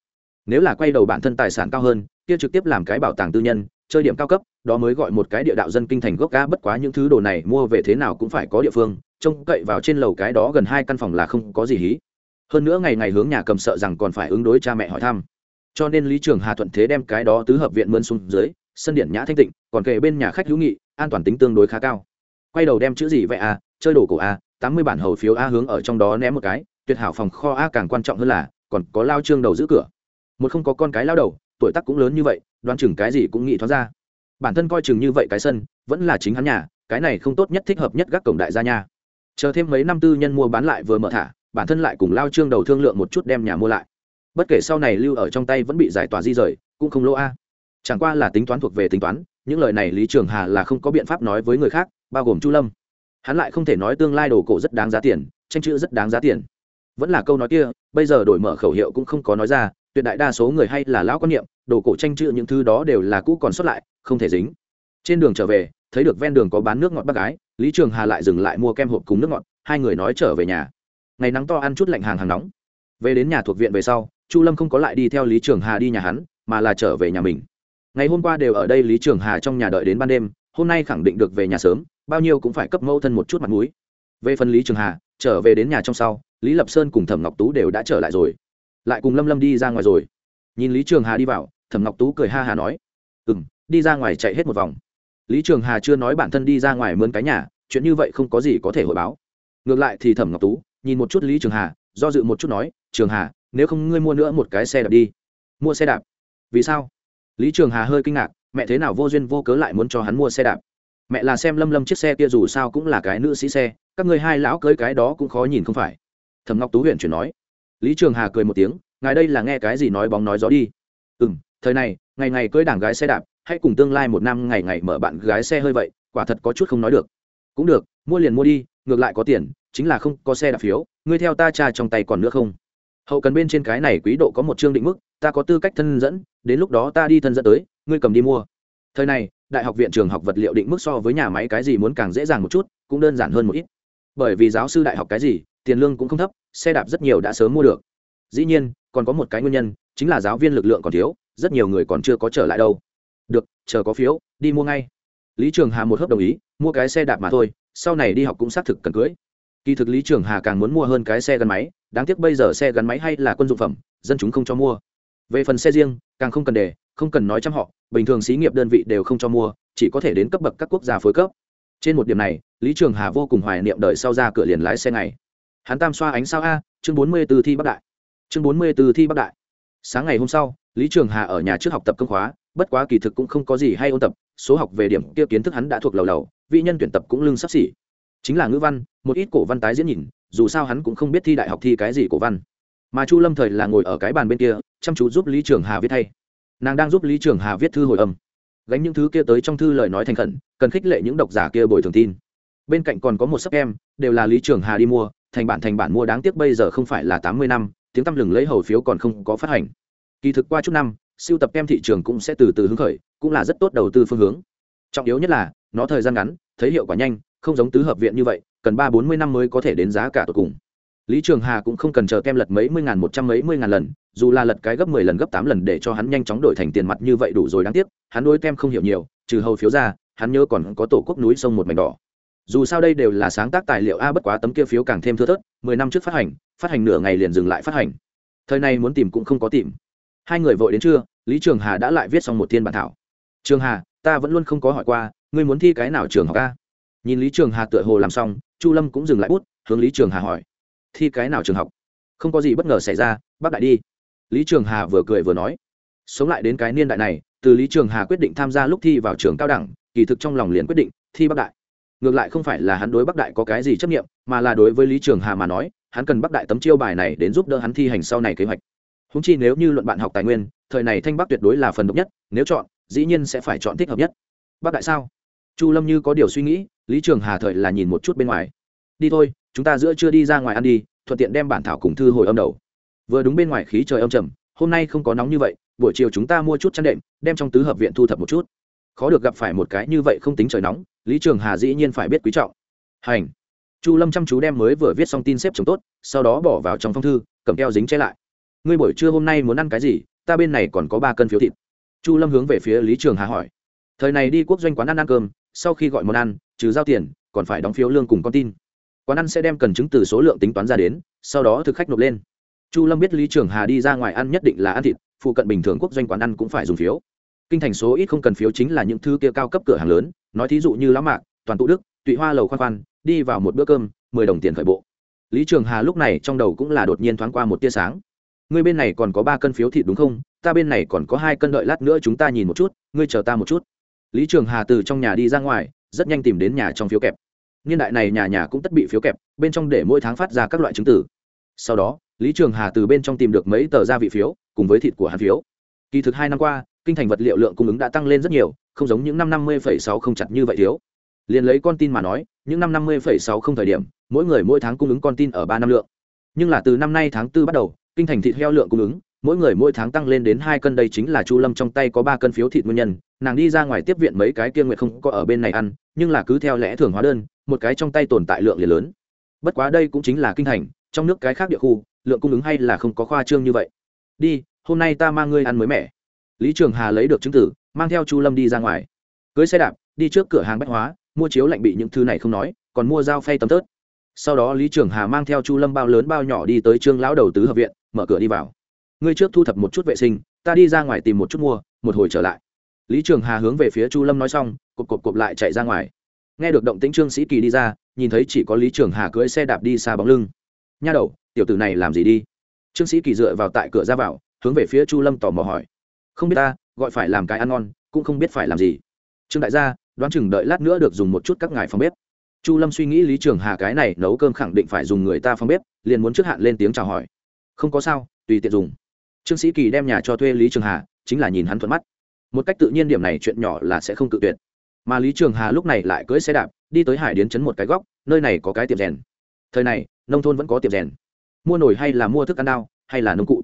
nếu là quay đầu bản thân tài sản cao hơn, kia trực tiếp làm cái bảo tàng tư nhân, chơi điểm cao cấp, đó mới gọi một cái địa đạo dân kinh thành gốc ga. bất quá những thứ đồ này mua về thế nào cũng phải có địa phương, trông cậy vào trên lầu cái đó gần hai căn phòng là không có gì hí. Hơn nữa ngày ngày hướng nhà cầm sợ rằng còn phải ứng đối cha mẹ hỏi thăm. Cho nên lý trường hà thuận thế đem cái đó tứ hợp viện mướn xuống dưới, sân điện nhã thanh tịnh, còn kể bên nhà khách hữu nghị, an toàn tính tương đối khá cao. Quay đầu đem chữ gì vậy à chơi đồ cổ a tám mươi bản hầu phiếu a hướng ở trong đó ném một cái, tuyệt hảo phòng kho a càng quan trọng hơn là, còn có lao trương đầu giữ cửa một không có con cái lao đầu, tuổi tác cũng lớn như vậy, đoán chừng cái gì cũng nghĩ thoát ra. Bản thân coi chừng như vậy cái sân, vẫn là chính hắn nhà, cái này không tốt nhất thích hợp nhất gác cổng đại gia nhà. chờ thêm mấy năm tư nhân mua bán lại vừa mở thả, bản thân lại cùng lao trương đầu thương lượng một chút đem nhà mua lại. Bất kể sau này lưu ở trong tay vẫn bị giải tỏa di rời, cũng không lỗ a. Chẳng qua là tính toán thuộc về tính toán, những lời này lý trường hà là không có biện pháp nói với người khác, bao gồm chu lâm. Hắn lại không thể nói tương lai đồ cổ rất đáng giá tiền, tranh chữ rất đáng giá tiền. Vẫn là câu nói kia, bây giờ đổi mở khẩu hiệu cũng không có nói ra tuyệt đại đa số người hay là lão quan niệm, đồ cổ tranh chữ những thứ đó đều là cũ còn sót lại, không thể dính. Trên đường trở về, thấy được ven đường có bán nước ngọt bác gái, lý trường hà lại dừng lại mua kem hộp cùng nước ngọt, hai người nói trở về nhà. Ngày nắng to ăn chút lạnh hàng hàng nóng. Về đến nhà thuộc viện về sau, chu lâm không có lại đi theo lý trường hà đi nhà hắn, mà là trở về nhà mình. Ngày hôm qua đều ở đây lý trường hà trong nhà đợi đến ban đêm, hôm nay khẳng định được về nhà sớm, bao nhiêu cũng phải cấp mẫu thân một chút mặt mũi. Về phần lý trường hà, trở về đến nhà trong sau, lý lập sơn cùng thẩm ngọc tú đều đã trở lại rồi lại cùng lâm lâm đi ra ngoài rồi. Nhìn lý trường hà đi vào, thẩm ngọc tú cười ha hà nói ừ m đi ra ngoài chạy hết một vòng. Lý trường hà chưa nói bản thân đi ra ngoài mướn cái nhà, chuyện như vậy không có gì có thể hồi báo. Ngược lại thì thẩm ngọc tú, nhìn một chút lý trường hà, do dự một chút nói, trường hà, nếu không ngươi mua nữa một cái xe đạp đi. Mua xe đạp? Vì sao? Lý trường hà hơi kinh ngạc, mẹ thế nào vô duyên vô cớ lại muốn cho hắn mua xe đạp? Mẹ là xem lâm lâm chiếc xe kia dù sao cũng là cái nữ sĩ xe, các người hai lão cưới cái đó cũng khó nhìn không phải. Thầm ngọc tú huyện chuyển nói lý trường hà cười một tiếng, ngài đây là nghe cái gì nói bóng nói gió đi? Ừ m thời này, ngày ngày cưới đảng gái xe đạp hãy cùng tương lai một năm ngày ngày mở bạn gái xe hơi vậy, quả thật có chút không nói được. Cũng được, mua liền mua đi, ngược lại có tiền, chính là không có xe đạp phiếu, ngươi theo ta cha trong tay còn nữa không? Hậu cần bên trên cái này quý độ có một chương định mức, ta có tư cách thân dẫn, đến lúc đó ta đi thân dẫn tới, ngươi cầm đi mua. Thời này, đại học viện trường học vật liệu định mức so với nhà máy cái gì muốn càng dễ dàng một chút, cũng đơn giản hơn một ít. Bởi vì giáo sư đại học cái gì, tiền lương cũng không thấp xe đạp rất nhiều đã sớm mua được. Dĩ nhiên, còn có một cái nguyên nhân, chính là giáo viên lực lượng còn thiếu, rất nhiều người còn chưa có trở lại đâu. Được, chờ có phiếu, đi mua ngay. Lý trường hà một hớp đồng ý, mua cái xe đạp mà thôi, sau này đi học cũng xác thực cần cưới. Kỳ thực lý trường hà càng muốn mua hơn cái xe gắn máy, đáng tiếc bây giờ xe gắn máy hay là quân dụng phẩm, dân chúng không cho mua. Về phần xe riêng, càng không cần đề không cần nói chăm họ, bình thường xí nghiệp đơn vị đều không cho mua, chỉ có thể đến cấp bậc các quốc gia phối cấp. Trên một điểm này, lý trường hà vô cùng hoài niệm đời sau ra cửa liền lái xe này hắn tam xoa ánh sao a, chương bốn mươi b ố thi bắc đại. Chương bốn mươi b ố thi bắc đại. Sáng ngày hôm sau, lý trường hà ở nhà trước học tập công khóa, bất quá kỳ thực cũng không có gì hay ôn tập, số học về điểm kia kiến thức hắn đã thuộc lầu lầu, vị nhân tuyển tập cũng lưng sắp xỉ. Chính là ngữ văn, một ít cổ văn tái diễn nhìn, dù sao hắn cũng không biết thi đại học thi cái gì cổ văn. Mà chu lâm thời là ngồi ở cái bàn bên kia, chăm chú giúp lý trường hà viết thay. Nàng đang giúp lý trường hà viết thư hồi âm. Gánh những thứ kia tới trong thư lời nói thành khẩn, cần khích lệ những độc giả kia bồi thường tin. Bên cạnh còn có một sấp em, đều là lý trường hà đi mua thành bản thành bản mua đáng tiếc bây giờ không phải là tám mươi năm, tiếng tăm lừng lấy hầu phiếu còn không có phát hành. Kỳ thực qua chút năm, siêu tập kem thị trường cũng sẽ từ từ hứng khởi, cũng là rất tốt đầu tư phương hướng. Trọng yếu nhất là, nó thời gian ngắn, thấy hiệu quả nhanh, không giống tứ hợp viện như vậy, cần ba bốn mươi năm mới có thể đến giá cả tột cùng. Lý trường hà cũng không cần chờ kem lật mấy mươi ngàn, một trăm mấy mươi ngàn lần, dù là lật cái gấp mười lần, gấp tám lần để cho hắn nhanh chóng đổi thành tiền mặt như vậy đủ rồi đáng tiếc, hắn đôi kem không hiểu nhiều, trừ hầu phiếu ra, hắn nhớ còn có tổ quốc núi sông một mảnh đỏ dù sao đây đều là sáng tác tài liệu, a, bất quá tấm kia phiếu càng thêm thưa thớt, mười năm trước phát hành phát hành nửa ngày liền dừng lại phát hành. Thời này muốn tìm cũng không có tìm. Hai người vội đến trưa, lý trường hà đã lại viết xong một thiên bản thảo. Trường hà, ta vẫn luôn không có hỏi qua, ngươi muốn thi cái nào trường học a? Nhìn lý trường hà tựa hồ làm xong, chu lâm cũng dừng lại bút, hướng lý trường hà hỏi, thi cái nào trường học? Không có gì bất ngờ xảy ra, bác đại đi. Lý trường hà vừa cười vừa nói, sống lại đến cái niên đại này, từ lý trường hà quyết định tham gia lúc thi vào trường cao đẳng, kỳ thực trong lòng liền quyết định, thi bắc đại ngược lại không phải là hắn đối bắc đại có cái gì chấp nghiệm mà là đối với lý trường hà mà nói, hắn cần bắc đại tấm chiêu bài này đến giúp đỡ hắn thi hành sau này kế hoạch. Húng chi nếu như luận bạn học tài nguyên, thời này thanh bắc tuyệt đối là phần độc nhất, nếu chọn, dĩ nhiên sẽ phải chọn thích hợp nhất. Bắc đại sao? Chu lâm như có điều suy nghĩ, lý trường hà thời là nhìn một chút bên ngoài. Đi thôi, chúng ta giữa chưa đi ra ngoài ăn đi, thuận tiện đem bản thảo cùng thư hồi âm đầu. Vừa đúng bên ngoài khí trời âm trầm, hôm nay không có nóng như vậy, buổi chiều chúng ta mua chút chăn đệm, đem trong tứ hợp viện thu thập một chút. Khó được gặp phải một cái như vậy không tính trời nóng lý trường hà dĩ nhiên phải biết quý trọng. Hành. Chu lâm chăm chú đem mới vừa viết xong tin xếp chồng tốt, sau đó bỏ vào trong phong thư, cầm keo dính che lại. Ngươi buổi trưa hôm nay muốn ăn cái gì? Ta bên này còn có ba cân phiếu thịt. Chu lâm hướng về phía lý trường hà hỏi. Thời này đi quốc doanh quán ăn ăn cơm, sau khi gọi món ăn, trừ giao tiền, còn phải đóng phiếu lương cùng con tin. Quán ăn sẽ đem cần chứng từ số lượng tính toán ra đến, sau đó thực khách nộp lên. Chu lâm biết lý trường hà đi ra ngoài ăn nhất định là ăn thịt, phụ cận bình thường quốc doanh quán ăn cũng phải dùng phiếu kinh thành số ít không cần phiếu chính là những thứ kia cao cấp cửa hàng lớn, nói thí dụ như lão mạc, toàn tụ đức, tụy hoa lầu khoan khoan, đi vào một bữa cơm, mười đồng tiền khởi bộ. Lý trường hà lúc này trong đầu cũng là đột nhiên thoáng qua một tia sáng. Ngươi bên này còn có ba cân phiếu thịt đúng không? Ta bên này còn có hai cân đợi lát nữa chúng ta nhìn một chút, ngươi chờ ta một chút. Lý trường hà từ trong nhà đi ra ngoài, rất nhanh tìm đến nhà trong phiếu kẹp. Niên đại này nhà nhà cũng tất bị phiếu kẹp, bên trong để mỗi tháng phát ra các loại chứng tử sau đó, lý trường hà từ bên trong tìm được mấy tờ gia vị phiếu, cùng với thịt của hàn phiếu. Kỳ thực hai năm qua kinh thành vật liệu lượng cung ứng đã tăng lên rất nhiều, không giống những năm năm mươi sáu không chặt như vậy thiếu. Liền lấy con tin mà nói, những năm năm mươi sáu không thời điểm, mỗi người mỗi tháng cung ứng con tin ở ba năm lượng. Nhưng là từ năm nay tháng tư bắt đầu, kinh thành thịt heo lượng cung ứng, mỗi người mỗi tháng tăng lên đến hai cân, đây chính là chu lâm trong tay có ba cân phiếu thịt nguyên nhân, nàng đi ra ngoài tiếp viện mấy cái kia nguyện không có ở bên này ăn, nhưng là cứ theo lẽ thường hóa đơn, một cái trong tay tồn tại lượng liền lớn. Bất quá đây cũng chính là kinh thành, trong nước cái khác địa khu, lượng cung ứng hay là không có khoa trương như vậy. Đi, hôm nay ta mang ngươi ăn mới mẻ lý trường hà lấy được chứng tử, mang theo chu lâm đi ra ngoài. Cưới xe đạp, đi trước cửa hàng bách hóa, mua chiếu lạnh bị những thứ này không nói, còn mua dao phay tấm tớt. Sau đó lý trường hà mang theo chu lâm bao lớn bao nhỏ đi tới trương lão đầu tứ hợp viện, mở cửa đi vào. Ngươi trước thu thập một chút vệ sinh, ta đi ra ngoài tìm một chút mua, một hồi trở lại. Lý trường hà hướng về phía chu lâm nói xong, cộp cộp cộp lại chạy ra ngoài. Nghe được động tĩnh trương sĩ kỳ đi ra, nhìn thấy chỉ có lý trường hà cưỡi xe đạp đi xa bóng lưng. Nha đầu, tiểu tử này làm gì đi? Trương sĩ kỳ dựa vào tại cửa ra vào, hướng về phía chu lâm tò mò hỏi không biết ta, gọi phải làm cái ăn ngon, cũng không biết phải làm gì. Trương đại gia, đoán chừng đợi lát nữa được dùng một chút các ngài phòng bếp. Chu lâm suy nghĩ lý trường hà cái này nấu cơm khẳng định phải dùng người ta phòng bếp, liền muốn trước hạn lên tiếng chào hỏi. Không có sao, tùy tiện dùng. Trương sĩ kỳ đem nhà cho thuê lý trường hà, chính là nhìn hắn thuận mắt. Một cách tự nhiên điểm này chuyện nhỏ là sẽ không tự tuyệt. Mà lý trường hà lúc này lại cưỡi xe đạp, đi tới hải điến chấn một cái góc, nơi này có cái tiệm rèn. Thời này, nông thôn vẫn có tiệm rèn. Mua nổi hay là mua thức ăn đao, hay là nông cụ.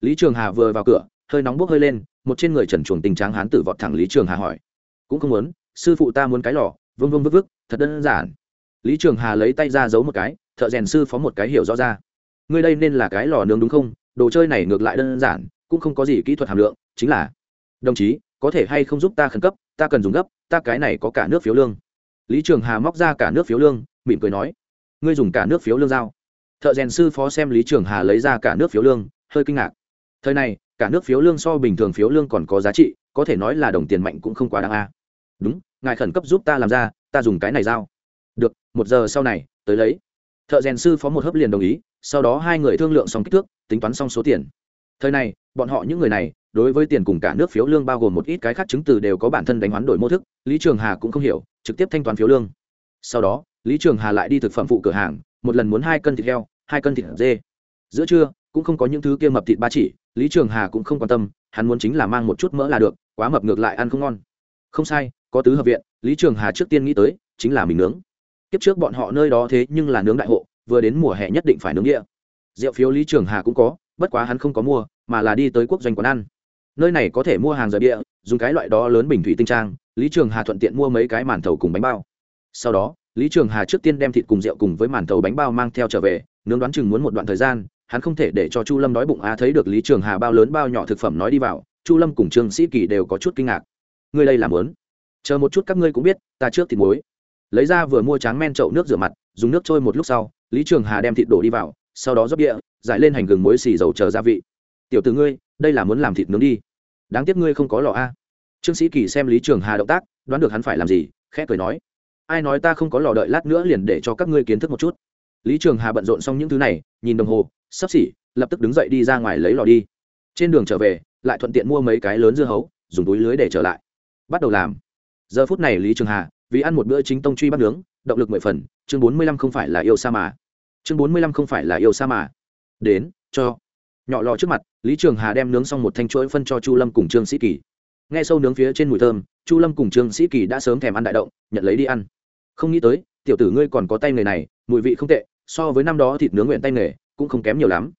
Lý trường hà vừa vào cửa hơi nóng bốc hơi lên, một trên người trần chuồng tình tráng hán tử vọt thẳng lý trường hà hỏi. Cũng không muốn, sư phụ ta muốn cái lò vâng vâng vức vức, thật đơn giản. Lý trường hà lấy tay ra giấu một cái, thợ rèn sư phó một cái hiểu rõ ra. Ngươi đây nên là cái lò nướng đúng không? Đồ chơi này ngược lại đơn giản, cũng không có gì kỹ thuật hàm lượng, chính là. Đồng chí, có thể hay không giúp ta khẩn cấp, ta cần dùng gấp, ta cái này có cả nước phiếu lương. Lý trường hà móc ra cả nước phiếu lương, mỉm cười nói. Ngươi dùng cả nước phiếu lương giao. Thợ rèn sư phó xem lý trường hà lấy ra cả nước phiếu lương, hơi kinh ngạc. Thời này cả nước phiếu lương so bình thường phiếu lương còn có giá trị, có thể nói là đồng tiền mạnh cũng không quá đáng a. Đúng, ngài khẩn cấp giúp ta làm ra, ta dùng cái này giao. Được, một giờ sau này, tới lấy. Thợ rèn sư phó một hớp liền đồng ý, sau đó hai người thương lượng xong kích thước, tính toán xong số tiền. Thời này, bọn họ những người này, đối với tiền cùng cả nước phiếu lương bao gồm một ít cái khác chứng từ đều có bản thân đánh hoán đổi mô thức, lý trường hà cũng không hiểu, trực tiếp thanh toán phiếu lương. Sau đó, lý trường hà lại đi thực phẩm phụ cửa hàng, một lần muốn hai cân thịt heo, hai cân thịt dê. Giữa trưa, cũng không có những thứ kia mập thịt ba chỉ lý trường hà cũng không quan tâm, hắn muốn chính là mang một chút mỡ là được, quá mập ngược lại ăn không ngon. Không sai, có tứ hợp viện, lý trường hà trước tiên nghĩ tới, chính là mình nướng. Kiếp trước bọn họ nơi đó thế nhưng là nướng đại hộ, vừa đến mùa hè nhất định phải nướng địa. Rượu phiếu lý trường hà cũng có, bất quá hắn không có mua, mà là đi tới quốc doanh quán ăn. Nơi này có thể mua hàng rời địa, dùng cái loại đó lớn bình thủy tinh trang, lý trường hà thuận tiện mua mấy cái màn thầu cùng bánh bao. Sau đó, lý trường hà trước tiên đem thịt cùng rượu cùng với màn thầu bánh bao mang theo trở về, nướng đoán chừng muốn một đoạn thời gian hắn không thể để cho chu lâm đói bụng. Á thấy được lý trường hà bao lớn bao nhỏ thực phẩm nói đi vào, chu lâm cùng trương sĩ kỳ đều có chút kinh ngạc. Ngươi đây làm lớn chờ một chút các ngươi cũng biết, ta trước thịt muối. Lấy ra vừa mua tráng men chậu nước rửa mặt, dùng nước trôi một lúc sau, lý trường hà đem thịt đổ đi vào, sau đó rót địa giải lên hành gừng muối xì dầu chờ gia vị. Tiểu từ ngươi, đây là muốn làm thịt nướng đi. Đáng tiếc ngươi không có lò a. Trương sĩ kỳ xem lý trường hà động tác, đoán được hắn phải làm gì, khẽ cười nói, ai nói ta không có lò đợi lát nữa liền để cho các ngươi kiến thức một chút. Lý trường hà bận rộn xong những thứ này, nhìn đồng hồ sắp xỉ, lập tức đứng dậy đi ra ngoài lấy lò đi. Trên đường trở về, lại thuận tiện mua mấy cái lớn dưa hấu, dùng túi lưới để trở lại. Bắt đầu làm. Giờ phút này lý trường hà, vì ăn một bữa chính tông truy bắt nướng, động lực mười phần, chương bốn mươi lăm không phải là yêu sa mà. Chương bốn mươi lăm không phải là yêu sa mà. Đến, cho. Nhỏ lò trước mặt, lý trường hà đem nướng xong một thanh chuỗi phân cho chu lâm cùng trương sĩ kỳ. Nghe sâu nướng phía trên mùi thơm, chu lâm cùng trương sĩ kỳ đã sớm thèm ăn đại động, nhận lấy đi ăn. Không nghĩ tới, tiểu tử ngươi còn có tay nghề này, mùi vị không tệ, so với năm đó thịt nướng nguyện tay nghề cũng không kém nhiều lắm.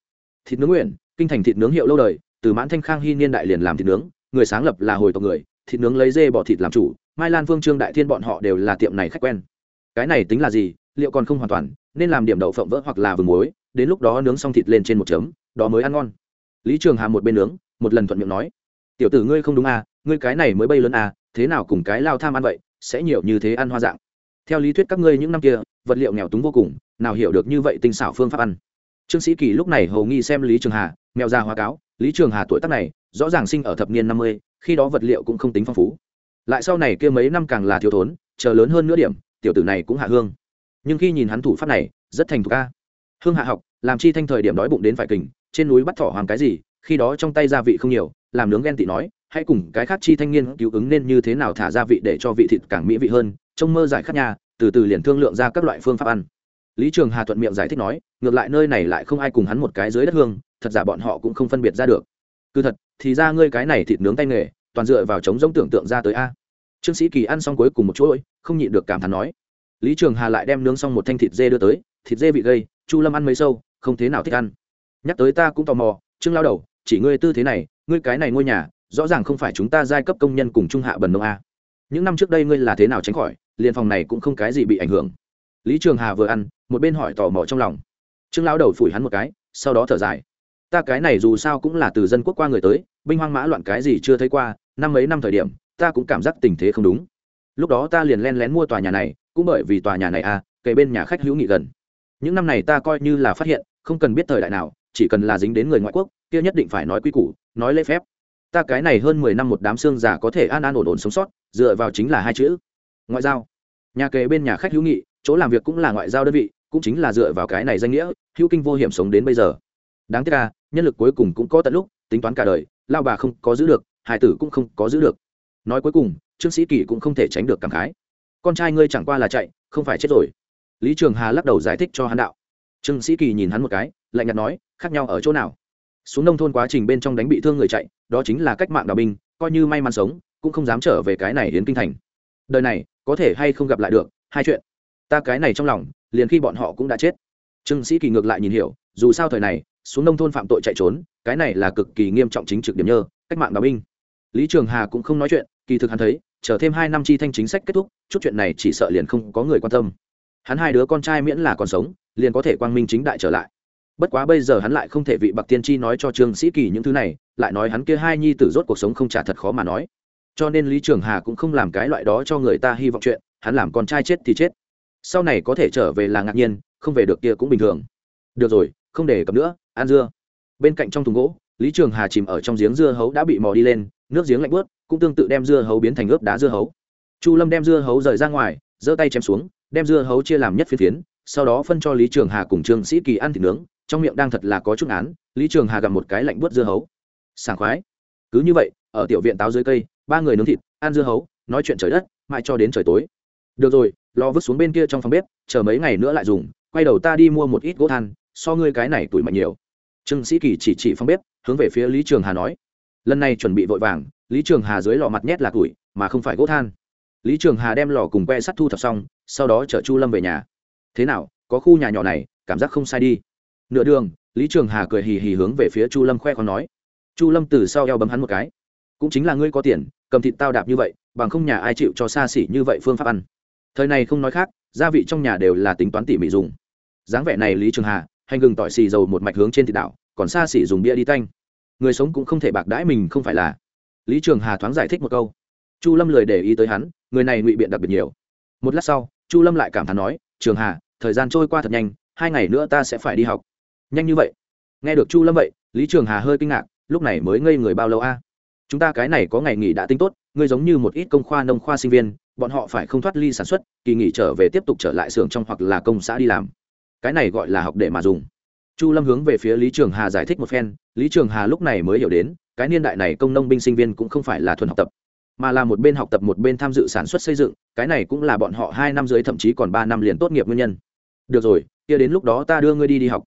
Thịt nướng nguyện, kinh thành thịt nướng hiệu lâu đời, từ mãn thanh khang hy niên đại liền làm thịt nướng, người sáng lập là hồi tộc người, thịt nướng lấy dê bỏ thịt làm chủ, mai lan vương, trương đại thiên bọn họ đều là tiệm này khách quen. Cái này tính là gì, liệu còn không hoàn toàn, nên làm điểm đậu phộng vỡ hoặc là vừng muối, đến lúc đó nướng xong thịt lên trên một chấm, đó mới ăn ngon. Lý trường hà một bên nướng, một lần thuận miệng nói, tiểu tử ngươi không đúng à ngươi cái này mới bay lớn à thế nào cùng cái lao tham ăn vậy, sẽ nhiều như thế ăn hoa dạng. Theo lý thuyết các ngươi những năm kia, vật liệu nghèo túng vô cùng, nào hiểu được như vậy tinh xảo phương pháp ăn trương sĩ kỳ lúc này hầu nghi xem lý trường hà, mèo ra hóa cáo, lý trường hà tuổi tác này, rõ ràng sinh ở thập niên năm mươi, khi đó vật liệu cũng không tính phong phú. Lại sau này kia mấy năm càng là thiếu thốn, chờ lớn hơn nửa điểm, tiểu tử này cũng hạ hương. Nhưng khi nhìn hắn thủ pháp này, rất thành thục ca hương hạ học, làm chi thanh thời điểm đói bụng đến phải kình, trên núi bắt thỏ hoàng cái gì, khi đó trong tay gia vị không nhiều, làm nướng ghen tị nói, hãy cùng cái khác chi thanh niên cứu ứng nên như thế nào thả gia vị để cho vị thịt càng mỹ vị hơn, trông mơ giải khát nhà, từ từ liền thương lượng ra các loại phương pháp ăn lý trường hà thuận miệng giải thích nói, ngược lại nơi này lại không ai cùng hắn một cái dưới đất hương, thật giả bọn họ cũng không phân biệt ra được. Cứ thật, thì ra ngươi cái này thịt nướng tay nghề, toàn dựa vào chống giống tưởng tượng ra tới a. Trương sĩ kỳ ăn xong cuối cùng một chuỗi không nhịn được cảm thán nói. Lý trường hà lại đem nướng xong một thanh thịt dê đưa tới, thịt dê bị gây, chu lâm ăn mấy sâu, không thế nào thích ăn. Nhắc tới ta cũng tò mò, trương lao đầu, chỉ ngươi tư thế này, ngươi cái này ngôi nhà, rõ ràng không phải chúng ta giai cấp công nhân cùng trung hạ bần nông a. Những năm trước đây ngươi là thế nào tránh khỏi, liền phòng này cũng không cái gì bị ảnh hưởng lý trường hà vừa ăn, một bên hỏi tò mò trong lòng. Trương lao đầu phủi hắn một cái, sau đó thở dài. Ta cái này dù sao cũng là từ dân quốc qua người tới, binh hoang mã loạn cái gì chưa thấy qua, năm mấy năm thời điểm, ta cũng cảm giác tình thế không đúng. Lúc đó ta liền len lén mua tòa nhà này, cũng bởi vì tòa nhà này à kề bên nhà khách hữu nghị gần. Những năm này ta coi như là phát hiện, không cần biết thời đại nào, chỉ cần là dính đến người ngoại quốc, kia nhất định phải nói quy củ, nói lễ phép. Ta cái này hơn mười năm một đám xương giả có thể an an ổn ổn sống sót, dựa vào chính là hai chữ. Ngoại giao. Nhà kề bên nhà khách hữu nghị chỗ làm việc cũng là ngoại giao đơn vị, cũng chính là dựa vào cái này danh nghĩa, hữu kinh vô hiểm sống đến bây giờ. Đáng tiếc là nhân lực cuối cùng cũng có tận lúc, tính toán cả đời, lao bà không có giữ được hải tử cũng không có giữ được. Nói cuối cùng, trương sĩ kỳ cũng không thể tránh được cảm khái. Con trai ngươi chẳng qua là chạy, không phải chết rồi. Lý trường hà lắc đầu giải thích cho hắn đạo. Trương sĩ kỳ nhìn hắn một cái, lạnh nhạt nói, khác nhau ở chỗ nào? Xuống nông thôn quá trình bên trong đánh bị thương người chạy, đó chính là cách mạng đào binh, coi như may mắn sống, cũng không dám trở về cái này đến kinh thành. Đời này, có thể hay không gặp lại được, hai chuyện ta cái này trong lòng, liền khi bọn họ cũng đã chết. Trương sĩ kỳ ngược lại nhìn hiểu, dù sao thời này, xuống nông thôn phạm tội chạy trốn, cái này là cực kỳ nghiêm trọng chính trực điểm nhơ, cách mạng đào binh. Lý trường hà cũng không nói chuyện, kỳ thực hắn thấy, chờ thêm hai năm chi thanh chính sách kết thúc, chút chuyện này chỉ sợ liền không có người quan tâm. Hắn hai đứa con trai miễn là còn sống, liền có thể quang minh chính đại trở lại. Bất quá bây giờ hắn lại không thể vị bạc tiên tri nói cho trương sĩ kỳ những thứ này, lại nói hắn kia hai nhi tử rốt cuộc sống không trả thật khó mà nói. Cho nên lý trường hà cũng không làm cái loại đó cho người ta hy vọng chuyện, hắn làm con trai chết thì chết sau này có thể trở về là ngạc nhiên, không về được kia cũng bình thường. Được rồi, không để cập nữa, ăn dưa. Bên cạnh trong thùng gỗ, lý trường hà chìm ở trong giếng dưa hấu đã bị mò đi lên, nước giếng lạnh bớt cũng tương tự đem dưa hấu biến thành ướp đá dưa hấu. Chu lâm đem dưa hấu rời ra ngoài, giơ tay chém xuống, đem dưa hấu chia làm nhất phiến phiến, sau đó phân cho lý trường hà cùng trương sĩ kỳ ăn thịt nướng, trong miệng đang thật là có chút án lý trường hà gặp một cái lạnh bớt dưa hấu. Sảng khoái. Cứ như vậy, ở tiểu viện táo dưới cây, ba người nướng thịt, ăn dưa hấu, nói chuyện trời đất, mãi cho đến trời tối được rồi lo vứt xuống bên kia trong phòng bếp, chờ mấy ngày nữa lại dùng, quay đầu ta đi mua một ít gỗ than, so ngươi cái này tuổi mạnh nhiều. Trương sĩ kỳ chỉ chỉ phòng bếp, hướng về phía lý trường hà nói. Lần này chuẩn bị vội vàng, lý trường hà dưới lò mặt nhét là tuổi, mà không phải gỗ than. Lý trường hà đem lò cùng que sắt thu thập xong, sau đó chở chu lâm về nhà. Thế nào, có khu nhà nhỏ này, cảm giác không sai đi. Nửa đường, lý trường hà cười hì hì hướng về phía chu lâm khoe khoang nói. Chu lâm từ sau eo bấm hắn một cái. Cũng chính là ngươi có tiền, cầm thịt tao đạp như vậy, bằng không nhà ai chịu cho xa xỉ như vậy phương pháp ăn thời này không nói khác, gia vị trong nhà đều là tính toán tỉ mỉ dùng. Dáng vẻ này lý trường hà, hành gừng tỏi xì dầu một mạch hướng trên thịt đảo, còn xa xỉ dùng bia đi tanh. Người sống cũng không thể bạc đãi mình không phải là. Lý trường hà thoáng giải thích một câu. Chu lâm lười để ý tới hắn, người này ngụy biện đặc biệt nhiều. Một lát sau, chu lâm lại cảm thán nói, trường hà, thời gian trôi qua thật nhanh, hai ngày nữa ta sẽ phải đi học. Nhanh như vậy? Nghe được chu lâm vậy, lý trường hà hơi kinh ngạc, lúc này mới ngây người bao lâu a? Chúng ta cái này có ngày nghỉ đã tính tốt, ngươi giống như một ít công khoa nông khoa sinh viên bọn họ phải không thoát ly sản xuất, kỳ nghỉ trở về tiếp tục trở lại xưởng trong hoặc là công xã đi làm. Cái này gọi là học để mà dùng. Chu lâm hướng về phía lý trường hà giải thích một phen, lý trường hà lúc này mới hiểu đến, cái niên đại này công nông binh sinh viên cũng không phải là thuần học tập, mà là một bên học tập một bên tham dự sản xuất xây dựng, cái này cũng là bọn họ hai năm dưới, thậm chí còn ba năm liền tốt nghiệp nguyên nhân. Được rồi, kia đến lúc đó ta đưa ngươi đi đi học.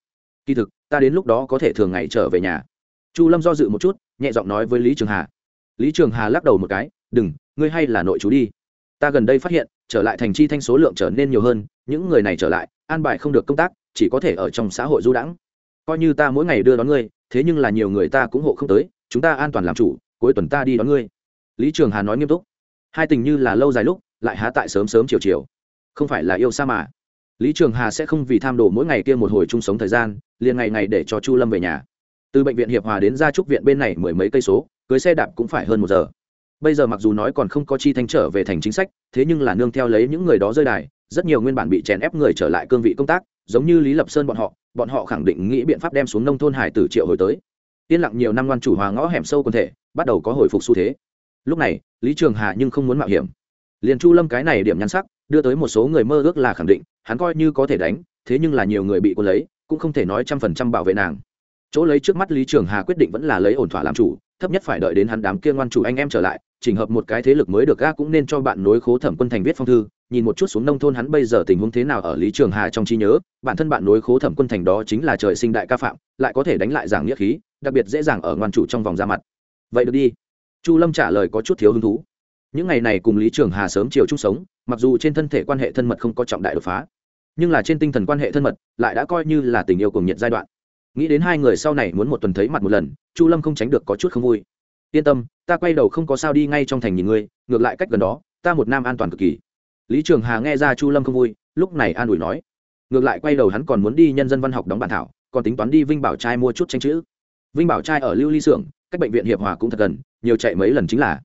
Kỳ thực, ta đến lúc đó có thể thường ngày trở về nhà. Chu lâm do dự một chút, nhẹ giọng nói với lý trường hà. Lý trường hà lắc đầu một cái, đừng, ngươi hay là nội chú đi ta gần đây phát hiện, trở lại thành chi thanh số lượng trở nên nhiều hơn, những người này trở lại, an bài không được công tác, chỉ có thể ở trong xã hội du đãng. Coi như ta mỗi ngày đưa đón ngươi, thế nhưng là nhiều người ta cũng hộ không tới, chúng ta an toàn làm chủ, cuối tuần ta đi đón ngươi. Lý trường hà nói nghiêm túc. Hai tình như là lâu dài lúc, lại há tại sớm sớm chiều chiều. Không phải là yêu xa mà. Lý trường hà sẽ không vì tham đồ mỗi ngày kia một hồi chung sống thời gian, liền ngày ngày để cho chu lâm về nhà. Từ bệnh viện hiệp hòa đến gia trúc viện bên này mười mấy cây số, cưới xe đạp cũng phải hơn một giờ bây giờ mặc dù nói còn không có chi thanh trở về thành chính sách, thế nhưng là nương theo lấy những người đó rơi đài, rất nhiều nguyên bản bị chèn ép người trở lại cương vị công tác, giống như lý lập sơn bọn họ bọn họ khẳng định nghĩ biện pháp đem xuống nông thôn hải tử triệu hồi tới. Yên lặng nhiều năm ngoan chủ hòa ngõ hẻm sâu quần thể, bắt đầu có hồi phục xu thế. Lúc này, lý trường hà nhưng không muốn mạo hiểm. Liền chu lâm cái này điểm nhắn sắc, đưa tới một số người mơ ước là khẳng định, hắn coi như có thể đánh, thế nhưng là nhiều người bị cô lấy, cũng không thể nói trăm phần trăm bảo vệ nàng. Chỗ lấy trước mắt lý trường hà quyết định vẫn là lấy ổn thỏa làm chủ, thấp nhất phải đợi đến hắn đám kia ngoan chủ anh em trở lại chỉnh hợp một cái thế lực mới được ga cũng nên cho bạn nối khố thẩm quân thành viết phong thư, nhìn một chút xuống nông thôn hắn bây giờ tình huống thế nào ở lý trường hà trong trí nhớ, bản thân bạn nối khố thẩm quân thành đó chính là trời sinh đại ca phạm, lại có thể đánh lại giảng nghĩa khí, đặc biệt dễ dàng ở ngoan chủ trong vòng ra mặt. Vậy được đi. Chu lâm trả lời có chút thiếu hứng thú. Những ngày này cùng lý trường hà sớm chiều chung sống, mặc dù trên thân thể quan hệ thân mật không có trọng đại đột phá, nhưng là trên tinh thần quan hệ thân mật lại đã coi như là tình yêu cùng nhiệt giai đoạn. Nghĩ đến hai người sau này muốn một tuần thấy mặt một lần, chu lâm không tránh được có chút không vui yên tâm, ta quay đầu không có sao đi ngay trong thành nhìn ngươi, ngược lại cách gần đó, ta một nam an toàn cực kỳ. Lý trường hà nghe ra chu lâm không vui, lúc này an ủi nói. Ngược lại quay đầu hắn còn muốn đi nhân dân văn học đóng bản thảo, còn tính toán đi vinh bảo trai mua chút tranh chữ. Vinh bảo trai ở lưu ly xưởng, cách bệnh viện hiệp hòa cũng thật gần, nhiều chạy mấy lần chính là.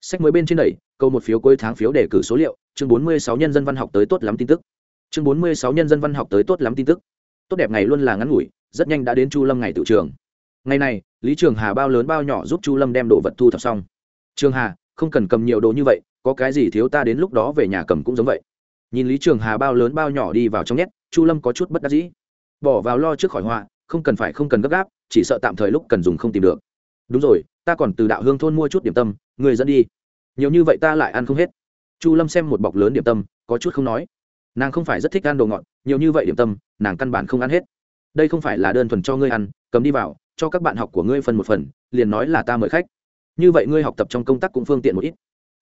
Sách mới bên trên đẩy, câu một phiếu cuối tháng phiếu để cử số liệu, chương bốn mươi sáu nhân dân văn học tới tốt lắm tin tức. Chương bốn mươi sáu nhân dân văn học tới tốt lắm tin tức. Tốt đẹp ngày luôn là ngắn ngủi, rất nhanh đã đến chu lâm ngày tự trường ngày này, lý trường hà bao lớn bao nhỏ giúp chu lâm đem đồ vật thu thập xong. Trường hà, không cần cầm nhiều đồ như vậy, có cái gì thiếu ta đến lúc đó về nhà cầm cũng giống vậy. Nhìn lý trường hà bao lớn bao nhỏ đi vào trong nhét, chu lâm có chút bất đắc dĩ. Bỏ vào lo trước khỏi họa, không cần phải, không cần gấp gáp, chỉ sợ tạm thời lúc cần dùng không tìm được. Đúng rồi, ta còn từ đạo hương thôn mua chút điểm tâm, người dẫn đi. Nhiều như vậy ta lại ăn không hết. Chu lâm xem một bọc lớn điểm tâm, có chút không nói. Nàng không phải rất thích ăn đồ ngọt, nhiều như vậy điểm tâm, nàng căn bản không ăn hết. Đây không phải là đơn thuần cho ngươi ăn, cầm đi vào cho các bạn học của ngươi phần một phần, liền nói là ta mời khách. Như vậy ngươi học tập trong công tác cũng phương tiện một ít.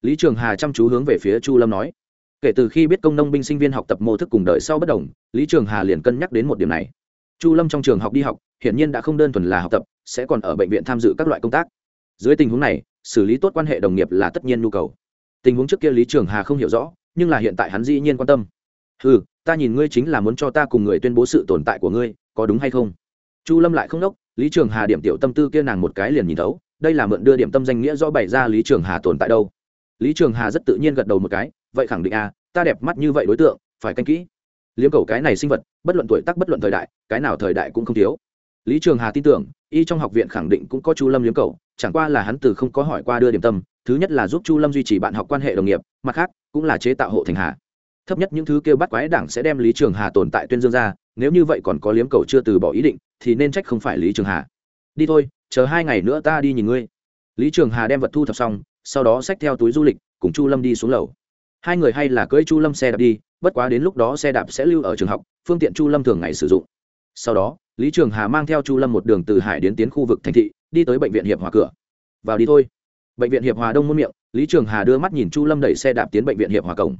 Lý trường hà chăm chú hướng về phía chu lâm nói. Kể từ khi biết công nông binh sinh viên học tập mô thức cùng đợi sau bất đồng, lý trường hà liền cân nhắc đến một điểm này. Chu lâm trong trường học đi học, hiển nhiên đã không đơn thuần là học tập, sẽ còn ở bệnh viện tham dự các loại công tác. Dưới tình huống này, xử lý tốt quan hệ đồng nghiệp là tất nhiên nhu cầu. Tình huống trước kia lý trường hà không hiểu rõ, nhưng là hiện tại hắn dĩ nhiên quan tâm. Ừ ta nhìn ngươi chính là muốn cho ta cùng người tuyên bố sự tồn tại của ngươi, có đúng hay không? Chu lâm lại không đốc lý trường hà điểm tiểu tâm tư kia nàng một cái liền nhìn thấu đây là mượn đưa điểm tâm danh nghĩa do bày ra lý trường hà tồn tại đâu. Lý trường hà rất tự nhiên gật đầu một cái vậy khẳng định a à, ta đẹp mắt như vậy đối tượng phải canh kỹ. Liếm cầu cái này sinh vật bất luận tuổi tác bất luận thời đại cái nào thời đại cũng không thiếu. Lý trường hà tin tưởng y trong học viện khẳng định cũng có chu lâm liếm cầu chẳng qua là hắn từ không có hỏi qua đưa điểm tâm thứ nhất là giúp chu lâm duy trì bạn học quan hệ đồng nghiệp mặt khác cũng là chế tạo hộ thành hà thấp nhất những thứ kêu bắt quái đảng sẽ đem lý trường hà tồn tại tuyên dương ra nếu như vậy còn có liếm cầu chưa từ bỏ ý định thì nên trách không phải lý trường hà. Đi thôi, chờ hai ngày nữa ta đi nhìn ngươi. Lý trường hà đem vật thu thập xong, sau đó xách theo túi du lịch, cùng chu lâm đi xuống lầu. Hai người hay là cưỡi chu lâm xe đạp đi, bất quá đến lúc đó xe đạp sẽ lưu ở trường học, phương tiện chu lâm thường ngày sử dụng. Sau đó, lý trường hà mang theo chu lâm một đường từ hải đến tiến khu vực thành thị, đi tới bệnh viện hiệp hòa cửa. Vào đi thôi. Bệnh viện hiệp hòa đông muôn miệng, lý trường hà đưa mắt nhìn chu lâm đẩy xe đạp tiến bệnh viện hiệp hòa cổng.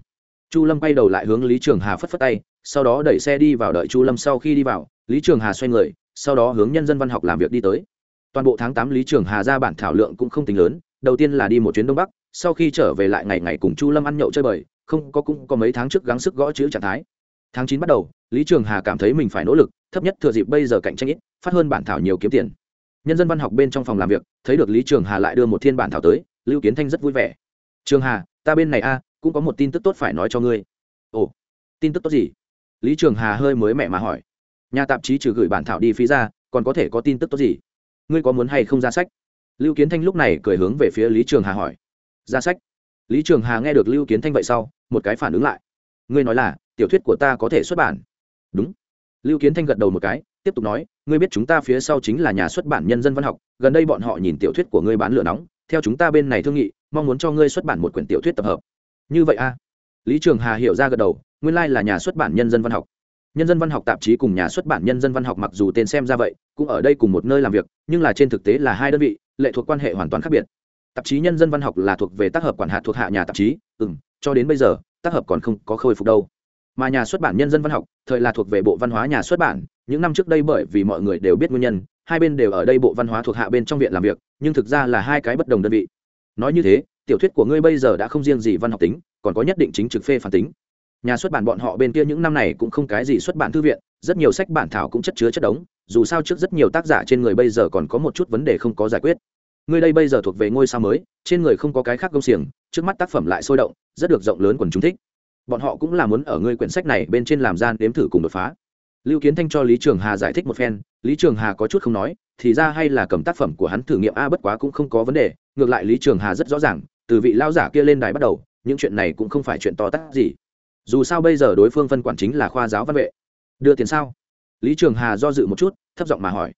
Chu lâm quay đầu lại hướng lý trường hà phất phất tay, sau đó đẩy xe đi vào đợi chu lâm sau khi đi vào, lý trường hà xoay người sau đó hướng nhân dân văn học làm việc đi tới. Toàn bộ tháng tám lý trường hà ra bản thảo lượng cũng không tính lớn, đầu tiên là đi một chuyến đông bắc, sau khi trở về lại ngày ngày cùng chu lâm ăn nhậu chơi bời, không có cũng có mấy tháng trước gắng sức gõ chữ trạng thái. Tháng chín bắt đầu, lý trường hà cảm thấy mình phải nỗ lực, thấp nhất thừa dịp bây giờ cạnh tranh ít, phát hơn bản thảo nhiều kiếm tiền. Nhân dân văn học bên trong phòng làm việc, thấy được lý trường hà lại đưa một thiên bản thảo tới, lưu kiến thanh rất vui vẻ. Trường hà, ta bên này a, cũng có một tin tức tốt phải nói cho ngươi. Ồ, tin tức tốt gì? Lý trường hà hơi mới mẹ mà hỏi nhà tạp chí trừ gửi bản thảo đi phí ra, còn có thể có tin tức tốt gì? Ngươi có muốn hay không ra sách? Lưu kiến thanh lúc này cười hướng về phía lý trường hà hỏi. Ra sách? Lý trường hà nghe được lưu kiến thanh vậy sau, một cái phản ứng lại. Ngươi nói là, tiểu thuyết của ta có thể xuất bản. Đúng. Lưu kiến thanh gật đầu một cái, tiếp tục nói, ngươi biết chúng ta phía sau chính là nhà xuất bản nhân dân văn học, gần đây bọn họ nhìn tiểu thuyết của ngươi bán lửa nóng, theo chúng ta bên này thương nghị, mong muốn cho ngươi xuất bản một quyển tiểu thuyết tập hợp. Như vậy a lý trường hà hiểu ra gật đầu, nguyên lai là nhà xuất bản nhân dân văn học nhân dân văn học tạp chí cùng nhà xuất bản nhân dân văn học mặc dù tên xem ra vậy, cũng ở đây cùng một nơi làm việc, nhưng là trên thực tế là hai đơn vị, lệ thuộc quan hệ hoàn toàn khác biệt. Tạp chí nhân dân văn học là thuộc về tác hợp quản hạt thuộc hạ nhà tạp chí ừ m cho đến bây giờ, tác hợp còn không có khôi phục đâu. Mà nhà xuất bản nhân dân văn học, thời là thuộc về bộ văn hóa nhà xuất bản, những năm trước đây bởi vì mọi người đều biết nguyên nhân, hai bên đều ở đây bộ văn hóa thuộc hạ bên trong viện làm việc, nhưng thực ra là hai cái bất đồng đơn vị. Nói như thế, tiểu thuyết của ngươi bây giờ đã không riêng gì văn học tính, còn có nhất định chính trực phê phản tính nhà xuất bản bọn họ bên kia những năm này cũng không cái gì xuất bản thư viện, rất nhiều sách bản thảo cũng chất chứa chất đống, dù sao trước rất nhiều tác giả trên người bây giờ còn có một chút vấn đề không có giải quyết. Ngươi đây bây giờ thuộc về ngôi sao mới, trên người không có cái khác công xiềng, trước mắt tác phẩm lại sôi động, rất được rộng lớn quần chúng thích. Bọn họ cũng là muốn ở ngươi quyển sách này bên trên làm gian đếm thử cùng đột phá. Lưu kiến thanh cho lý trường hà giải thích một phen, lý trường hà có chút không nói, thì ra hay là cầm tác phẩm của hắn thử nghiệm a bất quá cũng không có vấn đề, ngược lại lý trường hà rất rõ ràng, từ vị lao giả kia lên đài bắt đầu, những chuyện này cũng không phải chuyện to tát gì dù sao bây giờ đối phương phân quản chính là khoa giáo văn vệ. Đưa tiền sao? Lý trường hà do dự một chút, thấp giọng mà hỏi.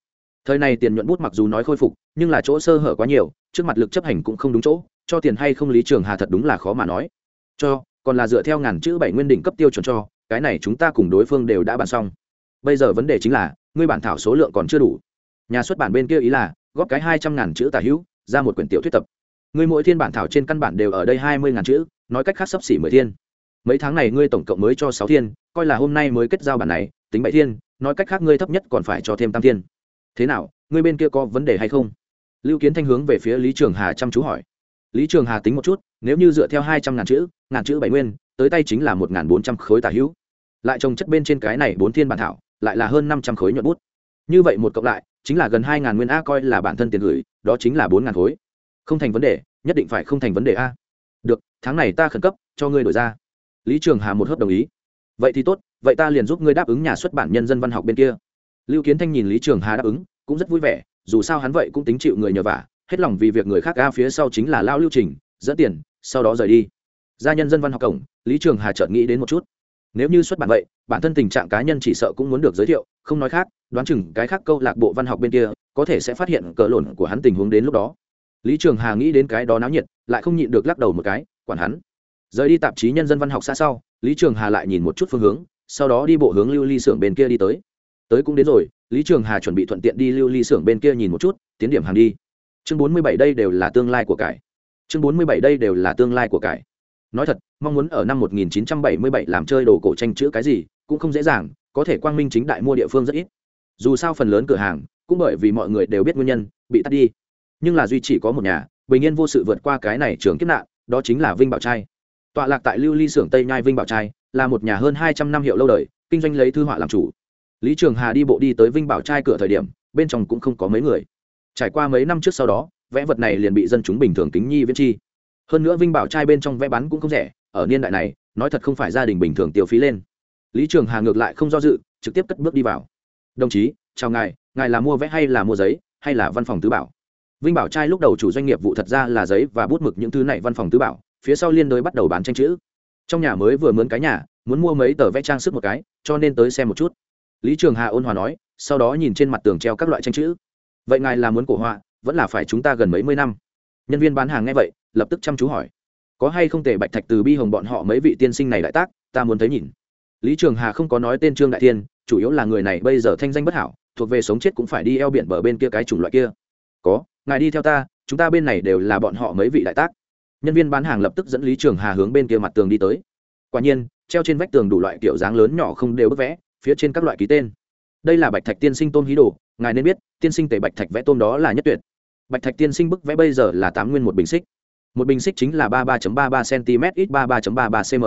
Thời này tiền nhuận bút mặc dù nói khôi phục, nhưng là chỗ sơ hở quá nhiều, trước mặt lực chấp hành cũng không đúng chỗ, cho tiền hay không lý trường hà thật đúng là khó mà nói. Cho, còn là dựa theo ngàn chữ bảy nguyên đỉnh cấp tiêu chuẩn cho, cái này chúng ta cùng đối phương đều đã bàn xong. Bây giờ vấn đề chính là, ngươi bản thảo số lượng còn chưa đủ. Nhà xuất bản bên kia ý là, góp cái hai trăm ngàn chữ tả hữu, ra một quyển tiểu thuyết tập. Ngươi mỗi thiên bản thảo trên căn bản đều ở đây hai mươi ngàn chữ, nói cách khác sấp xỉ mười thiên mấy tháng này ngươi tổng cộng mới cho sáu thiên, coi là hôm nay mới kết giao bản này, tính bảy thiên, nói cách khác ngươi thấp nhất còn phải cho thêm tam thiên. Thế nào, ngươi bên kia có vấn đề hay không? Lưu kiến thanh hướng về phía lý trường hà chăm chú hỏi. Lý trường hà tính một chút, nếu như dựa theo hai trăm ngàn chữ ngàn chữ bảy nguyên, tới tay chính là một ngàn bốn trăm khối tả hữu. Lại trồng chất bên trên cái này bốn thiên bản thảo, lại là hơn năm trăm khối nhuận bút. Như vậy một cộng lại, chính là gần hai ngàn nguyên a coi là bản thân tiền gửi, đó chính là bốn ngàn khối. Không thành vấn đề, nhất định phải không thành vấn đề a. Được, tháng này ta khẩn cấp, cho ngươi đổi ra lý trường hà một hớp đồng ý. Vậy thì tốt, vậy ta liền giúp ngươi đáp ứng nhà xuất bản nhân dân văn học bên kia. Lưu kiến thanh nhìn lý trường hà đáp ứng, cũng rất vui vẻ, dù sao hắn vậy cũng tính chịu người nhờ vả, hết lòng vì việc người khác ga phía sau chính là lao lưu trình, dẫn tiền, sau đó rời đi. Ra nhân dân văn học cổng, lý trường hà chợt nghĩ đến một chút. Nếu như xuất bản vậy, bản thân tình trạng cá nhân chỉ sợ cũng muốn được giới thiệu, không nói khác, đoán chừng cái khác câu lạc bộ văn học bên kia, có thể sẽ phát hiện cỡ lộn của hắn tình huống đến lúc đó. Lý trường hà nghĩ đến cái đó náo nhiệt, lại không nhịn được lắc đầu một cái, quản hắn rời đi tạp chí nhân dân văn học xa sau, lý trường hà lại nhìn một chút phương hướng, sau đó đi bộ hướng lưu ly xưởng bên kia đi tới. Tới cũng đến rồi, lý trường hà chuẩn bị thuận tiện đi lưu ly xưởng bên kia nhìn một chút, tiến điểm hàng đi. Chương bốn mươi bảy đây đều là tương lai của cải. Chương bốn mươi bảy đây đều là tương lai của cải. Nói thật, mong muốn ở năm 1977 làm chơi đồ cổ tranh chữ cái gì, cũng không dễ dàng, có thể quang minh chính đại mua địa phương rất ít. Dù sao phần lớn cửa hàng, cũng bởi vì mọi người đều biết nguyên nhân, bị tắt đi. Nhưng là duy chỉ có một nhà, bình yên vô sự vượt qua cái này trường kiếp nạn, đó chính là vinh bảo trai tọa lạc tại lưu ly xưởng tây nhai vinh bảo trai, là một nhà hơn hai trăm năm hiệu lâu đời, kinh doanh lấy thư họa làm chủ. Lý trường hà đi bộ đi tới vinh bảo trai cửa thời điểm, bên trong cũng không có mấy người. Trải qua mấy năm trước sau đó, vẽ vật này liền bị dân chúng bình thường kính nhi viễn chi. Hơn nữa vinh bảo trai bên trong vẽ bán cũng không rẻ, ở niên đại này, nói thật không phải gia đình bình thường tiêu phí lên. Lý trường hà ngược lại không do dự, trực tiếp cất bước đi vào. Đồng chí, chào ngài ngài là mua vẽ hay là mua giấy, hay là văn phòng tứ bảo? Vinh bảo trai lúc đầu chủ doanh nghiệp vụ thật ra là giấy và bút mực những thứ này văn phòng tứ bảo phía sau liên đối bắt đầu bán tranh chữ. Trong nhà mới vừa mướn cái nhà, muốn mua mấy tờ vẽ trang sức một cái, cho nên tới xem một chút. Lý trường hà ôn hòa nói, sau đó nhìn trên mặt tường treo các loại tranh chữ. Vậy ngài là muốn cổ họa, vẫn là phải chúng ta gần mấy mươi năm? Nhân viên bán hàng nghe vậy, lập tức chăm chú hỏi. Có hay không thể bạch thạch từ bi hồng bọn họ mấy vị tiên sinh này đại tác, ta muốn thấy nhìn. Lý trường hà không có nói tên trương đại thiên, chủ yếu là người này bây giờ thanh danh bất hảo, thuộc về sống chết cũng phải đi eo biển bờ bên kia cái chủng loại kia. Có, ngài đi theo ta, chúng ta bên này đều là bọn họ mấy vị đại tác nhân viên bán hàng lập tức dẫn lý trường hà hướng bên kia mặt tường đi tới quả nhiên treo trên vách tường đủ loại kiểu dáng lớn nhỏ không đều bức vẽ phía trên các loại ký tên đây là bạch thạch tiên sinh tôm hí đồ ngài nên biết tiên sinh tể bạch thạch vẽ tôm đó là nhất tuyệt bạch thạch tiên sinh bức vẽ bây giờ là tám nguyên một bình xích một bình xích chính là ba ba ba ba cm ít ba ba ba ba cm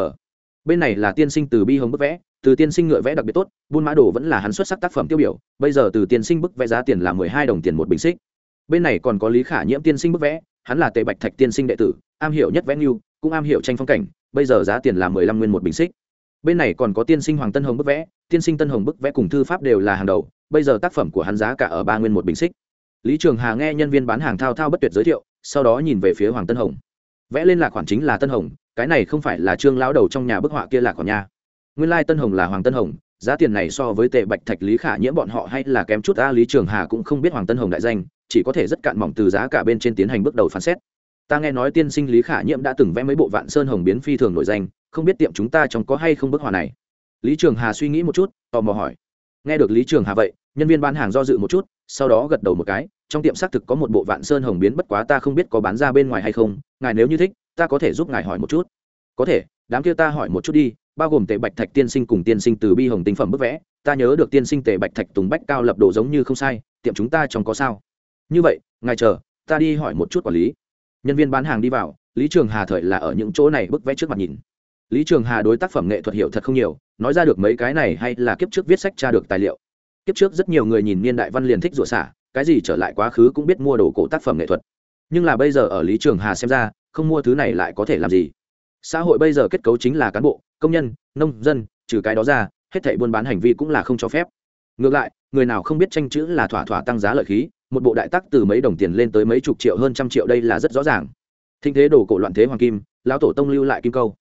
bên này là tiên sinh từ bi hồng bức vẽ từ tiên sinh ngựa vẽ đặc biệt tốt buôn mã đồ vẫn là hắn xuất sắc tác phẩm tiêu biểu bây giờ từ tiên sinh bức vẽ giá tiền là mười hai đồng tiền một bình xích bên này còn có lý khả nhiễm tiên sinh bức vẽ hắn là tề bạch thạch tiên sinh đệ tử, am hiểu nhất vẽ nghiêu cũng am hiểu tranh phong cảnh, bây giờ giá tiền là mười lăm nguyên một bình xích. Bên này còn có tiên sinh hoàng tân hồng bức vẽ, tiên sinh tân hồng bức vẽ cùng thư pháp đều là hàng đầu, bây giờ tác phẩm của hắn giá cả ở ba nguyên một bình xích. Lý trường hà nghe nhân viên bán hàng thao thao bất tuyệt giới thiệu, sau đó nhìn về phía hoàng tân hồng. Vẽ lên là khoản chính là tân hồng, cái này không phải là trương lão đầu trong nhà bức họa kia là khoản nha. Nguyên lai tân hồng là hoàng tân hồng, giá tiền này so với tệ bạch thạch lý khả nhiễm bọn họ hay là kém chút, a, lý trường hà cũng không biết hoàng tân hồng đại danh chỉ có thể rất cạn mỏng từ giá cả bên trên tiến hành bước đầu phán xét. Ta nghe nói tiên sinh lý khả nhiễm đã từng vẽ mấy bộ vạn sơn hồng biến phi thường nổi danh, không biết tiệm chúng ta trong có hay không bức họa này? Lý trường hà suy nghĩ một chút, tò mò hỏi. Nghe được lý trường hà vậy, nhân viên bán hàng do dự một chút, sau đó gật đầu một cái, trong tiệm xác thực có một bộ vạn sơn hồng biến bất quá ta không biết có bán ra bên ngoài hay không, ngài nếu như thích, ta có thể giúp ngài hỏi một chút. Có thể, đám kia ta hỏi một chút đi, bao gồm tệ bạch thạch tiên sinh cùng tiên sinh từ bi hồng tinh phẩm bức vẽ, ta nhớ được tiên sinh tệ bạch thạch tùng bách cao lập đồ giống như không sai, tiệm chúng ta trong có sao? Như vậy, ngài chờ, ta đi hỏi một chút quản lý. Nhân viên bán hàng đi vào, lý trường hà thời là ở những chỗ này bức vẽ trước mặt nhìn. Lý trường hà đối tác phẩm nghệ thuật hiểu thật không nhiều, nói ra được mấy cái này hay là kiếp trước viết sách tra được tài liệu. Kiếp trước rất nhiều người nhìn niên đại văn liền thích rủa xả, cái gì trở lại quá khứ cũng biết mua đồ cổ tác phẩm nghệ thuật. Nhưng là bây giờ ở lý trường hà xem ra, không mua thứ này lại có thể làm gì? Xã hội bây giờ kết cấu chính là cán bộ, công nhân, nông dân, trừ cái đó ra, hết thảy buôn bán hành vi cũng là không cho phép. Ngược lại, người nào không biết tranh chữ là thỏa thỏa tăng giá lợi khí một bộ đại tác từ mấy đồng tiền lên tới mấy chục triệu hơn trăm triệu đây là rất rõ ràng. Thinh thế đồ cổ loạn thế hoàng kim, lão tổ tông lưu lại kim câu.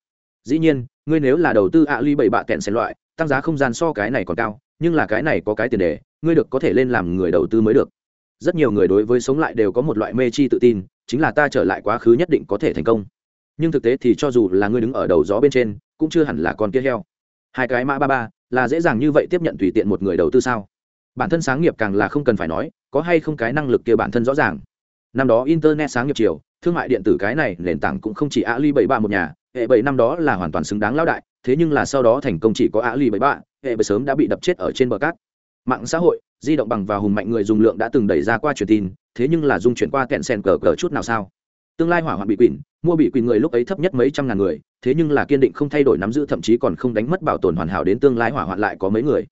Dĩ nhiên, ngươi nếu là đầu tư ạ ly bảy bạ kẹn xén loại, tăng giá không gian so cái này còn cao, nhưng là cái này có cái tiền đề, ngươi được có thể lên làm người đầu tư mới được. Rất nhiều người đối với sống lại đều có một loại mê chi tự tin, chính là ta trở lại quá khứ nhất định có thể thành công. Nhưng thực tế thì cho dù là ngươi đứng ở đầu gió bên trên, cũng chưa hẳn là con kia heo. Hai cái mã ba ba, là dễ dàng như vậy tiếp nhận tùy tiện một người đầu tư sao? Bản thân sáng nghiệp càng là không cần phải nói, có hay không cái năng lực kia bản thân rõ ràng. Năm đó internet sáng nghiệp chiều, thương mại điện tử cái này nền tảng cũng không chỉ ali bảy ba một nhà hệ bảy năm đó là hoàn toàn xứng đáng lão đại, thế nhưng là sau đó thành công chỉ có ali bảy ba hệ bảy sớm đã bị đập chết ở trên bờ cát. Mạng xã hội, di động bằng và hùng mạnh người dùng lượng đã từng đẩy ra qua truyền tin, thế nhưng là dung chuyển qua kẹn sen cờ cờ chút nào sao? Tương lai hỏa hoạn bị quỷ mua bị quỷ người lúc ấy thấp nhất mấy trăm ngàn người, thế nhưng là kiên định không thay đổi nắm giữ thậm chí còn không đánh mất bảo tồn hoàn hảo đến tương lai hỏa hoạn lại có mấy người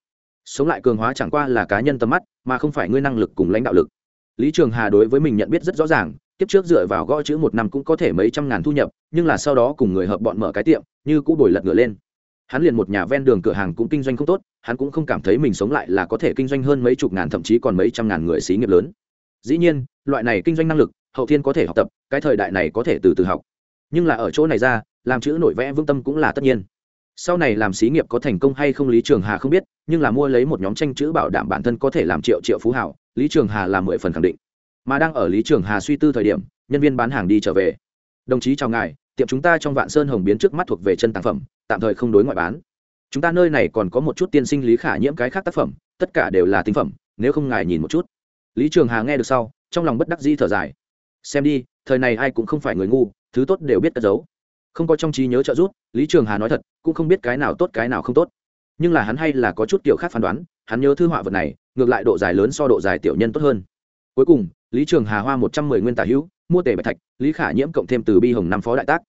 sống lại cường hóa chẳng qua là cá nhân tầm mắt, mà không phải ngươi năng lực cùng lãnh đạo lực. Lý trường hà đối với mình nhận biết rất rõ ràng, kiếp trước dựa vào gõ chữ một năm cũng có thể mấy trăm ngàn thu nhập, nhưng là sau đó cùng người hợp bọn mở cái tiệm, như cũ đổi lật ngựa lên. Hắn liền một nhà ven đường cửa hàng cũng kinh doanh không tốt, hắn cũng không cảm thấy mình sống lại là có thể kinh doanh hơn mấy chục ngàn, thậm chí còn mấy trăm ngàn người xí nghiệp lớn. Dĩ nhiên, loại này kinh doanh năng lực, hậu thiên có thể học tập, cái thời đại này có thể từ từ học. Nhưng là ở chỗ này ra, làm chữ nổi vẽ vương tâm cũng là tất nhiên sau này làm xí nghiệp có thành công hay không lý trường hà không biết, nhưng là mua lấy một nhóm tranh chữ bảo đảm bản thân có thể làm triệu triệu phú hảo, lý trường hà là mười phần khẳng định. Mà đang ở lý trường hà suy tư thời điểm, nhân viên bán hàng đi trở về. Đồng chí chào ngài, tiệm chúng ta trong vạn sơn hồng biến trước mắt thuộc về chân tàng phẩm, tạm thời không đối ngoại bán. Chúng ta nơi này còn có một chút tiên sinh lý khả nhiễm cái khác tác phẩm, tất cả đều là tinh phẩm, nếu không ngài nhìn một chút. Lý trường hà nghe được sau, trong lòng bất đắc dĩ thở dài. Xem đi, thời này ai cũng không phải người ngu, thứ tốt đều biết cất giấu không có trong trí nhớ trợ giúp, lý trường hà nói thật, cũng không biết cái nào tốt cái nào không tốt. Nhưng là hắn hay là có chút kiểu khác phán đoán, hắn nhớ thư họa vật này, ngược lại độ dài lớn so độ dài tiểu nhân tốt hơn. Cuối cùng, lý trường hà hoa một trăm mười nguyên tả hữu, mua tề bạch thạch, lý khả nhiễm cộng thêm từ bi hồng năm phó đại tác.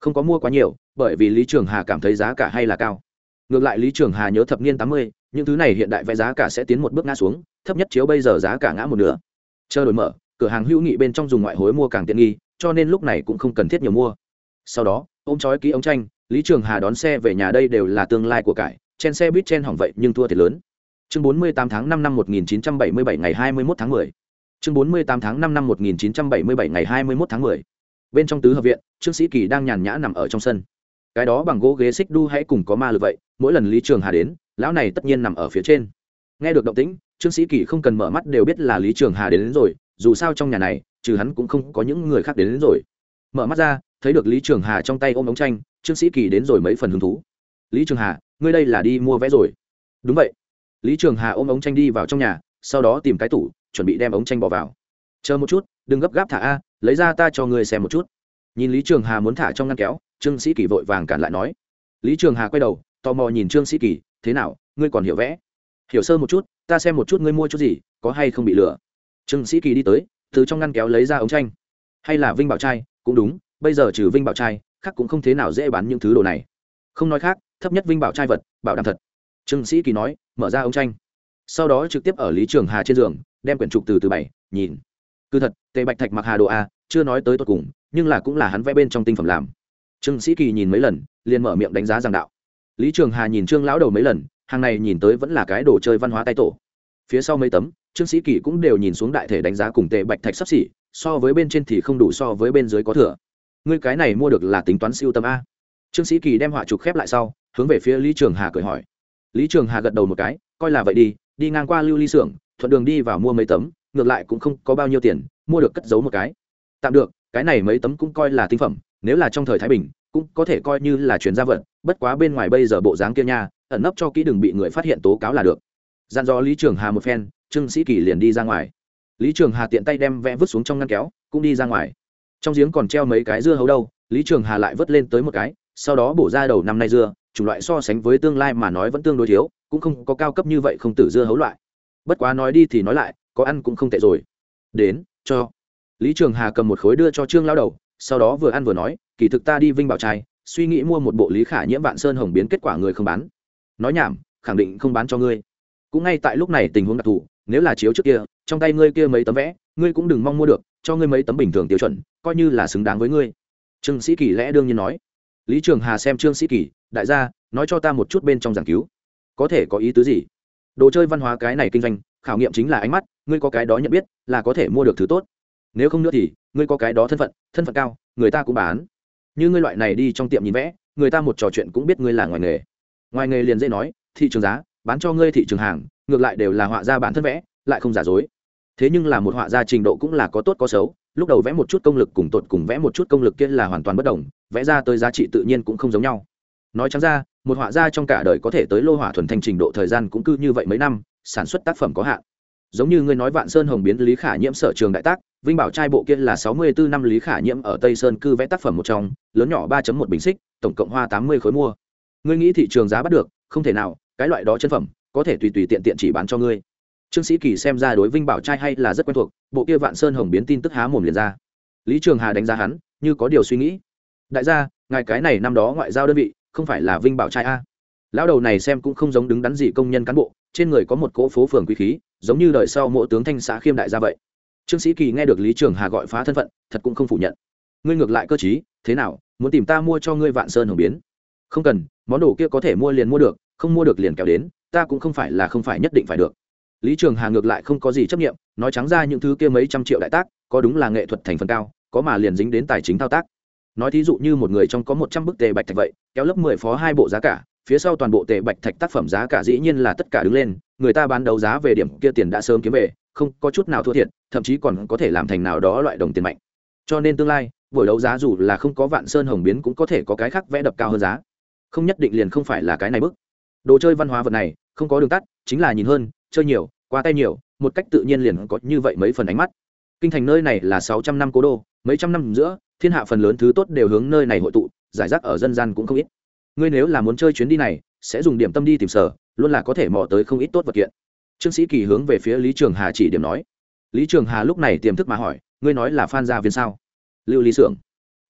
Không có mua quá nhiều, bởi vì lý trường hà cảm thấy giá cả hay là cao. Ngược lại lý trường hà nhớ thập niên tám mươi, những thứ này hiện đại vẽ giá cả sẽ tiến một bước ngã xuống, thấp nhất chiếu bây giờ giá cả ngã một nửa. Chờ đổi mở, cửa hàng hữu nghị bên trong dùng ngoại hối mua càng tiện nghi, cho nên lúc này cũng không cần thiết nhiều mua sau đó ôm chói ký ống tranh lý trường hà đón xe về nhà đây đều là tương lai của cải chen xe buýt chen hỏng vậy nhưng thua thiệt lớn chương bốn mươi tám tháng năm năm một nghìn chín trăm bảy mươi bảy ngày hai mươi 21 tháng 10. chương bốn mươi tám tháng năm năm một nghìn chín trăm bảy mươi bảy ngày hai mươi 21 tháng 10. bên trong tứ hợp viện trương sĩ kỳ đang nhàn nhã nằm ở trong sân cái đó bằng gỗ ghế xích đu hãy cùng có ma lực vậy mỗi lần lý trường hà đến lão này tất nhiên nằm ở phía trên nghe được động tĩnh trương sĩ kỳ không cần mở mắt đều biết là lý trường hà đến, đến rồi dù sao trong nhà này trừ hắn cũng không có những người khác đến, đến rồi mở mắt ra thấy được lý trường hà trong tay ôm ống tranh, trương sĩ kỳ đến rồi mấy phần hứng thú. Lý trường hà, ngươi đây là đi mua vé rồi? Đúng vậy. Lý trường hà ôm ống tranh đi vào trong nhà, sau đó tìm cái tủ, chuẩn bị đem ống tranh bỏ vào. Chờ một chút, đừng gấp gáp thả a, lấy ra ta cho ngươi xem một chút. Nhìn lý trường hà muốn thả trong ngăn kéo, trương sĩ kỳ vội vàng cản lại nói. Lý trường hà quay đầu, tò mò nhìn trương sĩ kỳ, thế nào, ngươi còn hiểu vẽ? Hiểu sơ một chút, ta xem một chút ngươi mua chút gì, có hay không bị lừa. Trương sĩ kỳ đi tới, từ trong ngăn kéo lấy ra ống tranh. Hay là vinh bảo trai, cũng đúng bây giờ trừ vinh bảo trai, khác cũng không thế nào dễ bán những thứ đồ này. Không nói khác, thấp nhất vinh bảo trai vật, bảo đảm thật. Trương sĩ kỳ nói, mở ra ống tranh. Sau đó trực tiếp ở lý trường hà trên giường, đem quyển trục từ từ bảy nhìn. Cứ thật, tề bạch thạch mặc hà đồ a, chưa nói tới tột cùng, nhưng là cũng là hắn vẽ bên trong tinh phẩm làm. Trương sĩ kỳ nhìn mấy lần, liền mở miệng đánh giá giảng đạo. Lý trường hà nhìn trương lão đầu mấy lần, hàng này nhìn tới vẫn là cái đồ chơi văn hóa tay tổ. Phía sau mấy tấm, trương sĩ kỳ cũng đều nhìn xuống đại thể đánh giá cùng tề bạch thạch sắp xỉ, so với bên trên thì không đủ so với bên dưới có thừa ngươi cái này mua được là tính toán siêu tâm a. Trương sĩ kỳ đem họa trục khép lại sau, hướng về phía lý trường hà cười hỏi. Lý trường hà gật đầu một cái, coi là vậy đi đi ngang qua lưu ly xưởng, thuận đường đi vào mua mấy tấm, ngược lại cũng không có bao nhiêu tiền, mua được cất giấu một cái. Tạm được, cái này mấy tấm cũng coi là tinh phẩm, nếu là trong thời thái bình, cũng có thể coi như là chuyển gia vật, bất quá bên ngoài bây giờ bộ dáng kia nha, ẩn nấp cho kỹ đừng bị người phát hiện tố cáo là được. Dặn dò lý trường hà một phen, trương sĩ kỳ liền đi ra ngoài. Lý trường hà tiện tay đem vẽ vứt xuống trong ngăn kéo, cũng đi ra ngoài trong giếng còn treo mấy cái dưa hấu đâu, lý trường hà lại vớt lên tới một cái, sau đó bổ ra đầu năm nay dưa, chủng loại so sánh với tương lai mà nói vẫn tương đối thiếu, cũng không có cao cấp như vậy không tử dưa hấu loại. Bất quá nói đi thì nói lại, có ăn cũng không tệ rồi. Đến, cho. Lý trường hà cầm một khối đưa cho trương lao đầu, sau đó vừa ăn vừa nói, kỳ thực ta đi vinh bảo trai, suy nghĩ mua một bộ lý khả nhiễm vạn sơn hồng biến kết quả người không bán. Nói nhảm, khẳng định không bán cho ngươi. Cũng ngay tại lúc này tình huống đặc thù, nếu là chiếu trước kia, trong tay ngươi kia mấy tấm vẽ, ngươi cũng đừng mong mua được cho ngươi mấy tấm bình thường tiêu chuẩn, coi như là xứng đáng với ngươi. Trương sĩ kỳ lẽ đương nhiên nói. Lý trường hà xem trương sĩ kỳ, đại gia, nói cho ta một chút bên trong giảng cứu. Có thể có ý tứ gì? Đồ chơi văn hóa cái này kinh doanh, khảo nghiệm chính là ánh mắt, ngươi có cái đó nhận biết, là có thể mua được thứ tốt. Nếu không nữa thì, ngươi có cái đó thân phận thân phận cao, người ta cũng bán. Như ngươi loại này đi trong tiệm nhìn vẽ, người ta một trò chuyện cũng biết ngươi là ngoài nghề. Ngoài nghề liền dễ nói, thị trường giá, bán cho ngươi thị trường hàng, ngược lại đều là họa ra bản thân vẽ, lại không giả dối thế nhưng là một họa gia trình độ cũng là có tốt có xấu, lúc đầu vẽ một chút công lực cùng tột cùng vẽ một chút công lực kia là hoàn toàn bất đồng, vẽ ra tới giá trị tự nhiên cũng không giống nhau. Nói chẳng ra, một họa gia trong cả đời có thể tới lô hỏa thuần thành trình độ thời gian cũng cứ như vậy mấy năm, sản xuất tác phẩm có hạn. Giống như ngươi nói vạn sơn hồng biến lý khả nhiễm sở trường đại tác, vinh bảo trai bộ kia là sáu mươi bốn năm lý khả nhiễm ở tây sơn cư vẽ tác phẩm một trong, lớn nhỏ ba một bình xích, tổng cộng hoa tám mươi khối mua. Ngươi nghĩ thị trường giá bắt được, không thể nào, cái loại đó chân phẩm, có thể tùy tùy tiện tiện chỉ bán cho ngươi trương sĩ kỳ xem ra đối vinh bảo trai hay là rất quen thuộc, bộ kia vạn sơn hồng biến tin tức há mồm liền ra. Lý trường hà đánh giá hắn, như có điều suy nghĩ. Đại gia, ngài cái này năm đó ngoại giao đơn vị, không phải là vinh bảo trai a? Lão đầu này xem cũng không giống đứng đắn gì công nhân cán bộ, trên người có một cỗ phố phường quý khí, giống như đời sau mộ tướng thanh xã khiêm đại gia vậy. Trương sĩ kỳ nghe được lý trường hà gọi phá thân phận, thật cũng không phủ nhận. Ngươi ngược lại cơ t thế nào, muốn tìm ta mua cho ngươi vạn sơn hồng biến? Không cần, món đồ kia có thể mua liền mua được, không mua được liền kéo đến, ta cũng không phải là không phải nhất định phải được lý trường hà ngược lại không có gì chấp nghiệm nói trắng ra những thứ kia mấy trăm triệu đại tác, có đúng là nghệ thuật thành phần cao, có mà liền dính đến tài chính thao tác. Nói thí dụ như một người trong có một trăm bức tề bạch thạch vậy, kéo lớp mười phó hai bộ giá cả, phía sau toàn bộ tề bạch thạch tác phẩm giá cả dĩ nhiên là tất cả đứng lên, người ta bán đấu giá về điểm kia tiền đã sớm kiếm về, không có chút nào thua thiệt, thậm chí còn có thể làm thành nào đó loại đồng tiền mạnh. Cho nên tương lai, buổi đấu giá dù là không có vạn sơn hồng biến cũng có thể có cái khác vẽ đập cao hơn giá. Không nhất định liền không phải là cái này bức. Đồ chơi văn hóa vật này, không có đường tắt, chính là nhìn hơn chơi nhiều, qua tay nhiều, một cách tự nhiên liền có như vậy mấy phần ánh mắt. Kinh thành nơi này là sáu trăm năm cố đô, mấy trăm năm giữa, thiên hạ phần lớn thứ tốt đều hướng nơi này hội tụ, giải rác ở dân gian cũng không ít. Ngươi nếu là muốn chơi chuyến đi này, sẽ dùng điểm tâm đi tìm sở, luôn là có thể mò tới không ít tốt vật kiện. Trương sĩ kỳ hướng về phía lý trường hà chỉ điểm nói. Lý trường hà lúc này tiềm thức mà hỏi, ngươi nói là phan gia viên sao? Lưu ly xưởng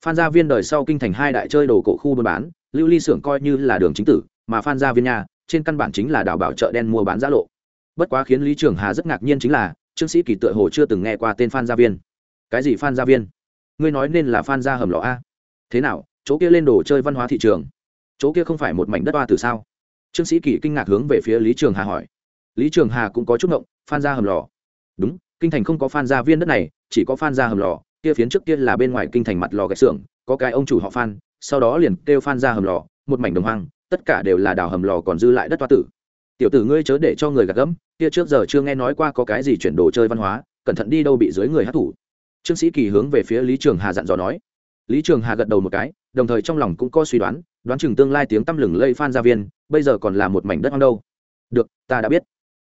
phan gia viên đời sau kinh thành hai đại chơi đồ cổ khu buôn bán, lưu ly xưởng coi như là đường chính tử, mà phan gia viên nhà, trên căn bản chính là đào bảo chợ đen mua bán giá lộ bất quá khiến lý trường hà rất ngạc nhiên chính là, trương sĩ kỳ tựa hồ chưa từng nghe qua tên phan gia viên. Cái gì phan gia viên? Ngươi nói nên là phan gia hầm lò a. Thế nào, chỗ kia lên đồ chơi văn hóa thị trường? Chỗ kia không phải một mảnh đất hoa từ sao? Trương sĩ kỳ kinh ngạc hướng về phía lý trường hà hỏi. Lý trường hà cũng có chút ngộng, phan gia hầm lò. Đúng, kinh thành không có phan gia viên đất này, chỉ có phan gia hầm lò, kia phiến trước kia là bên ngoài kinh thành mặt lò gạch xưởng, có cái ông chủ họ phan, sau đó liền kêu phan gia hầm lò, một mảnh đồng hoang, tất cả đều là đào hầm lò còn dư lại đất hoa tử tiểu tử ngươi chớ để cho người gạt gẫm, kia trước giờ chưa nghe nói qua có cái gì chuyển đồ chơi văn hóa, cẩn thận đi đâu bị dưới người hát thủ trương sĩ kỳ hướng về phía lý trường hà dặn dò nói. Lý trường hà gật đầu một cái, đồng thời trong lòng cũng có suy đoán đoán chừng tương lai tiếng tăm lừng lây phan gia viên, bây giờ còn là một mảnh đất hoang đâu. Được, ta đã biết.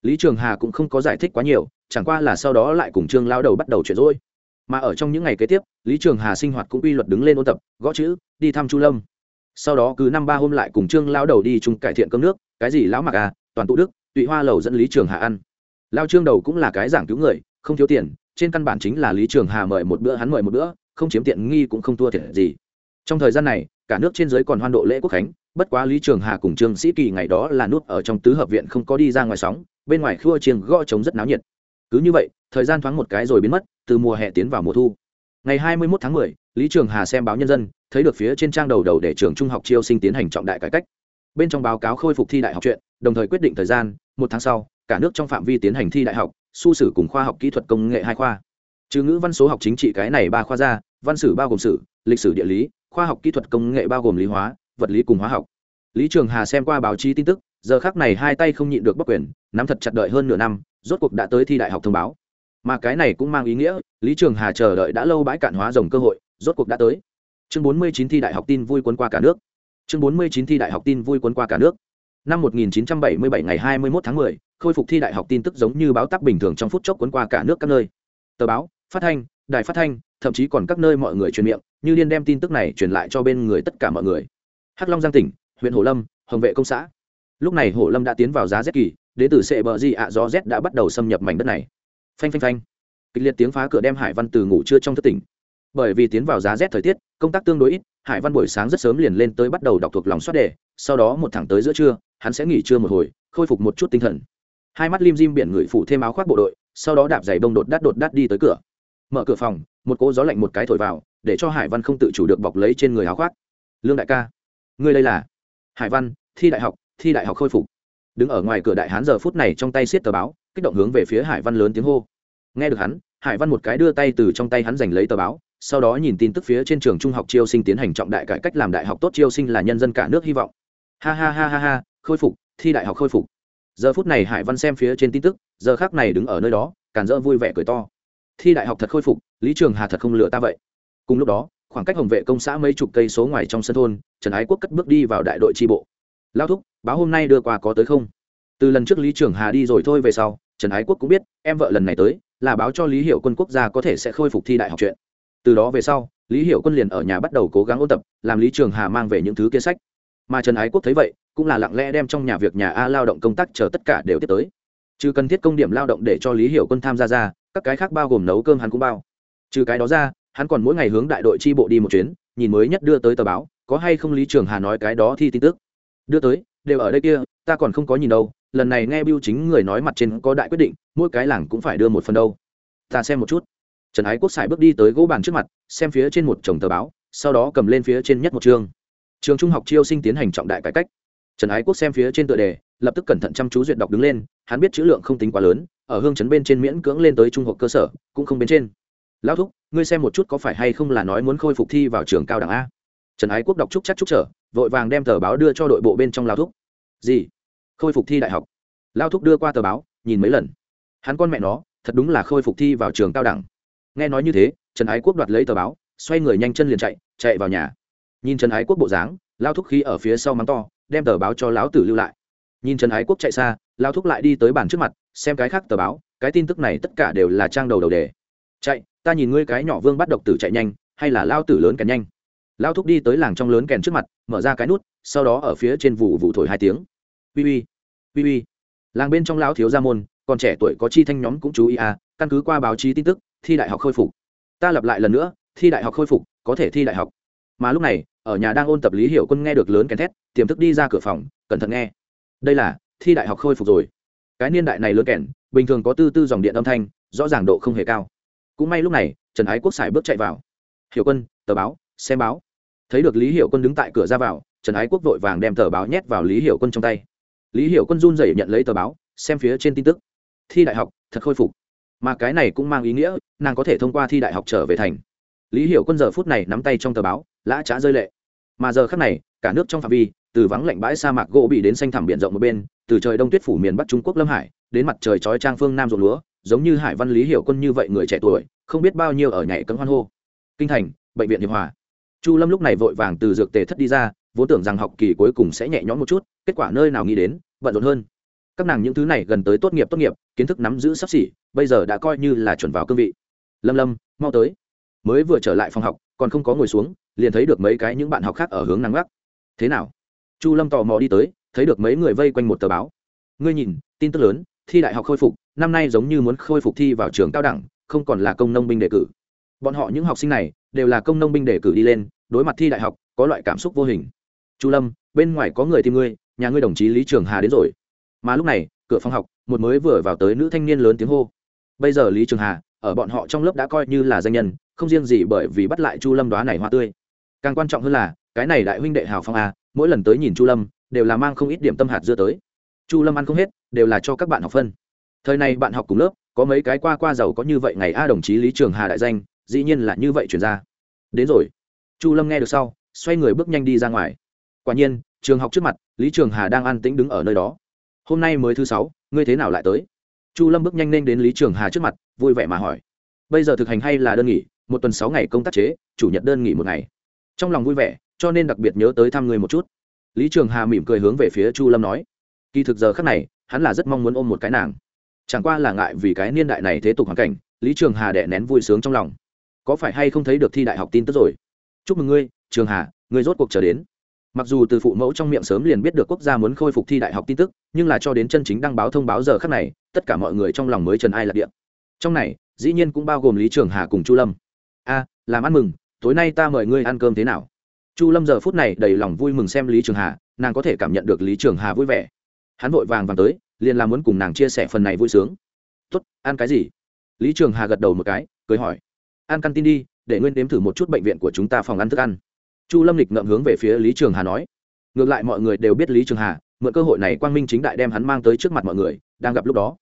Lý trường hà cũng không có giải thích quá nhiều, chẳng qua là sau đó lại cùng trương lao đầu bắt đầu chuyện rỗi mà ở trong những ngày kế tiếp, lý trường hà sinh hoạt cũng quy luật đứng lên ôn tập, gõ chữ, đi thăm chu lâm. Sau đó cứ năm ba hôm lại cùng trương lao đầu đi chung cải thiện cơm nước, cái gì lão mặc à toàn tụ đức tụy hoa lầu dẫn lý trường hà ăn. Lao trương đầu cũng là cái giảng cứu người không thiếu tiền trên căn bản chính là lý trường hà mời một bữa hắn mời một bữa không chiếm tiện nghi cũng không thua thiệt gì. Trong thời gian này cả nước trên giới còn hoan độ lễ quốc khánh bất quá lý trường hà cùng trương sĩ kỳ ngày đó là nút ở trong tứ hợp viện không có đi ra ngoài sóng bên ngoài khua chiêng gõ trống rất náo nhiệt. Cứ như vậy thời gian thoáng một cái rồi biến mất từ mùa hè tiến vào mùa thu. Ngày hai mươi 21 tháng 10, lý trường hà xem báo nhân dân thấy được phía trên trang đầu đầu để trường trung học chiêu sinh tiến hành trọng đại cải cách bên trong báo cáo khôi phục thi đại học chuyện, đồng thời quyết định thời gian, một tháng sau, cả nước trong phạm vi tiến hành thi đại học, su sử cùng khoa học kỹ thuật công nghệ hai khoa. Trừ ngữ văn số học chính trị cái này ba khoa ra, văn sử bao gồm sử, lịch sử địa lý, khoa học kỹ thuật công nghệ bao gồm lý hóa, vật lý cùng hóa học. Lý trường hà xem qua báo chí tin tức, giờ khác này hai tay không nhịn được bắc quyền, nắm thật chặt đợi hơn nửa năm, rốt cuộc đã tới thi đại học thông báo. Mà cái này cũng mang ý nghĩa, lý trường hà chờ đợi đã lâu bãi cạn hóa rồng cơ hội, rốt cuộc đã tới. Chương bốn mươi chín thi đại học tin vui quân qua cả nước chương bốn mươi chín thi đại học tin vui quân qua cả nước. Năm 1977 ngày 21 tháng 10, khôi phục thi đại học tin tức giống như báo tắc bình thường trong phút chốc cuốn qua cả nước các nơi. Tờ báo phát thanh đài phát thanh thậm chí còn các nơi mọi người truyền miệng như liên đem tin tức này truyền lại cho bên người tất cả mọi người. Hắc long giang tỉnh huyện hồ lâm hồng vệ công xã. Lúc này hồ lâm đã tiến vào giá rét kỳ đến từ sệ bờ gì ạ gió rét đã bắt đầu xâm nhập mảnh đất này. Phanh phanh phanh. Kịch liệt tiếng phá cửa đem hải văn từ ngủ trưa trong thất tỉnh. Bởi vì tiến vào giá rét thời tiết công tác tương đối ít hải văn buổi sáng rất sớm liền lên tới bắt đầu đọc thuộc lòng soát đề, sau đó một thẳng tới giữa trưa, hắn sẽ nghỉ trưa một hồi, khôi phục một chút tinh thần. Hai mắt lim dim biển người phủ thêm áo khoác bộ đội, sau đó đạp giày bông đột đắt đột đắt đi tới cửa. Mở cửa phòng, một cỗ gió lạnh một cái thổi vào, để cho hải văn không tự chủ được bọc lấy trên người áo khoác. Lương đại ca, ngươi đây là? Hải văn, thi đại học, thi đại học khôi phục. Đứng ở ngoài cửa đại hán giờ phút này trong tay xiết tờ báo, kích động hướng về phía hải văn lớn tiếng hô. Nghe được hắn, hải văn một cái đưa tay từ trong tay hắn giành lấy tờ báo sau đó nhìn tin tức phía trên trường trung học chiêu sinh tiến hành trọng đại cải cách làm đại học tốt chiêu sinh là nhân dân cả nước hy vọng. Ha ha ha ha ha, khôi phục, thi đại học khôi phục. Giờ phút này hải văn xem phía trên tin tức, giờ khác này đứng ở nơi đó, càn dỡ vui vẻ cười to. Thi đại học thật khôi phục, lý trường hà thật không lừa ta vậy. Cùng lúc đó, khoảng cách hồng vệ công xã mấy chục cây số ngoài trong sân thôn, trần ái quốc cất bước đi vào đại đội tri bộ. Lao thúc, báo hôm nay đưa qua có tới không? Từ lần trước lý trường hà đi rồi thôi về sau, trần ái quốc cũng biết, em vợ lần này tới, là báo cho lý hiệu quân quốc gia có thể sẽ khôi phục thi đại học chuyện từ đó về sau, lý hiệu quân liền ở nhà bắt đầu cố gắng ôn tập, làm lý trường hà mang về những thứ kia sách. Mà trần ái quốc thấy vậy, cũng là lặng lẽ đem trong nhà việc nhà a lao động công tác chờ tất cả đều tiếp tới. Chứ cần thiết công điểm lao động để cho lý hiểu quân tham gia ra, các cái khác bao gồm nấu cơm hắn cũng bao. Trừ cái đó ra, hắn còn mỗi ngày hướng đại đội tri bộ đi một chuyến, nhìn mới nhất đưa tới tờ báo, có hay không lý trường hà nói cái đó thi tin tức. Đưa tới, đều ở đây kia, ta còn không có nhìn đâu, lần này nghe biêu chính người nói mặt trên có đại quyết định, mỗi cái làng cũng phải đưa một phần đâu. Ta xem một chút trần ái quốc xài bước đi tới gỗ bàn trước mặt, xem phía trên một chồng tờ báo, sau đó cầm lên phía trên nhất một chương. Trường trung học chiêu sinh tiến hành trọng đại cải cách. Trần ái quốc xem phía trên tựa đề, lập tức cẩn thận chăm chú duyệt đọc đứng lên, hắn biết chữ lượng không tính quá lớn, ở hương chấn bên trên miễn cưỡng lên tới trung học cơ sở, cũng không bên trên. Lão thúc, ngươi xem một chút có phải hay không là nói muốn khôi phục thi vào trường cao đẳng a? Trần ái quốc đọc chúc chắc chúc trở vội vàng đem tờ báo đưa cho đội bộ bên trong lao thúc. Gì? Khôi phục thi đại học? Lao thúc đưa qua tờ báo, nhìn mấy lần. Hắn con mẹ nó, thật đúng là khôi phục thi vào trường cao đẳng nghe nói như thế, trần ái quốc đoạt lấy tờ báo, xoay người nhanh chân liền chạy chạy vào nhà. Nhìn trần ái quốc bộ dáng, lao thúc khí ở phía sau mắng to, đem tờ báo cho lão tử lưu lại. Nhìn trần ái quốc chạy xa, lao thúc lại đi tới bàn trước mặt, xem cái khác tờ báo, cái tin tức này tất cả đều là trang đầu đầu đề. Chạy, ta nhìn ngươi cái nhỏ vương bắt độc tử chạy nhanh, hay là lao tử lớn kèn nhanh? Lao thúc đi tới làng trong lớn kèn trước mặt, mở ra cái nút, sau đó ở phía trên vụ vụ thổi hai tiếng. Ui ui ui ui làng bên trong lão thiếu gia môn, còn trẻ tuổi có chi thanh nhóm cũng chú ý à căn cứ qua báo chí tin tức, thi đại học khôi phục. Ta lặp lại lần nữa, thi đại học khôi phục, có thể thi đại học. Mà lúc này, ở nhà đang ôn tập lý hiểu quân nghe được lớn kèn thét, tiềm thức đi ra cửa phòng, cẩn thận nghe. Đây là, thi đại học khôi phục rồi. Cái niên đại này lớn kèn, bình thường có tư tư dòng điện âm thanh, rõ ràng độ không hề cao. Cũng may lúc này, trần ái quốc xài bước chạy vào. Hiểu quân, tờ báo, xem báo. Thấy được lý hiểu quân đứng tại cửa ra vào, trần ái quốc vội vàng đem tờ báo nhét vào lý hiểu quân trong tay. Lý hiểu quân run rẩy nhận lấy tờ báo, xem phía trên tin tức. Thi đại học, thật khôi phục mà cái này cũng mang ý nghĩa, nàng có thể thông qua thi đại học trở về thành. Lý hiểu quân giờ phút này nắm tay trong tờ báo, lã trá rơi lệ. Mà giờ khắc này, cả nước trong phạm vi, từ vắng lạnh bãi sa mạc gỗ bị đến xanh thẳm biển rộng một bên, từ trời đông tuyết phủ miền bắc trung quốc lâm hải, đến mặt trời chói trang phương nam ruộng lúa, giống như hải văn lý hiểu quân như vậy người trẻ tuổi, không biết bao nhiêu ở nhảy cấm hoan hô. Kinh thành, bệnh viện hiệp hòa. Chu lâm lúc này vội vàng từ dược tề thất đi ra, vốn tưởng rằng học kỳ cuối cùng sẽ nhẹ nhõm một chút, kết quả nơi nào nghĩ đến, bận rộn hơn các nàng những thứ này gần tới tốt nghiệp tốt nghiệp, kiến thức nắm giữ sắp xỉ, bây giờ đã coi như là chuẩn vào cương vị. Lâm lâm, mau tới. Mới vừa trở lại phòng học, còn không có ngồi xuống, liền thấy được mấy cái những bạn học khác ở hướng nắng gắt thế nào? Chu lâm tò mò đi tới, thấy được mấy người vây quanh một tờ báo. Ngươi nhìn, tin tức lớn, thi đại học khôi phục, năm nay giống như muốn khôi phục thi vào trường cao đẳng, không còn là công nông binh đề cử. Bọn họ những học sinh này, đều là công nông binh đề cử đi lên, đối mặt thi đại học, có loại cảm xúc vô hình. Chu lâm, bên ngoài có người tìm ngươi, nhà ngươi đồng chí lý trường hà đến rồi mà lúc này, cửa phòng học, một mới vừa vào tới nữ thanh niên lớn tiếng hô. Bây giờ lý trường hà, ở bọn họ trong lớp đã coi như là danh nhân, không riêng gì bởi vì bắt lại chu lâm đoá này hoa tươi. Càng quan trọng hơn là, cái này đại huynh đệ hào phong à mỗi lần tới nhìn chu lâm, đều là mang không ít điểm tâm hạt dưa tới. Chu lâm ăn không hết, đều là cho các bạn học phân. Thời này bạn học cùng lớp, có mấy cái qua qua giàu có như vậy ngày a đồng chí lý trường hà đại danh, dĩ nhiên là như vậy chuyển ra. Đến rồi. Chu lâm nghe được sau, xoay người bước nhanh đi ra ngoài. Quả nhiên, trường học trước mặt, lý trường hà đang an tĩnh đứng ở nơi đó hôm nay mới thứ sáu, ngươi thế nào lại tới? Chu lâm bước nhanh lên đến lý trường hà trước mặt, vui vẻ mà hỏi. Bây giờ thực hành hay là đơn nghỉ? Một tuần sáu ngày công tác chế, chủ nhật đơn nghỉ một ngày. Trong lòng vui vẻ, cho nên đặc biệt nhớ tới thăm người một chút. Lý trường hà mỉm cười hướng về phía chu lâm nói. Kỳ thực giờ khác này, hắn là rất mong muốn ôm một cái nàng. Chẳng qua là ngại vì cái niên đại này thế tục hoàn cảnh, lý trường hà đẻ nén vui sướng trong lòng. Có phải hay không thấy được thi đại học tin tức rồi? Chúc mừng ngươi, trường hà, ngươi rốt cuộc trở đến mặc dù từ phụ mẫu trong miệng sớm liền biết được quốc gia muốn khôi phục thi đại học tin tức, nhưng là cho đến chân chính đăng báo thông báo giờ khắc này, tất cả mọi người trong lòng mới trần ai lạc điện trong này, dĩ nhiên cũng bao gồm lý trường hà cùng chu lâm. A, làm ăn mừng, tối nay ta mời ngươi ăn cơm thế nào? Chu lâm giờ phút này đầy lòng vui mừng xem lý trường hà, nàng có thể cảm nhận được lý trường hà vui vẻ. Hắn vội vàng vàng tới, liền là muốn cùng nàng chia sẻ phần này vui sướng. Tốt, ăn cái gì? Lý trường hà gật đầu một cái, cười hỏi. Ăn căn tin đi, để nguyên đếm thử một chút bệnh viện của chúng ta phòng ăn thức ăn chu lâm lịch ngậm hướng về phía lý trường hà nói. Ngược lại mọi người đều biết lý trường hà, mượn cơ hội này quang minh chính đại đem hắn mang tới trước mặt mọi người, đang gặp lúc đó.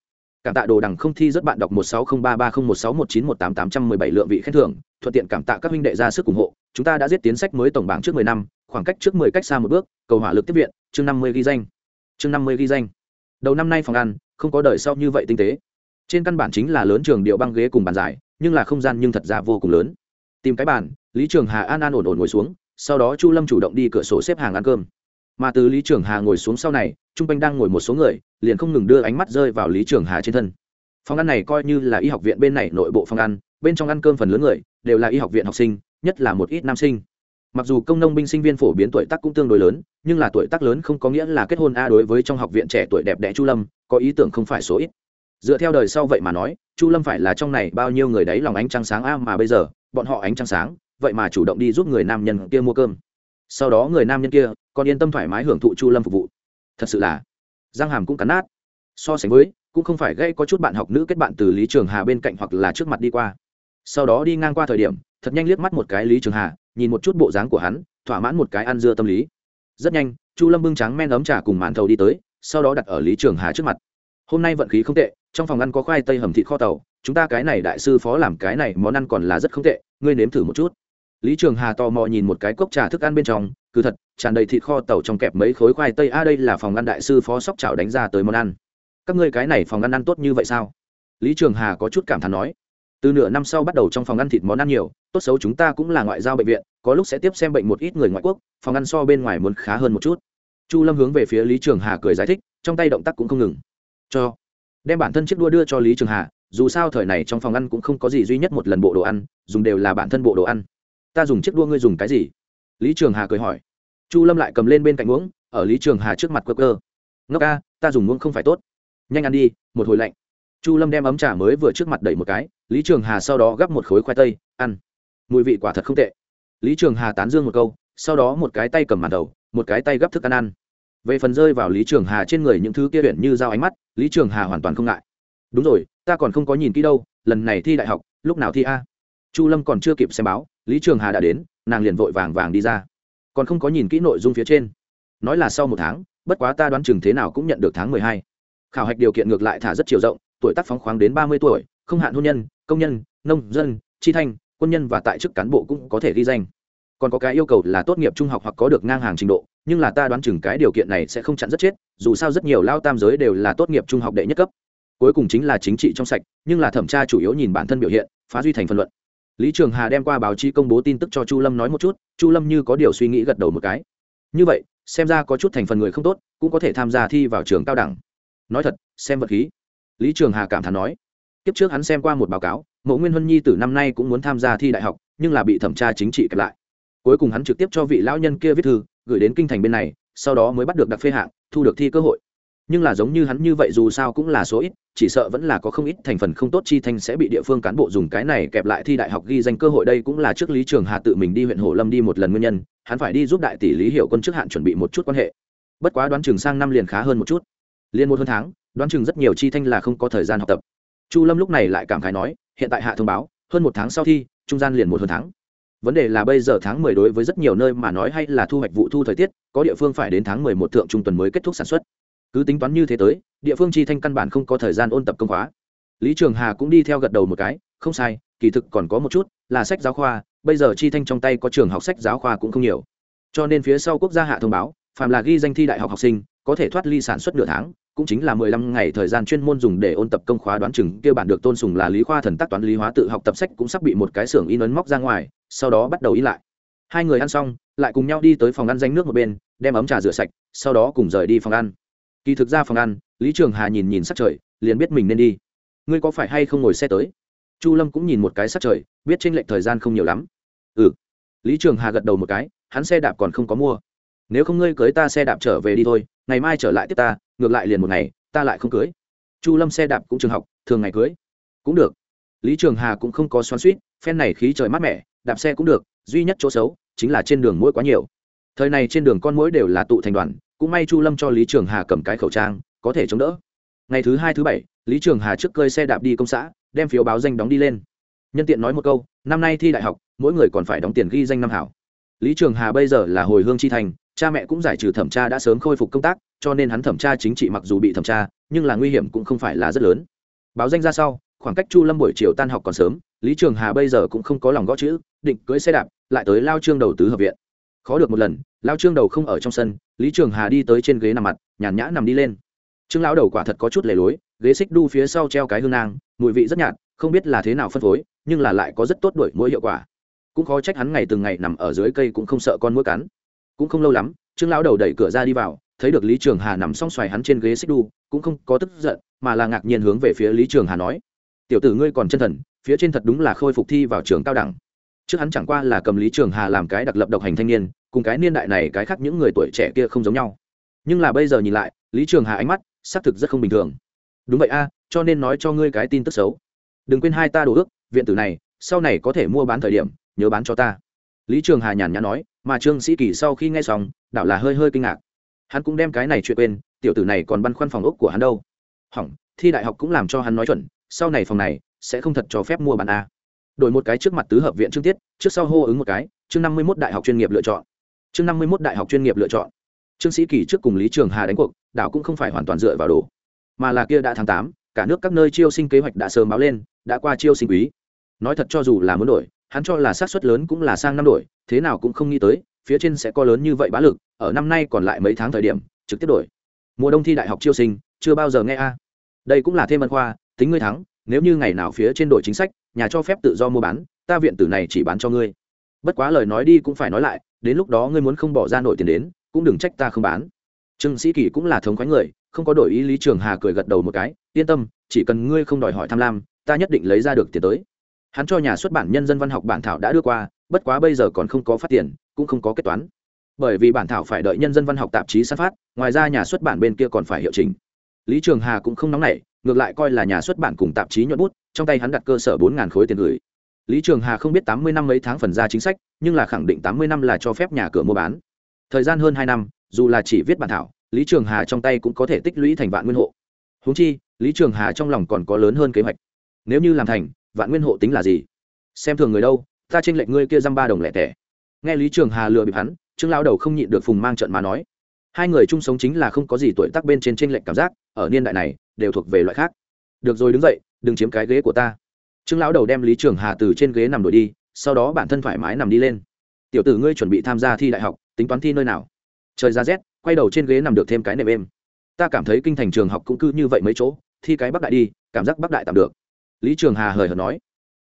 Cảm tạ đồ đằng không thi rất bạn đọc một sáu không ba ba không một sáu một chín một tám tám trăm mười bảy lượng vị khen thưởng, thuận tiện cảm tạ các huynh đệ ra sức ủng hộ. Chúng ta đã giết tiến sách mới tổng bảng trước mười năm, khoảng cách trước mười cách xa một bước, cầu hỏa lực tiếp viện, chương năm mươi ghi danh. Chương năm mươi ghi danh. Đầu năm nay phòng ăn, không có đời sau như vậy tinh tế. Trên căn bản chính là lớn trường điệu băng ghế cùng bàn giải, nhưng là không gian nhưng thật ra vô cùng lớn. Tìm cái bàn, lý trường hà an an ổn ổn ngồi xuống sau đó chu lâm chủ động đi cửa sổ xếp hàng ăn cơm mà từ lý trường hà ngồi xuống sau này t r u n g quanh đang ngồi một số người liền không ngừng đưa ánh mắt rơi vào lý trường hà trên thân phòng ăn này coi như là y học viện bên này nội bộ phòng ăn bên trong ăn cơm phần lớn người đều là y học viện học sinh nhất là một ít nam sinh mặc dù công nông binh sinh viên phổ biến tuổi tác cũng tương đối lớn nhưng là tuổi tác lớn không có nghĩa là kết hôn a đối với trong học viện trẻ tuổi đẹp đẽ chu lâm có ý tưởng không phải số ít dựa theo đời sau vậy mà nói chu lâm phải là trong này bao nhiêu người đấy lòng ánh trăng sáng a mà bây giờ bọn họ ánh trăng sáng vậy mà chủ động đi giúp người nam nhân kia mua cơm. Sau đó người nam nhân kia còn yên tâm thoải mái hưởng thụ chu lâm phục vụ. Thật sự là giang hàm cũng cắn nát. So sánh với, cũng không phải gây có chút bạn học nữ kết bạn từ lý trường hà bên cạnh hoặc là trước mặt đi qua. Sau đó đi ngang qua thời điểm, thật nhanh liếc mắt một cái lý trường hà, nhìn một chút bộ dáng của hắn, thỏa mãn một cái ăn dưa tâm lý. Rất nhanh, chu lâm bưng trắng men ấm trà cùng màn thầu đi tới, sau đó đặt ở lý trường hà trước mặt. Hôm nay vận khí không tệ, trong phòng ăn có khoai tây hầm thịt kho tàu, chúng ta cái này đại sư phó làm cái này món ăn còn là rất không tệ, ngươi nếm thử một chút lý trường hà tò mò nhìn một cái cốc trà thức ăn bên trong, cứ thật, tràn đầy thịt kho tàu trong kẹp mấy khối khoai tây. A, đây là phòng ăn đại sư phó sóc chảo đánh ra tới món ăn. Các ngươi cái này phòng ăn ăn tốt như vậy sao? Lý trường hà có chút cảm thán nói. Từ nửa năm sau bắt đầu trong phòng ăn thịt món ăn nhiều, tốt xấu chúng ta cũng là ngoại giao bệnh viện, có lúc sẽ tiếp xem bệnh một ít người ngoại quốc, phòng ăn so bên ngoài muốn khá hơn một chút. Chu lâm hướng về phía lý trường hà cười giải thích, trong tay động tác cũng không ngừng. Cho, đem bản thân chiếc đua đưa cho lý trường hà, dù sao thời này trong phòng ăn cũng không có gì duy nhất một lần bộ đồ ăn, dùng đều là bản thân bộ đồ ăn ta dùng chiếc đua ngươi dùng cái gì? Lý trường hà cười hỏi. Chu lâm lại cầm lên bên cạnh uống ở lý trường hà trước mặt cơ cơ ngốc ca ta dùng uống không phải tốt. Nhanh ăn đi, một hồi lạnh. Chu lâm đem ấm trà mới vừa trước mặt đẩy một cái, lý trường hà sau đó gắp một khối khoai tây, ăn. Mùi vị quả thật không tệ. Lý trường hà tán dương một câu, sau đó một cái tay cầm màn đầu, một cái tay gắp thức ăn ăn. Về phần rơi vào lý trường hà trên người những thứ kia luyện như dao ánh mắt, lý trường hà hoàn toàn không ngại. Đúng rồi, ta còn không có nhìn kỹ đâu, lần này thi đại học, lúc nào thi a? Chu lâm còn chưa kịp xem báo, lý trường hà đã đến, nàng liền vội vàng vàng đi ra. Còn không có nhìn kỹ nội dung phía trên. Nói là sau một tháng, bất quá ta đoán chừng thế nào cũng nhận được tháng mười hai. Khảo hạch điều kiện ngược lại thả rất chiều rộng, tuổi tác phóng khoáng đến ba mươi tuổi, không hạn hôn nhân, công nhân, nông, dân, chi thanh, quân nhân và tại chức cán bộ cũng có thể ghi danh. Còn có cái yêu cầu là tốt nghiệp trung học hoặc có được ngang hàng trình độ, nhưng là ta đoán chừng cái điều kiện này sẽ không chặn rất chết, dù sao rất nhiều lao tam giới đều là tốt nghiệp trung học đệ nhất cấp. Cuối cùng chính là chính trị trong sạch, nhưng là thẩm tra chủ yếu nhìn bản thân biểu hiện, phá duy thành phân luận lý trường hà đem qua báo chí công bố tin tức cho chu lâm nói một chút, chu lâm như có điều suy nghĩ gật đầu một cái. Như vậy, xem ra có chút thành phần người không tốt, cũng có thể tham gia thi vào trường cao đẳng. Nói thật, xem vật khí. Lý trường hà cảm thán nói. Kiếp trước hắn xem qua một báo cáo mẫu nguyên huân nhi từ năm nay cũng muốn tham gia thi đại học, nhưng là bị thẩm tra chính trị kẹp lại. Cuối cùng hắn trực tiếp cho vị lão nhân kia viết thư, gửi đến kinh thành bên này, sau đó mới bắt được đặc phê hạng, thu được thi cơ hội. Nhưng là giống như hắn như vậy dù sao cũng là số ít chỉ sợ vẫn là có không ít thành phần không tốt chi thanh sẽ bị địa phương cán bộ dùng cái này kẹp lại thi đại học ghi danh cơ hội. Đây cũng là trước lý trường hà tự mình đi huyện hồ lâm đi một lần nguyên nhân, hắn phải đi giúp đại tỷ lý hiệu quân trước hạn chuẩn bị một chút quan hệ. Bất quá đoán chừng sang năm liền khá hơn một chút. Liền một hơn tháng, đoán chừng rất nhiều chi thanh là không có thời gian học tập. Chu lâm lúc này lại cảm khái nói, hiện tại hạ thông báo, hơn một tháng sau thi, trung gian liền một hơn tháng. Vấn đề là bây giờ tháng mười đối với rất nhiều nơi mà nói hay là thu hoạch vụ thu thời tiết, có địa phương phải đến tháng mười một thượng trung tuần mới kết thúc sản xuất cứ tính toán như thế tới, địa phương chi thanh căn bản không có thời gian ôn tập công khóa. Lý trường hà cũng đi theo gật đầu một cái, không sai, kỳ thực còn có một chút, là sách giáo khoa, bây giờ chi thanh trong tay có trường học sách giáo khoa cũng không nhiều. Cho nên phía sau quốc gia hạ thông báo, phàm là ghi danh thi đại học học sinh, có thể thoát ly sản xuất nửa tháng, cũng chính là mười lăm ngày thời gian chuyên môn dùng để ôn tập công khóa đoán chừng, kia bản được tôn sùng là lý khoa thần tác toán lý hóa tự học tập sách cũng sắp bị một cái xưởng in ấn móc ra ngoài, sau đó bắt đầu in lại. Hai người ăn xong, lại cùng nhau đi tới phòng ăn danh nước một bên, đem ấm trà rửa sạch, sau đó cùng rời đi phòng ăn kỳ thực ra phòng ăn, lý trường hà nhìn nhìn sắc trời, liền biết mình nên đi. Ngươi có phải hay không ngồi xe tới? Chu lâm cũng nhìn một cái sắc trời, biết tranh lệch thời gian không nhiều lắm. Ừ. Lý trường hà gật đầu một cái, hắn xe đạp còn không có mua. Nếu không ngươi cưới ta xe đạp trở về đi thôi, ngày mai trở lại tiếp ta, ngược lại liền một ngày, ta lại không cưới. Chu lâm xe đạp cũng trường học, thường ngày cưới. Cũng được. Lý trường hà cũng không có xoắn suýt phen này khí trời mát mẻ, đạp xe cũng được, duy nhất chỗ xấu, chính là trên đường mũi quá nhiều. Thời này trên đường con mũi đều là tụ thành đoàn cũng may chu lâm cho lý trường hà cầm cái khẩu trang, có thể chống đỡ. Ngày thứ hai, thứ bảy, lý trường hà trước cơi xe đạp đi công xã, đem phiếu báo danh đóng đi lên. Nhân tiện nói một câu, năm nay thi đại học, mỗi người còn phải đóng tiền ghi danh năm hảo. Lý trường hà bây giờ là hồi hương chi thành, cha mẹ cũng giải trừ thẩm tra đã sớm khôi phục công tác, cho nên hắn thẩm tra chính trị mặc dù bị thẩm tra, nhưng là nguy hiểm cũng không phải là rất lớn. Báo danh ra sau, khoảng cách chu lâm buổi chiều tan học còn sớm, lý trường hà bây giờ cũng không có lòng gõ chữ, định cưỡi xe đạp, lại tới lao trương đầu tứ hợp viện khó được một lần lao trương đầu không ở trong sân, lý trường hà đi tới trên ghế nằm mặt, nhàn nhã nằm đi lên. Trương lão đầu quả thật có chút lề lối, ghế xích đu phía sau treo cái hương nang, mùi vị rất nhạt, không biết là thế nào phân phối, nhưng là lại có rất tốt đổi mỗi hiệu quả. Cũng khó trách hắn ngày từng ngày nằm ở dưới cây cũng không sợ con mũi cắn. Cũng không lâu lắm, trương lão đầu đẩy cửa ra đi vào, thấy được lý trường hà nằm xong xoài hắn trên ghế xích đu, cũng không có tức giận, mà là ngạc nhiên hướng về phía lý trường hà nói, tiểu tử ngươi còn chân thần, phía trên thật đúng là khôi phục thi vào trường cao đẳng trước hắn chẳng qua là cầm lý trường hà làm cái đặc lập độc hành thanh niên, cùng cái niên đại này cái khác những người tuổi trẻ kia không giống nhau. Nhưng là bây giờ nhìn lại, lý trường hà ánh mắt, xác thực rất không bình thường. Đúng vậy a, cho nên nói cho ngươi cái tin tức xấu. Đừng quên hai ta đồ ước, viện tử này, sau này có thể mua bán thời điểm, nhớ bán cho ta. Lý trường hà nhàn nhã nói, mà trương sĩ kỳ sau khi nghe xong đạo là hơi hơi kinh ngạc. Hắn cũng đem cái này chuyện quên, tiểu tử này còn băn khoăn phòng ốc của hắn đâu. Hỏng, thi đại học cũng làm cho hắn nói chuẩn, sau này phòng này sẽ không thật cho phép mua bán a đổi một cái trước mặt tứ hợp viện trước tiết, trước sau hô ứng một cái, chương năm mươi mốt đại học chuyên nghiệp lựa chọn. Chương năm mươi mốt đại học chuyên nghiệp lựa chọn. Trương sĩ kỳ trước cùng lý trường hà đánh cuộc, đảo cũng không phải hoàn toàn dựa vào đồ. Mà là kia đã tháng tám, cả nước các nơi chiêu sinh kế hoạch đã sớm báo lên, đã qua chiêu sinh quý. Nói thật cho dù là muốn đổi, hắn cho là sát suất lớn cũng là sang năm đổi, thế nào cũng không nghĩ tới, phía trên sẽ có lớn như vậy bá lực, ở năm nay còn lại mấy tháng thời điểm, trực tiếp đổi. Mùa đông thi đại học chiêu sinh, chưa bao giờ nghe a. Đây cũng là thêm văn khoa, tính ngươi thắng, nếu như ngày nào phía trên đội chính sách nhà cho phép tự do mua bán, ta viện tử này chỉ bán cho ngươi. Bất quá lời nói đi cũng phải nói lại, đến lúc đó ngươi muốn không bỏ ra nổi tiền đến, cũng đừng trách ta không bán. Trương sĩ kỳ cũng là thống khoái người, không có đổi ý lý trường hà cười gật đầu một cái, yên tâm, chỉ cần ngươi không đòi hỏi tham lam, ta nhất định lấy ra được tiền tới. Hắn cho nhà xuất bản nhân dân văn học bản thảo đã đưa qua, bất quá bây giờ còn không có phát tiền, cũng không có kết toán. Bởi vì bản thảo phải đợi nhân dân văn học tạp chí sát phát, ngoài ra nhà xuất bản bên kia còn phải hiệu trình lý trường hà cũng không nóng nảy ngược lại coi là nhà xuất bản cùng tạp chí nhuận bút, trong tay hắn đặt cơ sở bốn khối tiền gửi. Lý trường hà không biết tám mươi năm mấy tháng phần ra chính sách, nhưng là khẳng định tám mươi năm là cho phép nhà cửa mua bán. Thời gian hơn hai năm, dù là chỉ viết bản thảo, lý trường hà trong tay cũng có thể tích lũy thành vạn nguyên hộ. Húng chi, lý trường hà trong lòng còn có lớn hơn kế hoạch. Nếu như làm thành, vạn nguyên hộ tính là gì? Xem thường người đâu, ta tranh lệnh ngươi kia dăm ba đồng lẻ tẻ. Nghe lý trường hà lừa bịp hắn, trương lao đầu không nhịn được phùng mang trận mà nói. Hai người chung sống chính là không có gì tuổi tác bên trên tranh lệnh cảm giác, ở niên đại này đều thuộc về loại khác. Được rồi, đứng dậy, đừng chiếm cái ghế của ta. Trương lão đầu đem lý trường hà từ trên ghế nằm đổi đi, sau đó bản thân thoải mái nằm đi lên. Tiểu tử ngươi chuẩn bị tham gia thi đại học, tính toán thi nơi nào? Trời ra rét, quay đầu trên ghế nằm được thêm cái nệm êm. Ta cảm thấy kinh thành trường học cũng cứ như vậy mấy chỗ, thi cái bắc đại đi, cảm giác bắc đại tạm được. Lý trường hà hời hợt nói.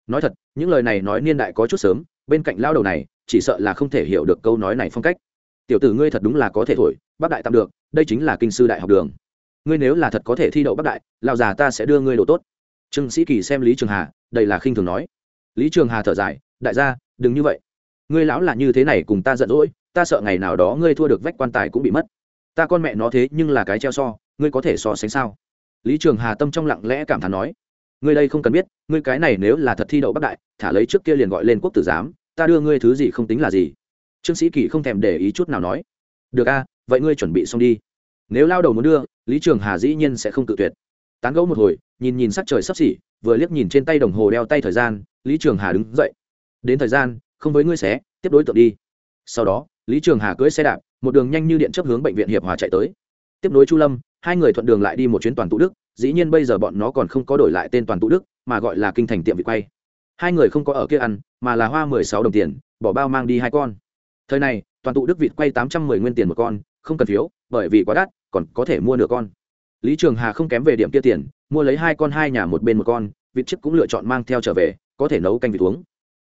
Nói thật, những lời này nói niên đại có chút sớm, bên cạnh lao đầu này, chỉ sợ là không thể hiểu được câu nói này phong cách. Tiểu tử ngươi thật đúng là có thể thổi, bắc đại tạm được, đây chính là kinh sư đại học đường ngươi nếu là thật có thể thi đậu bắc đại, lão già ta sẽ đưa ngươi đồ tốt. Trương sĩ kỳ xem lý trường hà đây là khinh thường nói. Lý trường hà thở dài, đại gia, đừng như vậy. Ngươi lão là như thế này cùng ta giận dỗi, ta sợ ngày nào đó ngươi thua được vách quan tài cũng bị mất. Ta con mẹ nó thế nhưng là cái treo so, ngươi có thể so sánh sao? Lý trường hà tâm trong lặng lẽ cảm thán nói. Ngươi đây không cần biết, ngươi cái này nếu là thật thi đậu bắc đại, thả lấy trước kia liền gọi lên quốc tử giám, ta đưa ngươi thứ gì không tính là gì. Trương sĩ kỳ không thèm để ý chút nào nói. Được a, vậy ngươi chuẩn bị xong đi. Nếu lao đầu muốn đưa lý trường hà dĩ nhiên sẽ không tự tuyệt. Tán gẫu một hồi, nhìn nhìn sắc trời sắp xỉ, vừa liếc nhìn trên tay đồng hồ đeo tay thời gian, lý trường hà đứng dậy. Đến thời gian, không với ngươi xé tiếp đối tượng đi. Sau đó, lý trường hà cưỡi xe đạp, một đường nhanh như điện chấp hướng bệnh viện hiệp hòa chạy tới. Tiếp nối chu lâm, hai người thuận đường lại đi một chuyến toàn tụ đức, dĩ nhiên bây giờ bọn nó còn không có đổi lại tên toàn tụ đức, mà gọi là kinh thành tiệm vị quay. Hai người không có ở kia ăn, mà là hoa mười sáu đồng tiền, bỏ bao mang đi hai con. Thời này, toàn tụ đức vịt quay tám trăm mười nguyên tiền một con không cần phiếu, bởi vì quá đắt, còn có thể mua nửa con. Lý trường hà không kém về điểm kia tiền, mua lấy hai con hai nhà một bên một con, vịt chiếc cũng lựa chọn mang theo trở về, có thể nấu canh vịt uống.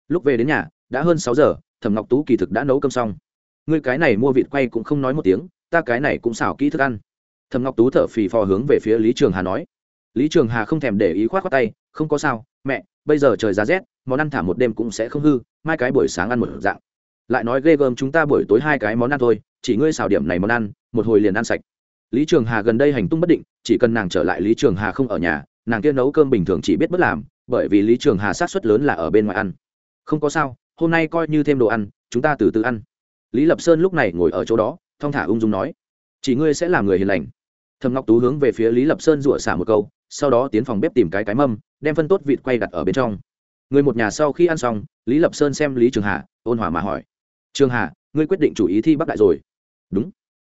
Lúc về đến nhà, đã hơn sáu giờ, thẩm ngọc tú kỳ thực đã nấu cơm xong. Ngươi cái này mua vịt quay cũng không nói một tiếng, ta cái này cũng xảo kỹ thức ăn. Thẩm ngọc tú thở phì phò hướng về phía lý trường hà nói. Lý trường hà không thèm để ý khoát khoát tay, không có sao, mẹ, bây giờ trời giá rét, món ăn thả một đêm cũng sẽ không hư, mai cái buổi sáng ăn một dạng. Lại nói ghê gớm chúng ta buổi tối hai cái món ăn thôi chỉ ngươi xào điểm này món ăn, một hồi liền ăn sạch. Lý trường hà gần đây hành tung bất định, chỉ cần nàng trở lại lý trường hà không ở nhà, nàng kia nấu cơm bình thường chỉ biết bất làm, bởi vì lý trường hà sát xuất lớn là ở bên ngoài ăn. Không có sao, hôm nay coi như thêm đồ ăn, chúng ta từ từ ăn. Lý lập sơn lúc này ngồi ở chỗ đó, thong thả ung dung nói, chỉ ngươi sẽ làm người hiền lành. Thầm ngọc tú hướng về phía lý lập sơn rủa xả một câu, sau đó tiến phòng bếp tìm cái cái mâm, đem phân tốt vịt quay đặt ở bên trong. Người một nhà sau khi ăn xong, lý lập sơn xem lý trường hà, ôn hòa mà hỏi, trường hà, ngươi quyết định chủ ý thi bắc đại rồi đúng.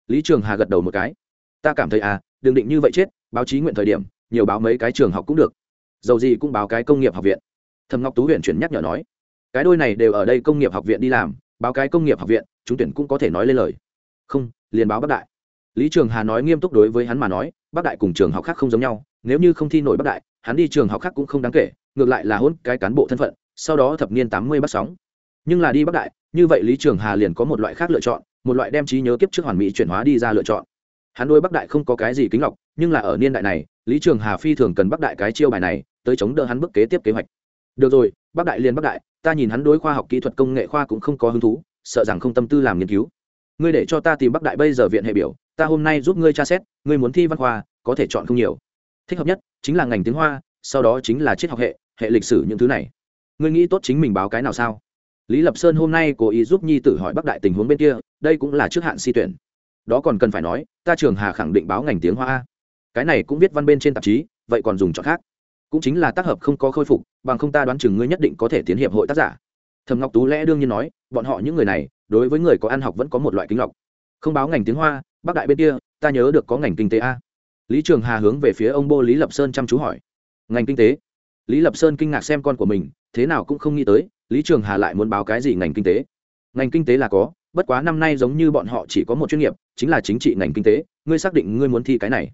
Lý trường hà gật đầu một cái. Ta cảm thấy à đừng định như vậy chết, báo chí nguyện thời điểm, nhiều báo mấy cái trường học cũng được. Dầu gì cũng báo cái công nghiệp học viện. Thầm ngọc tú huyện chuyển nhắc nhở nói. Cái đôi này đều ở đây công nghiệp học viện đi làm, báo cái công nghiệp học viện, chúng tuyển cũng có thể nói lên lời. Không, liền báo bắc đại. Lý trường hà nói nghiêm túc đối với hắn mà nói bắc đại cùng trường học khác không giống nhau, nếu như không thi nổi bắc đại, hắn đi trường học khác cũng không đáng kể, ngược lại là hôn cái cán bộ thân phận, sau đó thập niên tám mươi bắt sóng. Nhưng là đi bắc đại, như vậy lý trường hà liền có một loại khác lựa chọn một loại đem trí nhớ kiếp trước hoàn mỹ chuyển hóa đi ra lựa chọn. Hắn đôi bắc đại không có cái gì kính lọc, nhưng là ở niên đại này, lý trường hà phi thường cần bắc đại cái chiêu bài này, tới chống đỡ hắn bước kế tiếp kế hoạch. Được rồi, bắc đại liền bắc đại, ta nhìn hắn đối khoa học kỹ thuật công nghệ khoa cũng không có hứng thú, sợ rằng không tâm tư làm nghiên cứu. Ngươi để cho ta tìm bắc đại bây giờ viện hệ biểu, ta hôm nay giúp ngươi tra xét, ngươi muốn thi văn khoa, có thể chọn không nhiều. Thích hợp nhất chính là ngành tiếng hoa, sau đó chính là triết học hệ hệ lịch sử những thứ này. Ngươi nghĩ tốt chính mình báo cái nào sao? Lý lập sơn hôm nay cố ý giúp nhi tử hỏi bắc đại tình huống bên kia, đây cũng là trước hạn si tuyển. Đó còn cần phải nói, ta trường hà khẳng định báo ngành tiếng hoa cái này cũng viết văn bên trên tạp chí, vậy còn dùng chọn khác. Cũng chính là tác hợp không có khôi phục, bằng không ta đoán chừng ngươi nhất định có thể tiến hiệp hội tác giả. Thầm ngọc tú lẽ đương nhiên nói, bọn họ những người này, đối với người có ăn học vẫn có một loại kính lọc. Không báo ngành tiếng hoa, bắc đại bên kia, ta nhớ được có ngành kinh tế a. Lý trường hà hướng về phía ông bô lý lập sơn chăm chú hỏi. Ngành kinh tế? Lý lập sơn kinh ngạc xem con của mình, thế nào cũng không nghĩ tới lý trường hà lại muốn báo cái gì ngành kinh tế? Ngành kinh tế là có, bất quá năm nay giống như bọn họ chỉ có một chuyên nghiệp, chính là chính trị ngành kinh tế, ngươi xác định ngươi muốn thi cái này.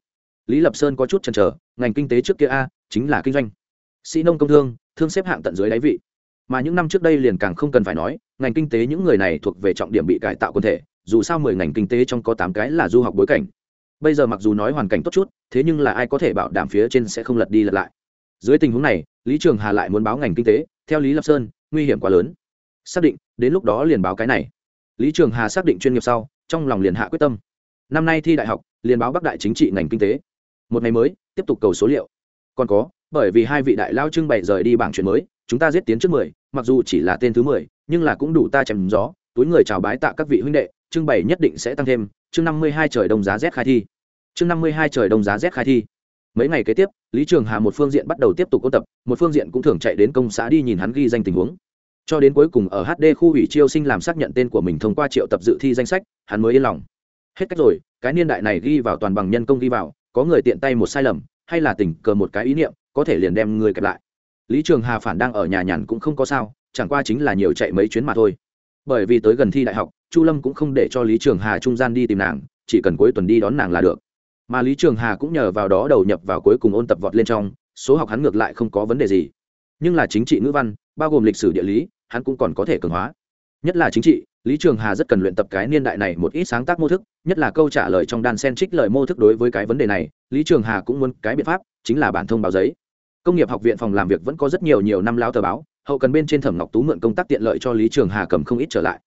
Lý lập sơn có chút chần chờ, ngành kinh tế trước kia a, chính là kinh doanh. Sĩ nông công thương thương xếp hạng tận dưới đáy vị. Mà những năm trước đây liền càng không cần phải nói, ngành kinh tế những người này thuộc về trọng điểm bị cải tạo quân thể, dù sao mười ngành kinh tế trong có tám cái là du học bối cảnh. Bây giờ mặc dù nói hoàn cảnh tốt chút, thế nhưng là ai có thể bảo đảm phía trên sẽ không lật đi lật lại? Dưới tình huống này, lý trường hà lại muốn báo ngành kinh tế, theo lý lập sơn nguy hiểm quá lớn. Xác định, đến lúc đó liền báo cái này. Lý trường hà xác định chuyên nghiệp sau, trong lòng liền hạ quyết tâm. Năm nay thi đại học, liền báo bắc đại chính trị ngành kinh tế. Một ngày mới, tiếp tục cầu số liệu. Còn có, bởi vì hai vị đại lao trưng bày rời đi bảng chuyện mới, chúng ta giết tiến trước mười, mặc dù chỉ là tên thứ mười, nhưng là cũng đủ ta chém gió, túi người chào bái tạ các vị huynh đệ, trưng bày nhất định sẽ tăng thêm. Chương năm mươi hai trời đông giá rét khai thi. Chương năm mươi hai trời đông giá rét khai thi. Mấy ngày kế tiếp lý trường hà một phương diện bắt đầu tiếp tục ôn tập, một phương diện cũng thường chạy đến công xã đi nhìn hắn ghi danh tình huống. Cho đến cuối cùng ở hd khu ủy chiêu sinh làm xác nhận tên của mình thông qua triệu tập dự thi danh sách, hắn mới yên lòng. Hết cách rồi, cái niên đại này ghi vào toàn bằng nhân công ghi vào, có người tiện tay một sai lầm, hay là tình cờ một cái ý niệm, có thể liền đem người kẹp lại. Lý trường hà phản đang ở nhà nhàn cũng không có sao, chẳng qua chính là nhiều chạy mấy chuyến mà thôi. Bởi vì tới gần thi đại học, chu lâm cũng không để cho lý trường hà trung gian đi tìm nàng, chỉ cần cuối tuần đi đón nàng là được mà lý trường hà cũng nhờ vào đó đầu nhập vào cuối cùng ôn tập vọt lên trong, số học hắn ngược lại không có vấn đề gì. Nhưng là chính trị ngữ văn, bao gồm lịch sử địa lý, hắn cũng còn có thể cường hóa. Nhất là chính trị, lý trường hà rất cần luyện tập cái niên đại này một ít sáng tác mô thức, nhất là câu trả lời trong đan sen trích lời mô thức đối với cái vấn đề này, lý trường hà cũng muốn cái biện pháp, chính là bản thông báo giấy. Công nghiệp học viện phòng làm việc vẫn có rất nhiều nhiều năm lao tờ báo, hậu cần bên trên thẩm ngọc tú mượn công tác tiện lợi cho lý trường hà cầm không ít trở lại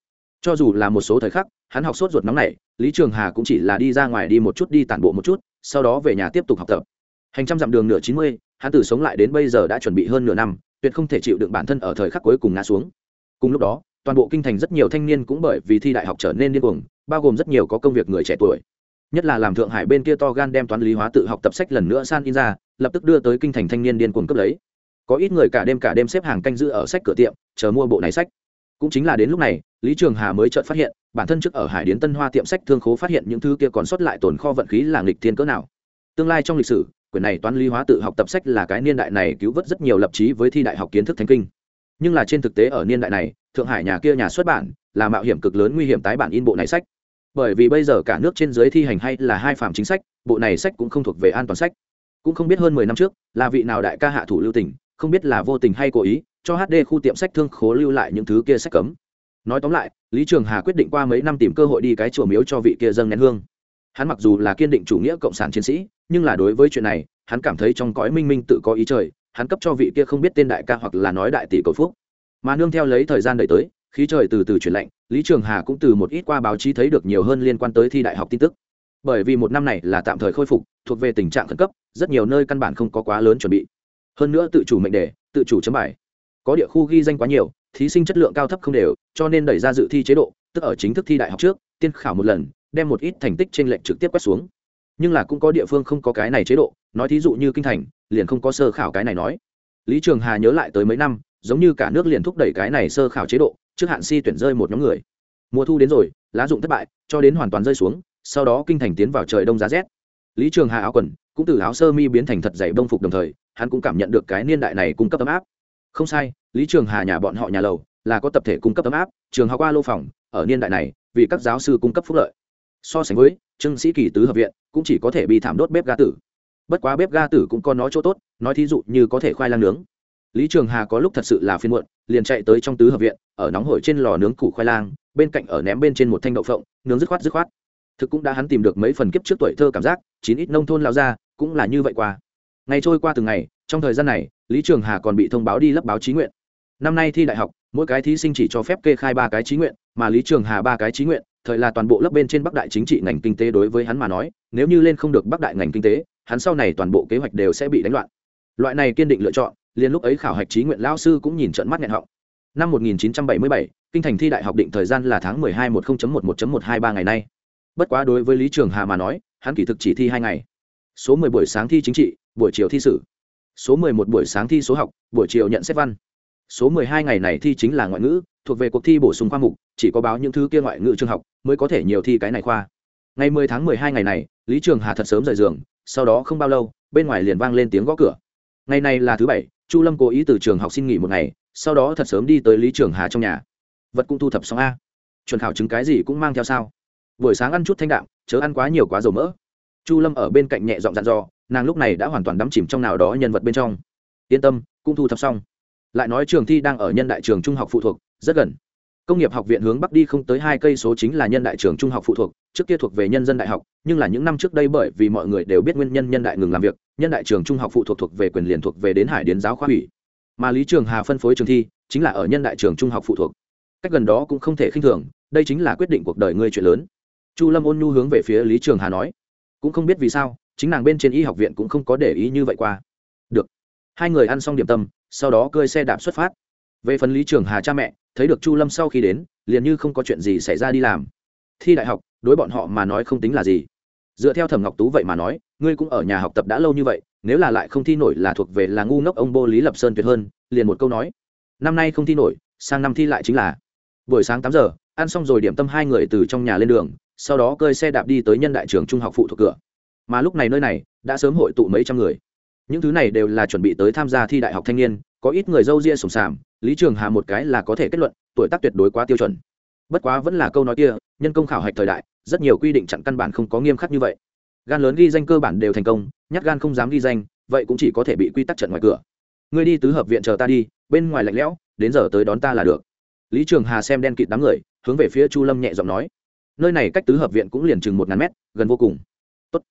cho dù là một số thời khắc, hắn học sốt ruột nóng này lý trường hà cũng chỉ là đi ra ngoài đi một chút, đi tản bộ một chút, sau đó về nhà tiếp tục học tập. Hành trăm dặm đường nửa chín mươi, hắn từ sống lại đến bây giờ đã chuẩn bị hơn nửa năm, tuyệt không thể chịu đựng bản thân ở thời khắc cuối cùng ngã xuống. Cùng lúc đó, toàn bộ kinh thành rất nhiều thanh niên cũng bởi vì thi đại học trở nên điên cuồng, bao gồm rất nhiều có công việc người trẻ tuổi. Nhất là làm thượng hải bên kia to gan đem toán lý hóa tự học tập sách lần nữa san in ra, lập tức đưa tới kinh thành thanh niên điên cuồng cấp lấy. Có ít người cả đêm cả đêm xếp hàng canh giữ ở sách cửa tiệm, chờ mua bộ này sách. Cũng chính là đến lúc này lý trường hà mới chợt phát hiện, bản thân trước ở hải điến tân hoa tiệm sách thương khố phát hiện những thứ kia còn sót lại tồn kho vận khí là nghịch thiên cỡ nào. Tương lai trong lịch sử, quyển này toán lý hóa tự học tập sách là cái niên đại này cứu vớt rất nhiều lập trí với thi đại học kiến thức thánh kinh. Nhưng là trên thực tế ở niên đại này, thượng hải nhà kia nhà xuất bản là mạo hiểm cực lớn nguy hiểm tái bản in bộ này sách. Bởi vì bây giờ cả nước trên dưới thi hành hay là hai phạm chính sách, bộ này sách cũng không thuộc về an toàn sách. Cũng không biết hơn mười năm trước, là vị nào đại ca hạ thủ lưu tình, không biết là vô tình hay cố ý, cho hd khu tiệm sách thương khố lưu lại những thứ kia sách cấm nói tóm lại, lý trường hà quyết định qua mấy năm tìm cơ hội đi cái chùa miếu cho vị kia dâng nén hương. Hắn mặc dù là kiên định chủ nghĩa cộng sản chiến sĩ, nhưng là đối với chuyện này, hắn cảm thấy trong cõi minh minh tự có ý trời, hắn cấp cho vị kia không biết tên đại ca hoặc là nói đại tỷ cầu phúc. Mà nương theo lấy thời gian đợi tới, khí trời từ từ chuyển lạnh, lý trường hà cũng từ một ít qua báo chí thấy được nhiều hơn liên quan tới thi đại học tin tức. Bởi vì một năm này là tạm thời khôi phục, thuộc về tình trạng khẩn cấp, rất nhiều nơi căn bản không có quá lớn chuẩn bị. Hơn nữa tự chủ mệnh đề, tự chủ chấm bài. Có địa khu ghi danh quá nhiều thí sinh chất lượng cao thấp không đều, cho nên đẩy ra dự thi chế độ, tức ở chính thức thi đại học trước, tiên khảo một lần, đem một ít thành tích trên lệnh trực tiếp quét xuống. Nhưng là cũng có địa phương không có cái này chế độ, nói thí dụ như kinh thành, liền không có sơ khảo cái này nói. Lý trường hà nhớ lại tới mấy năm, giống như cả nước liền thúc đẩy cái này sơ khảo chế độ, trước hạn si tuyển rơi một nhóm người. Mùa thu đến rồi, lá dụng thất bại, cho đến hoàn toàn rơi xuống, sau đó kinh thành tiến vào trời đông giá rét. Lý trường hà áo quần, cũng từ áo sơ mi biến thành thật dày đông phục đồng thời, hắn cũng cảm nhận được cái niên đại này cung cấp ấm áp. Không sai lý trường hà nhà bọn họ nhà lầu là có tập thể cung cấp ấm áp, trường học qua lô phòng, ở niên đại này, vì các giáo sư cung cấp phúc lợi. So sánh với, trương sĩ kỳ tứ hợp viện, cũng chỉ có thể bị thảm đốt bếp ga tử. Bất quá bếp ga tử cũng có nói chỗ tốt, nói thí dụ như có thể khoai lang nướng. Lý trường hà có lúc thật sự là phiên muộn, liền chạy tới trong tứ hợp viện, ở nóng hổi trên lò nướng củ khoai lang, bên cạnh ở ném bên trên một thanh đậu phộng, nướng dứt khoát dứt khoát. Thực cũng đã hắn tìm được mấy phần kiếp trước tuổi thơ cảm giác, chín ít nông thôn lao ra cũng là như vậy qua. Ngày trôi qua từng ngày, trong thời gian này, lý trường hà còn bị thông báo đi lấp báo chí nguyện năm nay thi đại học mỗi cái thí sinh chỉ cho phép kê khai ba cái trí nguyện mà lý trường hà ba cái trí nguyện thời là toàn bộ lớp bên trên bắc đại chính trị ngành kinh tế đối với hắn mà nói nếu như lên không được bắc đại ngành kinh tế hắn sau này toàn bộ kế hoạch đều sẽ bị đánh loạn. Loại này kiên định lựa chọn liền lúc ấy khảo hạch trí nguyện lao sư cũng nhìn trận mắt nghẹn họng. Năm 1977, kinh thành thi đại học định thời gian là tháng 12 10.11.123 ngày nay. Bất quá đối với lý trường hà mà nói hắn kỳ thực chỉ thi hai ngày. Số 10 buổi sáng thi chính trị buổi chiều thi sử. Số 11 buổi sáng thi số học buổi chiều nhận xét văn số 12 ngày này thi chính là ngoại ngữ, thuộc về cuộc thi bổ sung khoa mục, chỉ có báo những thứ kia ngoại ngữ trường học mới có thể nhiều thi cái này khoa. Ngày 10 tháng 12 ngày này, lý trường hà thật sớm rời giường, sau đó không bao lâu, bên ngoài liền vang lên tiếng gõ cửa. Ngày này là thứ bảy, chu lâm cố ý từ trường học xin nghỉ một ngày, sau đó thật sớm đi tới lý trường hà trong nhà. Vật cũng thu thập xong a. Chuẩn khảo chứng cái gì cũng mang theo sao. Buổi sáng ăn chút thanh đạm, chớ ăn quá nhiều quá dầu mỡ. Chu lâm ở bên cạnh nhẹ giọng dặn dò, nàng lúc này đã hoàn toàn đắm chìm trong nào đó nhân vật bên trong. Yên tâm, cũng thu thập xong lại nói trường thi đang ở nhân đại trường trung học phụ thuộc, rất gần. Công nghiệp học viện hướng bắc đi không tới hai cây số chính là nhân đại trường trung học phụ thuộc, trước kia thuộc về nhân dân đại học, nhưng là những năm trước đây bởi vì mọi người đều biết nguyên nhân nhân đại ngừng làm việc, nhân đại trường trung học phụ thuộc thuộc về quyền liền thuộc về đến hải đến giáo khoa ủy mà lý trường hà phân phối trường thi, chính là ở nhân đại trường trung học phụ thuộc. Cách gần đó cũng không thể khinh thường, đây chính là quyết định cuộc đời ngươi chuyện lớn. Chu lâm ôn nhu hướng về phía lý trường hà nói. Cũng không biết vì sao, chính nàng bên trên y học viện cũng không có để ý như vậy qua hai người ăn xong điểm tâm, sau đó cơi xe đạp xuất phát. Về phần lý trường hà cha mẹ, thấy được chu lâm sau khi đến, liền như không có chuyện gì xảy ra đi làm. Thi đại học, đối bọn họ mà nói không tính là gì. Dựa theo thẩm ngọc tú vậy mà nói, ngươi cũng ở nhà học tập đã lâu như vậy, nếu là lại không thi nổi là thuộc về là ngu ngốc ông bô lý lập sơn tuyệt hơn, liền một câu nói. Năm nay không thi nổi, sang năm thi lại chính là. Buổi sáng tám giờ, ăn xong rồi điểm tâm hai người từ trong nhà lên đường, sau đó cơi xe đạp đi tới nhân đại trường trung học phụ thuộc cửa. Mà lúc này nơi này, đã sớm hội tụ mấy trăm người những thứ này đều là chuẩn bị tới tham gia thi đại học thanh niên, có ít người dâu ria sùng sàm, lý trường hà một cái là có thể kết luận, tuổi tác tuyệt đối quá tiêu chuẩn. Bất quá vẫn là câu nói kia, nhân công khảo hạch thời đại, rất nhiều quy định chặn căn bản không có nghiêm khắc như vậy. Gan lớn ghi danh cơ bản đều thành công, nhát gan không dám ghi danh, vậy cũng chỉ có thể bị quy tắc trận ngoài cửa. Ngươi đi tứ hợp viện chờ ta đi, bên ngoài lạnh lẽo, đến giờ tới đón ta là được. Lý trường hà xem đen kịt đám người, hướng về phía chu lâm nhẹ giọng nói. Nơi này cách tứ hợp viện cũng liền chừng một ngàn mét, gần vô cùng. Tốt.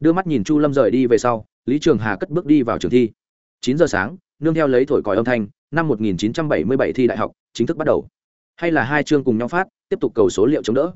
đưa mắt nhìn chu lâm rời đi về sau lý trường hà cất bước đi vào trường thi. Chín giờ sáng, nương theo lấy thổi còi âm thanh, năm 1977 thi đại học chính thức bắt đầu. Hay là hai chương cùng nhau phát, tiếp tục cầu số liệu chống đỡ.